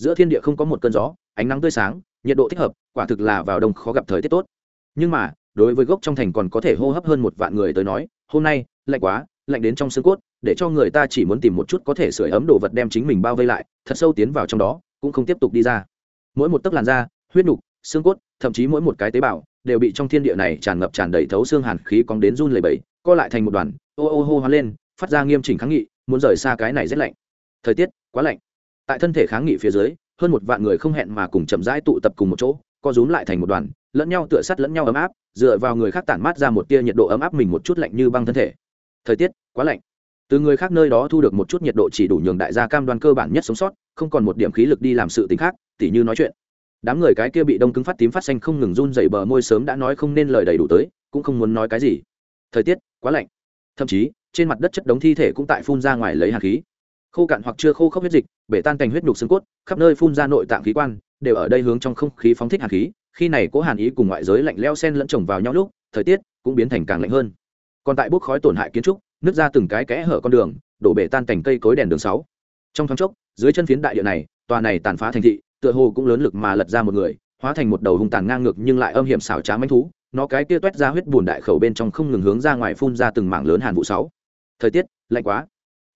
giữa thiên địa không có một cơn gió, ánh nắng tươi sáng, nhiệt độ thích hợp, quả thực là vào đông khó gặp thời tiết tốt. Nhưng mà, đối với gốc trong thành còn có thể hô hấp hơn một vạn người tới nói, hôm nay, lạnh quá, lạnh đến trong xương cốt, để cho người ta chỉ muốn tìm một chút có thể sưởi ấm đồ vật đem chính mình bao vây lại, thật sâu tiến vào trong đó, cũng không tiếp tục đi ra. Mỗi một tấc làn da, huyết nục, xương cốt, thậm chí mỗi một cái tế bào, đều bị trong thiên địa này tràn ngập tràn đầy thấu xương hàn khí cong đến run lẩy bẩy, co lại thành một đoàn, ô ô hô hoa lên, phát ra nghiêm chỉnh kháng nghị, muốn rời xa cái này rất lạnh. Thời tiết quá lạnh tại thân thể kháng nghị phía dưới, hơn một vạn người không hẹn mà cùng chậm rãi tụ tập cùng một chỗ, co rúm lại thành một đoàn, lẫn nhau tựa sắt lẫn nhau ấm áp, dựa vào người khác tản mát ra một tia nhiệt độ ấm áp mình một chút lạnh như băng thân thể. Thời tiết quá lạnh. Từ người khác nơi đó thu được một chút nhiệt độ chỉ đủ nhường đại gia cam đoan cơ bản nhất sống sót, không còn một điểm khí lực đi làm sự t ì n h khác, tỉ như nói chuyện. Đám người cái kia bị đông cứng phát tím phát xanh không ngừng run dày bờ môi sớm đã nói không nên lời đầy đủ tới, cũng không muốn nói cái gì. Thời tiết quá lạnh. Thậm chí, trên mặt đất chất đống thi thể cũng tại phun ra ngoài lấy hạt khí khô cạn hoặc chưa khô khốc huyết dịch, bể tan cành huyết nhục xương cốt, khắp nơi phun ra nội tạng khí quan, đều ở đây hướng trong không khí phóng thích hạt khí, khi này cố hàn ý cùng ngoại giới lạnh leo sen lẫn chồng vào nhau lúc, thời tiết cũng biến thành càng lạnh hơn. Còn tại bốc khói tổn hại kiến trúc nước ra từng cái kẽ hở con đường, đổ bể tan cành cây cối đèn đường sáu. Trong thoáng chốc, dưới chân phiến đại địa này, tòa này tàn phá thành thị, tựa hồ cũng lớn lực mà lật ra một người, hóa thành một đầu hung tàn ngang ngược nhưng lại âm hiểm xảo trá manh thú, nó cái kia toét ra huyết bùn đại khẩu bên trong không ngừng hướng ra ngoài phun ra từng mảng lớn hàn vụ sáu. Thời tiết lạnh quá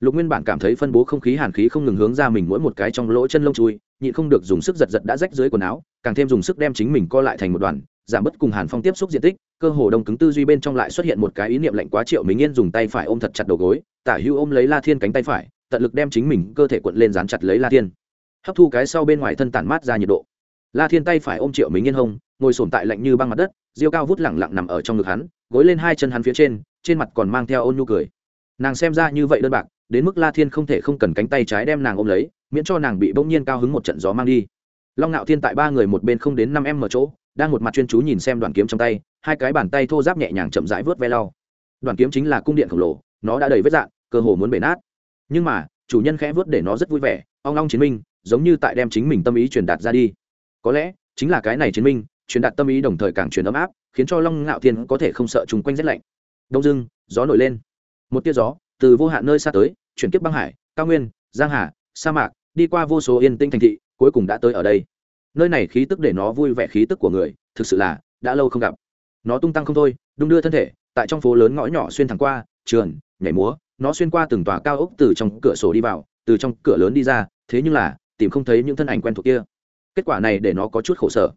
lục nguyên bản cảm thấy phân bố không khí, hàn khí không ngừng hướng ra mình mỗi một cái trong lỗ chân lông chui, nhịn không được dùng sức giật giật đã rách dưới quần áo, càng thêm dùng sức đem chính mình co lại thành một đoàn, giảm bớt cùng hàn phong tiếp xúc diện tích, cơ hồ đông cứng tư duy bên trong lại xuất hiện một cái ý niệm lạnh quá triệu mình yên dùng tay phải ôm thật chặt đầu gối, tả hữu ôm lấy la thiên cánh tay phải, tận lực đem chính mình cơ thể cuộn lên dán chặt lấy la thiên. Hấp thu cái sau bên ngoài thân tản mát ra nhiệt độ. La thiên tay phải ôm triệu mình yên hông, ngồi sổm tại lạnh như băng mặt đất, diêu cao vút lẳng lặng nằm ở trong ngực hắn, gối lên hai chân hắn phía trên trên mặt còn mang theo ôn nhu cười. Nàng xem ra như vậy đơn bạc đến mức la thiên không thể không cần cánh tay trái đem nàng ôm lấy, miễn cho nàng bị bỗng nhiên cao hứng một trận gió mang đi. Long ngạo thiên tại ba người một bên không đến năm em mở chỗ, đang một mặt chuyên chú nhìn xem đoàn kiếm trong tay, hai cái bàn tay thô giáp nhẹ nhàng chậm rãi vớt ve lau. Đoàn kiếm chính là cung điện khổng lồ, nó đã đầy vết dạn, cơ hồ muốn bể nát. Nhưng mà, chủ nhân khẽ vớt để nó rất vui vẻ, ong long chiến minh, giống như tại đem chính mình tâm ý truyền đạt ra đi. Có lẽ, chính là cái này chiến minh, truyền đạt tâm ý đồng thời càng truyền ấm áp, khiến cho long ngạo thiên có thể không sợ chung quanh rét lạnh. Đông dưng gió nổi lên. Một tia gió từ vô hạn nơi xa tới, chuyển kiếp băng hải, cao nguyên, giang hà, sa mạc, đi qua vô số yên tĩnh thành thị, cuối cùng đã tới ở đây. Nơi này khí tức để nó vui vẻ khí tức của người, thực sự là đã lâu không gặp. Nó tung tăng không thôi, đung đưa thân thể, tại trong phố lớn ngõ nhỏ xuyên thẳng qua trường nhảy múa, nó xuyên qua từng tòa cao ốc từ trong cửa sổ đi vào, từ trong cửa lớn đi ra, thế nhưng là, tìm không thấy những thân ảnh quen thuộc kia. Kết quả này để nó có chút khổ sở.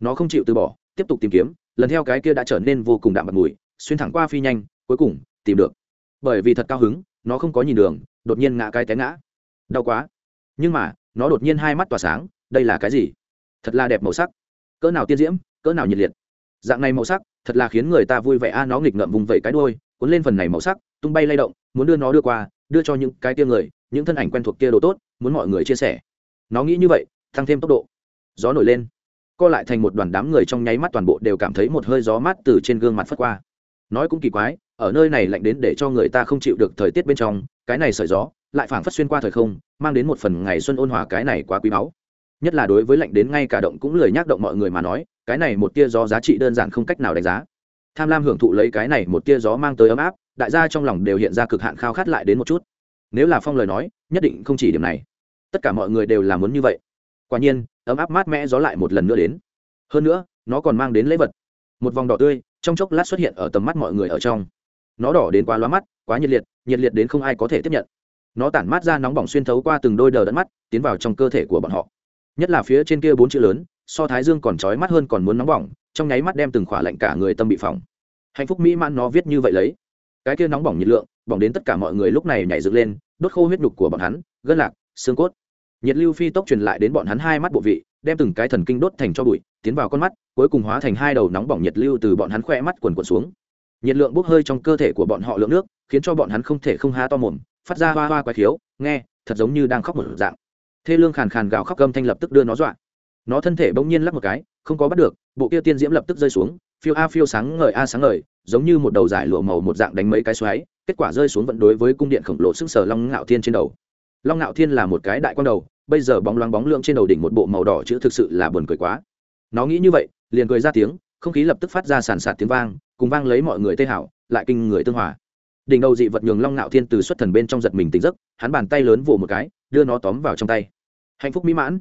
Nó không chịu từ bỏ, tiếp tục tìm kiếm, lần theo cái kia đã trở nên vô cùng đạm bạc mùi, xuyên thẳng qua phi nhanh, cuối cùng tìm được bởi vì thật cao hứng, nó không có nhìn đường, đột nhiên ngã cái té ngã. Đau quá. Nhưng mà, nó đột nhiên hai mắt tỏa sáng, đây là cái gì? Thật là đẹp màu sắc. Cỡ nào tiên diễm, cỡ nào nhiệt liệt. Dạng này màu sắc, thật là khiến người ta vui vẻ. A, nó nghịch ngợm vùng vẫy cái đôi cuốn lên phần này màu sắc, tung bay lay động, muốn đưa nó đưa qua, đưa cho những cái tia người, những thân ảnh quen thuộc kia đồ tốt, muốn mọi người chia sẻ. Nó nghĩ như vậy, tăng thêm tốc độ. Gió nổi lên. Co lại thành một đoàn đám người trong nháy mắt toàn bộ đều cảm thấy một hơi gió mát từ trên gương mặt phất qua. Nói cũng kỳ quái ở nơi này lạnh đến để cho người ta không chịu được thời tiết bên trong, cái này sợi gió, lại phảng phất xuyên qua thời không, mang đến một phần ngày xuân ôn hòa cái này quá quý báu. Nhất là đối với lạnh đến ngay cả động cũng lười nhác động mọi người mà nói, cái này một tia gió giá trị đơn giản không cách nào đánh giá. Tham lam hưởng thụ lấy cái này một tia gió mang tới ấm áp, đại gia trong lòng đều hiện ra cực hạn khao khát lại đến một chút. Nếu là phong lời nói, nhất định không chỉ điểm này. Tất cả mọi người đều là muốn như vậy. Quả nhiên, ấm áp mát mẽ gió lại một lần nữa đến. Hơn nữa, nó còn mang đến lễ vật. Một vòng đỏ tươi, trong chốc lát xuất hiện ở tầm mắt mọi người ở trong nó đỏ đến quá lóa mắt, quá nhiệt liệt nhiệt liệt đến không ai có thể tiếp nhận. Nó tản mát ra nóng bỏng xuyên thấu qua từng đôi đờ đẫn mắt, tiến vào trong cơ thể của bọn họ. Nhất là phía trên kia bốn chữ lớn, so thái dương còn trói mắt hơn còn muốn nóng bỏng, trong nháy mắt đem từng khỏa lạnh cả người tâm bị phỏng. Hạnh phúc mỹ man nó viết như vậy lấy. Cái kia nóng bỏng nhiệt lượng, bỏng đến tất cả mọi người lúc này nhảy dựng lên, đốt khô huyết nhục của bọn hắn, gân lạc, xương cốt. Nhiệt lưu phi tốc truyền lại đến bọn hắn hai mắt bộ vị, đem từng cái thần kinh đốt thành cho bụi, tiến vào con mắt, cuối cùng hóa thành hai đầu nóng bỏng nhiệt lưu từ bọn hắn khoe mắt quần quần xuống nhiệt lượng bốc hơi trong cơ thể của bọn họ lượng nước, khiến cho bọn hắn không thể không há to mồm, phát ra hoa hoa quái khiếu, nghe, thật giống như đang khóc một dạng. Thê lương khàn khàn gào khóc gâm thanh lập tức đưa nó dọa. Nó thân thể bỗng nhiên lắc một cái, không có bắt được, bộ kia tiên diễm lập tức rơi xuống, phiêu a phiêu sáng ngời a sáng ngời, giống như một đầu giải lụa màu một dạng đánh mấy cái xoáy, kết quả rơi xuống vẫn đối với cung điện khổng lồ sức sở long ngạo thiên trên đầu. Long ngạo thiên là một cái đại quang đầu, bây giờ bóng loáng bóng lượng trên đầu đỉnh một bộ màu đỏ chữ thực sự là buồn cười quá. Nó nghĩ như vậy, liền cười ra tiếng, không khí lập tức phát ra sàn sạt tiếng vang cùng vang lấy mọi người tê hảo, lại kinh người tương hòa. Đỉnh đầu dị vật nhường long ngạo thiên từ xuất thần bên trong giật mình tỉnh giấc, hắn bàn tay lớn vỗ một cái, đưa nó tóm vào trong tay. Hạnh phúc mỹ mãn.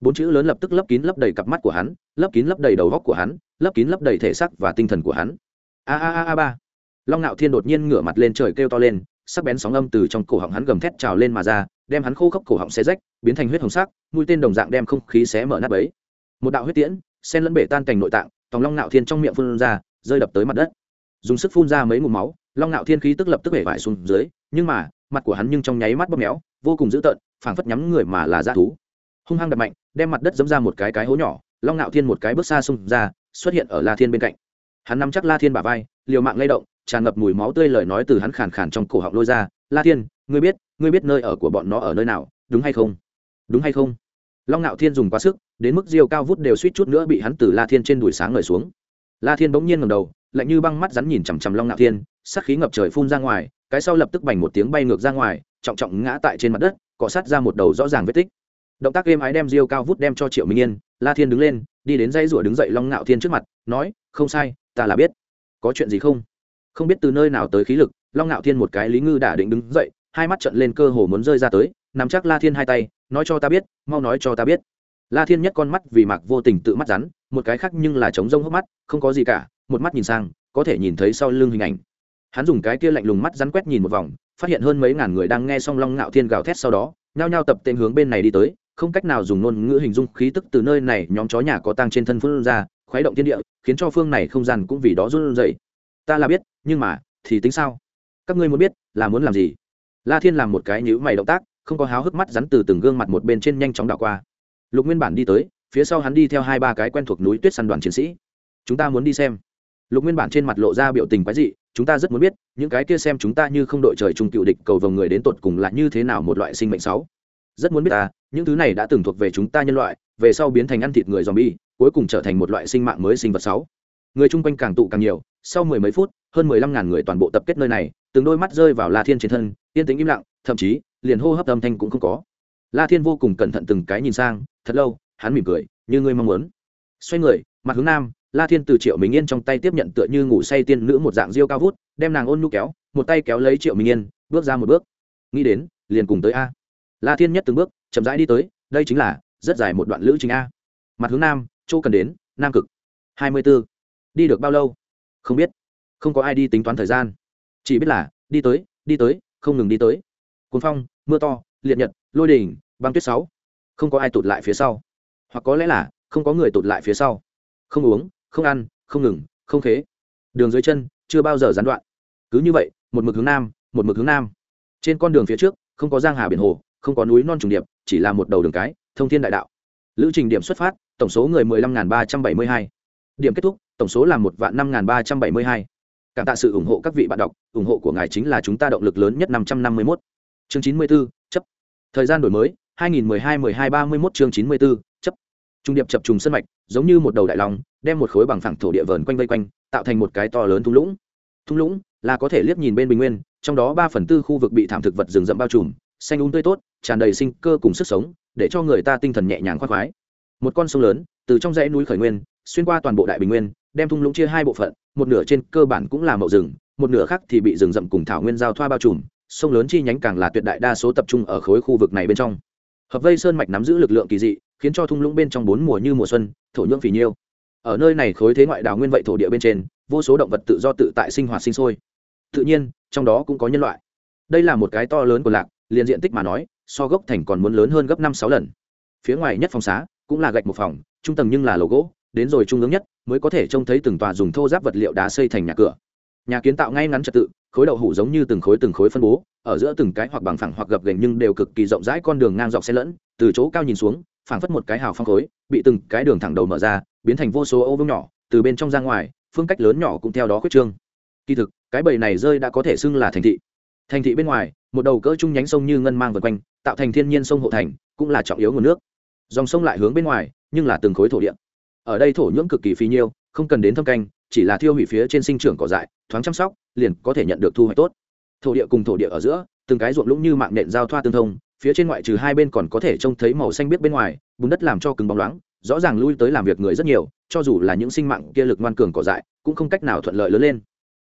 Bốn chữ lớn lập tức lấp kín lấp đầy cặp mắt của hắn, lấp kín lấp đầy đầu góc của hắn, lấp kín lấp đầy thể xác và tinh thần của hắn. A a a a ba. Long ngạo thiên đột nhiên ngửa mặt lên trời kêu to lên, sắc bén sóng âm từ trong cổ họng hắn gầm thét trào lên mà ra, đem hắn khô khốc cổ họng xé rách, biến thành huyết hồng sắc, mũi tên đồng dạng đem không khí xé mở nát ấy một đạo huyết tiễn sen lẫn bể tan cành nội tạng, tòng long ngạo thiên trong miệng phun ra rơi đập tới mặt đất. Dùng sức phun ra mấy ngụm máu, long ngạo thiên khí tức lập tức hể vải xuống dưới, nhưng mà, mặt của hắn nhưng trong nháy mắt bóp méo, vô cùng dữ tợn, phảng phất nhắm người mà là dã thú. Hung hăng đập mạnh, đem mặt đất dẫm ra một cái cái hố nhỏ, long ngạo thiên một cái bước xa xông ra, xuất hiện ở la thiên bên cạnh. Hắn nắm chắc la thiên bả vai, liều mạng lay động, tràn ngập mùi máu tươi lời nói từ hắn khàn khàn trong cổ họng lôi ra, la thiên, ngươi biết ngươi biết nơi ở của bọn nó ở nơi nào, đúng hay không? Đúng hay không? Long ngạo thiên dùng quá sức, đến mức diêu cao vút đều suýt chút nữa bị hắn từ la thiên trên đùi sáng ngời xuống la thiên bỗng nhiên ngầm đầu, lạnh như băng mắt rắn nhìn chằm chằm long ngạo thiên sắc khí ngập trời phun ra ngoài, cái sau lập tức bành một tiếng bay ngược ra ngoài, trọng trọng ngã tại trên mặt đất, cọ sát ra một đầu rõ ràng vết tích. Động tác êm ái đem diêu cao vút đem cho triệu minh yên, la thiên đứng lên, đi đến dây rủa đứng dậy long ngạo thiên trước mặt, nói, không sai, ta là biết. Có chuyện gì không? Không biết từ nơi nào tới khí lực, long ngạo thiên một cái lý ngư đả định đứng dậy, hai mắt trận lên cơ hồ muốn rơi ra tới, nắm chắc la thiên hai tay, nói cho ta biết, mau nói cho ta biết. La thiên nhất con mắt vì mạc vô tình tự mắt rắn một cái khác nhưng là trống rông hốc mắt, không có gì cả, một mắt nhìn sang, có thể nhìn thấy sau lưng hình ảnh. Hắn dùng cái kia lạnh lùng mắt rắn quét nhìn một vòng, phát hiện hơn mấy ngàn người đang nghe song long ngạo thiên gào thét sau đó, nhao nhao tập tên hướng bên này đi tới, không cách nào dùng ngôn ngữ hình dung khí tức từ nơi này, nhóm chó nhà có tăng trên thân phương ra, khuấy động thiên địa, khiến cho phương này không gian cũng vì đó run dậy ta là biết, nhưng mà, thì tính sao? Các ngươi muốn biết, là muốn làm gì? La thiên làm một cái nhữ mày động tác, không có háo hức mắt rắn từ từng gương mặt một bên trên nhanh chóng đảo qua. Lục nguyên bản đi tới phía sau hắn đi theo hai ba cái quen thuộc núi tuyết săn đoàn chiến sĩ. Chúng ta muốn đi xem. Lục nguyên bản trên mặt lộ ra biểu tình quái dị, chúng ta rất muốn biết, những cái kia xem chúng ta như không đội trời chung cựu địch cầu vồng người đến tột cùng là như thế nào một loại sinh mệnh sáu. Rất muốn biết ta những thứ này đã từng thuộc về chúng ta nhân loại, về sau biến thành ăn thịt người zombie, cuối cùng trở thành một loại sinh mạng mới sinh vật sáu. Người chung quanh càng tụ càng nhiều, sau mười mấy phút, hơn mười lăm ngàn người toàn bộ tập kết nơi này, từng đôi mắt rơi vào la thiên trên thân, yên tĩnh im lặng, thậm chí, liền hô hấp âm thanh cũng không có. La thiên vô cùng cẩn thận từng cái nhìn sang, thật lâu hắn mỉm cười, như ngươi mong muốn. Xoay người, mặt hướng nam, la thiên từ triệu minh yên trong tay tiếp nhận tựa như ngủ say tiên nữ một dạng diêu cao vút, đem nàng ôn nhu kéo, một tay kéo lấy triệu minh yên, bước ra một bước. Nghĩ đến, liền cùng tới a. La thiên nhất từng bước, chậm rãi đi tới, đây chính là rất dài một đoạn lữ trình a. Mặt hướng nam, chỗ cần đến, nam cực. Hai mươi b ố đi được bao lâu? Không biết. Không có ai đi tính toán thời gian. Chỉ biết là, đi tới đi tới, không ngừng đi tới. Cuốn phong, mưa to, liệt nhật, lôi đỉnh, băng tuyết sáu. Không có ai tụt lại phía sau hoặc có lẽ là không có người tụt lại phía sau. Không uống, không ăn, không ngừng, không khế. Đường dưới chân chưa bao giờ gián đoạn. Cứ như vậy, một mực hướng nam, một mực hướng nam. Trên con đường phía trước, không có giang hà biển hồ, không có núi non trùng điệp, chỉ là một đầu đường cái, thông thiên đại đạo. Lữ trình điểm xuất phát, tổng số người mười lăm ba trăm bảy mươi hai. Điểm kết thúc, tổng số là một vạn năm ba trăm bảy mươi hai. Cảm tạ sự ủng hộ các vị bạn đọc, ủng hộ của ngài chính là chúng ta động lực lớn nhất năm trăm năm mươi một chương chín mươi b ố chấp. Thời gian đổi mới, hai nghìn mười hai mười hai ba mươi mốt chương chín mươi b ố chấp trung điệp chập trùng sân mạch, giống như một đầu đại long, đem một khối bằng phẳng thổ địa vờn quanh vây quanh, tạo thành một cái to lớn thung lũng. Thung lũng là có thể liếc nhìn bên bình nguyên, trong đó ba phần tư khu vực bị thảm thực vật rừng rậm bao trùm, xanh úng tươi tốt, tràn đầy sinh cơ cùng sức sống, để cho người ta tinh thần nhẹ nhàng khoác khoái. Một con sông lớn, từ trong dãy núi khởi nguyên, xuyên qua toàn bộ đại bình nguyên, đem thung lũng chia hai bộ phận, một nửa trên cơ bản cũng là mậu rừng, một nửa khác thì bị rừng rậm cùng thảo nguyên giao thoa bao trùm. Sông lớn chi nhánh càng là tuyệt đại đa số tập trung ở khối khu vực này bên trong. Hợp vây sơn mạch nắm giữ lực lượng kỳ dị khiến cho thung lũng bên trong bốn mùa như mùa xuân, thổ nhưỡng phì nhiêu. Ở nơi này khối thế ngoại đào nguyên vậy thổ địa bên trên, vô số động vật tự do tự tại sinh hoạt sinh sôi. Tự nhiên, trong đó cũng có nhân loại. Đây là một cái to lớn của lạc, liền diện tích mà nói, so gốc thành còn muốn lớn hơn gấp năm sáu lần. Phía ngoài nhất phòng xá cũng là gạch một phòng, trung tầng nhưng là lầu gỗ, đến rồi trung ương nhất mới có thể trông thấy từng tòa dùng thô giáp vật liệu đá xây thành nhà cửa. Nhà kiến tạo ngay ngắn trật tự, khối đậu hủ giống như từng khối từng khối phân bố, ở giữa từng cái hoặc bằng phẳng hoặc gập ghềnh nhưng đều cực kỳ rộng rãi, con đường ngang dọc xe lẫn, từ chỗ cao nhìn xuống phảng phất một cái hào phong khối, bị từng cái đường thẳng đầu mở ra, biến thành vô số ô vương nhỏ, từ bên trong ra ngoài, phương cách lớn nhỏ cũng theo đó khuyết trương. Kỳ thực, cái bầy này rơi đã có thể xưng là thành thị. Thành thị bên ngoài, một đầu cỡ trung nhánh sông như ngân mang vượt quanh, tạo thành thiên nhiên sông hộ thành, cũng là trọng yếu nguồn nước. Dòng sông lại hướng bên ngoài, nhưng là từng khối thổ địa. Ở đây thổ nhưỡng cực kỳ phí nhiêu, không cần đến thâm canh, chỉ là thiêu hủy phía trên sinh trưởng cỏ dại, thoáng chăm sóc, liền có thể nhận được thu hoạch tốt. Thổ địa cùng thổ địa ở giữa, từng cái ruộng lũng như mạng nện giao thoa tương thông phía trên ngoại trừ hai bên còn có thể trông thấy màu xanh biết bên ngoài, bùn đất làm cho cứng bóng loáng, rõ ràng lui tới làm việc người rất nhiều, cho dù là những sinh mạng kia lực ngoan cường cỏ dại, cũng không cách nào thuận lợi lớn lên.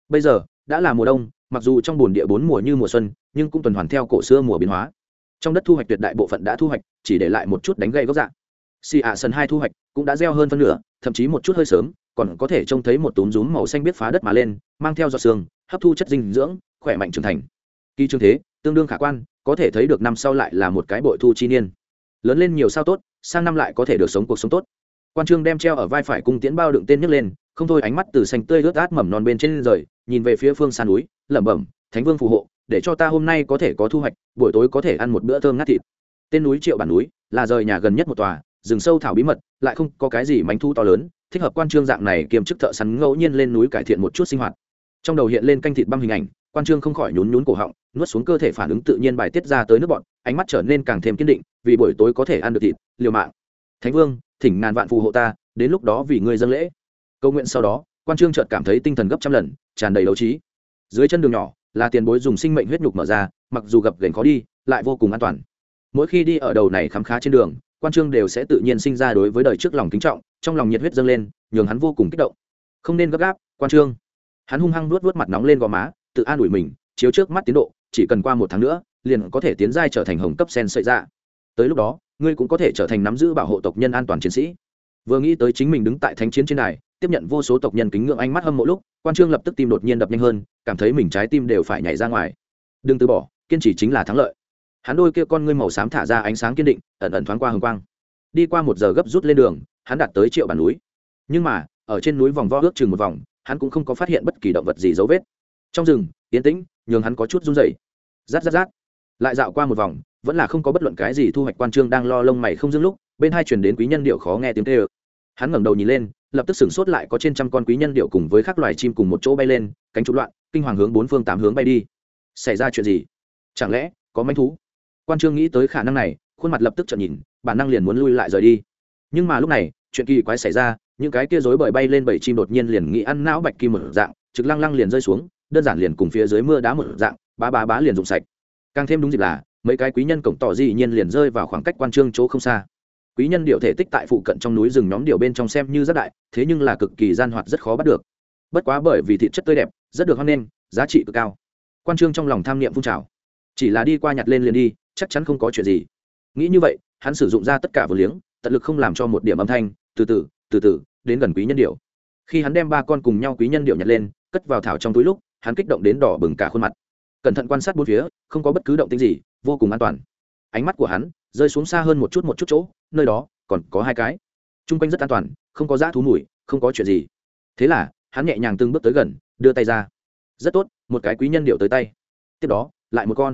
Bây giờ, đã là mùa đông, mặc dù trong bồn địa bốn mùa như mùa xuân, nhưng cũng tuần hoàn theo cổ xưa mùa biến hóa. Trong đất thu hoạch tuyệt đại bộ phận đã thu hoạch, chỉ để lại một chút đánh gây gốc dạng xì ạ sân hai thu hoạch cũng đã gieo hơn phân nửa, thậm chí một chút hơi sớm, còn có thể trông thấy một túm rúm màu xanh biết phá đất mà lên, mang theo giọt xương hấp thu chất dinh dưỡng, khỏe mạnh trưởng thành. Kỳ trương thế, tương đương khả quan có thể thấy được năm sau lại là một cái bội thu chi niên. Lớn lên nhiều sao tốt, sang năm lại có thể được sống cuộc sống tốt. Quan trương đem treo ở vai phải cung tiễn bao đựng tên nhấc lên, không thôi ánh mắt từ xanh tươi ướt át mầm non bên trên rời, nhìn về phía phương san núi, lẩm bẩm, thánh vương phù hộ, để cho ta hôm nay có thể có thu hoạch, buổi tối có thể ăn một bữa thơm ngát thịt. Tên núi triệu bản núi, là rời nhà gần nhất một tòa, rừng sâu thảo bí mật, lại không có cái gì mánh thu to lớn, thích hợp quan trương dạng này kiềm chức thợ sắn ngẫu nhiên lên núi cải thiện một chút sinh hoạt trong đầu hiện lên canh thịt băm hình ảnh, quan trương không khỏi nhún nhún cổ họng, nuốt xuống cơ thể phản ứng tự nhiên bài tiết ra tới nước bọn, ánh mắt trở nên càng thêm kiên định, vì buổi tối có thể ăn được thịt, liều mạng. Thánh vương, thỉnh ngàn vạn phù hộ ta, đến lúc đó vì ngươi dâng lễ. Câu nguyện sau đó, quan trương chợt cảm thấy tinh thần gấp trăm lần, tràn đầy đấu trí. Dưới chân đường nhỏ, là tiền bối dùng sinh mệnh huyết nhục mở ra, mặc dù gặp gành khó đi, lại vô cùng an toàn. Mỗi khi đi ở đầu này khám khá trên đường, quan trương đều sẽ tự nhiên sinh ra đối với đời trước lòng kính trọng, trong lòng nhiệt huyết dâng lên, nhường hắn vô cùng kích động. Không nên gấp gáp, quan trương hắn hung hăng nuốt vớt mặt nóng lên gò má, tự an ủi mình, chiếu trước mắt tiến độ, chỉ cần qua một tháng nữa, liền có thể tiến giai trở thành hồng cấp sen sợi ra tới lúc đó, ngươi cũng có thể trở thành nắm giữ bảo hộ tộc nhân an toàn chiến sĩ. Vừa nghĩ tới chính mình đứng tại thánh chiến trên này tiếp nhận vô số tộc nhân kính ngưỡng ánh mắt hâm mộ lúc, quan trương lập tức tim đột nhiên đập nhanh hơn, cảm thấy mình trái tim đều phải nhảy ra ngoài. Đừng từ bỏ, kiên trì chính là thắng lợi. Hắn đôi kia con ngươi màu xám thả ra ánh sáng kiên định, ẩn ẩn thoáng qua hồng quang. Đi qua một giờ gấp rút lên đường, hắn đạt tới triệu bản núi. Nhưng mà, ở trên núi vòng vo ước chừng một vòng hắn cũng không có phát hiện bất kỳ động vật gì dấu vết. Trong rừng, yên tĩnh, nhường hắn có chút run rẩy. Rát rát rát. Lại dạo qua một vòng, vẫn là không có bất luận cái gì thu hoạch quan trương đang lo lông mày không dưng lúc, bên hai chuyển đến quý nhân điệu khó nghe tiếng tê ơ hắn ngẩng đầu nhìn lên, lập tức sửng sốt lại có trên trăm con quý nhân điệu cùng với các loài chim cùng một chỗ bay lên, cánh trục loạn, kinh hoàng hướng bốn phương tám hướng bay đi. Xảy ra chuyện gì? Chẳng lẽ có manh thú? Quan trương nghĩ tới khả năng này, khuôn mặt lập tức chợt nhìn, bản năng liền muốn lui lại rời đi. Nhưng mà lúc này, chuyện kỳ quái xảy ra những cái kia rối bời bay lên bảy chim đột nhiên liền nghĩ ăn não bạch kim một dạng, trực lăng lăng liền rơi xuống, đơn giản liền cùng phía dưới mưa đá một dạng, bá bá bá liền rụng sạch. Càng thêm đúng dịp là, mấy cái quý nhân cổng tỏ dĩ nhiên liền rơi vào khoảng cách quan trương chỗ không xa. Quý nhân điệu thể tích tại phụ cận trong núi rừng nhóm điệu bên trong xem như rất đại, thế nhưng là cực kỳ gian hoạt rất khó bắt được. Bất quá bởi vì thịt chất tươi đẹp, rất được hoan nghênh, giá trị cực cao. Quan trương trong lòng tham niệm phun trào. Chỉ là đi qua nhặt lên liền đi, chắc chắn không có chuyện gì. Nghĩ như vậy, hắn sử dụng ra tất cả vừa liếng, tận lực không làm cho một điểm âm thanh, từ từ từ từ, đến gần quý nhân điệu. Khi hắn đem ba con cùng nhau quý nhân điệu nhặt lên, cất vào thảo trong túi lúc, hắn kích động đến đỏ bừng cả khuôn mặt. Cẩn thận quan sát bốn phía, không có bất cứ động tĩnh gì, vô cùng an toàn. Ánh mắt của hắn rơi xuống xa hơn một chút một chút chỗ, nơi đó còn có hai cái. T r u n g quanh rất an toàn, không có dã thú mùi, không có chuyện gì. Thế là, hắn nhẹ nhàng từng bước tới gần, đưa tay ra. Rất tốt, một cái quý nhân điệu tới tay. Tiếp đó, lại một con.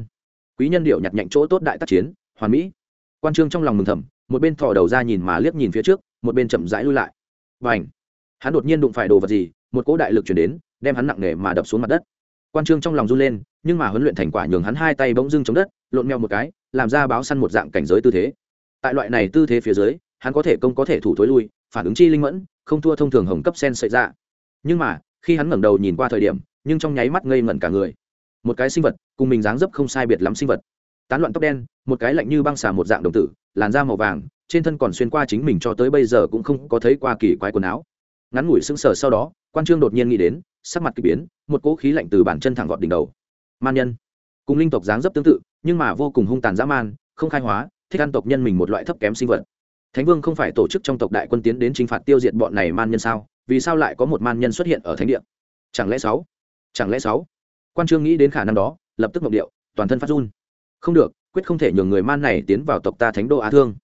Quý nhân điệu nhặt nhạnh chỗ tốt đại tác chiến, hoàn mỹ. Quan trương trong lòng mừng thầm, một bên thò đầu ra nhìn mà liếc nhìn phía trước một bên chậm rãi lui lại. Và ảnh hắn đột nhiên đụng phải đồ vật gì, một cỗ đại lực chuyển đến, đem hắn nặng nề mà đập xuống mặt đất. Quan trương trong lòng run lên, nhưng mà huấn luyện thành quả nhường hắn hai tay bỗng dưng chống đất, lộn mèo một cái, làm ra báo săn một dạng cảnh giới tư thế. Tại loại này tư thế phía dưới, hắn có thể công có thể thủ thối lui, phản ứng chi linh mẫn, không thua thông thường hồng cấp sen sợi ra. Nhưng mà, khi hắn ngẩng đầu nhìn qua thời điểm, nhưng trong nháy mắt ngây ngẩn cả người. Một cái sinh vật, cùng mình dáng dấp không sai biệt lắm sinh vật. Tán loạn tóc đen, một cái lạnh như băng xà một dạng đồng tử, làn da màu vàng trên thân còn xuyên qua chính mình cho tới bây giờ cũng không có thấy qua kỳ quái quần áo. Ngắn ngủi sững sờ sau đó, quan trương đột nhiên nghĩ đến, sắc mặt k ỳ biến, một cỗ khí lạnh từ bản chân thẳng gọt đỉnh đầu. Man nhân. Cùng linh tộc dáng dấp tương tự, nhưng mà vô cùng hung tàn dã man, không khai hóa, thích ăn tộc nhân mình một loại thấp kém sinh vật. Thánh vương không phải tổ chức trong tộc đại quân tiến đến t r i n h phạt tiêu diệt bọn này man nhân sao? Vì sao lại có một man nhân xuất hiện ở thánh địa? Chẳng lẽ sáu? Chẳng lẽ sáu? Quan trương nghĩ đến khả năng đó, lập tức mộng điệu, toàn thân phát run. Không được, quyết không thể nhường người man này tiến vào tộc ta thánh đô á thương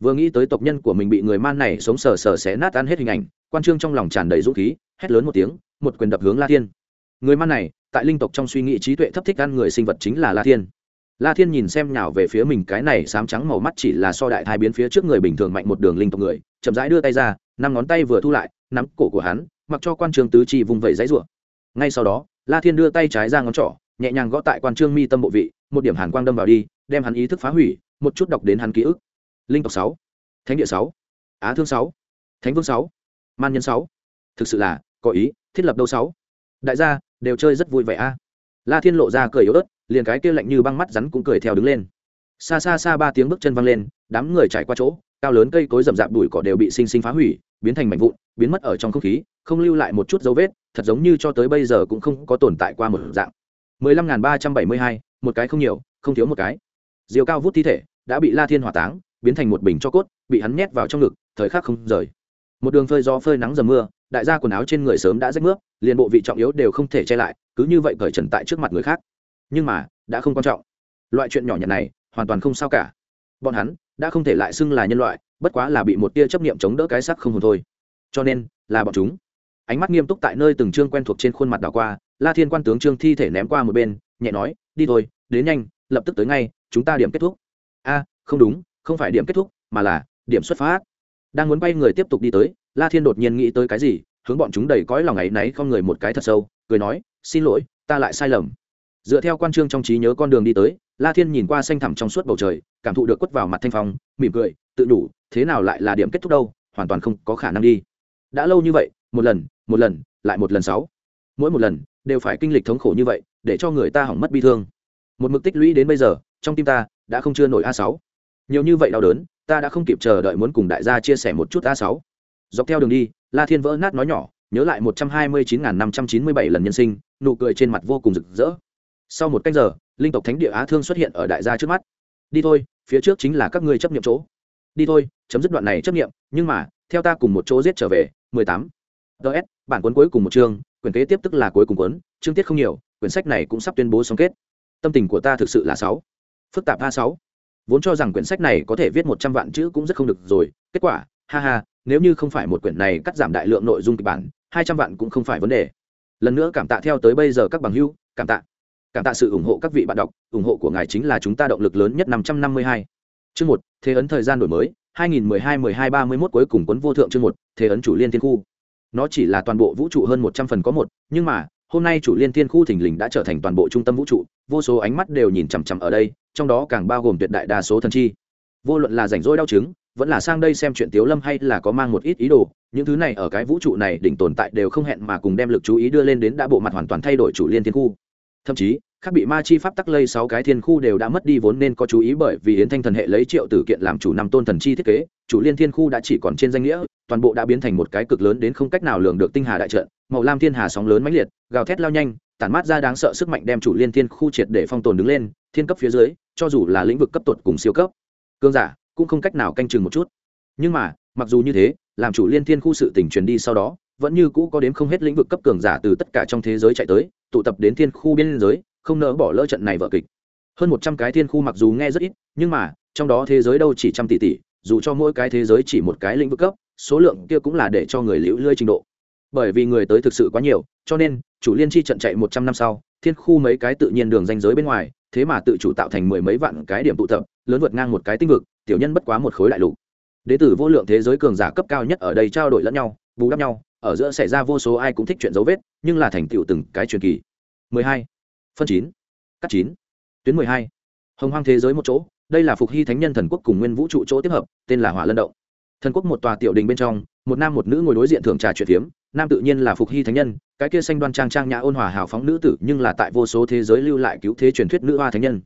vừa nghĩ tới tộc nhân của mình bị người man này sống sờ sờ xé nát ăn hết hình ảnh, quan trương trong lòng tràn đầy dũng khí, hét lớn một tiếng, một quyền đập hướng la thiên. Người man này, tại linh tộc trong suy nghĩ trí tuệ thấp thích ăn người sinh vật chính là la thiên. La thiên nhìn xem nhào về phía mình cái này sám trắng màu mắt chỉ là so đại thai biến phía trước người bình thường mạnh một đường linh tộc người, chậm rãi đưa tay ra, năm ngón tay vừa thu lại, nắm cổ của hắn, mặc cho quan trường tứ chi vùng vẫy dãy rủa. Ngay sau đó, la thiên đưa tay trái ra ngón trỏ, nhẹ nhàng gõ tại quan trương mi tâm bộ vị, một điểm hàn quang đâm vào đi, đem hắn ý thức phá hủy, một chút đọc đến hắn ký ức linh tộc sáu. Thánh địa sáu. Á thương sáu. Thánh vương sáu. Man nhân sáu. Thực sự là, có ý, thiết lập đâu sáu? Đại gia, đều chơi rất vui vẻ a. La thiên lộ ra cười yếu ớt, liền cái kia lạnh như băng mắt rắn cũng cười theo đứng lên. Xa xa xa ba tiếng bước chân văng lên, đám người chạy qua chỗ, cao lớn cây cối rậm rạp đùi cỏ đều bị sinh sinh phá hủy, biến thành mảnh vụn, biến mất ở trong không khí, không lưu lại một chút dấu vết, thật giống như cho tới bây giờ cũng không có tồn tại qua một dạng. mười lăm ba trăm bảy mươi hai, một cái không nhiều, không thiếu một cái. Diều cao vút thi thể, đã bị la thiên hỏa táng biến thành một bình cho cốt, bị hắn nhét vào trong ngực, thời khắc không rời. Một đường phơi gió phơi nắng dầm mưa, đại gia quần áo trên người sớm đã rách nước, liền bộ vị trọng yếu đều không thể che lại, cứ như vậy cởi trần tại trước mặt người khác. Nhưng mà, đã không quan trọng. Loại chuyện nhỏ nhặt này, hoàn toàn không sao cả. Bọn hắn, đã không thể lại xưng là nhân loại, bất quá là bị một tia chấp niệm chống đỡ cái sắc không hồn thôi. Cho nên, là bọn chúng. Ánh mắt nghiêm túc tại nơi từng trương quen thuộc trên khuôn mặt đảo qua, la thiên quan tướng trương thi thể ném qua một bên, nhẹ nói, đi thôi, đến nhanh, lập tức tới ngay, chúng ta điểm kết thúc. A, không đúng không phải điểm kết thúc, mà là điểm xuất phát. Đang muốn bay người tiếp tục đi tới, la thiên đột nhiên nghĩ tới cái gì, hướng bọn chúng đầy cõi lòng ấy náy không người một cái thật sâu, cười nói, xin lỗi, ta lại sai lầm. Dựa theo quan trương trong trí nhớ con đường đi tới, la thiên nhìn qua xanh thẳm trong suốt bầu trời, cảm thụ được quất vào mặt thanh phong, mỉm cười, tự đủ, thế nào lại là điểm kết thúc đâu, hoàn toàn không có khả năng đi. Đã lâu như vậy, một lần một lần, lại một lần sáu. Mỗi một lần, đều phải kinh lịch thống khổ như vậy, để cho người ta hỏng mất bi thương. Một mực tích lũy đến bây giờ, trong tim ta, đã không chưa nổi a sáu nhiều như vậy đau đớn, ta đã không kịp chờ đợi muốn cùng đại gia chia sẻ một chút a sáu. Dọc theo đường đi, la thiên vỡ nát nói nhỏ, nhớ lại một trăm hai mươi chín năm trăm chín mươi bảy lần nhân sinh, nụ cười trên mặt vô cùng rực rỡ. Sau một cách giờ, linh tộc thánh địa á thương xuất hiện ở đại gia trước mắt. Đi thôi, phía trước chính là các ngươi chấp nghiệm chỗ. Đi thôi, chấm dứt đoạn này chấp nghiệm nhưng mà, theo ta cùng một chỗ giết trở về, mười tám. Ts bản cuốn cuối cùng một chương, quyển kế tiếp tức là cuối cùng cuốn, chương tiết không nhiều, quyển sách này cũng sắp tuyên bố xong kết. Tâm tình của ta thực sự là sáu phức tạp a sáu vốn cho rằng quyển sách này có thể viết một trăm vạn chữ cũng rất không được rồi. Kết quả, ha ha, nếu như không phải một quyển này cắt giảm đại lượng nội dung kịch bản, hai trăm vạn cũng không phải vấn đề. Lần nữa cảm tạ theo tới bây giờ các bằng hưu cảm tạ. Cảm tạ sự ủng hộ các vị bạn đọc, ủng hộ của ngài chính là chúng ta động lực lớn nhất năm trăm năm mươi hai. Chương một, thế ấn thời gian đổi mới, hai nghìn mười hai mười hai ba mươi mốt cuối cùng quấn vô thượng chương một, thế ấn chủ liên thiên khu. Nó chỉ là toàn bộ vũ trụ hơn một trăm phần có một, nhưng mà hôm nay chủ liên thiên khu thình lình đã trở thành toàn bộ trung tâm vũ trụ, vô số ánh mắt đều nhìn chằm chằm ở đây, trong đó càng bao gồm tuyệt đại đa số thần chi. Vô luận là rảnh rỗi đau chứng, vẫn là sang đây xem chuyện tiếu lâm hay là có mang một ít ý đồ, những thứ này ở cái vũ trụ này đỉnh tồn tại đều không hẹn mà cùng đem lực chú ý đưa lên đến đã bộ mặt hoàn toàn thay đổi chủ liên thiên khu. Thậm chí khác bị ma chi pháp tắc lây sáu cái thiên khu đều đã mất đi vốn nên có chú ý bởi vì yến thanh thần hệ lấy triệu tử kiện làm chủ năm tôn thần chi thiết kế, chủ liên thiên khu đã chỉ còn trên danh nghĩa, toàn bộ đã biến thành một cái cực lớn đến không cách nào lường được tinh hà đại trận, màu lam thiên hà sóng lớn mãnh liệt, gào thét lao nhanh, tản mát ra đáng sợ sức mạnh đem chủ liên thiên khu triệt để phong tồn đứng lên, thiên cấp phía dưới, cho dù là lĩnh vực cấp tột cùng siêu cấp cương giả cũng không cách nào canh chừng một chút. Nhưng mà, mặc dù như thế, làm chủ liên thiên khu sự tỉnh truyền đi sau đó, vẫn như cũ có đến không hết lĩnh vực cấp cường giả từ tất cả trong thế giới chạy tới, tụ tập đến thiên khu biên giới không nỡ bỏ lỡ trận này vở kịch. Hơn một trăm cái thiên khu mặc dù nghe rất ít, nhưng mà, trong đó thế giới đâu chỉ trăm tỷ tỷ, dù cho mỗi cái thế giới chỉ một cái lĩnh vực cấp, số lượng kia cũng là để cho người liễu lươi trình độ. Bởi vì người tới thực sự quá nhiều, cho nên, chủ liên chi trận chạy một trăm năm sau, thiên khu mấy cái tự nhiên đường danh giới bên ngoài, thế mà tự chủ tạo thành mười mấy vạn cái điểm tụ tập, lớn vượt ngang một cái tinh vực, tiểu nhân bất quá một khối đại lục. Đế tử vô lượng thế giới cường giả cấp cao nhất ở đây trao đổi lẫn nhau, bù đắp nhau, ở giữa xảy ra vô số ai cũng thích chuyện dấu vết, nhưng là thành tựu từng cái truyền kỳ. 12 phân chín. Cắt chín. Tuyến 12. hồng hoang thế giới một chỗ, đây là phục hy thánh nhân thần quốc cùng nguyên vũ trụ chỗ tiếp hợp, tên là hỏa lân động. Thần quốc một tòa tiểu đình bên trong, một nam một nữ ngồi đối diện thưởng trà chuyện phiếm, nam tự nhiên là phục hy thánh nhân, cái kia xanh đoan trang trang nhã ôn hòa hào phóng nữ tử nhưng là tại vô số thế giới lưu lại cứu thế truyền thuyết nữ hoa thánh nhân.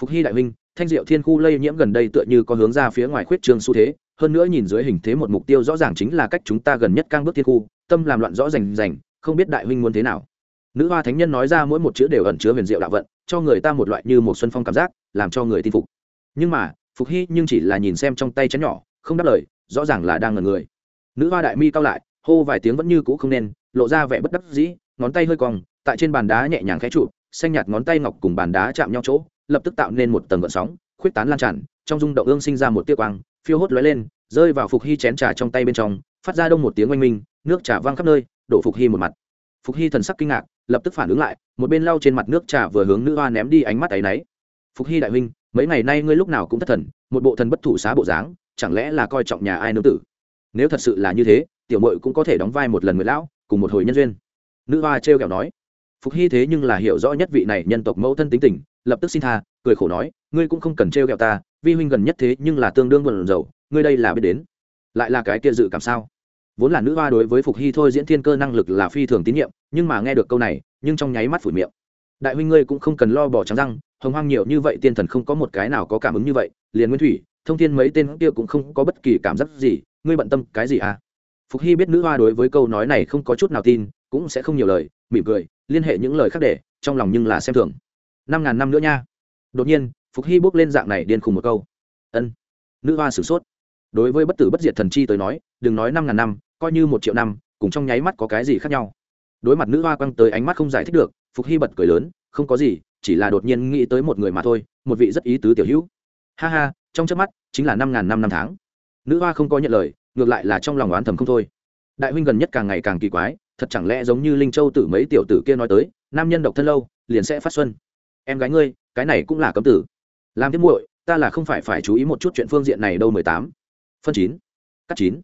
Phục hy đại huynh, thanh diệu thiên khu lây nhiễm gần đây tựa như có hướng ra phía ngoài khuyết trường xu thế, hơn nữa nhìn dưới hình thế một mục tiêu rõ ràng chính là cách chúng ta gần nhất cang bước thiên khu, tâm làm loạn rõ rành rành, không biết đại huynh muốn thế nào nữ hoa thánh nhân nói ra mỗi một chữ đều ẩn chứa huyền diệu đạo vận, cho người ta một loại như một xuân phong cảm giác, làm cho người tin phục. Nhưng mà, phục hy nhưng chỉ là nhìn xem trong tay chén nhỏ, không đáp lời, rõ ràng là đang ngần người. Nữ hoa đại mi cao lại, hô vài tiếng vẫn như cũ không nên, lộ ra vẻ bất đắc dĩ, ngón tay hơi cong, tại trên bàn đá nhẹ nhàng khẽ trụ xanh nhạt ngón tay ngọc cùng bàn đá chạm nhau chỗ, lập tức tạo nên một tầng gợn sóng, khuyết tán lan tràn, trong rung động ương sinh ra một tia quang, phiêu hốt lóe lên, rơi vào phục hy chén trà trong tay bên trong, phát ra đông một tiếng oanh minh, nước trà văng khắp nơi, đổ phục hy một mặt. Phục hy thần sắc kinh ngạc lập tức phản ứng lại, một bên lau trên mặt nước trà vừa hướng nữ hoa ném đi ánh mắt áy náy phục hy đại huynh, mấy ngày nay ngươi lúc nào cũng thất thần, một bộ thần bất thủ xá bộ dáng, chẳng lẽ là coi trọng nhà ai nương tử? Nếu thật sự là như thế, tiểu mội cũng có thể đóng vai một lần người lão, cùng một hồi nhân duyên. Nữ hoa trêu kẹo nói. Phục hy thế nhưng là hiểu rõ nhất vị này nhân tộc mẫu thân tính tình, lập tức xin tha, cười khổ nói, ngươi cũng không cần trêu kẹo ta, vi huynh gần nhất thế nhưng là tương đương buồn rầu, ngươi đây là biết đến. Lại là cái kia dự cảm sao? Vốn là nữ hoa đối với phục hy thôi diễn thiên cơ năng lực là phi thường tín nhiệm, nhưng mà nghe được câu này, nhưng trong nháy mắt phủi miệng. Đại huynh ngươi cũng không cần lo bỏ trắng răng, hồng hoang nhiều như vậy tiên thần không có một cái nào có cảm ứng như vậy, liền nguyên thủy, thông thiên mấy tên kia cũng không có bất kỳ cảm giác gì, ngươi bận tâm cái gì à? Phục hy biết nữ hoa đối với câu nói này không có chút nào tin, cũng sẽ không nhiều lời, mỉm cười, liên hệ những lời khác để, trong lòng nhưng là xem thường. Năm ngàn năm nữa nha. Đột nhiên, phục hy bước lên dạng này điên khùng một câu. Ân. Nữ hoa sửng sốt. Đối với bất tử bất diệt thần chi tới nói, đừng nói năm ngàn năm coi như một triệu năm, cùng trong nháy mắt có cái gì khác nhau. Đối mặt nữ hoa quăng tới ánh mắt không giải thích được, phục hy bật cười lớn, không có gì, chỉ là đột nhiên nghĩ tới một người mà thôi, một vị rất ý tứ tiểu hữu. Ha ha, trong trước mắt, chính là năm ngàn năm năm tháng. Nữ hoa không có nhận lời, ngược lại là trong lòng oán thầm không thôi. Đại huynh gần nhất càng ngày càng kỳ quái, thật chẳng lẽ giống như linh châu tử mấy tiểu tử kia nói tới, nam nhân độc thân lâu, liền sẽ phát xuân. Em gái ngươi, cái này cũng là cấm tử. Làm thế muội, ta là không phải phải chú ý một chút chuyện phương diện này đâu mười tám. Phân chín. Cắt chín.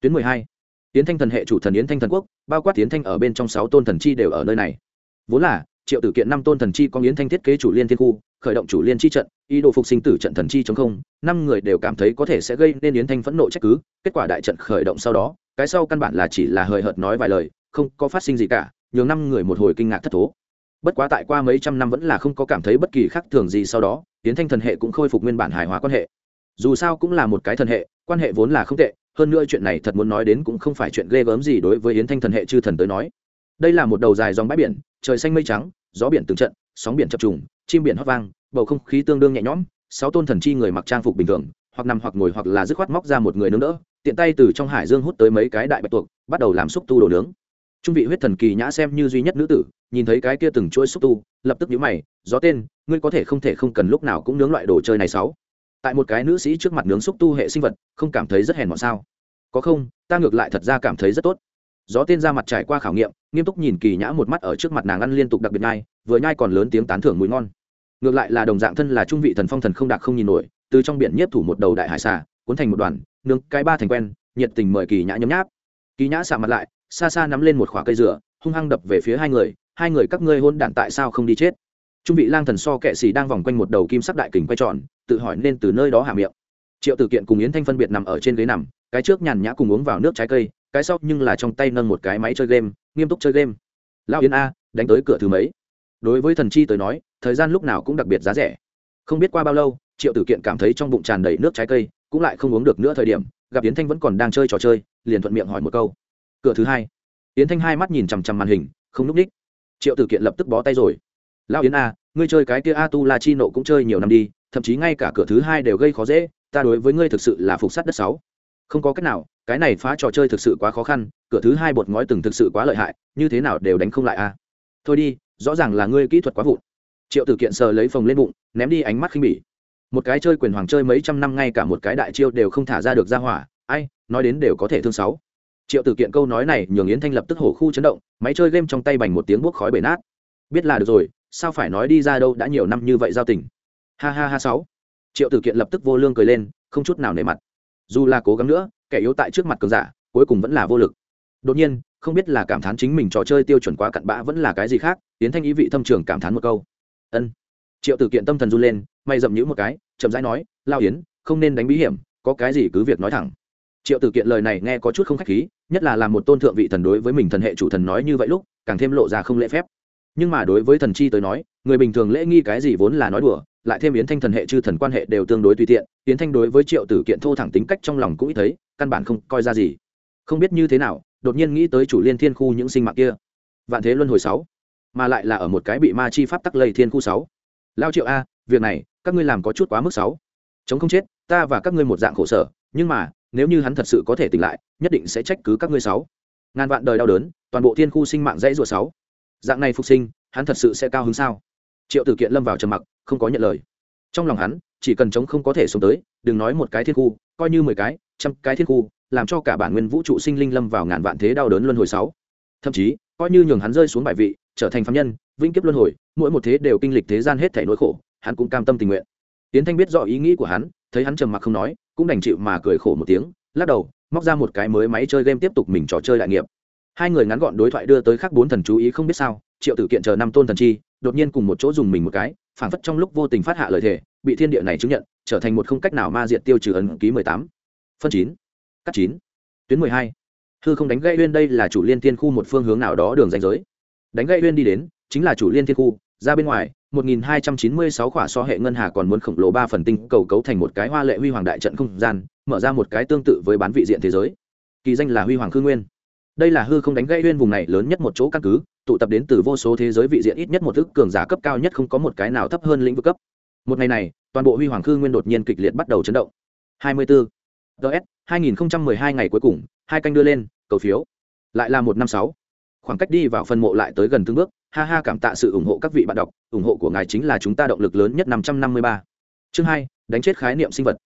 Tuyến mười hai. Yến thanh thần hệ chủ thần yến thanh thần quốc, bao quát Yến thanh ở bên trong sáu tôn thần chi đều ở nơi này. Vốn là, triệu tử kiện năm tôn thần chi có yến thanh thiết kế chủ liên thiên khu, khởi động chủ liên chi trận, ý đồ phục sinh tử trận thần chi chống không, năm người đều cảm thấy có thể sẽ gây nên yến thanh phẫn nộ trách cứ, kết quả đại trận khởi động sau đó, cái sau căn bản là chỉ là hời hợt nói vài lời, không có phát sinh gì cả, nhường năm người một hồi kinh ngạc thất thố. Bất quá tại qua mấy trăm năm vẫn là không có cảm thấy bất kỳ khác thường gì sau đó, Yến thanh thần hệ cũng khôi phục nguyên bản hài hòa quan hệ. Dù sao cũng là một cái thần hệ, quan hệ vốn là không tệ hơn nữa chuyện này thật muốn nói đến cũng không phải chuyện ghê gớm gì đối với yến thanh thần hệ chư thần tới nói. Đây là một đầu dài dòng bãi biển, trời xanh mây trắng, gió biển từng trận, sóng biển chập trùng, chim biển hót vang, bầu không khí tương đương nhẹ nhõm, sáu tôn thần chi người mặc trang phục bình thường, hoặc nằm hoặc ngồi hoặc là dứt khoát móc ra một người nướng đỡ, tiện tay từ trong hải dương hút tới mấy cái đại bạch tuộc, bắt đầu làm xúc tu đồ nướng. Trung vị huyết thần kỳ nhã xem như duy nhất nữ tử, nhìn thấy cái kia từng chuỗi xúc tu, lập tức nhíu mày, gió tên, ngươi có thể không thể không cần lúc nào cũng nướng loại đồ chơi này sáu? Tại một cái nữ sĩ trước mặt nướng xúc tu hệ sinh vật, không cảm thấy rất hèn mọn sao? Có không, ta ngược lại thật ra cảm thấy rất tốt. Gió tên ra mặt trải qua khảo nghiệm, nghiêm túc nhìn kỳ nhã một mắt ở trước mặt nàng ăn liên tục đặc biệt nhai, vừa nhai còn lớn tiếng tán thưởng mùi ngon. Ngược lại là đồng dạng thân là trung vị thần phong thần không đạt không nhìn nổi, từ trong biển nhiếp thủ một đầu đại hải xà, cuốn thành một đoàn, nướng cái ba thành quen, nhiệt tình mời kỳ nhã nhấm nháp. Kỳ nhã xạ mặt lại, xa xa nắm lên một khoả cây dừa, hung hăng đập về phía hai người hai người các ngươi hôn đản tại sao không đi chết? Trung vị lang thần so kệ xì đang vòng quanh một đầu kim sắc đại kình quay tròn tự hỏi nên từ nơi đó hạ miệng. Triệu tử kiện cùng yến thanh phân biệt nằm ở trên ghế nằm, cái trước nhàn nhã cùng uống vào nước trái cây, cái sau nhưng là trong tay nâng một cái máy chơi game, nghiêm túc chơi game. Lao yến a, đánh tới cửa thứ mấy? Đối với thần chi tới nói, thời gian lúc nào cũng đặc biệt giá rẻ. Không biết qua bao lâu, triệu tử kiện cảm thấy trong bụng tràn đầy nước trái cây, cũng lại không uống được nữa thời điểm, gặp yến thanh vẫn còn đang chơi trò chơi, liền thuận miệng hỏi một câu. Cửa thứ hai. Yến thanh hai mắt nhìn chằm chằm màn hình, không núp ních. Triệu tử kiện lập tức bó tay rồi. Lao yến a, ngươi chơi cái kia a tu la chi nộ cũng chơi nhiều năm đi thậm chí ngay cả cửa thứ hai đều gây khó dễ, ta đối với ngươi thực sự là phục sát đất sáu. Không có cách nào, cái này phá trò chơi thực sự quá khó khăn, cửa thứ hai bột ngói từng thực sự quá lợi hại, như thế nào đều đánh không lại a thôi đi, rõ ràng là ngươi kỹ thuật quá vụn. Triệu tử kiện sờ lấy phồng lên bụng, ném đi ánh mắt khinh bỉ. Một cái chơi quyền hoàng chơi mấy trăm năm ngay cả một cái đại chiêu đều không thả ra được ra hỏa, ai, nói đến đều có thể thương sáu. Triệu tử kiện câu nói này nhường yến thanh lập tức hổ khu chấn động, máy chơi game trong tay bành một tiếng buốc khói bể nát. Biết là được rồi, sao phải nói đi ra đâu đã nhiều năm như vậy giao tình ha ha ha sáu. Triệu tử kiện lập tức vô lương cười lên, không chút nào nể mặt. Dù là cố gắng nữa, kẻ yếu tại trước mặt cường giả, cuối cùng vẫn là vô lực. Đột nhiên, không biết là cảm thán chính mình trò chơi tiêu chuẩn quá cặn bã vẫn là cái gì khác tiến thanh ý vị thâm trường cảm thán một câu. Ân. Triệu tử kiện tâm thần run lên, mày dậm nhữ một cái, chậm rãi nói, lao yến, không nên đánh bí hiểm, có cái gì cứ việc nói thẳng. Triệu tử kiện lời này nghe có chút không khách khí, nhất là làm một tôn thượng vị thần đối với mình thần hệ chủ thần nói như vậy lúc, càng thêm lộ ra không lễ phép nhưng mà đối với thần chi tới nói, người bình thường lễ nghi cái gì vốn là nói đùa, lại thêm yến thanh thần hệ chư thần quan hệ đều tương đối tùy tiện, yến thanh đối với triệu tử kiện thô thẳng tính cách trong lòng cũng ít thấy, căn bản không coi ra gì. Không biết như thế nào, đột nhiên nghĩ tới chủ liên thiên khu những sinh mạng kia. Vạn thế luân hồi sáu, mà lại là ở một cái bị ma chi pháp tắc lây thiên khu sáu. Lao triệu a, việc này, các ngươi làm có chút quá mức sáu. Chống không chết, ta và các ngươi một dạng khổ sở, nhưng mà, nếu như hắn thật sự có thể tỉnh lại, nhất định sẽ trách cứ các ngươi sáu. Ngàn vạn đời đau đớn, toàn bộ thiên khu sinh mạng dãy ruột sáu dạng này phục sinh, hắn thật sự sẽ cao hứng sao? Triệu tử kiện lâm vào trầm mặc, không có nhận lời. Trong lòng hắn, chỉ cần chống không có thể sống tới, đừng nói một cái thiên khu, coi như mười cái, trăm cái thiên khu, làm cho cả bản nguyên vũ trụ sinh linh lâm vào ngàn vạn thế đau đớn luân hồi sáu. Thậm chí, coi như nhường hắn rơi xuống bài vị, trở thành phạm nhân, vĩnh kiếp luân hồi, mỗi một thế đều kinh lịch thế gian hết thể nỗi khổ, hắn cũng cam tâm tình nguyện. Tiến thanh biết rõ ý nghĩ của hắn, thấy hắn trầm mặc không nói, cũng đành chịu mà cười khổ một tiếng, lắc đầu, móc ra một cái mới máy chơi game tiếp tục mình trò chơi đại nghiệp hai người ngắn gọn đối thoại đưa tới khắc bốn thần chú ý không biết sao triệu tử kiện chờ năm tôn thần chi đột nhiên cùng một chỗ dùng mình một cái phảng phất trong lúc vô tình phát hạ lời thề bị thiên địa này chứng nhận trở thành một không cách nào ma diệt tiêu trừ ấn ký mười tám. Phân chín. Cắt chín. Tuyến mười hai. Hư không đánh gây uyên đây là chủ liên thiên khu một phương hướng nào đó đường danh giới. Đánh gây uyên đi đến chính là chủ liên thiên khu ra bên ngoài 1296 khỏa so hệ ngân hà còn muốn khổng lồ ba phần tinh cầu cấu thành một cái hoa lệ huy hoàng đại trận không gian, mở ra một cái tương tự với bán vị diện thế giới. Kỳ danh là Huy Hoàng Khư Nguyên. Đây là hư không đánh gãy nguyên vùng này lớn nhất một chỗ căn cứ, tụ tập đến từ vô số thế giới vị diện ít nhất một thức cường giả cấp cao nhất không có một cái nào thấp hơn lĩnh vực cấp. Một ngày này, toàn bộ Huy Hoàng Khư Nguyên đột nhiên kịch liệt bắt đầu chấn động. 24. DS, 2012 ngày cuối cùng, hai canh đưa lên, cầu phiếu. Lại là một năm sáu. Khoảng cách đi vào phần mộ lại tới gần tương bước, ha ha cảm tạ sự ủng hộ các vị bạn đọc ủng hộ của ngài chính là chúng ta động lực lớn nhất năm trăm năm mươi ba chương hai đánh chết khái niệm sinh vật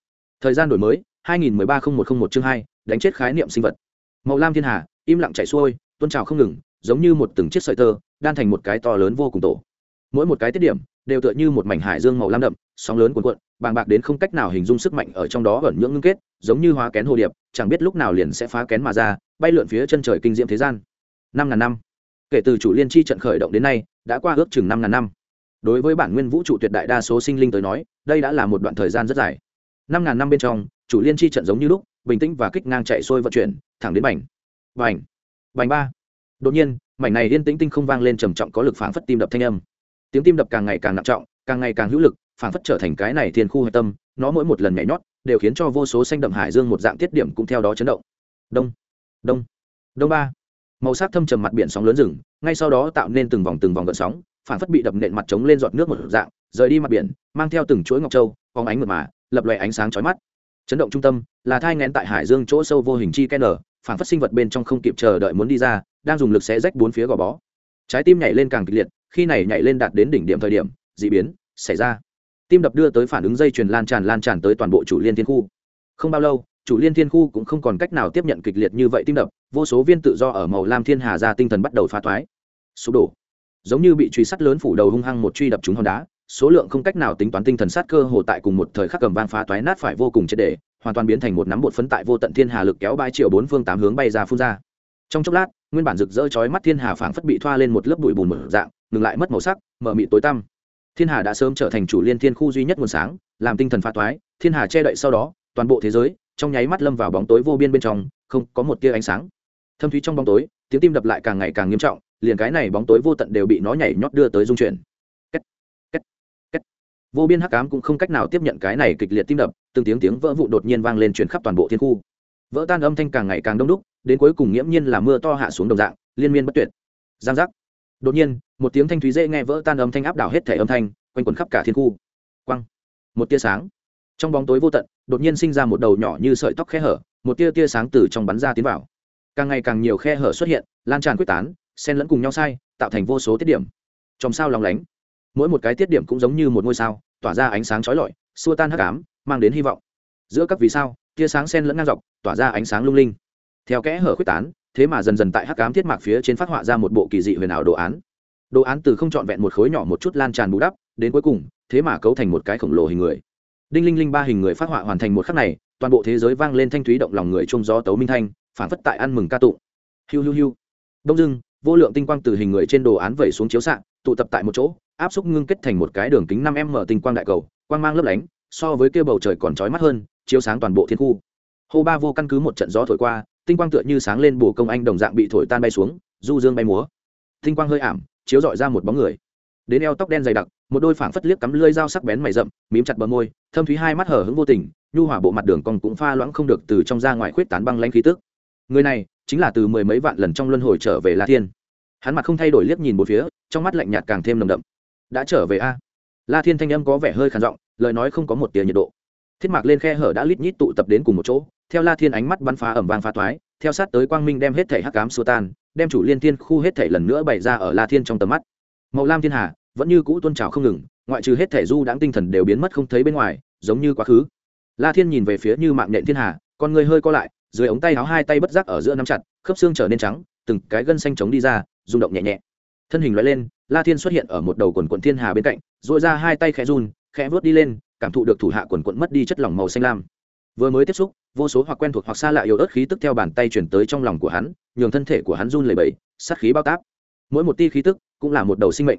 thời gian đổi mới hai nghìn mười ba một trăm một chương hai đánh chết khái niệm sinh vật màu lam thiên hà, im lặng chảy xuôi, tuôn trào không ngừng, giống như một từng chiếc sợi tơ, đan thành một cái to lớn vô cùng tổ. Mỗi một cái tiết điểm đều tựa như một mảnh hải dương màu lam đậm, sóng lớn cuồn cuộn, bàng bạc đến không cách nào hình dung sức mạnh ở trong đó ẩn nhưỡng ngưng kết, giống như hóa kén hồ điệp, chẳng biết lúc nào liền sẽ phá kén mà ra, bay lượn phía chân trời kinh diễm thế gian. Năm ngàn năm. Kể từ chủ liên chi trận khởi động đến nay, đã qua ước chừng năm ngàn năm. Đối với bản nguyên vũ trụ tuyệt đại đa số sinh linh tới nói, đây đã là một đoạn thời gian rất dài. Năm ngàn năm bên trong, chủ liên chi trận giống như lúc bình tĩnh và kích ngang chạy xuôi vận chuyển, thẳng đến bành bành! Bành ba! Đột nhiên, mảnh này yên tĩnh tinh không vang lên trầm trọng có lực phảng phất tim đập thanh âm. Tiếng tim đập càng ngày càng nặng trọng, càng ngày càng hữu lực, phảng phất trở thành cái này thiên khu hạch tâm, nó mỗi một lần nhảy nhót đều khiến cho vô số xanh đậm hải dương một dạng tiết điểm cũng theo đó chấn động. Đông! Đông! Đông ba! Màu sắc thâm trầm mặt biển sóng lớn rừng, ngay sau đó tạo nên từng vòng từng vòng gợn sóng phản phất bị đập nện mặt trống lên giọt nước một dạng, rời đi mặt biển, mang theo từng chuỗi ngọc châu, phóng ánh mượt mà, lập loè ánh sáng chói mắt chấn động trung tâm, là thai ngén tại hải dương chỗ sâu vô hình chi ken phản phát sinh vật bên trong không kịp chờ đợi muốn đi ra, đang dùng lực xé rách bốn phía gò bó. Trái tim nhảy lên càng kịch liệt, khi này nhảy lên đạt đến đỉnh điểm thời điểm d ị biến xảy ra. Tim đập đưa tới phản ứng dây chuyền lan tràn lan tràn tới toàn bộ chủ liên thiên khu. Không bao lâu, chủ liên thiên khu cũng không còn cách nào tiếp nhận kịch liệt như vậy tim đập, vô số viên tự do ở màu lam thiên hà ra tinh thần bắt đầu phá thoái. Sụp đổ. Giống như bị truy sát lớn phủ đầu hung hăng một truy đập trúng hòn đá số lượng không cách nào tính toán tinh thần sát cơ hồ tại cùng một thời khắc cầm vang phá toái nát phải vô cùng triệt để, hoàn toàn biến thành một nắm bột phấn tại vô tận thiên hà lực kéo bay triệu bốn phương tám hướng bay ra phun ra. Trong chốc lát, nguyên bản rực rỡ chói mắt thiên hà phảng phất bị thoa lên một lớp bụi bùn mở dạng, ngừng lại mất màu sắc, mở mị tối tăm. Thiên hà đã sớm trở thành chủ liên thiên khu duy nhất nguồn sáng, làm tinh thần phá toái, thiên hà che đậy sau đó, toàn bộ thế giới, trong nháy mắt lâm vào bóng tối vô biên bên trong, không có một tia ánh sáng. Thâm thúy trong bóng tối, tiếng tim đập lại càng ngày càng nghiêm trọng, liền cái này bóng tối vô tận đều bị nó nhảy nhót đưa tới dung chuyển vô biên hắc ám cũng không cách nào tiếp nhận cái này kịch liệt tim đập, từng tiếng tiếng vỡ vụ đột nhiên vang lên chuyển khắp toàn bộ thiên khu. Vỡ tan âm thanh càng ngày càng đông đúc, đến cuối cùng nghiễm nhiên là mưa to hạ xuống đồng dạng, liên miên bất tuyệt. Giang giác. Đột nhiên, một tiếng thanh thúy dễ nghe vỡ tan âm thanh áp đảo hết thể âm thanh, quanh quẩn khắp cả thiên khu. Quăng một tia sáng. Trong bóng tối vô tận, đột nhiên sinh ra một đầu nhỏ như sợi tóc khe hở, một tia tia sáng từ trong bắn ra tiến vào. Càng ngày càng nhiều khe hở xuất hiện, lan tràn quyết tán, xen lẫn cùng nhau sai, tạo thành vô số tiết điểm. Trong sao lòng lánh mỗi một cái tiết điểm cũng giống như một ngôi sao, tỏa ra ánh sáng trói lọi, xua tan hắc ám, mang đến hy vọng. Giữa các vì sao, tia sáng xen lẫn ngang dọc, tỏa ra ánh sáng lung linh. Theo kẽ hở quyết tán, thế mà dần dần tại hắc ám thiết mạc phía trên phát họa ra một bộ kỳ dị huyền ảo đồ án. Đồ án từ không trọn vẹn một khối nhỏ một chút lan tràn bù đắp, đến cuối cùng, thế mà cấu thành một cái khổng lồ hình người. Đinh linh linh ba hình người phát họa hoàn thành một khắc này, toàn bộ thế giới vang lên thanh thúy động lòng người trông gió tấu minh thanh phản phất tại ăn mừng ca tụng. Hiu hiu hiu. Đông dưng vô lượng tinh quang từ hình người trên đồ án vẩy xuống chiếu xạ tụ tập tại một chỗ, áp xúc ngưng kết thành một cái đường kính năm m tinh quang đại cầu, quang mang lấp lánh, so với kia bầu trời còn trói mắt hơn, chiếu sáng toàn bộ thiên khu. Hô ba vô căn cứ một trận gió thổi qua, tinh quang tựa như sáng lên bổ công anh đồng dạng bị thổi tan bay xuống, du dương bay múa. Tinh quang hơi ảm, chiếu dọi ra một bóng người. Đến eo tóc đen dày đặc, một đôi phảng phất liếc cắm lưỡi dao sắc bén mày rậm, mím chặt bờ môi, thâm thúy hai mắt hở hứng vô tình, nhu hỏa bộ mặt đường còn cũng pha loãng không được từ trong ra ngoài khuyết tán băng lãnh khí tức. Người này chính là từ mười mấy vạn lần trong luân hồi trở về la thiên. Hắn mặt không thay đổi liếc nhìn một phía trong mắt lạnh nhạt càng thêm nồng đậm. Đã trở về a? La thiên thanh âm có vẻ hơi khàn giọng lời nói không có một tia nhiệt độ. Thiết mạc lên khe hở đã lít nhít tụ tập đến cùng một chỗ theo la thiên ánh mắt bắn phá ẩm vàng phá toái, theo sát tới quang minh đem hết thể hắc cám xua tan đem chủ liên thiên khu hết thể lần nữa bày ra ở la thiên trong tầm mắt. Màu lam thiên hà vẫn như cũ tôn trào không ngừng ngoại trừ hết thể du đãng tinh thần đều biến mất không thấy bên ngoài giống như quá khứ. La thiên nhìn về phía như mạng nện thiên hà con người hơi co lại dưới ống tay áo hai tay bất giác ở giữa nắm chặt, khớp xương trở nên trắng, từng cái gân xanh trống đi ra, rung động nhẹ nhẹ. Thân hình loại lên, la thiên xuất hiện ở một đầu quần quận thiên hà bên cạnh dội ra hai tay khẽ run, khẽ vớt đi lên, cảm thụ được thủ hạ quần quận mất đi chất lỏng màu xanh lam. Vừa mới tiếp xúc, vô số hoặc quen thuộc hoặc xa lạ yếu ớt khí tức theo bàn tay chuyển tới trong lòng của hắn, nhường thân thể của hắn run lẩy bẩy, sát khí bao táp. Mỗi một tia khí tức cũng là một đầu sinh mệnh.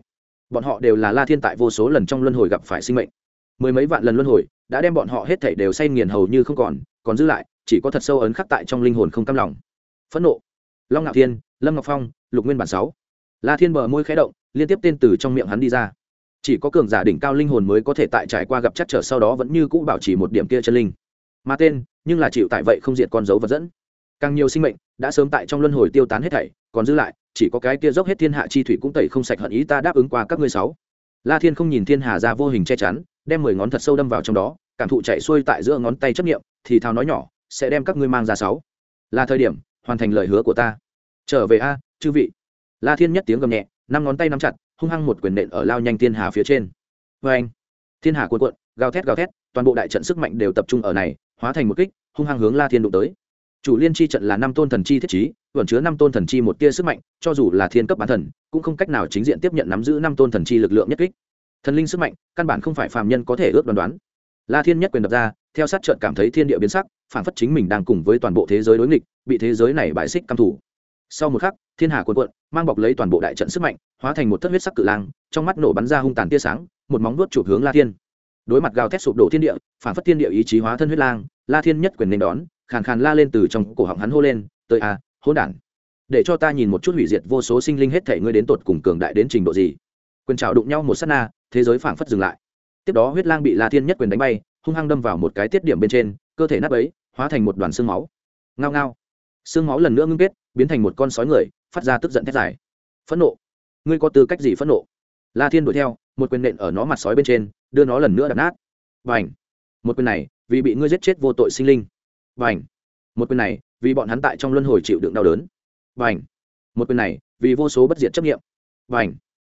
Bọn họ đều là la thiên tại vô số lần trong luân hồi gặp phải sinh mệnh. Mười mấy vạn lần luân hồi đã đem bọn họ hết thảy đều say nghiền hầu như không còn còn giữ lại chỉ có thật sâu ấn khắc tại trong linh hồn không cam lòng. Phẫn nộ. Long ngạo thiên, lâm ngọc phong, lục nguyên bản sáu. La thiên bờ môi khẽ động, liên tiếp tên từ trong miệng hắn đi ra. Chỉ có cường giả đỉnh cao linh hồn mới có thể tại trải qua gặp chắc trở sau đó vẫn như cũ bảo trì một điểm kia chân linh. Mà tên, nhưng là chịu tại vậy không diệt con dấu vật dẫn. Càng nhiều sinh mệnh đã sớm tại trong luân hồi tiêu tán hết thảy, còn giữ lại, chỉ có cái kia dốc hết thiên hạ chi thủy cũng tẩy không sạch hận ý ta đáp ứng qua các ngươi sáu. La thiên không nhìn thiên hà ra vô hình che chắn, đem mười ngón thật sâu đâm vào trong đó, cảm thụ chạy xuôi tại giữa ngón tay chấp nghiệm thì thào nói nhỏ sẽ đem các ngươi mang ra sáu. Là thời điểm, hoàn thành lời hứa của ta. Trở về a, chư vị. La thiên nhất tiếng gầm nhẹ, năm ngón tay nắm chặt, hung hăng một quyền nện ở lao nhanh thiên hà phía trên. Vê anh thiên hà cuộn cuộn, gào thét gào thét, toàn bộ đại trận sức mạnh đều tập trung ở này, hóa thành một kích, hung hăng hướng la thiên đụng tới. Chủ liên chi trận là năm tôn thần chi thiết trí vẫn chứa năm tôn thần chi một tia sức mạnh, cho dù là thiên cấp bán thần, cũng không cách nào chính diện tiếp nhận nắm giữ năm tôn thần chi lực lượng nhất kích. Thần linh sức mạnh, căn bản không phải phàm nhân có thể ước đoán đoán la thiên nhất quyền đập ra theo sát trận cảm thấy thiên địa biến sắc phản phất chính mình đang cùng với toàn bộ thế giới đối nghịch bị thế giới này bại xích căm thủ. Sau một khắc thiên hà cuộn cuộn mang bọc lấy toàn bộ đại trận sức mạnh hóa thành một thất huyết sắc cự lang trong mắt nổ bắn ra hung tàn tia sáng một móng vuốt chụp hướng la thiên. Đối mặt gào thét sụp đổ thiên địa phản phất thiên địa ý chí hóa thân huyết lang la thiên nhất quyền nên đón khàn khàn la lên từ trong cổ họng hắn hô lên tới a à, hỗn đản. Để cho ta nhìn một chút hủy diệt vô số sinh linh hết thể ngươi đến tột cùng cường đại đến trình độ gì. Quyền trào đụng nhau một sát na thế giới phảng phất dừng lại tiếp đó huyết lang bị la thiên nhất quyền đánh bay, hung hăng đâm vào một cái tiết điểm bên trên, cơ thể nát ấy hóa thành một đoàn xương máu. Ngao ngao. Xương máu lần nữa ngưng kết, biến thành một con sói người, phát ra tức giận thét dài. Phẫn nộ. Ngươi có tư cách gì phẫn nộ? La thiên đuổi theo, một quyền nện ở nó mặt sói bên trên, đưa nó lần nữa đập nát. Và ảnh một quyền này, vì bị ngươi giết chết vô tội sinh linh. Và ảnh một quyền này, vì bọn hắn tại trong luân hồi chịu đựng đau đớn. Và ảnh một quyền này, vì vô số bất diệt chấp nghiệm. Và ảnh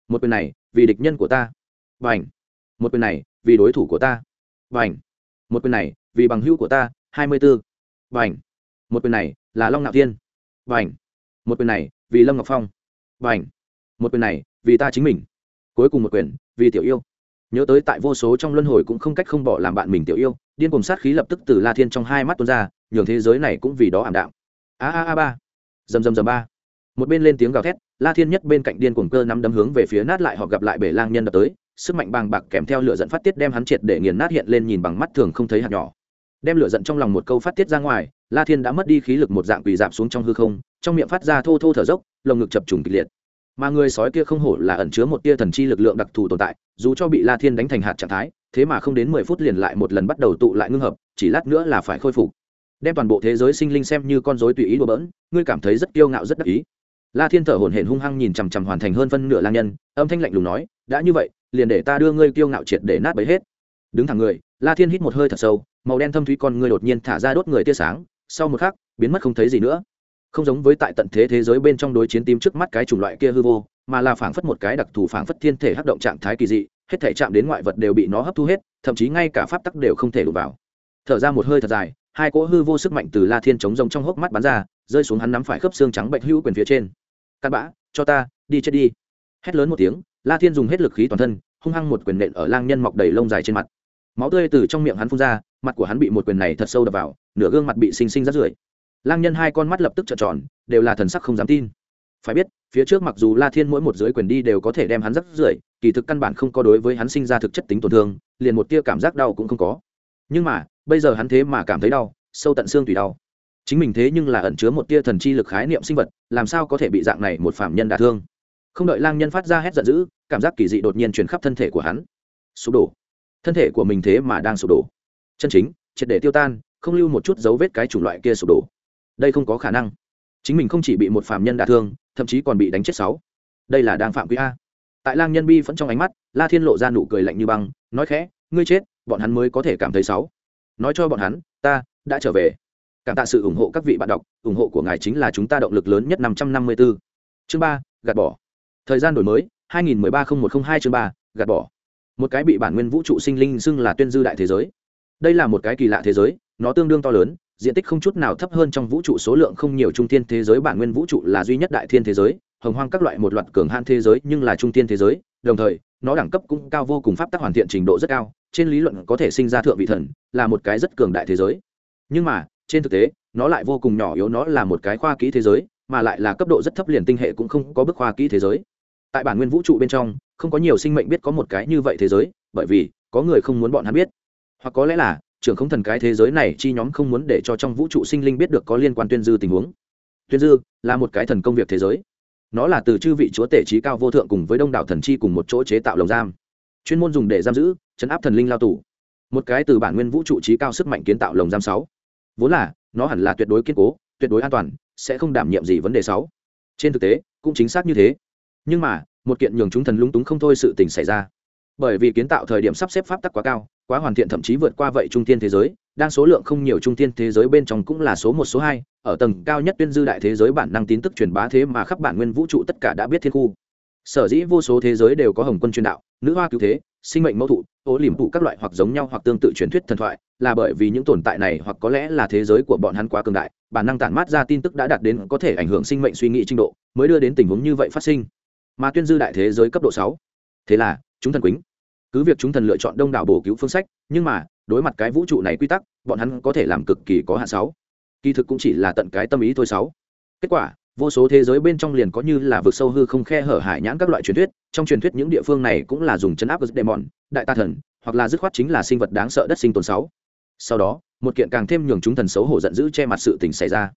một quyền này, vì địch nhân của ta. Và ảnh một quyền này, vì đối thủ của ta. Và ảnh một quyền này, vì bằng hữu của ta, hai mươi b ố và ảnh một quyền này, là long ngạo thiên. Và ảnh một quyền này, vì lâm ngọc phong. Và ảnh một quyền này, vì ta chính mình. Cuối cùng một quyền, vì tiểu yêu. Nhớ tới tại vô số trong luân hồi cũng không cách không bỏ làm bạn mình tiểu yêu, điên cùng sát khí lập tức từ la thiên trong hai mắt tuôn ra, nhường thế giới này cũng vì đó ảm đạm. A a a ba. Dầm dầm dầm ba. Một bên lên tiếng gào thét, la thiên nhất bên cạnh điên cuồng cơ nắm đấm hướng về phía nát lại họ gặp lại bể lang nhân đập tới sức mạnh bàng bạc kèm theo lửa giận phát tiết đem hắn triệt để nghiền nát hiện lên nhìn bằng mắt thường không thấy hạt nhỏ. Đem lửa giận trong lòng một câu phát tiết ra ngoài, la thiên đã mất đi khí lực một dạng quỳ dạp xuống trong hư không, trong miệng phát ra thô thô thở dốc, lồng ngực chập trùng kịch liệt. Mà người sói kia không hổ là ẩn chứa một tia thần chi lực lượng đặc thù tồn tại, dù cho bị la thiên đánh thành hạt trạng thái, thế mà không đến mười phút liền lại một lần bắt đầu tụ lại ngưng hợp, chỉ lát nữa là phải khôi phục. Đem toàn bộ thế giới sinh linh xem như con dối tùy ý đùa bỡn, ngươi cảm thấy rất kiêu ngạo rất đắc ý. La thiên thở hổn hển hung hăng nhìn chằm chằm hoàn thành hơn phân nửa lang nhân, âm thanh lạnh lùng nói, đã như vậy liền để ta đưa ngươi kiêu ngạo triệt để nát bấy hết. Đứng thẳng người, la thiên hít một hơi thật sâu, màu đen thâm thúy con ngươi đột nhiên thả ra đốt người tia sáng, sau một khắc, biến mất không thấy gì nữa. Không giống với tại tận thế thế giới bên trong đối chiến tim trước mắt cái chủng loại kia hư vô, mà là phảng phất một cái đặc thù phảng phất thiên thể hấp động trạng thái kỳ dị, hết thể chạm đến ngoại vật đều bị nó hấp thu hết, thậm chí ngay cả pháp tắc đều không thể đụng vào. Thở ra một hơi thật dài, hai cỗ hư vô sức mạnh từ la thiên chống rồng trong hốc mắt bắn ra, rơi xuống hắn nắm phải khớp xương trắng bệnh hữu quyền phía trên. Cắt bã, cho ta, đi chết đi. Hét lớn một tiếng la thiên dùng hết lực khí toàn thân, hung hăng một quyền nện ở lang nhân mọc đầy lông dài trên mặt. Máu tươi từ trong miệng hắn phun ra, mặt của hắn bị một quyền này thật sâu đập vào, nửa gương mặt bị xinh xinh rách rưởi. Lang nhân hai con mắt lập tức trợn tròn, đều là thần sắc không dám tin. Phải biết, phía trước mặc dù la thiên mỗi một dưới quyền đi đều có thể đem hắn rách rưởi, kỳ thực căn bản không có đối với hắn sinh ra thực chất tính tổn thương, liền một tia cảm giác đau cũng không có. Nhưng mà, bây giờ hắn thế mà cảm thấy đau, sâu tận xương tùy đau. Chính mình thế nhưng là ẩn chứa một tia thần chi lực khái niệm sinh vật, làm sao có thể bị dạng này một phạm nhân đả thương? Không đợi lang nhân phát ra hét giận dữ, cảm giác kỳ dị đột nhiên chuyển khắp thân thể của hắn. Sụp đổ. Thân thể của mình thế mà đang sụp đổ. Chân chính, triệt để tiêu tan, không lưu một chút dấu vết cái chủng loại kia sụp đổ. Đây không có khả năng. Chính mình không chỉ bị một phạm nhân đả thương, thậm chí còn bị đánh chết sáu. Đây là đang phạm quý a. Tại lang nhân bi vẫn trong ánh mắt, la thiên lộ ra nụ cười lạnh như băng, nói khẽ, ngươi chết, bọn hắn mới có thể cảm thấy sáu. Nói cho bọn hắn, ta đã trở về. Cảm tạ sự ủng hộ các vị bạn đọc, ủng hộ của ngài chính là chúng ta động lực lớn nhất năm trăm năm mươi 554. chương ba, gạt bỏ thời gian đổi mới 2013-0102 chương ba, gạt bỏ. Một cái bị bản nguyên vũ trụ sinh linh xưng là tuyên dư đại thế giới. Đây là một cái kỳ lạ thế giới, nó tương đương to lớn, diện tích không chút nào thấp hơn trong vũ trụ số lượng không nhiều trung thiên thế giới bản nguyên vũ trụ là duy nhất đại thiên thế giới, hồng hoang các loại một loạt cường han thế giới nhưng là trung tiên thế giới, đồng thời, nó đẳng cấp cũng cao vô cùng, pháp tắc hoàn thiện trình độ rất cao, trên lý luận có thể sinh ra thượng vị thần, là một cái rất cường đại thế giới. Nhưng mà, trên thực tế, nó lại vô cùng nhỏ yếu, nó là một cái khoa kỹ thế giới, mà lại là cấp độ rất thấp liền tinh hệ cũng không có bức khoa kỹ thế giới tại bản nguyên vũ trụ bên trong, không có nhiều sinh mệnh biết có một cái như vậy thế giới, bởi vì có người không muốn bọn hắn biết. Hoặc có lẽ là, trưởng không thần cái thế giới này chi nhóm không muốn để cho trong vũ trụ sinh linh biết được có liên quan tuyên dư tình huống. Tuyên dư là một cái thần công việc thế giới. Nó là từ chư vị chúa tể trí cao vô thượng cùng với đông đảo thần chi cùng một chỗ chế tạo lồng giam. Chuyên môn dùng để giam giữ, chấn áp thần linh lao tù. Một cái từ bản nguyên vũ trụ trí cao sức mạnh kiến tạo lồng giam sáu. Vốn là, nó hẳn là tuyệt đối kiên cố, tuyệt đối an toàn, sẽ không đảm nhiệm gì vấn đề sáu. Trên thực tế, cũng chính xác như thế nhưng mà, một kiện nhường chúng thần lung túng không thôi sự tình xảy ra. Bởi vì kiến tạo thời điểm sắp xếp pháp tắc quá cao, quá hoàn thiện thậm chí vượt qua vậy trung tiên thế giới đang số lượng không nhiều trung tiên thế giới bên trong cũng là số một, số hai, ở tầng cao nhất tuyên dư đại thế giới bản năng tin tức truyền bá thế mà khắp bản nguyên vũ trụ tất cả đã biết thiên khu. Sở dĩ vô số thế giới đều có hồng quân truyền đạo, nữ hoa cứu thế, sinh mệnh mẫu thụ ố liềm phụ các loại hoặc giống nhau hoặc tương tự truyền thuyết thần thoại, là bởi vì những tồn tại này hoặc có lẽ là thế giới của bọn hắn quá cường đại, bản năng tản mát ra tin tức đã đạt đến có thể ảnh hưởng sinh mệnh suy nghĩ trình độ, mới đưa đến tình huống như vậy phát sinh mà tuyên dư đại thế giới cấp độ sáu. Thế là, chúng thần quýnh cứ việc chúng thần lựa chọn đông đảo bổ cứu phương sách, nhưng mà, đối mặt cái vũ trụ này quy tắc, bọn hắn có thể làm cực kỳ có hạn sáu. Kỳ thực cũng chỉ là tận cái tâm ý thôi sáu. Kết quả, vô số thế giới bên trong liền có như là vực sâu hư không khe hở hải nhãn các loại truyền thuyết, trong truyền thuyết những địa phương này cũng là dùng chấn áp demon, đại ta thần, hoặc là dứt khoát chính là sinh vật đáng sợ đất sinh tồn sáu. Sau đó, một kiện càng thêm nhường chúng thần xấu hổ giận dữ che mặt sự tình xảy ra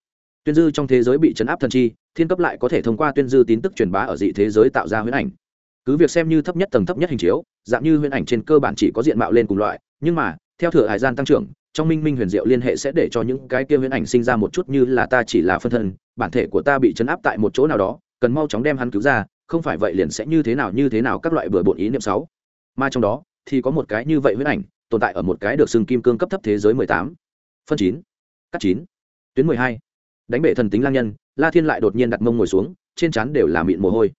tuyên dư trong thế giới bị chấn áp thần chi, thiên cấp lại có thể thông qua tuyên dư tin tức truyền bá ở dị thế giới tạo ra huyễn ảnh. Cứ việc xem như thấp nhất tầng thấp nhất hình chiếu, dạng như huyễn ảnh trên cơ bản chỉ có diện mạo lên cùng loại, nhưng mà, theo thừa hải gian tăng trưởng, trong minh minh huyền diệu liên hệ sẽ để cho những cái kia huyễn ảnh sinh ra một chút như là ta chỉ là phân thân, bản thể của ta bị chấn áp tại một chỗ nào đó, cần mau chóng đem hắn cứu ra, không phải vậy liền sẽ như thế nào như thế nào các loại bừa bộn ý niệm sáu mà trong đó, thì có một cái như vậy huyễn ảnh, tồn tại ở một cái được xưng kim cương cấp thấp thế giới mười tám. Phân chín. Cắt chín. Tuyến mười hai đánh bể thần tính lang nhân, la thiên lại đột nhiên đặt mông ngồi xuống, trên trán đều là mịn mồ hôi.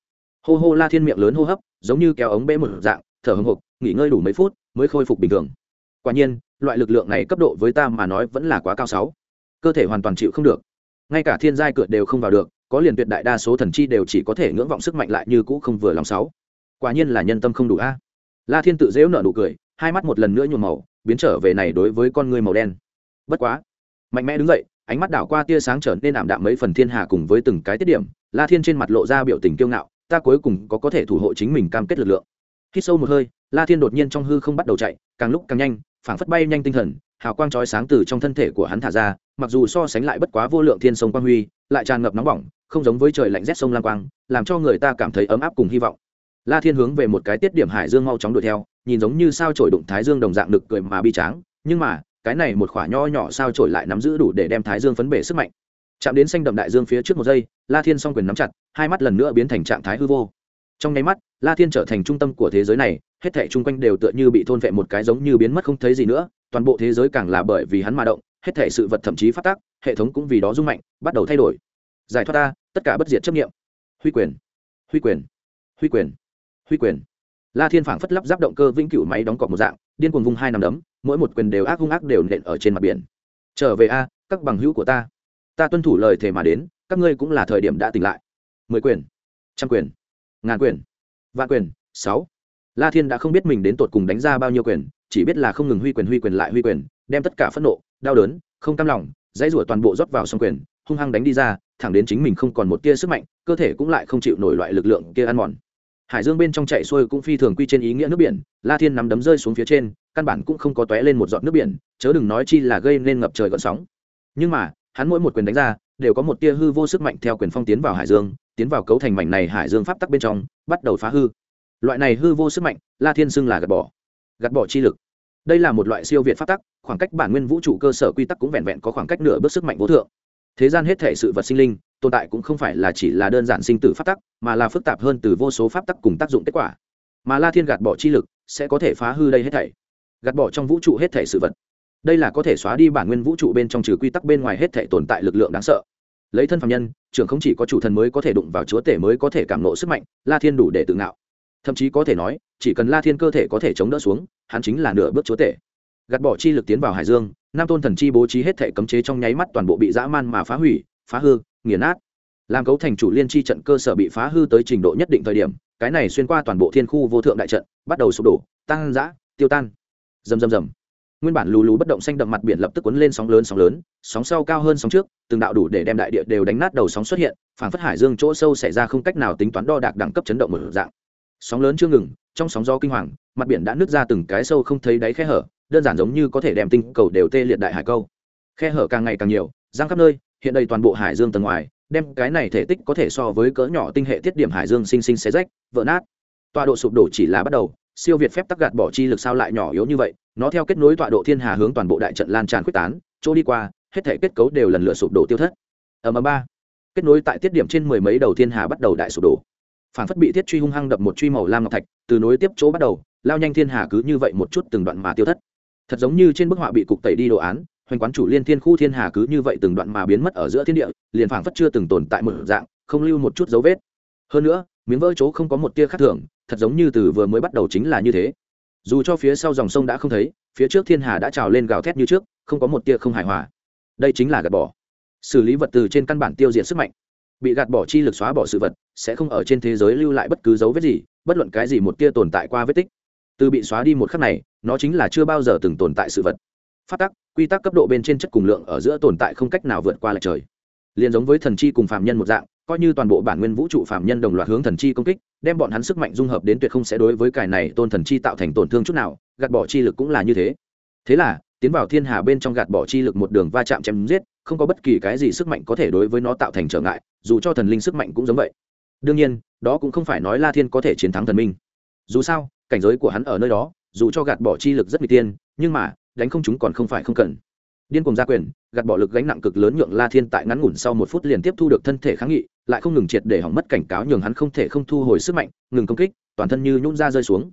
Hô hô la thiên miệng lớn hô hấp, giống như kéo ống bê một dạng, thở hồng hộc nghỉ ngơi đủ mấy phút mới khôi phục bình thường. Quả nhiên, loại lực lượng này cấp độ với ta mà nói vẫn là quá cao sáu. Cơ thể hoàn toàn chịu không được. Ngay cả thiên giai cựa đều không vào được, có liền tuyệt đại đa số thần chi đều chỉ có thể ngưỡng vọng sức mạnh lại như cũ không vừa lòng sáu. Quả nhiên là nhân tâm không đủ a. La thiên tự dễu nợ nụ cười, hai mắt một lần nữa nhuộm màu, biến trở về này đối với con người màu đen. Bất quá, mạnh mẽ đứng dậy ánh mắt đảo qua tia sáng trở nên ảm đạm mấy phần thiên hà cùng với từng cái tiết điểm, la thiên trên mặt lộ ra biểu tình kiêu ngạo, ta cuối cùng có có thể thủ hộ chính mình cam kết lực lượng. Khi sâu một hơi, la thiên đột nhiên trong hư không bắt đầu chạy, càng lúc càng nhanh, phảng phất bay nhanh tinh thần, hào quang chói sáng từ trong thân thể của hắn thả ra, mặc dù so sánh lại bất quá vô lượng thiên sông quang huy, lại tràn ngập nóng bỏng, không giống với trời lạnh rét sông lang quang, làm cho người ta cảm thấy ấm áp cùng hy vọng. La thiên hướng về một cái tiết điểm hải dương mau chóng đuổi theo, nhìn giống như sao trổi đụng thái dương đồng dạng nực cười mà bi tráng, nhưng mà cái này một khỏa nho nhỏ sao trổi lại nắm giữ đủ để đem thái dương phấn bể sức mạnh. Chạm đến xanh đậm đại dương phía trước một giây, la thiên s o n g quyền nắm chặt, hai mắt lần nữa biến thành trạng thái hư vô. Trong nháy mắt, la thiên trở thành trung tâm của thế giới này, hết thảy chung quanh đều tựa như bị thôn vệ một cái giống như biến mất không thấy gì nữa, toàn bộ thế giới càng là bởi vì hắn mà động, hết thảy sự vật thậm chí phát tác, hệ thống cũng vì đó rung mạnh, bắt đầu thay đổi. Giải thoát ta, tất cả bất diệt chấp nghiệm huy quyền huy quyền huy quyền huy quyền. La thiên phảng phất lắp ráp động cơ vĩnh cửu máy đóng cọc một dạng điên cuồng vung hai nằm đấm, mỗi một quyền đều ác hung ác đều nện ở trên mặt biển. Trở về a, các bằng hữu của ta. Ta tuân thủ lời thề mà đến, các ngươi cũng là thời điểm đã tỉnh lại. Mười quyền, trăm quyền, ngàn quyền, vạn quyền, sáu. La thiên đã không biết mình đến tột cùng đánh ra bao nhiêu quyền, chỉ biết là không ngừng huy quyền huy quyền lại huy quyền, đem tất cả phẫn nộ, đau đớn, không cam lòng, dãy rủa toàn bộ rót vào xong quyền, hung hăng đánh đi ra, thẳng đến chính mình không còn một tia sức mạnh, cơ thể cũng lại không chịu nổi loại lực lượng kia ăn mòn hải dương bên trong chạy xuôi cũng phi thường quy trên ý nghĩa nước biển, la thiên nắm đấm rơi xuống phía trên, căn bản cũng không có tóe lên một giọt nước biển, chớ đừng nói chi là gây nên ngập trời gọn sóng. Nhưng mà, hắn mỗi một quyền đánh ra, đều có một tia hư vô sức mạnh theo quyền phong tiến vào hải dương, tiến vào cấu thành mảnh này hải dương pháp tắc bên trong, bắt đầu phá hư. Loại này hư vô sức mạnh, la thiên xưng là gạt bỏ. Gạt bỏ chi lực. Đây là một loại siêu việt pháp tắc, khoảng cách bản nguyên vũ trụ cơ sở quy tắc cũng vẹn vẹn có khoảng cách nửa bước sức mạnh vô thượng. Thế gian hết thể sự vật sinh linh tồn tại cũng không phải là chỉ là đơn giản sinh tử pháp tắc, mà là phức tạp hơn từ vô số pháp tắc cùng tác dụng kết quả. Mà la thiên gạt bỏ chi lực sẽ có thể phá hư đây hết thảy, gạt bỏ trong vũ trụ hết thảy sự vật. Đây là có thể xóa đi bản nguyên vũ trụ bên trong trừ quy tắc bên ngoài hết thảy tồn tại lực lượng đáng sợ. Lấy thân phạm nhân, trưởng không chỉ có chủ thần mới có thể đụng vào chúa tể mới có thể cảm nộ sức mạnh, la thiên đủ để tự ngạo. Thậm chí có thể nói, chỉ cần la thiên cơ thể có thể chống đỡ xuống, hắn chính là nửa bước chúa tể. Gạt bỏ chi lực tiến vào hải dương, nam tôn thần chi bố trí hết thể cấm chế trong nháy mắt toàn bộ bị dã man mà phá hủy, phá hư nghiền nát. Làm cấu thành chủ liên chi trận cơ sở bị phá hư tới trình độ nhất định thời điểm, cái này xuyên qua toàn bộ thiên khu vô thượng đại trận, bắt đầu sụp đổ tăng dã tiêu tan. Rầm rầm rầm. Nguyên bản lù lù bất động xanh đậm mặt biển lập tức cuốn lên sóng lớn sóng lớn, sóng sau cao hơn sóng trước, từng đạo đủ để đem đại địa đều đánh nát đầu sóng xuất hiện phản phất hải dương chỗ sâu xảy ra không cách nào tính toán đo đạc đẳng cấp chấn động một dạng. Sóng lớn chưa ngừng, trong sóng do kinh hoàng, mặt biển đã nứt ra từng cái sâu không thấy đáy khe hở, đơn giản giống như có thể đem tinh cầu đều tê liệt đại hải câu. Khe hở càng ngày càng nhiều, giang khắp nơi hiện đầy toàn bộ hải dương tầng ngoài, đem cái này thể tích có thể so với cỡ nhỏ tinh hệ tiết điểm hải dương sinh sinh xé rách, vỡ nát. Tọa độ sụp đổ chỉ là bắt đầu, siêu việt phép tắc gạt bỏ chi lực sao lại nhỏ yếu như vậy, nó theo kết nối tọa độ thiên hà hướng toàn bộ đại trận lan tràn quyết tán, chỗ đi qua, hết thể kết cấu đều lần lượt sụp đổ tiêu thất. Ở mờ ba. Kết nối tại tiết điểm trên mười mấy đầu thiên hà bắt đầu đại sụp đổ. Phản phất bị thiết truy hung hăng đập một truy màu lam ngọc thạch, từ nối tiếp chỗ bắt đầu, lao nhanh thiên hà cứ như vậy một chút từng đoạn mà tiêu thất. Thật giống như trên bức họa bị cục tẩy đi đồ án hoành quán chủ liên thiên khu thiên hà cứ như vậy từng đoạn mà biến mất ở giữa thiên địa, liền phảng phất chưa từng tồn tại một dạng, không lưu một chút dấu vết. Hơn nữa, miếng vỡ chỗ không có một tia khác thường, thật giống như từ vừa mới bắt đầu chính là như thế. Dù cho phía sau dòng sông đã không thấy, phía trước thiên hà đã trào lên gào thét như trước, không có một tia không hài hòa. Đây chính là gạt bỏ. Xử lý vật từ trên căn bản tiêu diệt sức mạnh. Bị gạt bỏ chi lực xóa bỏ sự vật, sẽ không ở trên thế giới lưu lại bất cứ dấu vết gì, bất luận cái gì một tia tồn tại qua vết tích. Từ bị xóa đi một khắc này, nó chính là chưa bao giờ từng tồn tại sự vật. Phát tắc quy tắc cấp độ bên trên chất cùng lượng ở giữa tồn tại không cách nào vượt qua lại trời. Liền giống với thần chi cùng phạm nhân một dạng, coi như toàn bộ bản nguyên vũ trụ phạm nhân đồng loạt hướng thần chi công kích, đem bọn hắn sức mạnh dung hợp đến tuyệt không sẽ đối với cải này tôn thần chi tạo thành tổn thương chút nào, gạt bỏ chi lực cũng là như thế. Thế là, tiến vào thiên hà bên trong gạt bỏ chi lực một đường va chạm chém giết, không có bất kỳ cái gì sức mạnh có thể đối với nó tạo thành trở ngại, dù cho thần linh sức mạnh cũng giống vậy. Đương nhiên, đó cũng không phải nói la thiên có thể chiến thắng thần minh. Dù sao, cảnh giới của hắn ở nơi đó, dù cho gạt bỏ chi lực rất mỹ tiên nhưng mà đánh không chúng còn không phải không cần. Điên cùng gia quyền, gạt bỏ lực gánh nặng cực lớn nhượng la thiên tại ngắn ngủn sau một phút liền tiếp thu được thân thể kháng nghị, lại không ngừng triệt để hỏng mất cảnh cáo nhường hắn không thể không thu hồi sức mạnh, ngừng công kích, toàn thân như nhún ra rơi xuống.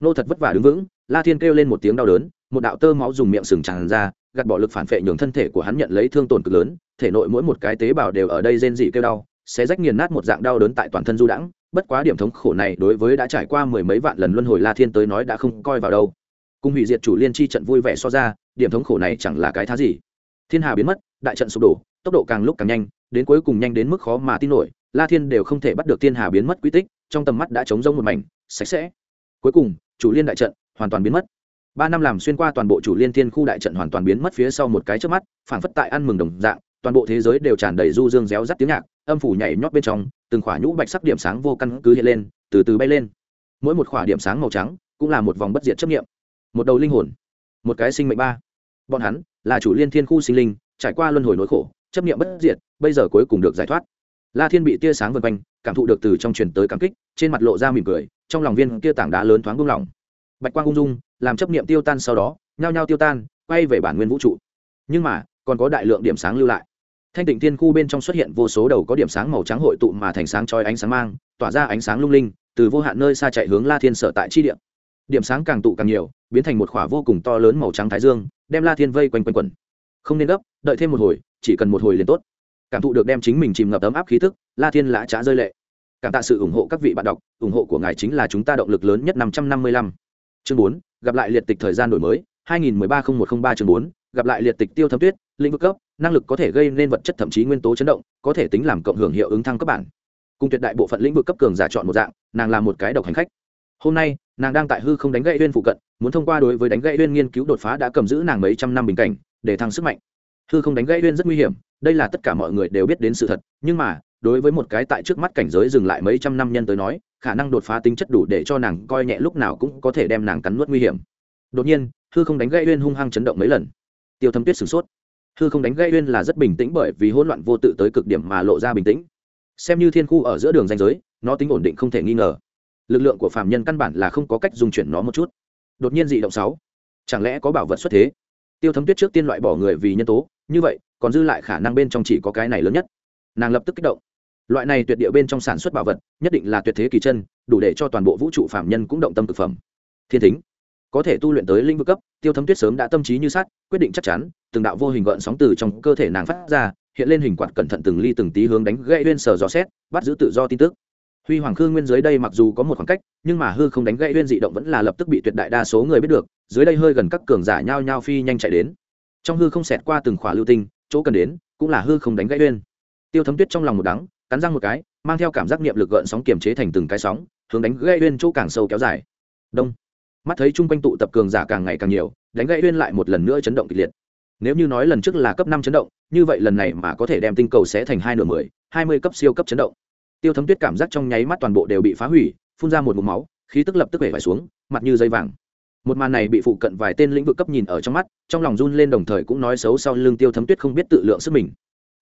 Nô thật vất vả đứng vững, la thiên kêu lên một tiếng đau đớn, một đạo tơ máu dùng miệng sừng tràn ra, gạt bỏ lực phản phệ nhường thân thể của hắn nhận lấy thương tổn cực lớn, thể nội mỗi một cái tế bào đều ở đây rên dị kêu đau sẽ rách nghiền nát một dạng đau đớn tại toàn thân du đãng. Bất quá điểm thống khổ này đối với đã trải qua mười mấy vạn lần luân hồi la thiên tới nói đã không coi vào đâu cùng hủy diệt chủ liên chi trận vui vẻ so ra, điểm thống khổ này chẳng là cái thá gì. Thiên hà biến mất, đại trận sụp đổ, tốc độ càng lúc càng nhanh, đến cuối cùng nhanh đến mức khó mà tin nổi, la thiên đều không thể bắt được thiên hà biến mất quy tích, trong tầm mắt đã trống rông một mảnh, sạch sẽ. Cuối cùng, chủ liên đại trận hoàn toàn biến mất. Ba năm làm xuyên qua toàn bộ chủ liên thiên khu đại trận hoàn toàn biến mất phía sau một cái trước mắt, phảng phất tại ăn mừng đồng dạng, toàn bộ thế giới đều tràn đầy du dương réo rắt tiếng nhạc, âm phủ nhảy nhót bên trong, từng khỏa nhũ bạch sắc điểm sáng vô căn cứ hiện lên, từ từ bay lên. Mỗi một khỏa điểm sáng màu trắng cũng là một vòng bất diệt chấp nghiệm một đầu linh hồn, một cái sinh mệnh ba. Bọn hắn là chủ liên thiên khu sinh linh, trải qua luân hồi nỗi khổ, chấp nghiệm bất diệt, bây giờ cuối cùng được giải thoát. La thiên bị tia sáng vân quanh, cảm thụ được từ trong truyền tới cảm kích, trên mặt lộ ra mỉm cười, trong lòng viên kia tảng đá lớn thoáng buông lỏng. Bạch quang ung dung, làm chấp nghiệm tiêu tan sau đó, nhao nhao tiêu tan, quay về bản nguyên vũ trụ. Nhưng mà, còn có đại lượng điểm sáng lưu lại. Thanh tịnh thiên khu bên trong xuất hiện vô số đầu có điểm sáng màu trắng hội tụ mà thành sáng chói ánh sáng mang, tỏa ra ánh sáng lung linh, từ vô hạn nơi xa chạy hướng la thiên sở tại chi điện điểm sáng càng tụ càng nhiều, biến thành một khỏa vô cùng to lớn màu trắng thái dương, đem la thiên vây quanh quanh quẩn. Không nên gấp, đợi thêm một hồi, chỉ cần một hồi liền tốt. Cảm thụ được đem chính mình chìm ngập ấm áp khí thức la thiên lã trá rơi lệ. Cảm tạ sự ủng hộ các vị bạn đọc, ủng hộ của ngài chính là chúng ta động lực lớn nhất năm trăm năm mươi lăm. Chương bốn, gặp lại liệt tịch thời gian đổi mới, hai nghìn mười ba không một không ba chương bốn, gặp lại liệt tịch tiêu thâm tuyết, lĩnh vực cấp, năng lực có thể gây nên vật chất thậm chí nguyên tố chấn động, có thể tính làm cộng hưởng hiệu ứng thăng cấp bản. Cùng tuyệt đại bộ phận lĩnh vực cấp cường giả chọn một dạng, nàng là một cái độc hành khách. Hôm nay nàng đang tại hư không đánh gậy uyên phụ cận, muốn thông qua đối với đánh gậy uyên nghiên cứu đột phá đã cầm giữ nàng mấy trăm năm bình cảnh, để thăng sức mạnh. Hư không đánh gậy uyên rất nguy hiểm, đây là tất cả mọi người đều biết đến sự thật, nhưng mà, đối với một cái tại trước mắt cảnh giới dừng lại mấy trăm năm nhân tới nói, khả năng đột phá tính chất đủ để cho nàng coi nhẹ lúc nào cũng có thể đem nàng cắn nuốt nguy hiểm. Đột nhiên, hư không đánh gậy uyên hung hăng chấn động mấy lần. Tiêu thâm tuyết sửng sốt. Hư không đánh gậy uyên là rất bình tĩnh bởi vì hỗn loạn vô tự tới cực điểm mà lộ ra bình tĩnh. Xem như thiên khu ở giữa đường danh giới, nó tính ổn định không thể nghi ngờ lực lượng của phàm nhân căn bản là không có cách dùng chuyển nó một chút. Đột nhiên dị động sáu. Chẳng lẽ có bảo vật xuất thế? Tiêu thấm tuyết trước tiên loại bỏ người vì nhân tố, như vậy, còn dư lại khả năng bên trong chỉ có cái này lớn nhất. Nàng lập tức kích động. Loại này tuyệt địa bên trong sản xuất bảo vật, nhất định là tuyệt thế kỳ chân, đủ để cho toàn bộ vũ trụ phạm nhân cũng động tâm thực phẩm. Thiên thính. Có thể tu luyện tới linh vực cấp, tiêu thấm tuyết sớm đã tâm trí như sát quyết định chắc chắn, từng đạo vô hình gợn sóng từ trong cơ thể nàng phát ra, hiện lên hình quạt cẩn thận từng ly từng tí hướng đánh gãy uyên sở dò xét bắt giữ tự do tin tức huy hoàng khương nguyên dưới đây mặc dù có một khoảng cách, nhưng mà hư không đánh gãy uyên dị động vẫn là lập tức bị tuyệt đại đa số người biết được, dưới đây hơi gần các cường giả nhao nhao phi nhanh chạy đến. Trong hư không xẹt qua từng khỏa lưu tinh, chỗ cần đến cũng là hư không đánh gãy uyên. Tiêu thấm tuyết trong lòng một đắng, cắn răng một cái, mang theo cảm giác niệm lực gợn sóng kiềm chế thành từng cái sóng, hướng đánh gãy uyên chỗ càng sâu kéo dài. Đông. Mắt thấy chung quanh tụ tập cường giả càng ngày càng nhiều, đánh gãy uyên lại một lần nữa chấn động kịch liệt. Nếu như nói lần trước là cấp năm chấn động, như vậy lần này mà có thể đem tinh cầu sẽ thành hai nửa mười, hai mươi cấp siêu cấp chấn động tiêu thấm tuyết cảm giác trong nháy mắt toàn bộ đều bị phá hủy, phun ra một mụm máu, khí tức lập tức bể vải xuống, mặt như dây vàng. Một màn này bị phụ cận vài tên lĩnh vực cấp nhìn ở trong mắt, trong lòng run lên đồng thời cũng nói xấu sau lưng tiêu thấm tuyết không biết tự lượng sức mình.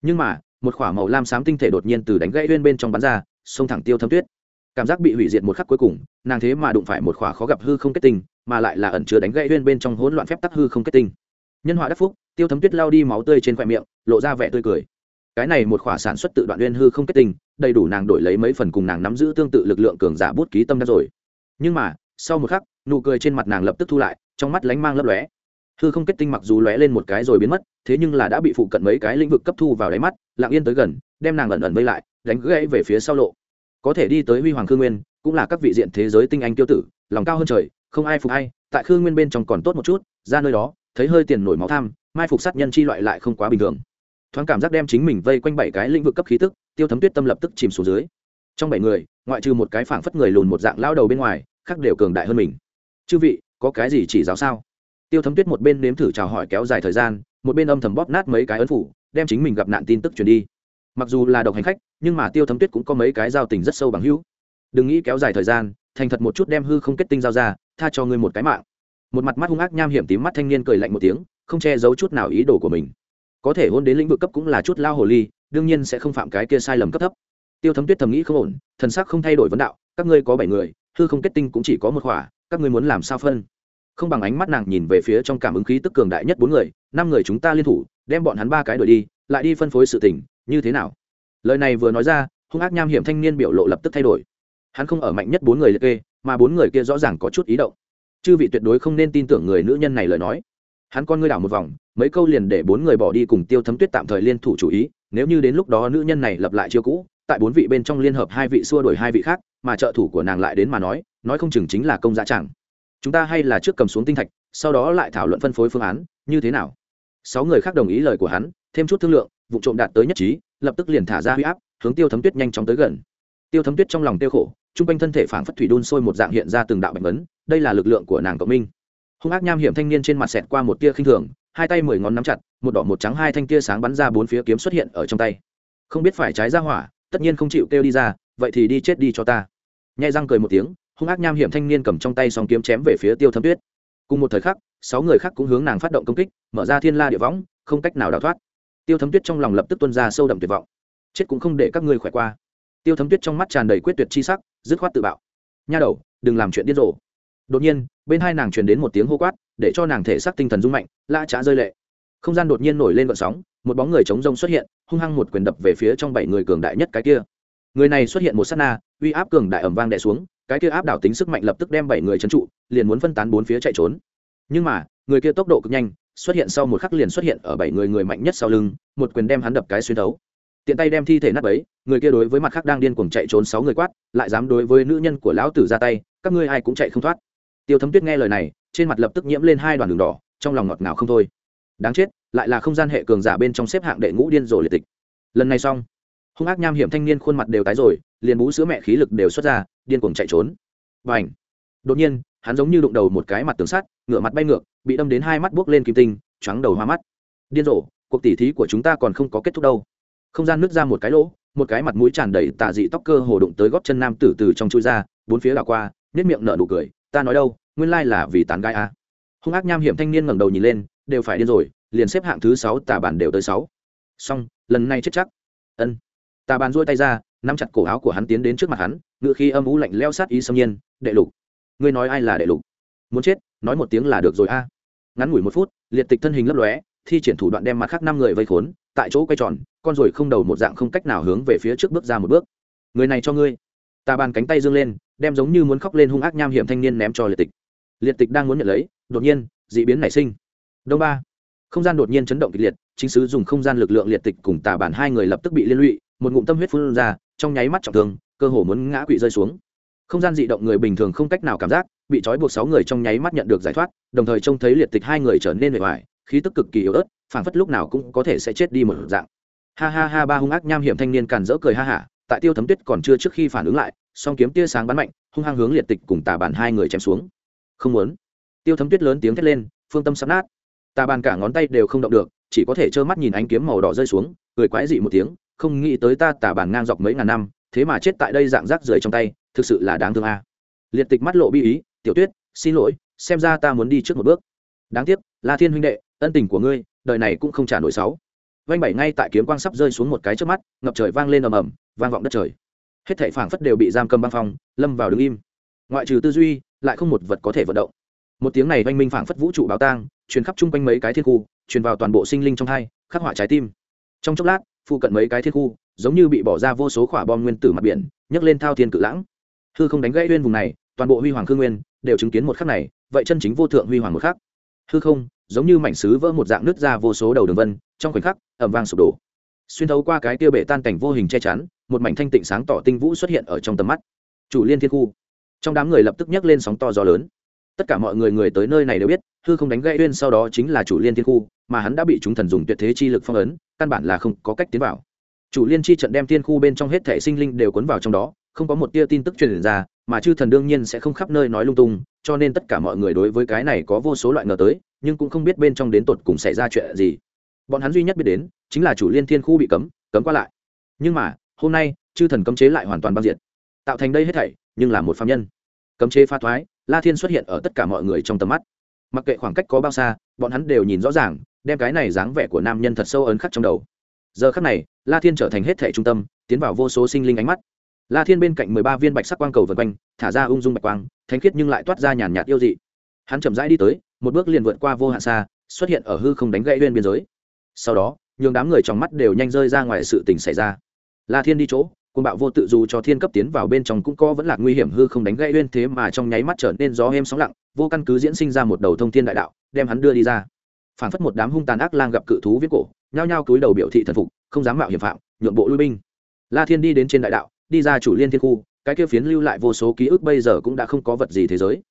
Nhưng mà, một k h ỏ a màu lam xám tinh thể đột nhiên từ đánh gãy lên bên trong bắn ra, xông thẳng tiêu thấm tuyết. Cảm giác bị hủy diệt một khắc cuối cùng, nàng thế mà đụng phải một khỏa khó gặp hư không kết tinh, mà lại là ẩn chứa đánh gãy lên bên trong hỗn loạn phép tắc hư không kết tinh. Nhân họa đắc phúc, tiêu thấm tuyết lao đi máu tươi trên khoe miệng, lộ ra vẻ tươi cười cái này một khỏa sản xuất tự đoạn uyên hư không kết tinh, đầy đủ nàng đổi lấy mấy phần cùng nàng nắm giữ tương tự lực lượng cường giả bút ký tâm đã rồi. Nhưng mà, sau một khắc, nụ cười trên mặt nàng lập tức thu lại, trong mắt lánh mang lấp lóe. Hư không kết tinh mặc dù lóe lên một cái rồi biến mất, thế nhưng là đã bị phụ cận mấy cái lĩnh vực cấp thu vào đáy mắt, lặng yên tới gần, đem nàng ẩn ẩn vây lại, đánh gãy về phía sau lộ. Có thể đi tới huy hoàng khương nguyên, cũng là các vị diện thế giới tinh anh tiêu tử, lòng cao hơn trời, không ai phục hay tại khương nguyên bên trong còn tốt một chút, ra nơi đó, thấy hơi tiền nổi máu tham, mai phục sát nhân chi loại lại không quá bình thường thoáng cảm giác đem chính mình vây quanh bảy cái lĩnh vực cấp khí tức, tiêu thấm tuyết tâm lập tức chìm xuống dưới. Trong bảy người, ngoại trừ một cái phảng phất người lùn một dạng lao đầu bên ngoài, khác đều cường đại hơn mình. Chư vị, có cái gì chỉ giáo sao? Tiêu thấm tuyết một bên nếm thử chào hỏi kéo dài thời gian, một bên âm thầm bóp nát mấy cái ấn phủ, đem chính mình gặp nạn tin tức truyền đi. Mặc dù là độc hành khách, nhưng mà tiêu thấm tuyết cũng có mấy cái giao tình rất sâu bằng hữu. Đừng nghĩ kéo dài thời gian, thành thật một chút đem hư không kết tinh giao ra, tha cho ngươi một cái mạng. Một mặt mắt hung ác nham hiểm tím mắt thanh niên cười lạnh một tiếng, không che giấu chút nào ý đồ của mình có thể hôn đến lĩnh vực cấp cũng là chút lao hồ ly, đương nhiên sẽ không phạm cái kia sai lầm cấp thấp. Tiêu thấm tuyết thầm nghĩ không ổn, thần sắc không thay đổi vấn đạo, các ngươi có bảy người, hư không kết tinh cũng chỉ có một khỏa, các ngươi muốn làm sao phân? Không bằng ánh mắt nàng nhìn về phía trong cảm ứng khí tức cường đại nhất bốn người, năm người chúng ta liên thủ, đem bọn hắn ba cái đổi đi, lại đi phân phối sự tình, như thế nào? Lời này vừa nói ra, hung ác nham hiểm thanh niên biểu lộ lập tức thay đổi. Hắn không ở mạnh nhất bốn người liệt kê, mà bốn người kia rõ ràng có chút ý động. Chư vị tuyệt đối không nên tin tưởng người nữ nhân này lời nói hắn con ngươi đảo một vòng, mấy câu liền để bốn người bỏ đi cùng tiêu thấm tuyết tạm thời liên thủ chủ ý, nếu như đến lúc đó nữ nhân này lập lại chiêu cũ, tại bốn vị bên trong liên hợp hai vị xua đổi hai vị khác, mà trợ thủ của nàng lại đến mà nói nói không chừng chính là công giá chẳng. Chúng ta hay là trước cầm xuống tinh thạch, sau đó lại thảo luận phân phối phương án, như thế nào? Sáu người khác đồng ý lời của hắn, thêm chút thương lượng, vụ trộm đạt tới nhất trí, lập tức liền thả ra huy áp, hướng tiêu thấm tuyết nhanh chóng tới gần. Tiêu thấm tuyết trong lòng tiêu khổ t r u n g quanh thân thể phảng phất thủy đun sôi một dạng hiện ra từng đạo bệnh vấn đây là lực lượng của nàng cộng minh hung ác nham hiểm thanh niên trên mặt xẹt qua một tia khinh thường, hai tay mười ngón nắm chặt, một đỏ một trắng hai thanh tia sáng bắn ra bốn phía kiếm xuất hiện ở trong tay. Không biết phải trái ra hỏa, tất nhiên không chịu kêu đi ra, vậy thì đi chết đi cho ta. Nhai răng cười một tiếng, hung ác nham hiểm thanh niên cầm trong tay song kiếm chém về phía tiêu thấm tuyết. Cùng một thời khắc, sáu người khác cũng hướng nàng phát động công kích, mở ra thiên la địa võng, không cách nào đào thoát. Tiêu thấm tuyết trong lòng lập tức tuân ra sâu đậm tuyệt vọng. Chết cũng không để các ngươi khỏe qua. Tiêu thấm tuyết trong mắt tràn đầy quyết tuyệt chi sắc, dứt khoát tự bạo. Nha đầu, đừng làm chuyện điên rồ đột nhiên, bên hai nàng truyền đến một tiếng hô quát, để cho nàng thể xác tinh thần rung mạnh la trá rơi lệ. Không gian đột nhiên nổi lên vận sóng, một bóng người chống rông xuất hiện, hung hăng một quyền đập về phía trong bảy người cường đại nhất cái kia. Người này xuất hiện một sát na, uy áp cường đại ẩm vang đè xuống, cái kia áp đảo tính sức mạnh lập tức đem bảy người trấn trụ, liền muốn phân tán bốn phía chạy trốn. Nhưng mà, người kia tốc độ cực nhanh, xuất hiện sau một khắc liền xuất hiện ở bảy người người mạnh nhất sau lưng, một quyền đem hắn đập cái xuyên thấu. Tiện tay đem thi thể nát ấy người kia đối với mặt khác đang điên cuồng chạy trốn sáu người quát, lại dám đối với nữ nhân của lão tử ra tay, các ngươi ai cũng chạy không thoát tiêu thấm tuyết nghe lời này, trên mặt lập tức nhiễm lên hai đoàn đường đỏ, trong lòng ngọt ngào không thôi. Đáng chết, lại là không gian hệ cường giả bên trong xếp hạng đệ ngũ điên rồ liệt tịch. Lần này xong, hung ác nham hiểm thanh niên khuôn mặt đều tái rồi, liền bú sữa mẹ khí lực đều xuất ra, điên cuồng chạy trốn. Và ảnh đột nhiên, hắn giống như đụng đầu một cái mặt tường sắt ngựa mặt bay ngược, bị đâm đến hai mắt buốc lên kim tinh trắng đầu hoa mắt. Điên rồ, cuộc tỉ thí của chúng ta còn không có kết thúc đâu. Không gian nứt ra một cái lỗ, một cái mặt mũi tràn đầy tà dị tóc cơ hồ đụng tới góp chân nam tử từ trong chui ra, bốn phía đảo qua nếp miệng nở nụ cười ta nói đâu, nguyên lai là vì tán gai a à. hung ác nham hiểm thanh niên ngẩng đầu nhìn lên, đều phải điên rồi, liền xếp hạng thứ sáu tà bản đều tới sáu. Xong, lần này chết chắc. Ân. Tà bàn duỗi tay ra, nắm chặt cổ áo của hắn tiến đến trước mặt hắn ngự khi âm ú lạnh leo sát ý xâm nhiên, đệ lục, ngươi nói ai là đệ lục? Muốn chết, nói một tiếng là được rồi a. Ngắn ngủi một phút, liệt tịch thân hình lấp lóe, thi triển thủ đoạn đem mặt khác năm người vây khốn, tại chỗ quay tròn, con rồi không đầu một dạng không cách nào hướng về phía trước bước ra một bước. Người này cho ngươi. Tà bàn cánh tay dương lên đem giống như muốn khóc lên hung ác nham hiểm thanh niên ném cho liệt tịch. Liệt tịch đang muốn nhận lấy, đột nhiên d ị biến nảy sinh. Đông ba. Không gian đột nhiên chấn động kịch liệt, chính sứ dùng không gian lực lượng liệt tịch cùng tà bản hai người lập tức bị liên lụy, một ngụm tâm huyết phun ra, trong nháy mắt trọng thương, cơ hồ muốn ngã quỵ rơi xuống. Không gian dị động người bình thường không cách nào cảm giác, bị trói buộc sáu người trong nháy mắt nhận được giải thoát, đồng thời trông thấy liệt tịch hai người trở nên bề ngoài khí tức cực kỳ yếu ớt, phảng phất lúc nào cũng có thể sẽ chết đi một dạng. Ha ha ha, ba hung ác nham hiểm thanh niên càn rỡ cười ha hả, tại tiêu thấm tuyết còn chưa trước khi phản ứng lại song kiếm tia sáng bắn mạnh, hung hăng hướng liệt tịch cùng tà bàn hai người chém xuống. Không muốn. Tiêu thấm tuyết lớn tiếng thét lên, phương tâm sắp nát. Tà bàn cả ngón tay đều không động được, chỉ có thể trơ mắt nhìn ánh kiếm màu đỏ rơi xuống, cười quái dị một tiếng, không nghĩ tới ta tà bàn ngang dọc mấy ngàn năm, thế mà chết tại đây dạng rác rưởi trong tay, thực sự là đáng thương a. Liệt tịch mắt lộ bi ý, tiểu tuyết, xin lỗi, xem ra ta muốn đi trước một bước. Đáng tiếc, la thiên huynh đệ, ân tình của ngươi, đời này cũng không trả nổi sáu vanh bảy ngay tại kiếm quang sắp rơi xuống một cái trước mắt, ngập trời vang lên ầm ầm, vang vọng đất trời hết thảy phảng phất đều bị giam cầm băng phong, lâm vào đứng im. Ngoại trừ tư duy, lại không một vật có thể vận động. Một tiếng này oanh minh phảng phất vũ trụ báo tang, truyền khắp chung quanh mấy cái thiên khu, truyền vào toàn bộ sinh linh trong hai, khắc họa trái tim. Trong chốc lát, phụ cận mấy cái thiên khu, giống như bị bỏ ra vô số quả bom nguyên tử mặt biển, nhấc lên thao thiên cự lãng. Hư không đánh gãy uyên vùng này, toàn bộ huy hoàng khương nguyên, đều chứng kiến một khắc này, vậy chân chính vô thượng huy hoàng một khắc. Hư không, giống như mảnh sứ vỡ một dạng nứt ra vô số đầu đường vân, trong khoảnh khắc ẩm vang sụp đổ xuyên thấu qua cái kia bể tan cảnh vô hình che chắn, một mảnh thanh tịnh sáng tỏ tinh vũ xuất hiện ở trong tầm mắt. Chủ liên thiên khu. Trong đám người lập tức nhấc lên sóng to gió lớn. Tất cả mọi người người tới nơi này đều biết, hư không đánh gãy uyên sau đó chính là chủ liên thiên khu, mà hắn đã bị chúng thần dùng tuyệt thế chi lực phong ấn, căn bản là không có cách tiến vào. Chủ liên chi trận đem thiên khu bên trong hết thể sinh linh đều cuốn vào trong đó, không có một tia tin tức truyền ra, mà chư thần đương nhiên sẽ không khắp nơi nói lung tung, cho nên tất cả mọi người đối với cái này có vô số loại ngờ tới, nhưng cũng không biết bên trong đến tột cùng xảy ra chuyện gì bọn hắn duy nhất biết đến chính là chủ liên thiên khu bị cấm cấm qua lại. Nhưng mà, hôm nay, chư thần cấm chế lại hoàn toàn băng diện tạo thành đây hết thảy, nhưng là một phạm nhân. Cấm chế pha thoái, la thiên xuất hiện ở tất cả mọi người trong tầm mắt. Mặc kệ khoảng cách có bao xa, bọn hắn đều nhìn rõ ràng, đem cái này dáng vẻ của nam nhân thật sâu ấn khắc trong đầu. Giờ khắc này, la thiên trở thành hết thảy trung tâm, tiến vào vô số sinh linh ánh mắt. La thiên bên cạnh mười ba viên bạch sắc quang cầu vần quanh, thả ra ung dung bạch quang, thánh khiết nhưng lại toát ra nhàn nhạt yêu dị. Hắn chậm rãi đi tới, một bước liền vượt qua vô hạn xa, xuất hiện ở hư không đánh gãy bên biên giới sau đó, nhường đám người trong mắt đều nhanh rơi ra ngoài sự tình xảy ra. La thiên đi chỗ côn bạo vô tự dù cho thiên cấp tiến vào bên trong cũng có vẫn là nguy hiểm hư không đánh gãy uyên thế mà trong nháy mắt trở nên gió êm sóng lặng, vô căn cứ diễn sinh ra một đầu thông thiên đại đạo, đem hắn đưa đi ra. Phản phất một đám hung tàn ác lang gặp cự thú viết cổ, nhao nhao cúi đầu biểu thị thần phục, không dám mạo hiểm phạm, nhượng bộ lui binh. La thiên đi đến trên đại đạo, đi ra chủ liên thiên khu, cái kia phiến lưu lại vô số ký ức bây giờ cũng đã không có vật gì thế giới.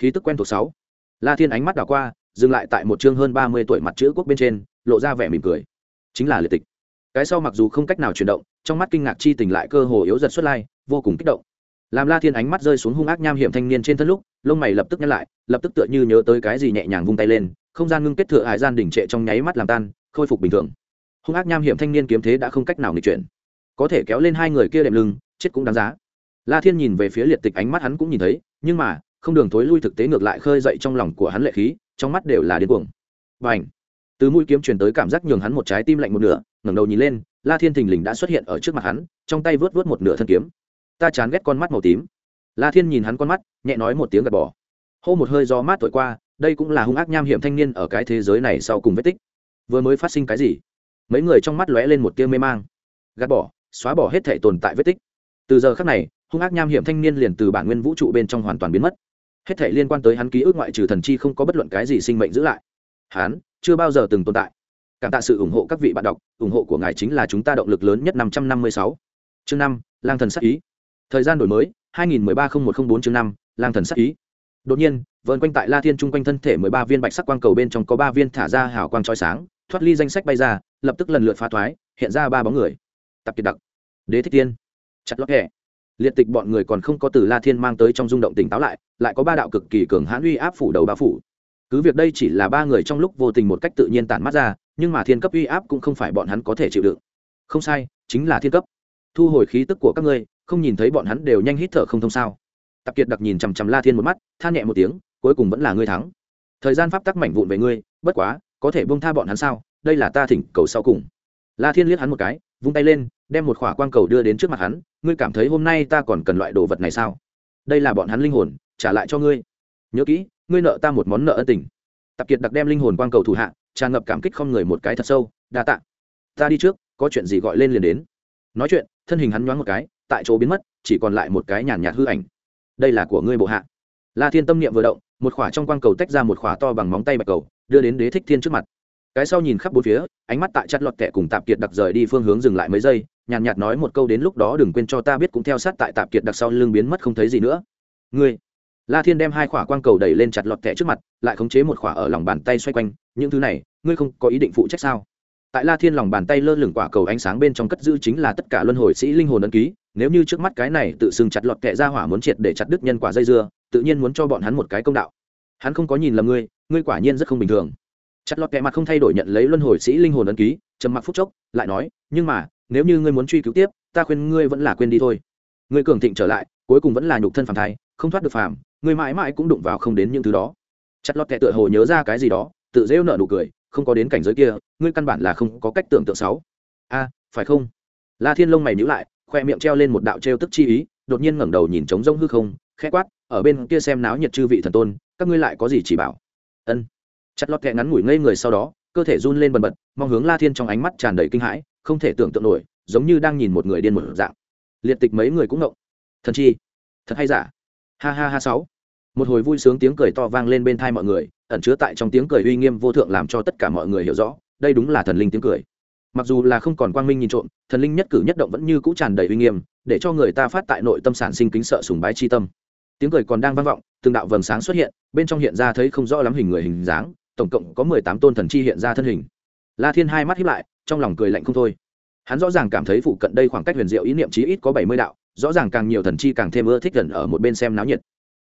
Khí tức quen thuộc sáu. La thiên ánh mắt đảo qua, dừng lại tại một chương hơn ba mươi tuổi mặt chữ quốc bên trên lộ ra vẻ mỉm cười. Chính là liệt tịch. Cái sau mặc dù không cách nào chuyển động, trong mắt kinh ngạc chi tình lại cơ hồ yếu giật xuất lai, vô cùng kích động. Làm la thiên ánh mắt rơi xuống hung ác nham hiểm thanh niên trên thân lúc, lông mày lập tức nhắc lại, lập tức tựa như nhớ tới cái gì nhẹ nhàng vung tay lên, không gian ngưng kết thừa hải gian đỉnh trệ trong nháy mắt làm tan, khôi phục bình thường. Hung ác nham hiểm thanh niên kiếm thế đã không cách nào nghịch chuyển. Có thể kéo lên hai người kia đệm lưng, chết cũng đáng giá. La thiên nhìn về phía liệt tịch ánh mắt hắn cũng nhìn thấy, nhưng mà, không đường thối lui thực tế ngược lại khơi dậy trong lòng của hắn lệ khí, trong mắt đều là điên cuồng. Và ảnh từ mũi kiếm truyền tới cảm giác nhường hắn một trái tim lạnh một nửa, ngẩng đầu nhìn lên, la thiên thình lình đã xuất hiện ở trước mặt hắn, trong tay vớt vớt một nửa thân kiếm. Ta chán ghét con mắt màu tím. La thiên nhìn hắn con mắt, nhẹ nói một tiếng gật bỏ. Hô một hơi gió mát thổi qua, đây cũng là hung ác nham hiểm thanh niên ở cái thế giới này sau cùng vết tích. Vừa mới phát sinh cái gì? Mấy người trong mắt lóe lên một tia mê mang. Gạt bỏ, xóa bỏ hết thể tồn tại vết tích. Từ giờ khác này, hung ác nham hiểm thanh niên liền từ bản nguyên vũ trụ bên trong hoàn toàn biến mất. Hết thể liên quan tới hắn ký ức ngoại trừ thần chi không có bất luận cái gì sinh mệnh giữ lại hán, chưa bao giờ từng tồn tại. Cảm tạ sự ủng hộ các vị bạn đọc, ủng hộ của ngài chính là chúng ta động lực lớn nhất năm trăm năm mươi sáu. Chương năm, lang thần sắc ý. Thời gian đổi mới, hai nghìn mười ba một t r ă n h bốn chương năm, lang thần sắc ý. Đột nhiên vợn quanh tại la thiên chung quanh thân thể mười ba viên bạch sắc quang cầu bên trong có ba viên thả ra hào quang trói sáng, thoát ly danh sách bay ra, lập tức lần lượt phá thoái, hiện ra ba bóng người. Tập kiệt đặc, đế thích tiên, chặt lót hẹ liệt tịch bọn người còn không có từ la thiên mang tới trong rung động tỉnh táo lại lại có ba đạo cực kỳ cường hãn uy áp phủ đầu ba phủ cứ việc đây chỉ là ba người trong lúc vô tình một cách tự nhiên tản mắt ra, nhưng mà thiên cấp uy áp cũng không phải bọn hắn có thể chịu đựng. Không sai, chính là thiên cấp. Thu hồi khí tức của các ngươi, không nhìn thấy bọn hắn đều nhanh hít thở không thông sao? Tập kiệt đặc nhìn chằm chằm la thiên một mắt, than nhẹ một tiếng, cuối cùng vẫn là ngươi thắng. Thời gian pháp tắc mảnh vụn về ngươi, bất quá, có thể buông tha bọn hắn sao? Đây là ta thỉnh cầu sau cùng. La thiên liếc hắn một cái, vung tay lên, đem một khỏa quang cầu đưa đến trước mặt hắn, ngươi cảm thấy hôm nay ta còn cần loại đồ vật này sao? Đây là bọn hắn linh hồn, trả lại cho ngươi. Nhớ kỹ ngươi nợ ta một món nợ ân tình. Tạp kiệt đặc đem linh hồn quang cầu thủ hạ tràn ngập cảm kích không người một cái thật sâu đa tạ. Ta đi trước có chuyện gì gọi lên liền đến. Nói chuyện thân hình hắn nhoáng một cái tại chỗ biến mất chỉ còn lại một cái nhàn nhạt hư ảnh. Đây là của ngươi bộ hạ. La thiên tâm niệm vừa động một khỏa trong quang cầu tách ra một khỏa to bằng móng tay bạch cầu đưa đến đế thích thiên trước mặt. Cái sau nhìn khắp bốn phía ánh mắt tại chặt lọt kẹ cùng tạp kiệt đặc rời đi phương hướng dừng lại mấy giây nhàn nhạt, nhạt nói một câu đến lúc đó đừng quên cho ta biết cũng theo sát tại tạp kiệt đặc sau lưng biến mất không thấy gì nữa. Ngươi la thiên đem hai khỏa quang cầu đẩy lên chặt lọt kẹ trước mặt, lại khống chế một khỏa ở lòng bàn tay xoay quanh, những thứ này, ngươi không có ý định phụ trách sao? Tại la thiên lòng bàn tay lơ lửng quả cầu ánh sáng bên trong cất giữ chính là tất cả luân hồi sĩ linh hồn ấn ký, nếu như trước mắt cái này tự xưng chặt lọt kẹ ra hỏa muốn triệt để chặt đứt nhân quả dây dưa, tự nhiên muốn cho bọn hắn một cái công đạo. Hắn không có nhìn lầm ngươi ngươi quả nhiên rất không bình thường. Chặt lọt kẹ mặt không thay đổi nhận lấy luân hồi sĩ linh hồn ấn ký, trầm mặc phút chốc, lại nói, nhưng mà, nếu như ngươi muốn truy cứu tiếp, ta khuyên ngươi vẫn là quên đi thôi. Ngươi cường thịnh trở lại, cuối cùng vẫn là nhục thân phàm thai, không thoát được phàm Người mãi mãi cũng đụng vào không đến những thứ đó. Chặt lọt kệ tựa hồ nhớ ra cái gì đó, tự rêu nợ nụ cười, không có đến cảnh giới kia, ngươi căn bản là không có cách tưởng tượng sáu. A, phải không? La thiên lông mày nhữ lại, khoe miệng treo lên một đạo trêu tức chi ý, đột nhiên ngẩng đầu nhìn trống rông hư không, khẽ quát, ở bên kia xem náo nhiệt chư vị thần tôn, các ngươi lại có gì chỉ bảo? Ân. Chặt lọt kẹ ngắn ngủi ngây người sau đó, cơ thể run lên bần bật, mong hướng la thiên trong ánh mắt tràn đầy kinh hãi, không thể tưởng tượng nổi, giống như đang nhìn một người điên một dạng. Liệt tịch mấy người cũng ngộng. Thần chi, thật hay giả? Ha ha ha sáu. Một hồi vui sướng tiếng cười to vang lên bên thai mọi người, ẩn chứa tại trong tiếng cười uy nghiêm vô thượng làm cho tất cả mọi người hiểu rõ, đây đúng là thần linh tiếng cười. Mặc dù là không còn quang minh nhìn trộm, thần linh nhất cử nhất động vẫn như cũ tràn đầy uy nghiêm, để cho người ta phát tại nội tâm sản sinh kính sợ sùng bái chi tâm. Tiếng cười còn đang vang vọng, từng đạo vầng sáng xuất hiện, bên trong hiện ra thấy không rõ lắm hình người hình dáng, tổng cộng có mười tám tôn thần chi hiện ra thân hình. La thiên hai mắt hiếp lại, trong lòng cười lạnh không thôi. Hắn rõ ràng cảm thấy phụ cận đây khoảng cách huyền diệu ý niệm chí ít có bảy mươi đạo rõ ràng càng nhiều thần chi càng thêm ưa thích gần ở một bên xem náo nhiệt.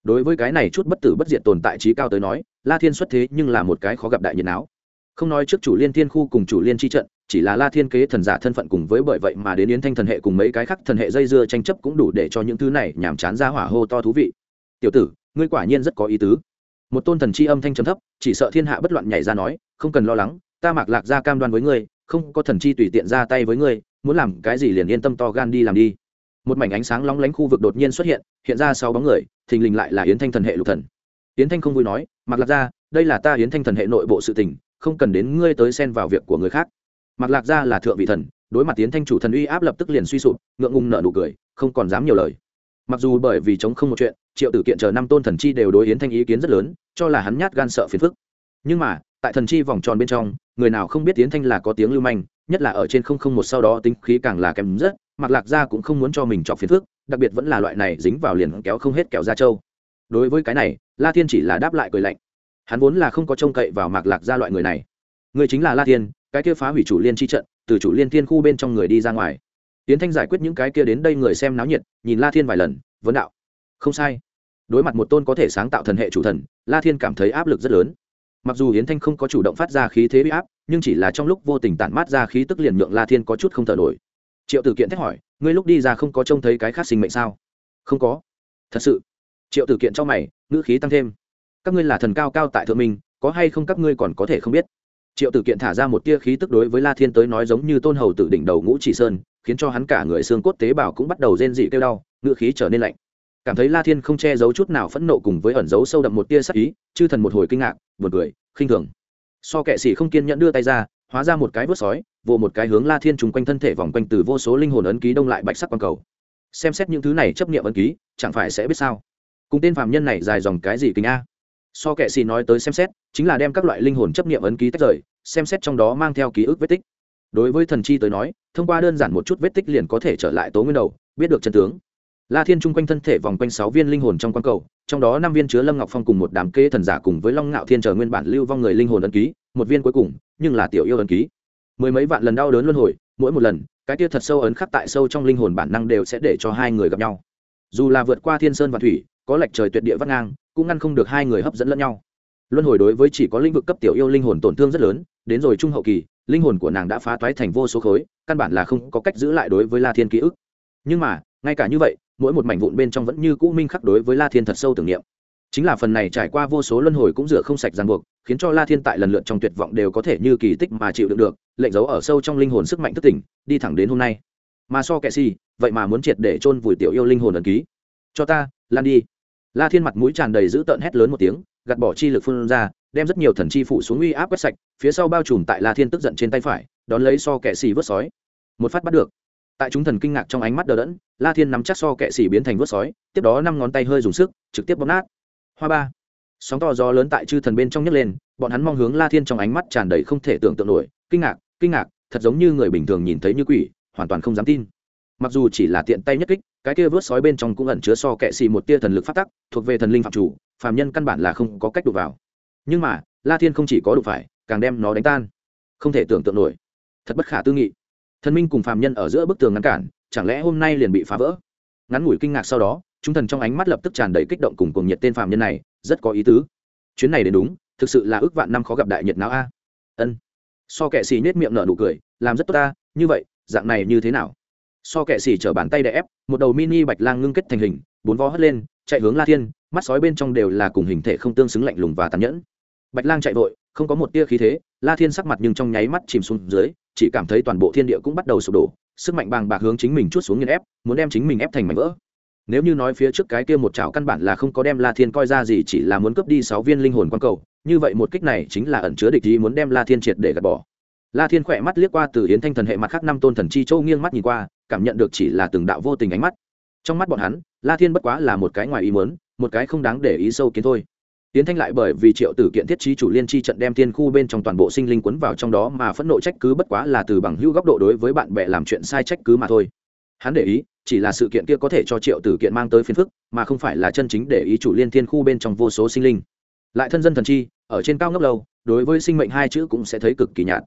Đối với cái này chút bất tử bất diệt tồn tại trí cao tới nói, la thiên xuất thế nhưng là một cái khó gặp đại nhiệt não không nói trước chủ liên thiên khu cùng chủ liên chi trận, chỉ là la thiên kế thần giả thân phận cùng với bởi vậy mà đến yến thanh thần hệ cùng mấy cái khác thần hệ dây dưa tranh chấp cũng đủ để cho những thứ này nhàm chán ra hỏa hô to thú vị. Tiểu tử, ngươi quả nhiên rất có ý tứ. Một tôn thần chi âm thanh trầm thấp, chỉ sợ thiên hạ bất loạn nhảy ra nói, không cần lo lắng, ta mạc lạc ra cam đoan với ngươi, không có thần chi tùy tiện ra tay với ngươi, muốn làm cái gì liền yên tâm to gan đi làm đi một mảnh ánh sáng lóng lánh khu vực đột nhiên xuất hiện hiện ra sáu bóng người, thình lình lại là yến thanh thần hệ lục thần. Yến thanh không vui nói mặc lạc ra đây là ta yến thanh thần hệ nội bộ sự tình, không cần đến ngươi tới xen vào việc của người khác. Mặc lạc ra là thượng vị thần, đối mặt yến thanh chủ thần uy áp lập tức liền suy sụp, ngượng ngùng nở nụ cười, không còn dám nhiều lời. Mặc dù bởi vì chống không một chuyện, triệu tử kiện chờ năm tôn thần chi đều đối yến thanh ý kiến rất lớn, cho là hắn nhát gan sợ phiền phức. Nhưng mà, tại thần chi vòng tròn bên trong, người nào không biết yến thanh là có tiếng lưu manh, nhất là ở trên không không một sau đó tính khí càng là kém rất mặc lạc gia cũng không muốn cho mình chọc phiền phức, đặc biệt vẫn là loại này dính vào liền kéo không hết kẹo ra châu đối với cái này, la thiên chỉ là đáp lại cười lạnh. Hắn vốn là không có trông cậy vào mạc lạc gia loại người này. Người chính là la thiên, cái kia phá hủy chủ liên chi trận, từ chủ liên thiên khu bên trong người đi ra ngoài. Tiến thanh giải quyết những cái kia đến đây người xem náo nhiệt, nhìn la thiên vài lần, vấn đạo. Không sai. Đối mặt một tôn có thể sáng tạo thần hệ chủ thần, la thiên cảm thấy áp lực rất lớn. Mặc dù hiến thanh không có chủ động phát ra khí thế bị áp, nhưng chỉ là trong lúc vô tình tản mát ra khí tức liền nhượng la thiên có chút không thở nổi triệu tử kiện thét hỏi, ngươi lúc đi ra không có trông thấy cái khác sinh mệnh sao? Không có. Thật sự? Triệu tử kiện cho mày, ngữ khí tăng thêm, các ngươi là thần cao cao tại thượng minh có hay không các ngươi còn có thể không biết? Triệu tử kiện thả ra một tia khí tức đối với la thiên tới nói giống như tôn hầu tự đỉnh đầu ngũ chỉ sơn, khiến cho hắn cả người xương cốt tế bào cũng bắt đầu rên dị kêu đau, ngữ khí trở nên lạnh. Cảm thấy la thiên không che giấu chút nào phẫn nộ cùng với ẩn giấu sâu đậm một tia sắc ý, chư thần một hồi kinh ngạc, buồn cười, khinh thường. So kệ sĩ không kiên nhẫn đưa tay ra, hóa ra một cái vớt sói vồ một cái hướng la thiên trùng quanh thân thể vòng quanh từ vô số linh hồn ấn ký đông lại bạch sắc quang cầu. Xem xét những thứ này chấp nghiệm ấn ký, chẳng phải sẽ biết sao? Cùng tên phạm nhân này dài dòng cái gì kính a? So kệ xì nói tới xem xét, chính là đem các loại linh hồn chấp nghiệm ấn ký tách rời, xem xét trong đó mang theo ký ức vết tích. Đối với thần chi tới nói, thông qua đơn giản một chút vết tích liền có thể trở lại tố nguyên đầu, biết được chân tướng. La thiên chung quanh thân thể vòng quanh sáu viên linh hồn trong quang cầu, trong đó năm viên chứa lâm ngọc phong cùng một đám kê thần giả cùng với long ngạo thiên chờ nguyên bản lưu vong người linh hồn ấn ký, một viên cuối cùng, nhưng là tiểu yêu ấn ký mười mấy vạn lần đau đớn luân hồi, mỗi một lần, cái tia thật sâu ấn khắc tại sâu trong linh hồn bản năng đều sẽ để cho hai người gặp nhau. Dù là vượt qua thiên sơn và thủy, có lệch trời tuyệt địa vắt ngang, cũng ngăn không được hai người hấp dẫn lẫn nhau. Luân hồi đối với chỉ có lĩnh vực cấp tiểu yêu linh hồn tổn thương rất lớn, đến rồi trung hậu kỳ, linh hồn của nàng đã phá toái thành vô số khối, căn bản là không có cách giữ lại đối với la thiên ký ức. Nhưng mà, ngay cả như vậy, mỗi một mảnh vụn bên trong vẫn như cũ minh khắc đối với la thiên thật sâu tưởng niệm. Chính là phần này trải qua vô số luân hồi cũng rửa không sạch ràng buộc, khiến cho la thiên tại lần lượt trong tuyệt vọng đều có thể như kỳ tích mà chịu đựng được lệnh giấu ở sâu trong linh hồn sức mạnh thức tỉnh, đi thẳng đến hôm nay. Mà so kệ si vậy mà muốn triệt để chôn vùi tiểu yêu linh hồn ẩn ký. Cho ta, lan đi. La thiên mặt mũi tràn đầy dữ tợn hét lớn một tiếng, gạt bỏ chi lực phun ra, đem rất nhiều thần chi phụ xuống uy áp quét sạch, phía sau bao trùm tại la thiên tức giận trên tay phải, đón lấy so kệ xì vớt sói. Một phát bắt được. Tại chúng thần kinh ngạc trong ánh mắt đờ đẫn, la thiên nắm chắc so kệ xì biến thành vớt sói, tiếp đó năm ngón tay hơi dùng sức, trực tiếp bóp nát. Hoa ba. Sóng to gió lớn tại chư thần bên trong nhấc lên, bọn hắn mong hướng la thiên trong ánh mắt tràn đầy không thể tưởng tượng nổi kinh ngạc kinh ngạc, thật giống như người bình thường nhìn thấy như quỷ, hoàn toàn không dám tin. Mặc dù chỉ là tiện tay nhất kích, cái kia vớt sói bên trong cũng ẩn chứa so kệ xì một tia thần lực phát tắc, thuộc về thần linh phạm chủ, phàm nhân căn bản là không có cách đụng vào. Nhưng mà, la thiên không chỉ có đụng phải, càng đem nó đánh tan. Không thể tưởng tượng nổi. Thật bất khả tư nghị. Thần minh cùng phàm nhân ở giữa bức tường ngăn cản, chẳng lẽ hôm nay liền bị phá vỡ? Ngắn ngủi kinh ngạc sau đó, chúng thần trong ánh mắt lập tức tràn đầy kích động cùng cuồng nhiệt tên phàm nhân này, rất có ý tứ. Chuyến này đến đúng, thực sự là ước vạn năm khó gặp đại nhiệt não a? Ân so kệ xì nhét miệng nở nụ cười, làm rất tốt ta, như vậy, dạng này như thế nào? So kệ xì chở bàn tay đè ép, một đầu mini bạch lang ngưng kết thành hình, bốn vó hất lên, chạy hướng la thiên, mắt sói bên trong đều là cùng hình thể không tương xứng lạnh lùng và tàn nhẫn. Bạch lang chạy vội, không có một tia khí thế, la thiên sắc mặt nhưng trong nháy mắt chìm xuống dưới, chỉ cảm thấy toàn bộ thiên địa cũng bắt đầu sụp đổ, sức mạnh bàng bạc hướng chính mình chút xuống nghiền ép, muốn đem chính mình ép thành mảnh vỡ nếu như nói phía trước cái kia một chảo căn bản là không có đem la thiên coi ra gì, chỉ là muốn cướp đi sáu viên linh hồn quan cầu, như vậy một kích này chính là ẩn chứa địch ý muốn đem la thiên triệt để gạt bỏ. La thiên khỏe mắt liếc qua từ Hiến thanh thần hệ mặt khác năm tôn thần chi châu nghiêng mắt nhìn qua, cảm nhận được chỉ là từng đạo vô tình ánh mắt. Trong mắt bọn hắn, la thiên bất quá là một cái ngoài ý muốn, một cái không đáng để ý sâu kiến thôi. Tiến thanh lại bởi vì triệu tử kiện thiết trí chủ liên chi trận đem tiên khu bên trong toàn bộ sinh linh quấn vào trong đó mà phẫn nộ trách cứ bất quá là từ bằng hữu góc độ đối với bạn bè làm chuyện sai trách cứ mà thôi. Hắn để ý chỉ là sự kiện kia có thể cho triệu tử kiện mang tới phiền phức, mà không phải là chân chính để ý chủ liên thiên khu bên trong vô số sinh linh. Lại thân dân thần chi, ở trên cao ngốc lâu, đối với sinh mệnh hai chữ cũng sẽ thấy cực kỳ nhạt.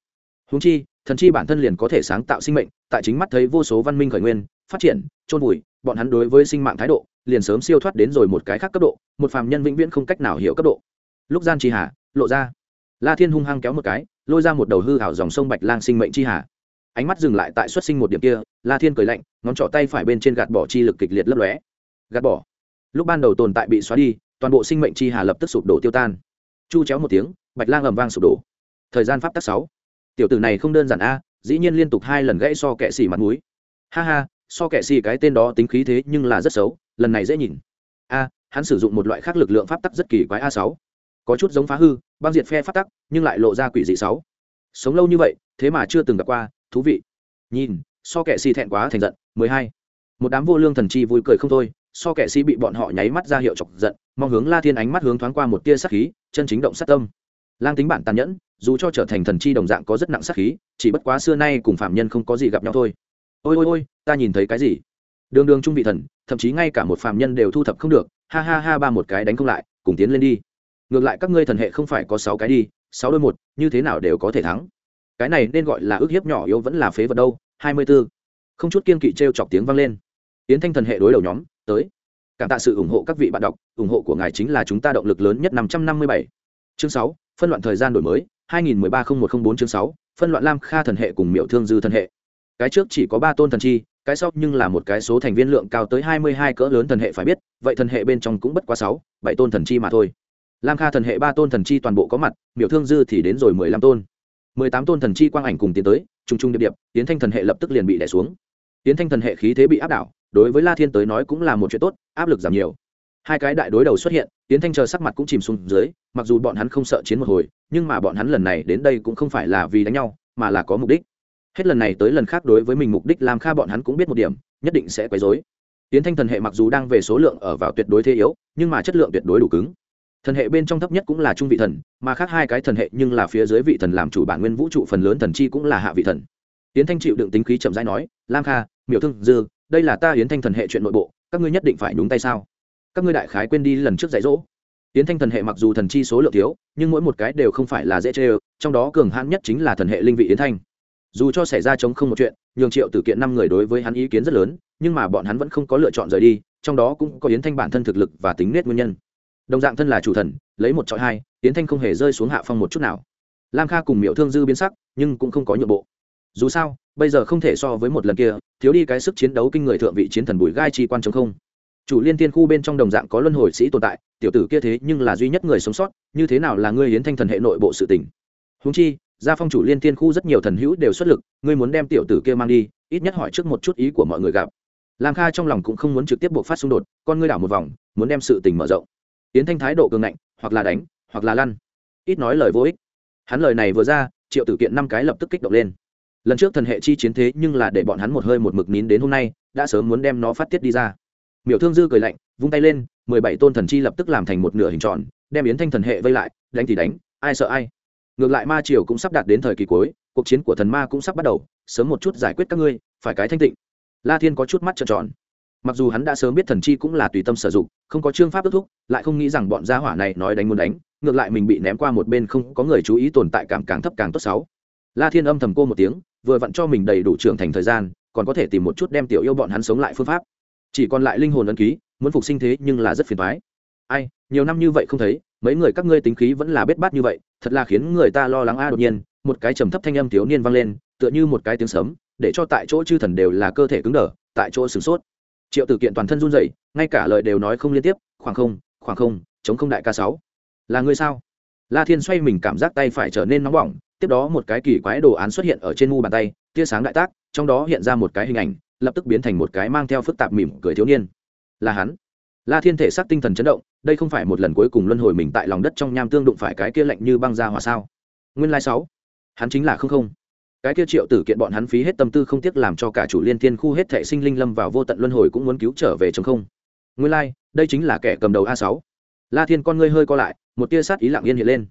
Húng chi, thần chi bản thân liền có thể sáng tạo sinh mệnh, tại chính mắt thấy vô số văn minh khởi nguyên, phát triển trôn vùi, bọn hắn đối với sinh mạng thái độ, liền sớm siêu thoát đến rồi một cái khác cấp độ, một phàm nhân vĩnh viễn không cách nào hiểu cấp độ. Lúc gian chi hà, lộ ra. La thiên hung hăng kéo một cái, lôi ra một đầu hư hảo dòng sông bạch lang sinh mệnh chi hà ánh mắt dừng lại tại xuất sinh một điểm kia, la thiên cười lạnh, ngón trỏ tay phải bên trên gạt bỏ chi lực kịch liệt lấp lóe. Gạt bỏ. Lúc ban đầu tồn tại bị xóa đi, toàn bộ sinh mệnh chi hà lập tức sụp đổ tiêu tan. Chu chéo một tiếng, bạch lang ầm vang sụp đổ. Thời gian pháp tắc sáu. Tiểu tử này không đơn giản a, dĩ nhiên liên tục hai lần gãy so kệ xỉ mặt mũi. Ha ha, so kệ xỉ cái tên đó tính khí thế nhưng là rất xấu, lần này dễ nhìn. A, hắn sử dụng một loại khác lực lượng pháp tắc rất kỳ quái a sáu. Có chút giống phá hư, băng diệt phe pháp tắc, nhưng lại lộ ra quỷ dị sáu. Sống lâu như vậy, thế mà chưa từng gặp qua thú vị. Nhìn, so kệ xì thẹn quá thành giận, mười hai. Một đám vô lương thần chi vui cười không thôi, so kệ sĩ bị bọn họ nháy mắt ra hiệu chọc giận, mong hướng la thiên ánh mắt hướng thoáng qua một tia sát khí, chân chính động sát tâm. Lang tính bản tàn nhẫn, dù cho trở thành thần chi đồng dạng có rất nặng sát khí, chỉ bất quá xưa nay cùng phạm nhân không có gì gặp nhau thôi. Ôi ôi ôi, ta nhìn thấy cái gì? Đường đường trung vị thần, thậm chí ngay cả một phạm nhân đều thu thập không được. Ha ha ha, ba một cái đánh không lại, cùng tiến lên đi. Ngược lại các ngươi thần hệ không phải có sáu cái đi, sáu đôi một, như thế nào đều có thể thắng cái này nên gọi là ước hiếp nhỏ yếu vẫn là phế vật đâu, hai mươi b ố không chút kiên kỵ t r e o chọc tiếng vang lên. Tiến thanh thần hệ đối đầu nhóm, tới. Cảm tạ sự ủng hộ các vị bạn đọc, ủng hộ của ngài chính là chúng ta động lực lớn nhất năm trăm năm mươi bảy. Chương sáu, phân loạn thời gian đổi mới, hai nghìn mười ba không một không bốn chương sáu, phân loạn lam kha thần hệ cùng miệu thương dư thần hệ. Cái trước chỉ có ba tôn thần chi, cái sau nhưng là một cái số thành viên lượng cao tới hai mươi hai cỡ lớn thần hệ phải biết, vậy thần hệ bên trong cũng bất quá sáu, bảy tôn thần chi mà thôi. Lam kha thần hệ ba tôn thần chi toàn bộ có mặt, miểu thương dư thì đến rồi mười lăm tôn mười tám tôn thần chi quang ảnh cùng tiến tới t r u n g t r u n g điệp điệp tiến thanh thần hệ lập tức liền bị đẻ xuống. Tiến thanh thần hệ khí thế bị áp đảo, đối với la thiên tới nói cũng là một chuyện tốt, áp lực giảm nhiều. Hai cái đại đối đầu xuất hiện tiến thanh chờ sắc mặt cũng chìm xuống dưới, mặc dù bọn hắn không sợ chiến một hồi, nhưng mà bọn hắn lần này đến đây cũng không phải là vì đánh nhau, mà là có mục đích. Hết lần này tới lần khác đối với mình mục đích làm kha bọn hắn cũng biết một điểm, nhất định sẽ quấy dối tiến thanh thần hệ mặc dù đang về số lượng ở vào tuyệt đối thế yếu, nhưng mà chất lượng tuyệt đối đủ cứng thần hệ bên trong thấp nhất cũng là trung vị thần, mà khác hai cái thần hệ nhưng là phía dưới vị thần làm chủ bản nguyên vũ trụ phần lớn thần chi cũng là hạ vị thần. Yến thanh chịu đựng tính khí chậm rãi nói, lam kha, miểu thương, dư, đây là ta yến thanh thần hệ chuyện nội bộ, các ngươi nhất định phải nhúng tay sao? Các ngươi đại khái quên đi lần trước dạy dỗ. Yến thanh thần hệ mặc dù thần chi số lượng thiếu, nhưng mỗi một cái đều không phải là dễ chê ơ, trong đó cường hãn nhất chính là thần hệ linh vị yến thanh. Dù cho xảy ra chống không một chuyện, nhường triệu tử kiện năm người đối với hắn ý kiến rất lớn, nhưng mà bọn hắn vẫn không có lựa chọn rời đi, trong đó cũng có yến thanh bản thân thực lực và tính nết nguyên nhân đồng dạng thân là chủ thần, lấy một trọi hai tiến thanh không hề rơi xuống hạ phong một chút nào. Lam kha cùng miệu thương dư biến sắc, nhưng cũng không có nhượng bộ. Dù sao, bây giờ không thể so với một lần kia, thiếu đi cái sức chiến đấu kinh người thượng vị chiến thần bùi gai chi quan chống không. Chủ liên tiên khu bên trong đồng dạng có luân hồi sĩ tồn tại, tiểu tử kia thế nhưng là duy nhất người sống sót, như thế nào là ngươi hiến thanh thần hệ nội bộ sự tỉnh húng chi, gia phong chủ liên tiên khu rất nhiều thần hữu đều xuất lực, ngươi muốn đem tiểu tử kia mang đi, ít nhất hỏi trước một chút ý của mọi người gặp. Lam kha trong lòng cũng không muốn trực tiếp buộc phát xung đột, con ngươi đảo một vòng, muốn đem sự tình mở rộng yến thanh thái độ cường ngạnh, hoặc là đánh, hoặc là lăn. Ít nói lời vô ích. Hắn lời này vừa ra, triệu tử kiện năm cái lập tức kích động lên. Lần trước thần hệ chi chiến thế nhưng là để bọn hắn một hơi một mực nín đến hôm nay, đã sớm muốn đem nó phát tiết đi ra. Miểu thương dư cười lạnh, vung tay lên, mười bảy tôn thần chi lập tức làm thành một nửa hình tròn, đem yến thanh thần hệ vây lại, đánh thì đánh, ai sợ ai. Ngược lại ma triều cũng sắp đạt đến thời kỳ cuối, cuộc chiến của thần ma cũng sắp bắt đầu, sớm một chút giải quyết các ngươi, phải cái thanh tịnh. La thiên có chút mắt trợn tròn mặc dù hắn đã sớm biết thần chi cũng là tùy tâm sử dụng, không có chương pháp ước thúc, lại không nghĩ rằng bọn gia hỏa này nói đánh muốn đánh, ngược lại mình bị ném qua một bên không có người chú ý tồn tại cảm càng thấp càng tốt sáu. La thiên âm thầm cô một tiếng, vừa vặn cho mình đầy đủ trưởng thành thời gian, còn có thể tìm một chút đem tiểu yêu bọn hắn sống lại phương pháp. Chỉ còn lại linh hồn ấn ký, muốn phục sinh thế nhưng là rất phiền thoái ai, nhiều năm như vậy không thấy, mấy người các ngươi tính khí vẫn là bết bát như vậy, thật là khiến người ta lo lắng a đột nhiên, một cái trầm thấp thanh âm thiếu niên vang lên, tựa như một cái tiếng sấm, để cho tại chỗ chư thần đều là cơ thể cứng đờ, tại chỗ sửng sốt triệu tử kiện toàn thân run rẩy, ngay cả lời đều nói không liên tiếp khoảng không khoảng không chống không đại ca sáu. Là ngươi sao? La thiên xoay mình cảm giác tay phải trở nên nóng bỏng tiếp đó một cái kỳ quái đồ án xuất hiện ở trên mu bàn tay tia sáng đại tác trong đó hiện ra một cái hình ảnh lập tức biến thành một cái mang theo phức tạp mỉm cười thiếu niên. Là hắn. La thiên thể xác tinh thần chấn động đây không phải một lần cuối cùng luân hồi mình tại lòng đất trong nham tương đụng phải cái kia lạnh như băng ra hỏa sao? Nguyên lai sáu hắn chính là không không cái kia triệu tử kiện bọn hắn phí hết tâm tư không tiếc làm cho cả chủ liên thiên khu hết thệ sinh linh lâm vào vô tận luân hồi cũng muốn cứu trở về chống không. Nguyên lai, đây chính là kẻ cầm đầu a sáu. La thiên con ngươi hơi co lại, một tia sát ý lặng yên hiện lên.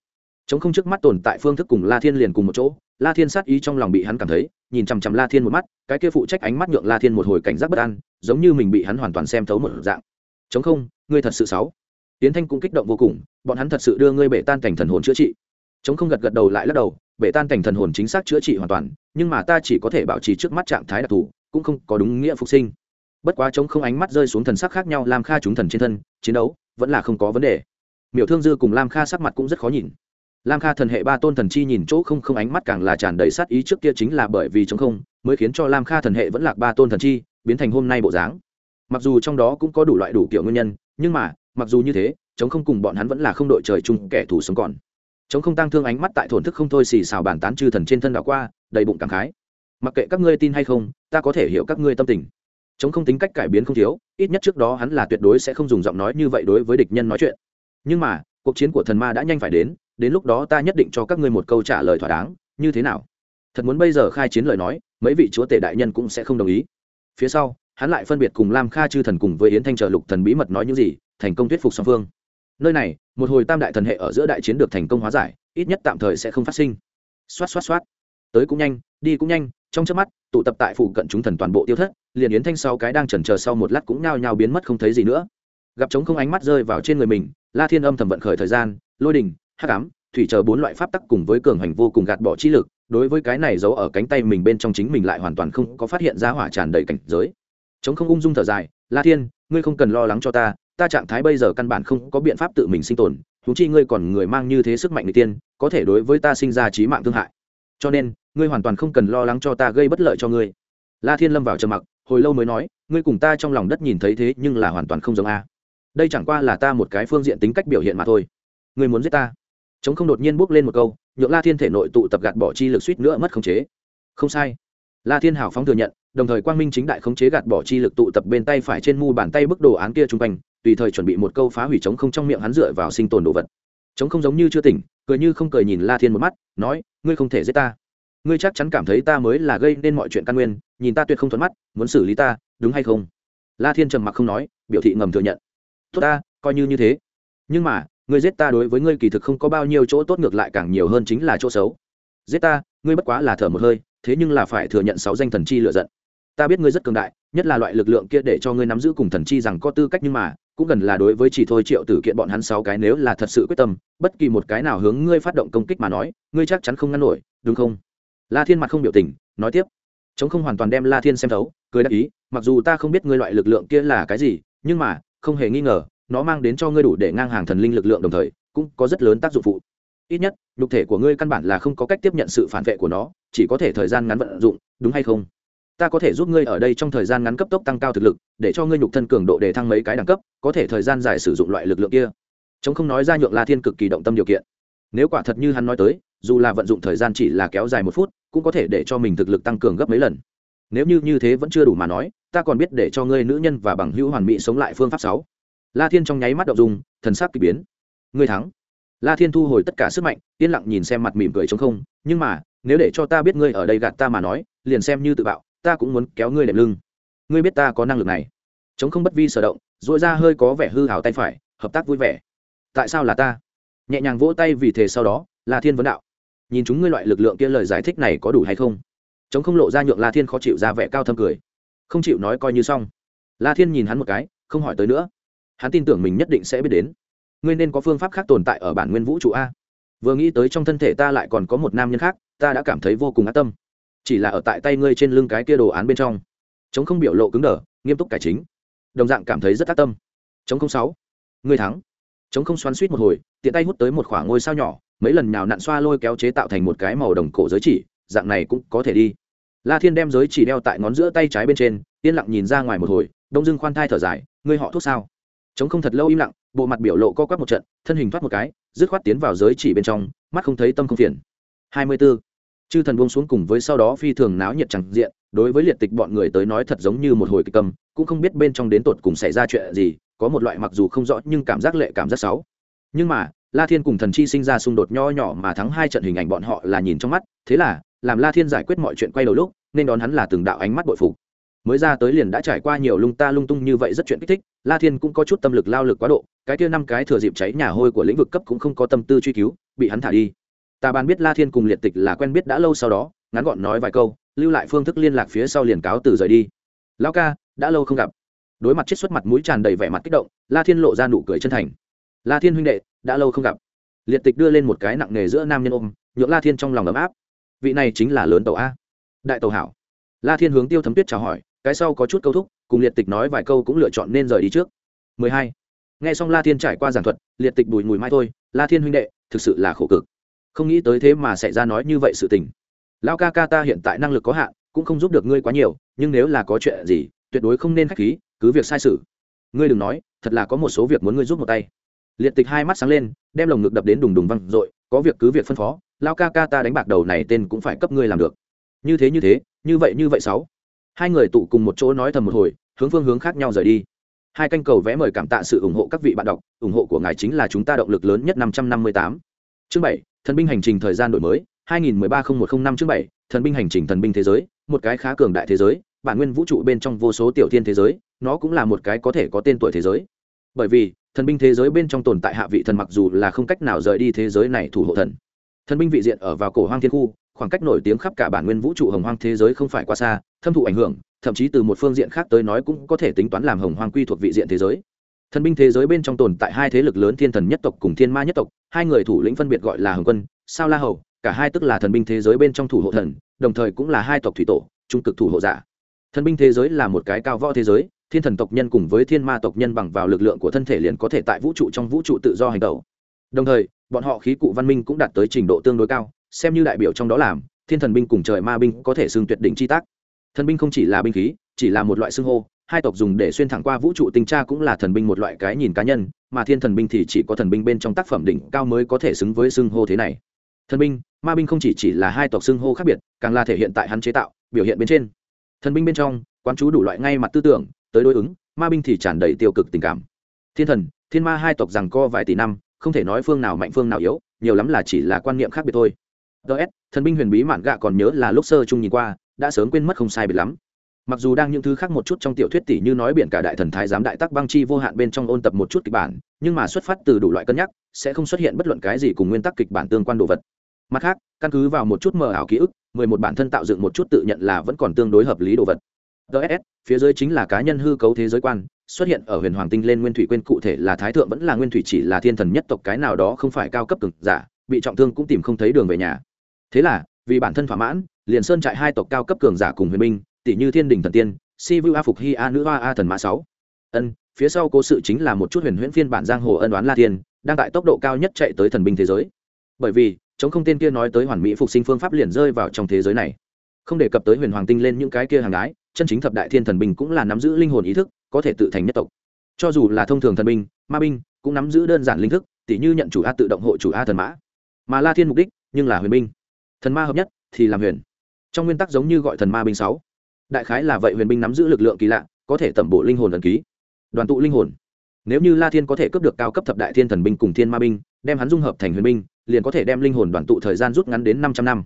Chống không trước mắt tồn tại phương thức cùng la thiên liền cùng một chỗ, la thiên sát ý trong lòng bị hắn cảm thấy, nhìn chằm chằm la thiên một mắt, cái kia phụ trách ánh mắt nhượng la thiên một hồi cảnh giác bất an, giống như mình bị hắn hoàn toàn xem thấu một dạng. Chống không, ngươi thật sự sáu. Tiến thanh cũng kích động vô cùng, bọn hắn thật sự đưa ngươi bể tan cảnh thần hồn chữa trị. Chống không gật gật đầu lại lắc đầu bể tan cảnh thần hồn chính xác chữa trị hoàn toàn, nhưng mà ta chỉ có thể bảo trì trước mắt trạng thái đặc thù, cũng không có đúng nghĩa phục sinh. Bất quá chống không ánh mắt rơi xuống thần sắc khác nhau, lam kha chúng thần trên thân, chiến đấu vẫn là không có vấn đề. Miểu thương dư cùng lam kha sắc mặt cũng rất khó nhìn. Lam kha thần hệ ba tôn thần chi nhìn chỗ không không ánh mắt càng là tràn đầy sát ý trước kia chính là bởi vì chống không, mới khiến cho lam kha thần hệ vẫn lạc ba tôn thần chi, biến thành hôm nay bộ dáng. Mặc dù trong đó cũng có đủ loại đủ kiểu nguyên nhân, nhưng mà, mặc dù như thế chống không cùng bọn hắn vẫn là không đội trời chung kẻ thù sống còn chống không tăng thương ánh mắt tại thổn thức không thôi xì xào bàn tán chư thần trên thân đảo qua, đầy bụng cảm khái. Mặc kệ các ngươi tin hay không, ta có thể hiểu các ngươi tâm tình. Chống không tính cách cải biến không thiếu, ít nhất trước đó hắn là tuyệt đối sẽ không dùng giọng nói như vậy đối với địch nhân nói chuyện. Nhưng mà, cuộc chiến của thần ma đã nhanh phải đến đến lúc đó ta nhất định cho các ngươi một câu trả lời thỏa đáng, như thế nào? Thật muốn bây giờ khai chiến lời nói, mấy vị chúa tể đại nhân cũng sẽ không đồng ý. Phía sau, hắn lại phân biệt cùng lam kha chư thần cùng với yến thanh trợ lục thần bí mật nói những gì, thành công thuyết phục song phương nơi này, một hồi tam đại thần hệ ở giữa đại chiến được thành công hóa giải, ít nhất tạm thời sẽ không phát sinh. Xoát xoát xoát. Tới cũng nhanh, đi cũng nhanh, trong chớp mắt, tụ tập tại phụ cận chúng thần toàn bộ tiêu thất, liền yến thanh sau cái đang chần chờ sau một lát cũng nhao nhao biến mất không thấy gì nữa. Gặp trống không ánh mắt rơi vào trên người mình, la thiên âm thầm vận khởi thời gian, lôi đình, hắc ám, thủy chờ bốn loại pháp tắc cùng với cường hành vô cùng gạt bỏ chi lực, đối với cái này giấu ở cánh tay mình bên trong chính mình lại hoàn toàn không có phát hiện ra hỏa tràn đầy cảnh giới. Chống không ung dung thở dài, la thiên, ngươi không cần lo lắng cho ta ta trạng thái bây giờ căn bản không có biện pháp tự mình sinh tồn, huống chi ngươi còn người mang như thế sức mạnh người tiên, có thể đối với ta sinh ra trí mạng thương hại. Cho nên, ngươi hoàn toàn không cần lo lắng cho ta gây bất lợi cho ngươi. La thiên lâm vào trầm mặc, hồi lâu mới nói, ngươi cùng ta trong lòng đất nhìn thấy thế nhưng là hoàn toàn không giống a. Đây chẳng qua là ta một cái phương diện tính cách biểu hiện mà thôi. Ngươi muốn giết ta? Chống không đột nhiên bước lên một câu, nhượng la thiên thể nội tụ tập gạt bỏ chi lực suýt nữa mất khống chế. Không sai. La thiên hào phóng thừa nhận, đồng thời quang minh chính đại khống chế gạt bỏ chi lực tụ tập bên tay phải trên mu bàn tay bức đồ án kia chung quanh tùy thời chuẩn bị một câu phá hủy chống không trong miệng hắn dựa vào sinh tồn đồ vật. Chống không giống như chưa tỉnh, cười như không cười nhìn la thiên một mắt, nói, ngươi không thể giết ta. Ngươi chắc chắn cảm thấy ta mới là gây nên mọi chuyện căn nguyên, nhìn ta tuyệt không thuận mắt, muốn xử lý ta, đúng hay không? La thiên trầm mặc không nói, biểu thị ngầm thừa nhận. Tốt ta, coi như như thế. Nhưng mà, ngươi giết ta đối với ngươi kỳ thực không có bao nhiêu chỗ tốt ngược lại càng nhiều hơn chính là chỗ xấu. Giết ta, ngươi bất quá là thở một hơi, thế nhưng là phải thừa nhận sáu danh thần chi lựa giận. Ta biết ngươi rất cường đại, nhất là loại lực lượng kia để cho ngươi nắm giữ cùng thần chi rằng có tư cách nhưng mà cũng gần là đối với chỉ thôi triệu tử kiện bọn hắn sáu cái nếu là thật sự quyết tâm, bất kỳ một cái nào hướng ngươi phát động công kích mà nói, ngươi chắc chắn không ngăn nổi, đúng không? La thiên mặt không biểu tình, nói tiếp. Chống không hoàn toàn đem la thiên xem thấu, cười đáp ý, mặc dù ta không biết ngươi loại lực lượng kia là cái gì, nhưng mà, không hề nghi ngờ, nó mang đến cho ngươi đủ để ngang hàng thần linh lực lượng đồng thời, cũng có rất lớn tác dụng phụ. Ít nhất, nhục thể của ngươi căn bản là không có cách tiếp nhận sự phản vệ của nó, chỉ có thể thời gian ngắn vận dụng, đúng hay không? Ta có thể giúp ngươi ở đây trong thời gian ngắn cấp tốc tăng cao thực lực, để cho ngươi nhục thân cường độ để thăng mấy cái đẳng cấp, có thể thời gian dài sử dụng loại lực lượng kia. Chống không nói ra nhượng la thiên cực kỳ động tâm điều kiện. Nếu quả thật như hắn nói tới, dù là vận dụng thời gian chỉ là kéo dài một phút, cũng có thể để cho mình thực lực tăng cường gấp mấy lần. Nếu như như thế vẫn chưa đủ mà nói, ta còn biết để cho ngươi nữ nhân và bằng hữu hoàn mỹ sống lại phương pháp sáu. La thiên trong nháy mắt động dung, thần sắc k ỳ biến. Ngươi thắng. La thiên thu hồi tất cả sức mạnh, yên lặng nhìn xem mặt mỉm cười chống không, nhưng mà, nếu để cho ta biết ngươi ở đây gạt ta mà nói, liền xem như tự bạo ta cũng muốn kéo ngươi đệm lưng. Ngươi biết ta có năng lực này. Chống không bất vi sở động dội ra hơi có vẻ hư hào tay phải, hợp tác vui vẻ. Tại sao là ta? Nhẹ nhàng vỗ tay vì thế sau đó, la thiên vấn đạo. Nhìn chúng ngươi loại lực lượng kia lời giải thích này có đủ hay không? Chống không lộ ra nhượng la thiên khó chịu ra vẻ cao thâm cười. Không chịu nói coi như xong. La thiên nhìn hắn một cái, không hỏi tới nữa. Hắn tin tưởng mình nhất định sẽ biết đến. Ngươi nên có phương pháp khác tồn tại ở bản nguyên vũ trụ a. Vừa nghĩ tới trong thân thể ta lại còn có một nam nhân khác, ta đã cảm thấy vô cùng ác tâm chỉ là ở tại tay ngươi trên lưng cái kia đồ án bên trong. Chống không biểu lộ cứng đờ, nghiêm túc cải chính. Đồng dạng cảm thấy rất tác tâm. Chống không sáu, ngươi thắng. Chống không xoắn suýt một hồi, tiện tay hút tới một khoảng ngôi sao nhỏ, mấy lần nào nặn xoa lôi kéo chế tạo thành một cái màu đồng cổ giới chỉ, dạng này cũng có thể đi. La thiên đem giới chỉ đeo tại ngón giữa tay trái bên trên, yên lặng nhìn ra ngoài một hồi, đông dưng khoan thai thở dài, ngươi họ thuốc sao? Chống không thật lâu im lặng, bộ mặt biểu lộ co quắp một trận, thân hình thoát một cái, dứt khoát tiến vào giới chỉ bên trong, mắt không thấy tâm không phiền. Hai mươi 24 chư thần buông xuống cùng với sau đó phi thường náo nhiệt chẳng diện, đối với liệt tịch bọn người tới nói thật giống như một hồi kịch cầm cũng không biết bên trong đến tột cùng xảy ra chuyện gì, có một loại mặc dù không rõ nhưng cảm giác lệ cảm giác xấu. Nhưng mà, la thiên cùng thần chi sinh ra xung đột nho nhỏ mà thắng hai trận hình ảnh bọn họ là nhìn trong mắt, thế là, làm la thiên giải quyết mọi chuyện quay đầu lúc, nên đón hắn là từng đạo ánh mắt bội phục. Mới ra tới liền đã trải qua nhiều lung ta lung tung như vậy rất chuyện kích thích, la thiên cũng có chút tâm lực lao lực quá độ, cái kia năm cái thừa dịp cháy nhà hôi của lĩnh vực cấp cũng không có tâm tư truy cứu, bị hắn thả đi ta bàn biết la thiên cùng liệt tịch là quen biết đã lâu sau đó, ngắn gọn nói vài câu, lưu lại phương thức liên lạc phía sau liền cáo từ rời đi. Lão ca, đã lâu không gặp. Đối mặt chết xuất mặt mũi tràn đầy vẻ mặt kích động, la thiên lộ ra nụ cười chân thành. La thiên huynh đệ, đã lâu không gặp. Liệt tịch đưa lên một cái nặng nề giữa nam nhân ôm, nhượng la thiên trong lòng ấm áp. Vị này chính là lớn tàu a. Đại tàu hảo. La thiên hướng tiêu thấm tuyết chào hỏi, cái sau có chút câu thúc, cùng liệt tịch nói vài câu cũng lựa chọn nên rời đi trước. 12. nghe xong la thiên trải qua giảng thuật, liệt tịch bùi mùi mai thôi, la thiên huynh đệ, thực sự là khổ cực không nghĩ tới thế mà xảy ra nói như vậy sự tình. Lao ca ca ta hiện tại năng lực có hạn, cũng không giúp được ngươi quá nhiều, nhưng nếu là có chuyện gì, tuyệt đối không nên k h á c h khí, cứ việc sai sự. Ngươi đừng nói, thật là có một số việc muốn ngươi giúp một tay. Liệt tịch hai mắt sáng lên, đem lồng ngực đập đến đùng đùng văng r ộ i có việc cứ việc phân phó lao ca ca ta đánh bạc đầu này tên cũng phải cấp ngươi làm được. Như thế như thế, như vậy như vậy sáu. Hai người tụ cùng một chỗ nói thầm một hồi, hướng phương hướng khác nhau rời đi. Hai canh cầu vẽ mời cảm tạ sự ủng hộ các vị bạn đọc, ủng hộ của ngài chính là chúng ta động lực lớn nhất năm trăm năm mươi tám chương bảy thần binh hành trình thời gian đổi mới 2013-0105 chương 7, thần binh hành trình thần binh thế giới, một cái khá cường đại thế giới, bản nguyên vũ trụ bên trong vô số tiểu thiên thế giới, nó cũng là một cái có thể có tên tuổi thế giới. Bởi vì, thần binh thế giới bên trong tồn tại hạ vị thần mặc dù là không cách nào rời đi thế giới này thủ hộ thần. Thần binh vị diện ở vào cổ hoang thiên khu, khoảng cách nổi tiếng khắp cả bản nguyên vũ trụ hồng hoang thế giới không phải quá xa, thâm thụ ảnh hưởng, thậm chí từ một phương diện khác tới nói cũng có thể tính toán làm hồng hoang quy thuộc vị diện thế giới. Thần binh thế giới bên trong tồn tại hai thế lực lớn thiên thần nhất tộc cùng thiên ma nhất tộc, hai người thủ lĩnh phân biệt gọi là Hồng Quân, Sao La Hầu, cả hai tức là thần binh thế giới bên trong thủ hộ thần đồng thời cũng là hai tộc thủy tổ trung cực thủ hộ giả. Thần binh thế giới là một cái cao võ thế giới thiên thần tộc nhân cùng với thiên ma tộc nhân bằng vào lực lượng của thân thể liền có thể tại vũ trụ trong vũ trụ tự do hành tẩu. Đồng thời bọn họ khí cụ văn minh cũng đạt tới trình độ tương đối cao xem như đại biểu trong đó làm thiên thần binh cùng trời ma binh có thể xưng tuyệt đỉnh chi tác. Thần binh không chỉ là binh khí chỉ là một loại xưng hô hai tộc dùng để xuyên thẳng qua vũ trụ tinh tra cũng là thần binh một loại cái nhìn cá nhân, mà thiên thần binh thì chỉ có thần binh bên trong tác phẩm đỉnh cao mới có thể xứng với xưng hô thế này. Thần binh, ma binh không chỉ chỉ là hai tộc xưng hô khác biệt, càng là thể hiện tại hắn chế tạo, biểu hiện bên trên. Thần binh bên trong, quán chú đủ loại ngay mặt tư tưởng, tới đối ứng, ma binh thì tràn đầy tiêu cực tình cảm. Thiên thần, thiên ma hai tộc rằng co vài tỷ năm, không thể nói phương nào mạnh phương nào yếu, nhiều lắm là chỉ là quan niệm khác biệt thôi. Ts thần binh huyền bí mạn gạ còn nhớ là lúc sơ chung nhìn qua, đã sớm quên mất không sai biệt lắm mặc dù đang những thứ khác một chút trong tiểu thuyết tỷ như nói biển cả đại thần thái giám đại tắc băng chi vô hạn bên trong ôn tập một chút kịch bản, nhưng mà xuất phát từ đủ loại cân nhắc, sẽ không xuất hiện bất luận cái gì cùng nguyên tắc kịch bản tương quan đồ vật. Mặt khác, căn cứ vào một chút mờ ảo ký ức, mười một bản thân tạo dựng một chút tự nhận là vẫn còn tương đối hợp lý đồ vật. Ts phía dưới chính là cá nhân hư cấu thế giới quan, xuất hiện ở huyền hoàng tinh lên nguyên thủy quên cụ thể là thái thượng vẫn là nguyên thủy chỉ là thiên thần nhất tộc cái nào đó không phải cao cấp cực giả, bị trọng thương cũng tìm không thấy đường về nhà. Thế là, vì bản thân thỏa mãn, liền sơn trại hai tộc cao cấp cường giả cùng huyền minh tỷ như thiên đình thần tiên, si vu a phục hi a nữ hoa a thần mã sáu. Ân, phía sau cố sự chính là một chút huyền huyễn phiên bản giang hồ ân đoán la thiên, đang tại tốc độ cao nhất chạy tới thần binh thế giới. Bởi vì, chống không tên kia nói tới hoàn mỹ phục sinh phương pháp liền rơi vào trong thế giới này. Không đề cập tới huyền hoàng tinh lên những cái kia hàng gái chân chính thập đại thiên thần binh cũng là nắm giữ linh hồn ý thức, có thể tự thành nhất tộc. Cho dù là thông thường thần binh, ma binh, cũng nắm giữ đơn giản linh thức, tỉ như nhận chủ a tự động hộ chủ a thần mã. Mà la thiên mục đích, nhưng là huyền binh. Thần ma hợp nhất, thì làm huyền. Trong nguyên tắc giống như gọi thần ma binh sáu đại khái là vậy huyền binh nắm giữ lực lượng kỳ lạ, có thể tẩm bộ linh hồn ẩn ký, đoàn tụ linh hồn. Nếu như la thiên có thể cướp được cao cấp thập đại thiên thần binh cùng thiên ma binh, đem hắn dung hợp thành huyền binh, liền có thể đem linh hồn đoàn tụ thời gian rút ngắn đến năm trăm năm.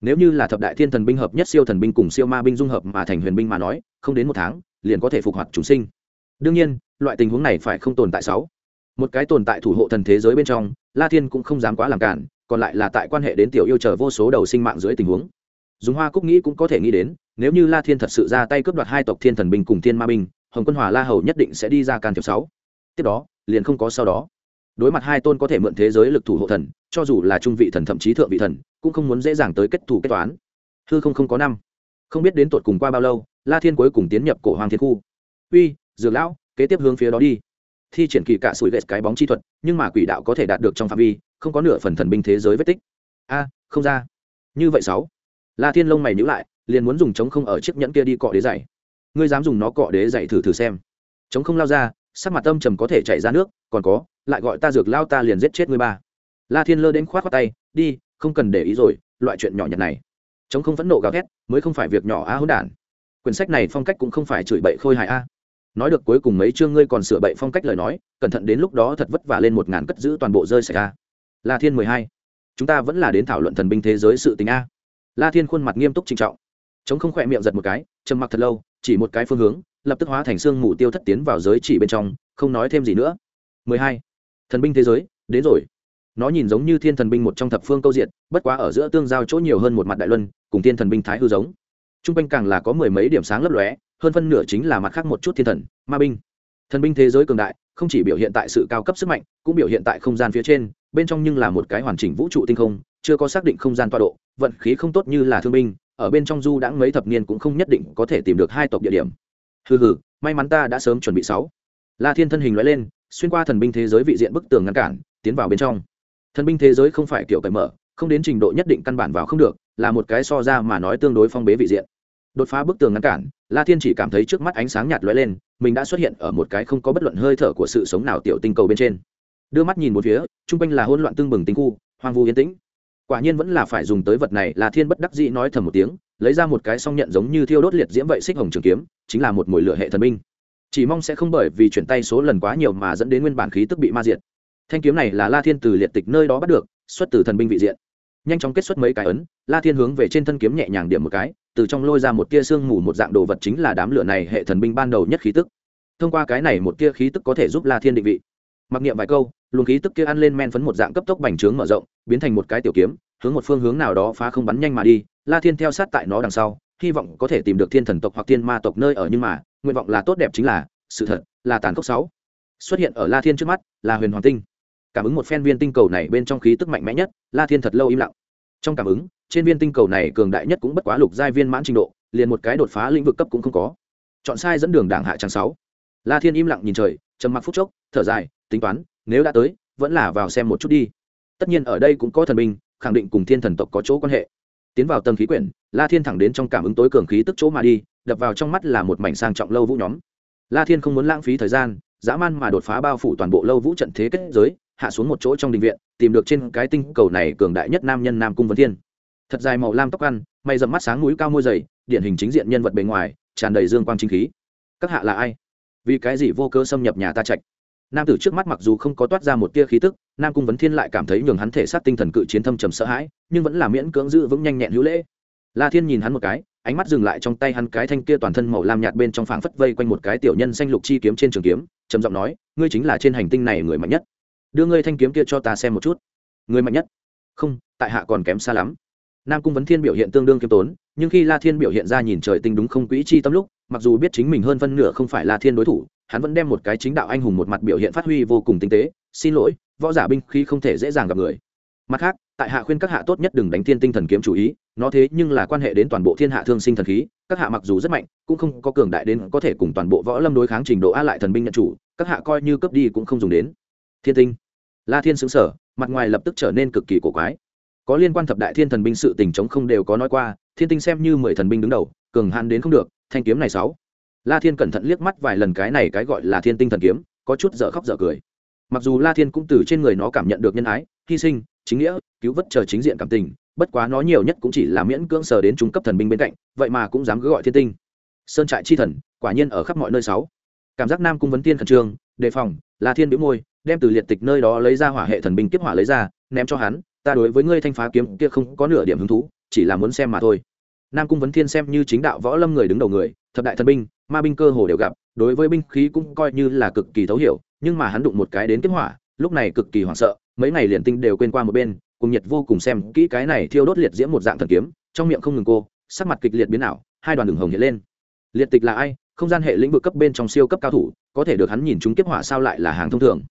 Nếu như là thập đại thiên thần binh hợp nhất siêu thần binh cùng siêu ma binh dung hợp mà thành huyền binh mà nói, không đến một tháng, liền có thể phục hoạt chúng sinh. Đương nhiên, loại tình huống này phải không tồn tại sáu. Một cái tồn tại thủ hộ thần thế giới bên trong, la thiên cũng không dám quá làm cản, còn lại là tại quan hệ đến tiểu yêu chờ vô số đầu sinh mạng dưới tình huống. Dùng hoa cúc nghĩ cũng có thể nghĩ đến nếu như la thiên thật sự ra tay cướp đoạt hai tộc thiên thần binh cùng thiên ma binh, hồng quân hòa la hầu nhất định sẽ đi ra can thiệp sáu. Tiếp đó, liền không có sau đó. Đối mặt hai tôn có thể mượn thế giới lực thủ hộ thần, cho dù là trung vị thần thậm chí thượng vị thần, cũng không muốn dễ dàng tới kết thủ kết toán. Hư không không có năm. Không biết đến tột cùng qua bao lâu, la thiên cuối cùng tiến nhập cổ hoàng thiên khu. Uy, dược lão, kế tiếp hướng phía đó đi. Thi triển kỳ cả sủi ghét cái bóng chi thuật, nhưng mà quỷ đạo có thể đạt được trong phạm vi, không có nửa phần thần binh thế giới vết tích. A, không ra. Như vậy sáu. La thiên lông mày nhữ lại liền muốn dùng chống không ở chiếc nhẫn kia đi cọ đế dày ngươi dám dùng nó cọ đế dày thử thử xem. Chống không lao ra, sắc mặt tâm trầm có thể chạy ra nước, còn có, lại gọi ta dược lao ta liền giết chết ngươi ba. La thiên lơ đến khoát khoát tay, đi, không cần để ý rồi, loại chuyện nhỏ nhặt này. Chống không phẫn nộ gào thét, mới không phải việc nhỏ a hỗn đản. Quyển sách này phong cách cũng không phải chửi bậy khôi hài a. Nói được cuối cùng mấy chương ngươi còn sửa bậy phong cách lời nói, cẩn thận đến lúc đó thật vất vả lên một ngàn cất giữ toàn bộ rơi sạch a. La thiên mười hai, chúng ta vẫn là đến thảo luận thần binh thế giới sự tình a. La thiên khuôn mặt nghiêm túc trinh trọng chống không khỏe miệng giật một cái, trầm mặc thật lâu, chỉ một cái phương hướng, lập tức hóa thành xương mù tiêu thất tiến vào giới chỉ bên trong, không nói thêm gì nữa. Mười hai. Thần binh thế giới, đến rồi. Nó nhìn giống như thiên thần binh một trong thập phương câu diện, bất quá ở giữa tương giao chỗ nhiều hơn một mặt đại luân, cùng thiên thần binh thái hư giống. Trung quanh càng là có mười mấy điểm sáng lấp lóe, hơn phân nửa chính là mặt khác một chút thiên thần, ma binh. Thần binh thế giới cường đại, không chỉ biểu hiện tại sự cao cấp sức mạnh, cũng biểu hiện tại không gian phía trên, bên trong nhưng là một cái hoàn chỉnh vũ trụ tinh không, chưa có xác định không gian tọa độ, vận khí không tốt như là thương binh ở bên trong du đã mấy thập niên cũng không nhất định có thể tìm được hai tộc địa điểm. Hừ hừ, may mắn ta đã sớm chuẩn bị sáu. La thiên thân hình loại lên, xuyên qua thần binh thế giới vị diện bức tường ngăn cản, tiến vào bên trong. Thần binh thế giới không phải kiểu cởi mở, không đến trình độ nhất định căn bản vào không được, là một cái so ra mà nói tương đối phong bế vị diện. Đột phá bức tường ngăn cản, la thiên chỉ cảm thấy trước mắt ánh sáng nhạt lóe lên, mình đã xuất hiện ở một cái không có bất luận hơi thở của sự sống nào tiểu tinh cầu bên trên. Đưa mắt nhìn một phía, chung quanh là hỗn loạn tương bừng tinh khu, hoang vu yên tĩnh quả nhiên vẫn là phải dùng tới vật này, là thiên bất đắc dĩ nói thầm một tiếng, lấy ra một cái song nhận giống như thiêu đốt liệt diễm vậy xích hồng trường kiếm, chính là một mồi lửa hệ thần binh. Chỉ mong sẽ không bởi vì chuyển tay số lần quá nhiều mà dẫn đến nguyên bản khí tức bị ma diệt. Thanh kiếm này là la thiên từ liệt tịch nơi đó bắt được, xuất từ thần binh vị diện. Nhanh chóng kết xuất mấy cái ấn, la thiên hướng về trên thân kiếm nhẹ nhàng điểm một cái, từ trong lôi ra một tia sương mù một dạng đồ vật chính là đám lửa này hệ thần binh ban đầu nhất khí tức. Thông qua cái này một tia khí tức có thể giúp la thiên định vị. Mặc niệm vài câu luồng khí tức kia ăn lên men phấn một dạng cấp tốc bành trướng mở rộng, biến thành một cái tiểu kiếm, hướng một phương hướng nào đó phá không bắn nhanh mà đi. La thiên theo sát tại nó đằng sau, hy vọng có thể tìm được thiên thần tộc hoặc thiên ma tộc nơi ở nhưng mà, nguyện vọng là tốt đẹp chính là, sự thật là tàn khốc sáu. Xuất hiện ở la thiên trước mắt là huyền hoàng tinh. Cảm ứng một phen viên tinh cầu này bên trong khí tức mạnh mẽ nhất, la thiên thật lâu im lặng. Trong cảm ứng, trên viên tinh cầu này cường đại nhất cũng bất quá lục giai viên mãn trình độ, liền một cái đột phá lĩnh vực cấp cũng không có. Chọn sai dẫn đường đảng hạ trang sáu. La thiên im lặng nhìn trời, trầm mặc phút chốc, thở dài, tính toán nếu đã tới, vẫn là vào xem một chút đi. Tất nhiên ở đây cũng có thần binh, khẳng định cùng thiên thần tộc có chỗ quan hệ. Tiến vào tầng khí quyển, la thiên thẳng đến trong cảm ứng tối cường khí tức chỗ mà đi, đập vào trong mắt là một mảnh sang trọng lâu vũ nhóm. La thiên không muốn lãng phí thời gian, dã man mà đột phá bao phủ toàn bộ lâu vũ trận thế kết giới, hạ xuống một chỗ trong đình viện, tìm được trên cái tinh cầu này cường đại nhất nam nhân nam cung vấn thiên. Thật dài màu lam tóc ăn mày dầm mắt sáng mũi cao môi dày, điển hình chính diện nhân vật bề ngoài, tràn đầy dương quang chính khí. Các hạ là ai? Vì cái gì vô cơ xâm nhập nhà ta trạch? Nam tử trước mắt mặc dù không có toát ra một tia khí tức, nam cung vấn thiên lại cảm thấy nhường hắn thể sát tinh thần cự chiến thâm trầm sợ hãi, nhưng vẫn là miễn cưỡng giữ vững nhanh nhẹn hữu lễ. La thiên nhìn hắn một cái, ánh mắt dừng lại trong tay hắn cái thanh kia toàn thân màu lam nhạt bên trong phảng phất vây quanh một cái tiểu nhân xanh lục chi kiếm trên trường kiếm, trầm giọng nói, ngươi chính là trên hành tinh này người mạnh nhất. Đưa ngươi thanh kiếm kia cho ta xem một chút. Người mạnh nhất? Không, tại hạ còn kém xa lắm. Nam cung vấn thiên biểu hiện tương đương kiêm tốn, nhưng khi la thiên biểu hiện ra nhìn trời tinh đúng không quỹ chi tâm lúc mặc dù biết chính mình hơn phân nửa không phải la thiên đối thủ, hắn vẫn đem một cái chính đạo anh hùng một mặt biểu hiện phát huy vô cùng tinh tế. Xin lỗi, võ giả binh khi không thể dễ dàng gặp người. Mặt khác, tại hạ khuyên các hạ tốt nhất đừng đánh thiên tinh thần kiếm chủ ý, nó thế nhưng là quan hệ đến toàn bộ thiên hạ thương sinh thần khí, các hạ mặc dù rất mạnh, cũng không có cường đại đến có thể cùng toàn bộ võ lâm đối kháng trình độ a lại thần binh nhận chủ, các hạ coi như cấp đi cũng không dùng đến. Thiên tinh. La thiên xứng sở mặt ngoài lập tức trở nên cực kỳ cổ quái. Có liên quan thập đại thiên thần binh sự tình chống không đều có nói qua, thiên tinh xem như mười thần binh đứng đầu, cường hàn đến không được thanh kiếm này sáu. La thiên cẩn thận liếc mắt vài lần cái này cái gọi là thiên tinh thần kiếm, có chút dở khóc dở cười. Mặc dù la thiên cũng từ trên người nó cảm nhận được nhân ái, hy sinh, chính nghĩa, cứu vớt chờ chính diện cảm tình, bất quá nó nhiều nhất cũng chỉ là miễn cưỡng sờ đến trung cấp thần binh bên cạnh, vậy mà cũng dám cứ gọi thiên tinh. Sơn trại chi thần, quả nhiên ở khắp mọi nơi sáu. Cảm giác nam cung vấn tiên khẩn trương, đề phòng, la thiên bĩu môi, đem từ liệt tịch nơi đó lấy ra hỏa hệ thần binh kiếp hỏa lấy ra, ném cho hắn, ta đối với ngươi thanh phá kiếm kia không có nửa điểm hứng thú, chỉ là muốn xem mà thôi nam cung vấn thiên xem như chính đạo võ lâm người đứng đầu người, thập đại thần binh, ma binh cơ hồ đều gặp, đối với binh khí cũng coi như là cực kỳ thấu hiểu, nhưng mà hắn đụng một cái đến kiếp hỏa, lúc này cực kỳ hoảng sợ, mấy ngày liền tinh đều quên qua một bên, cùng nhiệt vô cùng xem kỹ cái này thiêu đốt liệt diễm một dạng thần kiếm, trong miệng không ngừng cô, sắc mặt kịch liệt biến ảo, hai đoàn đường hồng hiện lên. Liệt tịch là ai? Không gian hệ lĩnh vực cấp bên trong siêu cấp cao thủ, có thể được hắn nhìn chúng kiếp hỏa sao lại là hàng thông thường?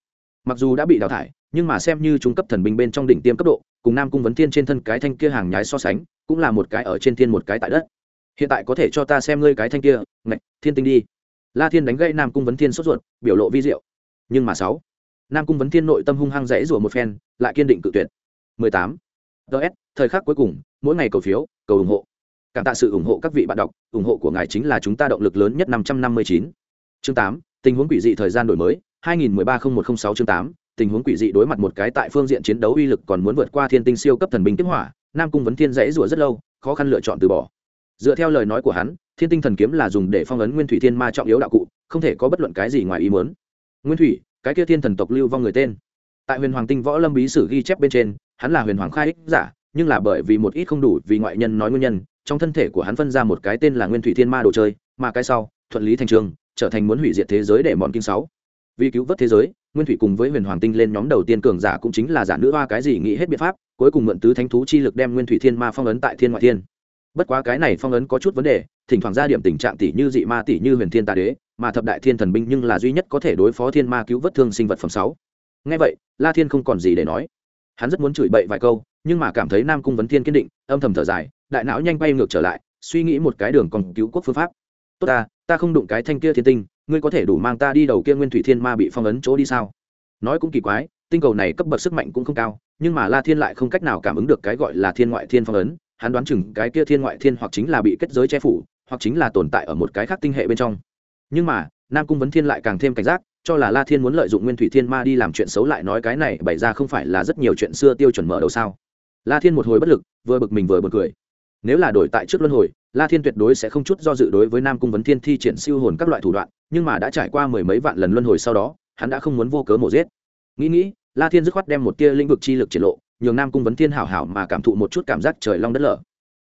Mặc dù đã bị đào thải nhưng mà xem như trung cấp thần binh bên trong đỉnh tiêm cấp độ cùng nam cung vấn thiên trên thân cái thanh kia hàng nhái so sánh cũng là một cái ở trên thiên một cái tại đất. Hiện tại có thể cho ta xem ngươi cái thanh kia ngạch thiên tinh đi. La thiên đánh gãy nam cung vấn thiên sốt ruột biểu lộ vi diệu. Nhưng mà sáu nam cung vấn thiên nội tâm hung hăng rẽ rủa một phen lại kiên định cự tuyệt. 18. ts thời khắc cuối cùng mỗi ngày cầu phiếu cầu ủng hộ. Cảm tạ sự ủng hộ các vị bạn đọc ủng hộ của ngài chính là chúng ta động lực lớn nhất 559. chương 8, tình huống quỷ dị thời gian đổi mới. 2013-0106 chương 8, tình huống quỷ dị đối mặt một cái tại phương diện chiến đấu uy lực còn muốn vượt qua thiên tinh siêu cấp thần binh tiếp hỏa nam cung vấn thiên dãy rủa rất lâu khó khăn lựa chọn từ bỏ. Dựa theo lời nói của hắn thiên tinh thần kiếm là dùng để phong ấn nguyên thủy thiên ma trọng yếu đạo cụ không thể có bất luận cái gì ngoài ý muốn. Nguyên thủy cái kia thiên thần tộc lưu vong người tên. Tại huyền hoàng tinh võ lâm bí sử ghi chép bên trên hắn là huyền hoàng khai ích giả nhưng là bởi vì một ít không đủ vì ngoại nhân nói nguyên nhân trong thân thể của hắn phân ra một cái tên là nguyên thủy thiên ma đồ chơi mà cái sau thuận lý thành trường trở thành muốn hủy diệt thế giới để mòn kinh sáu vì cứu vớt thế giới, nguyên thủy cùng với huyền hoàng tinh lên nhóm đầu tiên cường giả cũng chính là giả nữ hoa cái gì nghĩ hết biện pháp, cuối cùng mượn tứ thánh thú chi lực đem nguyên thủy thiên ma phong ấn tại thiên ngoại thiên. Bất quá cái này phong ấn có chút vấn đề, thỉnh thoảng ra điểm tình trạng tỷ như dị ma tỷ như huyền thiên tà đế, mà thập đại thiên thần binh nhưng là duy nhất có thể đối phó thiên ma cứu vớt thương sinh vật phẩm sáu. Ngay vậy, la thiên không còn gì để nói. Hắn rất muốn chửi bậy vài câu, nhưng mà cảm thấy nam cung vấn thiên kiên định, âm thầm thở dài, đại não nhanh bay ngược trở lại, suy nghĩ một cái đường còn cứu quốc phương pháp. Tốt ta ta không đụng cái thanh kia thiên tinh ngươi có thể đủ mang ta đi đầu kia nguyên thủy thiên ma bị phong ấn chỗ đi sao? Nói cũng kỳ quái, tinh cầu này cấp bậc sức mạnh cũng không cao, nhưng mà la thiên lại không cách nào cảm ứng được cái gọi là thiên ngoại thiên phong ấn, hắn đoán chừng cái kia thiên ngoại thiên hoặc chính là bị kết giới che phủ, hoặc chính là tồn tại ở một cái khác tinh hệ bên trong. Nhưng mà, nam cung vấn thiên lại càng thêm cảnh giác, cho là la thiên muốn lợi dụng nguyên thủy thiên ma đi làm chuyện xấu lại nói cái này bày ra không phải là rất nhiều chuyện xưa tiêu chuẩn mở đầu sao? La thiên một hồi bất lực, vừa bực mình vừa bực cười. Nếu là đổi tại trước luân hồi la thiên tuyệt đối sẽ không chút do dự đối với nam cung vấn thiên thi triển siêu hồn các loại thủ đoạn, nhưng mà đã trải qua mười mấy vạn lần luân hồi sau đó, hắn đã không muốn vô cớ mổ giết. Nghĩ nghĩ, la thiên dứt khoát đem một tia lĩnh vực chi lực triển lộ, nhường nam cung vấn thiên hảo hảo mà cảm thụ một chút cảm giác trời long đất lở.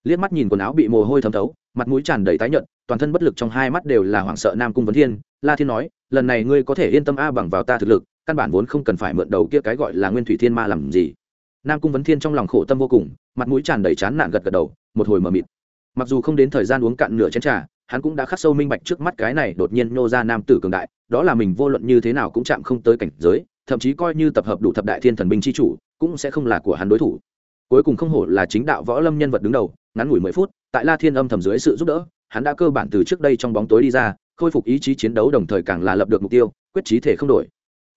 Liếc mắt nhìn quần áo bị mồ hôi thấm thấu, mặt mũi tràn đầy tái nhợt, toàn thân bất lực trong hai mắt đều là hoảng sợ nam cung vấn thiên. La thiên nói, lần này ngươi có thể yên tâm a bằng vào ta thực lực, căn bản vốn không cần phải mượn đầu kia cái gọi là nguyên thủy thiên ma làm gì. Nam cung vấn thiên trong lòng khổ tâm vô cùng, mặt mũi tràn đầy chán nản gật gật đầu, một hồi mờ mịt mặc dù không đến thời gian uống cạn nửa chén trà, hắn cũng đã khắc sâu minh bạch trước mắt cái này đột nhiên nô ra nam tử cường đại, đó là mình vô luận như thế nào cũng chạm không tới cảnh giới, thậm chí coi như tập hợp đủ thập đại thiên thần binh chi chủ, cũng sẽ không là của hắn đối thủ. Cuối cùng không hổ là chính đạo võ lâm nhân vật đứng đầu, ngắn ngủi mười phút, tại la thiên âm thầm dưới sự giúp đỡ, hắn đã cơ bản từ trước đây trong bóng tối đi ra, khôi phục ý chí chiến đấu đồng thời càng là lập được mục tiêu, quyết trí thể không đổi.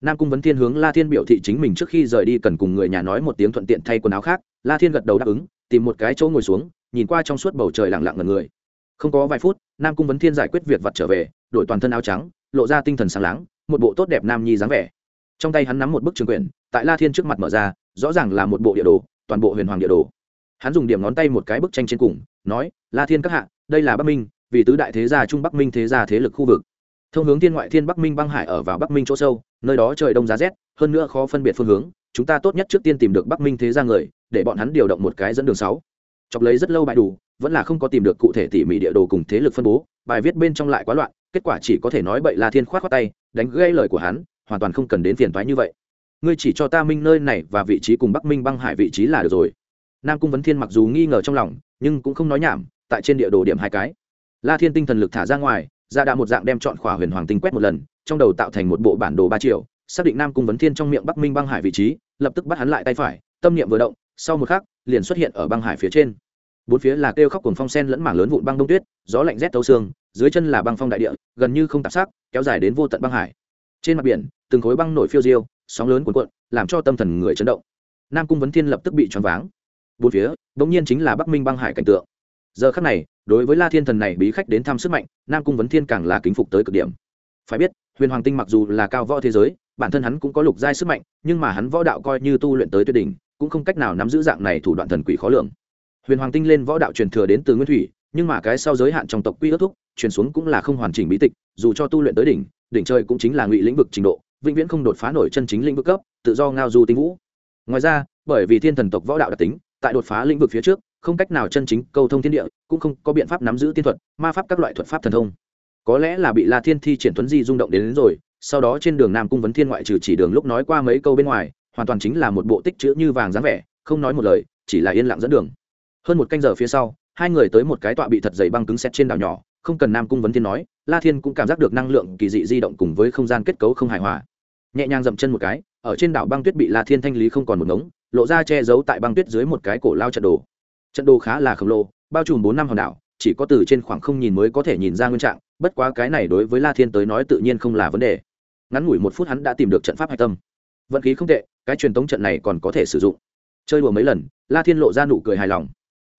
Nam cung vấn thiên hướng la thiên biểu thị chính mình trước khi rời đi cần cùng người nhà nói một tiếng thuận tiện thay quần áo khác, la thiên gật đầu đáp ứng, tìm một cái chỗ ngồi xuống nhìn qua trong suốt bầu trời lặng lặng ngần người. Không có vài phút, nam cung vấn thiên giải quyết việc vặt trở về, đổi toàn thân áo trắng, lộ ra tinh thần sáng láng, một bộ tốt đẹp nam nhi dáng vẻ. Trong tay hắn nắm một bức trường quyển, tại la thiên trước mặt mở ra, rõ ràng là một bộ địa đồ, toàn bộ huyền hoàng địa đồ. Hắn dùng điểm ngón tay một cái bức tranh trên cùng, nói, la thiên các hạ, đây là bắc minh, vì tứ đại thế gia trung bắc minh thế gia thế lực khu vực. Thông hướng thiên ngoại thiên bắc minh băng hải ở vào bắc minh chỗ sâu, nơi đó trời đông giá rét, hơn nữa khó phân biệt phương hướng, chúng ta tốt nhất trước tiên tìm được bắc minh thế gia người, để bọn hắn điều động một cái dẫn đường sáu chọc lấy rất lâu bài đủ, vẫn là không có tìm được cụ thể tỉ mỉ địa đồ cùng thế lực phân bố, bài viết bên trong lại quá loạn, kết quả chỉ có thể nói bậy la thiên khoát khoát tay, đánh gây lời của hắn, hoàn toàn không cần đến phiền toái như vậy. Ngươi chỉ cho ta minh nơi này và vị trí cùng bắc minh băng hải vị trí là được rồi. Nam cung vấn thiên mặc dù nghi ngờ trong lòng, nhưng cũng không nói nhảm, tại trên địa đồ điểm hai cái. La thiên tinh thần lực thả ra ngoài, ra đã một dạng đem chọn khỏa huyền hoàng tinh quét một lần, trong đầu tạo thành một bộ bản đồ ba triệu xác định nam cung vấn thiên trong miệng bắc minh băng hải vị trí, lập tức bắt hắn lại tay phải, tâm niệm vừa động, sau một khắc, liền xuất hiện ở băng hải phía trên bốn phía là kêu khóc cùng phong sen lẫn mảng lớn vụn băng đông tuyết, gió lạnh rét tấu xương, dưới chân là băng phong đại địa, gần như không tạp sắc, kéo dài đến vô tận băng hải. Trên mặt biển, từng khối băng nổi phiêu diêu, sóng lớn cuộn cuộn, làm cho tâm thần người chấn động. Nam cung vấn thiên lập tức bị choáng váng. Bốn phía bỗng nhiên chính là bắc minh băng hải cảnh tượng. Giờ khắc này, đối với la thiên thần này bí khách đến thăm sức mạnh, nam cung vấn thiên càng là kính phục tới cực điểm. Phải biết, huyền hoàng tinh mặc dù là cao võ thế giới, bản thân hắn cũng có lục giai sức mạnh, nhưng mà hắn võ đạo coi như tu luyện tới tuyết đỉnh, cũng không cách nào nắm giữ dạng này thủ đoạn thần quỷ khó lường huyền hoàng tinh lên võ đạo truyền thừa đến từ nguyên thủy nhưng mà cái sau giới hạn trong tộc quy ước thúc truyền xuống cũng là không hoàn chỉnh bí tịch dù cho tu luyện tới đỉnh đỉnh chơi cũng chính là ngụy lĩnh vực trình độ vĩnh viễn không đột phá nổi chân chính lĩnh vực cấp tự do ngao du tinh vũ. Ngoài ra bởi vì thiên thần tộc võ đạo đặc tính tại đột phá lĩnh vực phía trước không cách nào chân chính câu thông thiên địa cũng không có biện pháp nắm giữ tiên thuật ma pháp các loại thuật pháp thần thông. Có lẽ là bị la thiên thi triển tuấn di rung động đến, đến rồi sau đó trên đường nam cung vấn thiên ngoại trừ chỉ đường lúc nói qua mấy câu bên ngoài hoàn toàn chính là một bộ tích chữ như vàng dáng vẻ không nói một lời chỉ là yên lặng dẫn đường hơn một canh giờ phía sau, hai người tới một cái tọa bị thật dày băng cứng xét trên đảo nhỏ, không cần nam cung vấn thiên nói, la thiên cũng cảm giác được năng lượng kỳ dị di động cùng với không gian kết cấu không hài hòa. Nhẹ nhàng dậm chân một cái, ở trên đảo băng tuyết bị la thiên thanh lý không còn một ngống, lộ ra che giấu tại băng tuyết dưới một cái cổ lao trận đồ. Trận đồ khá là khổng lồ, bao trùm bốn năm hòn đảo, chỉ có từ trên khoảng không nhìn mới có thể nhìn ra nguyên trạng, bất quá cái này đối với la thiên tới nói tự nhiên không là vấn đề. Ngắn ngủi một phút hắn đã tìm được trận pháp hạch tâm. Vận khí không tệ, cái truyền tống trận này còn có thể sử dụng. Chơi đùa mấy lần, la thiên lộ ra nụ cười hài lòng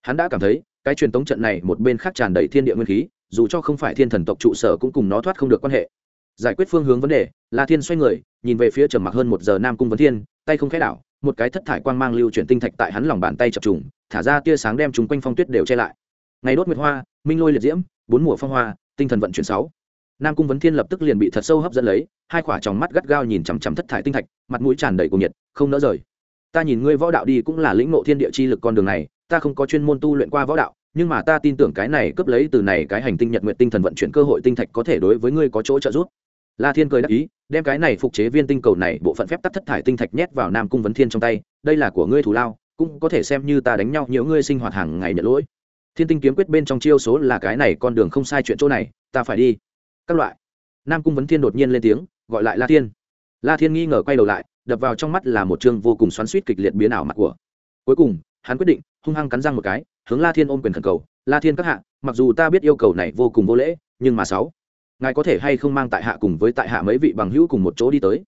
hắn đã cảm thấy, cái truyền tống trận này một bên khác tràn đầy thiên địa nguyên khí, dù cho không phải thiên thần tộc trụ sở cũng cùng nó thoát không được quan hệ. Giải quyết phương hướng vấn đề, la thiên xoay người, nhìn về phía trầm mặc hơn một giờ nam cung vấn thiên, tay không khẽ đảo, một cái thất thải quang mang lưu chuyển tinh thạch tại hắn lòng bàn tay chập trùng, thả ra tia sáng đem chúng quanh phong tuyết đều che lại. Ngày đốt nguyệt hoa, minh lôi liệt diễm, bốn mùa phong hoa, tinh thần vận chuyển sáu. Nam cung vấn thiên lập tức liền bị thật sâu hấp dẫn lấy, hai khỏa tròng mắt gắt gao nhìn chằm chằm thất thải tinh thạch, mặt mũi tràn đầy cuồng nhiệt, không nỡ rời. Ta nhìn ngươi võ đạo đi cũng là lĩnh ngộ thiên địa chi lực con đường này ta không có chuyên môn tu luyện qua võ đạo, nhưng mà ta tin tưởng cái này cướp lấy từ này cái hành tinh nhật nguyện tinh thần vận chuyển cơ hội tinh thạch có thể đối với ngươi có chỗ trợ giúp. La thiên cười đáp ý, đem cái này phục chế viên tinh cầu này bộ phận phép tắt thất thải tinh thạch nhét vào nam cung vấn thiên trong tay, đây là của ngươi thù lao, cũng có thể xem như ta đánh nhau nhiều ngươi sinh hoạt hàng ngày nhận lỗi. Thiên tinh kiếm quyết bên trong chiêu số là cái này, con đường không sai chuyện chỗ này, ta phải đi. Các loại. Nam cung vấn thiên đột nhiên lên tiếng, gọi lại la thiên. La thiên nghi ngờ quay đầu lại, đập vào trong mắt là một chương vô cùng xoắn suýt kịch liệt biến ảo mặt của. Cuối cùng hắn quyết định, hung hăng cắn răng một cái, hướng la thiên ôm quyền thần cầu, la thiên các hạ, mặc dù ta biết yêu cầu này vô cùng vô lễ, nhưng mà sáu, ngài có thể hay không mang tại hạ cùng với tại hạ mấy vị bằng hữu cùng một chỗ đi tới?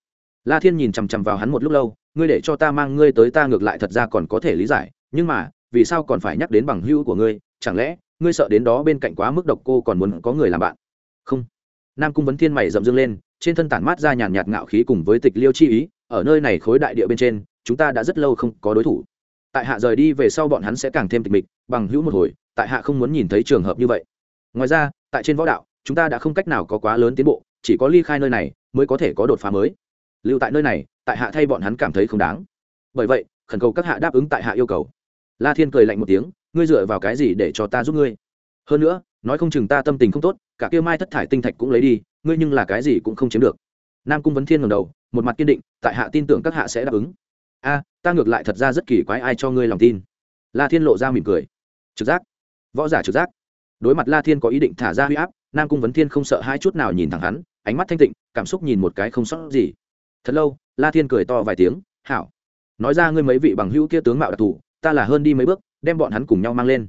La thiên nhìn chằm chằm vào hắn một lúc lâu, ngươi để cho ta mang ngươi tới ta ngược lại thật ra còn có thể lý giải, nhưng mà, vì sao còn phải nhắc đến bằng hữu của ngươi? Chẳng lẽ, ngươi sợ đến đó bên cạnh quá mức độc cô còn muốn có người làm bạn? Không. Nam cung vấn thiên mày rậm dương lên, trên thân tản mát ra nhàn nhạt ngạo khí cùng với tịch liêu chi ý, ở nơi này khối đại địa bên trên, chúng ta đã rất lâu không có đối thủ tại hạ rời đi về sau bọn hắn sẽ càng thêm tịch mịch, bằng hữu một hồi, tại hạ không muốn nhìn thấy trường hợp như vậy. Ngoài ra, tại trên võ đạo, chúng ta đã không cách nào có quá lớn tiến bộ, chỉ có ly khai nơi này mới có thể có đột phá mới. Lưu tại nơi này, tại hạ thay bọn hắn cảm thấy không đáng. Bởi vậy, khẩn cầu các hạ đáp ứng tại hạ yêu cầu. La thiên cười lạnh một tiếng, ngươi dựa vào cái gì để cho ta giúp ngươi? Hơn nữa, nói không chừng ta tâm tình không tốt, cả kia mai thất thải tinh thạch cũng lấy đi, ngươi nhưng là cái gì cũng không chiếm được. Nam cung vấn thiên ngầm đầu, một mặt kiên định, tại hạ tin tưởng các hạ sẽ đáp ứng a, ta ngược lại thật ra rất kỳ quái ai cho ngươi lòng tin. La thiên lộ ra mỉm cười. Trực giác. Võ giả trực giác. Đối mặt la thiên có ý định thả ra huy áp, nam cung vấn thiên không sợ hai chút nào nhìn thẳng hắn, ánh mắt thanh tịnh, cảm xúc nhìn một cái không sót gì. Thật lâu, la thiên cười to vài tiếng, hảo. Nói ra ngươi mấy vị bằng hữu kia tướng mạo đặc thù, ta là hơn đi mấy bước, đem bọn hắn cùng nhau mang lên.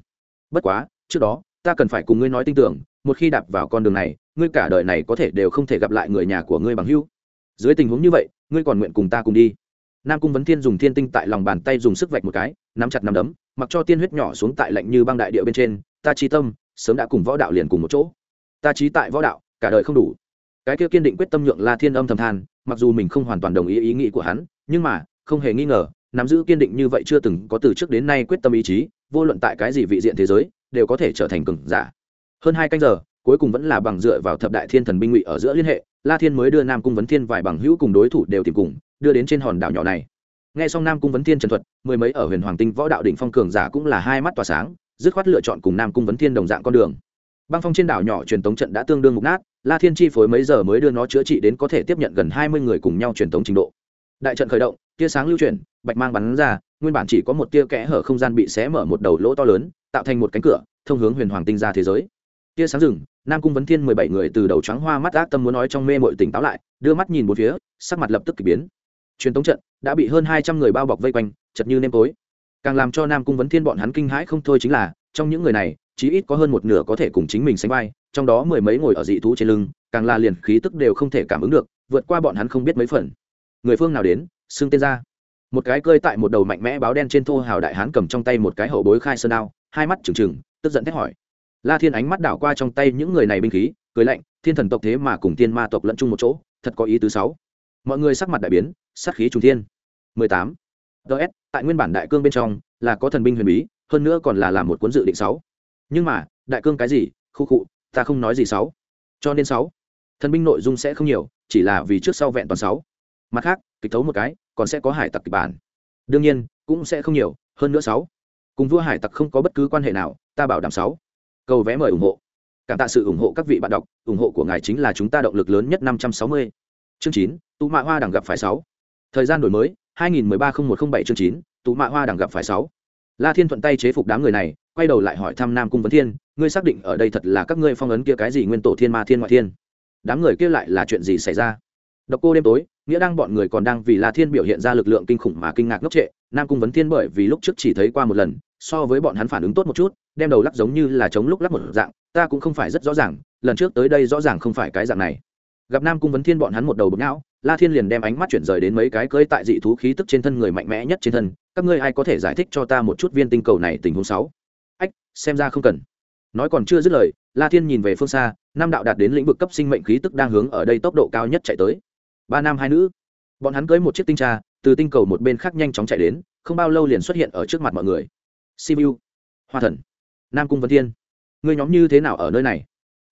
Bất quá, trước đó, ta cần phải cùng ngươi nói tin tưởng, một khi đạp vào con đường này, ngươi cả đời này có thể đều không thể gặp lại người nhà của ngươi bằng hữu. Dưới tình huống như vậy, ngươi còn nguyện cùng ta cùng đi nam cung vấn thiên dùng thiên tinh tại lòng bàn tay dùng sức vạch một cái, nắm chặt nắm đấm, mặc cho tiên huyết nhỏ xuống tại lạnh như băng đại địa bên trên, ta trí tâm, sớm đã cùng võ đạo liền cùng một chỗ. Ta trí tại võ đạo, cả đời không đủ. Cái kia kiên định quyết tâm nhượng la thiên âm thầm than, mặc dù mình không hoàn toàn đồng ý ý nghĩ của hắn, nhưng mà, không hề nghi ngờ, nắm giữ kiên định như vậy chưa từng có từ trước đến nay quyết tâm ý chí, vô luận tại cái gì vị diện thế giới, đều có thể trở thành cường giả. Hơn hai canh giờ, cuối cùng vẫn là bằng dựa vào thập đại thiên thần binh ngụy ở giữa liên hệ, la thiên mới đưa nam cung vấn thiên vài bằng hữu cùng đối thủ đều tìm cùng đưa đến trên hòn đảo nhỏ này. Nghe xong nam cung vấn thiên trần thuật, mười mấy ở huyền hoàng tinh võ đạo đỉnh phong cường giả cũng là hai mắt tỏa sáng, dứt khoát lựa chọn cùng nam cung vấn thiên đồng dạng con đường. Băng phong trên đảo nhỏ truyền tống trận đã tương đương mục nát, la thiên chi phối mấy giờ mới đưa nó chữa trị đến có thể tiếp nhận gần hai mươi người cùng nhau truyền tống trình độ. Đại trận khởi động, tia sáng lưu chuyển, bạch mang bắn ra, nguyên bản chỉ có một tia kẽ hở không gian bị xé mở một đầu lỗ to lớn, tạo thành một cánh cửa, thông hướng huyền hoàng tinh ra thế giới. Tia sáng rừng, nam cung vấn thiên mười bảy người từ đầu trắng hoa mắt ác tâm muốn nói trong mê mội tỉnh táo lại, đưa mắt nhìn một phía, sắc mặt lập tức k ỳ biến truyền tống trận đã bị hơn hai trăm người bao bọc vây quanh, chật như nêm tối. Càng làm cho nam cung vấn thiên bọn hắn kinh hãi không thôi chính là, trong những người này, chí ít có hơn một nửa có thể cùng chính mình sánh vai, trong đó mười mấy ngồi ở dị thú trên lưng, càng là liền khí tức đều không thể cảm ứng được, vượt qua bọn hắn không biết mấy phần. Người phương nào đến, xưng tên ra. Một cái cơi tại một đầu mạnh mẽ báo đen trên thô hào đại hán cầm trong tay một cái hậu bối khai sơn đao, hai mắt trừng trừng, tức giận thét hỏi. La thiên ánh mắt đảo qua trong tay những người này binh khí, cười lạnh, thiên thần tộc thế mà cùng tiên ma tộc lẫn chung một chỗ, thật có ý tứ sáu mọi người sắc mặt đại biến, sát khí trùng thiên. 18. ts tại nguyên bản đại cương bên trong, là có thần binh huyền bí, hơn nữa còn là làm một cuốn dự định sáu. Nhưng mà, đại cương cái gì? Khu cụ ta không nói gì sáu. Cho nên sáu. Thần binh nội dung sẽ không nhiều, chỉ là vì trước sau vẹn toàn sáu. Mặt khác, kịch thấu một cái, còn sẽ có hải tặc kịch bản. Đương nhiên, cũng sẽ không nhiều, hơn nữa sáu. Cùng vua hải tặc không có bất cứ quan hệ nào, ta bảo đảm sáu. Cầu vé mời ủng hộ. Cảm tạ sự ủng hộ các vị bạn đọc, ủng hộ của ngài chính là chúng ta động lực lớn nhất năm trăm sáu mươi. Chương chín tụ mạ hoa đằng gặp phải sáu. Thời gian đổi mới, hai nghìn mười ba không một không bảy chương chín tụ mạ hoa đằng gặp phải sáu. La thiên thuận tay chế phục đám người này, quay đầu lại hỏi thăm nam cung vấn thiên, ngươi xác định ở đây thật là các ngươi phong ấn kia cái gì nguyên tổ thiên ma thiên ngoại thiên? Đám người kia lại là chuyện gì xảy ra? Độc cô đêm tối, nghĩa đang bọn người còn đang vì la thiên biểu hiện ra lực lượng kinh khủng mà kinh ngạc ngốc trệ, nam cung vấn thiên bởi vì lúc trước chỉ thấy qua một lần, so với bọn hắn phản ứng tốt một chút, đem đầu lắc giống như là chống lúc lắc một dạng, ta cũng không phải rất rõ ràng, lần trước tới đây rõ ràng không phải cái dạng này gặp nam cung vấn thiên bọn hắn một đầu bực não, la thiên liền đem ánh mắt chuyển rời đến mấy cái cưỡi tại dị thú khí tức trên thân người mạnh mẽ nhất trên thân, các ngươi ai có thể giải thích cho ta một chút viên tinh cầu này tình huống sáu? Ách, xem ra không cần. Nói còn chưa dứt lời, la thiên nhìn về phương xa nam đạo đạt đến lĩnh vực cấp sinh mệnh khí tức đang hướng ở đây tốc độ cao nhất chạy tới. Ba nam hai nữ. Bọn hắn cưới một chiếc tinh tra, từ tinh cầu một bên khác nhanh chóng chạy đến, không bao lâu liền xuất hiện ở trước mặt mọi người. Simu hoa thần. Nam cung vấn thiên. Ngươi nhóm như thế nào ở nơi này?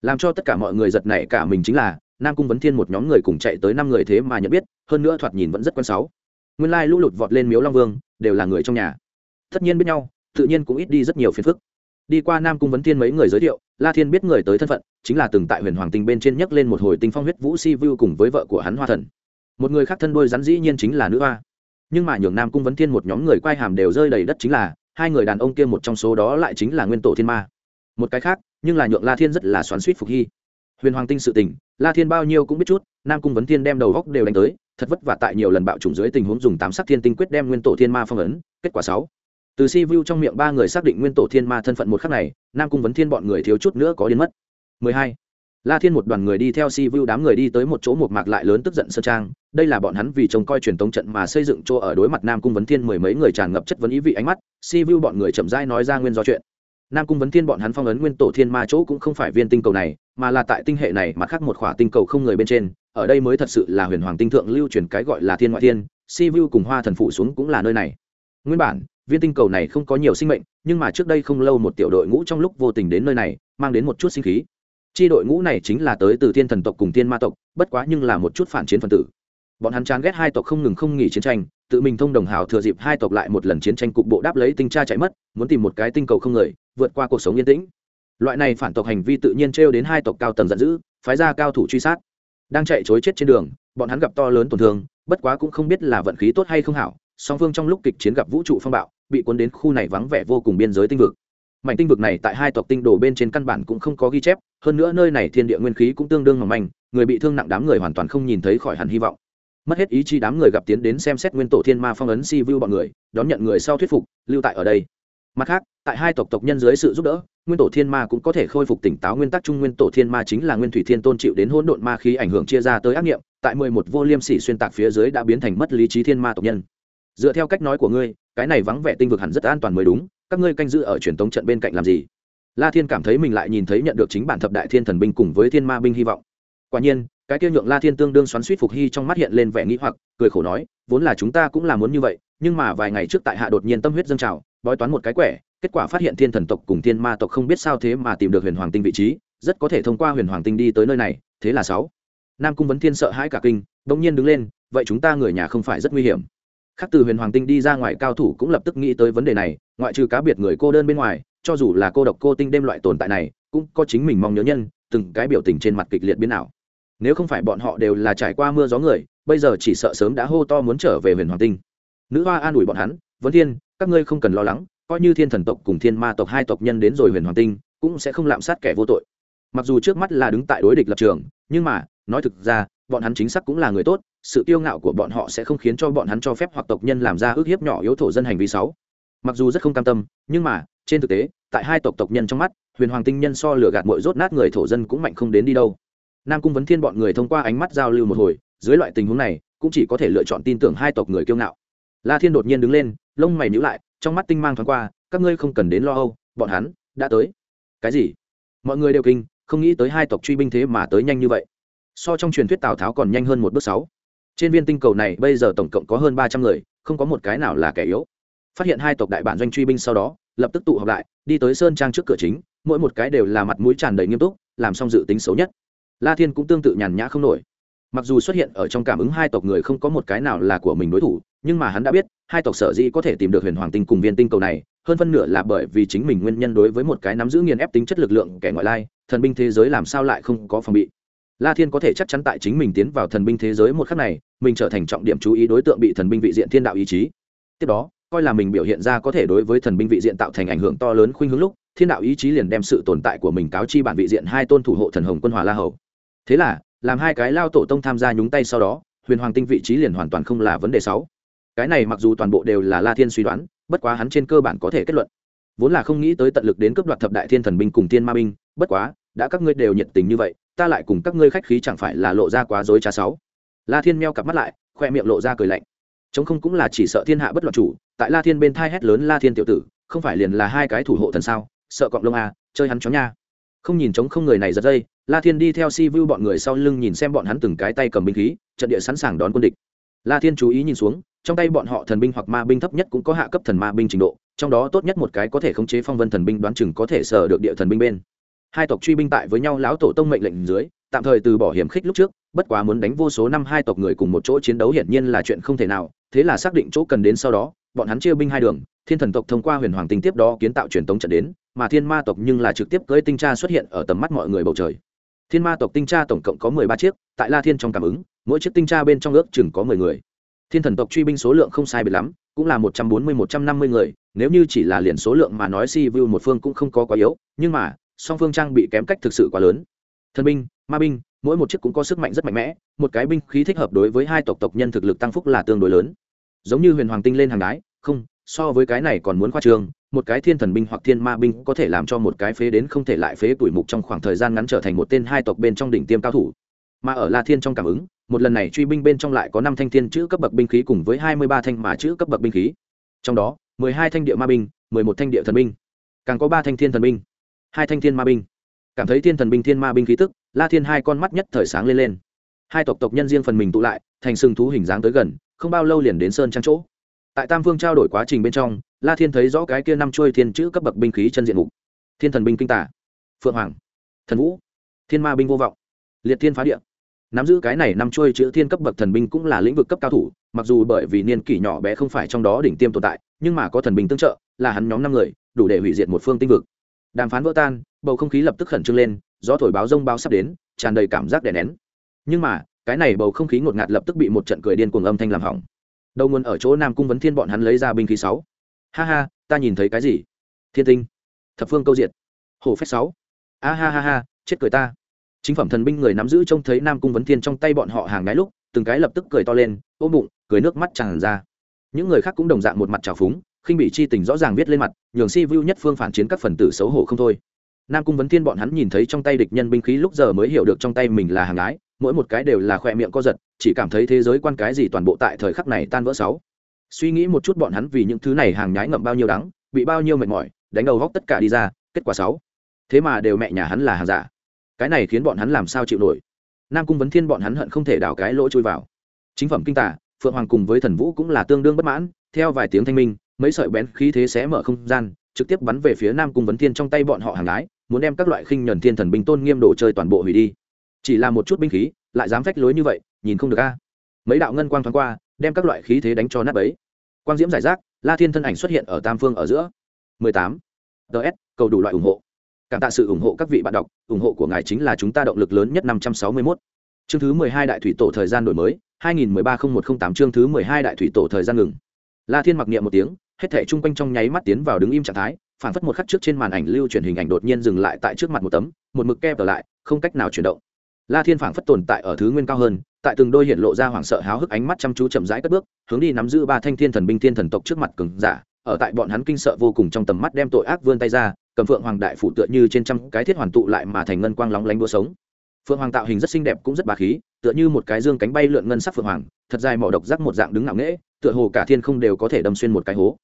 Làm cho tất cả mọi người giật nảy cả mình chính là nam cung vấn thiên một nhóm người cùng chạy tới năm người thế mà nhận biết, hơn nữa thoạt nhìn vẫn rất quan sáu. Nguyên lai lũ lụt vọt lên miếu long vương, đều là người trong nhà. Tất nhiên biết nhau, tự nhiên cũng ít đi rất nhiều phiền phức. Đi qua nam cung vấn thiên mấy người giới thiệu, la thiên biết người tới thân phận, chính là từng tại huyền hoàng tinh bên trên nhấc lên một hồi tinh phong huyết vũ si vu cùng với vợ của hắn hoa thần. Một người khác thân đôi rắn dĩ nhiên chính là nữ hoa. Nhưng mà nhường nam cung vấn thiên một nhóm người quay hàm đều rơi đầy đất chính là, hai người đàn ông kia một trong số đó lại chính là nguyên tổ thiên ma. Một cái khác, nhưng là nhượng la thiên rất là xoắn suýt phục hy huyền hoàng tinh sự tình la thiên bao nhiêu cũng biết chút nam cung vấn thiên đem đầu góc đều đánh tới thật vất vả tại nhiều lần bạo chủng dưới tình huống dùng tám sắc thiên tinh quyết đem nguyên tổ thiên ma phong ấn kết quả sáu từ si vu trong miệng ba người xác định nguyên tổ thiên ma thân phận một khắc này nam cung vấn thiên bọn người thiếu chút nữa có đến mất 12. La Thiên một đoàn người đi theo Si Vu đám người đi tới một chỗ một mạc lại lớn tức giận sơn trang, đây là bọn hắn vì trông coi truyền tống trận mà xây dựng chỗ ở đối mặt Nam Cung Vấn Thiên mười mấy người tràn ngập chất vấn ý vị ánh mắt, Si Vu bọn người chậm rãi nói ra nguyên do chuyện. Nam Cung Vấn Thiên bọn hắn phong ấn nguyên tổ thiên ma chỗ cũng không phải viên tinh cầu này, mà là tại tinh hệ này mà khác một khỏa tinh cầu không người bên trên, ở đây mới thật sự là huyền hoàng tinh thượng lưu truyền cái gọi là thiên ngoại thiên, Si Vu cùng Hoa thần phụ xuống cũng là nơi này. Nguyên bản, viên tinh cầu này không có nhiều sinh mệnh, nhưng mà trước đây không lâu một tiểu đội ngũ trong lúc vô tình đến nơi này, mang đến một chút sinh khí chi đội ngũ này chính là tới từ thiên thần tộc cùng thiên ma tộc bất quá nhưng là một chút phản chiến phần tử bọn hắn chán ghét hai tộc không ngừng không nghỉ chiến tranh tự mình thông đồng hào thừa dịp hai tộc lại một lần chiến tranh cục bộ đáp lấy tinh tra chạy mất, muốn tìm một cái tinh cầu không người, vượt qua cuộc sống yên tĩnh. Loại này phản tộc hành vi tự nhiên trêu đến hai tộc cao tầng giận dữ, phái ra cao thủ truy sát. Đang chạy chối chết trên đường, bọn hắn gặp to lớn tổn thương, bất quá cũng không biết là vận khí tốt hay không hảo, song phương trong lúc kịch chiến gặp vũ trụ phong bạo, bị cuốn đến khu này vắng vẻ vô cùng biên giới tinh vực. Mảnh tinh vực này tại hai tộc tinh đồ bên trên căn bản cũng không có ghi chép, hơn nữa nơi này thiên địa nguyên khí cũng tương đương mỏng manh, người bị thương nặng đám người hoàn toàn không nhìn thấy khỏi hẳn hy vọng mất hết ý chí đám người gặp tiến đến xem xét nguyên tổ thiên ma phong ấn si vu bọn người, đón nhận người sau thuyết phục, lưu tại ở đây. Mặt khác, tại hai tộc tộc nhân dưới sự giúp đỡ, nguyên tổ thiên ma cũng có thể khôi phục tỉnh táo nguyên tắc chung nguyên tổ thiên ma chính là nguyên thủy thiên tôn chịu đến hỗn độn ma khí ảnh hưởng chia ra tới ác nghiệm, tại mười một vô liêm sỉ xuyên tạc phía dưới đã biến thành mất lý trí thiên ma tộc nhân. Dựa theo cách nói của ngươi, cái này vắng vẻ tinh vực hẳn rất an toàn mới đúng, các ngươi canh giữ ở truyền tống trận bên cạnh làm gì? La thiên cảm thấy mình lại nhìn thấy nhận được chính bản thập đại thiên thần binh cùng với thiên ma binh hy vọng. Quả nhiên cái kia nhượng la thiên tương đương xoắn suýt phục hy trong mắt hiện lên vẻ nghĩ hoặc, cười khổ nói, vốn là chúng ta cũng là muốn như vậy, nhưng mà vài ngày trước tại hạ đột nhiên tâm huyết dâng trào, bói toán một cái quẻ, kết quả phát hiện thiên thần tộc cùng thiên ma tộc không biết sao thế mà tìm được huyền hoàng tinh vị trí, rất có thể thông qua huyền hoàng tinh đi tới nơi này, thế là sáu. Nam cung vấn thiên sợ hãi cả kinh, bỗng nhiên đứng lên, vậy chúng ta người nhà không phải rất nguy hiểm. Khác từ huyền hoàng tinh đi ra ngoài cao thủ cũng lập tức nghĩ tới vấn đề này, ngoại trừ cá biệt người cô đơn bên ngoài, cho dù là cô độc cô tinh đêm loại tồn tại này, cũng có chính mình mong nhớ nhân, từng cái biểu tình trên mặt kịch liệt biến ảo nếu không phải bọn họ đều là trải qua mưa gió người, bây giờ chỉ sợ sớm đã hô to muốn trở về huyền hoàng tinh. Nữ hoa an ủi bọn hắn vấn thiên, các ngươi không cần lo lắng, coi như thiên thần tộc cùng thiên ma tộc hai tộc nhân đến rồi huyền hoàng tinh, cũng sẽ không lạm sát kẻ vô tội. Mặc dù trước mắt là đứng tại đối địch lập trường, nhưng mà, nói thực ra, bọn hắn chính xác cũng là người tốt, sự kiêu ngạo của bọn họ sẽ không khiến cho bọn hắn cho phép hoặc tộc nhân làm ra ước hiếp nhỏ yếu thổ dân hành vi sáu mặc dù rất không cam tâm, nhưng mà, trên thực tế, tại hai tộc tộc nhân trong mắt, huyền hoàng tinh nhân so lửa gạt mội rốt nát người thổ dân cũng mạnh không đến đi đâu nam cung vấn thiên bọn người thông qua ánh mắt giao lưu một hồi, dưới loại tình huống này, cũng chỉ có thể lựa chọn tin tưởng hai tộc người kiêu ngạo. La thiên đột nhiên đứng lên, lông mày nhíu lại, trong mắt tinh mang thoáng qua, các ngươi không cần đến lo âu, bọn hắn đã tới. Cái gì? Mọi người đều kinh, không nghĩ tới hai tộc truy binh thế mà tới nhanh như vậy. So trong truyền thuyết tào tháo còn nhanh hơn một bước sáu. Trên viên tinh cầu này, bây giờ tổng cộng có hơn ba trăm người, không có một cái nào là kẻ yếu. Phát hiện hai tộc đại bản doanh truy binh sau đó, lập tức tụ họp lại, đi tới sơn trang trước cửa chính, mỗi một cái đều là mặt mũi tràn đầy nghiêm túc, làm xong dự tính xấu nhất la thiên cũng tương tự nhàn nhã không nổi. Mặc dù xuất hiện ở trong cảm ứng hai tộc người không có một cái nào là của mình đối thủ, nhưng mà hắn đã biết, hai tộc sở dĩ có thể tìm được huyền hoàng tinh cùng viên tinh cầu này, hơn phân nửa là bởi vì chính mình nguyên nhân đối với một cái nắm giữ nghiền ép tính chất lực lượng kẻ ngoại lai, thần binh thế giới làm sao lại không có phòng bị. La thiên có thể chắc chắn tại chính mình tiến vào thần binh thế giới một khắc này, mình trở thành trọng điểm chú ý đối tượng bị thần binh vị diện thiên đạo ý chí. Tiếp đó, coi là mình biểu hiện ra có thể đối với thần binh vị diện tạo thành ảnh hưởng to lớn khuynh hướng lúc, thiên đạo ý chí liền đem sự tồn tại của mình cáo chi bản vị diện hai tôn thủ hộ thần hồng quân hòa la hầu thế là làm hai cái lao tổ tông tham gia nhúng tay sau đó huyền hoàng tinh vị trí liền hoàn toàn không là vấn đề sáu. Cái này mặc dù toàn bộ đều là la thiên suy đoán bất quá hắn trên cơ bản có thể kết luận. Vốn là không nghĩ tới tận lực đến cướp đoạt thập đại thiên thần binh cùng thiên ma binh bất quá đã các ngươi đều nhiệt tình như vậy ta lại cùng các ngươi khách khí chẳng phải là lộ ra quá dối trá sáu. La thiên meo cặp mắt lại khoe miệng lộ ra cười lạnh. Chống không cũng là chỉ sợ thiên hạ bất loạn chủ tại la thiên bên thai hét lớn la thiên tiểu tử không phải liền là hai cái thủ hộ thần sao? Sợ cọng lông à, chơi hắn chó nha không nhìn chống không người này giật dây, la thiên đi theo si vu bọn người sau lưng nhìn xem bọn hắn từng cái tay cầm binh khí, trận địa sẵn sàng đón quân địch. La thiên chú ý nhìn xuống, trong tay bọn họ thần binh hoặc ma binh thấp nhất cũng có hạ cấp thần ma binh trình độ, trong đó tốt nhất một cái có thể khống chế phong vân thần binh đoán chừng có thể sở được địa thần binh bên. Hai tộc truy binh tại với nhau lão tổ tông mệnh lệnh dưới, tạm thời từ bỏ hiểm khích lúc trước, bất quá muốn đánh vô số năm hai tộc người cùng một chỗ chiến đấu hiển nhiên là chuyện không thể nào, thế là xác định chỗ cần đến sau đó bọn hắn chia binh hai đường, thiên thần tộc thông qua huyền hoàng tinh tiếp đó kiến tạo truyền tống trận đến, mà thiên ma tộc nhưng là trực tiếp cưỡi tinh tra xuất hiện ở tầm mắt mọi người bầu trời. Thiên ma tộc tinh tra tổng cộng có mười ba chiếc, tại la thiên trong cảm ứng, mỗi chiếc tinh tra bên trong ước chừng có mười người. Thiên thần tộc truy binh số lượng không sai biệt lắm, cũng là một trăm bốn mươi, một trăm năm mươi người, nếu như chỉ là liền số lượng mà nói si vu một phương cũng không có quá yếu, nhưng mà, song phương trang bị kém cách thực sự quá lớn. Thần binh, ma binh, mỗi một chiếc cũng có sức mạnh rất mạnh mẽ, một cái binh khí thích hợp đối với hai tộc tộc nhân thực lực tăng phúc là tương đối lớn giống như huyền hoàng tinh lên hàng đái, không, so với cái này còn muốn khoa trường. một cái thiên thần binh hoặc thiên ma binh có thể làm cho một cái phế đến không thể lại phế tuổi mục trong khoảng thời gian ngắn trở thành một tên hai tộc bên trong đỉnh tiêm cao thủ. Mà ở la thiên trong cảm ứng, một lần này truy binh bên trong lại có năm thanh thiên chữ cấp bậc binh khí cùng với hai mươi ba thanh mà chữ cấp bậc binh khí. Trong đó, mười hai thanh địa ma binh, mười một thanh địa thần binh, càng có ba thanh thiên thần binh, hai thanh thiên ma binh. Cảm thấy thiên thần binh, thiên ma binh khí tức, la thiên hai con mắt nhất thời sáng lên lên. Hai tộc tộc nhân riêng phần mình tụ lại, thành sừng thú hình dáng tới gần không bao lâu liền đến sơn trang chỗ. Tại tam vương trao đổi quá trình bên trong, la thiên thấy rõ cái kia năm trôi thiên chữ cấp bậc binh khí chân diện mục. Thiên thần binh kinh tả, phượng hoàng, thần vũ, thiên ma binh vô vọng, liệt thiên phá địa. Nắm giữ cái này năm trôi chữ thiên cấp bậc thần binh cũng là lĩnh vực cấp cao thủ, mặc dù bởi vì niên kỷ nhỏ bé không phải trong đó đỉnh tiêm tồn tại, nhưng mà có thần binh tương trợ, là hắn nhóm năm người, đủ để hủy diệt một phương tinh vực. Đàm phán vỡ tan, bầu không khí lập tức khẩn trương lên, gió thổi báo rông bao sắp đến, tràn đầy cảm giác đè nén. Nhưng mà cái này bầu không khí ngột ngạt lập tức bị một trận cười điên cuồng âm thanh làm hỏng. Đầu nguồn ở chỗ nam cung vấn thiên bọn hắn lấy ra binh khí sáu. Ha ha, ta nhìn thấy cái gì? Thiên tinh. Thập phương câu diệt. Hổ phách sáu. A ha ha ha, chết cười ta. Chính phẩm thần binh người nắm giữ trông thấy nam cung vấn thiên trong tay bọn họ hàng ngái lúc, từng cái lập tức cười to lên, ôm bụng, cười nước mắt tràn ra. Những người khác cũng đồng dạng một mặt trào phúng, khinh bị chi tình rõ ràng viết lên mặt, nhường si vu nhất phương phản chiến các phần tử xấu hổ không thôi. Nam cung vấn thiên bọn hắn nhìn thấy trong tay địch nhân binh khí lúc giờ mới hiểu được trong tay mình là hàng ái mỗi một cái đều là khoe miệng co giật, chỉ cảm thấy thế giới quan cái gì toàn bộ tại thời khắc này tan vỡ sáu. Suy nghĩ một chút bọn hắn vì những thứ này hàng nhái ngậm bao nhiêu đắng, bị bao nhiêu mệt mỏi, đánh đầu góc tất cả đi ra, kết quả sáu. Thế mà đều mẹ nhà hắn là hàng giả. Cái này khiến bọn hắn làm sao chịu nổi? Nam cung vấn thiên bọn hắn hận không thể đào cái lỗ chui vào. Chính phẩm kinh tả, phượng hoàng cùng với thần vũ cũng là tương đương bất mãn, theo vài tiếng thanh minh, mấy sợi bén khí thế sẽ mở không gian, trực tiếp bắn về phía nam cung vấn thiên trong tay bọn họ hàng lái muốn đem các loại khinh nhuần thiên thần binh tôn nghiêm đồ chơi toàn bộ hủy đi chỉ là một chút binh khí, lại dám phách lối như vậy, nhìn không được a. Mấy đạo ngân quang thoáng qua, đem các loại khí thế đánh cho nát bấy. Quang diễm giải rác, la thiên thân ảnh xuất hiện ở tam phương ở giữa. 18. ts cầu đủ loại ủng hộ. Cảm tạ sự ủng hộ các vị bạn đọc, ủng hộ của ngài chính là chúng ta động lực lớn nhất 561. chương thứ 12 đại thủy tổ thời gian đổi mới 2013-0108 chương thứ 12 đại thủy tổ thời gian ngừng. La thiên mặc niệm một tiếng, hết thể chung quanh trong nháy mắt tiến vào đứng im trạng thái phản phất một khắc trước trên màn ảnh lưu truyền hình ảnh đột nhiên dừng lại tại trước mặt một tấm, một mực kẹp ở lại, không cách nào chuyển động la thiên phảng phất tồn tại ở thứ nguyên cao hơn, tại từng đôi hiện lộ ra hoảng sợ háo hức ánh mắt chăm chú chậm rãi cất bước, hướng đi nắm giữ ba thanh thiên thần binh thiên thần tộc trước mặt cường giả. Ở tại bọn hắn kinh sợ vô cùng trong tầm mắt đem tội ác vươn tay ra, cầm phượng hoàng đại phủ tựa như trên trăm cái thiết hoàn tụ lại mà thành ngân quang lóng lánh đua sống. Phượng hoàng tạo hình rất xinh đẹp cũng rất bà khí, tựa như một cái dương cánh bay lượn ngân sắc phượng hoàng, thật dài mỏ độc rắc một dạng đứng ngạo nghễ, tựa hồ cả thiên không đều có thể đâm xuyên một cái hố.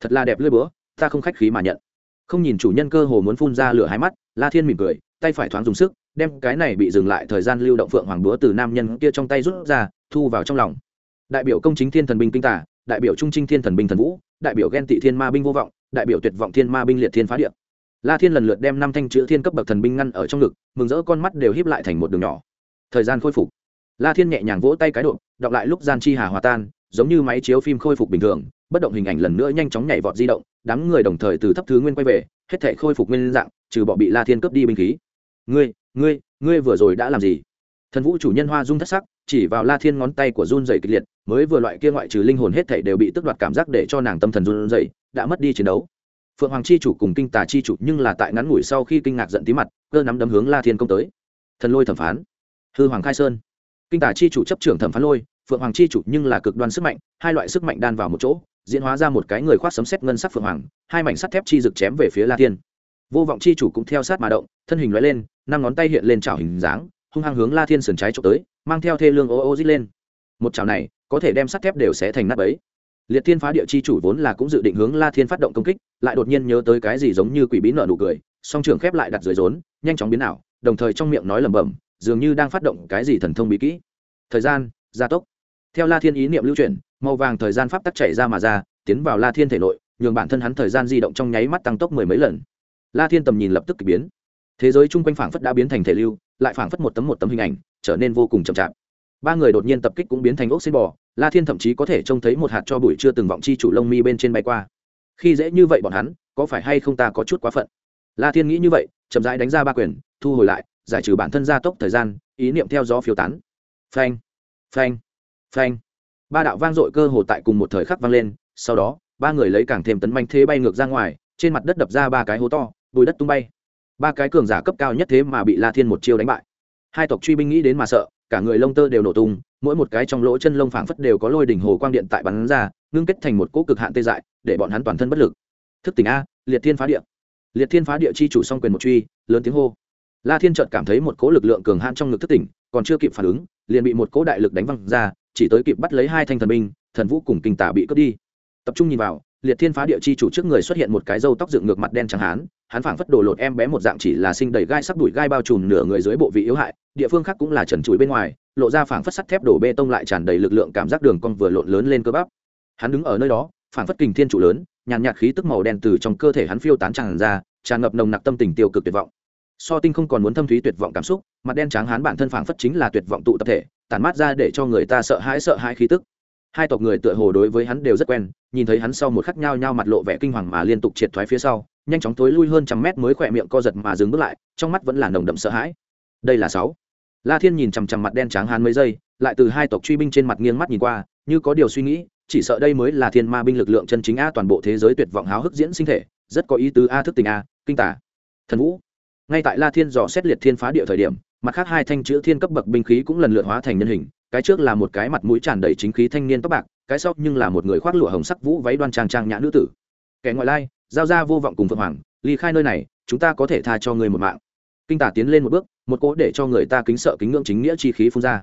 Thật là đẹp lưỡi búa, ta không khách khí mà nhận. Không nhìn chủ nhân cơ hồ muốn phun ra lửa hai mắt, la thiên mỉm cười, tay phải thoáng dùng sức đem cái này bị dừng lại thời gian lưu động phượng hoàng búa từ nam nhân kia trong tay rút ra, thu vào trong lòng. Đại biểu công chính thiên thần binh kinh tả, đại biểu trung trinh thiên thần binh thần vũ, đại biểu ghen tị thiên ma binh vô vọng, đại biểu tuyệt vọng thiên ma binh liệt thiên phá điệp la thiên lần lượt đem năm thanh chữ thiên cấp bậc thần binh ngăn ở trong ngực, mừng rỡ con mắt đều híp lại thành một đường nhỏ. Thời gian khôi phục. La thiên nhẹ nhàng vỗ tay cái độ đọc lại lúc gian chi hà hòa tan, giống như máy chiếu phim khôi phục bình thường, bất động hình ảnh lần nữa nhanh chóng nhảy vọt di động, đám người đồng thời từ thấp thứ nguyên quay về, hết thể khôi phục nguyên dạng, trừ bỏ bị la thiên cướp đi binh khí. Ngươi ngươi ngươi vừa rồi đã làm gì? Thần vũ chủ nhân hoa dung thất sắc, chỉ vào la thiên ngón tay của run dày kịch liệt, mới vừa loại kia ngoại trừ linh hồn hết thể đều bị tước đoạt cảm giác để cho nàng tâm thần run dày đã mất đi chiến đấu. Phượng hoàng chi chủ cùng kinh tà chi chủ nhưng là tại ngắn ngủi sau khi kinh ngạc giận tí mặt, cơ nắm đấm hướng la thiên công tới. Thần lôi thẩm phán. Hư hoàng khai sơn. Kinh Tà chi chủ chấp trưởng thẩm phán lôi, phượng hoàng chi chủ nhưng là cực đoan sức mạnh, hai loại sức mạnh đan vào một chỗ, diễn hóa ra một cái người khoác sấm xét ngân sắc phượng hoàng, hai mảnh sắt thép chi rực chém về phía la thiên vô vọng chi chủ cũng theo sát mà động, thân hình loại lên, năm ngón tay hiện lên trào hình dáng, hung hăng hướng la thiên sườn trái trộm tới, mang theo thê lương ô ô dít lên. Một chảo này, có thể đem sắt thép đều sẽ thành nắp ấy liệt thiên phá địa chi chủ vốn là cũng dự định hướng la thiên phát động công kích, lại đột nhiên nhớ tới cái gì giống như quỷ bí nợ nụ cười, song trường khép lại đặt dưới rốn, nhanh chóng biến ảo, đồng thời trong miệng nói lẩm bẩm, dường như đang phát động cái gì thần thông bí kỹ. Thời gian, gia tốc. Theo la thiên ý niệm lưu chuyển, màu vàng thời gian pháp tắc chảy ra mà ra, tiến vào la thiên thể nội, nhường bản thân hắn thời gian di động trong nháy mắt tăng tốc mười mấy lần la thiên tầm nhìn lập tức k ỳ biến. Thế giới chung quanh phảng phất đã biến thành thể lưu, lại phảng phất một tấm một tấm hình ảnh, trở nên vô cùng chậm chạp. Ba người đột nhiên tập kích cũng biến thành ốc xin bò, la thiên thậm chí có thể trông thấy một hạt cho bụi chưa từng vọng chi chủ lông mi bên trên bay qua. Khi dễ như vậy bọn hắn, có phải hay không ta có chút quá phận? La thiên nghĩ như vậy, chậm rãi đánh ra ba quyền, thu hồi lại, giải trừ bản thân gia tốc thời gian, ý niệm theo gió phiêu tán. Phanh phanh phanh. Ba đạo vang dội cơ hồ tại cùng một thời khắc vang lên, sau đó, ba người lấy càng thêm tấn manh thế bay ngược ra ngoài, trên mặt đất đập ra ba cái hố to bùi đất tung bay. Ba cái cường giả cấp cao nhất thế mà bị la thiên một chiêu đánh bại. Hai tộc truy binh nghĩ đến mà sợ, cả người lông tơ đều nổ tung, mỗi một cái trong lỗ chân lông phảng phất đều có lôi đỉnh hồ quang điện tại bắn ra, ngưng kết thành một cỗ cực hạn tê dại, để bọn hắn toàn thân bất lực. Thức tỉnh a, liệt thiên phá địa. Liệt thiên phá địa chi chủ song quyền một truy, lớn tiếng hô. La thiên chợt cảm thấy một cỗ lực lượng cường hạn trong ngực thức tỉnh, còn chưa kịp phản ứng, liền bị một cỗ đại lực đánh văng ra, chỉ tới kịp bắt lấy hai thanh thần binh, thần vũ cùng kinh tả bị cướp đi. Tập trung nhìn vào liệt thiên phá địa chi chủ trước người xuất hiện một cái râu tóc dựng ngược mặt đen trắng hán hắn phảng phất đồ lột em bé một dạng chỉ là sinh đầy gai sắc đùi gai bao trùm nửa người dưới bộ vị yếu hại, địa phương khác cũng là trần chuối bên ngoài, lộ ra phảng phất sắt thép đổ bê tông lại tràn đầy lực lượng cảm giác đường cong vừa lộn lớn lên cơ bắp. Hắn đứng ở nơi đó, phảng phất kình thiên trụ lớn, nhàn nhạt khí tức màu đen từ trong cơ thể hắn phiêu tán tràn ra, tràn ngập nồng nặc tâm tình tiêu cực tuyệt vọng. So tinh không còn muốn thâm thúy tuyệt vọng cảm xúc, mặt đen trắng hắn bản thân phảng phất chính là tuyệt vọng tụ tập thể, tản mát ra để cho người ta sợ hãi sợ hãi khí tức hai tộc người tựa hồ đối với hắn đều rất quen, nhìn thấy hắn sau một khắc nhao nhao mặt lộ vẻ kinh hoàng mà liên tục triệt thoái phía sau, nhanh chóng tối lui hơn trăm mét mới khỏe miệng co giật mà dừng bước lại, trong mắt vẫn là nồng đậm sợ hãi. Đây là sáu. La thiên nhìn chằm chằm mặt đen trắng hắn mấy giây, lại từ hai tộc truy binh trên mặt nghiêng mắt nhìn qua, như có điều suy nghĩ, chỉ sợ đây mới là thiên ma binh lực lượng chân chính a, toàn bộ thế giới tuyệt vọng háo hức diễn sinh thể, rất có ý tứ a, thức tình a, kinh tả. Thần vũ. Ngay tại la thiên dò xét liệt thiên phá địa thời điểm, mặt khác hai thanh chữ thiên cấp bậc binh khí cũng lần lượt hóa thành nhân hình cái trước là một cái mặt mũi tràn đầy chính khí thanh niên tóc bạc, cái sau nhưng là một người khoác lụa hồng sắc vũ váy đoan trang trang nhã nữ tử. Kẻ ngoại lai, giao ra vô vọng cùng phượng hoàng, ly khai nơi này, chúng ta có thể tha cho người một mạng. Kinh tả tiến lên một bước, một cỗ để cho người ta kính sợ kính ngưỡng chính nghĩa chi khí phun ra.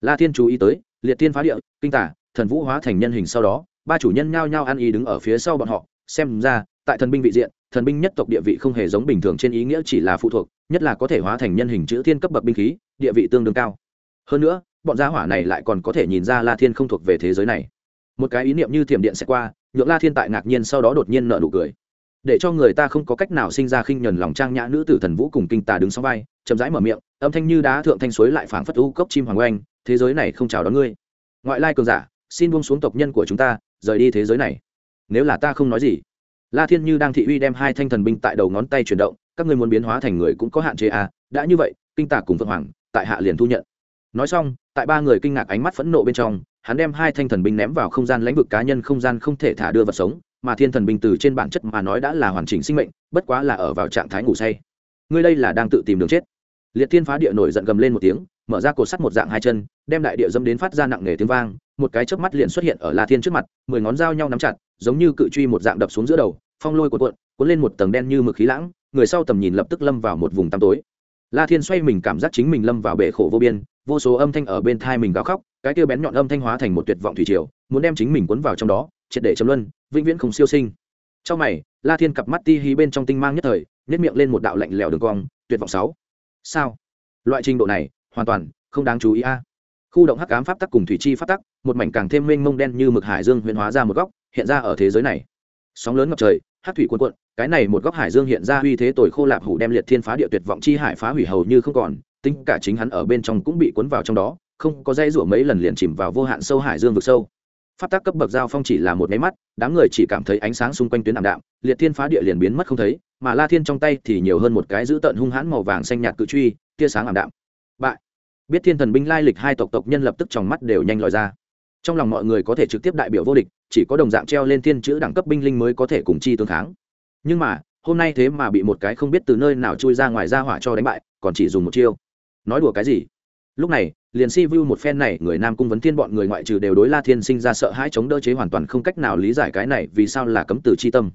La thiên chú ý tới, liệt thiên phá địa, kinh tả, thần vũ hóa thành nhân hình sau đó, ba chủ nhân nhao nhao ăn ý đứng ở phía sau bọn họ, xem ra, tại thần binh vị diện, thần binh nhất tộc địa vị không hề giống bình thường trên ý nghĩa chỉ là phụ thuộc, nhất là có thể hóa thành nhân hình chữ thiên cấp bậc binh khí, địa vị tương đương cao. Hơn nữa bọn gia hỏa này lại còn có thể nhìn ra la thiên không thuộc về thế giới này. Một cái ý niệm như thiểm điện sẽ qua, nhượng la thiên tại ngạc nhiên sau đó đột nhiên nợ nụ cười. Để cho người ta không có cách nào sinh ra khinh nhuần lòng trang nhã nữ tử thần vũ cùng kinh tà đứng sau vai, chậm rãi mở miệng, âm thanh như đá thượng thanh suối lại phảng phất u cốc chim hoàng oanh, thế giới này không chào đón ngươi. Ngoại lai cường giả, xin buông xuống tộc nhân của chúng ta, rời đi thế giới này. Nếu là ta không nói gì. La thiên như đang thị uy đem hai thanh thần binh tại đầu ngón tay chuyển động, các ngươi muốn biến hóa thành người cũng có hạn chế à đã như vậy, kinh tà cùng vượng hoàng, tại hạ liền thu nhận nói xong, tại ba người kinh ngạc ánh mắt phẫn nộ bên trong, hắn đem hai thanh thần binh ném vào không gian lãnh vực cá nhân không gian không thể thả đưa vật sống, mà thiên thần binh từ trên bản chất mà nói đã là hoàn chỉnh sinh mệnh, bất quá là ở vào trạng thái ngủ say. Ngươi đây là đang tự tìm đường chết. Liệt thiên phá địa nổi giận gầm lên một tiếng, mở ra cột sắt một dạng hai chân, đem đại địa dâm đến phát ra nặng nề tiếng vang, một cái chớp mắt liền xuất hiện ở la thiên trước mặt, mười ngón dao nhau nắm chặt, giống như cự truy một dạng đập xuống giữa đầu, phong lôi cuộn cuộn, cuốn lên một tầng đen như mực khí lãng, người sau tầm nhìn lập tức lâm vào một vùng tăm tối. La thiên xoay mình cảm giác chính mình lâm vào bể khổ vô biên vô số âm thanh ở bên thai mình gào khóc, cái kia bén nhọn âm thanh hóa thành một tuyệt vọng thủy triều, muốn đem chính mình cuốn vào trong đó, triệt để chấm luân, vĩnh viễn không siêu sinh. Trong mày, la thiên cặp mắt ti hí bên trong tinh mang nhất thời nhét miệng lên một đạo lạnh lẽo đường cong, tuyệt vọng sáu. Sao? Loại trình độ này, hoàn toàn không đáng chú ý a. Khu động hắc ám pháp tắc cùng thủy chi pháp tắc, một mảnh càng thêm mênh mông đen như mực hải dương huyền hóa ra một góc, hiện ra ở thế giới này. Sóng lớn ngập trời hát thủy quân cuộn, cái này một góc hải dương hiện ra uy thế tồi khô lạp hủ đem liệt thiên phá địa tuyệt vọng chi hải phá hủy hầu như không còn tính cả chính hắn ở bên trong cũng bị cuốn vào trong đó, không có dây rủa mấy lần liền chìm vào vô hạn sâu hải dương vực sâu. Pháp tác cấp bậc giao phong chỉ là một máy mắt, đám người chỉ cảm thấy ánh sáng xung quanh tuyến ảm đạm, liệt thiên phá địa liền biến mất không thấy, mà la thiên trong tay thì nhiều hơn một cái giữ tận hung hãn màu vàng xanh nhạt cự truy, tia sáng ảm đạm. Bại. Biết thiên thần binh lai lịch hai tộc tộc nhân lập tức trong mắt đều nhanh lòi ra. Trong lòng mọi người có thể trực tiếp đại biểu vô địch, chỉ có đồng dạng treo lên thiên chữ đẳng cấp binh linh mới có thể cùng chi tương kháng. Nhưng mà, hôm nay thế mà bị một cái không biết từ nơi nào chui ra ngoài ra hỏa cho đánh bại, còn chỉ dùng một chiêu nói đùa cái gì? Lúc này, liền si vu một phen này, người nam cung vấn thiên bọn người ngoại trừ đều đối la thiên sinh ra sợ hãi chống đỡ chế hoàn toàn không cách nào lý giải cái này vì sao là cấm từ c h i tâm.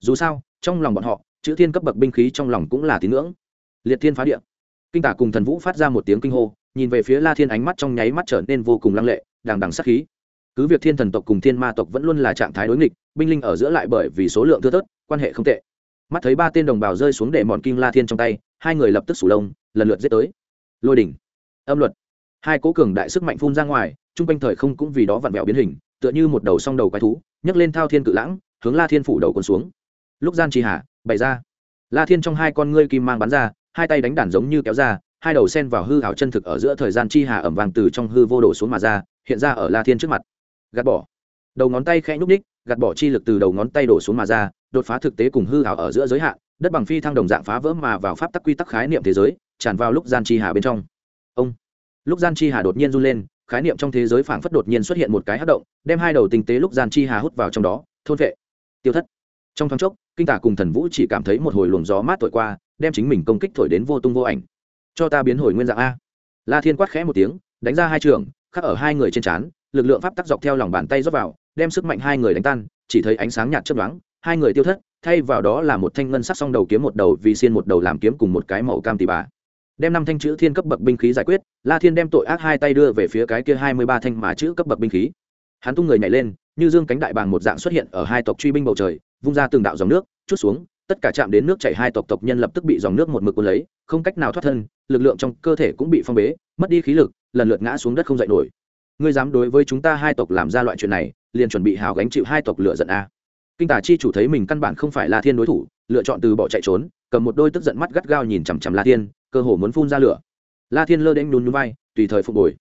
Dù sao, trong lòng bọn họ, chữ thiên cấp bậc binh khí trong lòng cũng là tín ngưỡng. Liệt thiên phá địa. Kinh tả cùng thần vũ phát ra một tiếng kinh hô, nhìn về phía la thiên ánh mắt trong nháy mắt trở nên vô cùng lăng lệ, đằng đằng sắc khí. Cứ việc thiên thần tộc cùng thiên ma tộc vẫn luôn là trạng thái đối nghịch, binh linh ở giữa lại bởi vì số lượng thưa thớt, quan hệ không tệ. Mắt thấy ba tên đồng bào rơi xuống để mòn kim la thiên trong tay, hai người lập tức sủ lông, lần lượt giết tới lôi đỉnh âm luật. Hai cố cường đại sức mạnh phun ra ngoài, chung quanh thời không cũng vì đó vặn vẹo biến hình, tựa như một đầu song đầu quái thú, nhấc lên thao thiên cự lãng, hướng la thiên phủ đầu quân xuống. Lúc gian trì hạ, bày ra. La thiên trong hai con ngươi kim mang bắn ra, hai tay đánh đàn giống như kéo ra, hai đầu sen vào hư hảo chân thực ở giữa thời gian chi hà ẩm vàng từ trong hư vô đổ xuống mà ra, hiện ra ở la thiên trước mặt. Gạt bỏ. Đầu ngón tay khẽ nhúc ních gạt bỏ chi lực từ đầu ngón tay đổ xuống mà ra, đột phá thực tế cùng hư hảo ở giữa giới hạn đất bằng phi thăng đồng dạng phá vỡ mà vào pháp tắc quy tắc khái niệm thế giới, tràn vào lúc gian chi hà bên trong. Ông, lúc gian chi hà đột nhiên run lên, khái niệm trong thế giới phảng phất đột nhiên xuất hiện một cái hát động, đem hai đầu tinh tế lúc gian chi hà hút vào trong đó, thôn vệ. Tiêu thất. Trong thoáng chốc, kinh tả cùng thần vũ chỉ cảm thấy một hồi luồng gió mát thổi qua, đem chính mình công kích thổi đến vô tung vô ảnh. Cho ta biến hồi nguyên dạng a. La thiên quát khẽ một tiếng, đánh ra hai trường, khắc ở hai người trên trán, lực lượng pháp tắc dọc theo lòng bàn tay rót vào, đem sức mạnh hai người đánh tan, chỉ thấy ánh sáng nhạt chớp đoán hai người tiêu thất thay vào đó là một thanh ngân sắc song đầu kiếm một đầu vì xiên một đầu làm kiếm cùng một cái màu cam tỉ bà. Đem năm thanh chữ thiên cấp bậc binh khí giải quyết, la thiên đem tội ác hai tay đưa về phía cái kia hai mươi ba thanh mà chữ cấp bậc binh khí. Hắn tung người nhảy lên, như dương cánh đại bàng một dạng xuất hiện ở hai tộc truy binh bầu trời, vung ra từng đạo dòng nước, chút xuống, tất cả chạm đến nước chảy hai tộc tộc nhân lập tức bị dòng nước một mực cuốn lấy, không cách nào thoát thân, lực lượng trong cơ thể cũng bị phong bế, mất đi khí lực, lần lượt ngã xuống đất không dậy nổi. Ngươi dám đối với chúng ta hai tộc làm ra loại chuyện này, liền chuẩn bị hào gánh chịu hai tộc lựa giận a kinh tả chi chủ thấy mình căn bản không phải la thiên đối thủ, lựa chọn từ bỏ chạy trốn, cầm một đôi tức giận mắt gắt gao nhìn chằm chằm la thiên, cơ hồ muốn phun ra lửa. La thiên lơ đễnh nhún nhún vai, tùy thời phục hồi.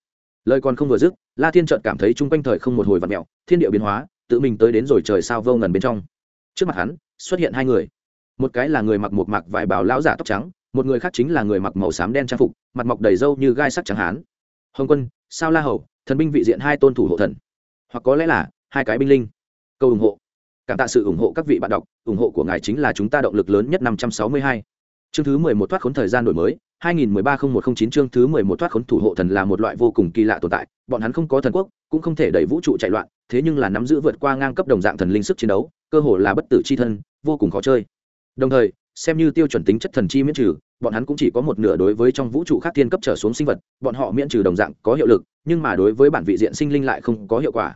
Lời còn không vừa dứt, la thiên chợt cảm thấy chung quanh thời không một hồi vặn mẹo thiên địa biến hóa, tự mình tới đến rồi trời sao vô ngần bên trong. Trước mặt hắn, xuất hiện hai người. Một cái là người mặc một mặc vải bào lão giả tóc trắng, một người khác chính là người mặc màu xám đen trang phục, mặt mọc đầy râu như gai sắc trắng hán. Hồng quân, sao la hầu, thần binh vị diện hai tôn thủ hộ thần. Hoặc có lẽ là hai cái binh linh. Câu ủng hộ cảm tạ sự ủng hộ các vị bạn đọc, ủng hộ của ngài chính là chúng ta động lực lớn nhất năm trăm sáu mươi hai. Chương thứ mười một thoát khốn thời gian đổi mới, hai nghìn mười ba không một không chín chương thứ mười một thoát khốn thủ hộ thần là một loại vô cùng kỳ lạ tồn tại, bọn hắn không có thần quốc, cũng không thể đẩy vũ trụ chạy loạn, thế nhưng là nắm giữ vượt qua ngang cấp đồng dạng thần linh sức chiến đấu, cơ hồ là bất tử c h i thân, vô cùng khó chơi. Đồng thời, xem như tiêu chuẩn tính chất thần chi miễn trừ, bọn hắn cũng chỉ có một nửa đối với trong vũ trụ khác thiên cấp trở xuống sinh vật, bọn họ miễn trừ đồng dạng có hiệu lực, nhưng mà đối với bản vị diện sinh linh lại không có hiệu quả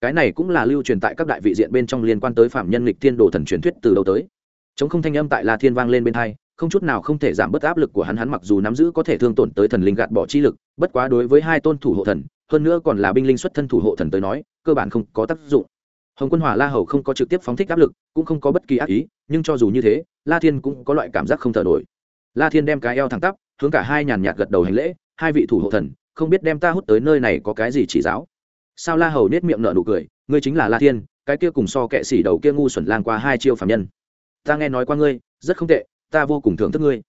cái này cũng là lưu truyền tại các đại vị diện bên trong liên quan tới phạm nhân lịch thiên đồ thần truyền thuyết từ đâu tới. Chống không thanh âm tại la thiên vang lên bên hai, không chút nào không thể giảm bớt áp lực của hắn hắn mặc dù nắm giữ có thể thương tổn tới thần linh gạt bỏ chi lực, bất quá đối với hai tôn thủ hộ thần, hơn nữa còn là binh linh xuất thân thủ hộ thần tới nói, cơ bản không có tác dụng. Hồng quân hỏa la hầu không có trực tiếp phóng thích áp lực, cũng không có bất kỳ ác ý, nhưng cho dù như thế, la thiên cũng có loại cảm giác không thở nổi. La thiên đem cái eo thẳng tắp, hướng cả hai nhàn nhạt gật đầu hành lễ, hai vị thủ hộ thần, không biết đem ta hút tới nơi này có cái gì chỉ giáo? Sao la hầu nết miệng nở nụ cười, ngươi chính là la thiên, cái kia cùng so kệ xỉ đầu kia ngu xuẩn lang qua hai chiêu phạm nhân. Ta nghe nói qua ngươi, rất không tệ, ta vô cùng thưởng thức ngươi.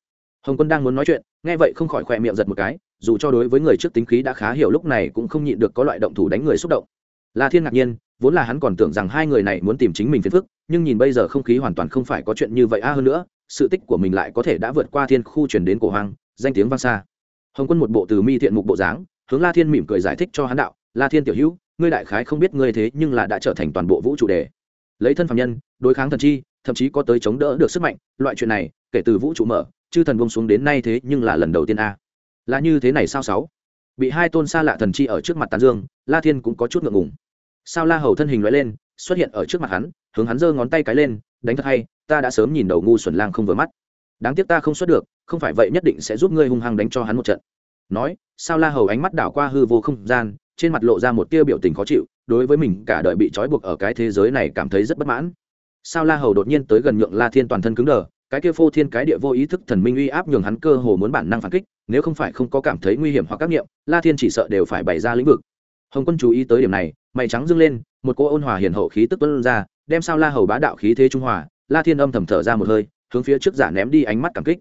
Hồng quân đang muốn nói chuyện, nghe vậy không khỏi khỏe miệng giật một cái, dù cho đối với người trước tính khí đã khá hiểu lúc này cũng không nhịn được có loại động thủ đánh người xúc động. La thiên ngạc nhiên, vốn là hắn còn tưởng rằng hai người này muốn tìm chính mình phiền phức, nhưng nhìn bây giờ không khí hoàn toàn không phải có chuyện như vậy a, hơn nữa, sự tích của mình lại có thể đã vượt qua thiên khu chuyển đến cổ hoang, danh tiếng vang xa. Hồng quân một bộ từ mi thiện mục bộ dáng, hướng la thiên mỉm cười giải thích cho hắn đạo la thiên tiểu hữu, ngươi đại khái không biết ngươi thế nhưng là đã trở thành toàn bộ vũ trụ đề. Lấy thân phạm nhân, đối kháng thần chi, thậm chí có tới chống đỡ được sức mạnh, loại chuyện này, kể từ vũ trụ mở, chư thần bông xuống đến nay thế nhưng là lần đầu tiên a. Là như thế này sao sáu? Bị hai tôn xa lạ thần chi ở trước mặt tàn dương, la thiên cũng có chút ngượng ngùng. Sao la hầu thân hình loại lên, xuất hiện ở trước mặt hắn, hướng hắn giơ ngón tay cái lên, đánh thật hay, ta đã sớm nhìn đầu ngu xuẩn lang không vừa mắt. Đáng tiếc ta không xuất được, không phải vậy nhất định sẽ giúp ngươi hung hăng đánh cho hắn một trận. Nói, sao la hầu ánh mắt đảo qua hư vô không gian trên mặt lộ ra một tia biểu tình khó chịu, đối với mình cả đời bị trói buộc ở cái thế giới này cảm thấy rất bất mãn. Sao la hầu đột nhiên tới gần nhượng la thiên toàn thân cứng đờ, cái kia phô thiên cái địa vô ý thức thần minh uy áp nhường hắn cơ hồ muốn bản năng phản kích, nếu không phải không có cảm thấy nguy hiểm hoặc các nghiệm, la thiên chỉ sợ đều phải bày ra lĩnh vực. Hồng quân chú ý tới điểm này, mày trắng dâng lên, một cô ôn hòa hiền hậu khí tức tuân ra, đem sao la hầu bá đạo khí thế trung hòa, la thiên âm thầm thở ra một hơi, hướng phía trước giả ném đi ánh mắt cảm kích.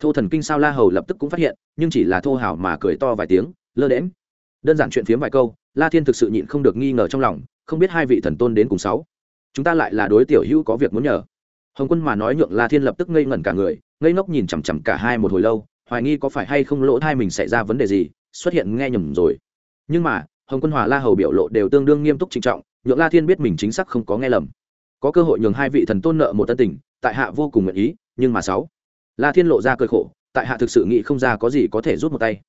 Thô thần kinh sao la hầu lập tức cũng phát hiện, nhưng chỉ là thô hào mà cười to vài tiếng, lơ đễm đơn giản chuyện phiếm vài câu, la thiên thực sự nhịn không được nghi ngờ trong lòng, không biết hai vị thần tôn đến cùng sáu. Chúng ta lại là đối tiểu hữu có việc muốn nhờ. Hồng quân mà nói nhượng la thiên lập tức ngây ngẩn cả người, ngây ngốc nhìn chằm chằm cả hai một hồi lâu, hoài nghi có phải hay không lỗ thai mình xảy ra vấn đề gì, xuất hiện nghe nhầm rồi. Nhưng mà, hồng quân hòa la hầu biểu lộ đều tương đương nghiêm túc trịnh trọng, nhượng la thiên biết mình chính xác không có nghe lầm. Có cơ hội nhường hai vị thần tôn nợ một tân tình, tại hạ vô cùng nguyện ý, nhưng mà sáu. La thiên lộ ra cơ khổ, tại hạ thực sự nghĩ không ra có gì có thể rút một tay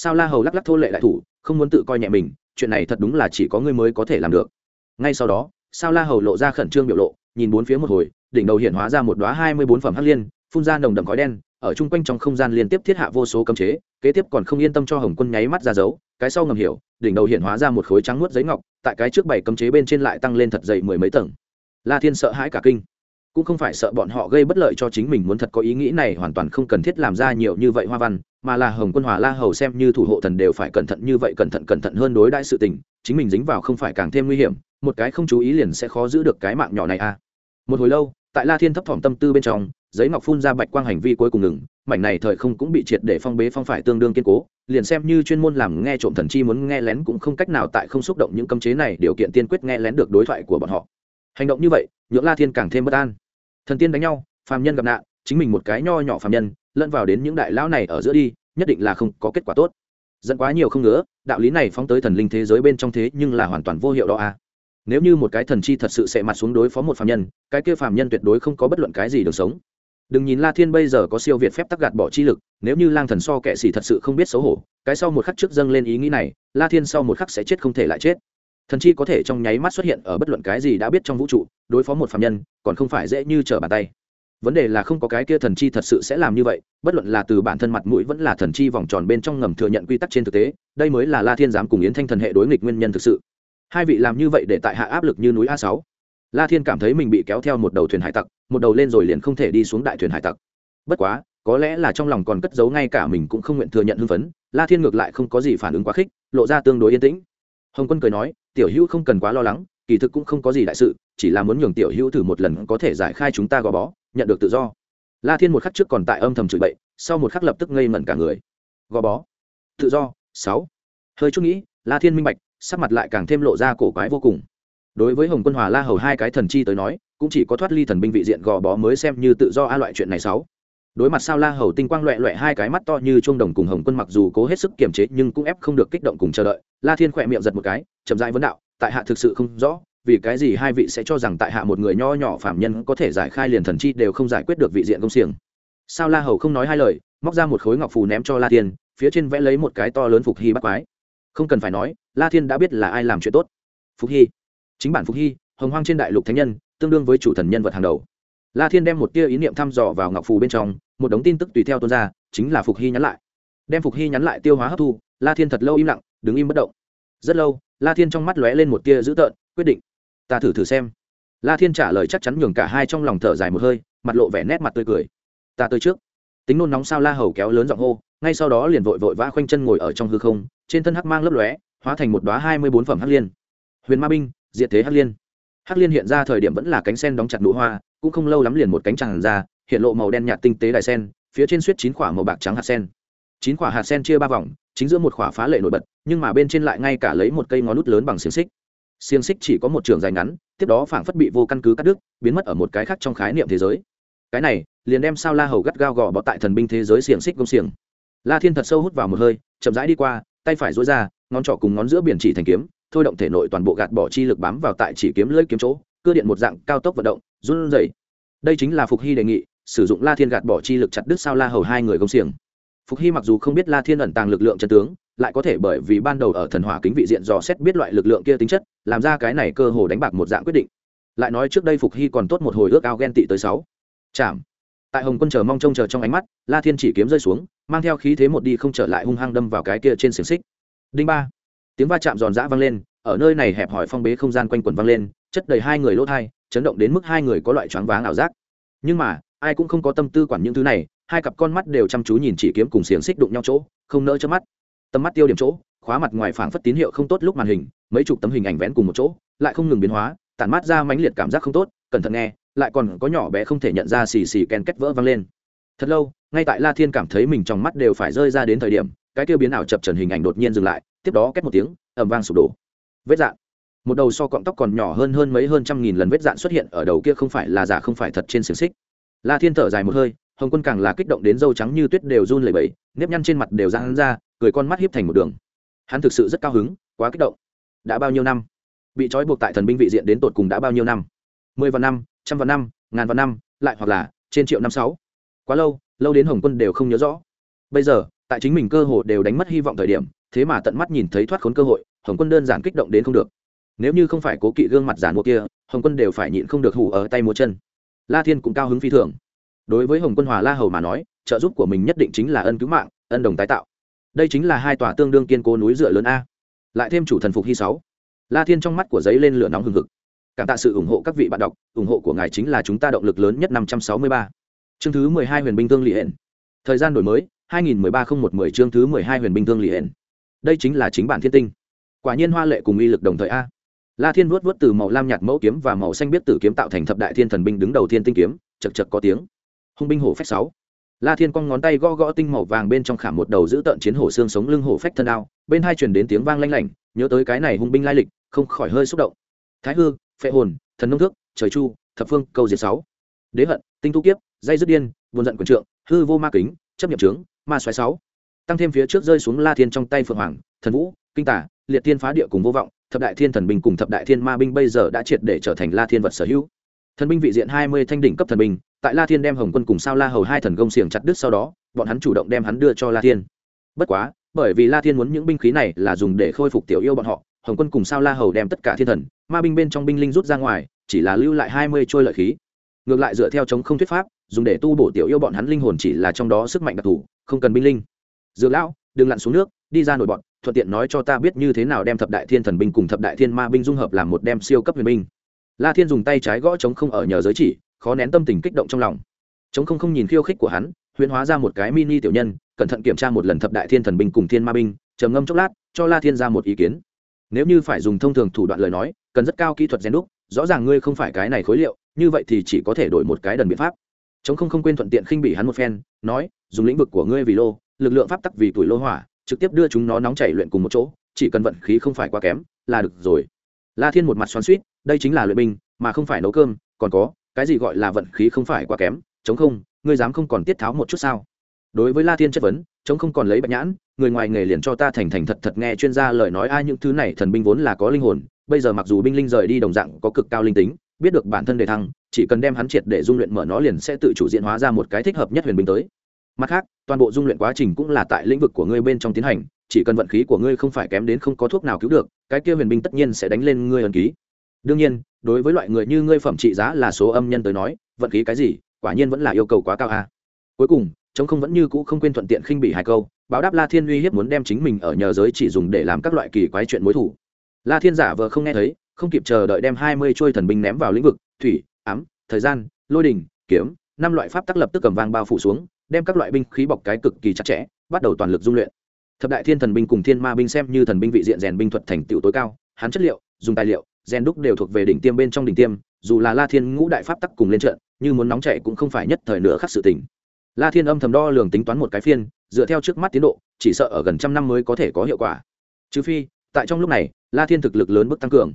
sao la hầu lắc lắc thô lệ đại thủ, không muốn tự coi nhẹ mình, chuyện này thật đúng là chỉ có ngươi mới có thể làm được. Ngay sau đó, sao la hầu lộ ra khẩn trương biểu lộ, nhìn bốn phía một hồi, đỉnh đầu hiện hóa ra một đoá hai mươi bốn phẩm hắc liên, phun ra nồng đậm khói đen, ở chung quanh trong không gian liên tiếp thiết hạ vô số cấm chế, kế tiếp còn không yên tâm cho hồng quân nháy mắt ra dấu, cái sau ngầm hiểu, đỉnh đầu hiện hóa ra một khối trắng nuốt giấy ngọc, tại cái trước bảy cấm chế bên trên lại tăng lên thật dày mười mấy tầng. La thiên sợ hãi cả kinh cũng không phải sợ bọn họ gây bất lợi cho chính mình muốn thật có ý nghĩ này hoàn toàn không cần thiết làm ra nhiều như vậy hoa văn, mà là hồng quân hòa la hầu xem như thủ hộ thần đều phải cẩn thận như vậy cẩn thận cẩn thận hơn đối đãi sự tình, chính mình dính vào không phải càng thêm nguy hiểm, một cái không chú ý liền sẽ khó giữ được cái mạng nhỏ này à. Một hồi lâu, tại la thiên thấp thỏm tâm tư bên trong, giấy ngọc phun ra bạch quang hành vi cuối cùng ngừng, mảnh này thời không cũng bị triệt để phong bế phong phải tương đương kiên cố, liền xem như chuyên môn làm nghe trộm thần chi muốn nghe lén cũng không cách nào tại không xúc động những cấm chế này điều kiện tiên quyết nghe lén được đối thoại của bọn họ hành động như vậy, nhượng la thiên càng thêm bất an. Thần tiên đánh nhau, phàm nhân gặp nạn, chính mình một cái nho nhỏ phàm nhân, lẫn vào đến những đại lão này ở giữa đi, nhất định là không có kết quả tốt. Dẫn quá nhiều không ngứa, đạo lý này phóng tới thần linh thế giới bên trong thế nhưng là hoàn toàn vô hiệu đó à. Nếu như một cái thần chi thật sự sẽ mặt xuống đối phó một phàm nhân, cái kia phàm nhân tuyệt đối không có bất luận cái gì được sống. Đừng nhìn la thiên bây giờ có siêu việt phép tắc gạt bỏ chi lực, nếu như lang thần so kệ xỉ thật sự không biết xấu hổ, cái sau một khắc trước dâng lên ý nghĩ này, la thiên sau một khắc sẽ chết không thể lại chết thần chi có thể trong nháy mắt xuất hiện ở bất luận cái gì đã biết trong vũ trụ, đối phó một phạm nhân, còn không phải dễ như trở bàn tay. Vấn đề là không có cái kia thần chi thật sự sẽ làm như vậy, bất luận là từ bản thân mặt mũi vẫn là thần chi vòng tròn bên trong ngầm thừa nhận quy tắc trên thực tế, đây mới là la thiên dám cùng yến thanh thần hệ đối nghịch nguyên nhân thực sự. Hai vị làm như vậy để tại hạ áp lực như núi a sáu. La thiên cảm thấy mình bị kéo theo một đầu thuyền hải tặc, một đầu lên rồi liền không thể đi xuống đại thuyền hải tặc. Bất quá, có lẽ là trong lòng còn cất giấu ngay cả mình cũng không nguyện thừa nhận hưng phấn, la thiên ngược lại không có gì phản ứng quá khích, lộ ra tương đối yên tĩnh. Hồng quân cười nói tiểu hữu không cần quá lo lắng, kỳ thực cũng không có gì đại sự, chỉ là muốn nhường tiểu hữu thử một lần có thể giải khai chúng ta gò bó, nhận được tự do. La thiên một khắc trước còn tại âm thầm chửi bậy, sau một khắc lập tức ngây mẩn cả người. Gò bó. Tự do. Sáu. Hơi chút nghĩ, la thiên minh bạch, sắc mặt lại càng thêm lộ ra cổ quái vô cùng. Đối với hồng quân hòa la hầu hai cái thần chi tới nói, cũng chỉ có thoát ly thần binh vị diện gò bó mới xem như tự do a loại chuyện này sáu đối mặt sao la hầu tinh quang loẹ loẹ hai cái mắt to như chuông đồng cùng hồng quân mặc dù cố hết sức kiềm chế nhưng cũng ép không được kích động cùng chờ đợi. La thiên khỏe miệng giật một cái, chậm rãi vấn đạo, tại hạ thực sự không rõ, vì cái gì hai vị sẽ cho rằng tại hạ một người nho nhỏ phạm nhân có thể giải khai liền thần chi đều không giải quyết được vị diện công xiềng. Sao la hầu không nói hai lời, móc ra một khối ngọc phù ném cho la thiên, phía trên vẽ lấy một cái to lớn phục hy bắt quái. Không cần phải nói, la thiên đã biết là ai làm chuyện tốt. Phục hy. Chính bản phục hy, hồng hoang trên đại lục thánh nhân, tương đương với chủ thần nhân vật hàng đầu la thiên đem một tia ý niệm thăm dò vào ngọc phù bên trong, một đống tin tức tùy theo tuôn ra, chính là phục hy nhắn lại. Đem phục hy nhắn lại tiêu hóa hấp thu, la thiên thật lâu im lặng, đứng im bất động. Rất lâu, la thiên trong mắt lóe lên một tia dữ tợn, quyết định, ta thử thử xem. La thiên trả lời chắc chắn nhường cả hai trong lòng thở dài một hơi, mặt lộ vẻ nét mặt tươi cười. Ta tới trước. Tính nôn nóng sao la hầu kéo lớn giọng hô, ngay sau đó liền vội vội vã khoanh chân ngồi ở trong hư không, trên thân hắc mang lấp lóe, hóa thành một đoá hai mươi bốn phẩm hắc liên. Huyền ma binh, diệt thế hắc liên. Hắc liên hiện ra thời điểm vẫn là cánh sen đóng chặt nụ hoa cũng không lâu lắm liền một cánh tràn ra, hiện lộ màu đen nhạt tinh tế đài sen, phía trên suýt chín quả màu bạc trắng hạt sen. Chín quả hạt sen chia ba vòng, chính giữa một quả phá lệ nổi bật, nhưng mà bên trên lại ngay cả lấy một cây ngón nút lớn bằng xiềng xích. Xiềng xích chỉ có một trường dài ngắn, tiếp đó phảng phất bị vô căn cứ cắt đứt, biến mất ở một cái khác trong khái niệm thế giới. Cái này, liền đem sao la hầu gắt gao gò bọ tại thần binh thế giới xiềng xích công xiềng. La thiên thật sâu hút vào một hơi, chậm rãi đi qua, tay phải dối ra, ngón trỏ cùng ngón giữa biển chỉ thành kiếm, thôi động thể nội toàn bộ gạt bỏ chi lực bám vào tại chỉ kiếm lưỡi kiếm chỗ, cưa điện một dạng cao tốc vận động run rẩy. Đây chính là phục hy đề nghị, sử dụng la thiên gạt bỏ chi lực chặt đứt sao la hầu hai người công xiềng. Phục hy mặc dù không biết la thiên ẩn tàng lực lượng chân tướng, lại có thể bởi vì ban đầu ở thần hỏa kính vị diện dò xét biết loại lực lượng kia tính chất, làm ra cái này cơ hồ đánh bạc một dạng quyết định. Lại nói trước đây phục hy còn tốt một hồi ước ao ghen tị tới sáu. Chạm. Tại hồng quân chờ mong trông chờ trong ánh mắt, la thiên chỉ kiếm rơi xuống, mang theo khí thế một đi không trở lại hung hăng đâm vào cái kia trên xiềng xích. Đinh ba. Tiếng va chạm giòn giã vang lên, ở nơi này hẹp hỏi phong bế không gian quanh quần vang lên, chất đầy hai người lỗ thai chấn động đến mức hai người có loại choáng váng ảo giác. Nhưng mà, ai cũng không có tâm tư quản những thứ này, hai cặp con mắt đều chăm chú nhìn chỉ kiếm cùng xiềng xích đụng nhau chỗ, không nỡ chớp mắt. Tầm mắt tiêu điểm chỗ, khóa mặt ngoài phảng phất tín hiệu không tốt lúc màn hình, mấy chục tấm hình ảnh vén cùng một chỗ, lại không ngừng biến hóa, tản mát ra mãnh liệt cảm giác không tốt, cẩn thận nghe, lại còn có nhỏ bé không thể nhận ra xì xì ken kết vỡ vang lên. Thật lâu, ngay tại la thiên cảm thấy mình trong mắt đều phải rơi ra đến thời điểm, cái tiêu biến ảo chập trần hình ảnh đột nhiên dừng lại, tiếp đó két một tiếng ẩm vang sụp đổ. Vết dạn một đầu so cọng tóc còn nhỏ hơn hơn mấy hơn trăm nghìn lần vết dạn xuất hiện ở đầu kia không phải là giả không phải thật trên xiềng xích. La thiên thở dài một hơi, hồng quân càng là kích động đến dâu trắng như tuyết đều run lẩy bẩy, nếp nhăn trên mặt đều ra hắn ra, cười con mắt hiếp thành một đường. Hắn thực sự rất cao hứng, quá kích động. Đã bao nhiêu năm? Bị trói buộc tại thần binh vị diện đến tột cùng đã bao nhiêu năm? Mười vạn năm, trăm vạn năm, ngàn vạn năm, lại hoặc là trên triệu năm sáu. Quá lâu lâu đến hồng quân đều không nhớ rõ. Bây giờ, tại chính mình cơ hội đều đánh mất hy vọng thời điểm, thế mà tận mắt nhìn thấy thoát khốn cơ hội, hồng quân đơn giản kích động đến không được nếu như không phải cố kỵ gương mặt giả mua kia, hồng quân đều phải nhịn không được hủ ở tay múa chân. La thiên cũng cao hứng phi thường. Đối với hồng quân hòa la hầu mà nói, trợ giúp của mình nhất định chính là ân cứu mạng, ân đồng tái tạo. Đây chính là hai tòa tương đương kiên cố núi dựa lớn a. Lại thêm chủ thần phục hy sáu. La thiên trong mắt của giấy lên lửa nóng hừng hực. Cảm tạ sự ủng hộ các vị bạn đọc, ủng hộ của ngài chính là chúng ta động lực lớn nhất năm trăm sáu mươi ba. Chương thứ mười hai huyền binh thương lì hển. Thời gian đổi mới, hai nghìn mười ba không một mười chương thứ mười hai huyền binh thương lì hển. Đây chính là chính bản thiên tinh. Quả nhiên hoa lệ cùng uy lực đồng thời a la thiên vuốt vuốt từ màu lam nhạt mẫu kiếm và màu xanh biết tử kiếm tạo thành thập đại thiên thần binh đứng đầu thiên tinh kiếm chật chật có tiếng. Hung binh hổ phách sáu. La thiên cong ngón tay gõ gõ tinh màu vàng bên trong khảm một đầu giữ tợn chiến hổ xương sống lưng hổ phách thân ao, bên hai truyền đến tiếng vang lanh lảnh, nhớ tới cái này hung binh lai lịch, không khỏi hơi xúc động. Thái hư, phệ hồn, thần nông thước, trời chu, thập phương, câu diệt sáu. Đế hận, tinh tu kiếp, dây dứt điên, buồn giận quần trượng, hư vô ma kính, chấp nhập trướng, ma xoáy sáu. Tăng thêm phía trước rơi xuống la thiên trong tay phượng hoàng, thần vũ, kinh tả liệt thiên phá địa cùng vô vọng, thập đại thiên thần binh cùng thập đại thiên ma binh bây giờ đã triệt để trở thành la thiên vật sở hữu. Thần binh vị diện hai mươi thanh đỉnh cấp thần binh, tại la thiên đem hồng quân cùng sao la hầu hai thần công xiềng chặt đứt sau đó, bọn hắn chủ động đem hắn đưa cho la thiên. Bất quá, bởi vì la thiên muốn những binh khí này là dùng để khôi phục tiểu yêu bọn họ, hồng quân cùng sao la hầu đem tất cả thiên thần, ma binh bên trong binh linh rút ra ngoài, chỉ là lưu lại hai mươi trôi lợi khí. Ngược lại dựa theo chống không thuyết pháp, dùng để tu bổ tiểu yêu bọn hắn linh hồn chỉ là trong đó sức mạnh đặc thù, không cần binh linh. Dược lão, đừng lặn xuống nước đi ra nội bọn, thuận tiện nói cho ta biết như thế nào đem thập đại thiên thần binh cùng thập đại thiên ma binh dung hợp làm một đem siêu cấp huyền binh. La thiên dùng tay trái gõ chống không ở nhờ giới chỉ, khó nén tâm tình kích động trong lòng. Chống không không nhìn khiêu khích của hắn, huyễn hóa ra một cái mini tiểu nhân, cẩn thận kiểm tra một lần thập đại thiên thần binh cùng thiên ma binh, trầm ngâm chốc lát, cho la thiên ra một ý kiến. Nếu như phải dùng thông thường thủ đoạn lời nói, cần rất cao kỹ thuật gen đúc, rõ ràng ngươi không phải cái này khối liệu, như vậy thì chỉ có thể đổi một cái đần biện pháp. Chống không không quên thuận tiện khinh bỉ hắn một phen, nói, dùng lĩnh vực của ngươi vì lô, lực lượng pháp tắc vì tuổi lô hỏa trực tiếp đưa chúng nó nóng chảy luyện cùng một chỗ, chỉ cần vận khí không phải quá kém, là được rồi. La thiên một mặt xoắn suýt đây chính là luyện binh, mà không phải nấu cơm, còn có, cái gì gọi là vận khí không phải quá kém, chống không, ngươi dám không còn tiết tháo một chút sao? Đối với la thiên chất vấn, chống không còn lấy bạch nhãn, người ngoài nghề liền cho ta thành thành thật thật nghe chuyên gia lời nói, ai, những thứ này thần binh vốn là có linh hồn, bây giờ mặc dù binh linh rời đi đồng dạng có cực cao linh tính, biết được bản thân đề thăng, chỉ cần đem hắn triệt để dung luyện mở nó liền sẽ tự chủ diện hóa ra một cái thích hợp nhất huyền binh tới mặt khác, toàn bộ dung luyện quá trình cũng là tại lĩnh vực của ngươi bên trong tiến hành, chỉ cần vận khí của ngươi không phải kém đến không có thuốc nào cứu được, cái kia huyền binh tất nhiên sẽ đánh lên ngươi ẩn ký. Đương nhiên, đối với loại người như ngươi phẩm trị giá là số âm nhân tới nói, vận khí cái gì, quả nhiên vẫn là yêu cầu quá cao a. Cuối cùng chống không vẫn như cũ không quên thuận tiện khinh bị hai câu, báo đáp la thiên uy hiếp muốn đem chính mình ở nhờ giới chỉ dùng để làm các loại kỳ quái chuyện mối thủ. La thiên giả vờ không nghe thấy, không kịp chờ đợi đem hai mươi trôi thần binh ném vào lĩnh vực, thủy, ám, thời gian, lôi đình, kiếm, năm loại pháp tác lập tức cầm vang bao phủ xuống đem các loại binh khí bọc cái cực kỳ chặt chẽ, bắt đầu toàn lực dung luyện. Thập đại thiên thần binh cùng thiên ma binh xem như thần binh vị diện rèn binh thuật thành tựu tối cao, hắn chất liệu, dùng tài liệu, rèn đúc đều thuộc về đỉnh tiêm bên trong đỉnh tiêm, dù là la thiên ngũ đại pháp tắc cùng lên trận, như muốn nóng chạy cũng không phải nhất thời nữa khắc sự tình. La thiên âm thầm đo lường tính toán một cái phiên, dựa theo trước mắt tiến độ, chỉ sợ ở gần trăm năm mới có thể có hiệu quả. Trừ phi, tại trong lúc này, la thiên thực lực lớn bước tăng cường.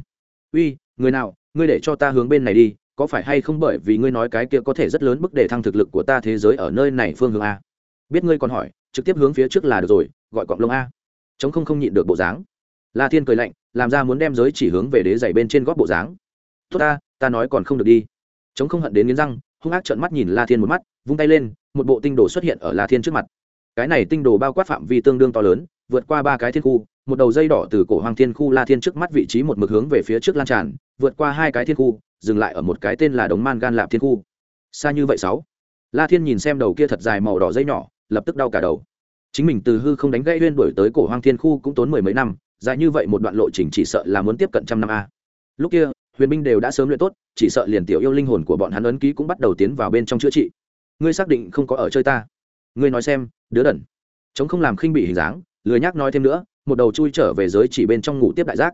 Uy, người nào, ngươi để cho ta hướng bên này đi có phải hay không bởi vì ngươi nói cái kia có thể rất lớn bức để thăng thực lực của ta thế giới ở nơi này phương hướng a? Biết ngươi còn hỏi, trực tiếp hướng phía trước là được rồi, gọi cọng lông a. Chống không không nhịn được bộ dáng. La thiên cười lạnh, làm ra muốn đem giới chỉ hướng về đế giày bên trên góp bộ dáng. Tốt ta ta nói còn không được đi. Chống không hận đến nghiến răng, hung ác trợn mắt nhìn la thiên một mắt, vung tay lên, một bộ tinh đồ xuất hiện ở la thiên trước mặt. Cái này tinh đồ bao quát phạm vi tương đương to lớn, vượt qua ba cái thiên khu, một đầu dây đỏ từ cổ hoàng thiên khu la thiên trước mắt vị trí một mực hướng về phía trước lan tràn, vượt qua hai cái thiên khu dừng lại ở một cái tên là đống man gan lạp thiên khu. Xa như vậy sáu. La thiên nhìn xem đầu kia thật dài màu đỏ dây nhỏ, lập tức đau cả đầu. Chính mình từ hư không đánh gãy huyên đổi tới cổ hoang thiên khu cũng tốn mười mấy năm, dài như vậy một đoạn lộ trình chỉ sợ là muốn tiếp cận trăm năm a. Lúc kia, huyền binh đều đã sớm luyện tốt, chỉ sợ liền tiểu yêu linh hồn của bọn hắn ấn ký cũng bắt đầu tiến vào bên trong chữa trị. Ngươi xác định không có ở chơi ta? Ngươi nói xem, đứa đẩn chống không làm khinh bị hình dáng, lười nhác nói thêm nữa, một đầu chui trở về giới chỉ bên trong ngủ tiếp đại giác.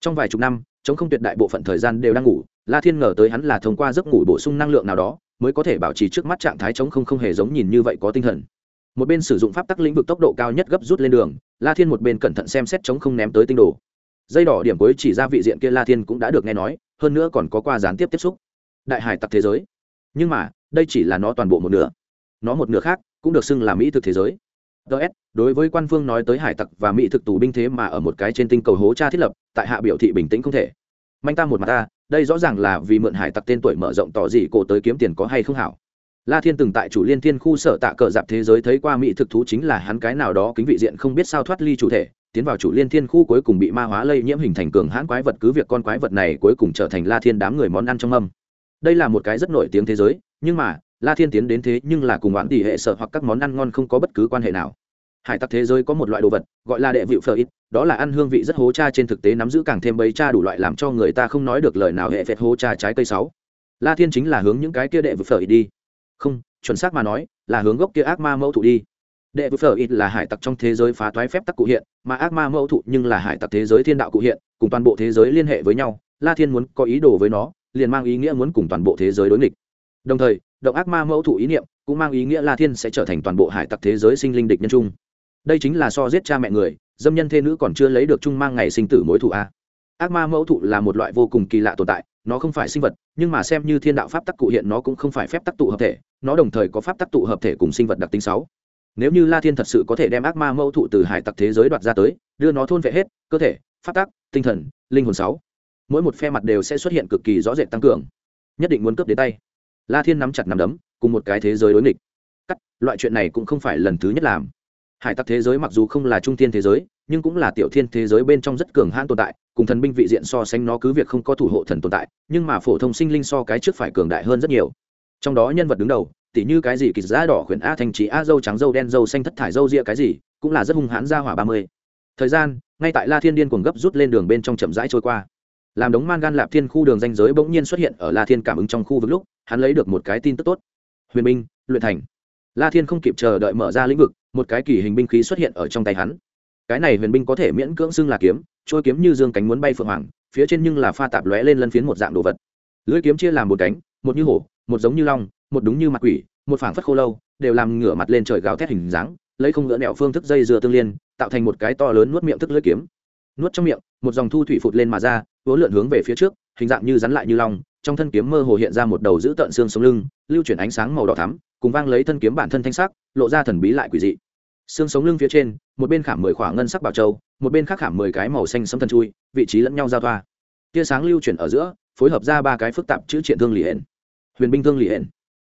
Trong vài chục năm chống không tuyệt đại bộ phận thời gian đều đang ngủ, la thiên ngờ tới hắn là thông qua giấc ngủ bổ sung năng lượng nào đó, mới có thể bảo trì trước mắt trạng thái chống không không hề giống nhìn như vậy có tinh thần. Một bên sử dụng pháp tắc lĩnh vực tốc độ cao nhất gấp rút lên đường, la thiên một bên cẩn thận xem xét chống không ném tới tinh đồ. Dây đỏ điểm cuối chỉ ra vị diện kia la thiên cũng đã được nghe nói, hơn nữa còn có qua gián tiếp tiếp xúc. Đại hải tặc thế giới. Nhưng mà, đây chỉ là nó toàn bộ một nửa. Nó một nửa khác, cũng được xưng là mỹ thực thế giới ts đối với quan phương nói tới hải tặc và mỹ thực tù binh thế mà ở một cái trên tinh cầu hố cha thiết lập, tại hạ biểu thị bình tĩnh không thể. Manh ta một mặt ta, đây rõ ràng là vì mượn hải tặc tên tuổi mở rộng tỏ gì cổ tới kiếm tiền có hay không hảo. La thiên từng tại chủ liên thiên khu sở tạ cờ dạp thế giới thấy qua mỹ thực thú chính là hắn cái nào đó kính vị diện không biết sao thoát ly chủ thể, tiến vào chủ liên thiên khu cuối cùng bị ma hóa lây nhiễm hình thành cường hãn quái vật cứ việc con quái vật này cuối cùng trở thành la thiên đám người món ăn trong âm đây là một cái rất nổi tiếng thế giới, nhưng mà la thiên tiến đến thế nhưng là cùng bạn tỷ hệ sợ hoặc các món ăn ngon không có bất cứ quan hệ nào. Hải tặc thế giới có một loại đồ vật, gọi là đệ vịu phở ít, đó là ăn hương vị rất hố cha trên thực tế nắm giữ càng thêm bấy cha đủ loại làm cho người ta không nói được lời nào hệ phệt hố cha trái cây sáu. La thiên chính là hướng những cái kia đệ vịu phở ít đi. Không, chuẩn xác mà nói, là hướng gốc kia ác ma mẫu thụ đi. Đệ vịu phở ít là hải tặc trong thế giới phá toái phép tắc cụ hiện, mà ác ma mẫu thụ nhưng là hải tặc thế giới thiên đạo cụ hiện, cùng toàn bộ thế giới liên hệ với nhau. La thiên muốn có ý đồ với nó, liền mang ý nghĩa muốn cùng toàn bộ thế giới đối nghịch. Đồng thời động ác ma mẫu thụ ý niệm, cũng mang ý nghĩa la thiên sẽ trở thành toàn bộ hải tặc thế giới sinh linh địch nhân chung. Đây chính là so giết cha mẹ người, dâm nhân thê nữ còn chưa lấy được chung mang ngày sinh tử mối thụ a. Ác ma mẫu thụ là một loại vô cùng kỳ lạ tồn tại, nó không phải sinh vật, nhưng mà xem như thiên đạo pháp tắc cụ hiện, nó cũng không phải phép tắc tụ hợp thể, nó đồng thời có pháp tắc tụ hợp thể cùng sinh vật đặc tính sáu. Nếu như la thiên thật sự có thể đem ác ma mẫu thụ từ hải tặc thế giới đoạt ra tới, đưa nó thôn vệ hết, cơ thể, pháp tắc, tinh thần, linh hồn sáu, mỗi một phe mặt đều sẽ xuất hiện cực kỳ rõ rệt tăng cường. Nhất định muốn cướp đến tay la thiên nắm chặt nắm đấm, cùng một cái thế giới đối nghịch. Cắt, loại chuyện này cũng không phải lần thứ nhất làm. Hải tặc thế giới mặc dù không là trung thiên thế giới, nhưng cũng là tiểu thiên thế giới bên trong rất cường hãn tồn tại, cùng thần binh vị diện so sánh nó cứ việc không có thủ hộ thần tồn tại, nhưng mà phổ thông sinh linh so cái trước phải cường đại hơn rất nhiều. Trong đó nhân vật đứng đầu, tỉ như cái gì kỳ giá đỏ khuyển a thành trí a dâu trắng dâu đen dâu xanh thất thải dâu ria cái gì, cũng là rất hung hãn ra hỏa ba mươi. Thời gian, ngay tại la thiên điên cuồng gấp rút lên đường bên trong chậm rãi trôi qua làm đống man gan lạp thiên khu đường danh giới bỗng nhiên xuất hiện ở la thiên cảm ứng trong khu vực lúc, hắn lấy được một cái tin tức tốt. Huyền binh luyện thành. La thiên không kịp chờ đợi mở ra lĩnh vực, một cái kỳ hình binh khí xuất hiện ở trong tay hắn. Cái này huyền binh có thể miễn cưỡng xưng là kiếm, trôi kiếm như dương cánh muốn bay phượng hoàng, phía trên nhưng là pha tạp lóe lên lân phiến một dạng đồ vật. Lưỡi kiếm chia làm một cánh, một như hổ, một giống như long, một đúng như mặt quỷ, một phảng phất khô lâu, đều làm ngửa mặt lên trời gào thét hình dáng, lấy không ngỡ nẹo phương thức dây dưa tương liên, tạo thành một cái to lớn nuốt miệng thức lưỡi kiếm nuốt trong miệng, một dòng thu thủy phụt lên mà ra vốn lượn hướng về phía trước, hình dạng như rắn lại như long, trong thân kiếm mơ hồ hiện ra một đầu giữ tận xương sống lưng, lưu chuyển ánh sáng màu đỏ thắm, cùng vang lấy thân kiếm bản thân thanh sắc, lộ ra thần bí lại quỷ dị. Xương sống lưng phía trên, một bên khảm mười khoảng ngân sắc bảo châu, một bên khác khảm mười cái màu xanh sấm thần chui, vị trí lẫn nhau giao thoa. Tia sáng lưu chuyển ở giữa, phối hợp ra ba cái phức tạp chữ triện thương lì hển. Huyền binh thương lì hển.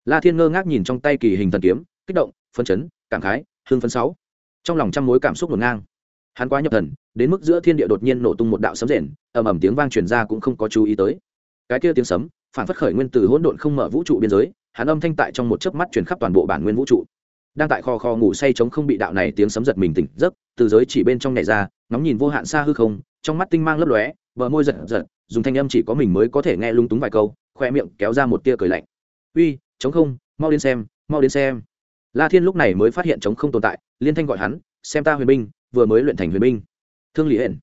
La thiên ngơ ngác nhìn trong tay kỳ hình thần kiếm, kích động phân chấn, cảm khái hương phân sáu. Trong lòng trăm mối cảm xúc ngổn ngang. Hắn quá nhập thần đến mức giữa thiên địa đột nhiên nổ tung một đạo sấm rền, ầm ầm tiếng vang truyền ra cũng không có chú ý tới. Cái kia tiếng sấm, phản phất khởi nguyên từ hỗn độn không mở vũ trụ biên giới, hắn âm thanh tại trong một chớp mắt truyền khắp toàn bộ bản nguyên vũ trụ. Đang tại kho kho ngủ say chống không bị đạo này tiếng sấm giật mình tỉnh giấc, từ giới chỉ bên trong nhảy ra, ngóng nhìn vô hạn xa hư không, trong mắt tinh mang lấp lóe, bờ môi giật giật, dùng thanh âm chỉ có mình mới có thể nghe lung túng vài câu, khoe miệng kéo ra một tia cười lạnh. Uy chống không, mau đến xem, mau đến xem. La thiên lúc này mới phát hiện chống không tồn tại, liên thanh gọi hắn, xem ta huyền binh, vừa mới luyện thành huyền binh thương lý hển.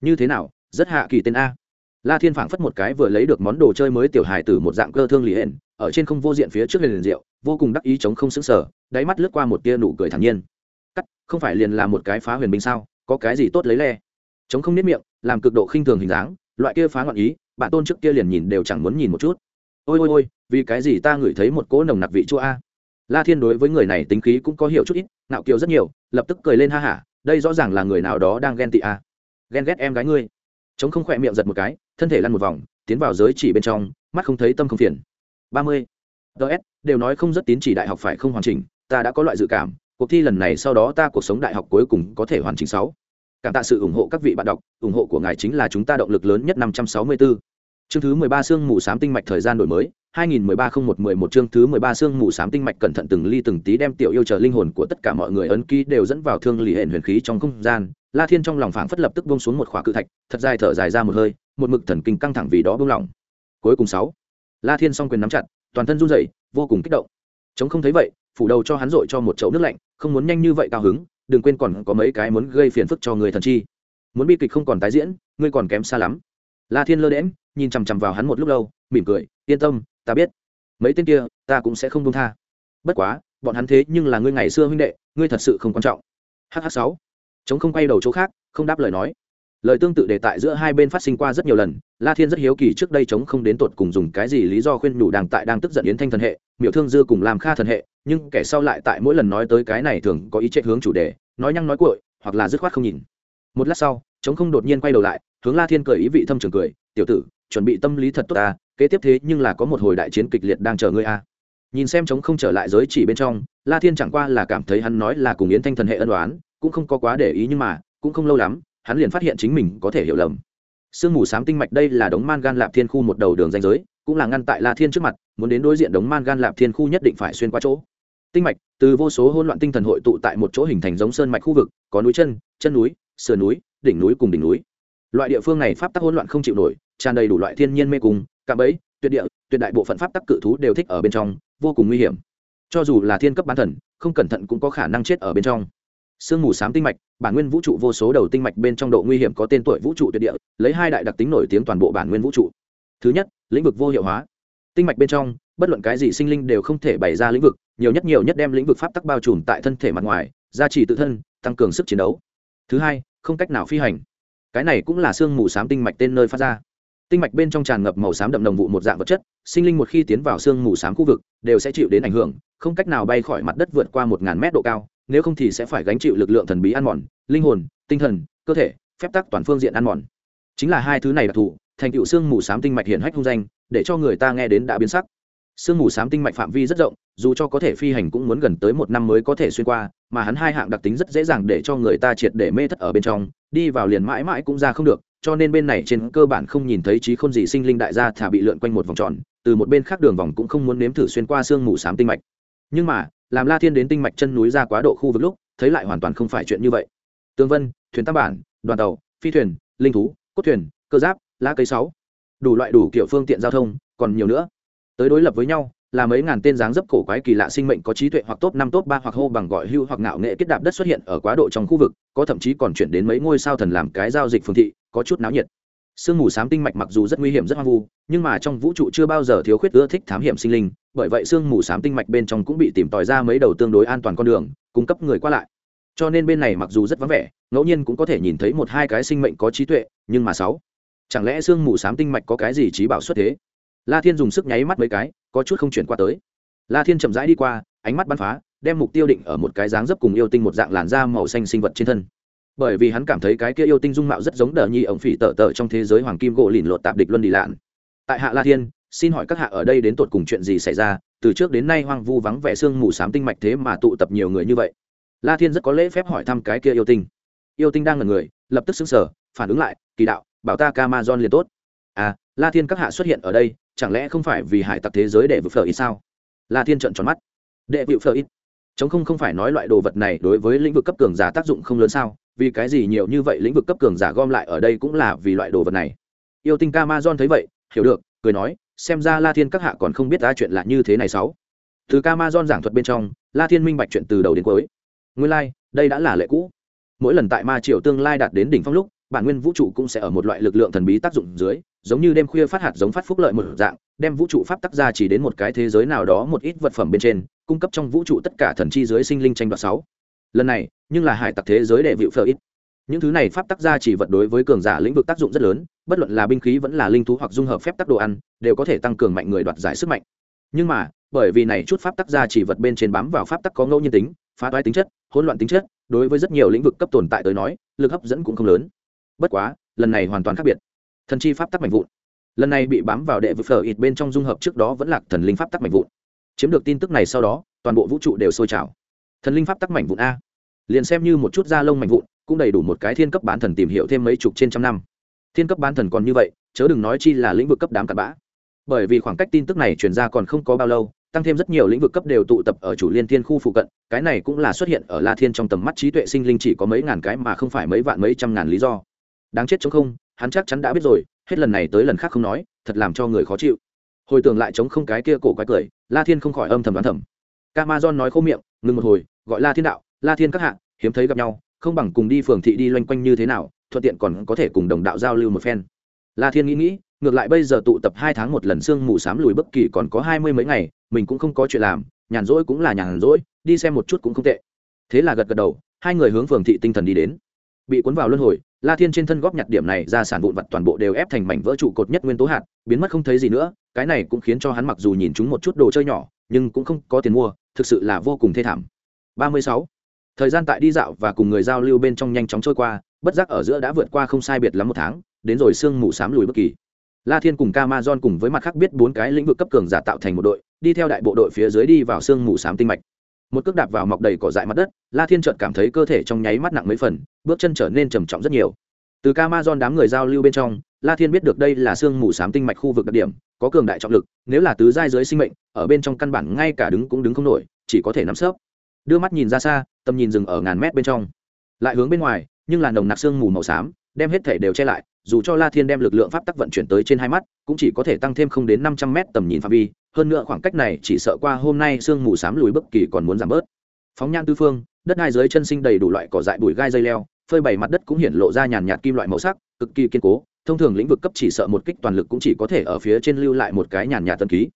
Như thế nào, rất hạ kỳ tên a. La thiên phảng phất một cái vừa lấy được món đồ chơi mới tiểu hài từ một dạng cơ thương lý hển, ở trên không vô diện phía trước liền rượu, vô cùng đắc ý chống không xứng sở đáy mắt lướt qua một tia nụ cười thản nhiên. Cắt, không phải liền là một cái phá huyền binh sao, có cái gì tốt lấy le? Chống không nếp miệng, làm cực độ khinh thường hình dáng, loại kia phá ngọn ý, bạn tôn trước kia liền nhìn đều chẳng muốn nhìn một chút. Ôi ôi ôi, vì cái gì ta ngửi thấy một cỗ nồng nặc vị chua a? La thiên đối với người này tính khí cũng có hiểu chút ít nạo kiều rất nhiều, lập tức cười lên ha hả đây rõ ràng là người nào đó đang ghen tị a ghen ghét em gái ngươi. Chống không khỏe miệng giật một cái, thân thể lăn một vòng, tiến vào giới chỉ bên trong, mắt không thấy tâm không phiền. Ba mươi. Ts đều nói không rất tín chỉ đại học phải không hoàn chỉnh, ta đã có loại dự cảm, cuộc thi lần này sau đó ta cuộc sống đại học cuối cùng có thể hoàn chỉnh sáu. Cảm tạ sự ủng hộ các vị bạn đọc, ủng hộ của ngài chính là chúng ta động lực lớn nhất năm trăm sáu mươi bốn. Chương thứ mười ba xương mù sám tinh mạch thời gian đổi mới. 2013-01-11 chương thứ 13 xương mù sám tinh mạch cẩn thận từng ly từng tí đem tiểu yêu chờ linh hồn của tất cả mọi người ấn ký đều dẫn vào thương lì hển huyền khí trong không gian. La Thiên trong lòng phảng phất lập tức buông xuống một khỏa cự thạch, thật dài thở dài ra một hơi, một mực thần kinh căng thẳng vì đó buông lỏng. Cuối cùng sáu, La Thiên song quyền nắm chặt, toàn thân run rẩy, vô cùng kích động. Chống không thấy vậy, phủ đầu cho hắn dội cho một chậu nước lạnh, không muốn nhanh như vậy cao hứng, đừng quên còn có mấy cái muốn gây phiền phức cho người thần chi. Muốn bi kịch không còn tái diễn, ngươi còn kém xa lắm. La Thiên lơ đễnh, nhìn chằm chằm vào hắn một lúc lâu, mỉm cười, yên tâm, ta biết. Mấy tên kia, ta cũng sẽ không công tha. Bất quá, bọn hắn thế nhưng là ngươi ngày xưa huynh đệ, ngươi thật sự không quan trọng. Hh sáu. Chống không quay đầu chỗ khác, không đáp lời nói. Lời tương tự đề tại giữa hai bên phát sinh qua rất nhiều lần, la thiên rất hiếu kỳ trước đây chống không đến tột cùng dùng cái gì lý do khuyên nhủ đàng tại đang tức giận yến thanh thần hệ, miểu thương dư cùng làm kha thần hệ, nhưng kẻ sau lại tại mỗi lần nói tới cái này thường có ý chạy hướng chủ đề, nói nhăng nói cuội, hoặc là dứt khoát không nhìn. Một lát sau chống không đột nhiên quay đầu lại, hướng la thiên cười ý vị thâm trường cười, tiểu tử, chuẩn bị tâm lý thật tốt ta kế tiếp thế nhưng là có một hồi đại chiến kịch liệt đang chờ ngươi a. Nhìn xem chống không trở lại giới chỉ bên trong, la thiên chẳng qua là cảm thấy hắn nói là cùng yến thanh thần hệ ân đoán cũng không có quá để ý nhưng mà, cũng không lâu lắm, hắn liền phát hiện chính mình có thể hiểu lầm. Sương mù s á m tinh mạch đây là đống man gan lạp thiên khu một đầu đường danh giới, cũng là ngăn tại la thiên trước mặt, muốn đến đối diện đống man gan lạp thiên khu nhất định phải xuyên qua chỗ. Tinh mạch, từ vô số hỗn loạn tinh thần hội tụ tại một chỗ hình thành giống sơn mạch khu vực, có núi chân chân núi, sườn núi, đỉnh núi cùng đỉnh núi. Loại địa phương này pháp tắc hỗn loạn không chịu nổi, tràn đầy đủ loại thiên nhiên mê cung cạm bẫy, tuyệt địa, tuyệt đại bộ phận pháp tắc cự thú đều thích ở bên trong, vô cùng nguy hiểm. Cho dù là thiên cấp bán thần, không cẩn thận cũng có khả năng chết ở bên trong. Sương mù s á m tinh mạch, bản nguyên vũ trụ vô số đầu tinh mạch bên trong độ nguy hiểm có tên tuổi vũ trụ tuyệt địa, lấy hai đại đặc tính nổi tiếng toàn bộ bản nguyên vũ trụ. Thứ nhất, lĩnh vực vô hiệu hóa. Tinh mạch bên trong, bất luận cái gì sinh linh đều không thể bày ra lĩnh vực, nhiều nhất nhiều nhất đem lĩnh vực pháp tắc bao trùm tại thân thể mặt ngoài, gia trì tự thân, tăng cường sức chiến đấu. Thứ hai, không cách nào phi hành. Cái này cũng là sương mù s á m tinh mạch tên nơi phát ra tinh mạch bên trong tràn ngập màu xám đậm đồng vụ một dạng vật chất, sinh linh một khi tiến vào sương mù xám khu vực, đều sẽ chịu đến ảnh hưởng, không cách nào bay khỏi mặt đất vượt qua một ngàn mét độ cao, nếu không thì sẽ phải gánh chịu lực lượng thần bí ăn mòn, linh hồn, tinh thần, cơ thể, phép tắc toàn phương diện ăn mòn. Chính là hai thứ này đặc thù thành tựu sương mù xám tinh mạch hiển hách hung danh, để cho người ta nghe đến đã biến sắc. Sương mù xám tinh mạch phạm vi rất rộng, dù cho có thể phi hành cũng muốn gần tới một năm mới có thể xuyên qua, mà hắn hai hạng đặc tính rất dễ dàng để cho người ta triệt để mê thất ở bên trong, đi vào liền mãi mãi cũng ra không được cho nên bên này trên cơ bản không nhìn thấy trí khôn gì sinh linh đại gia thả bị lượn quanh một vòng tròn, từ một bên khác đường vòng cũng không muốn nếm thử xuyên qua sương mù xám tinh mạch. Nhưng mà, làm la thiên đến tinh mạch chân núi ra quá độ khu vực lúc, thấy lại hoàn toàn không phải chuyện như vậy. Tương vân, thuyền tam bản, đoàn tàu, phi thuyền, linh thú, cốt thuyền, cơ giáp, lá cây sáu. Đủ loại đủ kiểu phương tiện giao thông, còn nhiều nữa. Tới đối lập với nhau là mấy ngàn tên dáng dấp cổ quái kỳ lạ sinh mệnh có trí tuệ hoặc top năm top ba hoặc hô bằng gọi hưu hoặc ngạo nghệ kết đạp đất xuất hiện ở quá độ trong khu vực, có thậm chí còn chuyển đến mấy ngôi sao thần làm cái giao dịch phương thị, có chút náo nhiệt. Sương mù xám tinh mạch mặc dù rất nguy hiểm rất hoang vu, nhưng mà trong vũ trụ chưa bao giờ thiếu khuyết ưa thích thám hiểm sinh linh, bởi vậy sương mù xám tinh mạch bên trong cũng bị tìm tòi ra mấy đầu tương đối an toàn con đường, cung cấp người qua lại. Cho nên bên này mặc dù rất vắng vẻ, ngẫu nhiên cũng có thể nhìn thấy một hai cái sinh mệnh có trí tuệ, nhưng mà sáu, chẳng lẽ sương mù xám tinh mạch có cái gì trí bảo xuất thế? La Thiên dùng sức nháy mắt mấy cái, có chút không chuyển qua tới. La thiên chậm rãi đi qua, ánh mắt bắn phá, đem mục tiêu định ở một cái dáng dấp cùng yêu tinh một dạng làn da màu xanh sinh vật trên thân. Bởi vì hắn cảm thấy cái kia yêu tinh dung mạo rất giống đờ nhi ổng phỉ tở tở trong thế giới hoàng kim gỗ lìn lột tạp địch luân đi lạn. Tại hạ la thiên, xin hỏi các hạ ở đây đến tột cùng chuyện gì xảy ra? Từ trước đến nay hoang vu vắng vẻ xương mù sám tinh mạch thế mà tụ tập nhiều người như vậy. La thiên rất có lễ phép hỏi thăm cái kia yêu tinh. Yêu tinh đang là người, lập tức xứng sở phản ứng lại, kỳ đạo, bảo ta ca ma don liền tốt. À la thiên các hạ xuất hiện ở đây chẳng lẽ không phải vì hải tặc thế giới để vực phở ít sao? La thiên trợn tròn mắt. Đệ vịu phở ít? Chống không không phải nói loại đồ vật này đối với lĩnh vực cấp cường giả tác dụng không lớn sao? Vì cái gì nhiều như vậy lĩnh vực cấp cường giả gom lại ở đây cũng là vì loại đồ vật này? Yêu tinh ca ma don thấy vậy hiểu được cười nói xem ra la thiên các hạ còn không biết ra chuyện là như thế này sáu. Từ ca ma don giảng thuật bên trong la thiên minh bạch chuyện từ đầu đến cuối. Nguyên lai、like, đây đã là lệ cũ. Mỗi lần tại ma triều tương lai đạt đến đỉnh phong lúc bản nguyên vũ trụ cũng sẽ ở một loại lực lượng thần bí tác dụng dưới giống như đêm khuya phát hạt giống phát phúc lợi một dạng, đem vũ trụ pháp tắc ra chỉ đến một cái thế giới nào đó một ít vật phẩm bên trên, cung cấp trong vũ trụ tất cả thần chi dưới sinh linh tranh đoạt sáu. Lần này, nhưng là hải tặc thế giới đệ vịu phở ít. Những thứ này pháp tắc ra chỉ vật đối với cường giả lĩnh vực tác dụng rất lớn, bất luận là binh khí vẫn là linh thú hoặc dung hợp phép tắc đồ ăn, đều có thể tăng cường mạnh người đoạt giải sức mạnh. Nhưng mà, bởi vì này chút pháp tắc ra chỉ vật bên trên bám vào pháp tắc có ngẫu nhiên tính, phá toái tính chất, hỗn loạn tính chất, đối với rất nhiều lĩnh vực cấp tồn tại tới nói, lực hấp dẫn cũng không lớn. Bất quá, lần này hoàn toàn khác biệt thần chi pháp tắc mạnh vụn. Lần này bị bám vào đệ vực phở ít bên trong dung hợp trước đó vẫn là thần linh pháp tắc mạnh vụn. Chiếm được tin tức này sau đó, toàn bộ vũ trụ đều sôi trào. Thần linh pháp tắc mạnh vụn a. Liền xem như một chút da lông mạnh vụn, cũng đầy đủ một cái thiên cấp bán thần tìm hiểu thêm mấy chục trên trăm năm. Thiên cấp bán thần còn như vậy, chớ đừng nói chi là lĩnh vực cấp đám cặn bã. Bởi vì khoảng cách tin tức này truyền ra còn không có bao lâu, tăng thêm rất nhiều lĩnh vực cấp đều tụ tập ở chủ liên thiên khu phụ cận, cái này cũng là xuất hiện ở la thiên trong tầm mắt trí tuệ sinh linh chỉ có mấy ngàn cái mà không phải mấy vạn mấy trăm ngàn lý do. Đáng chết chống không hắn chắc chắn đã biết rồi, hết lần này tới lần khác không nói, thật làm cho người khó chịu. Hồi tưởng lại chống không cái kia cổ quái cười, la thiên không khỏi âm thầm đoán thầm. Camason nói khô miệng, ngừng một hồi, gọi la thiên đạo, la thiên các hạ, hiếm thấy gặp nhau, không bằng cùng đi phường thị đi loanh quanh như thế nào, thuận tiện còn có thể cùng đồng đạo giao lưu một phen. La thiên nghĩ nghĩ, ngược lại bây giờ tụ tập hai tháng một lần sương mù sám lùi bất kỳ còn có hai mươi mấy ngày, mình cũng không có chuyện làm, nhàn rỗi cũng là nhàn rỗi, đi xem một chút cũng không tệ. Thế là gật gật đầu, hai người hướng phường thị tinh thần đi đến. Bị cuốn vào luân hồi la thiên trên thân góp nhặt điểm này ra sản vụn vặt toàn bộ đều ép thành mảnh vỡ trụ cột nhất nguyên tố hạt, biến mất không thấy gì nữa, cái này cũng khiến cho hắn mặc dù nhìn chúng một chút đồ chơi nhỏ, nhưng cũng không có tiền mua, thực sự là vô cùng thê thảm. Ba mươi sáu. Thời gian tại đi dạo và cùng người giao lưu bên trong nhanh chóng trôi qua, bất giác ở giữa đã vượt qua không sai biệt lắm một tháng, đến rồi sương mù sám lùi bất kỳ. La thiên cùng camason cùng với mặt khác biết bốn cái lĩnh vực cấp cường giả tạo thành một đội, đi theo đại bộ đội phía dưới đi vào sương mù sám tinh mạch một cước đạp vào mọc đầy cỏ dại mặt đất, la thiên chợt cảm thấy cơ thể trong nháy mắt nặng mấy phần, bước chân trở nên trầm trọng rất nhiều. Từ camason đám người giao lưu bên trong, la thiên biết được đây là sương mù sám tinh mạch khu vực đặc điểm, có cường đại trọng lực, nếu là tứ giai dưới sinh mệnh, ở bên trong căn bản ngay cả đứng cũng đứng không nổi, chỉ có thể nắm sớp đưa mắt nhìn ra xa, tầm nhìn dừng ở ngàn mét bên trong. Lại hướng bên ngoài, nhưng là nồng nặc sương mù màu xám, đem hết thể đều che lại dù cho la thiên đem lực lượng pháp tắc vận chuyển tới trên hai mắt, cũng chỉ có thể tăng thêm không đến năm trăm mét tầm nhìn phạm vi, hơn nữa khoảng cách này chỉ sợ qua hôm nay sương mù xám lùi bất kỳ còn muốn giảm bớt. Phóng nhan tứ phương, đất hai dưới chân sinh đầy đủ loại cỏ dại bụi gai dây leo, phơi bày mặt đất cũng hiện lộ ra nhàn nhạt kim loại màu sắc, cực kỳ kiên cố, thông thường lĩnh vực cấp chỉ sợ một kích toàn lực cũng chỉ có thể ở phía trên lưu lại một cái nhàn nhạt tân ký.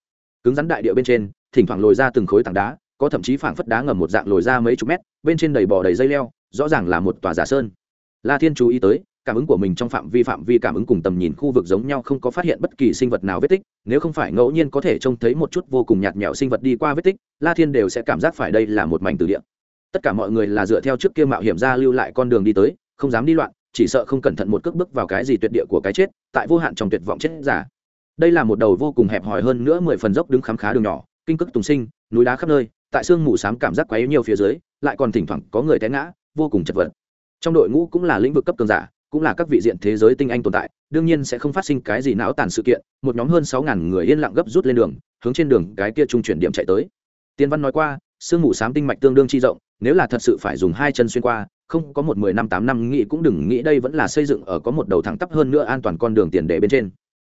Cứng rắn đại địa bên trên, thỉnh thoảng lồi ra từng khối tảng đá, có thậm chí phảng phất đá ngầm một dạng lồi ra mấy chục mét, bên trên đầy bò đầy dây leo, rõ ràng là một tòa giả sơn. La thiên chú ý tới cảm ứng của mình trong phạm vi phạm vi cảm ứng cùng tầm nhìn khu vực giống nhau không có phát hiện bất kỳ sinh vật nào vết tích, nếu không phải ngẫu nhiên có thể trông thấy một chút vô cùng nhạt nhẽo sinh vật đi qua vết tích, la thiên đều sẽ cảm giác phải đây là một mảnh từ địa. Tất cả mọi người là dựa theo trước kia mạo hiểm ra lưu lại con đường đi tới, không dám đi loạn, chỉ sợ không cẩn thận một cước bước vào cái gì tuyệt địa của cái chết, tại vô hạn trong tuyệt vọng chết giả. Đây là một đầu vô cùng hẹp hòi hơn nữa mười phần dốc đứng khám khá đường nhỏ, kinh cức tùng sinh, núi đá khắp nơi, tại sương mù sám cảm giác quá yếu nhiều phía dưới, lại còn thỉnh thoảng có người té ngã, vô cùng chật vật. Trong đội ngũ cũng là lĩnh vực cấp cường giả cũng là các vị diện thế giới tinh anh tồn tại, đương nhiên sẽ không phát sinh cái gì não tàn sự kiện, một nhóm hơn sáu ngàn người yên lặng gấp rút lên đường, hướng trên đường cái kia trung chuyển điểm chạy tới. Tiên văn nói qua, sương mù xám tinh mạch tương đương chi rộng, nếu là thật sự phải dùng hai chân xuyên qua, không có một mười năm tám năm nghĩ cũng đừng nghĩ đây vẫn là xây dựng ở có một đầu thẳng tắp hơn nữa an toàn con đường tiền đề bên trên.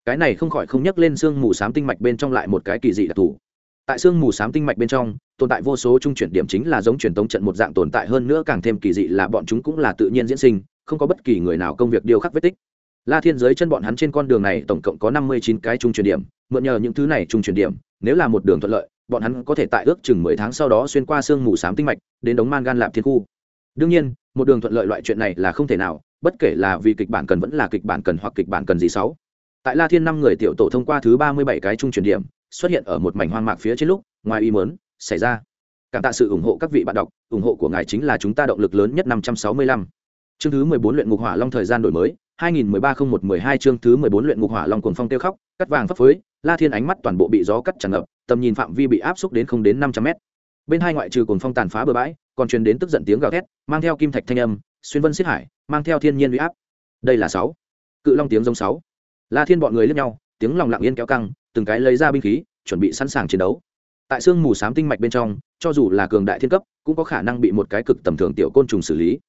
Cái này không khỏi không nhắc lên sương mù xám tinh mạch bên trong lại một cái kỳ dị đặc thù. Tại sương mù xám tinh mạch bên trong, tồn tại vô số trung chuyển điểm chính là giống truyền tống trận một dạng tồn tại hơn nữa càng thêm kỳ dị là bọn chúng cũng là tự nhiên diễn sinh không có bất kỳ người nào công việc điều khắc vết tích. La thiên giới chân bọn hắn trên con đường này tổng cộng có năm mươi chín cái trung chuyển điểm, mượn nhờ những thứ này trung chuyển điểm, nếu là một đường thuận lợi, bọn hắn có thể tại ước chừng mười tháng sau đó xuyên qua sương mù xám tinh mạch, đến đống man gan lạp thiên khu. Đương nhiên, một đường thuận lợi loại chuyện này là không thể nào, bất kể là vì kịch bản cần vẫn là kịch bản cần hoặc kịch bản cần gì sáu. Tại la thiên năm người tiểu tổ thông qua thứ ba mươi bảy cái trung chuyển điểm, xuất hiện ở một mảnh hoang mạc phía trên lúc, ngoài ý mớn xảy ra. Cảm tạ sự ủng hộ các vị bạn đọc, ủng hộ của ngài chính là chúng ta động lực lớn nhất năm trăm sáu mươi lăm chương thứ mười bốn luyện ngục hỏa long thời gian đổi mới, hai nghìn mười ba không một mười hai chương thứ mười bốn luyện ngục hỏa long cuồng phong tiêu khóc, cắt vàng phấp phới, la thiên ánh mắt toàn bộ bị gió cắt tràn ngập, tầm nhìn phạm vi bị áp xúc đến không đến năm trăm mét. Bên hai ngoại trừ cuồng phong tàn phá bờ bãi, còn truyền đến tức giận tiếng gào thét, mang theo kim thạch thanh âm, xuyên vân xiết hải, mang theo thiên nhiên uy áp. Đây là sáu. Cự long tiếng giống sáu. La thiên bọn người liếc nhau, tiếng lòng lặng yên kéo căng, từng cái lấy ra binh khí, chuẩn bị sẵn sàng chiến đấu. Tại xương mù xám tinh mạch bên trong, cho dù là cường đại thiên cấp, cũng có khả năng bị một cái cực tầm thường tiểu côn trùng xử lý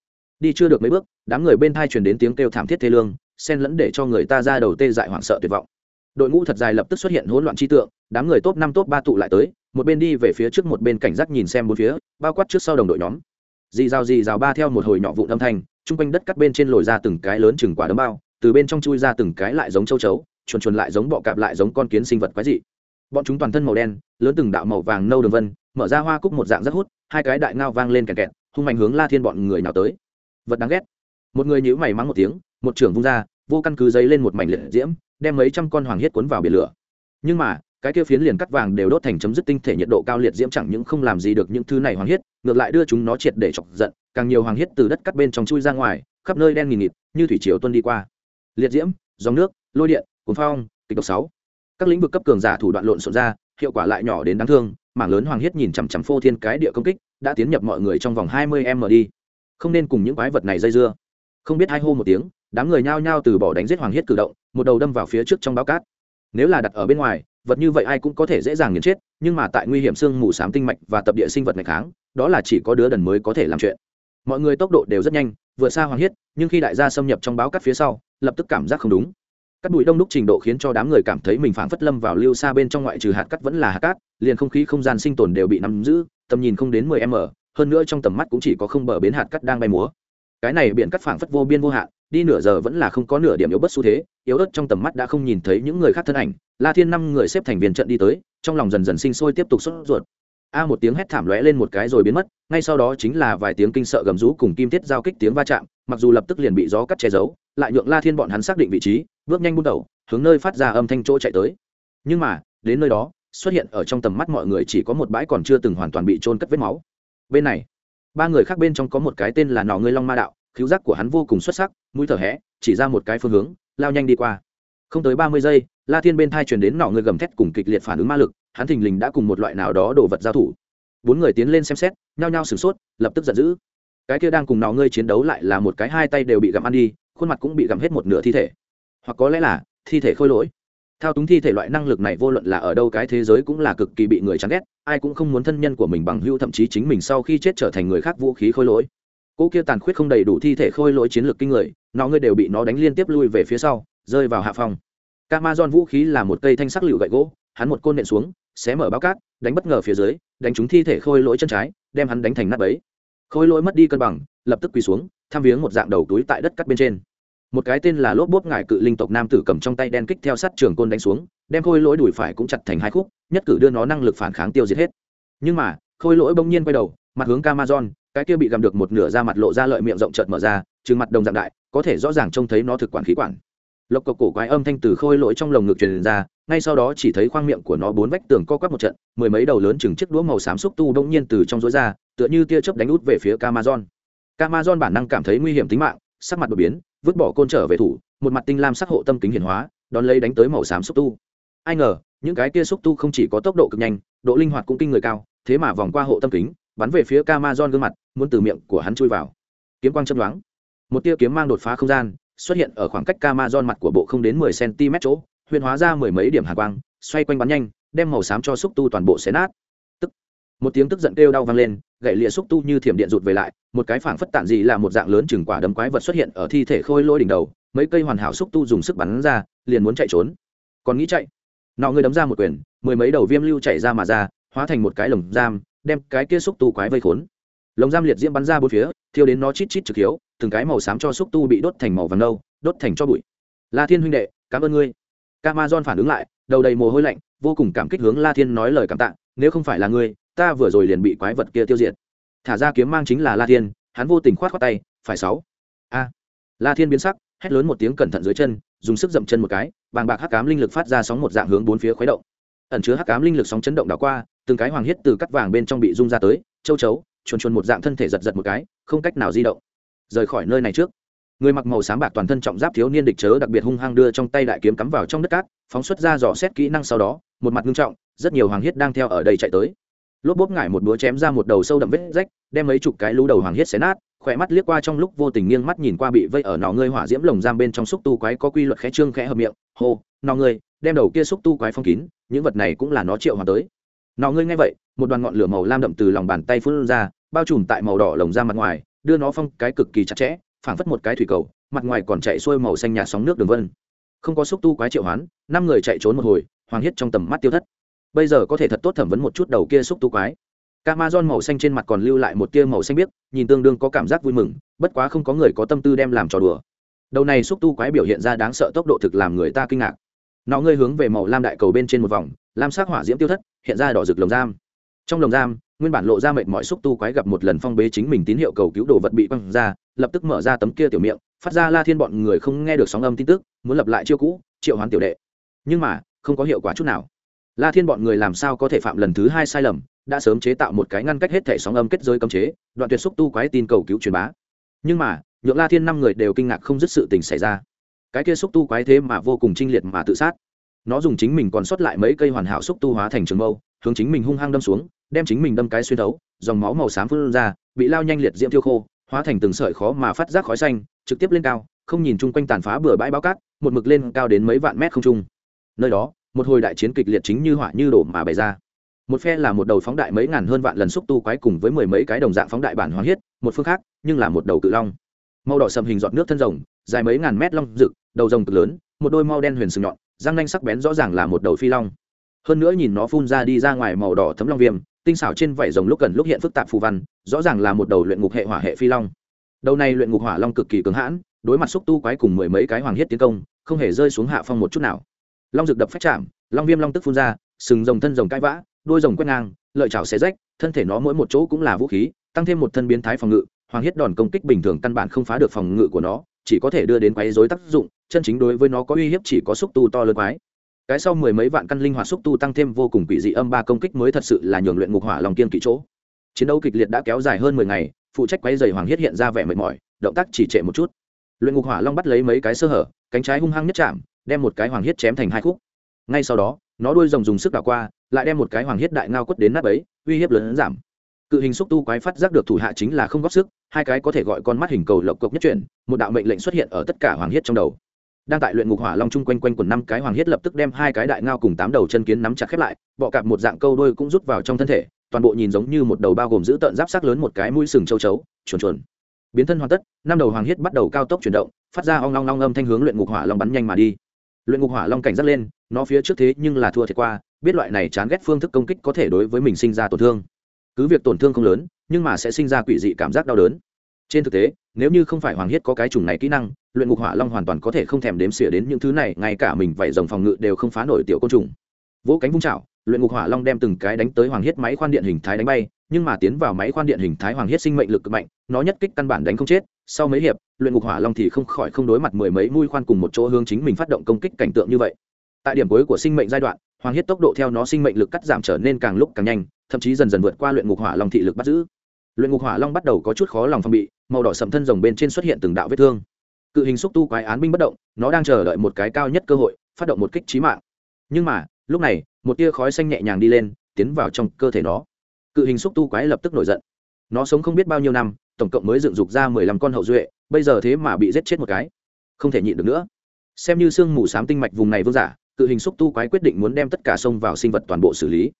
đi chưa được mấy bước, đám người bên thai truyền đến tiếng kêu thảm thiết thê lương, xen lẫn để cho người ta ra đầu tê dại hoảng sợ tuyệt vọng. Đội ngũ thật dài lập tức xuất hiện hỗn loạn chi tượng, đám người top năm, top ba tụ lại tới, một bên đi về phía trước một bên cảnh giác nhìn xem bốn phía, bao quát trước sau đồng đội nhóm. Dì rào dì rào ba theo một hồi nhỏ vụn âm thanh, chung quanh đất cắt bên trên lồi ra từng cái lớn chừng quả đấm bao, từ bên trong chui ra từng cái lại giống châu chấu, chuồn chuồn lại giống bọ cạp lại giống con kiến sinh vật quái dị. Bọn chúng toàn thân màu đen, lớn từng đạo màu vàng nâu đường vân, mở ra hoa cúc một dạng rất hút, hai cái đại ngao vang lên kẹt kẹt, hung mạnh hướng la thiên bọn người nào tới vật đáng ghét. Một người nhữ mày mắng một tiếng, một trưởng vung ra, vô căn cứ giấy lên một mảnh liệt diễm, đem mấy trăm con hoàng huyết cuốn vào biển lửa. Nhưng mà, cái kia phiến liền cắt vàng đều đốt thành chấm dứt tinh thể nhiệt độ cao liệt diễm chẳng những không làm gì được những thứ này hoàng huyết ngược lại đưa chúng nó triệt để chọc giận, càng nhiều hoàng huyết từ đất cắt bên trong chui ra ngoài, khắp nơi đen nghìn nghịt, như thủy triều tuân đi qua. Liệt diễm, dòng nước, lôi điện cuốn phong, kịch độc sáu. Các lĩnh vực cấp cường giả thủ đoạn lộn xộn ra, hiệu quả lại nhỏ đến đáng thương, mảng lớn hoàng huyết nhìn chằm chằm phô thiên cái địa công kích, đã tiến nhập mọi người trong vòng hai mươi m đi không nên cùng những quái vật này dây dưa. Không biết hai hô một tiếng, đám người nhao nhao từ bỏ đánh giết hoàng hiết cử động, một đầu đâm vào phía trước trong bao cát. Nếu là đặt ở bên ngoài, vật như vậy ai cũng có thể dễ dàng nghiền chết, nhưng mà tại nguy hiểm xương mù s tinh mạch và tập địa sinh vật ngày kháng, đó là chỉ có đứa đần mới có thể làm chuyện. Mọi người tốc độ đều rất nhanh, vừa xa hoàng hiết, nhưng khi đại gia xâm nhập trong báo cát phía sau, lập tức cảm giác không đúng. Cắt bụi đông đúc trình độ khiến cho đám người cảm thấy mình phảng phất lâm vào lưu xa bên trong ngoại trừ hạt cắt vẫn là hạt cát, liền không khí không gian sinh tồn đều bị nắm giữ, tầm nhìn không đến mười m hơn nữa trong tầm mắt cũng chỉ có không bờ bến hạt cắt đang bay múa. Cái này biển cắt phảng phất vô biên vô hạn, đi nửa giờ vẫn là không có nửa điểm yếu bất xu thế, yếu ớt trong tầm mắt đã không nhìn thấy những người khác thân ảnh. La thiên năm người xếp thành viên trận đi tới, trong lòng dần dần sinh sôi tiếp tục sốt ruột. A một tiếng hét thảm lóe lên một cái rồi biến mất, ngay sau đó chính là vài tiếng kinh sợ gầm rú cùng kim thiết giao kích tiếng va chạm, mặc dù lập tức liền bị gió cắt che giấu, lại nhượng la thiên bọn hắn xác định vị trí, bước nhanh bút đầu, hướng nơi phát ra âm thanh chỗ chạy tới. Nhưng mà, đến nơi đó, xuất hiện ở trong tầm mắt mọi người chỉ có một bãi còn chưa từng hoàn toàn bị trôn cất vết máu bên này. Ba người khác bên trong có một cái tên là nọ ngươi long ma đạo cứu giác của hắn vô cùng xuất sắc, mũi thở hẽ chỉ ra một cái phương hướng, lao nhanh đi qua. Không tới ba mươi giây, la thiên bên thai truyền đến nọ người gầm thét cùng kịch liệt phản ứng ma lực, hắn thình lình đã cùng một loại nào đó đồ vật giao thủ. Bốn người tiến lên xem xét, nhao nhao sửng sốt, lập tức giận dữ. Cái kia đang cùng nọ ngươi chiến đấu lại là một cái hai tay đều bị gặm ăn đi, khuôn mặt cũng bị gặm hết một nửa thi thể. Hoặc có lẽ là, thi thể khôi lỗi. Thao túng thi thể loại năng lực này vô luận là ở đâu cái thế giới cũng là cực kỳ bị người chán ghét ai cũng không muốn thân nhân của mình bằng hữu, thậm chí chính mình sau khi chết trở thành người khác vũ khí khôi lỗi. Cỗ kia tàn khuyết không đầy đủ thi thể khôi lỗi chiến lược kinh người nó ngươi đều bị nó đánh liên tiếp lui về phía sau, rơi vào hạ phòng. Camazon vũ khí là một cây thanh sắc lựu gậy gỗ, hắn một côn nện xuống, xé mở bao cát, đánh bất ngờ phía dưới, đánh trúng thi thể khôi lỗi chân trái, đem hắn đánh thành nát bấy. Khôi lỗi mất đi cân bằng, lập tức quỳ xuống, tham viếng một dạng đầu túi tại đất cắt bên trên. Một cái tên là lốp bốp ngải cự linh tộc nam tử cầm trong tay đen kích theo sắt trường côn đánh xuống, đem khôi lỗi đùi phải cũng chặt thành hai khúc nhất cử đưa nó năng lực phản kháng tiêu diệt hết. Nhưng mà khôi lỗi bỗng nhiên quay đầu mặt hướng Camazon, cái kia bị gặm được một nửa da mặt lộ ra lợi miệng rộng chợt mở ra trừng mặt đồng dạng đại có thể rõ ràng trông thấy nó thực quản khí quản. Lộc cộc cổ quái âm thanh từ khôi lỗi trong lồng ngực truyền ra ngay sau đó chỉ thấy khoang miệng của nó bốn vách tường co quắp một trận mười mấy đầu lớn chừng chiếc đũa màu xám xúc tu bỗng nhiên từ trong rối ra tựa như tia chớp đánh út về phía Camazon. Camazon bản năng cảm thấy nguy hiểm tính mạng sắc mặt đột biến vứt bỏ côn trở về thủ một mặt tinh lam sắc hộ tâm kính hiển hóa đón lấy đánh tới màu xám xúc tu ai ngờ, những cái kia xúc tu không chỉ có tốc độ cực nhanh, độ linh hoạt cũng kinh người cao, thế mà vòng qua hộ tâm kính, bắn về phía Camazon gương mặt, muốn từ miệng của hắn chui vào. Kiếm quang châm đoán một tia kiếm mang đột phá không gian, xuất hiện ở khoảng cách Camazon mặt của bộ không đến 10 cm chỗ, huyền hóa ra mười mấy điểm hàn quang, xoay quanh bắn nhanh, đem màu xám cho xúc tu toàn bộ xé nát. Tức, một tiếng tức giận kêu đau vang lên, gậy lịa xúc tu như thiểm điện rụt về lại, một cái phảng phất tản dị là một dạng lớn chừng quả đấm quái vật xuất hiện ở thi thể khôi lôi đỉnh đầu, mấy cây hoàn hảo xúc tu dùng sức bắn ra, liền muốn chạy trốn. Còn nghĩ chạy nọ người đấm ra một quyền mười mấy đầu viêm lưu chạy ra mà ra hóa thành một cái lồng giam đem cái kia xúc tu quái vây khốn lồng giam liệt diễm bắn ra bốn phía thiêu đến nó chít chít trực hiếu từng cái màu xám cho xúc tu bị đốt thành màu vàng nâu đốt thành cho bụi la thiên huynh đệ cảm ơn ngươi Camazon phản ứng lại, đầu đầy mồ hôi lạnh, vô cùng cảm kích hướng La Thiên nói lời cảm tạ, nếu không phải là ngươi, ta vừa rồi liền bị quái vật kia tiêu diệt. Thả ra kiếm mang chính là La Thiên, hắn vô tình khoát khoát tay, phải sáu. A. La Thiên biến sắc, hét lớn một tiếng cẩn thận dưới chân, dùng sức dậm chân một cái, bàng bạc hắc ám linh lực phát ra sóng một dạng hướng bốn phía khuấy động. Ẩn chứa hắc ám linh lực sóng chấn động đảo qua, từng cái hoàng huyết từ cắt vàng bên trong bị rung ra tới, châu chấu, chuồn chuồn một dạng thân thể giật giật một cái, không cách nào di động. Rời khỏi nơi này trước người mặc màu sáng bạc toàn thân trọng giáp thiếu niên địch chớ đặc biệt hung hăng đưa trong tay đại kiếm cắm vào trong đất cát phóng xuất ra dò xét kỹ năng sau đó một mặt ngưng trọng rất nhiều hoàng hiết đang theo ở đây chạy tới lốp bốp ngải một búa chém ra một đầu sâu đậm vết rách đem mấy chục cái lú đầu hoàng hiết xé nát khỏe mắt liếc qua trong lúc vô tình nghiêng mắt nhìn qua bị vây ở nọ ngươi hỏa diễm lồng giam bên trong xúc tu quái có quy luật khẽ trương khẽ hợp miệng, hô, nọ ngươi, đem đầu kia xúc tu quái phong kín, những vật này cũng là nó triệu hòa tới. Nọ ngươi nghe vậy, một đoàn ngọn lửa màu lam đậm từ lòng bàn tay phun ra, bao trùm tại màu đỏ lồng giam mặt ngoài, đưa nó phong cái cực kỳ chặt chẽ, phảng phất một cái thủy cầu, mặt ngoài còn chạy xuôi màu xanh nhạt sóng nước đường vân. Không có xúc tu quái triệu hoán, năm người chạy trốn một hồi, hoàng hiết trong tầm mắt tiêu thất. Bây giờ có thể thật tốt thẩm vấn một chút đầu kia xúc tu quái. Camazon màu xanh trên mặt còn lưu lại một tia màu xanh biếc, nhìn tương đương có cảm giác vui mừng, bất quá không có người có tâm tư đem làm trò đùa. Đầu này xúc tu quái biểu hiện ra đáng sợ tốc độ thực làm người ta kinh ngạc. Nó ngươi hướng về màu lam đại cầu bên trên một vòng, lam sắc hỏa diễm tiêu thất, hiện ra đỏ rực lồng giam. Trong lồng giam, nguyên bản lộ ra mệt mỏi xúc tu quái gặp một lần phong bế chính mình tín hiệu cầu cứu đồ vật bị quăng ra, lập tức mở ra tấm kia tiểu miệng, phát ra la thiên bọn người không nghe được sóng âm tin tức muốn lập lại chiêu cũ triệu hoán tiểu đệ nhưng mà không có hiệu quả chút nào la thiên bọn người làm sao có thể phạm lần thứ hai sai lầm đã sớm chế tạo một cái ngăn cách hết thể sóng âm kết giới cấm chế, đoạn tuyệt xúc tu quái tin cầu cứu truyền bá. Nhưng mà, nhượng la thiên năm người đều kinh ngạc không dứt sự tình xảy ra. Cái kia xúc tu quái thế mà vô cùng trinh liệt mà tự sát. Nó dùng chính mình còn sót lại mấy cây hoàn hảo xúc tu hóa thành trường mâu, hướng chính mình hung hăng đâm xuống, đem chính mình đâm cái xuyên thấu, dòng máu màu xám phun ra, bị lao nhanh liệt diễm thiêu khô, hóa thành từng sợi khó mà phát giác khói xanh, trực tiếp lên cao, không nhìn chung quanh tàn phá bừa bãi bao cát, một mực lên cao đến mấy vạn mét không trung. Nơi đó, một hồi đại chiến kịch liệt chính như hỏa như đổ mà bày ra một phe là một đầu phóng đại mấy ngàn hơn vạn lần xúc tu quái cùng với mười mấy cái đồng dạng phóng đại bản hoàn huyết, một phương khác, nhưng là một đầu cự long. Màu đỏ sầm hình giọt nước thân rồng, dài mấy ngàn mét long rực, đầu rồng cực lớn, một đôi mau đen huyền sừng nhọn, răng nanh sắc bén rõ ràng là một đầu phi long. Hơn nữa nhìn nó phun ra đi ra ngoài màu đỏ thấm long viêm, tinh xảo trên vảy rồng lúc gần lúc hiện phức tạp phù văn, rõ ràng là một đầu luyện ngục hệ hỏa hệ phi long. Đầu này luyện ngục hỏa long cực kỳ cứng hãn, đối mặt xúc tu quái cùng mười mấy cái hoàng hiết tiến công, không hề rơi xuống hạ phong một chút nào. Long rực đập phách chạm, long viêm long tức phun ra, sừng rồng thân rồng cãi vã đôi rồng quét ngang, lợi chảo xé rách, thân thể nó mỗi một chỗ cũng là vũ khí, tăng thêm một thân biến thái phòng ngự, hoàng hiết đòn công kích bình thường căn bản không phá được phòng ngự của nó, chỉ có thể đưa đến quấy rối tác dụng, chân chính đối với nó có uy hiếp chỉ có xúc tu to lớn quái. Cái sau mười mấy vạn căn linh hoạt xúc tu tăng thêm vô cùng quỷ dị âm ba công kích mới thật sự là nhường luyện ngục hỏa long kiên kỵ chỗ. Chiến đấu kịch liệt đã kéo dài hơn mười ngày, phụ trách quấy dày hoàng hiết hiện ra vẻ mệt mỏi, động tác chỉ trệ một chút. Luyện ngục hỏa long bắt lấy mấy cái sơ hở, cánh trái hung hăng nhất chạm, đem một cái hoàng hiết chém thành hai khúc. Ngay sau đó nó đuôi rồng dùng sức đảo qua, lại đem một cái hoàng hiết đại ngao quất đến nắp ấy, uy hiếp lớn giảm. Cự hình xúc tu quái phát giác được thủ hạ chính là không góp sức, hai cái có thể gọi con mắt hình cầu lộc cộc nhất chuyển, một đạo mệnh lệnh xuất hiện ở tất cả hoàng hiết trong đầu. Đang tại luyện ngục hỏa long chung quanh quanh quần năm cái hoàng hiết lập tức đem hai cái đại ngao cùng tám đầu chân kiến nắm chặt khép lại, bọ cạp một dạng câu đôi cũng rút vào trong thân thể, toàn bộ nhìn giống như một đầu bao gồm giữ tợn giáp sắc lớn một cái mũi sừng châu chấu, chuồn chuồn. Biến thân hoàn tất, năm đầu hoàng hiết bắt đầu cao tốc chuyển động, phát ra ong long long âm thanh hướng luyện ngục hỏa long bắn nhanh mà đi. Luyện ngục hỏa long cảnh giác lên nó phía trước thế nhưng là thua thiệt qua, biết loại này chán ghét phương thức công kích có thể đối với mình sinh ra tổn thương. Cứ việc tổn thương không lớn, nhưng mà sẽ sinh ra quỷ dị cảm giác đau đớn. Trên thực tế, nếu như không phải hoàng hiết có cái chủng này kỹ năng, luyện ngục hỏa long hoàn toàn có thể không thèm đếm xỉa đến những thứ này, ngay cả mình vảy dòng phòng ngự đều không phá nổi tiểu côn trùng. Vỗ cánh vung chảo, luyện ngục hỏa long đem từng cái đánh tới hoàng hiết máy khoan điện hình thái đánh bay, nhưng mà tiến vào máy khoan điện hình thái hoàng hiết sinh mệnh lực cực mạnh, nó nhất kích căn bản đánh không chết. Sau mấy hiệp, luyện ngục hỏa long thì không khỏi không đối mặt mười mấy mũi khoan cùng một chỗ hướng chính mình phát động công kích cảnh tượng như vậy tại điểm cuối của sinh mệnh giai đoạn, hoàng huyết tốc độ theo nó sinh mệnh lực cắt giảm trở nên càng lúc càng nhanh, thậm chí dần dần vượt qua luyện ngục hỏa long thị lực bắt giữ. Luyện ngục hỏa long bắt đầu có chút khó lòng phòng bị, màu đỏ sầm thân rồng bên trên xuất hiện từng đạo vết thương. Cự hình xúc tu quái án binh bất động, nó đang chờ đợi một cái cao nhất cơ hội, phát động một kích trí mạng. Nhưng mà, lúc này, một tia khói xanh nhẹ nhàng đi lên, tiến vào trong cơ thể nó. Cự hình xúc tu quái lập tức nổi giận. Nó sống không biết bao nhiêu năm, tổng cộng mới dựng dục ra mười lăm con hậu duệ, bây giờ thế mà bị giết chết một cái. Không thể nhịn được nữa. Xem như sương mù s á m tinh mạch vùng này vương giả cự hình xúc tu quái quyết định muốn đem tất cả sông vào sinh vật toàn bộ xử lý.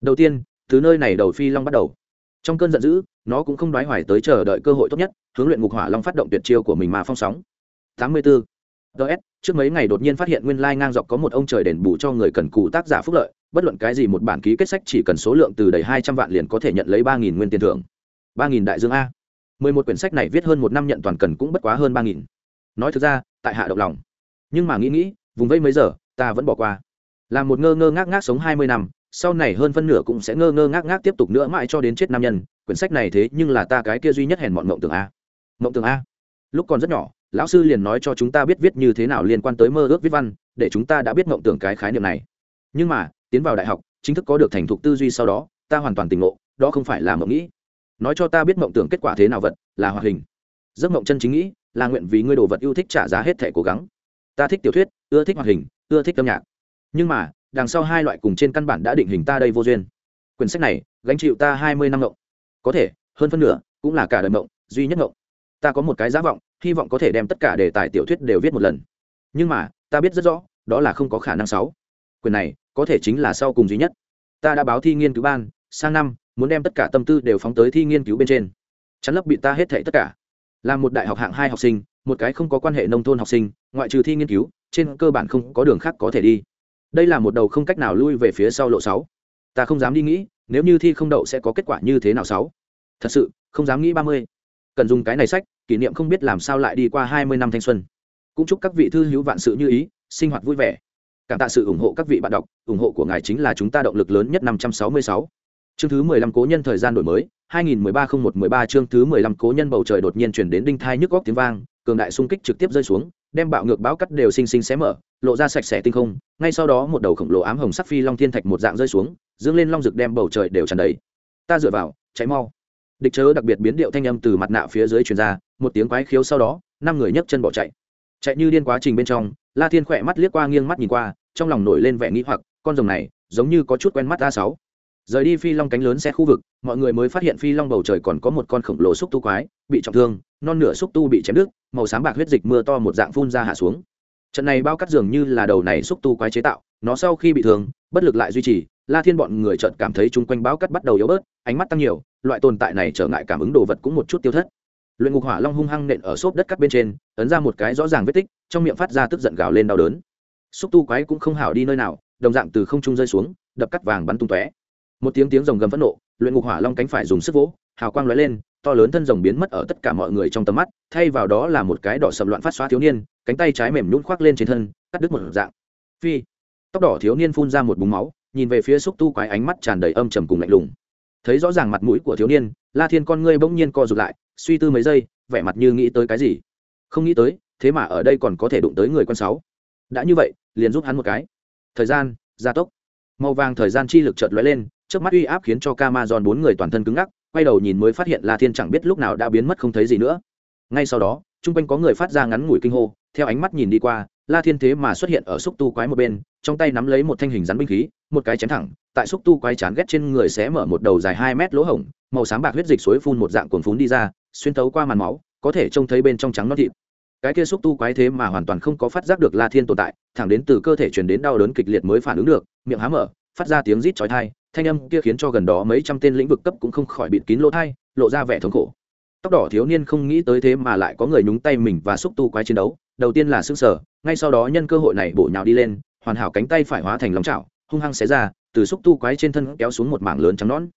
Đầu tiên, từ nơi này đầu phi long bắt đầu. Trong cơn giận dữ, nó cũng không đoái hoài tới chờ đợi cơ hội tốt nhất, hướng luyện ngục hỏa long phát động tuyệt chiêu của mình mà phong sóng. Tám mươi 84. ts trước mấy ngày đột nhiên phát hiện nguyên lai ngang dọc có một ông trời đền bù cho người cần cù tác giả phúc lợi, bất luận cái gì một bản ký kết sách chỉ cần số lượng từ đầy hai trăm vạn liền có thể nhận lấy ba nghìn nguyên tiền thưởng. ba nghìn đại dương a. mười một quyển sách này viết hơn một năm nhận toàn cần cũng bất quá hơn ba nghìn. Nói thực ra, tại hạ động lòng. Nhưng mà nghĩ nghĩ, vùng vây mấy giờ ta vẫn bỏ qua. Là một ngơ ngơ ngác ngác sống hai mươi năm, sau này hơn phân nửa cũng sẽ ngơ ngơ ngác ngác tiếp tục nữa mãi cho đến chết nam nhân, quyển sách này thế nhưng là ta cái kia duy nhất hèn mọn mộng tưởng a. Mộng tưởng a. Lúc còn rất nhỏ, lão sư liền nói cho chúng ta biết viết như thế nào liên quan tới mơ ước viết văn, để chúng ta đã biết mộng tưởng cái khái niệm này. Nhưng mà, tiến vào đại học, chính thức có được thành thục tư duy sau đó, ta hoàn toàn tỉnh ngộ, đó không phải là mộng nghĩ. Nói cho ta biết mộng tưởng kết quả thế nào vật, là hoạt hình. Giấc mộng chân chính nghĩ, là nguyện vì ngươi đồ vật yêu thích trả giá hết thể cố gắng ta thích tiểu thuyết, ưa thích hoạt hình, ưa thích âm nhạc. Nhưng mà, đằng sau hai loại cùng trên căn bản đã định hình ta đây vô duyên. Quyển sách này, gánh chịu ta hai mươi năm ngộng. Có thể, hơn phân nửa, cũng là cả đời ngộng, duy nhất ngộng. Ta có một cái giá vọng, hy vọng có thể đem tất cả đề tài tiểu thuyết đều viết một lần. Nhưng mà, ta biết rất rõ, đó là không có khả năng sáu. Quyền này, có thể chính là sau cùng duy nhất. Ta đã báo thi nghiên cứu ban, sang năm, muốn đem tất cả tâm tư đều phóng tới thi nghiên cứu bên trên. Chắn lấp bị ta hết thảy tất cả. Là một đại học hạng hai học sinh một cái không có quan hệ nông thôn học sinh, ngoại trừ thi nghiên cứu, trên cơ bản không có đường khác có thể đi. Đây là một đầu không cách nào lui về phía sau lộ sáu. Ta không dám đi nghĩ, nếu như thi không đậu sẽ có kết quả như thế nào sáu? Thật sự, không dám nghĩ ba mươi. Cần dùng cái này sách, kỷ niệm không biết làm sao lại đi qua hai mươi năm thanh xuân. Cũng chúc các vị thư hữu vạn sự như ý, sinh hoạt vui vẻ. Cảm tạ sự ủng hộ các vị bạn đọc, ủng hộ của ngài chính là chúng ta động lực lớn nhất năm trăm sáu mươi sáu. Chương thứ mười lăm cố nhân thời gian đổi mới, hai nghìn mười ba không một mười ba chương thứ mười lăm cố nhân bầu trời đột nhiên chuyển đến đinh thai nhức góc tiếng vang cường đại xung kích trực tiếp rơi xuống, đem bạo ngược báo cắt đều xinh xinh xé mở, lộ ra sạch sẽ tinh không. Ngay sau đó một đầu khổng lồ ám hồng sắc phi long thiên thạch một dạng rơi xuống, dương lên long rực đem bầu trời đều tràn đầy. Ta dựa vào, cháy mau. Địch chớ đặc biệt biến điệu thanh âm từ mặt nạ phía dưới truyền ra, một tiếng quái khiếu sau đó, năm người nhấc chân bỏ chạy. Chạy như điên quá trình bên trong, la thiên khỏe mắt liếc qua nghiêng mắt nhìn qua, trong lòng nổi lên vẻ nghĩ hoặc, con rồng này giống như có chút quen mắt a sáu rời đi phi long cánh lớn xe khu vực, mọi người mới phát hiện phi long bầu trời còn có một con khổng lồ xúc tu quái, bị trọng thương, non nửa xúc tu bị chém đứt, màu xám bạc huyết dịch mưa to một dạng phun ra hạ xuống. Trận này bao cắt dường như là đầu này xúc tu quái chế tạo, nó sau khi bị thương, bất lực lại duy trì, la thiên bọn người trợt cảm thấy chung quanh bao cắt bắt đầu yếu bớt, ánh mắt tăng nhiều, loại tồn tại này trở ngại cảm ứng đồ vật cũng một chút tiêu thất. Luyện ngục hỏa long hung hăng nện ở xốp đất cắt bên trên, ấn ra một cái rõ ràng vết tích, trong miệng phát ra tức giận gào lên đau đớn. Xúc tu quái cũng không hảo đi nơi nào, đồng dạng từ không trung rơi xuống, đập cắt vàng bắn tung tóe một tiếng tiếng rồng gầm phẫn nộ, luyện ngục hỏa long cánh phải dùng sức vỗ, hào quang lóe lên, to lớn thân rồng biến mất ở tất cả mọi người trong tầm mắt, thay vào đó là một cái đỏ sầm loạn phát xóa thiếu niên, cánh tay trái mềm nhún khoác lên trên thân, cắt đứt một dạng. Phi. Tóc đỏ thiếu niên phun ra một búng máu, nhìn về phía xúc tu quái ánh mắt tràn đầy âm trầm cùng lạnh lùng. Thấy rõ ràng mặt mũi của thiếu niên, la thiên con ngươi bỗng nhiên co rụt lại, suy tư mấy giây, vẻ mặt như nghĩ tới cái gì. Không nghĩ tới, thế mà ở đây còn có thể đụng tới người con sáu. Đã như vậy, liền giúp hắn một cái. Thời gian, gia tốc. Màu vàng thời gian chi lực chợt lóe lên trước mắt uy áp khiến cho Camazon bốn người toàn thân cứng ngắc, quay đầu nhìn mới phát hiện la thiên chẳng biết lúc nào đã biến mất không thấy gì nữa. Ngay sau đó trung quanh có người phát ra ngắn ngủi kinh hô, theo ánh mắt nhìn đi qua, la thiên thế mà xuất hiện ở xúc tu quái một bên, trong tay nắm lấy một thanh hình rắn binh khí, một cái chém thẳng, tại xúc tu quái chán ghét trên người sẽ mở một đầu dài hai mét lỗ hổng, màu sáng bạc huyết dịch suối phun một dạng cuồn phún đi ra, xuyên tấu qua màn máu, có thể trông thấy bên trong trắng nó thịt. Cái kia xúc tu quái thế mà hoàn toàn không có phát giác được la thiên tồn tại, thẳng đến từ cơ thể truyền đến đau đớn kịch liệt mới phản ứng được, miệng há mở, phát ra tiếng rít chói tai thanh âm kia khiến cho gần đó mấy trăm tên lĩnh vực cấp cũng không khỏi bịt kín lỗ thai, lộ ra vẻ thống khổ. Tóc đỏ thiếu niên không nghĩ tới thế mà lại có người nhúng tay mình và xúc tu quái chiến đấu, đầu tiên là xương sở ngay sau đó nhân cơ hội này bổ nhào đi lên, hoàn hảo cánh tay phải hóa thành lòng chảo, hung hăng xé ra, từ xúc tu quái trên thân kéo xuống một mảng lớn trắng nón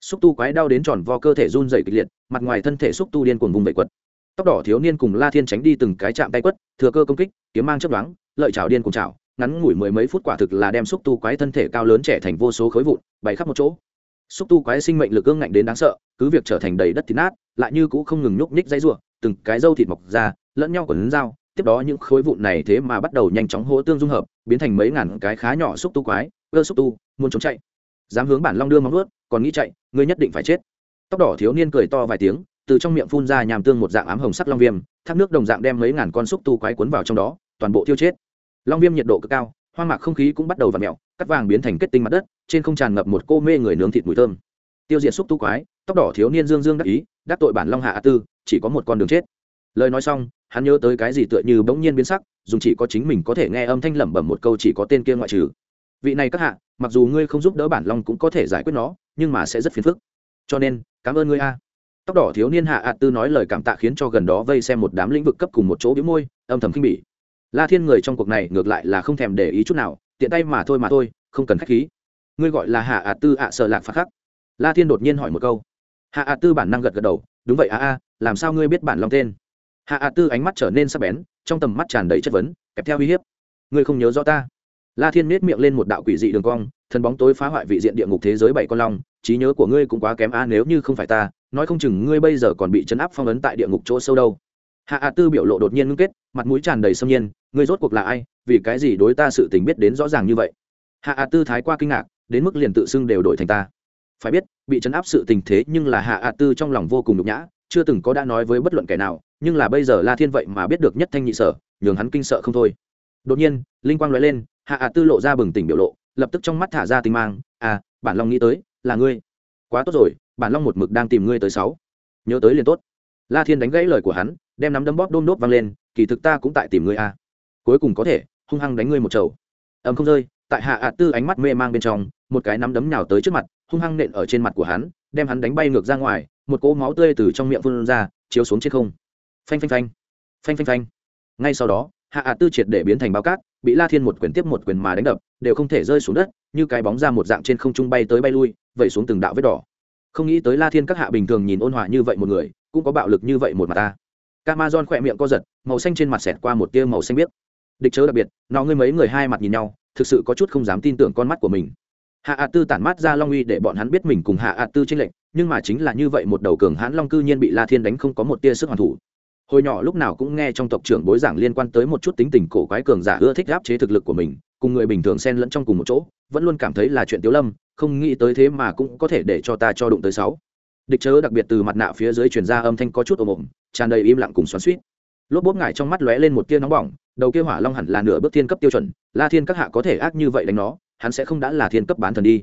xúc tu quái đau đến tròn vo cơ thể run dày kịch liệt, mặt ngoài thân thể xúc tu điên cuồng vùng vẫy quật. Tóc đỏ thiếu niên cùng la thiên tránh đi từng cái chạm tay quất, thừa cơ công kích, kiếm mang chấp đoán lợi chảo điên cùng chảo ngắn ngủi mười mấy phút quả thực là đem xúc tu quái thân thể cao lớn trẻ thành vô số khối vụn, bày khắp một chỗ. Xúc tu quái sinh mệnh lực gương ngạnh đến đáng sợ, cứ việc trở thành đầy đất thịt nát, lại như cũ không ngừng nhúc nhích dãy ruộng từng cái dâu thịt mọc ra, lẫn nhau còn lấn dao, tiếp đó những khối vụn này thế mà bắt đầu nhanh chóng hỗ tương dung hợp, biến thành mấy ngàn cái khá nhỏ xúc tu quái ơ xúc tu, muốn chống chạy. Dám hướng bản long đưa móng nuốt còn nghĩ chạy, ngươi nhất định phải chết. Tóc đỏ thiếu niên cười to vài tiếng, từ trong miệng phun ra nhàm tương một dạng ám hồng sắc long viêm, thác nước đồng dạng đem mấy ngàn con xúc tu quái cuốn vào trong đó, toàn bộ tiêu chết long viêm nhiệt độ cực cao, hoang mạc không khí cũng bắt đầu v ặ mẹo cắt vàng biến thành kết tinh mặt đất, trên không tràn ngập một cô mê người nướng thịt mùi thơm. Tiêu diệt xúc tu quái, tóc đỏ thiếu niên dương dương đắc ý, đắc tội bản long hạ a tư, chỉ có một con đường chết. Lời nói xong, hắn nhớ tới cái gì tựa như bỗng nhiên biến sắc, dùng chỉ có chính mình có thể nghe âm thanh lẩm bẩm một câu chỉ có tên kia ngoại trừ. Vị này các hạ, mặc dù ngươi không giúp đỡ bản long cũng có thể giải quyết nó, nhưng mà sẽ rất phiền phức. Cho nên, cảm ơn ngươi a. Tóc đỏ thiếu niên hạ ạ tư nói lời cảm tạ khiến cho gần đó vây xem một đám lĩnh vực cấp cùng một chỗ biếu môi, âm thầm khinh bỉ la thiên người trong cuộc này ngược lại là không thèm để ý chút nào, tiện tay mà thôi mà thôi, không cần khách khí. Ngươi gọi là hạ ạ tư ạ sợ lạc phạt khắc. La thiên đột nhiên hỏi một câu. Hạ ạ tư bản năng gật gật đầu, đúng vậy a a, làm sao ngươi biết bản long tên? Hạ ạ tư ánh mắt trở nên sắc bén, trong tầm mắt tràn đầy chất vấn kèm theo uy hiếp. Ngươi không nhớ rõ ta? La thiên nết miệng lên một đạo quỷ dị đường cong thân bóng tối phá hoại vị diện địa ngục thế giới bảy con long, trí nhớ của ngươi cũng quá kém a, nếu như không phải ta, nói không chừng ngươi bây giờ còn bị chấn áp phong ấn tại địa ngục chỗ sâu đâu. Hạ ạ tư biểu lộ đột nhiên ngưng kết, mặt mũi tràn đầy xâm nhiên ngươi rốt cuộc là ai, vì cái gì đối ta sự tình biết đến rõ ràng như vậy? Hạ ạ tư thái qua kinh ngạc, đến mức liền tự xưng đều đổi thành ta. Phải biết, bị chấn áp sự tình thế nhưng là hạ ạ tư trong lòng vô cùng nhục nhã, chưa từng có đã nói với bất luận kẻ nào, nhưng là bây giờ la thiên vậy mà biết được nhất thanh nhị sở, nhường hắn kinh sợ không thôi. Đột nhiên, linh quang nói lên, hạ ạ tư lộ ra bừng tỉnh biểu lộ, lập tức trong mắt thả ra tinh mang à bản long nghĩ tới, là ngươi. Quá tốt rồi, bản long một mực đang tìm ngươi tới sáu. Nhớ tới liền tốt. La thiên đánh gãy lời của hắn, đem nắm đấm bóp đôm đốt văng lên, kỳ thực ta cũng tại tìm ngươi à cuối cùng có thể hung hăng đánh ngươi một chầu. Ầm không rơi tại hạ ạ tư ánh mắt mê mang bên trong một cái nắm đấm nào tới trước mặt hung hăng nện ở trên mặt của hắn đem hắn đánh bay ngược ra ngoài một cỗ máu tươi từ trong miệng phun ra chiếu xuống trên không. Phanh phanh phanh. Phanh phanh phanh. Ngay sau đó hạ ạ tư triệt để biến thành bao cát bị la thiên một quyền tiếp một quyền mà đánh đập đều không thể rơi xuống đất như cái bóng ra một dạng trên không trung bay tới bay lui vẩy xuống từng đạo vết đỏ. Không nghĩ tới la thiên các hạ bình thường nhìn ôn hòa như vậy một người cũng có bạo lực như vậy một mặt ta. Camazon khỏe miệng co giật, màu xanh trên mặt xẹt qua một tia màu xanh biếc. Địch chớ đặc biệt, nó ngươi mấy người hai mặt nhìn nhau, thực sự có chút không dám tin tưởng con mắt của mình. Hạ ạ Tư tản mát ra Long uy để bọn hắn biết mình cùng Hạ ạ Tư trinh lệnh, nhưng mà chính là như vậy một đầu cường hãn Long cư nhiên bị La Thiên đánh không có một tia sức hoàn thủ. Hồi nhỏ lúc nào cũng nghe trong tộc trưởng bối giảng liên quan tới một chút tính tình cổ quái cường giả ưa thích gáp chế thực lực của mình, cùng người bình thường xen lẫn trong cùng một chỗ, vẫn luôn cảm thấy là chuyện Tiếu Lâm, không nghĩ tới thế mà cũng có thể để cho ta cho đụng tới sáu địch chớ đặc biệt từ mặt nạ phía dưới truyền ra âm thanh có chút ồm ồm tràn đầy im lặng cùng xoắn suýt lốp bốp ngải trong mắt lóe lên một tia nóng bỏng đầu kia hỏa long hẳn là nửa bước thiên cấp tiêu chuẩn, la thiên các hạ có thể ác như vậy đánh nó, hắn sẽ không đã là thiên cấp bán thần đi.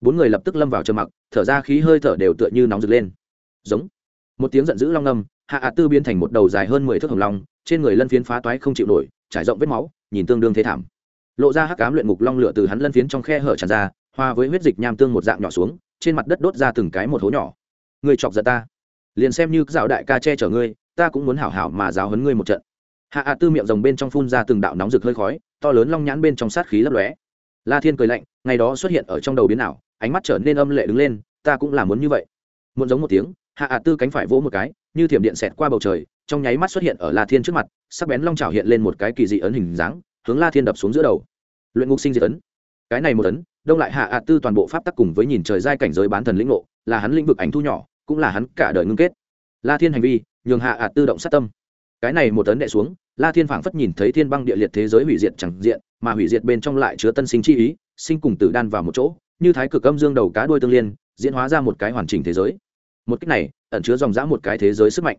Bốn người lập tức lâm vào trầm mặc, thở ra khí hơi thở đều tựa như nóng rực lên. Giống. Một tiếng giận dữ long ngâm hạ ạ tư biến thành một đầu dài hơn mười thước hồng long, trên người lân phiến phá toái không chịu nổi, trải rộng vết máu, nhìn tương đương thế thảm. Lộ ra hắc cám luyện ngục long lửa từ hắn lân phiến trong khe hở tràn ra, hoa với huyết dịch nham tương một dạng nhỏ xuống, trên mặt đất đốt ra từng cái một hố nhỏ. Người chọc giận ta. Liền xem như dạo đại ca che chở ngươi, ta cũng muốn hảo hảo mà giáo hấn ngươi một trận hạ ạ tư miệng rồng bên trong phun ra từng đạo nóng rực hơi khói, to lớn long nhãn bên trong sát khí lấp lóe. La thiên cười lạnh, ngày đó xuất hiện ở trong đầu biến ảo, ánh mắt trở nên âm lệ đứng lên, ta cũng làm muốn như vậy. Muốn giống một tiếng, hạ ạ tư cánh phải vỗ một cái, như thiểm điện xẹt qua bầu trời, trong nháy mắt xuất hiện ở la thiên trước mặt, sắc bén long trào hiện lên một cái kỳ dị ấn hình dáng, hướng la thiên đập xuống giữa đầu. Luyện ngục sinh diệt ấn. Cái này một ấn, đông lại hạ ạ tư toàn bộ pháp tắc cùng với nhìn trời giai cảnh giới bán thần lĩnh ngộ, là hắn lĩnh vực ảnh thu nhỏ, cũng là hắn cả đời ngưng kết. La thiên hành vi, nhường hạ ạ tư động sát tâm cái này một tấn đệ xuống, la thiên phảng phất nhìn thấy thiên băng địa liệt thế giới hủy diệt chẳng diện, mà hủy diệt bên trong lại chứa tân sinh chi ý, sinh cùng tử đan vào một chỗ, như thái cực âm dương đầu cá đuôi tương liên, diễn hóa ra một cái hoàn chỉnh thế giới. Một cách này, ẩn chứa dòng dã một cái thế giới sức mạnh.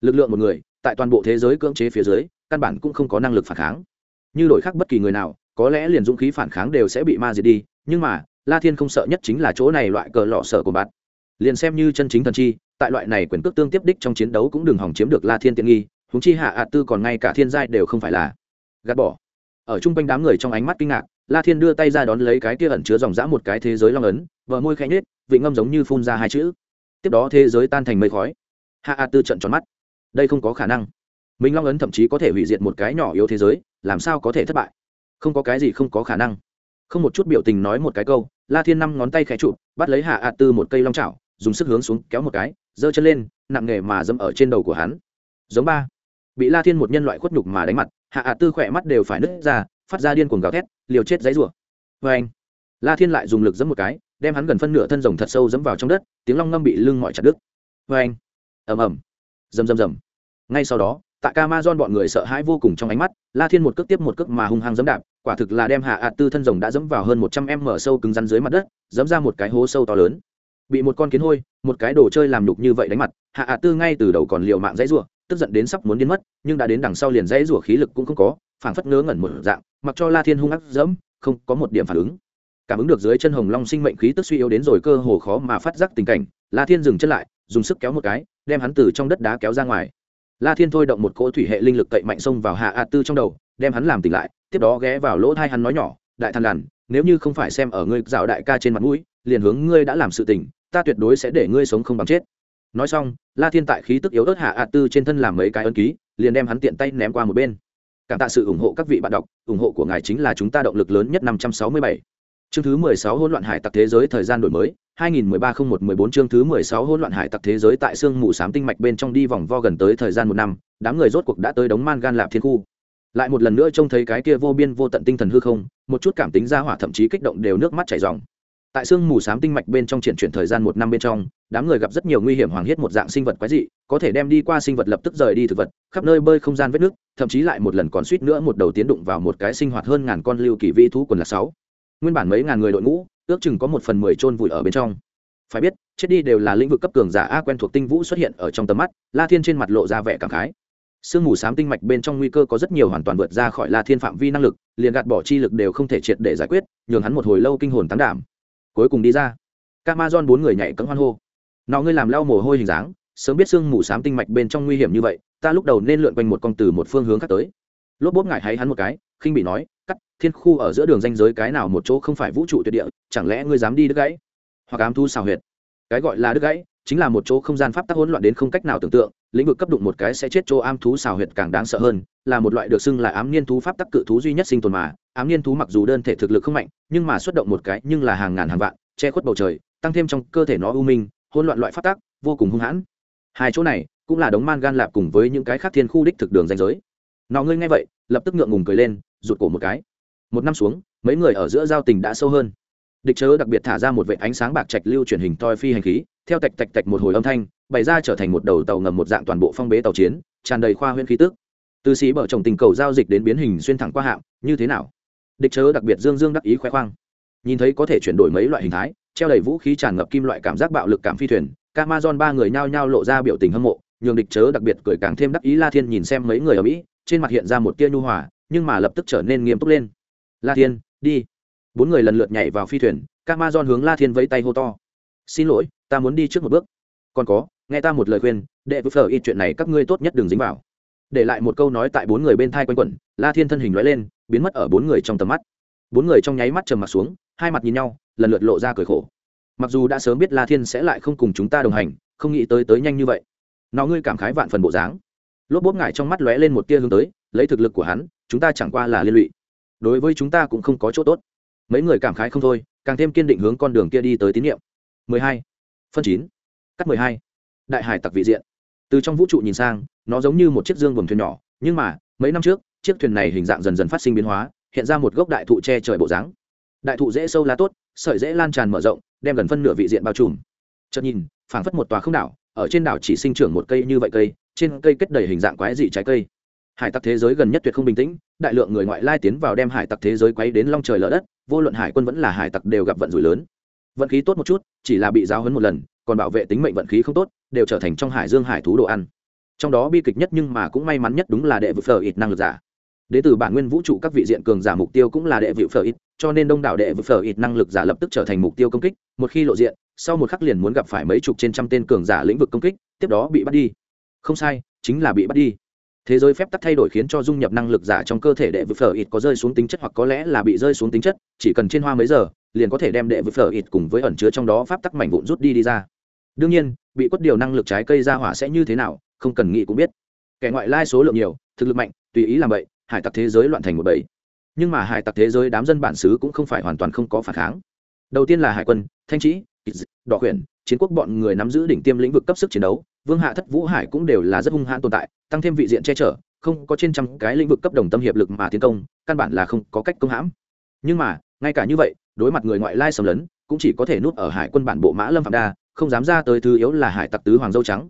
Lực lượng một người, tại toàn bộ thế giới cưỡng chế phía dưới, căn bản cũng không có năng lực phản kháng. Như đổi khác bất kỳ người nào, có lẽ liền dũng khí phản kháng đều sẽ bị ma diệt đi, nhưng mà, la thiên không sợ nhất chính là chỗ này loại cờ lọ sợ của bạn. Liền xem như chân chính thần chi, tại loại này quyền cước tương tiếp đích trong chiến đấu cũng đừng hỏng chiếm được la thiên tiện nghi huống chi hạ ạ tư còn ngay cả thiên giai đều không phải là. Gạt bỏ. Ở chung quanh đám người trong ánh mắt kinh ngạc, la thiên đưa tay ra đón lấy cái kia ẩn chứa dòng dã một cái thế giới long ấn vợ môi khẽ nhết vị ngâm giống như phun ra hai chữ. Tiếp đó thế giới tan thành mây khói. Hạ ạ tư trận tròn mắt. Đây không có khả năng. Mình long ấn thậm chí có thể hủy diệt một cái nhỏ yếu thế giới, làm sao có thể thất bại? Không có cái gì không có khả năng. Không một chút biểu tình nói một cái câu, la thiên năm ngón tay khẽ trụ bắt lấy hạ ạ tư một cây long chảo, dùng sức hướng xuống, kéo một cái, giơ chân lên, nặng nghề mà dẫm ở trên đầu của hắn. Giống ba bị la thiên một nhân loại khuất nhục mà đánh mặt hạ ạ tư khỏe mắt đều phải nứt ra phát ra điên cuồng gào thét liều chết giấy rủa vê anh la thiên lại dùng lực dẫm một cái đem hắn gần phân nửa thân rồng thật sâu dẫm vào trong đất tiếng long ngâm bị lưng mọi chặt đứt. Vê anh ầm ầm rầm rầm rầm. Ngay sau đó tại don bọn người sợ hãi vô cùng trong ánh mắt, La Thiên một cước tiếp một cước mà hung hăng dẫm đạp, quả thực là đem Hạ ạt Tư thân rồng đã dẫm vào hơn một trăm em mở sâu cứng rắn dưới mặt đất, dẫm ra một cái hố sâu to lớn. Bị một con kiến hôi, một cái đồ chơi làm nhục như vậy đánh mặt, Hạ ạt Tư ngay từ đầu còn liều mạng dãy rủa, tức giận đến sắp muốn điên mất, nhưng đã đến đằng sau liền dãy rủa khí lực cũng không có, phảng phất ngớ ngẩn một dạng, mặc cho La Thiên hung ác giẫm, không có một điểm phản ứng. Cảm ứng được dưới chân Hồng Long sinh mệnh khí tức suy yếu đến rồi cơ hồ khó mà phát giác tình cảnh, La Thiên dừng chân lại, dùng sức kéo một cái, đem hắn từ trong đất đá kéo ra ngoài la thiên thôi động một cỗ thủy hệ linh lực cậy mạnh xông vào hạ a tư trong đầu đem hắn làm tỉnh lại tiếp đó ghé vào lỗ thai hắn nói nhỏ đại thần lằn nếu như không phải xem ở ngươi dạo đại ca trên mặt mũi liền hướng ngươi đã làm sự tình ta tuyệt đối sẽ để ngươi sống không bằng chết nói xong la thiên tại khí tức yếu ớt hạ a tư trên thân làm mấy cái ấn ký liền đem hắn tiện tay ném qua một bên cảm tạ sự ủng hộ các vị bạn đọc ủng hộ của ngài chính là chúng ta động lực lớn nhất năm trăm sáu mươi bảy chương thứ mười sáu hỗn loạn hải tặc thế giới thời gian đổi mới 2013-01-14 chương thứ 16 hỗn loạn hải tặc thế giới tại xương mù sám tinh mạch bên trong đi vòng vo gần tới thời gian một năm, đám người rốt cuộc đã tới đống man gan lạp thiên khu. Lại một lần nữa trông thấy cái kia vô biên vô tận tinh thần hư không, một chút cảm tính ra hỏa thậm chí kích động đều nước mắt chảy ròng. Tại xương mù xám tinh mạch bên trong triển chuyển thời gian một năm bên trong, đám người gặp rất nhiều nguy hiểm hoàng hiết một dạng sinh vật quái dị, có thể đem đi qua sinh vật lập tức rời đi thực vật, khắp nơi bơi không gian vết nước, thậm chí lại một lần còn suýt nữa một đầu tiến đụng vào một cái sinh hoạt hơn ngàn con lưu kỳ vi thú quần là sáu. Nguyên bản mấy ngàn người đội ngũ, ước chừng có một phần mười chôn vùi ở bên trong. Phải biết chết đi đều là lĩnh vực cấp cường giả a quen thuộc tinh vũ xuất hiện ở trong tầm mắt la thiên trên mặt lộ ra vẻ cảm khái. Sương mù s á m tinh mạch bên trong nguy cơ có rất nhiều hoàn toàn vượt ra khỏi la thiên phạm vi năng lực liền gạt bỏ chi lực đều không thể triệt để giải quyết nhường hắn một hồi lâu kinh hồn tán đảm cuối cùng đi ra. C bốn người nhảy cấm hoan hô. Nó ngươi làm lau mồ hôi hình dáng, sớm biết sương mù s á m tinh mạch bên trong nguy hiểm như vậy, ta lúc đầu nên lượn quanh một con từ một phương hướng khác tới. Lốp bốp ngại hay hắn một cái, khinh bị nói, cắt, thiên khu ở giữa đường danh giới cái nào một chỗ không phải vũ trụ tuyệt địa, chẳng lẽ ngươi dám đi đứt gãy? Hoặc ám thu xào huyệt. Cái gọi là đứt gãy, chính là một chỗ không gian pháp tắc hỗn loạn đến không cách nào tưởng tượng, lĩnh vực cấp đụng một cái sẽ chết chỗ am thú xào huyệt càng đáng sợ hơn, là một loại được xưng là ám niên thú pháp tắc cự thú duy nhất sinh tồn mà ám niên thú mặc dù đơn thể thực lực không mạnh, nhưng mà xuất động một cái nhưng là hàng ngàn hàng vạn, che khuất bầu trời, tăng thêm trong cơ thể nó u minh, hỗn loạn loại pháp tắc vô cùng hung hãn. Hai chỗ này cũng là đống man gan lạp cùng với những cái khác thiên khu đích thực đường danh giới. Nó ngươi nghe vậy, lập tức ngượng ngùng cười lên, rụt cổ một cái. Một năm xuống, mấy người ở giữa giao tình đã sâu hơn. Địch chớ đặc biệt thả ra một vệ ánh sáng bạc trạch lưu truyền hình toi phi hành khí, theo tạch tạch tạch một hồi âm thanh, bày ra trở thành một đầu tàu ngầm một dạng toàn bộ phong bế tàu chiến, tràn đầy khoa huyễn khí tức. Từ sĩ bở chồng tình cầu giao dịch đến biến hình xuyên thẳng qua hạm như thế nào? Địch chớ đặc biệt dương dương đắc ý khoe khoang nhìn thấy có thể chuyển đổi mấy loại hình thái treo đầy vũ khí tràn ngập kim loại cảm giác bạo lực cảm phi thuyền Camazon ba người nhao nhao lộ ra biểu tình hâm mộ nhường địch chớ đặc biệt cười càng thêm đắc ý la thiên nhìn xem mấy người ở mỹ trên mặt hiện ra một tia nhu hòa nhưng mà lập tức trở nên nghiêm túc lên la thiên đi bốn người lần lượt nhảy vào phi thuyền Camazon hướng La Thiên vẫy tay hô to. "Xin lỗi, ta muốn đi trước một bước. Còn có, nghe ta một lời khuyên, đệ với phở ít chuyện này các ngươi tốt nhất đừng dính vào." Để lại một câu nói tại bốn người bên thai quanh quẩn, La Thiên thân hình nói lên, biến mất ở bốn người trong tầm mắt. Bốn người trong nháy mắt trầm mặt xuống, hai mặt nhìn nhau, lần lượt lộ ra cười khổ. Mặc dù đã sớm biết La Thiên sẽ lại không cùng chúng ta đồng hành, không nghĩ tới tới nhanh như vậy. Nó ngươi cảm khái vạn phần bộ dáng. Lốp bốp ngải trong mắt lóe lên một tia hướng tới, lấy thực lực của hắn, chúng ta chẳng qua là liên lụy. Đối với chúng ta cũng không có chỗ tốt. Mấy người cảm khái không thôi, càng thêm kiên định hướng con đường kia đi tới tín nhiệm 12. phân 9. cắt 12. đại hải tặc vị diện từ trong vũ trụ nhìn sang nó giống như một chiếc dương buồm thuyền nhỏ nhưng mà mấy năm trước chiếc thuyền này hình dạng dần dần phát sinh biến hóa, hiện ra một gốc đại thụ che trời bộ dáng. Đại thụ dễ sâu lá tốt, sợi dễ lan tràn mở rộng, đem gần phân nửa vị diện bao trùm. Chợt nhìn, phảng phất một tòa không đảo, ở trên đảo chỉ sinh trưởng một cây như vậy cây, trên cây kết đầy hình dạng quái dị trái cây. Hải tặc thế giới gần nhất tuyệt không bình tĩnh, đại lượng người ngoại lai tiến vào đem hải tặc thế giới quấy đến long trời lở đất, vô luận hải quân vẫn là hải tặc đều gặp vận rủi lớn. Vận khí tốt một chút, chỉ là bị giáo hấn một lần, còn bảo vệ tính mệnh vận khí không tốt, đều trở thành trong hải dương hải thú đồ ăn. Trong đó bi kịch nhất nhưng mà cũng may mắn nhất đúng là đệ vực phở ít năng lực giả đến từ bản nguyên vũ trụ các vị diện cường giả mục tiêu cũng là đệ vị phở ít, cho nên đông đảo đệ vực phở ít năng lực giả lập tức trở thành mục tiêu công kích. Một khi lộ diện, sau một khắc liền muốn gặp phải mấy chục trên trăm tên cường giả lĩnh vực công kích, tiếp đó bị bắt đi. Không sai, chính là bị bắt đi. Thế giới phép tắc thay đổi khiến cho dung nhập năng lực giả trong cơ thể đệ vực phở ít có rơi xuống tính chất hoặc có lẽ là bị rơi xuống tính chất, chỉ cần trên hoa mấy giờ, liền có thể đem đệ vực phở ít cùng với ẩn chứa trong đó pháp tắc mảnh vụn rút đi đi ra. Đương nhiên, bị quất điều năng lực trái cây ra hỏa sẽ như thế nào, không cần nghĩ cũng biết. Kẻ ngoại lai số lượng nhiều, thực lực mạnh, tùy ý làm vậy hải tặc thế giới loạn thành một bầy. Nhưng mà hải tặc thế giới đám dân bản xứ cũng không phải hoàn toàn không có phản kháng. Đầu tiên là hải quân, thanh trí đỏ quyển chiến quốc bọn người nắm giữ đỉnh tiêm lĩnh vực cấp sức chiến đấu, vương hạ thất vũ hải cũng đều là rất hung hãn tồn tại, tăng thêm vị diện che chở, không có trên trăm cái lĩnh vực cấp đồng tâm hiệp lực mà tiến công, căn bản là không có cách công hãm. Nhưng mà, ngay cả như vậy, đối mặt người ngoại lai xâm lấn, cũng chỉ có thể núp ở hải quân bản bộ mã lâm phạm đa, không dám ra tới thứ yếu là hải tặc tứ hoàng dâu trắng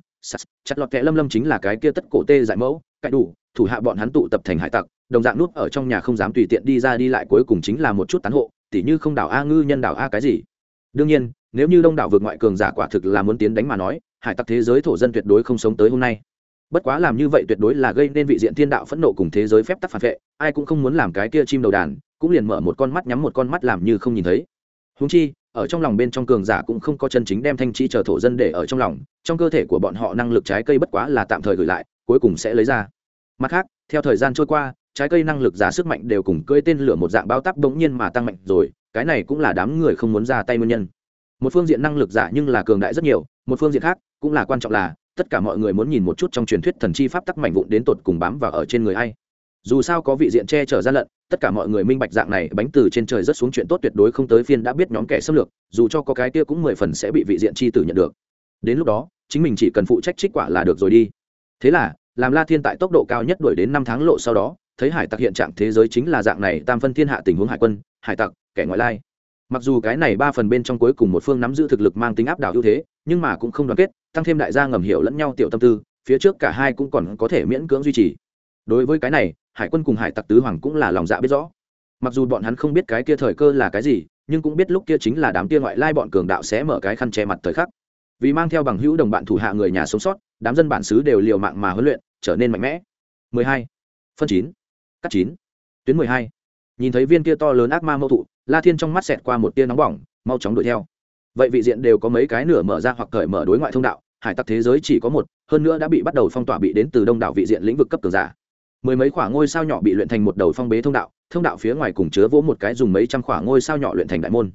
chặt lọt kẽ lâm lâm chính là cái kia tất cổ tê dại mẫu, cãi đủ thủ hạ bọn hắn tụ tập thành hải tặc, đồng dạng núp ở trong nhà không dám tùy tiện đi ra đi lại cuối cùng chính là một chút tán hộ, tỉ như không đảo a ngư, nhân đảo a cái gì. Đương nhiên, nếu như đông đảo vượt ngoại cường giả quả thực là muốn tiến đánh mà nói, hải tặc thế giới thổ dân tuyệt đối không sống tới hôm nay. Bất quá làm như vậy tuyệt đối là gây nên vị diện thiên đạo phẫn nộ cùng thế giới phép tắc phản vệ, ai cũng không muốn làm cái kia chim đầu đàn, cũng liền mở một con mắt nhắm một con mắt làm như không nhìn thấy. Húng chi, ở trong lòng bên trong cường giả cũng không có chân chính đem thanh trí chờ thổ dân để ở trong lòng, trong cơ thể của bọn họ năng lực trái cây bất quá là tạm thời gửi lại, cuối cùng sẽ lấy ra mặt khác, theo thời gian trôi qua, trái cây năng lực giả sức mạnh đều cùng cưỡi tên lửa một dạng bao tắp bỗng nhiên mà tăng mạnh rồi, cái này cũng là đám người không muốn ra tay nguyên nhân. Một phương diện năng lực giả nhưng là cường đại rất nhiều, một phương diện khác cũng là quan trọng là, tất cả mọi người muốn nhìn một chút trong truyền thuyết thần chi pháp tắc mạnh vụn đến tột cùng bám vào ở trên người ai. Dù sao có vị diện che chở gian lận, tất cả mọi người minh bạch dạng này, bánh từ trên trời rất xuống chuyện tốt tuyệt đối không tới phiên đã biết nhóm kẻ xâm lược, dù cho có cái kia cũng mười phần sẽ bị vị diện chi tử nhận được. Đến lúc đó, chính mình chỉ cần phụ trách trích quả là được rồi đi. Thế là làm la thiên tại tốc độ cao nhất đuổi đến năm tháng lộ sau đó, thấy hải tặc hiện trạng thế giới chính là dạng này, tam phân thiên hạ tình huống hải quân, hải tặc, kẻ ngoại lai. Mặc dù cái này ba phần bên trong cuối cùng một phương nắm giữ thực lực mang tính áp đảo ưu thế, nhưng mà cũng không đoàn kết, tăng thêm đại gia ngầm hiểu lẫn nhau tiểu tâm tư, phía trước cả hai cũng còn có thể miễn cưỡng duy trì. Đối với cái này, hải quân cùng hải tặc tứ hoàng cũng là lòng dạ biết rõ. Mặc dù bọn hắn không biết cái kia thời cơ là cái gì, nhưng cũng biết lúc kia chính là đám kia ngoại lai bọn cường đạo sẽ mở cái khăn che mặt thời khắc. Vì mang theo bằng hữu đồng bạn thủ hạ người nhà sống sót, đám dân bản xứ đều liều mạng mà huấn luyện trở nên mạnh mẽ 12. phân 9. cắt 9. tuyến 12. nhìn thấy viên kia to lớn ác ma mâu thụ, la thiên trong mắt xẹt qua một tia nóng bỏng, mau chóng đuổi theo vậy vị diện đều có mấy cái nửa mở ra hoặc cởi mở đối ngoại thông đạo, hải tặc thế giới chỉ có một, hơn nữa đã bị bắt đầu phong tỏa bị đến từ đông đảo vị diện lĩnh vực cấp cường giả mười mấy khoảng ngôi sao nhỏ bị luyện thành một đầu phong bế thông đạo thông đạo phía ngoài cùng chứa vỗ một cái dùng mấy trăm khoảng ngôi sao nhỏ luyện thành đại môn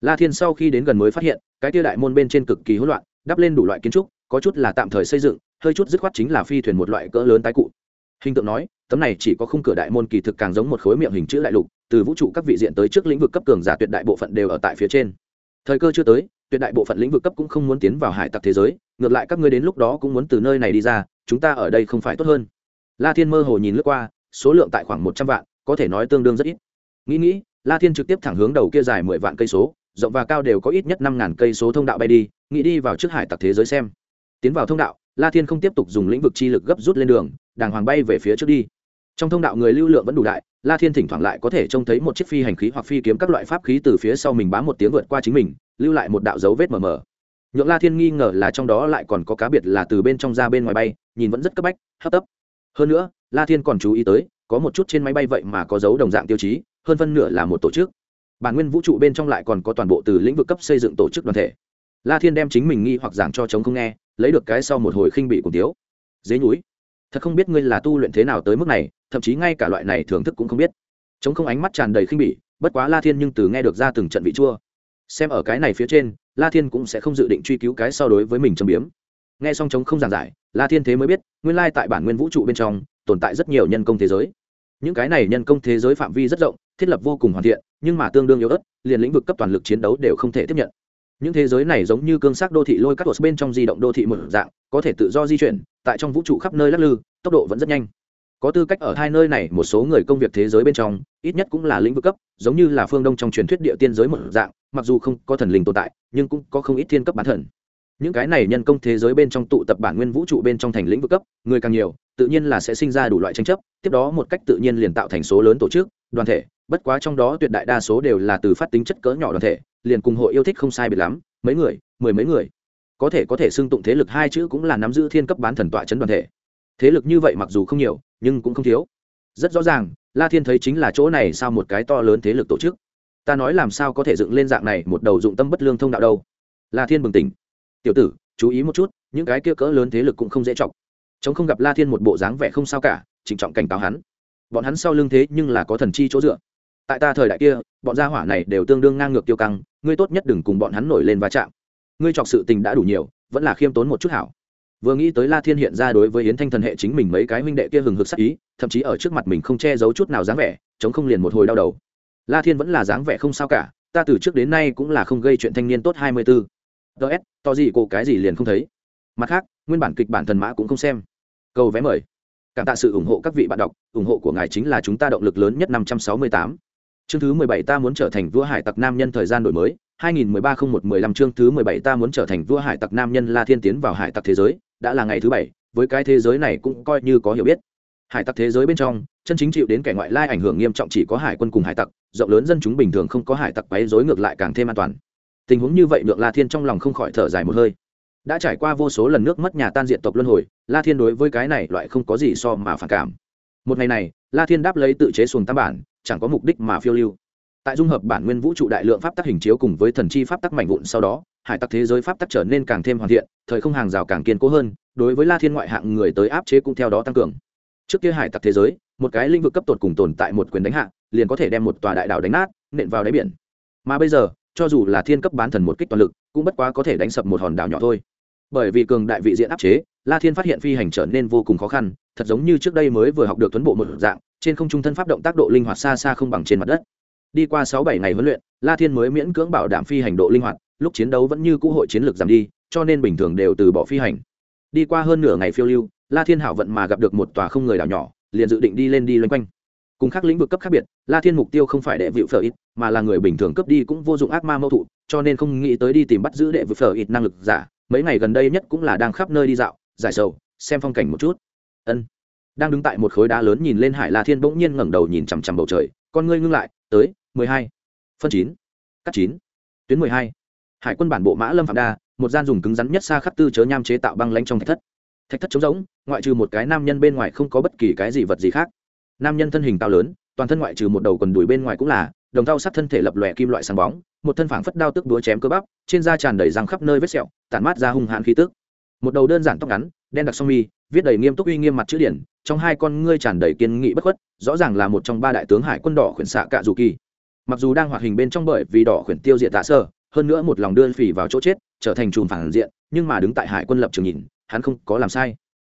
la thiên sau khi đến gần mới phát hiện, cái tia đại môn bên trên cực kỳ hỗn loạn, đắp lên đủ loại kiến trúc, có chút là tạm thời xây dựng hơi chút dứt khoát chính là phi thuyền một loại cỡ lớn tái cụ. Hình tượng nói, tấm này chỉ có khung cửa đại môn kỳ thực càng giống một khối miệng hình chữ đại lục, từ vũ trụ các vị diện tới trước lĩnh vực cấp cường giả tuyệt đại bộ phận đều ở tại phía trên. Thời cơ chưa tới, tuyệt đại bộ phận lĩnh vực cấp cũng không muốn tiến vào hải tặc thế giới, ngược lại các ngươi đến lúc đó cũng muốn từ nơi này đi ra, chúng ta ở đây không phải tốt hơn. La thiên mơ hồ nhìn lướt qua, số lượng tại khoảng một trăm vạn, có thể nói tương đương rất ít. Nghĩ nghĩ, la thiên trực tiếp thẳng hướng đầu kia dài mười vạn cây số, rộng và cao đều có ít nhất năm ngàn cây số thông đạo bay đi, nghĩ đi vào trước hải tặc thế giới xem. Tiến vào thông đạo la thiên không tiếp tục dùng lĩnh vực chi lực gấp rút lên đường, đàng hoàng bay về phía trước đi. Trong thông đạo người lưu lượng vẫn đủ đại, la thiên thỉnh thoảng lại có thể trông thấy một chiếc phi hành khí hoặc phi kiếm các loại pháp khí từ phía sau mình bám một tiếng vượt qua chính mình, lưu lại một đạo dấu vết mờ mờ. Nhượng la thiên nghi ngờ là trong đó lại còn có cá biệt là từ bên trong ra bên ngoài bay, nhìn vẫn rất cấp bách, hấp tấp. Hơn nữa, la thiên còn chú ý tới, có một chút trên máy bay vậy mà có dấu đồng dạng tiêu chí, hơn phân nửa là một tổ chức. Bản nguyên vũ trụ bên trong lại còn có toàn bộ từ lĩnh vực cấp xây dựng tổ chức đoàn thể. La thiên đem chính mình nghi hoặc giảng cho chống không nghe lấy được cái sau một hồi khinh bị cùng tiếu. Dế núi thật không biết ngươi là tu luyện thế nào tới mức này, thậm chí ngay cả loại này thưởng thức cũng không biết. Chống không ánh mắt tràn đầy khinh bỉ, bất quá la thiên nhưng từ nghe được ra từng trận vị chua. Xem ở cái này phía trên, la thiên cũng sẽ không dự định truy cứu cái so đối với mình châm biếm. Nghe xong chống không giảng giải, la thiên thế mới biết, nguyên lai tại bản nguyên vũ trụ bên trong, tồn tại rất nhiều nhân công thế giới. Những cái này nhân công thế giới phạm vi rất rộng, thiết lập vô cùng hoàn thiện, nhưng mà tương đương yếu ớt, liền lĩnh vực cấp toàn lực chiến đấu đều không thể tiếp nhận những thế giới này giống như cương sắc đô thị lôi các tuột bên trong di động đô thị một dạng, có thể tự do di chuyển, tại trong vũ trụ khắp nơi lắc lư, tốc độ vẫn rất nhanh. Có tư cách ở hai nơi này, một số người công việc thế giới bên trong, ít nhất cũng là lĩnh vực cấp, giống như là phương đông trong truyền thuyết địa tiên giới một dạng, mặc dù không có thần linh tồn tại, nhưng cũng có không ít thiên cấp bán thần. Những cái này nhân công thế giới bên trong tụ tập bản nguyên vũ trụ bên trong thành lĩnh vực cấp, người càng nhiều, tự nhiên là sẽ sinh ra đủ loại tranh chấp, tiếp đó một cách tự nhiên liền tạo thành số lớn tổ chức, đoàn thể bất quá trong đó tuyệt đại đa số đều là từ phát tính chất cỡ nhỏ đoàn thể, liền cùng hội yêu thích không sai biệt lắm, mấy người, mười mấy người. Có thể có thể xưng tụng thế lực hai chữ cũng là nắm giữ thiên cấp bán thần tọa chấn đoàn thể. Thế lực như vậy mặc dù không nhiều, nhưng cũng không thiếu. Rất rõ ràng, la thiên thấy chính là chỗ này sao một cái to lớn thế lực tổ chức. Ta nói làm sao có thể dựng lên dạng này một đầu dụng tâm bất lương thông đạo đâu. La thiên bừng tỉnh. Tiểu tử, chú ý một chút, những cái kia cỡ lớn thế lực cũng không dễ chọc. Chống không gặp la thiên một bộ dáng vẻ không sao cả trịnh trọng cảnh cáo hắn. Bọn hắn sau lưng thế nhưng là có thần chi chỗ dựa tại ta thời đại kia, bọn gia hỏa này đều tương đương ngang ngược tiêu căng, ngươi tốt nhất đừng cùng bọn hắn nổi lên va chạm. Ngươi chọc sự tình đã đủ nhiều, vẫn là khiêm tốn một chút hảo. Vừa nghĩ tới la thiên hiện ra đối với yến thanh thần hệ chính mình mấy cái huynh đệ kia hừng hực sắc ý, thậm chí ở trước mặt mình không che giấu chút nào dáng vẻ, chống không liền một hồi đau đầu. La thiên vẫn là dáng vẻ không sao cả, ta từ trước đến nay cũng là không gây chuyện thanh niên tốt hai mươi bốn ts to gì cô cái gì liền không thấy. Mặt khác, nguyên bản kịch bản thần mã cũng không xem. Câu vé mời. Cảm tạ sự ủng hộ các vị bạn đọc, ủng hộ của ngài chính là chúng ta động lực lớn nhất năm trăm sáu mươi tám chương thứ mười bảy ta muốn trở thành vua hải tặc nam nhân thời gian đổi mới. Hai nghìn mười ba không một mười lăm chương thứ mười bảy ta muốn trở thành vua hải tặc nam nhân la thiên tiến vào hải tặc thế giới, đã là ngày thứ bảy, với cái thế giới này cũng coi như có hiểu biết. Hải tặc thế giới bên trong, chân chính chịu đến kẻ ngoại lai ảnh hưởng nghiêm trọng chỉ có hải quân cùng hải tặc, rộng lớn dân chúng bình thường không có hải tặc quấy rối ngược lại càng thêm an toàn. Tình huống như vậy được la thiên trong lòng không khỏi thở dài một hơi. Đã trải qua vô số lần nước mất nhà tan diện tộc luân hồi, la thiên đối với cái này loại không có gì so mà phản cảm. Một ngày này, la thiên đáp lấy tự chế xuồng tam bản chẳng có mục đích mà phiêu lưu. Tại dung hợp bản nguyên vũ trụ đại lượng pháp tắc hình chiếu cùng với thần chi pháp tắc mạnh vụn sau đó, hải tặc thế giới pháp tắc trở nên càng thêm hoàn thiện, thời không hàng rào càng kiên cố hơn, đối với la thiên ngoại hạng người tới áp chế cũng theo đó tăng cường. Trước kia hải tặc thế giới, một cái lĩnh vực cấp tột cùng tồn tại một quyền đánh hạ, liền có thể đem một tòa đại đảo đánh nát, nện vào đáy biển. Mà bây giờ, cho dù là thiên cấp bán thần một kích toàn lực, cũng bất quá có thể đánh sập một hòn đảo nhỏ thôi. Bởi vì cường đại vị diện áp chế, la thiên phát hiện phi hành trở nên vô cùng khó khăn, thật giống như trước đây mới vừa học được tuấn bộ một dạng trên không trung thân pháp động tác độ linh hoạt xa xa không bằng trên mặt đất. Đi qua sáu bảy ngày huấn luyện, la thiên mới miễn cưỡng bảo đảm phi hành độ linh hoạt, lúc chiến đấu vẫn như cũ hội chiến lược giảm đi, cho nên bình thường đều từ bỏ phi hành. Đi qua hơn nửa ngày phiêu lưu, la thiên hảo vận mà gặp được một tòa không người đảo nhỏ, liền dự định đi lên đi loanh quanh. Cùng các lĩnh vực cấp khác biệt, la thiên mục tiêu không phải đệ vịu phở ít, mà là người bình thường cấp đi cũng vô dụng ác ma mâu thụ, cho nên không nghĩ tới đi tìm bắt giữ đệ vịu phở ít năng lực giả. Mấy ngày gần đây nhất cũng là đang khắp nơi đi dạo, giải sầu, xem phong cảnh một chút. Ân đang đứng tại một khối đá lớn nhìn lên hải la thiên bỗng nhiên ngẩng đầu nhìn chằm chằm bầu trời. Con ngươi ngưng lại, tới, mười hai. Phân chín. Cắt chín. Tuyến mười hai. Hải quân bản bộ mã lâm phạm đa, một gian dùng cứng rắn nhất xa khắc tư chớ nham chế tạo băng lanh trong thạch thất. Thạch thất trống rỗng, ngoại trừ một cái nam nhân bên ngoài không có bất kỳ cái gì vật gì khác. Nam nhân thân hình cao lớn, toàn thân ngoại trừ một đầu quần đùi bên ngoài cũng là, đồng thau sắt thân thể lập lòe kim loại sáng bóng, một thân phảng phất đao tức đúa chém cơ bắp, trên da tràn đầy răng khắp nơi vết sẹo, tản mát ra hung hãn khí tức. Một đầu đơn giản tóc ngắn, đen đặc song mi viết đầy nghiêm túc uy nghiêm mặt chữ điển, trong hai con ngươi tràn đầy kiên nghị bất khuất, rõ ràng là một trong ba đại tướng hải quân đỏ khuyển xạ cạ dù kỳ. Mặc dù đang hoạt hình bên trong bởi vì đỏ khuyển tiêu diệt tạ sơ, hơn nữa một lòng đưa phỉ vào chỗ chết, trở thành chùm phản diện, nhưng mà đứng tại hải quân lập trường nhìn, hắn không có làm sai.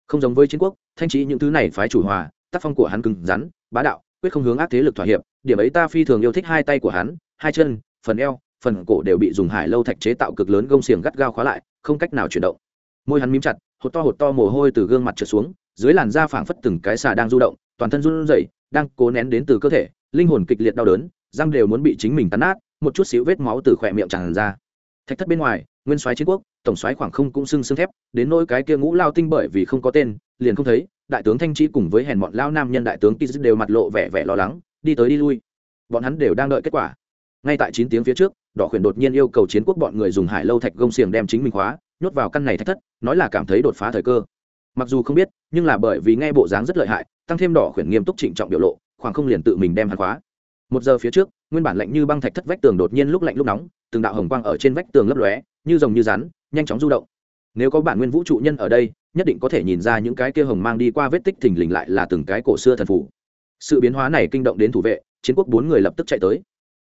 Không giống với chiến quốc, thanh trí những thứ này phái chủ hòa, tác phong của hắn cứng rắn, bá đạo, quyết không hướng ác thế lực thỏa hiệp, điểm ấy ta phi thường yêu thích hai tay của hắn, hai chân, phần eo, phần cổ đều bị dùng hải lâu thạch chế tạo cực lớn gông xiềng gắt gao khóa lại, không cách nào chuyển động. Môi hắn mím chặt hột to hột to mồ hôi từ gương mặt trượt xuống, dưới làn da phảng phất từng cái xà đang du động, toàn thân run rẩy, đang cố nén đến từ cơ thể, linh hồn kịch liệt đau đớn, răng đều muốn bị chính mình tắn nát, một chút xíu vết máu từ khỏe miệng tràn ra. Thạch thất bên ngoài, nguyên soái chiến quốc, tổng soái khoảng không cũng sưng sưng thép, đến nỗi cái kia ngũ lao tinh bởi vì không có tên, liền không thấy, đại tướng thanh trí cùng với hèn bọn lao nam nhân đại tướng kiz đều mặt lộ vẻ vẻ lo lắng, đi tới đi lui. Bọn hắn đều đang đợi kết quả. Ngay tại chín tiếng phía trước, đỏ khuyển đột nhiên yêu cầu chiến quốc bọn người dùng hải lâu thạch gông xiềng đem chính mình khóa nhốt vào căn này thách thất, nói là cảm thấy đột phá thời cơ. Mặc dù không biết, nhưng là bởi vì nghe bộ dáng rất lợi hại, tăng thêm đỏ khuyển nghiêm túc trịnh trọng biểu lộ, khoảng không liền tự mình đem hắn khóa. Một giờ phía trước, nguyên bản lạnh như băng thạch thất vách tường đột nhiên lúc lạnh lúc nóng, từng đạo hồng quang ở trên vách tường lấp lóe, như rồng như rắn, nhanh chóng du động. Nếu có bản nguyên vũ trụ nhân ở đây, nhất định có thể nhìn ra những cái kia hồng mang đi qua vết tích thình lình lại là từng cái cổ xưa thần phủ. Sự biến hóa này kinh động đến thủ vệ, chiến quốc bốn người lập tức chạy tới.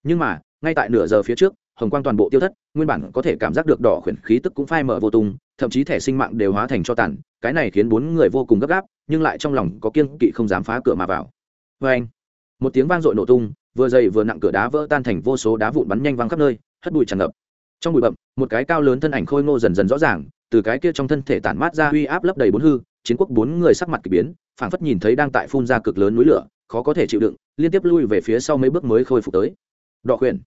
Nhưng mà, ngay tại nửa giờ phía trước hồng quang toàn bộ tiêu thất, nguyên bản có thể cảm giác được đỏ khuyển khí tức cũng phai mở vô tung, thậm chí thẻ sinh mạng đều hóa thành cho tàn, cái này khiến bốn người vô cùng gấp gáp, nhưng lại trong lòng có kiên kỵ không dám phá cửa mà vào. Vê anh, một tiếng vang dội nổ tung, vừa dày vừa nặng cửa đá vỡ tan thành vô số đá vụn bắn nhanh văng khắp nơi, hất bụi tràn ngập. Trong bụi bậm một cái cao lớn thân ảnh khôi ngô dần dần rõ ràng, từ cái kia trong thân thể tản mát ra uy áp lấp đầy bốn hư, chiến quốc bốn người sắc mặt kỳ biến, phảng phất nhìn thấy đang tại phun ra cực lớn núi lửa, khó có thể chịu đựng, liên tiếp lui về phía sau mấy bước mới khôi phục tới. Đọ khuyển,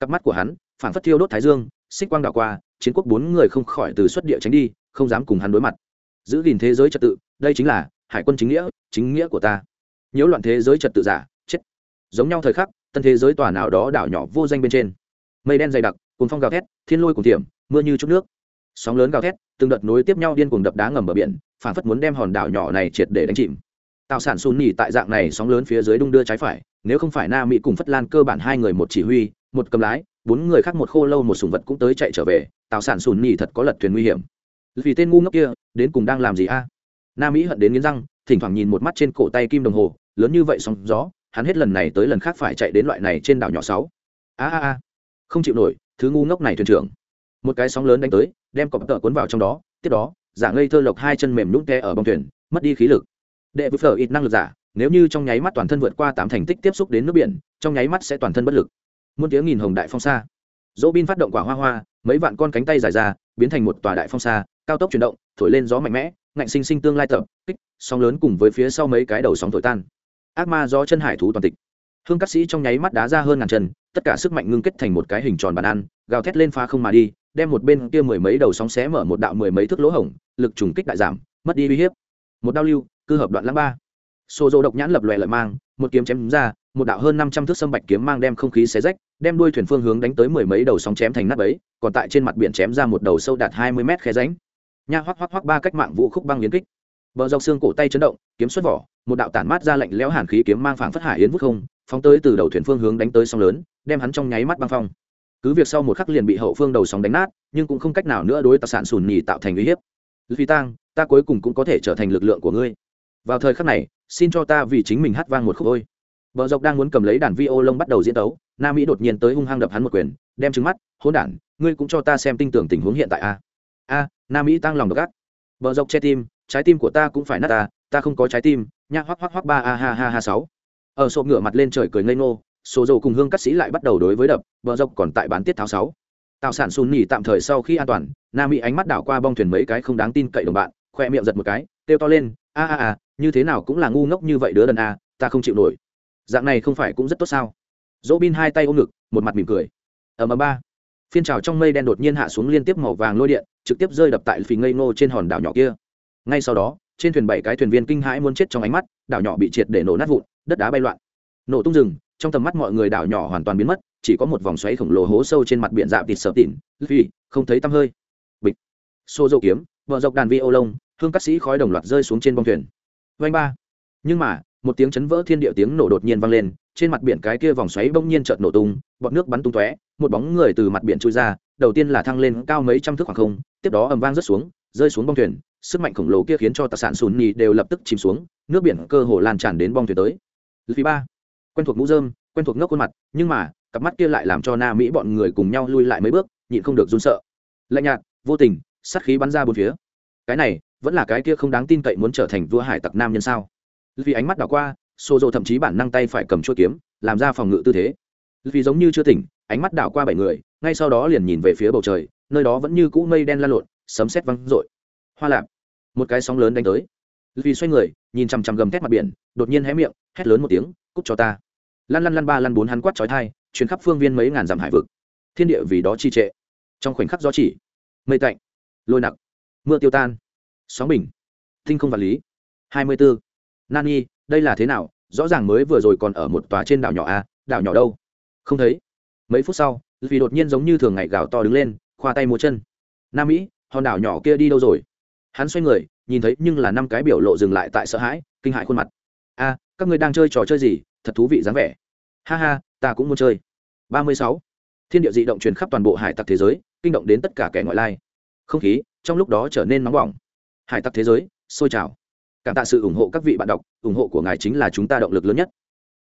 cặp mắt của hắn Phản phất thiêu đốt thái dương, xích quang đảo qua, chiến quốc bốn người không khỏi từ xuất địa tránh đi, không dám cùng hắn đối mặt. Giữ gìn thế giới trật tự, đây chính là hải quân chính nghĩa chính nghĩa của ta. Nhiễu loạn thế giới trật tự giả, chết. Giống nhau thời khắc, tân thế giới tòa nào đó đảo nhỏ vô danh bên trên. Mây đen dày đặc cùng phong gào thét, thiên lôi cùng tiềm, mưa như chút nước. Sóng lớn gào thét, từng đợt nối tiếp nhau điên cuồng đập đá ngầm bờ biển phản phất muốn đem hòn đảo nhỏ này triệt để đánh chìm. Tạo sản xùn nhì tại dạng này sóng lớn phía dưới đung đưa trái phải, nếu không phải na mỹ cùng phất lan cơ bản hai người một chỉ huy, một cầm lái bốn người khác một khô lâu một sùng vật cũng tới chạy trở về tạo sản sùn nhì thật có lật thuyền nguy hiểm. Vì tên ngu ngốc kia, đến cùng đang làm gì a? À? Nam mỹ hận đến nghiến răng, thỉnh thoảng nhìn một mắt trên cổ tay kim đồng hồ, lớn như vậy sóng gió, hắn hết lần này tới lần khác phải chạy đến loại này trên đảo nhỏ sáu. A a a. Không chịu nổi, thứ ngu ngốc này thuyền trưởng. Một cái sóng lớn đánh tới, đem cọp tợ cuốn vào trong đó, tiếp đó, giả ngây thơ lộc hai chân mềm nhũng ke ở bông thuyền, mất đi khí lực. Đệ với phở ít năng lực giả, nếu như trong nháy mắt toàn thân vượt qua tám thành tích tiếp xúc đến nước biển, trong nháy mắt sẽ toàn thân bất lực muôn tiếng nghìn hồng đại phong xa. Dỗ bin phát động quả hoa hoa, mấy vạn con cánh tay dài ra, biến thành một tòa đại phong xa, cao tốc chuyển động, thổi lên gió mạnh mẽ, ngạnh sinh sinh tương lai tập, kích, sóng lớn cùng với phía sau mấy cái đầu sóng thổi tan. Ác ma do chân hải thú toàn tịch. Hương cắt sĩ trong nháy mắt đá ra hơn ngàn chân, tất cả sức mạnh ngưng kết thành một cái hình tròn bàn ăn, gào thét lên pha không mà đi, đem một bên kia mười mấy đầu sóng xé mở một đạo mười mấy thước lỗ hổng, lực trùng kích đại giảm, mất đi uy hiếp. Một đao lưu, cư hợp đoạn lãng ba. Xô dỗ độc nhãn lập lòe lợi mang, một kiếm chém ra, một đạo hơn năm trăm thước sâm bạch kiếm mang đem không khí xé rách đem đuôi thuyền phương hướng đánh tới mười mấy đầu sóng chém thành nắp ấy còn tại trên mặt biển chém ra một đầu sâu đạt hai mươi mét khe ránh nha hoắc hoắc hoắc, ba cách mạng vũ khúc băng liên kích. Bờ dọc xương cổ tay chấn động, kiếm xuất vỏ, một đạo tản mát ra lạnh lẽo hàn khí kiếm mang phảng phất hải yến vút không, phóng tới từ đầu thuyền phương hướng đánh tới sóng lớn, đem hắn trong nháy mắt băng phong. Cứ việc sau một khắc liền bị hậu phương đầu sóng đánh nát, nhưng cũng không cách nào nữa đối tạc sản sùn nhì tạo thành uy hiếp. Vì tang, ta cuối cùng cũng có thể trở thành lực lượng của ngươi. Vào thời khắc này, xin cho ta vì chính mình hát vang một khúc ôi vợ dọc đang muốn cầm lấy đàn vi ô lông bắt đầu diễn tấu nam mỹ đột nhiên tới hung hăng đập hắn một quyền, đem trứng mắt, hỗn đản, ngươi cũng cho ta xem tin tưởng tình huống hiện tại à? a a nam mỹ tăng lòng độc ác. Bờ dọc che tim, trái tim của ta cũng phải nát ta ta không có trái tim nha hoắc hoắc hoắc, ba, a, ha ha ha, sáu. Ở sộp ngửa mặt lên trời cười ngây ngô, số dầu cùng hương cắt sĩ lại bắt đầu đối với đập, bờ dọc còn tại bán tiết tháo sáu. Tạo sản xùn nhì tạm thời sau khi an toàn nam mỹ ánh mắt đảo qua bong thuyền mấy cái không đáng tin cậy đồng bạn, khoe miệng giật một cái, kêu to lên, a a a, như thế nào cũng là ngu ngốc như vậy đứa đần a, ta không chịu nổi. Dạng này không phải cũng rất tốt sao? Dỗ bin hai tay ôm ngực, một mặt mỉm cười. Ở ầm ba. Phiên trào trong mây đen đột nhiên hạ xuống liên tiếp màu vàng lôi điện, trực tiếp rơi đập tại phì ngây ngô trên hòn đảo nhỏ kia. Ngay sau đó, trên thuyền bảy cái thuyền viên kinh hãi muốn chết trong ánh mắt, đảo nhỏ bị triệt để nổ nát vụn, đất đá bay loạn. Nổ tung rừng, trong tầm mắt mọi người đảo nhỏ hoàn toàn biến mất, chỉ có một vòng xoáy khổng lồ hố sâu trên mặt biển dạp thịt sợ tỉn vì không thấy tăm hơi. Bịch. Xô dâu kiếm vợ dọc đàn vi ô lông, hương các sĩ khói đồng loạt rơi xuống trên bông thuyền. Vanh ba. Nhưng mà, một tiếng chấn vỡ thiên địa tiếng nổ đột nhiên vang lên trên mặt biển cái kia vòng xoáy bỗng nhiên chợt nổ tung, bọt nước bắn tung tóe, một bóng người từ mặt biển trôi ra, đầu tiên là thăng lên cao mấy trăm thước khoảng không, tiếp đó ầm vang rớt xuống, rơi xuống bong thuyền, sức mạnh khổng lồ kia khiến cho tạc sản sùn nhì đều lập tức chìm xuống, nước biển cơ hồ lan tràn đến bong thuyền tới. Vì ba. Quen thuộc mũ dơm quen thuộc ngốc khuôn mặt, nhưng mà, cặp mắt kia lại làm cho na mỹ bọn người cùng nhau lui lại mấy bước, nhịn không được run sợ. Lạnh nhạt, vô tình, sát khí bắn ra bốn phía. Cái này, vẫn là cái kia không đáng tin cậy muốn trở thành vua hải tặc nam nhân sao? Vì ánh mắt đảo qua xô rộ thậm chí bản năng tay phải cầm chuôi kiếm, làm ra phòng ngự tư thế. Vì giống như chưa tỉnh, ánh mắt đảo qua bảy người, ngay sau đó liền nhìn về phía bầu trời, nơi đó vẫn như cũ mây đen lan lộn, sấm sét văng rội hoa lạp, một cái sóng lớn đánh tới. Vì xoay người, nhìn chằm chằm gầm thét mặt biển, đột nhiên hé miệng, hét lớn một tiếng, cút cho ta. Lăn lăn lăn ba lăn bốn hắn quát chói thai chuyến khắp phương viên mấy ngàn dặm hải vực. Thiên địa vì đó chi trệ. Trong khoảnh khắc gió chỉ, mây tạnh, lôi nặc, mưa tiêu tan, sóng bình, tinh không vật lý. Hai mươi bốn nani đây là thế nào? Rõ ràng mới vừa rồi còn ở một tòa trên đảo nhỏ a đảo nhỏ đâu? Không thấy. Mấy phút sau vì đột nhiên giống như thường ngày gào to đứng lên, khoa tay múa chân. Nam mỹ, hòn đảo nhỏ kia đi đâu rồi? Hắn xoay người, nhìn thấy nhưng là năm cái biểu lộ dừng lại tại sợ hãi, kinh hại khuôn mặt. A các người đang chơi trò chơi gì? Thật thú vị dáng vẻ. Ha ha, ta cũng muốn chơi. Ba mươi sáu. Thiên địa dị động truyền khắp toàn bộ hải tặc thế giới, kinh động đến tất cả kẻ ngoại lai. Không khí trong lúc đó trở nên nóng bỏng. Hải tặc thế giới, sôi trào cảm tạ sự ủng hộ các vị bạn đọc, ủng hộ của ngài chính là chúng ta động lực lớn nhất.